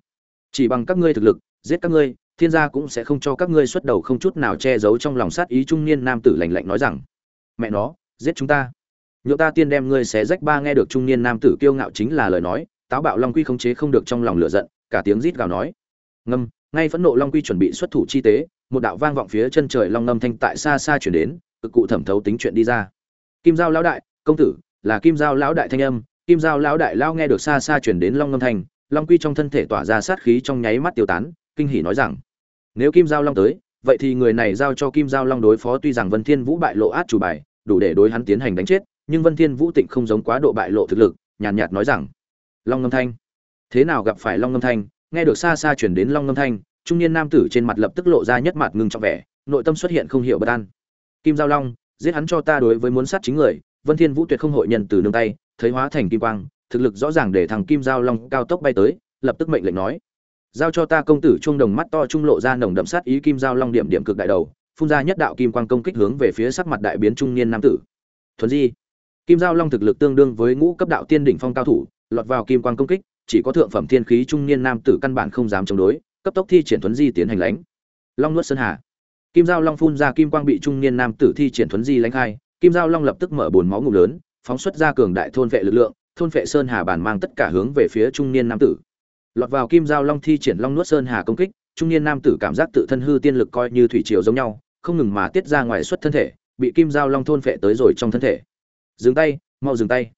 Chỉ bằng các ngươi thực lực, giết các ngươi, thiên gia cũng sẽ không cho các ngươi xuất đầu không chút nào che giấu trong lòng sát ý trung niên nam tử lạnh lạnh nói rằng: "Mẹ nó, giết chúng ta!" Nhượng ta tiên đem ngươi xé rách ba nghe được trung niên nam tử kiêu ngạo chính là lời nói, táo bạo long quy không chế không được trong lòng lửa giận, cả tiếng rít gào nói: "Ngâm!" Ngay phẫn nộ long quy chuẩn bị xuất thủ chi tế, một đạo vang vọng phía chân trời long ngâm thanh tại xa xa truyền đến, cực cụ thẩm thấu tính chuyện đi ra. Kim Giao lão đại, công tử, là Kim Giao lão đại thanh âm, Kim Giao lão đại lao nghe được xa xa truyền đến long ngâm thanh, long quy trong thân thể tỏa ra sát khí trong nháy mắt tiêu tán, kinh hỉ nói rằng: "Nếu Kim Giao long tới, vậy thì người này giao cho Kim Giao long đối phó tuy rằng Vân Thiên Vũ bại lộ át chủ bài, đủ để đối hắn tiến hành đánh chết, nhưng Vân Thiên Vũ Tịnh không giống quá độ bại lộ thực lực, nhàn nhạt, nhạt nói rằng: "Long ngâm thanh, thế nào gặp phải Long ngâm thanh?" Nghe được xa xa truyền đến Long ngâm thanh, trung niên nam tử trên mặt lập tức lộ ra nhất mặt ngưng trọng vẻ, nội tâm xuất hiện không hiểu bất an. Kim Giao Long, giết hắn cho ta đối với muốn sát chính người, Vân Thiên Vũ tuyệt không hội nhân từ nương tay, thấy hóa thành kim quang, thực lực rõ ràng để thằng Kim Giao Long cao tốc bay tới, lập tức mệnh lệnh nói: "Giao cho ta công tử trung đồng mắt to trung lộ ra nồng đậm sát ý Kim Giao Long điểm điểm cực đại đầu, phun ra nhất đạo kim quang công kích hướng về phía sắc mặt đại biến trung niên nam tử." Thuần Di, Kim Giao Long thực lực tương đương với ngũ cấp đạo tiên đỉnh phong cao thủ, lọt vào kim quang công kích, chỉ có thượng phẩm thiên khí trung niên nam tử căn bản không dám chống đối, cấp tốc thi triển thuấn di tiến hành lãnh. Long nuốt sơn hà. Kim Giao Long phun ra kim quang bị trung niên nam tử thi triển thuấn di lãnh khai, Kim Giao Long lập tức mở bồn máu ngụm lớn, phóng xuất ra cường đại thôn vệ lực lượng, thôn vệ sơn hà bản mang tất cả hướng về phía trung niên nam tử. Lọt vào Kim Giao Long thi triển Long nuốt sơn hà công kích, trung niên nam tử cảm giác tự thân hư tiên lực coi như thủy triều giống nhau, không ngừng mà tiết ra ngoài xuất thân thể, bị Kim Giao Long thôn vệ tới rồi trong thân thể. Dừng tay, mau dừng tay.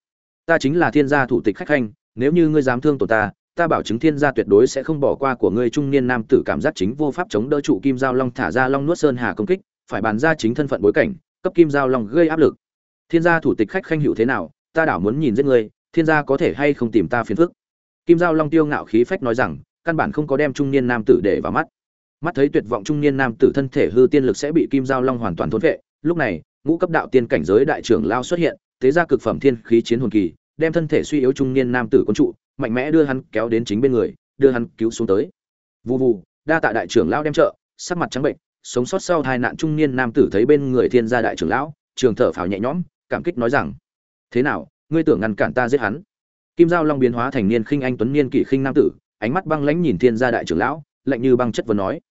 Ta chính là thiên gia thủ tịch khách khanh, nếu như ngươi dám thương tổ ta, ta bảo chứng thiên gia tuyệt đối sẽ không bỏ qua của ngươi trung niên nam tử cảm giác chính vô pháp chống đỡ trụ kim giao long thả ra long nuốt sơn hà công kích phải bàn ra chính thân phận bối cảnh cấp kim giao long gây áp lực. Thiên gia thủ tịch khách khanh hữu thế nào, ta đảo muốn nhìn giết ngươi, thiên gia có thể hay không tìm ta phiền phức? Kim giao long tiêu ngạo khí phách nói rằng, căn bản không có đem trung niên nam tử để vào mắt. Mắt thấy tuyệt vọng trung niên nam tử thân thể hư tiên lực sẽ bị kim giao long hoàn toàn thôn vệ lúc này, ngũ cấp đạo tiên cảnh giới đại trưởng lao xuất hiện thế ra cực phẩm thiên khí chiến hồn kỳ, đem thân thể suy yếu trung niên nam tử quân trụ, mạnh mẽ đưa hắn kéo đến chính bên người, đưa hắn cứu xuống tới. Vù vù, đa tạ đại trưởng lao đem trợ, sắc mặt trắng bệnh sống sót sau hai nạn trung niên nam tử thấy bên người thiên gia đại trưởng lão trường thở phào nhẹ nhõm cảm kích nói rằng thế nào ngươi tưởng ngăn cản ta giết hắn? Kim giao long biến hóa thành niên khinh anh tuấn niên kỷ khinh nam tử ánh mắt băng lãnh nhìn thiên gia đại trưởng lão lạnh như băng chất vấn nói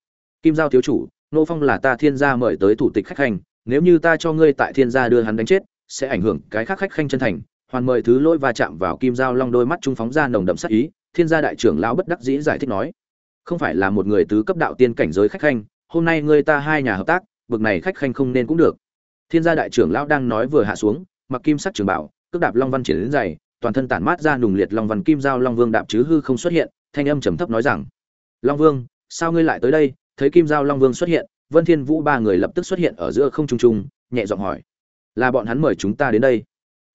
kim giao thiếu chủ nô phong là ta thiên gia mời tới thủ tịch khách hành, nếu như ta cho ngươi tại thiên gia đưa hắn đánh chết sẽ ảnh hưởng cái khác khách khanh chân thành. Hoàn mời thứ lỗi va chạm vào kim giao long đôi mắt trung phóng ra nồng đậm sắc ý thiên gia đại trưởng lão bất đắc dĩ giải thích nói không phải là một người tứ cấp đạo tiên cảnh giới khách khanh hôm nay ngươi ta hai nhà hợp tác, bực này khách khanh không nên cũng được. Thiên gia đại trưởng lão đang nói vừa hạ xuống, mặc kim sắc trường bảo, cước đạp long văn triển đến dày toàn thân tản mát ra nùng liệt long văn kim giao long vương đạp chứ hư không xuất hiện, thanh âm trầm thấp nói rằng, long vương, sao ngươi lại tới đây? Thấy kim giao long vương xuất hiện, vân thiên vũ ba người lập tức xuất hiện ở giữa không trung trung, nhẹ giọng hỏi, là bọn hắn mời chúng ta đến đây?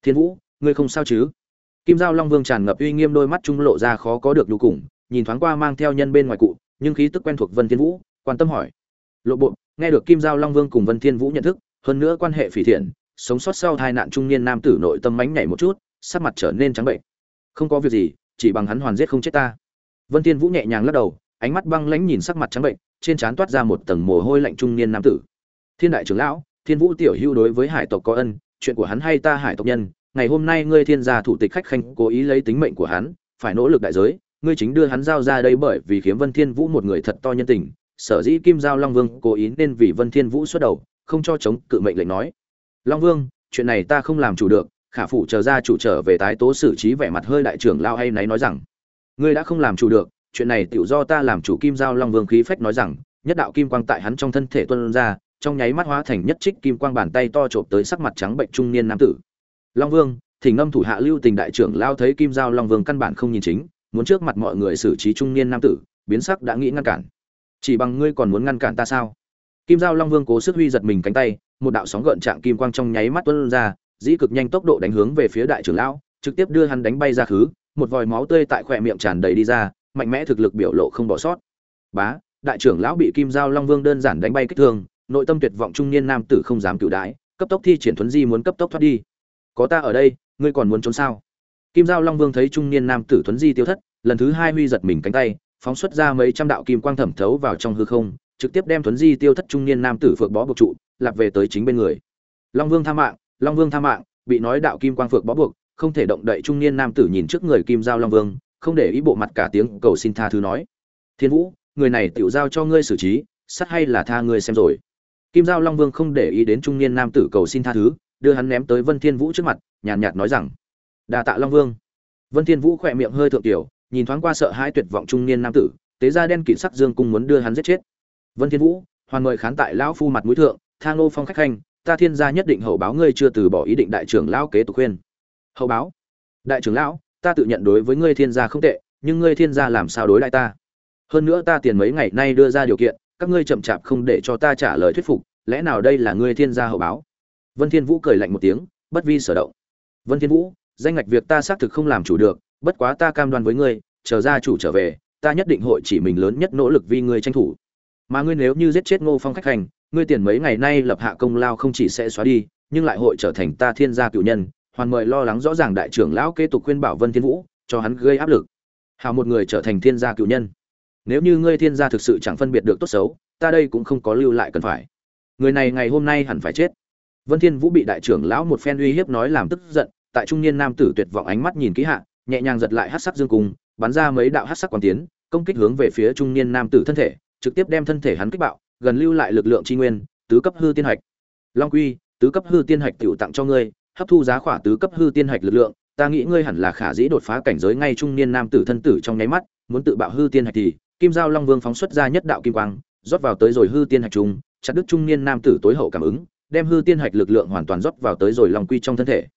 Thiên vũ, ngươi không sao chứ? Kim giao long vương tràn ngập uy nghiêm đôi mắt trung lộ ra khó có được đủ cùng, nhìn thoáng qua mang theo nhân bên ngoài cụ, nhưng khí tức quen thuộc vân thiên vũ, quan tâm hỏi lộ bộ, nghe được kim giao long vương cùng vân thiên vũ nhận thức, hơn nữa quan hệ phỉ thiện, sống sót sau tai nạn trung niên nam tử nội tâm mánh nhảy một chút, sắc mặt trở nên trắng bệnh. Không có việc gì, chỉ bằng hắn hoàn giết không chết ta. Vân thiên vũ nhẹ nhàng lắc đầu, ánh mắt băng lãnh nhìn sắc mặt trắng bệnh, trên trán toát ra một tầng mồ hôi lạnh trung niên nam tử. Thiên đại trưởng lão, thiên vũ tiểu hưu đối với hải tộc có ân, chuyện của hắn hay ta hải tộc nhân, ngày hôm nay ngươi thiên gia thủ tịch khách khanh cố ý lấy tính mệnh của hắn, phải nỗ lực đại giới, ngươi chính đưa hắn giao ra đây bởi vì kiếm vân thiên vũ một người thật to nhân tình sở dĩ kim giao long vương cố ý nên vì vân thiên vũ xuất đầu, không cho chống cự mệnh lệnh nói. Long vương, chuyện này ta không làm chủ được, khả phụ chờ ra chủ trở về tái tố xử trí vẻ mặt hơi đại trưởng lao hay nấy nói rằng. Ngươi đã không làm chủ được, chuyện này tiểu do ta làm chủ kim giao long vương khí phách nói rằng, nhất đạo kim quang tại hắn trong thân thể tuôn ra, trong nháy mắt hóa thành nhất trích kim quang bàn tay to trộm tới sắc mặt trắng bệnh trung niên nam tử. Long vương thì ngâm thủ hạ lưu tình đại trưởng lao thấy kim giao long vương căn bản không nhìn chính, muốn trước mặt mọi người xử trí trung niên nam tử, biến sắc đã nghĩ ngăn cản chỉ bằng ngươi còn muốn ngăn cản ta sao? Kim giao long vương cố sức huy giật mình cánh tay, một đạo sóng gợn trạng kim quang trong nháy mắt tuôn ra, dĩ cực nhanh tốc độ đánh hướng về phía đại trưởng lão, trực tiếp đưa hắn đánh bay ra khứ, một vòi máu tươi tại khỏe miệng tràn đầy đi ra, mạnh mẽ thực lực biểu lộ không bỏ sót. Bá, đại trưởng lão bị kim giao long vương đơn giản đánh bay kích thương, nội tâm tuyệt vọng trung niên nam tử không dám cựu đái cấp tốc thi triển thuấn di muốn cấp tốc thoát đi. Có ta ở đây, ngươi còn muốn trốn sao? Kim giao long vương thấy trung niên nam tử thuấn di tiêu thất, lần thứ hai huy giật mình cánh tay phóng xuất ra mấy trăm đạo kim quang thẩm thấu vào trong hư không trực tiếp đem tuấn di tiêu thất trung niên nam tử phược bó buộc trụ lạc về tới chính bên người. Long vương tha mạng long vương tha mạng bị nói đạo kim quang phược bó buộc không thể động đậy trung niên nam tử nhìn trước người kim giao long vương không để ý bộ mặt cả tiếng cầu xin tha thứ nói. Thiên vũ người này tiểu giao cho ngươi xử trí sắt hay là tha ngươi xem rồi? Kim giao long vương không để ý đến trung niên nam tử cầu xin tha thứ đưa hắn ném tới vân thiên vũ trước mặt nhàn nhạt, nhạt nói rằng đa tạ long vương. Vân thiên vũ khỏe miệng hơi thượng tiểu nhìn thoáng qua sợ hãi tuyệt vọng trung niên nam tử, tế ra đen kịt sắc dương cung muốn đưa hắn giết chết. Vân thiên vũ, hoàn mời khán tại lão phu mặt mũi thượng thang ngô phong khách khanh, ta thiên gia nhất định hậu báo ngươi chưa từ bỏ ý định đại trưởng lão kế tục khuyên. Hậu báo? Đại trưởng lão, ta tự nhận đối với ngươi thiên gia không tệ, nhưng ngươi thiên gia làm sao đối lại ta? Hơn nữa ta tiền mấy ngày nay đưa ra điều kiện, các ngươi chậm chạp không để cho ta trả lời thuyết phục, lẽ nào đây là ngươi thiên gia hậu báo? Vân thiên vũ cười lạnh một tiếng, bất vi sở động. Vân thiên vũ, danh ngạch việc ta xác thực không làm chủ được bất quá ta cam đoan với ngươi, chờ gia chủ trở về, ta nhất định hội chỉ mình lớn nhất nỗ lực vì ngươi tranh thủ. Mà ngươi nếu như giết chết ngô phong khách hành, ngươi tiền mấy ngày nay lập hạ công lao không chỉ sẽ xóa đi, nhưng lại hội trở thành ta thiên gia cựu nhân, hoàn mời lo lắng rõ ràng đại trưởng lão kế tục khuyên bảo vân thiên vũ, cho hắn gây áp lực. Hào một người trở thành thiên gia cựu nhân. Nếu như ngươi thiên gia thực sự chẳng phân biệt được tốt xấu, ta đây cũng không có lưu lại cần phải. Người này ngày hôm nay hẳn phải chết. Vân thiên vũ bị đại trưởng lão một phen uy hiếp nói làm tức giận, tại trung niên nam tử tuyệt vọng ánh mắt nhìn kỹ hạ nhẹ nhàng giật lại hắc sắc dương cung, bắn ra mấy đạo hắc sắc quang tiến, công kích hướng về phía trung niên nam tử thân thể, trực tiếp đem thân thể hắn kích bạo, gần lưu lại lực lượng chi nguyên, tứ cấp hư tiên hạch. Long quy, tứ cấp hư tiên hạch tiểu tặng cho ngươi, hấp thu giá khỏa tứ cấp hư tiên hạch lực lượng, ta nghĩ ngươi hẳn là khả dĩ đột phá cảnh giới ngay trung niên nam tử thân tử trong nháy mắt, muốn tự bạo hư tiên hạch thì, kim giao long vương phóng xuất ra nhất đạo kim quang, rót vào tới rồi hư tiên hạch trung, chặt đứt trung niên nam tử tối hậu cảm ứng, đem hư tiên hạch lực lượng hoàn toàn rót vào tới rồi long quy trong thân thể.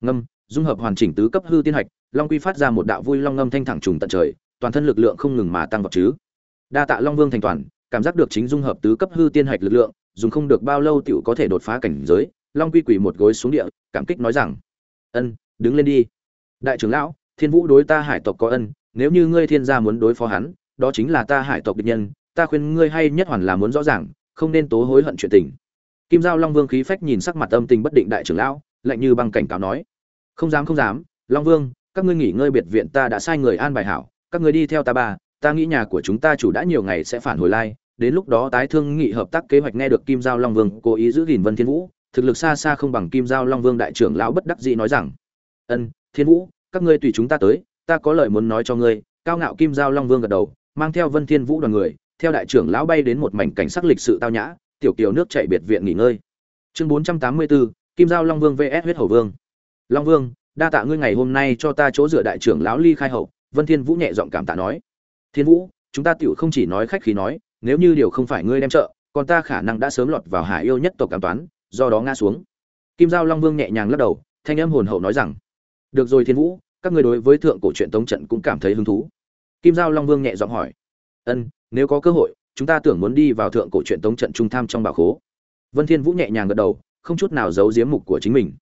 Ngâm, dung hợp hoàn chỉnh tứ cấp hư tiên hạch long quy phát ra một đạo vui long ngâm thanh thẳng trùng tận trời, toàn thân lực lượng không ngừng mà tăng vọt chứ. Đa tạ long vương thành toàn, cảm giác được chính dung hợp tứ cấp hư tiên hạch lực lượng, dùng không được bao lâu tiểu có thể đột phá cảnh giới, long quy quỳ một gối xuống địa, cảm kích nói rằng, ân, đứng lên đi. Đại trưởng lão, thiên vũ đối ta hải tộc có ân, nếu như ngươi thiên gia muốn đối phó hắn, đó chính là ta hải tộc địch nhân, ta khuyên ngươi hay nhất hoàn là muốn rõ ràng, không nên tố hối hận chuyện tình. Kim giao long vương khí phách nhìn sắc mặt âm tình bất định đại trưởng lão, lạnh như băng cảnh cáo nói, không dám không dám, long vương các ngươi nghỉ ngơi biệt viện ta đã sai người an bài hảo các ngươi đi theo ta ba ta nghĩ nhà của chúng ta chủ đã nhiều ngày sẽ phản hồi lai. Đến lúc đó tái thương nghị hợp tác kế hoạch nghe được kim giao long vương cố ý giữ gìn vân thiên vũ thực lực xa xa không bằng kim giao long vương đại trưởng lão bất đắc dĩ nói rằng ân thiên vũ các ngươi tùy chúng ta tới ta có lời muốn nói cho ngươi. Cao ngạo kim giao long vương gật đầu mang theo vân thiên vũ đoàn người theo đại trưởng lão bay đến một mảnh cảnh sắc lịch sự tao nhã tiểu kiều nước chảy biệt viện nghỉ ngơi. Chương 484, kim giao long vương vs huyết hầu vương. Long vương đa tạ ngươi ngày hôm nay cho ta chỗ dựa đại trưởng lão ly khai hậu, vân thiên vũ nhẹ giọng cảm tạ nói. Thiên vũ, chúng ta tiểu không chỉ nói khách khí nói, nếu như điều không phải ngươi đem trợ còn ta khả năng đã sớm lọt vào hải yêu nhất tộc cảm toán, do đó ngã xuống. Kim giao long vương nhẹ nhàng lắc đầu, thanh âm hồn hậu nói rằng, được rồi thiên vũ, các ngươi đối với thượng cổ truyện tống trận cũng cảm thấy hứng thú. Kim giao long vương nhẹ giọng hỏi, ân, nếu có cơ hội, chúng ta tưởng muốn đi vào thượng cổ truyện tống trận trung tham trong bảo khố. Vân thiên vũ nhẹ nhàng gật đầu, không chút nào giấu giếm mục của chính mình.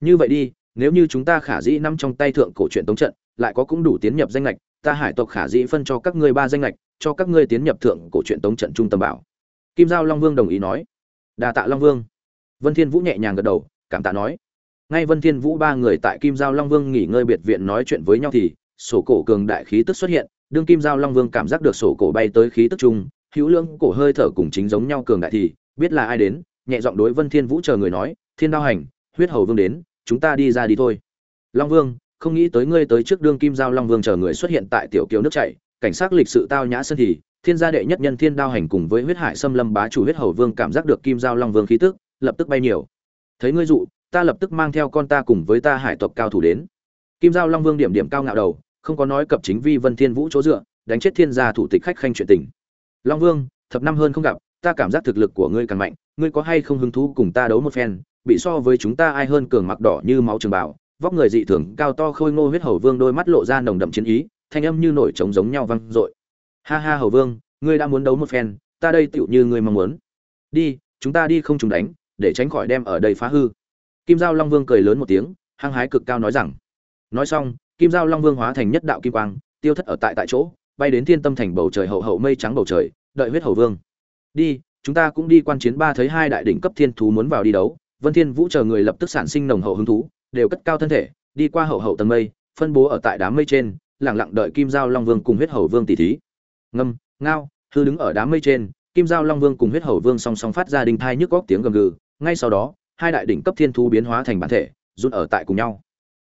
Như vậy đi nếu như chúng ta khả dĩ nắm trong tay thượng cổ truyện tống trận lại có cũng đủ tiến nhập danh ngạch, ta hải tộc khả dĩ phân cho các ngươi ba danh ngạch, cho các ngươi tiến nhập thượng cổ truyện tống trận trung tâm bảo. Kim giao long vương đồng ý nói. Đa tạ long vương. Vân thiên vũ nhẹ nhàng gật đầu cảm tạ nói. Ngay vân thiên vũ ba người tại kim giao long vương nghỉ ngơi biệt viện nói chuyện với nhau thì sổ cổ cường đại khí tức xuất hiện đương kim giao long vương cảm giác được sổ cổ bay tới khí tức trung hữu lương cổ hơi thở cùng chính giống nhau cường đại thì biết là ai đến nhẹ giọng đối vân thiên vũ chờ người nói thiên đao hành huyết hầu vương đến chúng ta đi ra đi thôi. Long vương, không nghĩ tới ngươi tới trước đương kim giao long vương chờ người xuất hiện tại tiểu kiều nước chảy, cảnh sát lịch sự tao nhã sân thì, thiên gia đệ nhất nhân thiên đao hành cùng với huyết hải xâm lâm bá chủ huyết hầu vương cảm giác được kim giao long vương khí tức, lập tức bay nhiều. Thấy ngươi dụ, ta lập tức mang theo con ta cùng với ta hải tộc cao thủ đến. Kim giao long vương điểm điểm cao ngạo đầu, không có nói cập chính vi vân thiên vũ chỗ dựa, đánh chết thiên gia thủ tịch khách khanh chuyện tình. Long vương, thập năm hơn không gặp, ta cảm giác thực lực của ngươi càng mạnh, ngươi có hay không hứng thú cùng ta đấu một phen? Bị so với chúng ta ai hơn cường mặc đỏ như máu trường bảo vóc người dị thường, cao to khôi ngô huyết hầu vương đôi mắt lộ ra nồng đậm chiến ý, thanh âm như nổi trống giống nhau vang dội. Ha ha hầu vương, ngươi đã muốn đấu một phen, ta đây tựu như ngươi mong muốn. Đi, chúng ta đi không trùng đánh, để tránh khỏi đem ở đây phá hư. Kim giao long vương cười lớn một tiếng, hăng hái cực cao nói rằng. Nói xong, kim giao long vương hóa thành nhất đạo kim quang, tiêu thất ở tại tại chỗ, bay đến thiên tâm thành bầu trời hậu hậu mây trắng bầu trời, đợi huyết hầu vương. Đi, chúng ta cũng đi quan chiến ba thấy hai đại đỉnh cấp thiên thú muốn vào đi đấu vân thiên vũ chờ người lập tức sản sinh nồng hậu hứng thú, đều cất cao thân thể, đi qua hậu hậu tầng mây, phân bố ở tại đám mây trên, lặng lặng đợi kim giao long vương cùng huyết hầu vương tỷ thí. Ngâm, ngao, hư đứng ở đám mây trên, kim giao long vương cùng huyết hầu vương song song phát ra đình thai nhức góc tiếng gầm gừ, ngay sau đó, hai đại đỉnh cấp thiên thú biến hóa thành bản thể, rút ở tại cùng nhau.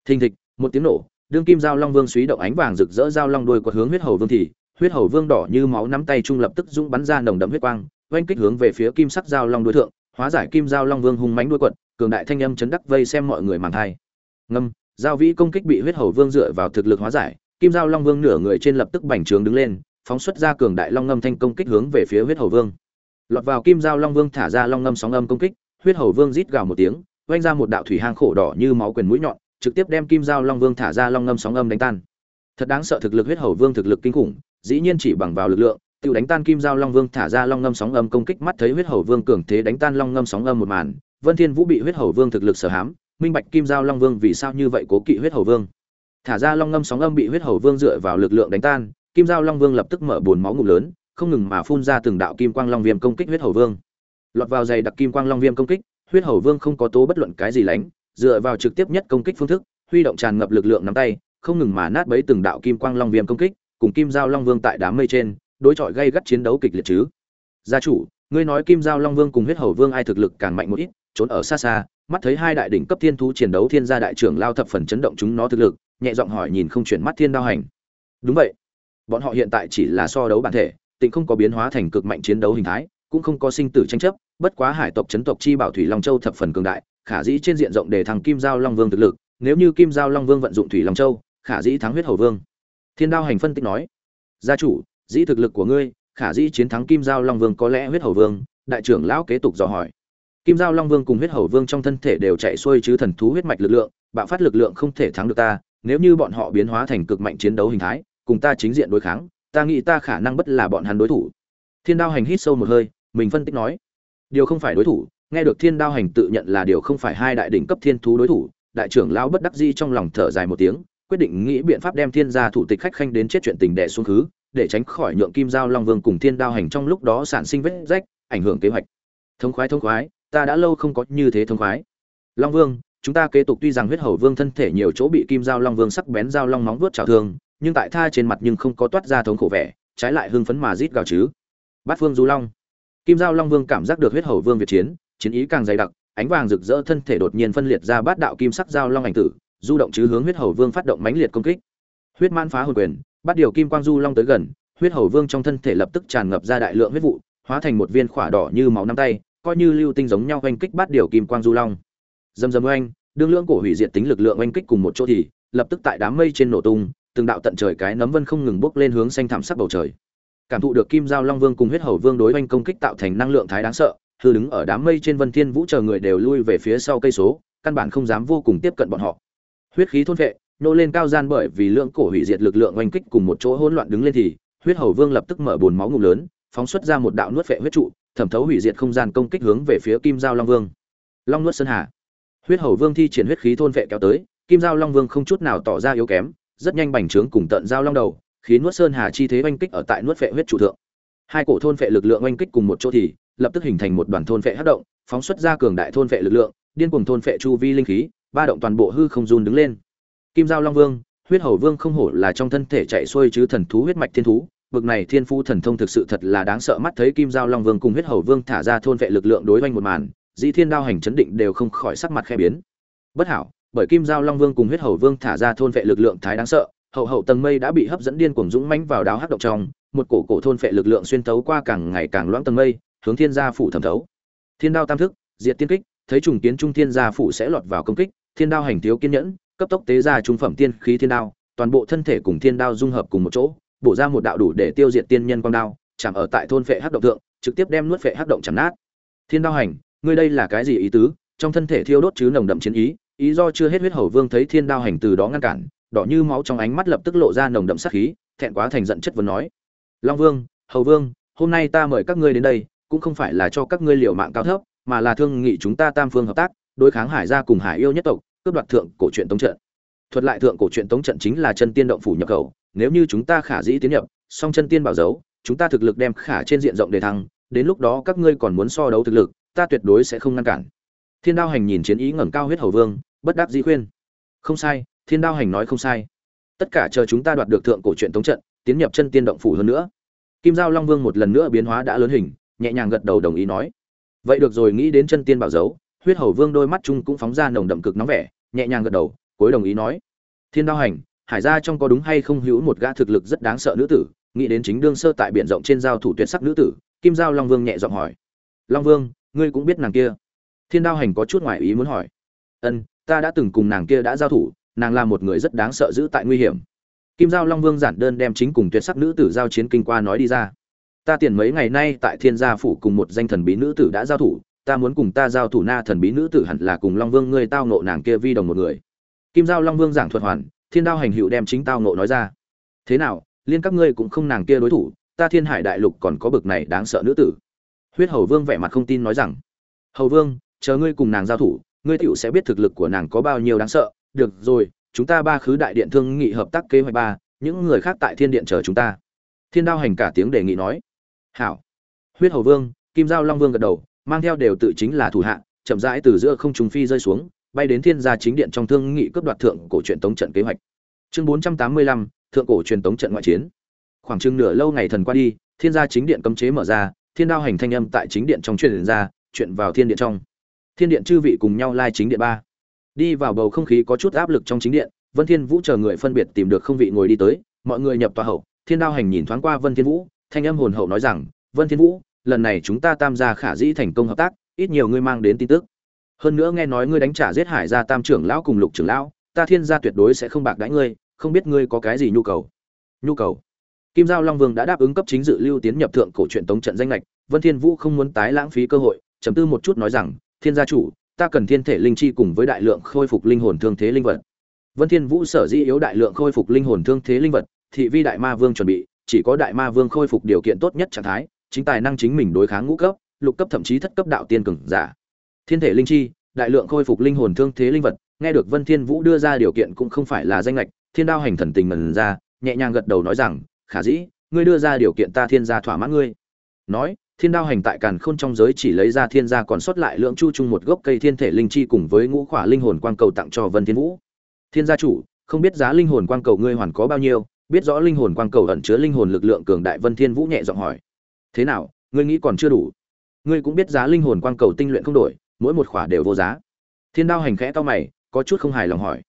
Thình thịch, một tiếng nổ, đương kim giao long vương suý động ánh vàng rực rỡ giao long đuôi quật hướng huyết hầu vương thì, huyết hầu vương đỏ như máu nắm tay trung lập tức dũng bắn ra nồng đậm huyết quang, oanh kích hướng về phía kim sắc giao long đuôi thượng hóa giải kim giao long vương hung mãnh đuôi quật, cường đại thanh âm chấn đắc vây xem mọi người màn thai. Ngâm, giao vĩ công kích bị huyết hầu vương dựa vào thực lực hóa giải, kim giao long vương nửa người trên lập tức bành trướng đứng lên, phóng xuất ra cường đại long ngâm thanh công kích hướng về phía huyết hầu vương. Lọt vào kim giao long vương thả ra long ngâm sóng âm công kích, huyết hầu vương rít gào một tiếng oanh ra một đạo thủy hang khổ đỏ như máu quyền mũi nhọn, trực tiếp đem kim giao long vương thả ra long ngâm sóng âm đánh tan. Thật đáng sợ thực lực huyết hầu vương thực lực kinh khủng, dĩ nhiên chỉ bằng vào lực lượng tự đánh tan kim giao long vương thả ra long ngâm sóng âm công kích mắt thấy huyết hầu vương cường thế đánh tan long ngâm sóng âm một màn, vân thiên vũ bị huyết hầu vương thực lực sở hám, minh bạch kim giao long vương vì sao như vậy cố kỵ huyết hầu vương. Thả ra long ngâm sóng âm bị huyết hầu vương dựa vào lực lượng đánh tan, kim giao long vương lập tức mở buồn máu ngụm lớn, không ngừng mà phun ra từng đạo kim quang long viêm công kích huyết hầu vương. Lọt vào dày đặc kim quang long viêm công kích, huyết hầu vương không có tố bất luận cái gì lánh, dựa vào trực tiếp nhất công kích phương thức, huy động tràn ngập lực lượng nắm tay, không ngừng mà nát bấy từng đạo kim quang long viêm công kích, cùng kim giao long vương tại đám mây trên đối chọi gây gắt chiến đấu kịch liệt chứ? Gia chủ, ngươi nói kim giao long vương cùng huyết hầu vương ai thực lực càng mạnh một ít, trốn ở xa xa, mắt thấy hai đại đỉnh cấp thiên thú chiến đấu thiên gia đại trưởng lao thập phần chấn động chúng nó thực lực, nhẹ giọng hỏi nhìn không chuyển mắt thiên đao hành. Đúng vậy. Bọn họ hiện tại chỉ là so đấu bản thể tịnh không có biến hóa thành cực mạnh chiến đấu hình thái, cũng không có sinh tử tranh chấp, bất quá hải tộc chấn tộc chi bảo thủy long châu thập phần cường đại, khả dĩ trên diện rộng để thằng kim giao long vương thực lực, nếu như kim giao long vương vận dụng thủy long châu, khả dĩ thắng huyết hầu vương. Thiên đao hành phân tích nói, gia chủ dĩ thực lực của ngươi, khả dĩ chiến thắng kim giao long vương có lẽ huyết hầu vương, đại trưởng lão kế tục dò hỏi. Kim giao long vương cùng huyết hầu vương trong thân thể đều chạy xuôi chứ thần thú huyết mạch lực lượng, bạo phát lực lượng không thể thắng được ta, nếu như bọn họ biến hóa thành cực mạnh chiến đấu hình thái, cùng ta chính diện đối kháng, ta nghĩ ta khả năng bất là bọn hắn đối thủ. Thiên đao hành hít sâu một hơi, mình phân tích nói, điều không phải đối thủ, nghe được thiên đao hành tự nhận là điều không phải hai đại đỉnh cấp thiên thú đối thủ. Đại trưởng lão bất đắc dĩ trong lòng thở dài một tiếng, quyết định nghĩ biện pháp đem thiên gia thủ tịch khách khanh đến chết chuyện tình đệ xuống khứ để tránh khỏi nhượng kim giao long vương cùng thiên đao hành trong lúc đó sản sinh vết rách, ảnh hưởng kế hoạch. Thông khoái thông khoái, ta đã lâu không có như thế thông khoái. Long vương, chúng ta kế tục tuy rằng huyết hầu vương thân thể nhiều chỗ bị kim giao long vương sắc bén dao long móng vuốt trào thương, nhưng tại tha trên mặt nhưng không có toát ra thống khổ vẻ, trái lại hưng phấn mà rít gào chứ. Bát phương du long. Kim giao long vương cảm giác được huyết hầu vương việt chiến chiến ý càng dày đặc, ánh vàng rực rỡ thân thể đột nhiên phân liệt ra bát đạo kim sắc giao long ảnh tử, du động chứ hướng huyết hầu vương phát động mãnh liệt công kích. Huyết man phá hồn quyền bắt điều kim quang du long tới gần, huyết hầu vương trong thân thể lập tức tràn ngập ra đại lượng huyết vụ, hóa thành một viên khỏa đỏ như máu năm tay, coi như lưu tinh giống nhau oanh kích bắt điều kim quang du long. Dầm dầm oanh, đương lưỡng cổ hủy diệt tính lực lượng oanh kích cùng một chỗ thì, lập tức tại đám mây trên nổ tung, từng đạo tận trời cái nấm vân không ngừng bốc lên hướng xanh thảm sắc bầu trời. Cảm thụ được kim giao long vương cùng huyết hầu vương đối oanh công kích tạo thành năng lượng thái đáng sợ, hư đứng ở đám mây trên vân thiên vũ chờ người đều lui về phía sau cây số, căn bản không dám vô cùng tiếp cận bọn họ. Huyết khí thôn vệ nô lên cao gian bởi vì lượng cổ hủy diệt lực lượng oanh kích cùng một chỗ hỗn loạn đứng lên thì, huyết hầu vương lập tức mở bồn máu ngụm lớn, phóng xuất ra một đạo nuốt phệ huyết trụ, thẩm thấu hủy diệt không gian công kích hướng về phía kim giao long vương. Long nuốt sơn hà. Huyết hầu vương thi triển huyết khí thôn vệ kéo tới, kim giao long vương không chút nào tỏ ra yếu kém, rất nhanh bành trướng cùng tận giao long đầu, khí nuốt sơn hà chi thế oanh kích ở tại nuốt phệ huyết trụ thượng. Hai cổ thôn phệ lực lượng oanh kích cùng một chỗ thì, lập tức hình thành một đoàn thôn phệ hất động, phóng xuất ra cường đại thôn phệ lực lượng, điên cuồng thôn phệ chu vi linh khí, ba động toàn bộ hư không run đứng lên kim giao long vương, huyết hầu vương không hổ là trong thân thể chạy xuôi chứ thần thú huyết mạch thiên thú, bực này thiên phu thần thông thực sự thật là đáng sợ mắt thấy kim giao long vương cùng huyết hầu vương thả ra thôn vệ lực lượng đối oanh một màn, dĩ thiên đao hành chấn định đều không khỏi sắc mặt khe biến. Bất hảo, bởi kim giao long vương cùng huyết hầu vương thả ra thôn vệ lực lượng thái đáng sợ, hậu hậu tầng mây đã bị hấp dẫn điên cuồng dũng mãnh vào đáo hắc động trong, một cổ cổ thôn vệ lực lượng xuyên thấu qua càng ngày càng loãng tầng mây, hướng thiên gia phủ thẩm thấu. Thiên đao tam thức, diệt tiên kích, thấy trùng kiến trung thiên gia phủ sẽ lọt vào công kích, thiên đao hành thiếu kiên nhẫn cấp tốc tế ra trung phẩm tiên khí thiên đao, toàn bộ thân thể cùng thiên đao dung hợp cùng một chỗ, bổ ra một đạo đủ để tiêu diệt tiên nhân quang đao, chạm ở tại thôn phệ hắc động thượng, trực tiếp đem nuốt phệ hắc động chằm nát. Thiên đao hành, ngươi đây là cái gì ý tứ? Trong thân thể thiêu đốt chứ nồng đậm chiến ý ý do chưa hết huyết hầu vương thấy thiên đao hành từ đó ngăn cản, đỏ như máu trong ánh mắt lập tức lộ ra nồng đậm sát khí, thẹn quá thành giận chất vấn nói. Long vương, hầu vương, hôm nay ta mời các ngươi đến đây, cũng không phải là cho các ngươi liều mạng cao thấp, mà là thương nghị chúng ta tam phương hợp tác, đối kháng hải gia cùng hải yêu nhất tộc cướp đoạt thượng cổ truyện tống trận. Thuật lại thượng cổ truyện tống trận chính là chân tiên động phủ nhập khẩu, nếu như chúng ta khả dĩ tiến nhập, song chân tiên bảo dấu, chúng ta thực lực đem khả trên diện rộng đề thăng, đến lúc đó các ngươi còn muốn so đấu thực lực, ta tuyệt đối sẽ không ngăn cản. Thiên đao hành nhìn chiến ý ngẩng cao huyết hầu vương, bất đắc dĩ khuyên. Không sai, thiên đao hành nói không sai. Tất cả chờ chúng ta đoạt được thượng cổ truyện tống trận, tiến nhập chân tiên động phủ hơn nữa. Kim giao long vương một lần nữa biến hóa đã lớn hình, nhẹ nhàng gật đầu đồng ý nói. Vậy được rồi, nghĩ đến chân tiên bảo dấu, huyết hầu vương đôi mắt chung cũng phóng ra nồng đậm cực nóng vẻ nhẹ nhàng gật đầu, cuối đồng ý nói. Thiên đao hành, hải gia trong có đúng hay không hữu một gã thực lực rất đáng sợ nữ tử, nghĩ đến chính đương sơ tại biển rộng trên giao thủ tuyệt sắc nữ tử, kim giao long vương nhẹ giọng hỏi. Long vương, ngươi cũng biết nàng kia. Thiên đao hành có chút ngoại ý muốn hỏi. Ân, ta đã từng cùng nàng kia đã giao thủ, nàng là một người rất đáng sợ giữ tại nguy hiểm. Kim giao long vương giản đơn đem chính cùng tuyệt sắc nữ tử giao chiến kinh qua nói đi ra. Ta tiền mấy ngày nay tại thiên gia phủ cùng một danh thần bí nữ tử đã giao thủ ta muốn cùng ta giao thủ na thần bí nữ tử hẳn là cùng long vương, ngươi tao nộ nàng kia vi đồng một người. Kim giao long vương giảng thuật hoàn, thiên đao hành hiệu đem chính tao nộ nói ra. Thế nào, liên các ngươi cũng không nàng kia đối thủ, ta thiên hải đại lục còn có bực này đáng sợ nữ tử. Huyết hầu vương vẻ mặt không tin nói rằng, hầu vương, chờ ngươi cùng nàng giao thủ, ngươi tựu sẽ biết thực lực của nàng có bao nhiêu đáng sợ. Được rồi, chúng ta ba khứ đại điện thương nghị hợp tác kế hoạch ba, những người khác tại thiên điện chờ chúng ta. Thiên đao hành cả tiếng đề nghị nói. Hảo. Huyết hầu vương, kim giao long vương gật đầu mang theo đều tự chính là thủ hạ, chậm rãi từ giữa không trung phi rơi xuống, bay đến thiên gia chính điện trong thương nghị cướp đoạt thượng cổ truyền tống trận kế hoạch. Chương bốn trăm tám mươi lăm, thượng cổ truyền tống trận ngoại chiến. Khoảng chừng nửa lâu ngày thần qua đi, thiên gia chính điện cấm chế mở ra, thiên đao hành thanh âm tại chính điện trong truyền ra, chuyện vào thiên điện trong. Thiên điện chư vị cùng nhau lai chính điện ba. Đi vào bầu không khí có chút áp lực trong chính điện, vân thiên vũ chờ người phân biệt tìm được không vị ngồi đi tới, mọi người nhập tòa hậu, thiên đao hành nhìn thoáng qua vân thiên vũ, thanh âm hồn hậu nói rằng, vân thiên vũ lần này chúng ta tam gia khả dĩ thành công hợp tác, ít nhiều ngươi mang đến tin tức. Hơn nữa nghe nói ngươi đánh trả giết hải gia tam trưởng lão cùng lục trưởng lão, ta thiên gia tuyệt đối sẽ không bạc đãi ngươi, không biết ngươi có cái gì nhu cầu. Nhu cầu? Kim giao long vương đã đáp ứng cấp chính dự lưu tiến nhập thượng cổ truyện tống trận danh lệch vân thiên vũ không muốn tái lãng phí cơ hội, trầm tư một chút nói rằng, thiên gia chủ, ta cần thiên thể linh chi cùng với đại lượng khôi phục linh hồn thương thế linh vật. Vân thiên vũ sở dĩ yếu đại lượng khôi phục linh hồn thương thế linh vật, thị vi đại ma vương chuẩn bị, chỉ có đại ma vương khôi phục điều kiện tốt nhất trạng thái chính tài năng chính mình đối kháng ngũ cấp, lục cấp thậm chí thất cấp đạo tiên cường giả. Thiên thể linh chi, đại lượng khôi phục linh hồn thương thế linh vật, nghe được vân thiên vũ đưa ra điều kiện cũng không phải là danh nghịch thiên đao hành thần tình mẩn ra, nhẹ nhàng gật đầu nói rằng, khả dĩ, ngươi đưa ra điều kiện ta thiên gia thỏa mãn ngươi. Nói, thiên đao hành tại càn khôn trong giới chỉ lấy ra thiên gia còn sót lại lượng chu chung một gốc cây thiên thể linh chi cùng với ngũ khỏa linh hồn quang cầu tặng cho vân thiên vũ. Thiên gia chủ, không biết giá linh hồn quang cầu ngươi hoàn có bao nhiêu, biết rõ linh hồn quang cầu ẩn chứa linh hồn lực lượng cường đại, vân thiên vũ nhẹ giọng hỏi thế nào, ngươi nghĩ còn chưa đủ. Ngươi cũng biết giá linh hồn quang cầu tinh luyện không đổi, mỗi một khỏa đều vô giá. Thiên đao hành khẽ to mày, có chút không hài lòng hỏi.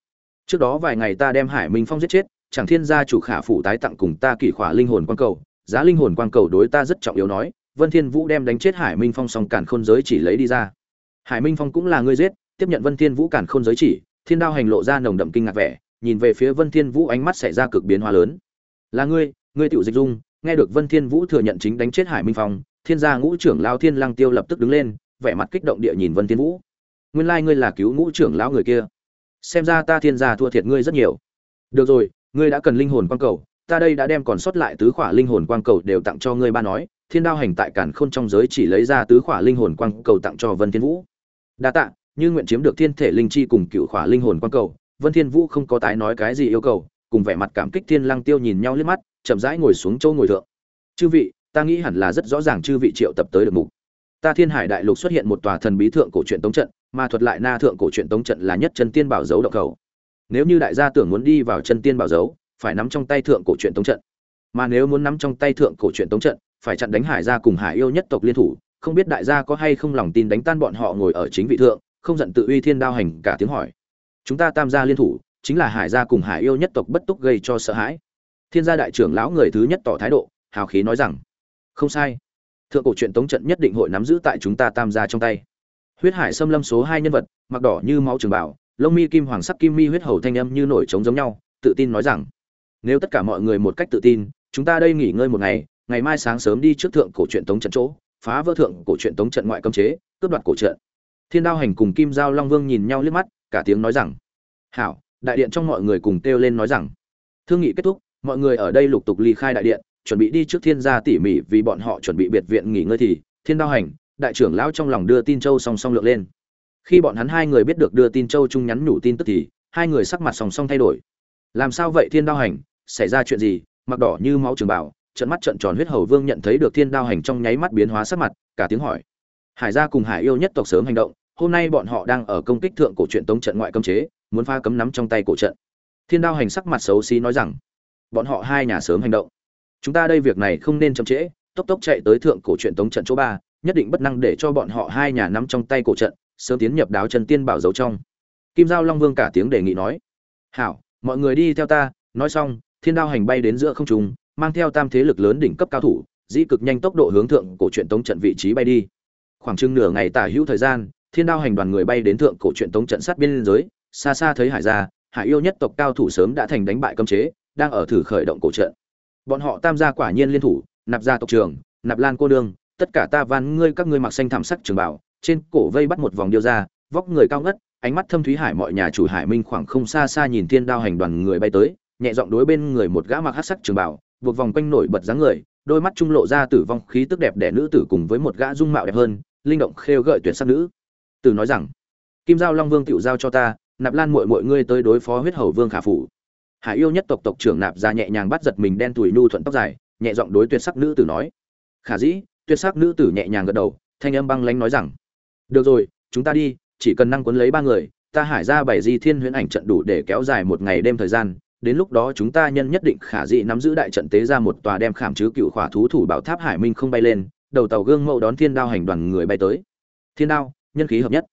Trước đó vài ngày ta đem hải minh phong giết chết, chẳng thiên gia chủ khả phủ tái tặng cùng ta kỷ khỏa linh hồn quang cầu, giá linh hồn quang cầu đối ta rất trọng yếu nói, vân thiên vũ đem đánh chết hải minh phong song cản khôn giới chỉ lấy đi ra. Hải minh phong cũng là ngươi giết, tiếp nhận vân thiên vũ cản khôn giới chỉ, thiên đao hành lộ ra nồng đậm kinh ngạc vẻ, nhìn về phía vân thiên vũ ánh mắt xảy ra cực biến hóa lớn. Là ngươi ngươi tiểu dịch dung nghe được vân thiên vũ thừa nhận chính đánh chết hải minh phong, thiên gia ngũ trưởng lão thiên lăng tiêu lập tức đứng lên, vẻ mặt kích động địa nhìn vân thiên vũ. Nguyên lai like ngươi là cứu ngũ trưởng lão người kia. Xem ra ta thiên gia thua thiệt ngươi rất nhiều. Được rồi, ngươi đã cần linh hồn quang cầu, ta đây đã đem còn sót lại tứ khỏa linh hồn quang cầu đều tặng cho ngươi ba nói, thiên đao hành tại cản khôn trong giới chỉ lấy ra tứ khỏa linh hồn quang cầu tặng cho vân thiên vũ. Đa tạ, như nguyện chiếm được thiên thể linh chi cùng cựu khỏa linh hồn quang cầu, vân thiên vũ không có tái nói cái gì yêu cầu, cùng vẻ mặt cảm kích thiên lăng tiêu nhìn nhau liếc mắt chậm rãi ngồi xuống chỗ ngồi thượng. Chư vị, ta nghĩ hẳn là rất rõ ràng chư vị triệu tập tới được mục. Ta thiên hải đại lục xuất hiện một tòa thần bí thượng cổ truyện tống trận, mà thuật lại na thượng cổ truyện tống trận là nhất chân tiên bảo dấu động cầu. Nếu như đại gia tưởng muốn đi vào chân tiên bảo dấu, phải nắm trong tay thượng cổ truyện tống trận. Mà nếu muốn nắm trong tay thượng cổ truyện tống trận, phải chặn đánh hải gia cùng hải yêu nhất tộc liên thủ, không biết đại gia có hay không lòng tin đánh tan bọn họ ngồi ở chính vị thượng, không giận tự uy thiên đao hành cả tiếng hỏi. Chúng ta tam gia liên thủ, chính là hải gia cùng hải yêu nhất tộc bất túc gây cho sợ hãi thiên gia đại trưởng lão người thứ nhất tỏ thái độ, hào khí nói rằng, không sai. Thượng cổ truyện tống trận nhất định hội nắm giữ tại chúng ta tam gia trong tay. Huyết hải xâm lâm số hai nhân vật, mặc đỏ như máu trường bảo, lông mi kim hoàng sắc kim mi huyết hầu thanh âm như nổi trống giống nhau, tự tin nói rằng, nếu tất cả mọi người một cách tự tin, chúng ta đây nghỉ ngơi một ngày ngày mai sáng sớm đi trước thượng cổ truyện tống trận chỗ, phá vỡ thượng cổ truyện tống trận ngoại cấm chế, cướp đoạt cổ trận thiên đao hành cùng kim giao long vương nhìn nhau liếc mắt, cả tiếng nói rằng, hảo. Đại điện trong mọi người cùng kêu lên nói rằng, thương nghị kết thúc mọi người ở đây lục tục ly khai đại điện, chuẩn bị đi trước thiên gia tỉ mỉ vì bọn họ chuẩn bị biệt viện nghỉ ngơi thì thiên đao hành, đại trưởng lão trong lòng đưa tin châu song song lượng lên. Khi bọn hắn hai người biết được đưa tin châu chung nhắn nhủ tin tức thì hai người sắc mặt song song thay đổi. Làm sao vậy thiên đao hành? Xảy ra chuyện gì? Mặc đỏ như máu trường bảo trận mắt trận tròn huyết hầu vương nhận thấy được thiên đao hành trong nháy mắt biến hóa sắc mặt, cả tiếng hỏi. Hải gia cùng hải yêu nhất tộc sớm hành động, hôm nay bọn họ đang ở công kích thượng cổ truyện tống trận ngoại cấm chế, muốn pha cấm nắm trong tay cổ trận. Thiên đao hành sắc mặt xấu xí nói rằng bọn họ hai nhà sớm hành động. Chúng ta đây việc này không nên chậm trễ, tốc tốc chạy tới thượng cổ truyện tống trận chỗ ba, nhất định bất năng để cho bọn họ hai nhà nắm trong tay cổ trận, sớm tiến nhập đáo chân tiên bảo dấu trong. Kim giao long vương cả tiếng đề nghị nói, hảo, mọi người đi theo ta. Nói xong, thiên đao hành bay đến giữa không trung, mang theo tam thế lực lớn đỉnh cấp cao thủ, dĩ cực nhanh tốc độ hướng thượng cổ truyện tống trận vị trí bay đi. Khoảng chừng nửa ngày tả hữu thời gian, thiên đao hành đoàn người bay đến thượng cổ truyện tống trận sát biên giới, xa xa thấy hải gia, hải yêu nhất tộc cao thủ sớm đã thành đánh bại cấm chế đang ở thử khởi động cổ trận. Bọn họ tam gia quả nhiên liên thủ, nạp gia tộc trường, nạp lan cô đương tất cả ta van ngươi các ngươi mặc xanh thảm sắc trường bảo, trên cổ vây bắt một vòng điêu ra, vóc người cao ngất, ánh mắt thâm thúy hải mọi nhà chủ hải minh khoảng không xa xa nhìn thiên đao hành đoàn người bay tới, nhẹ giọng đối bên người một gã mặc hắc sắc trường bảo, buộc vòng quanh nổi bật dáng người, đôi mắt trung lộ ra tử vong khí tức đẹp đẽ nữ tử cùng với một gã dung mạo đẹp hơn, linh động khêu gợi tuyệt sắc nữ. Tử nói rằng, kim giao long vương tiểu giao cho ta, nạp lan muội muội ngươi tới đối phó huyết hầu vương khả phủ hải yêu nhất tộc tộc trưởng nạp ra nhẹ nhàng bắt giật mình đen tủi nu thuận tóc dài, nhẹ giọng đối tuyệt sắc nữ tử nói. Khả dĩ, tuyệt sắc nữ tử nhẹ nhàng gật đầu, thanh âm băng lánh nói rằng, được rồi, chúng ta đi, chỉ cần năng quấn lấy ba người, ta hải ra bảy di thiên huyễn ảnh trận đủ để kéo dài một ngày đêm thời gian, đến lúc đó chúng ta nhân nhất định khả dĩ nắm giữ đại trận tế ra một tòa đem khảm chứ cựu khỏa thú thủ bảo tháp hải minh không bay lên, đầu tàu gương mẫu đón thiên đao hành đoàn người bay tới. Thiên đao, nhân khí hợp nhất.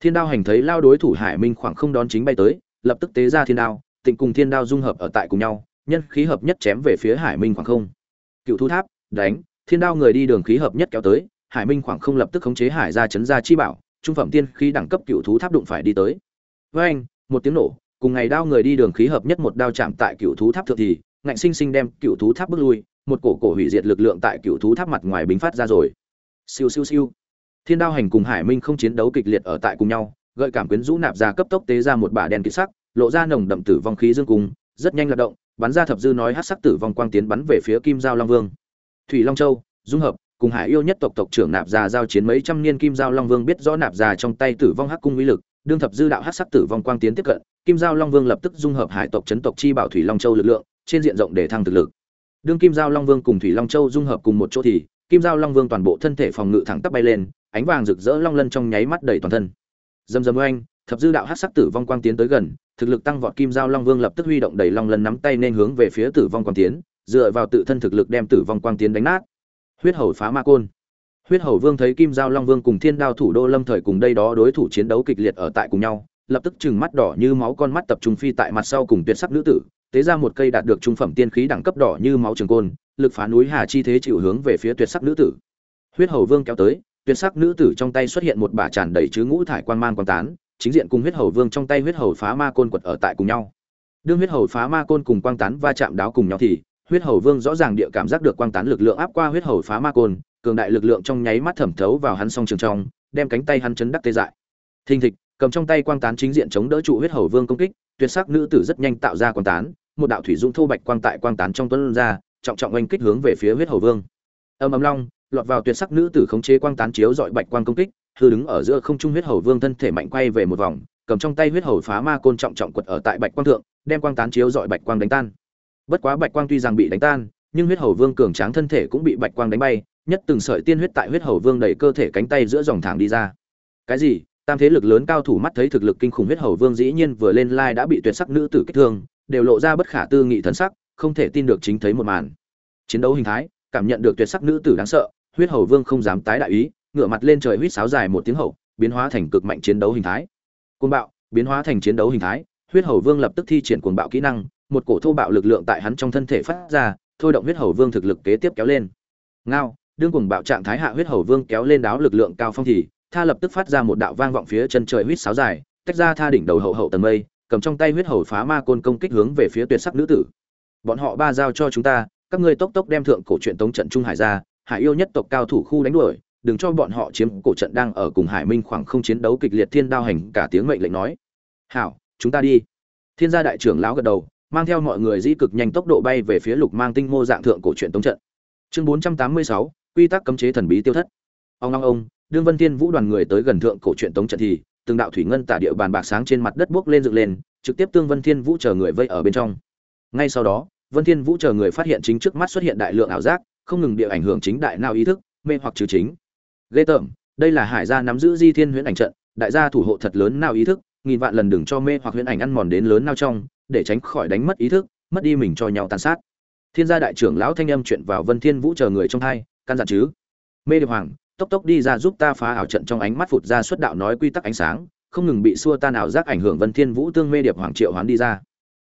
Thiên đao hành thấy lao đối thủ hải minh khoảng không đón chính bay tới, lập tức tế ra thiên đao tịnh cùng thiên đao dung hợp ở tại cùng nhau, nhân khí hợp nhất chém về phía hải minh khoảng không. Cựu thú tháp, đánh, thiên đao người đi đường khí hợp nhất kéo tới, hải minh khoảng không lập tức khống chế hải ra chấn ra chi bảo, trung phẩm tiên khí đẳng cấp cựu thú tháp đụng phải đi tới. Với anh, một tiếng nổ, cùng ngày đao người đi đường khí hợp nhất một đao chạm tại cựu thú tháp thượng thì, ngạnh sinh sinh đem cựu thú tháp bước lui, một cổ cổ hủy diệt lực lượng tại cựu thú tháp mặt ngoài bính phát ra rồi. Siêu siêu siêu. Thiên đao hành cùng hải minh không chiến đấu kịch liệt ở tại cùng nhau, gợi cảm quyến rũ nạp ra cấp tốc tế ra một bả đen kỹ sắc lộ ra nồng đậm tử vong khí dương cung, rất nhanh hoạt động, bắn ra thập dư nói hát sắc tử vong quang tiến bắn về phía kim giao long vương. Thủy long châu, dung hợp, cùng hải yêu nhất tộc tộc trưởng nạp già giao chiến mấy trăm niên kim giao long vương biết rõ nạp già trong tay tử vong hắc cung uy lực, đương thập dư đạo hắc sắc tử vong quang tiến tiếp cận, kim giao long vương lập tức dung hợp hải tộc chấn tộc chi bảo thủy long châu lực lượng, trên diện rộng để thăng thực lực. Đương kim giao long vương cùng thủy long châu dung hợp cùng một chỗ thì, kim giao long vương toàn bộ thân thể phòng ngự thẳng tắp bay lên, ánh vàng rực rỡ long lân trong nháy mắt đầy toàn thân. Dầm dầm oanh, thập dư đạo hắc sắc tử vong quang tiến tới gần thực lực tăng vọt kim giao long vương lập tức huy động đầy long lần nắm tay nên hướng về phía tử vong quang tiến, dựa vào tự thân thực lực đem tử vong quang tiến đánh nát. Huyết hầu phá ma côn. Huyết hầu vương thấy kim giao long vương cùng thiên đao thủ đô lâm thời cùng đây đó đối thủ chiến đấu kịch liệt ở tại cùng nhau, lập tức chừng mắt đỏ như máu con mắt tập trung phi tại mặt sau cùng tuyệt sắc nữ tử, tế ra một cây đạt được trung phẩm tiên khí đẳng cấp đỏ như máu trường côn, lực phá núi hà chi thế chịu hướng về phía tuyệt sắc nữ tử. Huyết hầu vương kéo tới, tuyệt sắc nữ tử trong tay xuất hiện một bả tràn đầy chứa ngũ thải quan man quan tán chính diện cùng huyết hầu vương trong tay huyết hầu phá ma côn quật ở tại cùng nhau. Đương huyết hầu phá ma côn cùng quang tán va chạm đáo cùng nhau thì, huyết hầu vương rõ ràng địa cảm giác được quang tán lực lượng áp qua huyết hầu phá ma côn, cường đại lực lượng trong nháy mắt thẩm thấu vào hắn song trường trong, đem cánh tay hắn chấn đắc tê dại. Thình thịch, cầm trong tay quang tán chính diện chống đỡ trụ huyết hầu vương công kích, tuyệt sắc nữ tử rất nhanh tạo ra quang tán, một đạo thủy dung thô bạch quang tại quang tán trong tuấn ra, trọng trọng oanh kích hướng về phía huyết hầu vương. Âm ầm long, lọt vào tuyệt sắc nữ tử khống chế quang tán chiếu dọi bạch quang công kích hư đứng ở giữa không trung huyết hầu vương thân thể mạnh quay về một vòng, cầm trong tay huyết hầu phá ma côn trọng trọng quật ở tại bạch quang thượng, đem quang tán chiếu dọi bạch quang đánh tan. Bất quá bạch quang tuy rằng bị đánh tan, nhưng huyết hầu vương cường tráng thân thể cũng bị bạch quang đánh bay, nhất từng sợi tiên huyết tại huyết hầu vương đẩy cơ thể cánh tay giữa dòng thẳng đi ra. Cái gì? Tam thế lực lớn cao thủ mắt thấy thực lực kinh khủng huyết hầu vương dĩ nhiên vừa lên lai đã bị tuyệt sắc nữ tử kích thương, đều lộ ra bất khả tư nghị thần sắc, không thể tin được chính thấy một màn. Chiến đấu hình thái, cảm nhận được tuyệt sắc nữ tử đáng sợ, huyết hầu vương không dám tái đại ý ngửa mặt lên trời huýt sáo dài một tiếng hậu, biến hóa thành cực mạnh chiến đấu hình thái. Cuồng bạo, biến hóa thành chiến đấu hình thái, huyết hầu vương lập tức thi triển cuồng bạo kỹ năng, một cổ thô bạo lực lượng tại hắn trong thân thể phát ra, thôi động huyết hầu vương thực lực kế tiếp kéo lên. Ngao, đương cuồng bạo trạng thái hạ huyết hầu vương kéo lên đáo lực lượng cao phong thì, tha lập tức phát ra một đạo vang vọng phía chân trời huýt sáo dài, tách ra tha đỉnh đầu hậu hậu tầng mây, cầm trong tay huyết hầu phá ma côn công kích hướng về phía tuyệt sắc nữ tử. Bọn họ ba giao cho chúng ta, các ngươi tốc tốc đem thượng cổ truyện tống trận trung hải ra, hải yêu nhất tộc cao thủ khu đánh đuổi đừng cho bọn họ chiếm cổ trận đang ở cùng hải minh khoảng không chiến đấu kịch liệt thiên đao hành cả tiếng mệnh lệnh nói. Hảo, chúng ta đi. Thiên gia đại trưởng lão gật đầu, mang theo mọi người dĩ cực nhanh tốc độ bay về phía lục mang tinh mô dạng thượng cổ truyện tống trận. Chương bốn trăm tám mươi sáu, quy tắc cấm chế thần bí tiêu thất. Ông long ông, đương vân thiên vũ đoàn người tới gần thượng cổ truyện tống trận thì, từng đạo thủy ngân tả địa bàn bạc sáng trên mặt đất buốc lên dựng lên, trực tiếp tương vân thiên vũ chờ người vây ở bên trong. Ngay sau đó, vân thiên vũ chờ người phát hiện chính trước mắt xuất hiện đại lượng ảo giác, không ngừng địa ảnh hưởng chính đại nào ý thức, mê hoặc trừ chính ghê tởm, đây là hải gia nắm giữ di thiên huyễn ảnh trận, đại gia thủ hộ thật lớn nào ý thức, nghìn vạn lần đừng cho mê hoặc huyễn ảnh ăn mòn đến lớn nào trong, để tránh khỏi đánh mất ý thức, mất đi mình cho nhau tàn sát. Thiên gia đại trưởng lão thanh âm chuyện vào vân thiên vũ chờ người trong hai căn dặn chứ. Mê điệp hoàng, tốc tốc đi ra giúp ta phá ảo trận trong ánh mắt phụt ra xuất đạo nói quy tắc ánh sáng, không ngừng bị xua tan ảo giác ảnh hưởng vân thiên vũ tương mê điệp hoàng triệu hoán đi ra.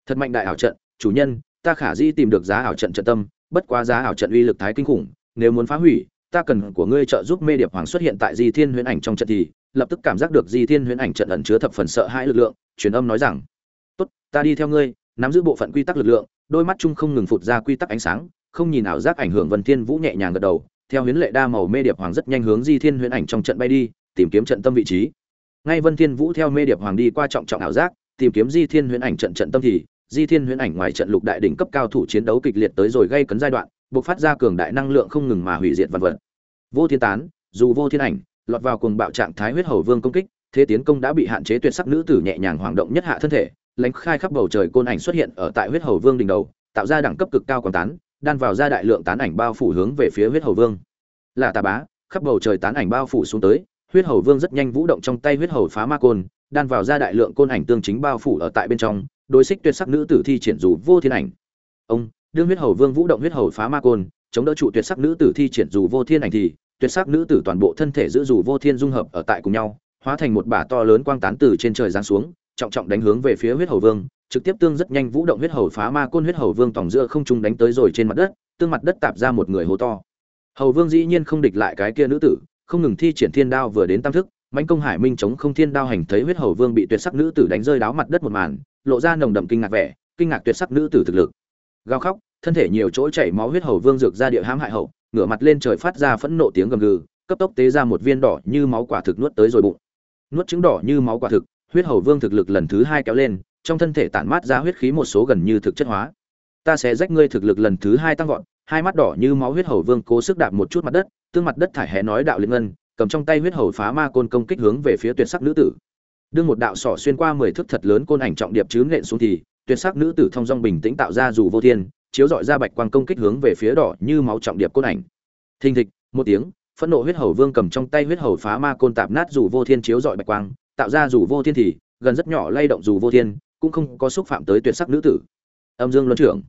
Thật mạnh đại ảo trận, chủ nhân, ta khả di tìm được giá ảo trận trận tâm, bất quá giá ảo trận uy lực thái kinh khủng, nếu muốn phá hủy ta cần của ngươi trợ giúp mê điệp hoàng xuất hiện tại di thiên huyễn ảnh trong trận thì, lập tức cảm giác được di thiên huyễn ảnh trận ẩn chứa thập phần sợ hãi lực lượng, truyền âm nói rằng, tốt, ta đi theo ngươi, nắm giữ bộ phận quy tắc lực lượng. Đôi mắt chung không ngừng phụt ra quy tắc ánh sáng, không nhìn ảo giác ảnh hưởng vân thiên vũ nhẹ nhàng gật đầu. Theo huyễn lệ đa màu mê điệp hoàng rất nhanh hướng di thiên huyễn ảnh trong trận bay đi, tìm kiếm trận tâm vị trí. Ngay vân thiên vũ theo mê điệp hoàng đi qua trọng trọng ảo giác, tìm kiếm di thiên huyễn ảnh trận trận tâm thì, di thiên huyễn ảnh ngoài trận lục đại đỉnh cấp cao thủ chiến đấu kịch liệt tới rồi gây cấn giai đoạn bộc phát ra cường đại năng lượng không ngừng mà hủy diệt vật vật. Vô thiên tán, dù vô thiên ảnh, lọt vào cuồng bạo trạng thái huyết hầu vương công kích, thế tiến công đã bị hạn chế tuyệt sắc nữ tử nhẹ nhàng hoạt động nhất hạ thân thể, lánh khai khắp bầu trời côn ảnh xuất hiện ở tại huyết hầu vương đỉnh đầu, tạo ra đẳng cấp cực cao quang tán, đan vào ra đại lượng tán ảnh bao phủ hướng về phía huyết hầu vương. Là tà bá, khắp bầu trời tán ảnh bao phủ xuống tới, huyết hầu vương rất nhanh vũ động trong tay huyết hầu phá ma côn, đan vào ra đại lượng côn ảnh tương chính bao phủ ở tại bên trong, đối xích tuyệt sắc nữ tử thi triển dù vô thiên ảnh. Ông đương huyết hầu vương vũ động huyết hầu phá ma côn, chống đỡ trụ tuyệt sắc nữ tử thi triển dù vô thiên ảnh thì, tuyệt sắc nữ tử toàn bộ thân thể giữ dù vô thiên dung hợp ở tại cùng nhau, hóa thành một bả to lớn quang tán từ trên trời giáng xuống, trọng trọng đánh hướng về phía huyết hầu vương, trực tiếp tương rất nhanh vũ động huyết hầu phá ma côn huyết hầu vương tổng giữa không trung đánh tới rồi trên mặt đất, tương mặt đất tạp ra một người hố to. Hầu vương dĩ nhiên không địch lại cái kia nữ tử, không ngừng thi triển thiên đao vừa đến tam thức, mãnh công hải minh chống không thiên đao hành thấy huyết hầu vương bị tuyệt sắc nữ tử đánh rơi đáo mặt đất một màn, lộ ra nồng đậm kinh ngạc vẻ, kinh ngạc tuyệt sắc nữ tử thực lực gào khóc, thân thể nhiều chỗ chảy máu huyết hầu vương dược ra địa hãm hại hậu, ngửa mặt lên trời phát ra phẫn nộ tiếng gầm gừ, cấp tốc tế ra một viên đỏ như máu quả thực nuốt tới rồi bụng. Nuốt trứng đỏ như máu quả thực, huyết hầu vương thực lực lần thứ hai kéo lên, trong thân thể tản mát ra huyết khí một số gần như thực chất hóa. Ta sẽ rách ngươi thực lực lần thứ hai tăng vọt, hai mắt đỏ như máu huyết hầu vương cố sức đạp một chút mặt đất, tương mặt đất thải hé nói đạo liên ngân, cầm trong tay huyết hầu phá ma côn công kích hướng về phía tuyệt sắc nữ tử. Đương một đạo sỏ xuyên qua mười thước thật lớn côn ảnh trọng điệp chứ nện xuống thì tuyệt sắc nữ tử thông dong bình tĩnh tạo ra dù vô thiên, chiếu dọi ra bạch quang công kích hướng về phía đỏ như máu trọng điệp côn ảnh. Thình thịch, một tiếng, phẫn nộ huyết hầu vương cầm trong tay huyết hầu phá ma côn tạp nát dù vô thiên chiếu dọi bạch quang, tạo ra dù vô thiên thì, gần rất nhỏ lay động dù vô thiên, cũng không có xúc phạm tới tuyệt sắc nữ tử. Âm dương luân trưởng.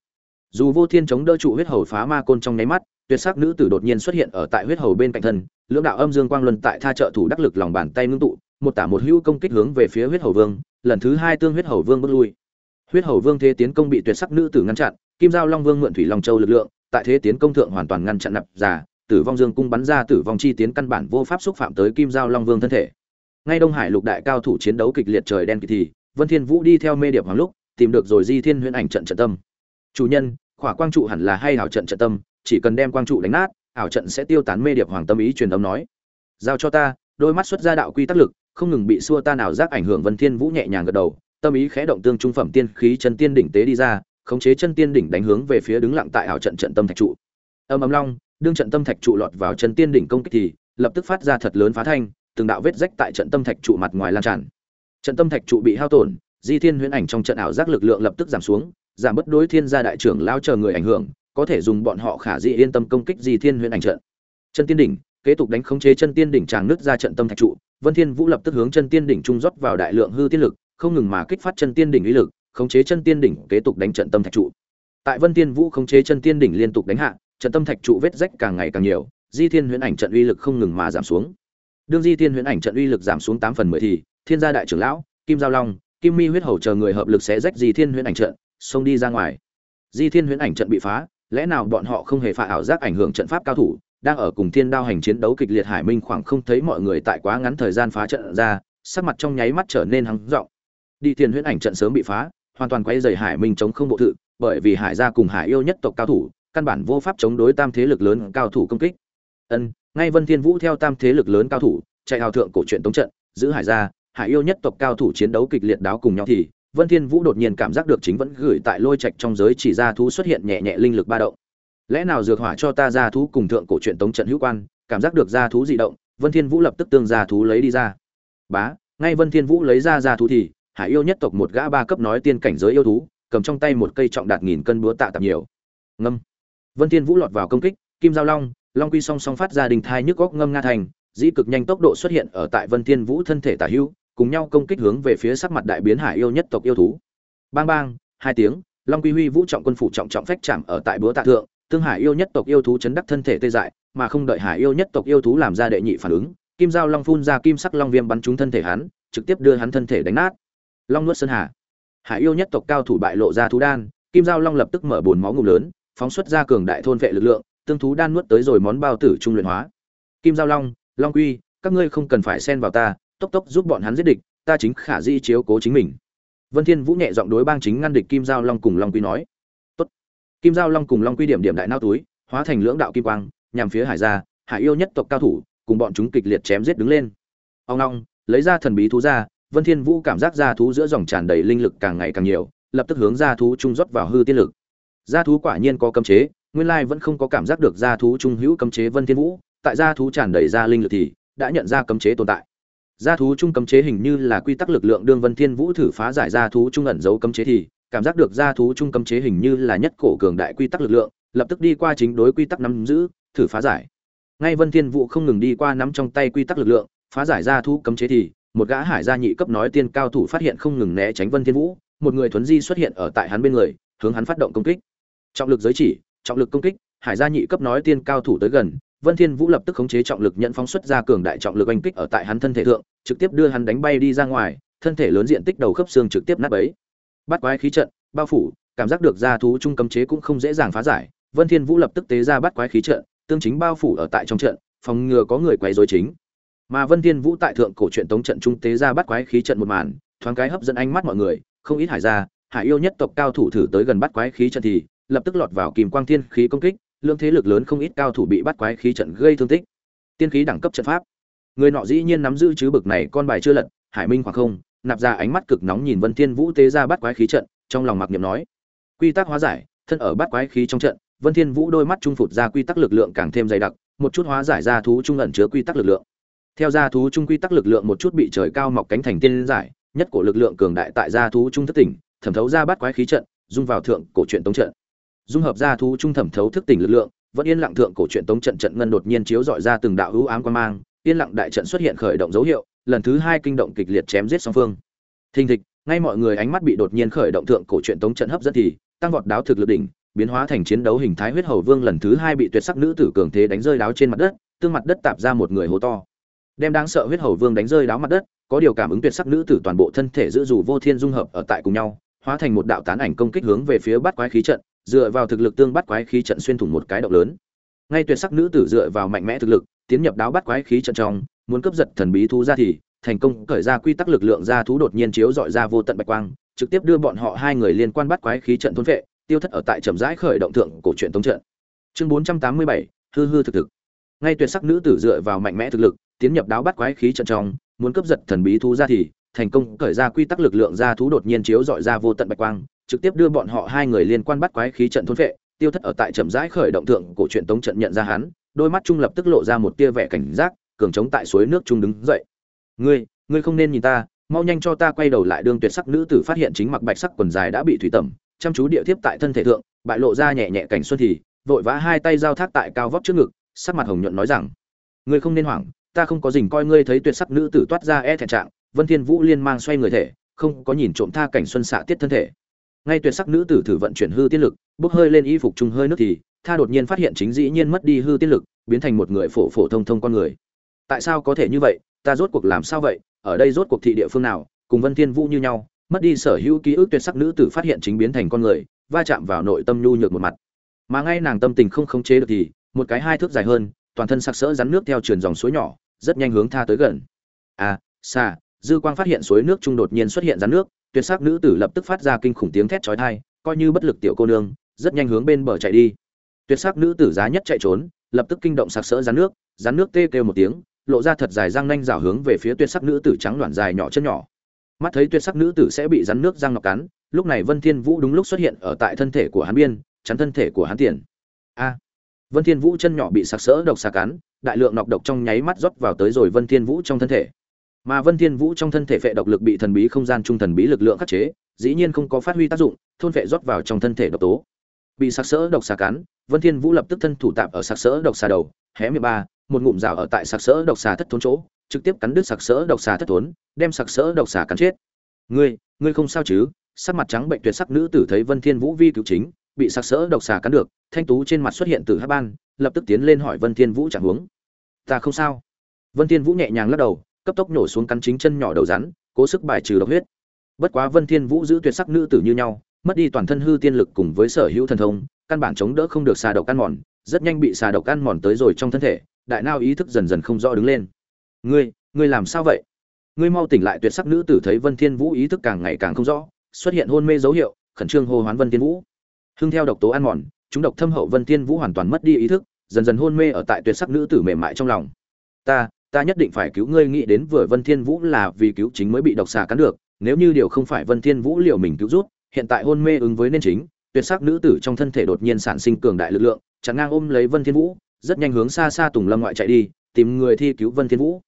Dù vô thiên chống đỡ trụ huyết hầu phá ma côn trong nháy mắt, tuyệt sắc nữ tử đột nhiên xuất hiện ở tại huyết hầu bên cạnh thân, lưỡng đạo âm dương quang luân tại tha trợ thủ đắc lực lòng bàn tay ngưng tụ, một tả một hữu công kích hướng về phía huyết hầu vương, lần thứ hai tương huyết hầu vương bước lui huyết hầu vương thế tiến công bị tuyệt sắc nữ tử ngăn chặn, kim giao long vương mượn thủy long châu lực lượng, tại thế tiến công thượng hoàn toàn ngăn chặn nạp giả, tử vong dương cung bắn ra tử vong chi tiến căn bản vô pháp xúc phạm tới kim giao long vương thân thể. Ngay đông hải lục đại cao thủ chiến đấu kịch liệt trời đen kỳ thì, vân thiên vũ đi theo mê điệp hoàng lúc, tìm được rồi di thiên huyễn ảnh trận trận tâm. Chủ nhân, khỏa quang trụ hẳn là hay hảo trận trận tâm, chỉ cần đem quang trụ đánh nát, ảo trận sẽ tiêu tán mê điệp hoàng tâm ý truyền âm nói. Giao cho ta, đôi mắt xuất ra đạo quy tắc lực, không ngừng bị xua ta nào giác ảnh hưởng, vân thiên vũ nhẹ nhàng gật đầu tâm ý khẽ động tương trung phẩm tiên khí chân tiên đỉnh tế đi ra, khống chế chân tiên đỉnh đánh hướng về phía đứng lặng tại ảo trận trận tâm thạch trụ. Âm ầm long, đương trận tâm thạch trụ lọt vào chân tiên đỉnh công kích thì, lập tức phát ra thật lớn phá thanh, từng đạo vết rách tại trận tâm thạch trụ mặt ngoài lan tràn. Trận tâm thạch trụ bị hao tổn, di thiên huyễn ảnh trong trận ảo giác lực lượng lập tức giảm xuống, giảm bất đối thiên gia đại trưởng lao chờ người ảnh hưởng, có thể dùng bọn họ khả dị yên tâm công kích di thiên huyễn ảnh trận. Chân tiên đỉnh, kế tục đánh khống chế chân tiên đỉnh tràng nứt ra trận tâm thạch trụ, vân thiên vũ lập tức hướng chân tiên đỉnh trung rót vào đại lượng hư tiên lực không ngừng mà kích phát chân tiên đỉnh uy lực, khống chế chân tiên đỉnh, kế tục đánh trận tâm thạch trụ. Tại vân tiên vũ khống chế chân tiên đỉnh liên tục đánh hạ, trận tâm thạch trụ vết rách càng ngày càng nhiều, di thiên huyễn ảnh trận uy lực không ngừng mà giảm xuống. Đương di thiên huyễn ảnh trận uy lực giảm xuống tám phần mười thì, thiên gia đại trưởng lão, kim giao long, kim mi huyết hầu chờ người hợp lực sẽ rách di thiên huyễn ảnh trận, xông đi ra ngoài. Di thiên huyễn ảnh trận bị phá, lẽ nào bọn họ không hề phá ảo giác ảnh hưởng trận pháp cao thủ, đang ở cùng thiên đao hành chiến đấu kịch liệt hải minh khoảng không thấy mọi người tại quá ngắn thời gian phá trận ra, sắc mặt trong nháy mắt trở nên hăng giọng đi thiền huyễn ảnh trận sớm bị phá, hoàn toàn quay dày hải minh chống không bộ thự, bởi vì hải gia cùng hải yêu nhất tộc cao thủ, căn bản vô pháp chống đối tam thế lực lớn cao thủ công kích. Ân, ngay vân thiên vũ theo tam thế lực lớn cao thủ, chạy hào thượng cổ truyện tống trận, giữ hải gia, hải yêu nhất tộc cao thủ chiến đấu kịch liệt đáo cùng nhau thì, vân thiên vũ đột nhiên cảm giác được chính vẫn gửi tại lôi trạch trong giới chỉ ra thú xuất hiện nhẹ nhẹ linh lực ba động. Lẽ nào dược hỏa cho ta ra thú cùng thượng cổ truyện tống trận hữu quan, cảm giác được ra thú dị động, vân thiên vũ lập tức tương ra thú lấy đi ra. Bá, ngay vân thiên vũ lấy ra ra thú thì hải yêu nhất tộc một gã ba cấp nói tiên cảnh giới yêu thú, cầm trong tay một cây trọng đạt nghìn cân búa tạ tạp nhiều. Ngâm. Vân thiên vũ lọt vào công kích, kim giao long long quy song song phát ra đình thai nhức góc ngâm nga thành, dĩ cực nhanh tốc độ xuất hiện ở tại vân thiên vũ thân thể tả hưu, cùng nhau công kích hướng về phía sắc mặt đại biến hải yêu nhất tộc yêu thú. Bang bang, hai tiếng, long quy huy vũ trọng quân phủ trọng trọng phách chạm ở tại búa tạ thượng, tương hải yêu nhất tộc yêu thú chấn đắc thân thể tê dại, mà không đợi hải yêu nhất tộc yêu thú làm ra đệ nhị phản ứng, kim giao long phun ra kim sắc long viêm bắn trúng thân thể hắn, trực tiếp đưa hắn thân thể đánh nát long nuốt sơn hà. Hải yêu nhất tộc cao thủ bại lộ ra thú đan, kim giao long lập tức mở bồn máu ngụm lớn, phóng xuất ra cường đại thôn vệ lực lượng, tương thú đan nuốt tới rồi món bao tử trung luyện hóa. Kim giao long long quy, các ngươi không cần phải xen vào ta, tốc tốc giúp bọn hắn giết địch, ta chính khả di chiếu cố chính mình. Vân thiên vũ nhẹ giọng đối bang chính ngăn địch kim giao long cùng long quy nói. Tốt. Kim giao long cùng long quy điểm điểm đại nao túi, hóa thành lưỡng đạo kim quang, nhằm phía hải gia, hải yêu nhất tộc cao thủ, cùng bọn chúng kịch liệt chém giết đứng lên. Ông long, lấy ra thần bí thú ra vân thiên vũ cảm giác ra thú giữa dòng tràn đầy linh lực càng ngày càng nhiều, lập tức hướng ra thú trung rót vào hư tiên lực. Gia thú quả nhiên có cấm chế, nguyên lai vẫn không có cảm giác được gia thú trung hữu cấm chế vân thiên vũ, tại gia thú tràn đầy ra linh lực thì đã nhận ra cấm chế tồn tại. Gia thú trung cấm chế hình như là quy tắc lực lượng đương vân thiên vũ thử phá giải gia thú trung ẩn giấu cấm chế thì, cảm giác được gia thú trung cấm chế hình như là nhất cổ cường đại quy tắc lực lượng, lập tức đi qua chính đối quy tắc nắm giữ, thử phá giải. Ngay vân thiên vũ không ngừng đi qua nắm trong tay quy tắc lực lượng, phá giải gia thú cấm chế thì một gã hải gia nhị cấp nói tiên cao thủ phát hiện không ngừng né tránh vân thiên vũ, một người thuấn di xuất hiện ở tại hắn bên người, hướng hắn phát động công kích. Trọng lực giới chỉ, trọng lực công kích, hải gia nhị cấp nói tiên cao thủ tới gần, vân thiên vũ lập tức khống chế trọng lực nhận phóng xuất ra cường đại trọng lực oanh kích ở tại hắn thân thể thượng, trực tiếp đưa hắn đánh bay đi ra ngoài, thân thể lớn diện tích đầu khớp xương trực tiếp nát bấy. Bắt quái khí trận, bao phủ, cảm giác được gia thú trung cấm chế cũng không dễ dàng phá giải, vân thiên vũ lập tức tế ra bắt quái khí trận, tương chính bao phủ ở tại trong trận, phòng ngừa có người quấy rối chính mà vân thiên vũ tại thượng cổ truyện tống trận trung tế ra bắt quái khí trận một màn, thoáng cái hấp dẫn ánh mắt mọi người, không ít hải gia, hải yêu nhất tộc cao thủ thử tới gần bắt quái khí trận thì, lập tức lọt vào kìm quang thiên khí công kích lượng thế lực lớn không ít cao thủ bị bắt quái khí trận gây thương tích. Tiên khí đẳng cấp trận pháp. Người nọ dĩ nhiên nắm giữ chứ bực này con bài chưa lật, hải minh khoảng không, nạp ra ánh mắt cực nóng nhìn vân thiên vũ tế ra bắt quái khí trận, trong lòng mặc niệm nói, quy tắc hóa giải, thân ở bắt quái khí trong trận, vân thiên vũ đôi mắt trung phụt ra quy tắc lực lượng càng thêm dày đặc, một chút hóa giải ra thú trung ẩn chứa quy tắc lực lượng theo gia thú trung quy tắc lực lượng một chút bị trời cao mọc cánh thành tiên giải, nhất của lực lượng cường đại tại gia thú trung thất tỉnh, thẩm thấu ra bát quái khí trận, dung vào thượng cổ truyện tống trận. Dung hợp gia thú trung thẩm thấu thức tỉnh lực lượng, vẫn yên lặng thượng cổ truyện tống trận trận ngân đột nhiên chiếu dọi ra từng đạo hữu ám quan mang, yên lặng đại trận xuất hiện khởi động dấu hiệu, lần thứ hai kinh động kịch liệt chém giết song phương. Thình thịch, ngay mọi người ánh mắt bị đột nhiên khởi động thượng cổ truyện tống trận hấp dẫn thì, tăng vọt đáo thực lực đỉnh, biến hóa thành chiến đấu hình thái huyết hầu vương lần thứ hai bị tuyệt sắc nữ tử cường thế đánh rơi đáo trên mặt đất, tương mặt đất tạp ra một người hố to đem đáng sợ huyết hầu vương đánh rơi đáo mặt đất, có điều cảm ứng tuyệt sắc nữ tử toàn bộ thân thể giữ dù vô thiên dung hợp ở tại cùng nhau, hóa thành một đạo tán ảnh công kích hướng về phía bắt quái khí trận, dựa vào thực lực tương bắt quái khí trận xuyên thủng một cái động lớn. Ngay tuyệt sắc nữ tử dựa vào mạnh mẽ thực lực, tiến nhập đáo bắt quái khí trận trong, muốn cướp giật thần bí thú ra thì, thành công khởi ra quy tắc lực lượng ra thú đột nhiên chiếu dọi ra vô tận bạch quang, trực tiếp đưa bọn họ hai người liên quan bắt quái khí trận thôn vệ, tiêu thất ở tại trầm rãi khởi động thượng cổ truyện tống trận. Chương bốn trăm tám mươi bảy, hư hư thực thực ngay tuyệt sắc nữ tử dựa vào mạnh mẽ thực lực, tiến nhập đáo bắt quái khí trận trong, muốn cướp giật thần bí thú ra thì thành công khởi ra quy tắc lực lượng ra thú đột nhiên chiếu dọi ra vô tận bạch quang, trực tiếp đưa bọn họ hai người liên quan bắt quái khí trận thôn vệ tiêu thất ở tại trầm rãi khởi động thượng cổ truyện tống trận nhận ra hắn, đôi mắt trung lập tức lộ ra một tia vẻ cảnh giác, cường chống tại suối nước trung đứng dậy. Ngươi ngươi không nên nhìn ta, mau nhanh cho ta quay đầu lại. Đương tuyệt sắc nữ tử phát hiện chính mặc bạch sắc quần dài đã bị thủy tẩm, chăm chú địa thiếp tại thân thể thượng, bại lộ ra nhẹ nhẹ cảnh xuân thì, vội vã hai tay giao thác tại cao vóc trước ngực sắc mặt hồng nhuận nói rằng, ngươi không nên hoảng, ta không có dình coi ngươi thấy tuyệt sắc nữ tử toát ra e thẹn trạng, vân thiên vũ liên mang xoay người thể, không có nhìn trộm tha cảnh xuân xạ tiết thân thể. Ngay tuyệt sắc nữ tử thử vận chuyển hư tiết lực, bốc hơi lên y phục trung hơi nước thì, tha đột nhiên phát hiện chính dĩ nhiên mất đi hư tiết lực, biến thành một người phổ phổ thông thông con người. Tại sao có thể như vậy? Ta rốt cuộc làm sao vậy? Ở đây rốt cuộc thị địa phương nào? Cùng vân thiên vũ như nhau, mất đi sở hữu ký ức tuyệt sắc nữ tử phát hiện chính biến thành con người, va chạm vào nội tâm nhu nhược một mặt. Mà ngay nàng tâm tình không khống chế được thì một cái hai thước dài hơn, toàn thân sặc sỡ rắn nước theo truyền dòng suối nhỏ, rất nhanh hướng tha tới gần. À xa dư quang phát hiện suối nước trung đột nhiên xuất hiện rắn nước, tuyệt sắc nữ tử lập tức phát ra kinh khủng tiếng thét chói tai, coi như bất lực tiểu cô nương, rất nhanh hướng bên bờ chạy đi. Tuyệt sắc nữ tử giá nhất chạy trốn, lập tức kinh động sặc sỡ rắn nước rắn nước tê kêu một tiếng, lộ ra thật dài răng nanh rảo hướng về phía tuyệt sắc nữ tử trắng loạn dài nhỏ chân nhỏ. Mắt thấy tuyệt sắc nữ tử sẽ bị rắn nước răng ngọc cắn, lúc này vân thiên vũ đúng lúc xuất hiện ở tại thân thể của hắn biên, chắn thân thể của hắn tiền. A vân thiên vũ chân nhỏ bị sặc sỡ độc xà cắn, đại lượng nọc độc trong nháy mắt rót vào tới rồi vân thiên vũ trong thân thể. Mà vân thiên vũ trong thân thể phệ độc lực bị thần bí không gian trung thần bí lực lượng khắc chế, dĩ nhiên không có phát huy tác dụng, thôn phệ rót vào trong thân thể độc tố. Bị sặc sỡ độc xà cắn, vân thiên vũ lập tức thân thủ tạm ở sặc sỡ độc xà đầu, hé miệng ba, một ngụm rào ở tại sặc sỡ độc xà thất thốn chỗ, trực tiếp cắn đứt sặc sỡ độc xà thất thốn, đem sặc sỡ độc xà cắn chết. Ngươi ngươi không sao chứ? Sắc mặt trắng bệnh tuyệt sắc nữ tử thấy vân thiên vũ vi cứu chính bị sặc sỡ độc xà cắn được, thanh tú trên mặt xuất hiện từ hắc ban, lập tức tiến lên hỏi vân thiên vũ chẳng huống ta không sao. Vân thiên vũ nhẹ nhàng lắc đầu, cấp tốc nổ xuống cắn chính chân nhỏ đầu rắn, cố sức bài trừ độc huyết. Bất quá vân thiên vũ giữ tuyệt sắc nữ tử như nhau, mất đi toàn thân hư tiên lực cùng với sở hữu thần thông, căn bản chống đỡ không được xà độc ăn mòn, rất nhanh bị xà độc ăn mòn tới rồi trong thân thể, đại nao ý thức dần dần không rõ đứng lên. Ngươi ngươi làm sao vậy? Ngươi mau tỉnh lại. Tuyệt sắc nữ tử thấy vân thiên vũ ý thức càng ngày càng không rõ, xuất hiện hôn mê dấu hiệu, khẩn trương hô hoán vân thiên vũ hưng theo độc tố ăn mòn, chúng độc thâm hậu vân thiên vũ hoàn toàn mất đi ý thức, dần dần hôn mê ở tại tuyệt sắc nữ tử mềm mại trong lòng. Ta ta nhất định phải cứu ngươi, nghĩ đến vừa vân thiên vũ là vì cứu chính mới bị độc xà cắn được, nếu như điều không phải vân thiên vũ liệu mình cứu rút hiện tại hôn mê ứng với nên chính, tuyệt sắc nữ tử trong thân thể đột nhiên sản sinh cường đại lực lượng, chặn ngang ôm lấy vân thiên vũ, rất nhanh hướng xa xa tùng lâm ngoại chạy đi, tìm người thi cứu vân thiên vũ.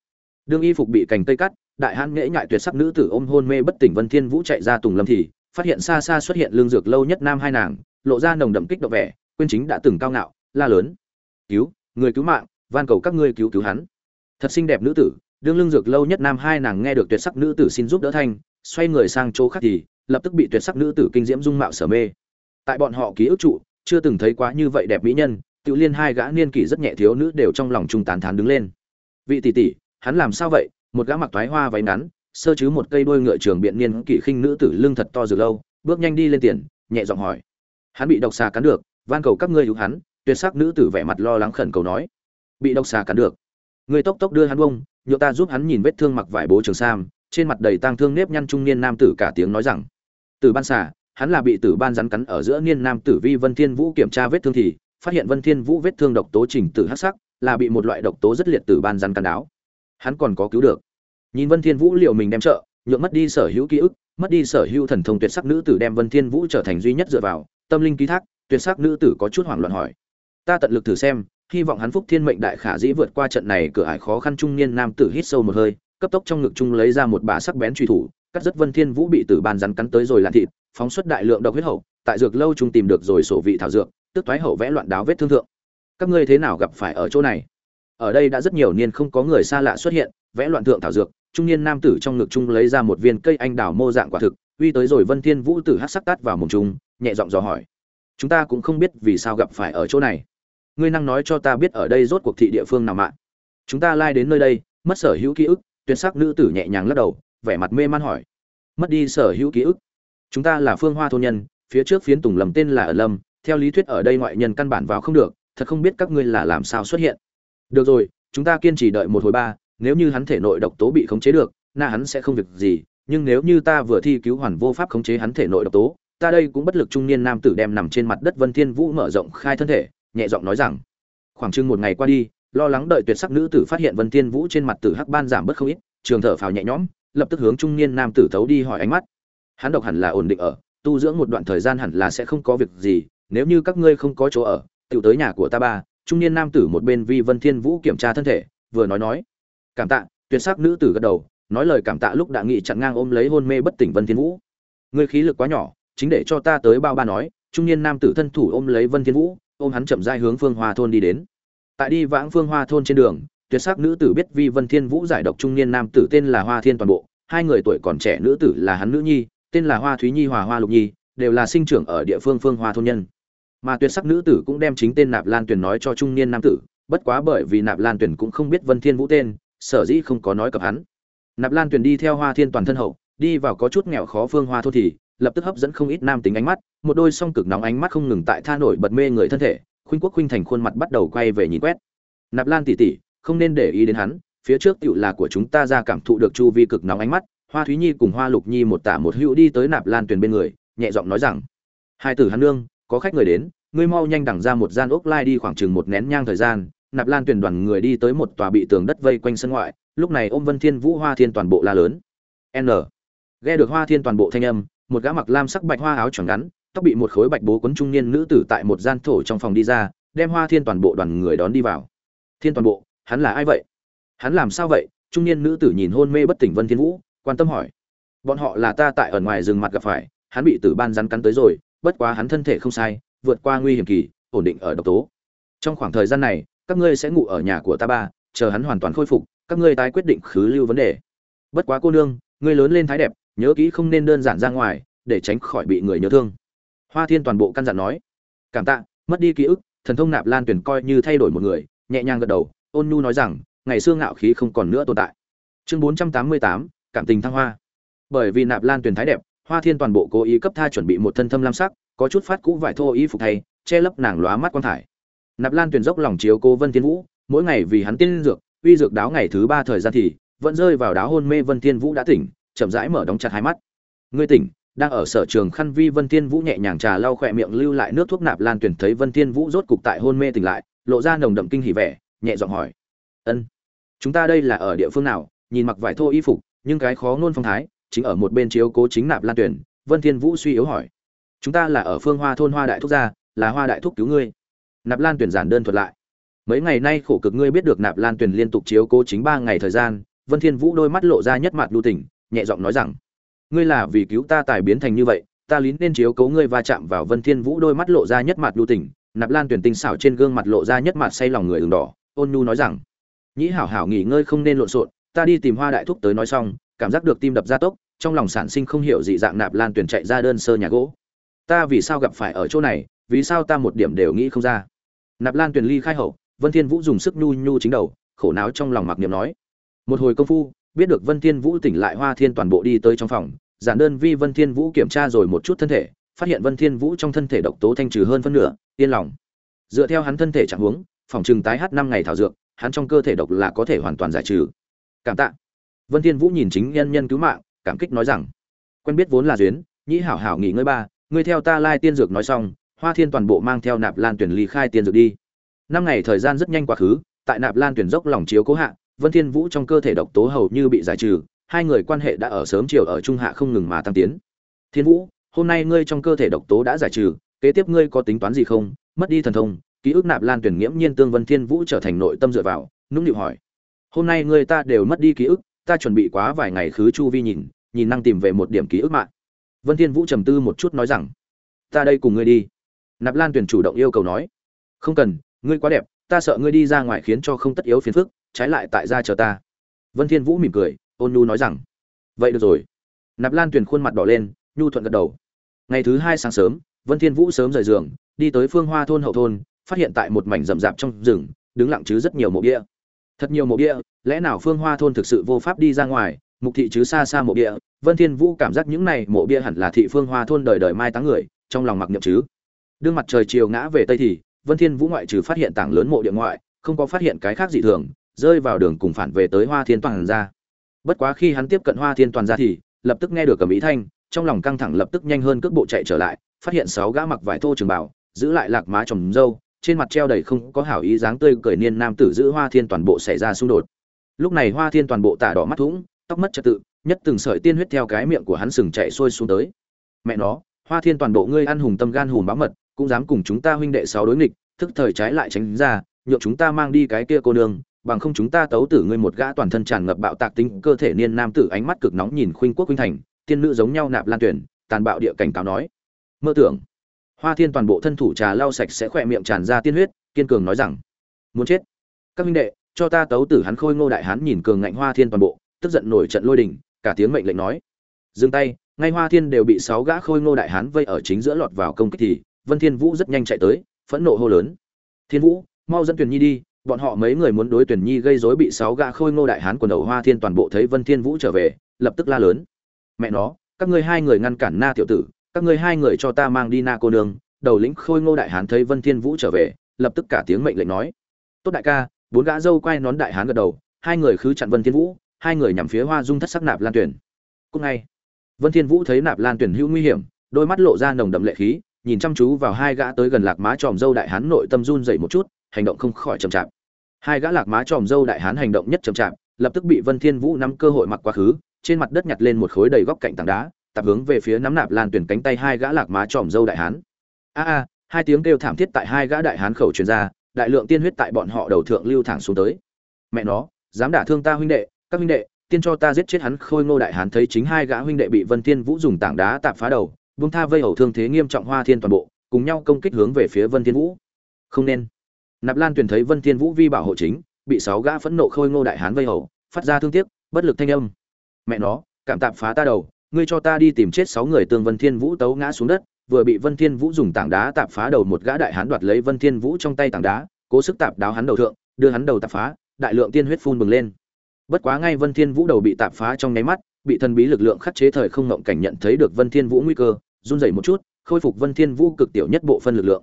Đương y phục bị cành cây cắt, đại hãn nghệ ngại tuyệt sắc nữ tử ôm hôn mê bất tỉnh vân thiên vũ chạy ra tùng lâm thì, phát hiện xa xa xuất hiện lương dược lâu nhất nam hai nàng lộ ra nồng đậm kích động vẻ quyên chính đã từng cao ngạo, la lớn. Cứu, người cứu mạng, van cầu các ngươi cứu cứu hắn. Thật xinh đẹp nữ tử, đương lương dược lâu nhất nam hai nàng nghe được tuyệt sắc nữ tử xin giúp đỡ thanh, xoay người sang chỗ khác thì, lập tức bị tuyệt sắc nữ tử kinh diễm dung mạo sở mê. Tại bọn họ ký ức trụ, chưa từng thấy quá như vậy đẹp mỹ nhân, tự liên hai gã niên kỷ rất nhẹ thiếu nữ đều trong lòng trung tán thán đứng lên. Vị tỷ tỷ, hắn làm sao vậy? Một gã mặc thoái hoa váy ngắn, sơ chứ một cây đôi ngựa trường biện niên kỷ khinh nữ tử lưng thật to dược lâu, bước nhanh đi lên tiền, nhẹ giọng hỏi hắn bị độc xà cắn được, van cầu các ngươi hữu hắn, tuyệt sắc nữ tử vẻ mặt lo lắng khẩn cầu nói. Bị độc xà cắn được. Người tốc tốc đưa hắn bông nhựa ta giúp hắn nhìn vết thương mặc vải bố trường sam, trên mặt đầy tang thương nếp nhăn trung niên nam tử cả tiếng nói rằng. Tử ban xà, hắn là bị tử ban rắn cắn ở giữa niên nam tử vi vân thiên vũ kiểm tra vết thương thì, phát hiện vân thiên vũ vết thương độc tố trình tử hắc sắc, là bị một loại độc tố rất liệt tử ban rắn cắn đáo hắn còn có cứu được. Nhìn vân thiên vũ liệu mình đem trợ, nhượng mất đi sở hữu ký ức, mất đi sở hữu thần thông tuyệt sắc nữ tử đem vân thiên vũ trở thành duy nhất dựa vào tâm linh ký thác, tuyệt sắc nữ tử có chút hoảng loạn hỏi. Ta tận lực thử xem, hy vọng hắn phúc thiên mệnh đại khả dĩ vượt qua trận này cửa ải khó khăn trung niên nam tử hít sâu một hơi, cấp tốc trong ngực trung lấy ra một bả sắc bén truy thủ, cắt rất vân thiên vũ bị tử bàn rắn cắn tới rồi lạn thịt, phóng xuất đại lượng độc huyết hậu, tại dược lâu trung tìm được rồi sổ vị thảo dược, tức toái hậu vẽ loạn đáo vết thương thượng. Các ngươi thế nào gặp phải ở chỗ này? Ở đây đã rất nhiều niên không có người xa lạ xuất hiện, vẽ loạn thượng thảo dược, trung niên nam tử trong ngực trung lấy ra một viên cây anh đào mô dạng quả thực uy tới rồi vân thiên vũ tử hắc sắc tát vào mồm trung, nhẹ giọng dò hỏi. Chúng ta cũng không biết vì sao gặp phải ở chỗ này. Ngươi năng nói cho ta biết ở đây rốt cuộc thị địa phương nào mạng chúng ta lai đến nơi đây, mất sở hữu ký ức, tuyệt sắc nữ tử nhẹ nhàng lắc đầu, vẻ mặt mê man hỏi. Mất đi sở hữu ký ức. Chúng ta là phương hoa thôn nhân, phía trước phiến tùng lầm tên là ở lâm, theo lý thuyết ở đây ngoại nhân căn bản vào không được, thật không biết các ngươi là làm sao xuất hiện. Được rồi, chúng ta kiên trì đợi một hồi ba, nếu như hắn thể nội độc tố bị khống chế được, na hắn sẽ không việc gì nhưng nếu như ta vừa thi cứu hoàn vô pháp khống chế hắn thể nội độc tố, ta đây cũng bất lực trung niên nam tử đem nằm trên mặt đất vân thiên vũ mở rộng khai thân thể, nhẹ giọng nói rằng, khoảng chừng một ngày qua đi, lo lắng đợi tuyệt sắc nữ tử phát hiện vân thiên vũ trên mặt tử hắc ban giảm bớt không ít, trường thở phào nhẹ nhõm, lập tức hướng trung niên nam tử thấu đi hỏi ánh mắt. Hắn độc hẳn là ổn định ở, tu dưỡng một đoạn thời gian hẳn là sẽ không có việc gì, nếu như các ngươi không có chỗ ở tự tới nhà của ta ba. Trung niên nam tử một bên vi vân thiên vũ kiểm tra thân thể, vừa nói nói, cảm tạ. Tuyệt sắc nữ tử gật đầu nói lời cảm tạ lúc đã nghị chặn ngang ôm lấy hôn mê bất tỉnh vân thiên vũ. Ngươi khí lực quá nhỏ, chính để cho ta tới bao ba nói, trung niên nam tử thân thủ ôm lấy vân thiên vũ, ôm hắn chậm rãi hướng phương hoa thôn đi đến. Tại đi vãng phương hoa thôn trên đường, tuyệt sắc nữ tử biết vi vân thiên vũ giải độc trung niên nam tử tên là hoa thiên toàn bộ, hai người tuổi còn trẻ nữ tử là hắn nữ nhi, tên là hoa thúy nhi, hòa hoa lục nhi, đều là sinh trưởng ở địa phương phương hoa thôn nhân. Mà tuyệt sắc nữ tử cũng đem chính tên nạp lan tuyền nói cho trung niên nam tử, bất quá bởi vì nạp lan tuyền cũng không biết vân thiên vũ tên, sở dĩ không có nói cập hắn nạp lan tuyền đi theo hoa thiên toàn thân hậu, đi vào có chút nghèo khó phương hoa thô thì lập tức hấp dẫn không ít nam tính ánh mắt, một đôi song cực nóng ánh mắt không ngừng tại tha nổi bật mê người thân thể, khuynh quốc khuynh thành khuôn mặt bắt đầu quay về nhìn quét. Nạp lan tỉ tỉ không nên để ý đến hắn, phía trước tựu là của chúng ta ra cảm thụ được chu vi cực nóng ánh mắt, hoa thúy nhi cùng hoa lục nhi một tả một hữu đi tới nạp lan tuyền bên người, nhẹ giọng nói rằng, hai tử hắn nương, có khách người đến, ngươi mau nhanh đẳng ra một gian ốc lai đi khoảng chừng một nén nhang thời gian. Nạp lan tuyển đoàn người đi tới một tòa bị tường đất vây quanh sân ngoại lúc này ôm vân thiên vũ hoa thiên toàn bộ la lớn. N. Nghe được hoa thiên toàn bộ thanh âm, một gã mặc lam sắc bạch hoa áo choàng ngắn, tóc bị một khối bạch bố quấn trung niên nữ tử tại một gian thổ trong phòng đi ra, đem hoa thiên toàn bộ đoàn người đón đi vào. Thiên toàn bộ, hắn là ai vậy? Hắn làm sao vậy? Trung niên nữ tử nhìn hôn mê bất tỉnh vân thiên vũ, quan tâm hỏi. Bọn họ là ta tại ở ngoài rừng mặt gặp phải, hắn bị tử ban rắn cắn tới rồi, bất quá hắn thân thể không sai, vượt qua nguy hiểm kỳ, ổn định ở độc tố. Trong khoảng thời gian này, các ngươi sẽ ngủ ở nhà của ta ba, chờ hắn hoàn toàn khôi phục các ngươi tái quyết định khứ lưu vấn đề. Bất quá cô nương, ngươi lớn lên thái đẹp, nhớ kỹ không nên đơn giản ra ngoài, để tránh khỏi bị người nhớ thương. Hoa thiên toàn bộ căn dặn nói. Cảm tạ, mất đi ký ức, thần thông nạp lan tuyển coi như thay đổi một người. Nhẹ nhàng gật đầu, ôn nhu nói rằng, ngày xưa ngạo khí không còn nữa tồn tại. Chương bốn trăm tám mươi tám, cảm tình thăng hoa. Bởi vì nạp lan tuyển thái đẹp, hoa thiên toàn bộ cố ý cấp tha chuẩn bị một thân thâm lam sắc, có chút phát cũ vải thô y phục thay, che lấp nàng lóa mắt quan thải. Nạp lan tuyển dốc lòng chiếu cô vân thiên vũ, mỗi ngày vì hắn tiên dược uy dược đáo ngày thứ ba thời gian thì, vẫn rơi vào đáo hôn mê vân thiên vũ đã tỉnh, chậm rãi mở đóng chặt hai mắt. Ngươi tỉnh, đang ở sở trường khăn vi vân thiên vũ nhẹ nhàng trà lau khỏe miệng lưu lại nước thuốc nạp lan tuyển thấy vân thiên vũ rốt cục tại hôn mê tỉnh lại, lộ ra nồng đậm kinh hỉ vẻ, nhẹ giọng hỏi. Ân, chúng ta đây là ở địa phương nào, nhìn mặc vải thô y phục, nhưng cái khó nuôn phong thái, chính ở một bên chiếu cố chính nạp lan tuyển. Vân thiên vũ suy yếu hỏi. Chúng ta là ở phương hoa thôn hoa đại thúc gia, là hoa đại thúc cứu ngươi. Nạp lan tuyển giản đơn thuật lại mấy ngày nay khổ cực ngươi biết được nạp lan tuyền liên tục chiếu cố chính ba ngày thời gian, vân thiên vũ đôi mắt lộ ra nhất mặt lưu tỉnh nhẹ giọng nói rằng, ngươi là vì cứu ta tài biến thành như vậy, ta lín nên chiếu cố ngươi va chạm vào vân thiên vũ đôi mắt lộ ra nhất mặt lưu tỉnh nạp lan tuyền tinh xảo trên gương mặt lộ ra nhất mặt say lòng người đường đỏ, ôn nhu nói rằng, nhĩ hảo hảo nghỉ ngơi không nên lộn xộn, ta đi tìm hoa đại thúc tới nói xong, cảm giác được tim đập gia tốc, trong lòng sản sinh không hiểu dị dạng nạp lan tuyển chạy ra đơn sơ nhà gỗ. Ta vì sao gặp phải ở chỗ này, vì sao ta một điểm đều nghĩ không ra? Nạp lan tuyền ly khai hậu vân thiên vũ dùng sức nhu nhu chính đầu, khổ não trong lòng mặc niệm nói, một hồi công phu, biết được vân thiên vũ tỉnh lại hoa thiên toàn bộ đi tới trong phòng, giản đơn vi vân thiên vũ kiểm tra rồi một chút thân thể, phát hiện vân thiên vũ trong thân thể độc tố thanh trừ hơn phân nửa, yên lòng. Dựa theo hắn thân thể trạng huống, phòng trừng tái hát năm ngày thảo dược, hắn trong cơ thể độc là có thể hoàn toàn giải trừ. Cảm tạ. Vân thiên vũ nhìn chính nhân nhân cứu mạng, cảm kích nói rằng, quen biết vốn là duyên, nhĩ hảo hảo nghỉ ngơi ba, ngươi theo ta lai tiên dược nói xong, hoa thiên toàn bộ mang theo nạp lan tuyển ly khai tiên dược đi năm ngày thời gian rất nhanh quá khứ, tại nạp lan tuyển dốc lòng chiếu cố hạ, vân thiên vũ trong cơ thể độc tố hầu như bị giải trừ, hai người quan hệ đã ở sớm chiều ở trung hạ không ngừng mà tăng tiến. Thiên vũ, hôm nay ngươi trong cơ thể độc tố đã giải trừ, kế tiếp ngươi có tính toán gì không? Mất đi thần thông, ký ức nạp lan tuyển nghiễm nhiên tương vân thiên vũ trở thành nội tâm dựa vào, nũng nịu hỏi. Hôm nay ngươi ta đều mất đi ký ức, ta chuẩn bị quá vài ngày khứ chu vi nhìn nhìn năng tìm về một điểm ký ức mạng. Vân thiên vũ trầm tư một chút nói rằng, ta đây cùng ngươi đi. Nạp lan tuyển chủ động yêu cầu nói. Không cần ngươi quá đẹp, ta sợ ngươi đi ra ngoài khiến cho không tất yếu phiền phức, trái lại tại gia chờ ta. Vân thiên vũ mỉm cười, ôn nhu nói rằng, vậy được rồi. Nạp lan tuyển khuôn mặt đỏ lên, nhu thuận gật đầu. Ngày thứ hai sáng sớm, vân thiên vũ sớm rời giường, đi tới phương hoa thôn hậu thôn, phát hiện tại một mảnh rậm rạp trong rừng, đứng lặng chứ rất nhiều mộ bia thật nhiều mộ bia lẽ nào phương hoa thôn thực sự vô pháp đi ra ngoài, mục thị chứ xa xa mộ bia vân thiên vũ cảm giác những này mộ bia hẳn là thị phương hoa thôn đời đời mai táng người, trong lòng mặc niệm chứ. Đương mặt trời chiều ngã về tây thì vân thiên vũ ngoại trừ phát hiện tảng lớn mộ địa ngoại, không có phát hiện cái khác dị thường, rơi vào đường cùng phản về tới hoa thiên toàn gia. bất quá khi hắn tiếp cận hoa thiên toàn gia thì, lập tức nghe được cầm ý thanh, trong lòng căng thẳng lập tức nhanh hơn cước bộ chạy trở lại, phát hiện sáu gã mặc vải thô trường bảo giữ lại lạc má trồng dâu, trên mặt treo đầy không có hảo ý dáng tươi cười niên nam tử giữ hoa thiên toàn bộ xảy ra xung đột lúc này hoa thiên toàn bộ tả đỏ mắt thủng, tóc mất trật tự, nhất từng sợi tiên huyết theo cái miệng của hắn sừng chạy xuôi xuống tới mẹ nó, hoa thiên toàn bộ ngươi ăn hùng tâm gan hùm báo mật cũng dám cùng chúng ta huynh đệ sáu đối nghịch, thức thời trái lại tránh ra, nhượng chúng ta mang đi cái kia cô nương, bằng không chúng ta tấu tử ngươi một gã toàn thân tràn ngập bạo tạc tính cơ thể niên nam tử ánh mắt cực nóng nhìn khuynh quốc khuynh thành, tiên nữ giống nhau nạp lan tuyển, tàn bạo địa cảnh cáo nói. Mơ tưởng. Hoa thiên toàn bộ thân thủ trà lau sạch sẽ khỏe miệng tràn ra tiên huyết, kiên cường nói rằng, muốn chết. Các huynh đệ, cho ta tấu tử hắn khôi ngô đại hán nhìn cường ngạnh hoa thiên toàn bộ, tức giận nổi trận lôi đình, cả tiếng mệnh lệnh nói. Dừng tay, ngay hoa thiên đều bị sáu gã khôi ngô đại hán vây ở chính giữa lọt vào công kích thì vân thiên vũ rất nhanh chạy tới, phẫn nộ hô lớn. Thiên vũ, mau dẫn tuyển nhi đi, bọn họ mấy người muốn đối tuyển nhi gây rối bị sáu gã khôi ngô đại hán quần đầu hoa thiên toàn bộ thấy vân thiên vũ trở về, lập tức la lớn. Mẹ nó, các ngươi hai người ngăn cản na tiểu tử, các ngươi hai người cho ta mang đi na cô nương. Đầu lĩnh khôi ngô đại hán thấy vân thiên vũ trở về, lập tức cả tiếng mệnh lệnh nói. Tốt đại ca, bốn gã dâu quay nón đại hán gật đầu, hai người khứ chặn vân thiên vũ, hai người nhằm phía hoa dung thất sắc nạp lan tuyển. Cũng ngay. Vân thiên vũ thấy nạp lan tuyển hữu nguy hiểm, đôi mắt lộ ra nồng đậm lệ khí nhìn chăm chú vào hai gã tới gần lạc má tròm dâu đại hán nội tâm run dậy một chút, hành động không khỏi chậm chạp. Hai gã lạc má tròm dâu đại hán hành động nhất chậm chạp, lập tức bị vân thiên vũ nắm cơ hội mặc quá khứ, trên mặt đất nhặt lên một khối đầy góc cạnh tảng đá, tập hướng về phía nắm nạp lan tuyển cánh tay hai gã lạc má tròm dâu đại hán. A a, hai tiếng kêu thảm thiết tại hai gã đại hán khẩu truyền ra, đại lượng tiên huyết tại bọn họ đầu thượng lưu thẳng xuống tới. Mẹ nó, dám đả thương ta huynh đệ, các huynh đệ, tiên cho ta giết chết hắn khôi ngô đại hán, thấy chính hai gã huynh đệ bị vân thiên vũ dùng tảng đá tạm phá đầu buông tha vây hầu thương thế nghiêm trọng hoa thiên toàn bộ, cùng nhau công kích hướng về phía vân thiên vũ. Không nên. Nạp lan tuyển thấy vân thiên vũ vi bảo hộ chính, bị sáu gã phẫn nộ khôi ngô đại hán vây hầu phát ra thương tiếc, bất lực thanh âm. Mẹ nó, cảm tạm phá ta đầu, ngươi cho ta đi tìm chết sáu người tương vân thiên vũ tấu ngã xuống đất. Vừa bị vân thiên vũ dùng tảng đá tạm phá đầu, một gã đại hán đoạt lấy vân thiên vũ trong tay tảng đá, cố sức tạm đáo hắn đầu thượng, đưa hắn đầu tạm phá, đại lượng tiên huyết phun bừng lên. Bất quá ngay vân thiên vũ đầu bị tạm phá trong nháy mắt bị thần bí lực lượng khắc chế thời không ngộng cảnh nhận thấy được vân thiên vũ nguy cơ, run rẩy một chút, khôi phục vân thiên vũ cực tiểu nhất bộ phân lực lượng.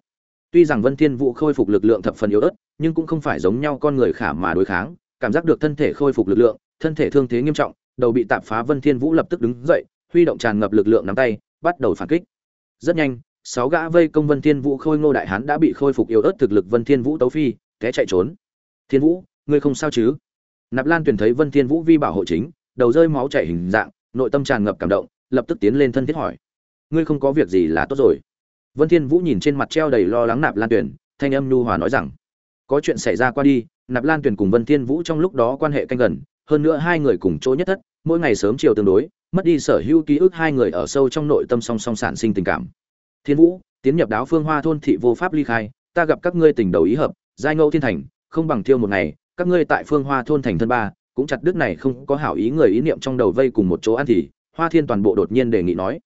Tuy rằng vân thiên vũ khôi phục lực lượng thập phần yếu ớt, nhưng cũng không phải giống nhau con người khả mà đối kháng, cảm giác được thân thể khôi phục lực lượng, thân thể thương thế nghiêm trọng, đầu bị tạm phá vân thiên vũ lập tức đứng dậy, huy động tràn ngập lực lượng nắm tay, bắt đầu phản kích. Rất nhanh, sáu gã vây công vân thiên vũ khôi ngô đại hán đã bị khôi phục yếu ớt thực lực vân thiên vũ tấu phi, té chạy trốn. Thiên vũ, ngươi không sao chứ? Nạp lan tuyển thấy vân thiên vũ vi bảo hộ chính đầu rơi máu chảy hình dạng, nội tâm tràn ngập cảm động, lập tức tiến lên thân thiết hỏi. Ngươi không có việc gì là tốt rồi. Vân thiên vũ nhìn trên mặt treo đầy lo lắng nạp lan tuyển thanh âm nhu hòa nói rằng, có chuyện xảy ra qua đi, nạp lan tuyển cùng vân thiên vũ trong lúc đó quan hệ canh gần, hơn nữa hai người cùng chỗ nhất thất, mỗi ngày sớm chiều tương đối, mất đi sở hữu ký ức hai người ở sâu trong nội tâm song song sản sinh tình cảm. Thiên vũ, tiến nhập đáo phương hoa thôn thị vô pháp ly khai, ta gặp các ngươi tình đầu ý hợp, giai ngẫu thiên thành, không bằng thiêu một ngày, các ngươi tại phương hoa thôn thành thân ba cũng chặt đứt này không có hảo ý người ý niệm trong đầu vây cùng một chỗ ăn thì, hoa thiên toàn bộ đột nhiên đề nghị nói.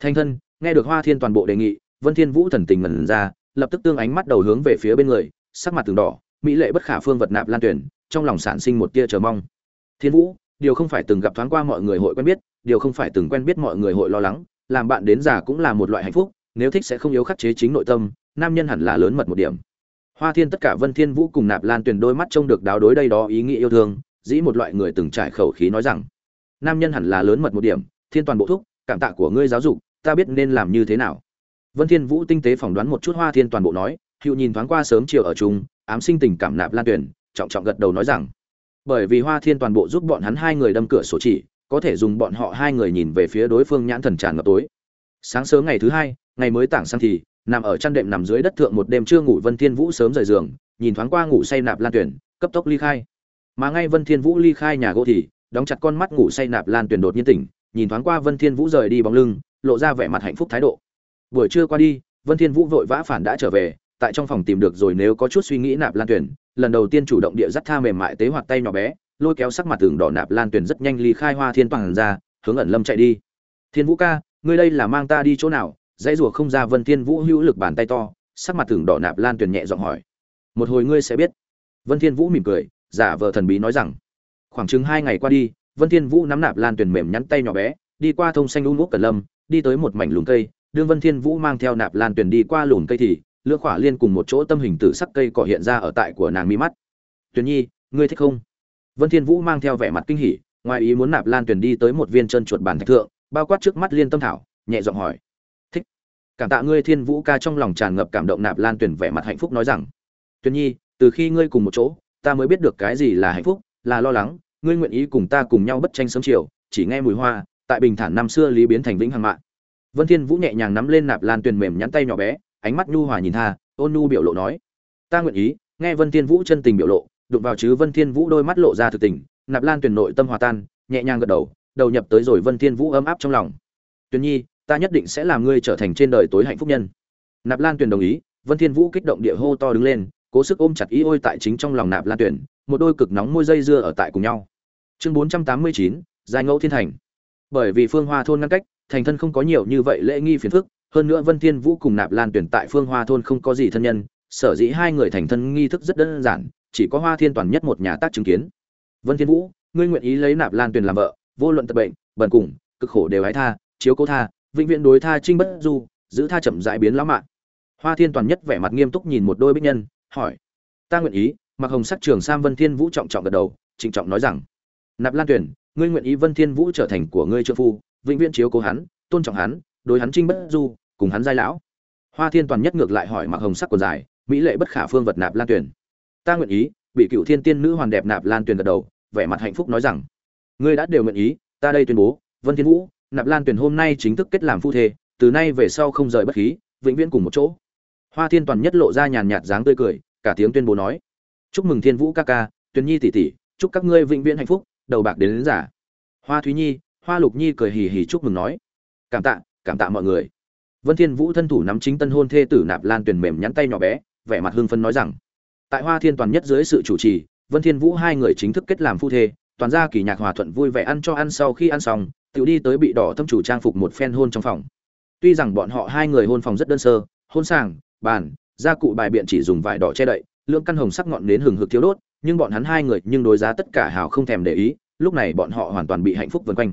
Thanh thân, nghe được hoa thiên toàn bộ đề nghị, vân thiên vũ thần tình ngẩn ra, lập tức tương ánh mắt đầu hướng về phía bên người, sắc mặt từng đỏ, mỹ lệ bất khả phương vật nạp lan tuyển, trong lòng sản sinh một tia chờ mong. Thiên vũ, điều không phải từng gặp thoáng qua mọi người hội quen biết, điều không phải từng quen biết mọi người hội lo lắng, làm bạn đến già cũng là một loại hạnh phúc, nếu thích sẽ không yếu khắc chế chính nội tâm, nam nhân hẳn là lớn mật một điểm. Hoa thiên tất cả vân thiên vũ cùng nạp lan tuyền đôi mắt trông được đáo đối đây đó ý nghĩa yêu thương dĩ một loại người từng trải khẩu khí nói rằng, nam nhân hẳn là lớn mật một điểm, thiên toàn bộ thúc, cảm tạ của ngươi giáo dục, ta biết nên làm như thế nào. Vân thiên vũ tinh tế phỏng đoán một chút hoa thiên toàn bộ nói, hữu nhìn thoáng qua sớm chiều ở chung, ám sinh tình cảm nạp lan tuyền, trọng trọng gật đầu nói rằng, bởi vì hoa thiên toàn bộ giúp bọn hắn hai người đâm cửa sổ chỉ, có thể dùng bọn họ hai người nhìn về phía đối phương nhãn thần tràn ngập tối. Sáng sớm ngày thứ hai, ngày mới tảng sang thì, nằm ở chăn đệm nằm dưới đất thượng một đêm chưa ngủ vân thiên vũ sớm rời giường, nhìn thoáng qua ngủ say nạp lan tuyển cấp tốc ly khai mà ngay vân thiên vũ ly khai nhà gỗ thì đóng chặt con mắt ngủ say nạp lan tuyển đột nhiên tỉnh, nhìn thoáng qua vân thiên vũ rời đi bóng lưng, lộ ra vẻ mặt hạnh phúc thái độ. Buổi trưa qua đi, vân thiên vũ vội vã phản đã trở về, tại trong phòng tìm được rồi nếu có chút suy nghĩ nạp lan tuyển lần đầu tiên chủ động địa dắt tha mềm mại tế hoạt tay nhỏ bé, lôi kéo sắc mặt tường đỏ nạp lan tuyển rất nhanh ly khai hoa thiên toàn ra, hướng ẩn lâm chạy đi. Thiên vũ ca, ngươi đây là mang ta đi chỗ nào? Dãy rùa không ra vân thiên vũ hữu lực bàn tay to, sắc mặt tường đỏ nạp lan tuyển nhẹ giọng hỏi. Một hồi ngươi sẽ biết. Vân thiên vũ mỉm cười giả vờ thần bí nói rằng, khoảng chừng hai ngày qua đi, vân thiên vũ nắm nạp lan tuyền mềm nhắn tay nhỏ bé, đi qua thông xanh un úc cẩn lâm, đi tới một mảnh lùn cây, đương vân thiên vũ mang theo nạp lan tuyền đi qua lùn cây thì lưỡng khỏa liên cùng một chỗ tâm hình tử sắc cây cỏ hiện ra ở tại của nàng mi mắt. Tuyền nhi, ngươi thích không? Vân thiên vũ mang theo vẻ mặt kinh hỉ, ngoài ý muốn nạp lan tuyền đi tới một viên chân chuột bàn thạch thượng, bao quát trước mắt liên tâm thảo, nhẹ giọng hỏi, thích. Cảm tạ ngươi, thiên vũ ca trong lòng tràn ngập cảm động. Nạp lan tuyền vẻ mặt hạnh phúc nói rằng, tuyền nhi, từ khi ngươi cùng một chỗ ta mới biết được cái gì là hạnh phúc, là lo lắng, ngươi nguyện ý cùng ta cùng nhau bất tranh sớm chiều, chỉ nghe mùi hoa, tại bình thản năm xưa lý biến thành vĩnh hằng mạng vân thiên vũ nhẹ nhàng nắm lên nạp lan tuyền mềm nhắn tay nhỏ bé, ánh mắt nhu hòa nhìn tha, ôn nhu biểu lộ nói, ta nguyện ý, nghe vân thiên vũ chân tình biểu lộ. Đụng vào chứ vân thiên vũ đôi mắt lộ ra thực tình, nạp lan tuyền nội tâm hòa tan, nhẹ nhàng gật đầu đầu nhập tới rồi vân thiên vũ ấm áp trong lòng. Tuyền nhi, ta nhất định sẽ làm ngươi trở thành trên đời tối hạnh phúc nhân. Nạp lan tuyền đồng ý, vân thiên vũ kích động địa hô to đứng lên cố sức ôm chặt ý ôi tại chính trong lòng nạp lan tuyền một đôi cực nóng môi dây dưa ở tại cùng nhau. Chương 489, giai ngẫu thiên thành. Bởi vì phương hoa thôn ngăn cách thành thân không có nhiều như vậy lễ nghi phiền phức hơn nữa vân thiên vũ cùng nạp lan tuyển tại phương hoa thôn không có gì thân nhân sở dĩ hai người thành thân nghi thức rất đơn giản chỉ có hoa thiên toàn nhất một nhà tác chứng kiến. Vân thiên vũ ngươi nguyện ý lấy nạp lan tuyển làm vợ vô luận tật bệnh bần cùng cực khổ đều hái tha chiếu cố tha vĩnh viễn đối tha trinh bất du giữ tha chậm rãi biến lão mạng. Hoa thiên toàn nhất vẻ mặt nghiêm túc nhìn một đôi bích nhân hỏi. Ta nguyện ý, mặc hồng sắc trường sam vân thiên vũ trọng trọng gật đầu, trịnh trọng nói rằng, nạp lan tuyển ngươi nguyện ý vân thiên vũ trở thành của ngươi trợ phu, vĩnh viễn chiếu cố hắn, tôn trọng hắn, đối hắn trinh bất du, cùng hắn giai lão. Hoa thiên toàn nhất ngược lại hỏi mặc hồng sắc quần dài, mỹ lệ bất khả phương vật nạp lan tuyển ta nguyện ý, bị cựu thiên tiên nữ hoàn đẹp nạp lan tuyển gật đầu, vẻ mặt hạnh phúc nói rằng, ngươi đã đều nguyện ý, ta đây tuyên bố, vân thiên vũ, nạp lan tuyển hôm nay chính thức kết làm phu thê, từ nay về sau không rời bất khí, vĩnh viễn cùng một chỗ hoa thiên toàn nhất lộ ra nhàn nhạt dáng tươi cười cả tiếng tuyên bố nói chúc mừng thiên vũ ca ca tuyền nhi tỷ tỷ chúc các ngươi vĩnh viễn hạnh phúc đầu bạc đến, đến giả hoa thúy nhi hoa lục nhi cười hì hì chúc mừng nói cảm tạ cảm tạ mọi người. Vân thiên vũ thân thủ nắm chính tân hôn thê tử nạp lan tuyền mềm nhắn tay nhỏ bé vẻ mặt hưng phấn nói rằng tại hoa thiên toàn nhất dưới sự chủ trì vân thiên vũ hai người chính thức kết làm phu thê toàn gia kỳ nhạc hòa thuận vui vẻ ăn cho ăn sau khi ăn xong tự đi tới bị đỏ thâm chủ trang phục một phen hôn trong phòng. Tuy rằng bọn họ hai người hôn phòng rất đơn sơ hôn sàng bàn, gia cụ bài biện chỉ dùng vải đỏ che đậy lượng căn hồng sắc ngọn nến hừng hực thiếu đốt, nhưng bọn hắn hai người nhưng đối giá tất cả hào không thèm để ý, lúc này bọn họ hoàn toàn bị hạnh phúc vần quanh.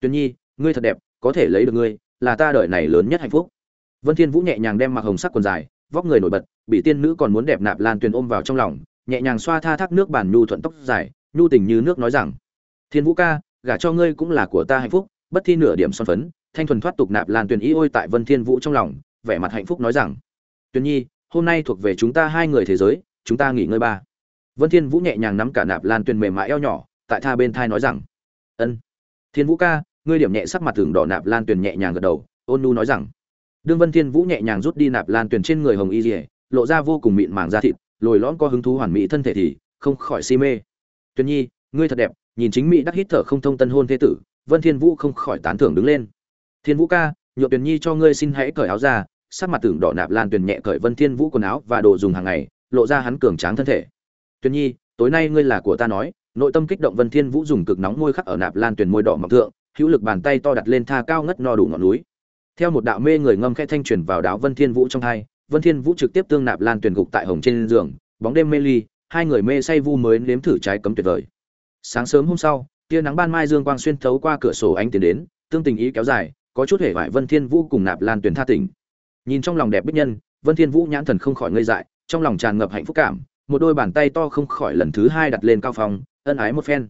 Tuyền nhi, ngươi thật đẹp, có thể lấy được ngươi, là ta đời này lớn nhất hạnh phúc. Vân thiên vũ nhẹ nhàng đem mặc hồng sắc quần dài, vóc người nổi bật, bị tiên nữ còn muốn đẹp nạp lan tuyền ôm vào trong lòng, nhẹ nhàng xoa tha thác nước bàn nhu thuận tóc dài, nhu tình như nước nói rằng, thiên vũ ca, gả cho ngươi cũng là của ta hạnh phúc, bất thi nửa điểm son phấn. Thanh thuần thoát tục nạp lan tuyền ý ôi tại vân thiên vũ trong lòng, vẻ mặt hạnh phúc nói rằng tuyền nhi hôm nay thuộc về chúng ta hai người thế giới chúng ta nghỉ ngơi ba. Vân thiên vũ nhẹ nhàng nắm cả nạp lan tuyền mềm mại eo nhỏ tại tha bên thai nói rằng ân. Thiên vũ ca ngươi điểm nhẹ sắc mặt thường đỏ nạp lan tuyền nhẹ nhàng gật đầu ôn nu nói rằng đương vân thiên vũ nhẹ nhàng rút đi nạp lan tuyền trên người hồng y lìa, lộ ra vô cùng mịn màng da thịt lồi lõn có hứng thú hoàn mỹ thân thể thì không khỏi si mê. Tuyền nhi ngươi thật đẹp nhìn chính mỹ đắc hít thở không thông tân hôn thế tử. Vân thiên vũ không khỏi tán thưởng đứng lên. Thiên vũ ca nhựa tuyền nhi cho ngươi xin hãy cởi áo ra sắc mặt tưởng đỏ nạp lan tuyền nhẹ cởi vân thiên vũ quần áo và đồ dùng hàng ngày, lộ ra hắn cường tráng thân thể. Tuyền nhi, tối nay ngươi là của ta nói. Nội tâm kích động vân thiên vũ dùng cực nóng môi khắc ở nạp lan tuyền môi đỏ mọc thượng, hữu lực bàn tay to đặt lên tha cao ngất no đủ ngọn núi. Theo một đạo mê người ngâm khẽ thanh truyền vào đáo vân thiên vũ trong hai, vân thiên vũ trực tiếp tương nạp lan tuyền gục tại hồng trên giường, bóng đêm mê ly, hai người mê say vu mới nếm thử trái cấm tuyệt vời. Sáng sớm hôm sau, tia nắng ban mai dương quang xuyên thấu qua cửa sổ ánh tiến đến, tương tình ý kéo dài, có chút hề vải vân thiên vũ cùng nạp lan tuyền tha tỉnh nhìn trong lòng đẹp bích nhân, vân thiên vũ nhãn thần không khỏi ngây dại, trong lòng tràn ngập hạnh phúc cảm, một đôi bàn tay to không khỏi lần thứ hai đặt lên cao phòng ân ái một phen.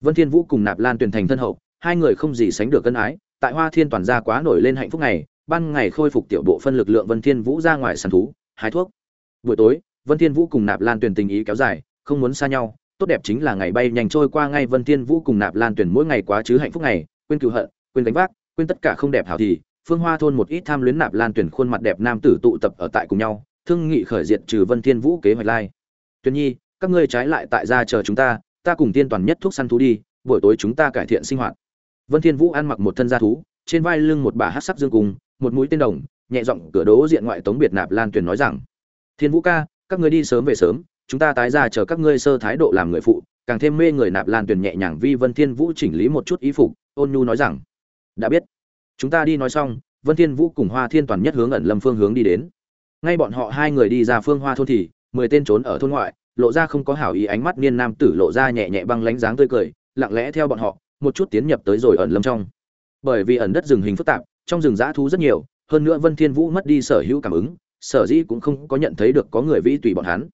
Vân thiên vũ cùng nạp lan tuyền thành thân hậu, hai người không gì sánh được ân ái, tại hoa thiên toàn gia quá nổi lên hạnh phúc này ban ngày khôi phục tiểu bộ phân lực lượng vân thiên vũ ra ngoài săn thú, hái thuốc. Buổi tối, vân thiên vũ cùng nạp lan tuyền tình ý kéo dài, không muốn xa nhau, tốt đẹp chính là ngày bay nhanh trôi qua ngay vân thiên vũ cùng nạp lan tuyền mỗi ngày quá chứ hạnh phúc này quên cựu hận, quên đánh vác, quên tất cả không đẹp hảo thì phương hoa thôn một ít tham luyến nạp lan tuyển khuôn mặt đẹp nam tử tụ tập ở tại cùng nhau, thương nghị khởi diện trừ vân thiên vũ kế hoạch lai. Tuyển nhi, các ngươi trái lại tại gia chờ chúng ta ta cùng tiên toàn nhất thuốc săn thú đi, buổi tối chúng ta cải thiện sinh hoạt. Vân thiên vũ ăn mặc một thân gia thú, trên vai lưng một bà hắc sắc dương cung, một mũi tên đồng, nhẹ giọng cửa đố diện ngoại tống biệt nạp lan tuyển nói rằng, thiên vũ ca, các ngươi đi sớm về sớm, chúng ta tái ra chờ các ngươi sơ thái độ làm người phụ. Càng thêm mê người nạp lan tuyển nhẹ nhàng vi vân thiên vũ chỉnh lý một chút ý phục, ôn nhu nói rằng, đã biết chúng ta đi nói xong, vân thiên vũ cùng hoa thiên toàn nhất hướng ẩn lâm phương hướng đi đến. Ngay bọn họ hai người đi ra phương hoa thôn thì, mười tên trốn ở thôn ngoại, lộ ra không có hảo ý ánh mắt niên nam tử lộ ra nhẹ nhẹ băng lánh dáng tươi cười, lặng lẽ theo bọn họ, một chút tiến nhập tới rồi ẩn lâm trong. Bởi vì ẩn đất rừng hình phức tạp, trong rừng dã thú rất nhiều, hơn nữa vân thiên vũ mất đi sở hữu cảm ứng, sở dĩ cũng không có nhận thấy được có người vĩ tùy bọn hắn.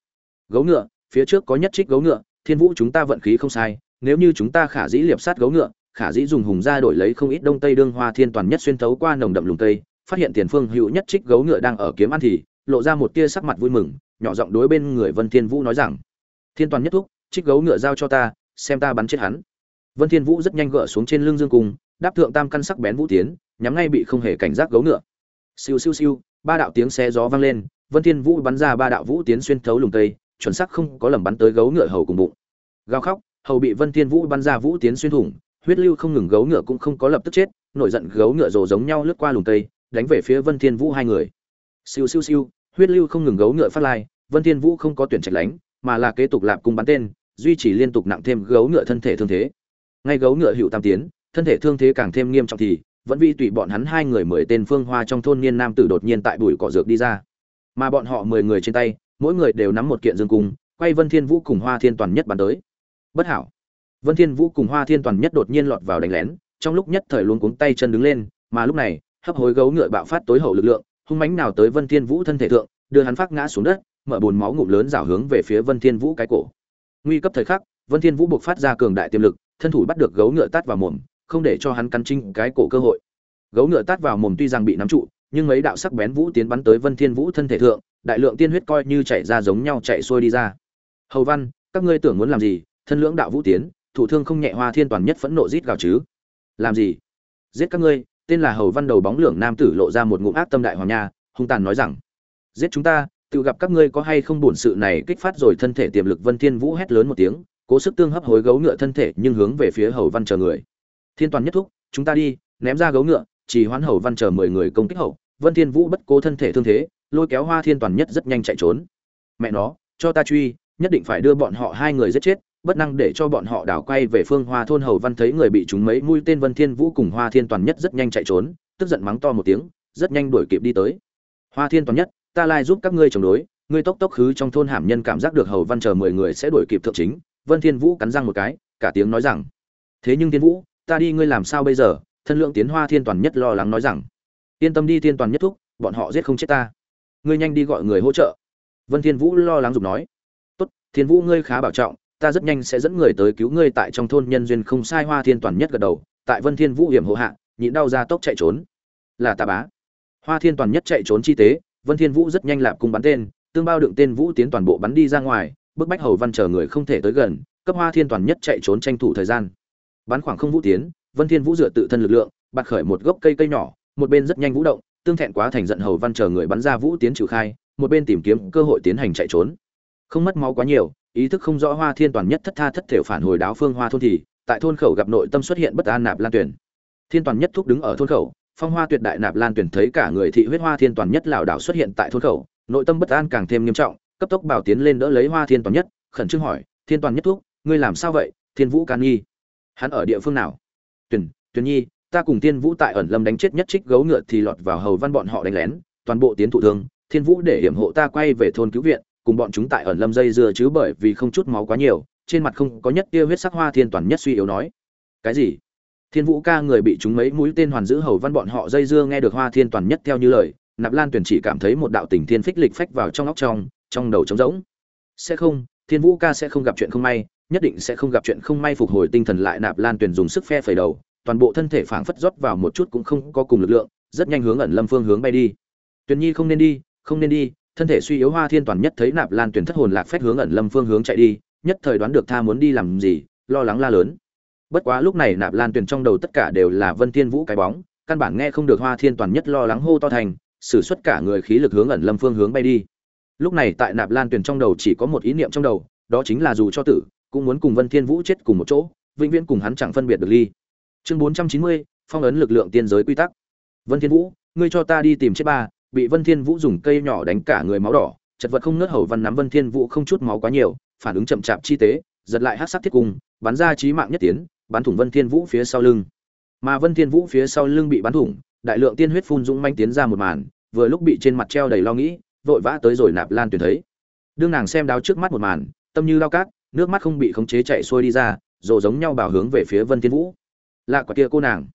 Gấu ngựa, phía trước có nhất trích gấu ngựa, thiên vũ chúng ta vận khí không sai, nếu như chúng ta khả dĩ liệp sát gấu ngựa khả dĩ dùng hùng ra đổi lấy không ít đông tây đương hoa thiên toàn nhất xuyên thấu qua nồng đậm lùng tây, phát hiện tiền phương hữu nhất trích gấu ngựa đang ở kiếm ăn thì, lộ ra một tia sắc mặt vui mừng, nhỏ giọng đối bên người vân thiên vũ nói rằng, thiên toàn nhất thúc, trích gấu ngựa giao cho ta, xem ta bắn chết hắn. Vân thiên vũ rất nhanh gỡ xuống trên lưng dương cung, đáp thượng tam căn sắc bén vũ tiến, nhắm ngay bị không hề cảnh giác gấu ngựa. Siêu siêu siêu, ba đạo tiếng xé gió vang lên, vân thiên vũ bắn ra ba đạo vũ tiến xuyên thấu lùng tây, chuẩn xác không có lầm bắn tới gấu ngựa hầu cùng bụng. Gào khóc, hầu bị vân thiên vũ bắn ra vũ tiến xuyên thủng huyết lưu không ngừng gấu ngựa cũng không có lập tức chết, nổi giận gấu ngựa rồ giống nhau lướt qua lùng tây đánh về phía vân thiên vũ hai người. Siêu siêu siêu, huyết lưu không ngừng gấu ngựa phát lai, vân thiên vũ không có tuyển trạch lánh, mà là kế tục lạp cung bắn tên, duy trì liên tục nặng thêm gấu ngựa thân thể thương thế. Ngay gấu ngựa hữu tam tiến, thân thể thương thế càng thêm nghiêm trọng thì, vẫn vi tùy bọn hắn hai người mười tên phương hoa trong thôn niên nam tử đột nhiên tại bụi cỏ dược đi ra. Mà bọn họ mười người trên tay, mỗi người đều nắm một kiện dương cung, quay vân thiên vũ cùng hoa thiên toàn nhất bắn tới. Bất hảo vân thiên vũ cùng hoa thiên toàn nhất đột nhiên lọt vào đánh lén, trong lúc nhất thời luôn cuống tay chân đứng lên, mà lúc này, hấp hối gấu ngựa bạo phát tối hậu lực lượng, hung mãnh nào tới vân thiên vũ thân thể thượng, đưa hắn phát ngã xuống đất, mở bồn máu ngụm lớn rảo hướng về phía vân thiên vũ cái cổ. Nguy cấp thời khắc, vân thiên vũ buộc phát ra cường đại tiềm lực, thân thủ bắt được gấu ngựa tát vào mồm, không để cho hắn cắn trinh cái cổ cơ hội. Gấu ngựa tát vào mồm tuy rằng bị nắm trụ, nhưng mấy đạo sắc bén vũ tiến bắn tới vân thiên vũ thân thể thượng, đại lượng tiên huyết coi như chảy ra giống nhau chạy xuôi đi ra. Hầu văn, các ngươi tưởng muốn làm gì? Thân lưỡng đạo vũ tiến thủ thương không nhẹ hoa thiên toàn nhất phẫn nộ rít gào chứ. Làm gì? Giết các ngươi, tên là hầu văn đầu bóng lưỡng nam tử lộ ra một ngụm ác tâm đại hoàng nha, hung tàn nói rằng, giết chúng ta, tự gặp các ngươi có hay không buồn sự này kích phát rồi thân thể tiềm lực vân thiên vũ hét lớn một tiếng, cố sức tương hấp hối gấu ngựa thân thể nhưng hướng về phía hầu văn chờ người. Thiên toàn nhất thúc, chúng ta đi, ném ra gấu ngựa, chỉ hoán hầu văn chờ mười người công kích hậu, vân thiên vũ bất cố thân thể thương thế, lôi kéo hoa thiên toàn nhất rất nhanh chạy trốn. Mẹ nó, cho ta truy, nhất định phải đưa bọn họ hai người giết chết bất năng để cho bọn họ đảo quay về phương hoa thôn hầu văn thấy người bị chúng mấy mũi tên vân thiên vũ cùng hoa thiên toàn nhất rất nhanh chạy trốn, tức giận mắng to một tiếng, rất nhanh đuổi kịp đi tới. Hoa thiên toàn nhất, ta lai giúp các ngươi chống đối, ngươi tốc tốc khứ trong thôn hàm nhân cảm giác được hầu văn chờ mười người sẽ đuổi kịp thượng chính. Vân thiên vũ cắn răng một cái, cả tiếng nói rằng, thế nhưng thiên vũ, ta đi ngươi làm sao bây giờ? Thân lượng tiến hoa thiên toàn nhất lo lắng nói rằng, yên tâm đi, thiên toàn nhất thúc, bọn họ giết không chết ta. Ngươi nhanh đi gọi người hỗ trợ. Vân thiên vũ lo lắng giục nói, tốt, thiên vũ ngươi khá bảo trọng ta rất nhanh sẽ dẫn người tới cứu ngươi tại trong thôn nhân duyên không sai hoa thiên toàn nhất gật đầu, tại vân thiên vũ hiểm hộ hạ, nhịn đau ra tốc chạy trốn. Là ta bá. Hoa thiên toàn nhất chạy trốn chi tế, vân thiên vũ rất nhanh lạp cung bắn tên, tương bao đựng tên vũ tiến toàn bộ bắn đi ra ngoài, bức bách hầu văn chờ người không thể tới gần, cấp hoa thiên toàn nhất chạy trốn tranh thủ thời gian. Bắn khoảng không vũ tiến, vân thiên vũ dựa tự thân lực lượng, bạt khởi một gốc cây cây nhỏ, một bên rất nhanh vũ động, tương thẹn quá thành giận hầu văn chờ người bắn ra vũ tiến trừ khai, một bên tìm kiếm cơ hội tiến hành chạy trốn không mất máu quá nhiều, ý thức không rõ hoa thiên toàn nhất thất tha thất thể phản hồi đáo phương hoa thôn thì, tại thôn khẩu gặp nội tâm xuất hiện bất an nạp lan tuyển. Thiên toàn nhất thúc đứng ở thôn khẩu, phong hoa tuyệt đại nạp lan tuyển thấy cả người thị huyết hoa thiên toàn nhất lảo đảo xuất hiện tại thôn khẩu, nội tâm bất an càng thêm nghiêm trọng, cấp tốc bảo tiến lên đỡ lấy hoa thiên toàn nhất, khẩn trương hỏi, thiên toàn nhất thúc, ngươi làm sao vậy? Thiên vũ can nghi hắn ở địa phương nào? Tuyển tuyển nhi, ta cùng Thiên vũ tại ẩn lâm đánh chết nhất trích gấu ngựa thì lọt vào hầu văn bọn họ đánh lén, toàn bộ tiến thụ thương, thiên vũ để hiểm hộ ta quay về thôn cứu viện cùng bọn chúng tại ẩn lâm dây dưa chứ bởi vì không chút máu quá nhiều, trên mặt không có nhất tia huyết sắc hoa thiên toàn nhất suy yếu nói. Cái gì? Thiên vũ ca người bị chúng mấy mũi tên hoàn giữ hầu văn bọn họ dây dưa nghe được hoa thiên toàn nhất theo như lời, nạp lan tuyển chỉ cảm thấy một đạo tình thiên phích lịch phách vào trong óc trong trong đầu trống rỗng. Sẽ không, thiên vũ ca sẽ không gặp chuyện không may, nhất định sẽ không gặp chuyện không may phục hồi tinh thần lại nạp lan tuyển dùng sức phe phẩy đầu, toàn bộ thân thể phảng phất rót vào một chút cũng không có cùng lực lượng, rất nhanh hướng ẩn lâm phương hướng bay đi. Tuyền nhi không nên đi, không nên đi thân thể suy yếu hoa thiên toàn nhất thấy nạp lan tuyển thất hồn lạc phách hướng ẩn lâm phương hướng chạy đi, nhất thời đoán được tha muốn đi làm gì, lo lắng la lớn. Bất quá lúc này nạp lan tuyển trong đầu tất cả đều là vân thiên vũ cái bóng, căn bản nghe không được hoa thiên toàn nhất lo lắng hô to thành, sử xuất cả người khí lực hướng ẩn lâm phương hướng bay đi. Lúc này tại nạp lan tuyền trong đầu chỉ có một ý niệm trong đầu, đó chính là dù cho tử, cũng muốn cùng vân thiên vũ chết cùng một chỗ, vĩnh viễn cùng hắn chẳng phân biệt được ly. Chương bốn trăm chín mươi, phong ấn lực lượng tiên giới quy tắc. Vân thiên vũ, ngươi cho ta đi tìm chết ba bị vân thiên vũ dùng cây nhỏ đánh cả người máu đỏ, chật vật không ngớt hầu văn nắm vân thiên vũ không chút máu quá nhiều, phản ứng chậm chạp chi tế, giật lại hắc sắc thiết cung, bắn ra chí mạng nhất tiến, bắn thủng vân thiên vũ phía sau lưng. Mà vân thiên vũ phía sau lưng bị bắn thủng, đại lượng tiên huyết phun dũng manh tiến ra một màn, vừa lúc bị trên mặt treo đầy lo nghĩ, vội vã tới rồi nạp lan tuyển thấy. Đương nàng xem đáo trước mắt một màn, tâm như lao cát, nước mắt không bị khống chế chảy xuôi đi ra, rồ giống nhau bảo hướng về phía vân thiên vũ. Lạ quả kia cô nàng.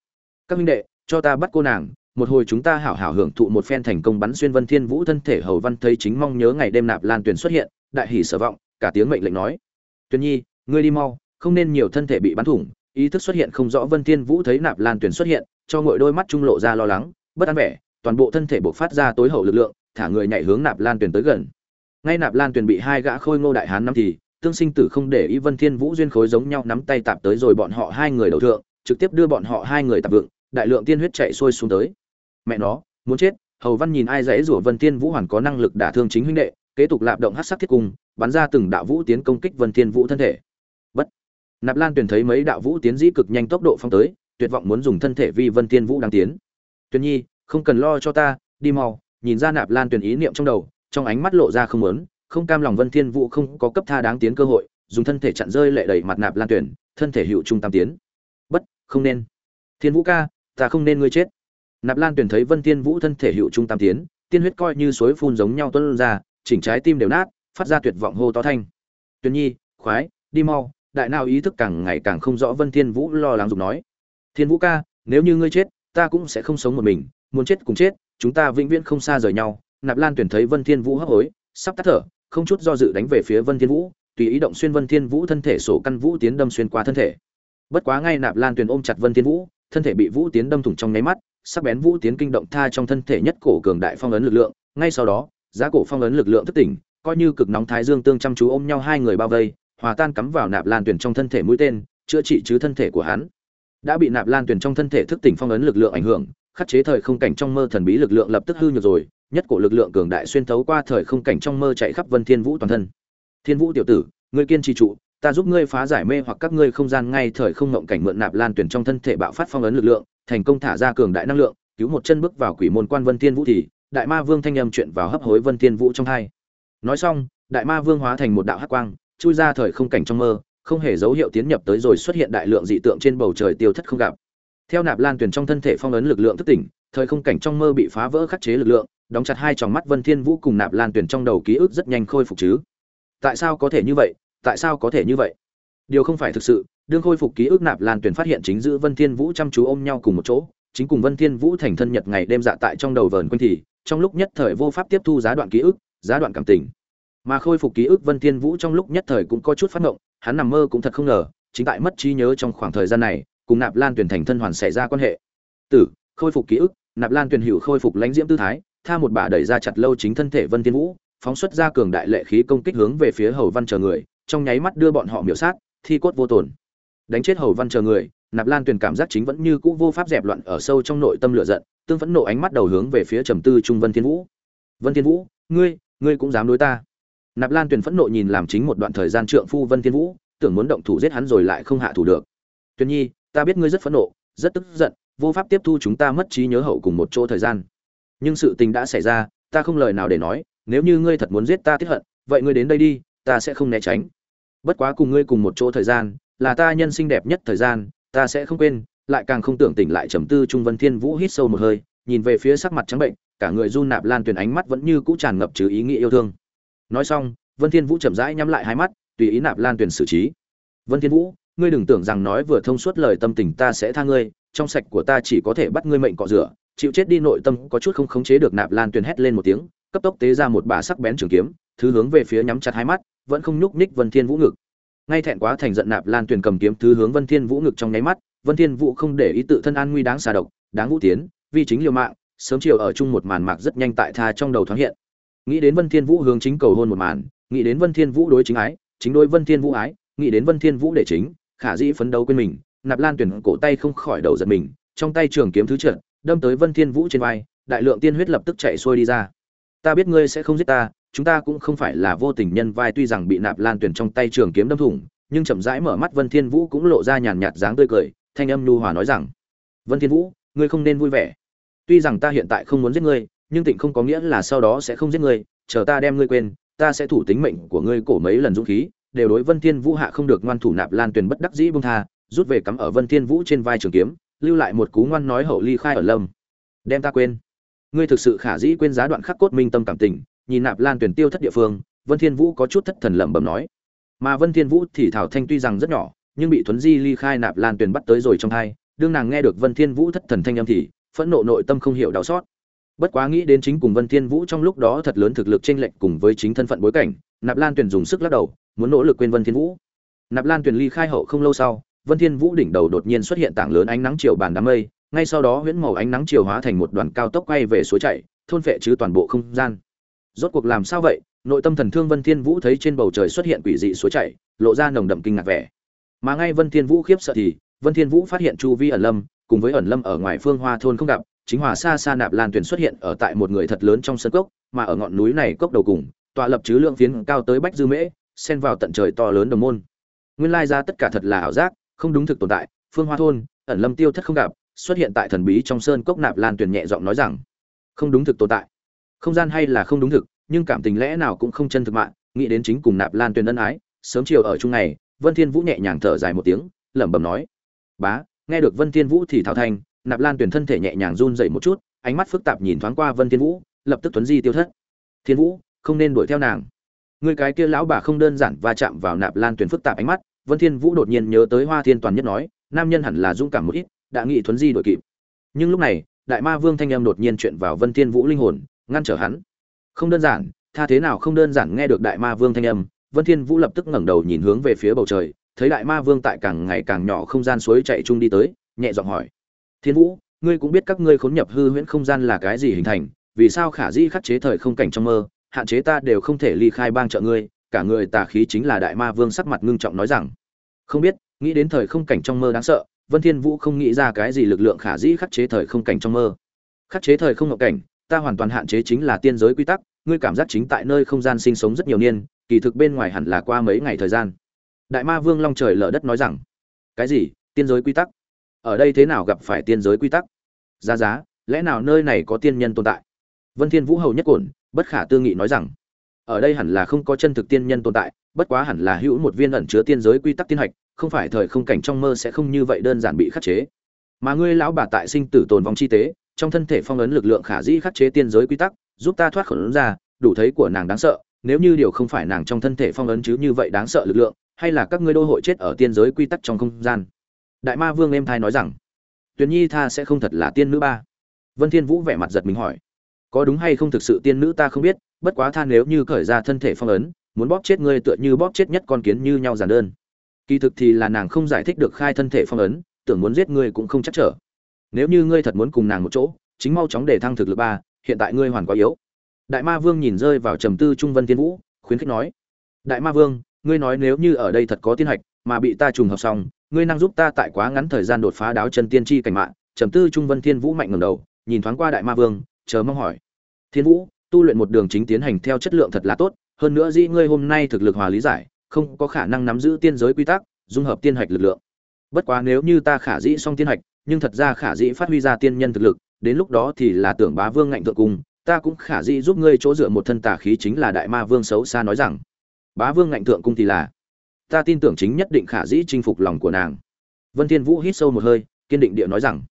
Các minh đệ, cho ta bắt cô nàng một hồi chúng ta hảo hảo hưởng thụ một phen thành công bắn xuyên vân thiên vũ thân thể hầu văn thấy chính mong nhớ ngày đêm nạp lan Tuyền xuất hiện, đại hỉ sở vọng, cả tiếng mệnh lệnh nói. "Tuyền nhi, ngươi đi mau, không nên nhiều thân thể bị bắn thủng, ý thức xuất hiện không rõ vân thiên vũ thấy nạp lan Tuyền xuất hiện, cho ngội đôi mắt trung lộ ra lo lắng, bất an vẻ, toàn bộ thân thể bộc phát ra tối hậu lực lượng, thả người nhảy hướng nạp lan Tuyền tới gần. Ngay nạp lan Tuyền bị hai gã khôi ngô đại hán nắm thì, tương sinh tử không để ý vân thiên vũ duyên khối giống nhau nắm tay tạm tới rồi bọn họ hai người đầu thượng, trực tiếp đưa bọn họ hai người tạm vượng, đại lượng tiên huyết chạy xuôi xuống tới mẹ nó, muốn chết, hầu văn nhìn ai dễ rủa vân thiên vũ hoàn có năng lực đả thương chính huynh đệ, kế tục lạp động hắc sắc thiết cung, bắn ra từng đạo vũ tiến công kích vân thiên vũ thân thể. Bất. Nạp lan tuyển thấy mấy đạo vũ tiến dĩ cực nhanh tốc độ phong tới, tuyệt vọng muốn dùng thân thể vì vân thiên vũ đang tiến. Tuyển nhi, không cần lo cho ta, đi mau. Nhìn ra nạp lan tuyển ý niệm trong đầu, trong ánh mắt lộ ra không muốn, không cam lòng vân thiên vũ không có cấp tha đáng tiến cơ hội, dùng thân thể chặn rơi lệ đẩy mặt nạp lan tuyển, thân thể hữu trung tam tiến. Bất, không nên. Thiên vũ ca, ta không nên ngươi chết nạp lan tuyển thấy vân thiên vũ thân thể hữu trung tam tiến, tiên huyết coi như suối phun giống nhau tuôn ra, chỉnh trái tim đều nát, phát ra tuyệt vọng hô to thanh. Tuyển nhi, khoái, đi mau, đại nào ý thức càng ngày càng không rõ vân thiên vũ lo lắng dùng nói. Thiên vũ ca, nếu như ngươi chết, ta cũng sẽ không sống một mình, muốn chết cùng chết, chúng ta vĩnh viễn không xa rời nhau. Nạp lan tuyển thấy vân thiên vũ hấp hối, sắp tắt thở, không chút do dự đánh về phía vân thiên vũ, tùy ý động xuyên vân thiên vũ thân thể sổ căn vũ tiến đâm xuyên qua thân thể. Bất quá ngay nạp lan tuyển ôm chặt vân thiên vũ, thân thể bị vũ tiến đâm thủng trong nháy mắt sắc bén vũ tiến kinh động tha trong thân thể nhất cổ cường đại phong ấn lực lượng, ngay sau đó, giá cổ phong ấn lực lượng thức tỉnh, coi như cực nóng thái dương tương chăm chú ôm nhau hai người bao vây, hòa tan cắm vào nạp lan tuyển trong thân thể mũi tên, chữa trị chứ thân thể của hắn. Đã bị nạp lan tuyển trong thân thể thức tỉnh phong ấn lực lượng ảnh hưởng, khắc chế thời không cảnh trong mơ thần bí lực lượng lập tức hư nhược rồi, nhất cổ lực lượng cường đại xuyên thấu qua thời không cảnh trong mơ chạy khắp vân thiên vũ toàn thân. Thiên vũ tiểu tử, ngươi kiên trì trụ, ta giúp ngươi phá giải mê hoặc các ngươi không gian ngay thời không ngộng cảnh mượn nạp lan tuyển trong thân thể bạo phát phong ấn lực lượng thành công thả ra cường đại năng lượng, cứu một chân bước vào quỷ môn quan vân thiên vũ thì, đại ma vương thanh âm chuyện vào hấp hối vân thiên vũ trong hai. Nói xong, đại ma vương hóa thành một đạo hắc quang, chui ra thời không cảnh trong mơ, không hề dấu hiệu tiến nhập tới rồi xuất hiện đại lượng dị tượng trên bầu trời tiêu thất không gặp. Theo nạp lan tuyển trong thân thể phong ấn lực lượng thức tỉnh, thời không cảnh trong mơ bị phá vỡ khắc chế lực lượng, đóng chặt hai tròng mắt vân thiên vũ cùng nạp lan tuyển trong đầu ký ức rất nhanh khôi phục chứ. Tại sao có thể như vậy? Tại sao có thể như vậy? Điều không phải thực sự đương khôi phục ký ức nạp lan tuyển phát hiện chính giữ vân thiên vũ chăm chú ôm nhau cùng một chỗ, chính cùng vân thiên vũ thành thân nhật ngày đêm dạ tại trong đầu vờn quanh thì, trong lúc nhất thời vô pháp tiếp thu giá đoạn ký ức, giá đoạn cảm tình. Mà khôi phục ký ức vân thiên vũ trong lúc nhất thời cũng có chút phát ngộng, hắn nằm mơ cũng thật không ngờ, chính tại mất trí nhớ trong khoảng thời gian này, cùng nạp lan tuyển thành thân hoàn xảy ra quan hệ. Tử, khôi phục ký ức, nạp lan tuyển hiểu khôi phục lãnh diễm tư thái, tha một bà đẩy ra chặt lâu chính thân thể vân thiên vũ, phóng xuất ra cường đại lệ khí công kích hướng về phía hầu văn chờ người, trong nháy mắt đưa bọn họ miểu sát, thi cốt vô tổn đánh chết hầu văn chờ người, nạp lan tuyền cảm giác chính vẫn như cũ vô pháp dẹp loạn ở sâu trong nội tâm lửa giận, tương phẫn nộ ánh mắt đầu hướng về phía trầm tư trung vân thiên vũ. Vân thiên vũ, ngươi ngươi cũng dám đối ta? Nạp lan tuyền phẫn nộ nhìn làm chính một đoạn thời gian trượng phu vân thiên vũ, tưởng muốn động thủ giết hắn rồi lại không hạ thủ được. Tuyền nhi, ta biết ngươi rất phẫn nộ, rất tức giận, vô pháp tiếp thu chúng ta mất trí nhớ hậu cùng một chỗ thời gian. Nhưng sự tình đã xảy ra, ta không lời nào để nói, nếu như ngươi thật muốn giết ta tiết hận, vậy ngươi đến đây đi, ta sẽ không né tránh. Bất quá cùng ngươi cùng một chỗ thời gian là ta nhân sinh đẹp nhất thời gian, ta sẽ không quên, lại càng không tưởng tỉnh lại trầm tư trung vân thiên vũ hít sâu một hơi, nhìn về phía sắc mặt trắng bệnh, cả người run nạp lan tuyền ánh mắt vẫn như cũ tràn ngập trừ ý nghĩa yêu thương. Nói xong, vân thiên vũ chậm rãi nhắm lại hai mắt, tùy ý nạp lan tuyền xử trí. Vân thiên vũ, ngươi đừng tưởng rằng nói vừa thông suốt lời tâm tình ta sẽ tha ngươi, trong sạch của ta chỉ có thể bắt ngươi mệnh cọ rửa, chịu chết đi nội tâm có chút không khống chế được nạp lan tuyền hét lên một tiếng, cấp tốc tế ra một bà sắc bén trường kiếm, thứ hướng về phía nhắm chặt hai mắt, vẫn không nhúc nhích vân thiên vũ ngực ngay thẹn quá thành giận nạp lan tuyền cầm kiếm thứ hướng vân thiên vũ ngực trong nháy mắt vân thiên vũ không để ý tự thân an nguy đáng xà độc đáng vũ tiến vì chính liều mạng sớm chiều ở chung một màn mạc rất nhanh tại tha trong đầu thoáng hiện nghĩ đến vân thiên vũ hướng chính cầu hôn một màn nghĩ đến vân thiên vũ đối chính ái chính đối vân thiên vũ ái nghĩ đến vân thiên vũ để chính khả dĩ phấn đấu quên mình nạp lan tuyển cổ tay không khỏi đầu giật mình trong tay trường kiếm thứ trượt đâm tới Vân Thiên Vũ trên vai, đại lượng tiên huyết lập tức chạy xuôi đi ra. Ta biết ngươi sẽ không giết ta, chúng ta cũng không phải là vô tình nhân vai tuy rằng bị Nạp Lan Tuyển trong tay trường kiếm đâm thủng, nhưng chậm rãi mở mắt Vân Thiên Vũ cũng lộ ra nhàn nhạt dáng tươi cười, thanh âm nhu hòa nói rằng: "Vân Thiên Vũ, ngươi không nên vui vẻ. Tuy rằng ta hiện tại không muốn giết ngươi, nhưng tịnh không có nghĩa là sau đó sẽ không giết ngươi, chờ ta đem ngươi quên, ta sẽ thủ tính mệnh của ngươi cổ mấy lần dũng khí, đều đối Vân Thiên Vũ hạ không được ngoan thủ Nạp Lan Tuyển bất đắc dĩ buông tha, rút về cắm ở Vân Thiên Vũ trên vai trường kiếm, lưu lại một cú ngoan nói hậu ly khai ở lâm. Đem ta quên. Ngươi thực sự khả dĩ quên giá đoạn khắc cốt minh tâm cảm tình, nhìn Nạp Lan Tuyển tiêu thất địa phương, Vân Thiên Vũ có chút thất thần lẩm bẩm nói. Mà Vân Thiên Vũ thì thảo thanh tuy rằng rất nhỏ, nhưng bị Thuấn Di ly khai Nạp Lan Tuyển bắt tới rồi trong hai, đương nàng nghe được Vân Thiên Vũ thất thần thanh âm thì, phẫn nộ nội tâm không hiểu đau xót. Bất quá nghĩ đến chính cùng Vân Thiên Vũ trong lúc đó thật lớn thực lực trên lệch cùng với chính thân phận bối cảnh, Nạp Lan Tuyển dùng sức lắc đầu, muốn nỗ lực quên Vân Thiên Vũ. Nạp Lan Tuyển ly khai hậu không lâu sau, Vân Thiên Vũ đỉnh đầu đột nhiên xuất hiện tảng lớn ánh nắng chiều bàn đám mây, ngay sau đó huyễn màu ánh nắng chiều hóa thành một đoàn cao tốc quay về suối chảy, thôn phệ chứ toàn bộ không gian. Rốt cuộc làm sao vậy? Nội tâm thần thương Vân Thiên Vũ thấy trên bầu trời xuất hiện quỷ dị suối chảy, lộ ra nồng đậm kinh ngạc vẻ. Mà ngay Vân Thiên Vũ khiếp sợ thì, Vân Thiên Vũ phát hiện chu vi ẩn lâm, cùng với ẩn lâm ở ngoài Phương Hoa thôn không gặp, chính hòa xa xa nạp lan tuyển xuất hiện ở tại một người thật lớn trong sân cốc, mà ở ngọn núi này cốc đầu cùng, tọa lập chứ lượng phiến cao tới bách dư mễ, xen vào tận trời to lớn đồng môn. Nguyên lai ra tất cả thật là ảo giác, không đúng thực tồn tại, Phương Hoa thôn, ẩn lâm tiêu thất không gặp, xuất hiện tại thần bí trong sơn cốc nạp lan tuyển nhẹ giọng nói rằng, không đúng thực tồn tại. Không gian hay là không đúng thực, nhưng cảm tình lẽ nào cũng không chân thực mạng, nghĩ đến chính cùng nạp lan tuyền ân ái, sớm chiều ở chung này, Vân Thiên Vũ nhẹ nhàng thở dài một tiếng, lẩm bẩm nói: "Bá." Nghe được Vân Thiên Vũ thì thảo thành, Nạp Lan tuyền thân thể nhẹ nhàng run rẩy một chút, ánh mắt phức tạp nhìn thoáng qua Vân Thiên Vũ, lập tức tuấn di tiêu thất. "Thiên Vũ, không nên đuổi theo nàng." Người cái kia lão bà không đơn giản va chạm vào Nạp Lan tuyền phức tạp ánh mắt, Vân Thiên Vũ đột nhiên nhớ tới Hoa Thiên Toàn nhất nói, nam nhân hẳn là dũng cảm một ít, đã nghĩ tuấn di đuổi kịp. Nhưng lúc này, Đại Ma Vương thanh âm đột nhiên chuyện vào Vân Thiên Vũ linh hồn, ngăn trở hắn. Không đơn giản, tha thế nào không đơn giản nghe được Đại Ma Vương thanh âm, Vân Thiên Vũ lập tức ngẩng đầu nhìn hướng về phía bầu trời, thấy Đại Ma Vương tại càng ngày càng nhỏ không gian suối chạy chung đi tới, nhẹ giọng hỏi: "Thiên Vũ, ngươi cũng biết các ngươi khốn nhập hư huyễn không gian là cái gì hình thành, vì sao khả dĩ khắc chế thời không cảnh trong mơ, hạn chế ta đều không thể ly khai bang trợ ngươi, cả người tà khí chính là Đại Ma Vương sắc mặt ngưng trọng nói rằng: "Không biết, nghĩ đến thời không cảnh trong mơ đáng sợ, Vân Thiên Vũ không nghĩ ra cái gì lực lượng khả dĩ khắc chế thời không cảnh trong mơ. Khắc chế thời không ngộ cảnh, ta hoàn toàn hạn chế chính là tiên giới quy tắc, ngươi cảm giác chính tại nơi không gian sinh sống rất nhiều niên, kỳ thực bên ngoài hẳn là qua mấy ngày thời gian." Đại Ma Vương long trời lở đất nói rằng: "Cái gì? Tiên giới quy tắc? Ở đây thế nào gặp phải tiên giới quy tắc?" Giá giá, lẽ nào nơi này có tiên nhân tồn tại? Vân Thiên Vũ hầu nhất cổn, bất khả tư nghị nói rằng: "Ở đây hẳn là không có chân thực tiên nhân tồn tại, bất quá hẳn là hữu một viên ẩn chứa tiên giới quy tắc tiên hạch, không phải thời không cảnh trong mơ sẽ không như vậy đơn giản bị khắc chế. Mà ngươi lão bà tại sinh tử tồn vong chi tế, trong thân thể phong ấn lực lượng khả dĩ khắc chế tiên giới quy tắc, giúp ta thoát khỏi ấn ra, đủ thấy của nàng đáng sợ, nếu như điều không phải nàng trong thân thể phong ấn chứ như vậy đáng sợ lực lượng, hay là các ngươi đô hội chết ở tiên giới quy tắc trong không gian. Đại Ma Vương em thai nói rằng, Tuyền Nhi tha sẽ không thật là tiên nữ ba. Vân Thiên Vũ vẻ mặt giật mình hỏi, có đúng hay không thực sự tiên nữ ta không biết, bất quá tha nếu như cởi ra thân thể phong ấn, muốn bóp chết ngươi tựa như bóp chết nhất con kiến như nhau giản đơn. Kỳ thực thì là nàng không giải thích được khai thân thể phong ấn, tưởng muốn giết ngươi cũng không chắc trở. Nếu như ngươi thật muốn cùng nàng một chỗ, chính mau chóng để thăng thực lực ba, hiện tại ngươi hoàn quá yếu. Đại Ma Vương nhìn rơi vào trầm tư Trung Vân Thiên Vũ, khuyến khích nói: "Đại Ma Vương, ngươi nói nếu như ở đây thật có tiên hạch, mà bị ta trùng hợp xong, ngươi năng giúp ta tại quá ngắn thời gian đột phá đáo chân tiên chi cảnh mạng." Trầm tư Trung Vân Thiên Vũ mạnh ngẩng đầu, nhìn thoáng qua Đại Ma Vương, chờ mong hỏi: "Thiên Vũ, tu luyện một đường chính tiến hành theo chất lượng thật là tốt, hơn nữa dĩ ngươi hôm nay thực lực hòa lý giải, không có khả năng nắm giữ tiên giới quy tắc, dung hợp tiên hạch lực lượng. Bất quá nếu như ta khả dĩ xong tiên hạch, nhưng thật ra khả dĩ phát huy ra tiên nhân thực lực, đến lúc đó thì là tưởng bá vương ngạnh thượng cung, ta cũng khả dĩ giúp ngươi chỗ dựa một thân tà khí chính là đại ma vương xấu xa nói rằng, bá vương ngạnh thượng cung thì là, ta tin tưởng chính nhất định khả dĩ chinh phục lòng của nàng. Vân Thiên Vũ hít sâu một hơi, kiên định địa nói rằng,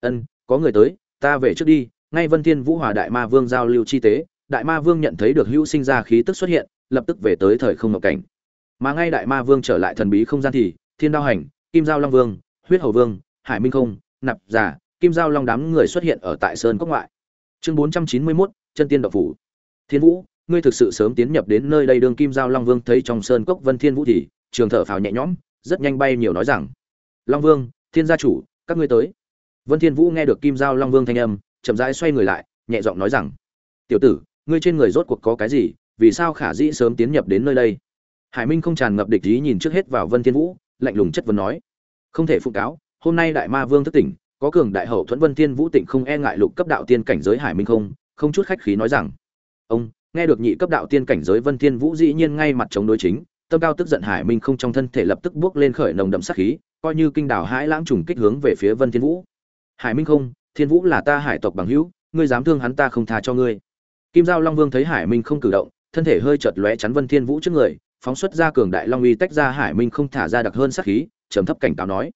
ân, có người tới, ta về trước đi. Ngay Vân Thiên Vũ hòa đại ma vương giao lưu chi tế, đại ma vương nhận thấy được hữu sinh ra khí tức xuất hiện, lập tức về tới thời không ngọc cảnh. Mà ngay đại ma vương trở lại thần bí không gian thì, Thiên Đao Hành, Kim Giao Long Vương, Huyết Hầu Vương, Hải Minh Không, Nạp Giả, Kim Giao Long đám người xuất hiện ở tại sơn cốc ngoại. Chương 491, chân tiên đạo phủ. Thiên Vũ, ngươi thực sự sớm tiến nhập đến nơi đây đường Kim Giao Long Vương thấy trong sơn cốc Vân Thiên Vũ thì, trường thở phào nhẹ nhõm, rất nhanh bay nhiều nói rằng: "Long Vương, Thiên gia chủ, các ngươi tới." Vân Thiên Vũ nghe được Kim Giao Long Vương thanh âm, chậm rãi xoay người lại, nhẹ giọng nói rằng: "Tiểu tử, ngươi trên người rốt cuộc có cái gì, vì sao khả dĩ sớm tiến nhập đến nơi đây?" Hải Minh không tràn ngập địch ý nhìn trước hết vào Vân Thiên Vũ, lạnh lùng chất vấn nói: "Không thể phụ cáo, hôm nay đại ma vương thức tỉnh, có cường đại hậu thuẫn vân thiên vũ tịnh không e ngại lục cấp đạo tiên cảnh giới hải minh không? Không chút khách khí nói rằng. Ông nghe được nhị cấp đạo tiên cảnh giới vân thiên vũ dĩ nhiên ngay mặt chống đối chính tâm cao tức giận hải minh không trong thân thể lập tức bước lên khởi nồng đậm sát khí coi như kinh đảo hãi lãng trùng kích hướng về phía vân thiên vũ. Hải minh không thiên vũ là ta hải tộc bằng hữu ngươi dám thương hắn ta không tha cho ngươi. Kim giao long vương thấy hải minh không cử động thân thể hơi chợt lóe chắn vân thiên vũ trước người phóng xuất ra cường đại long uy tách ra hải minh không thả ra đặc hơn sát khí trầm thấp cảnh cáo nói.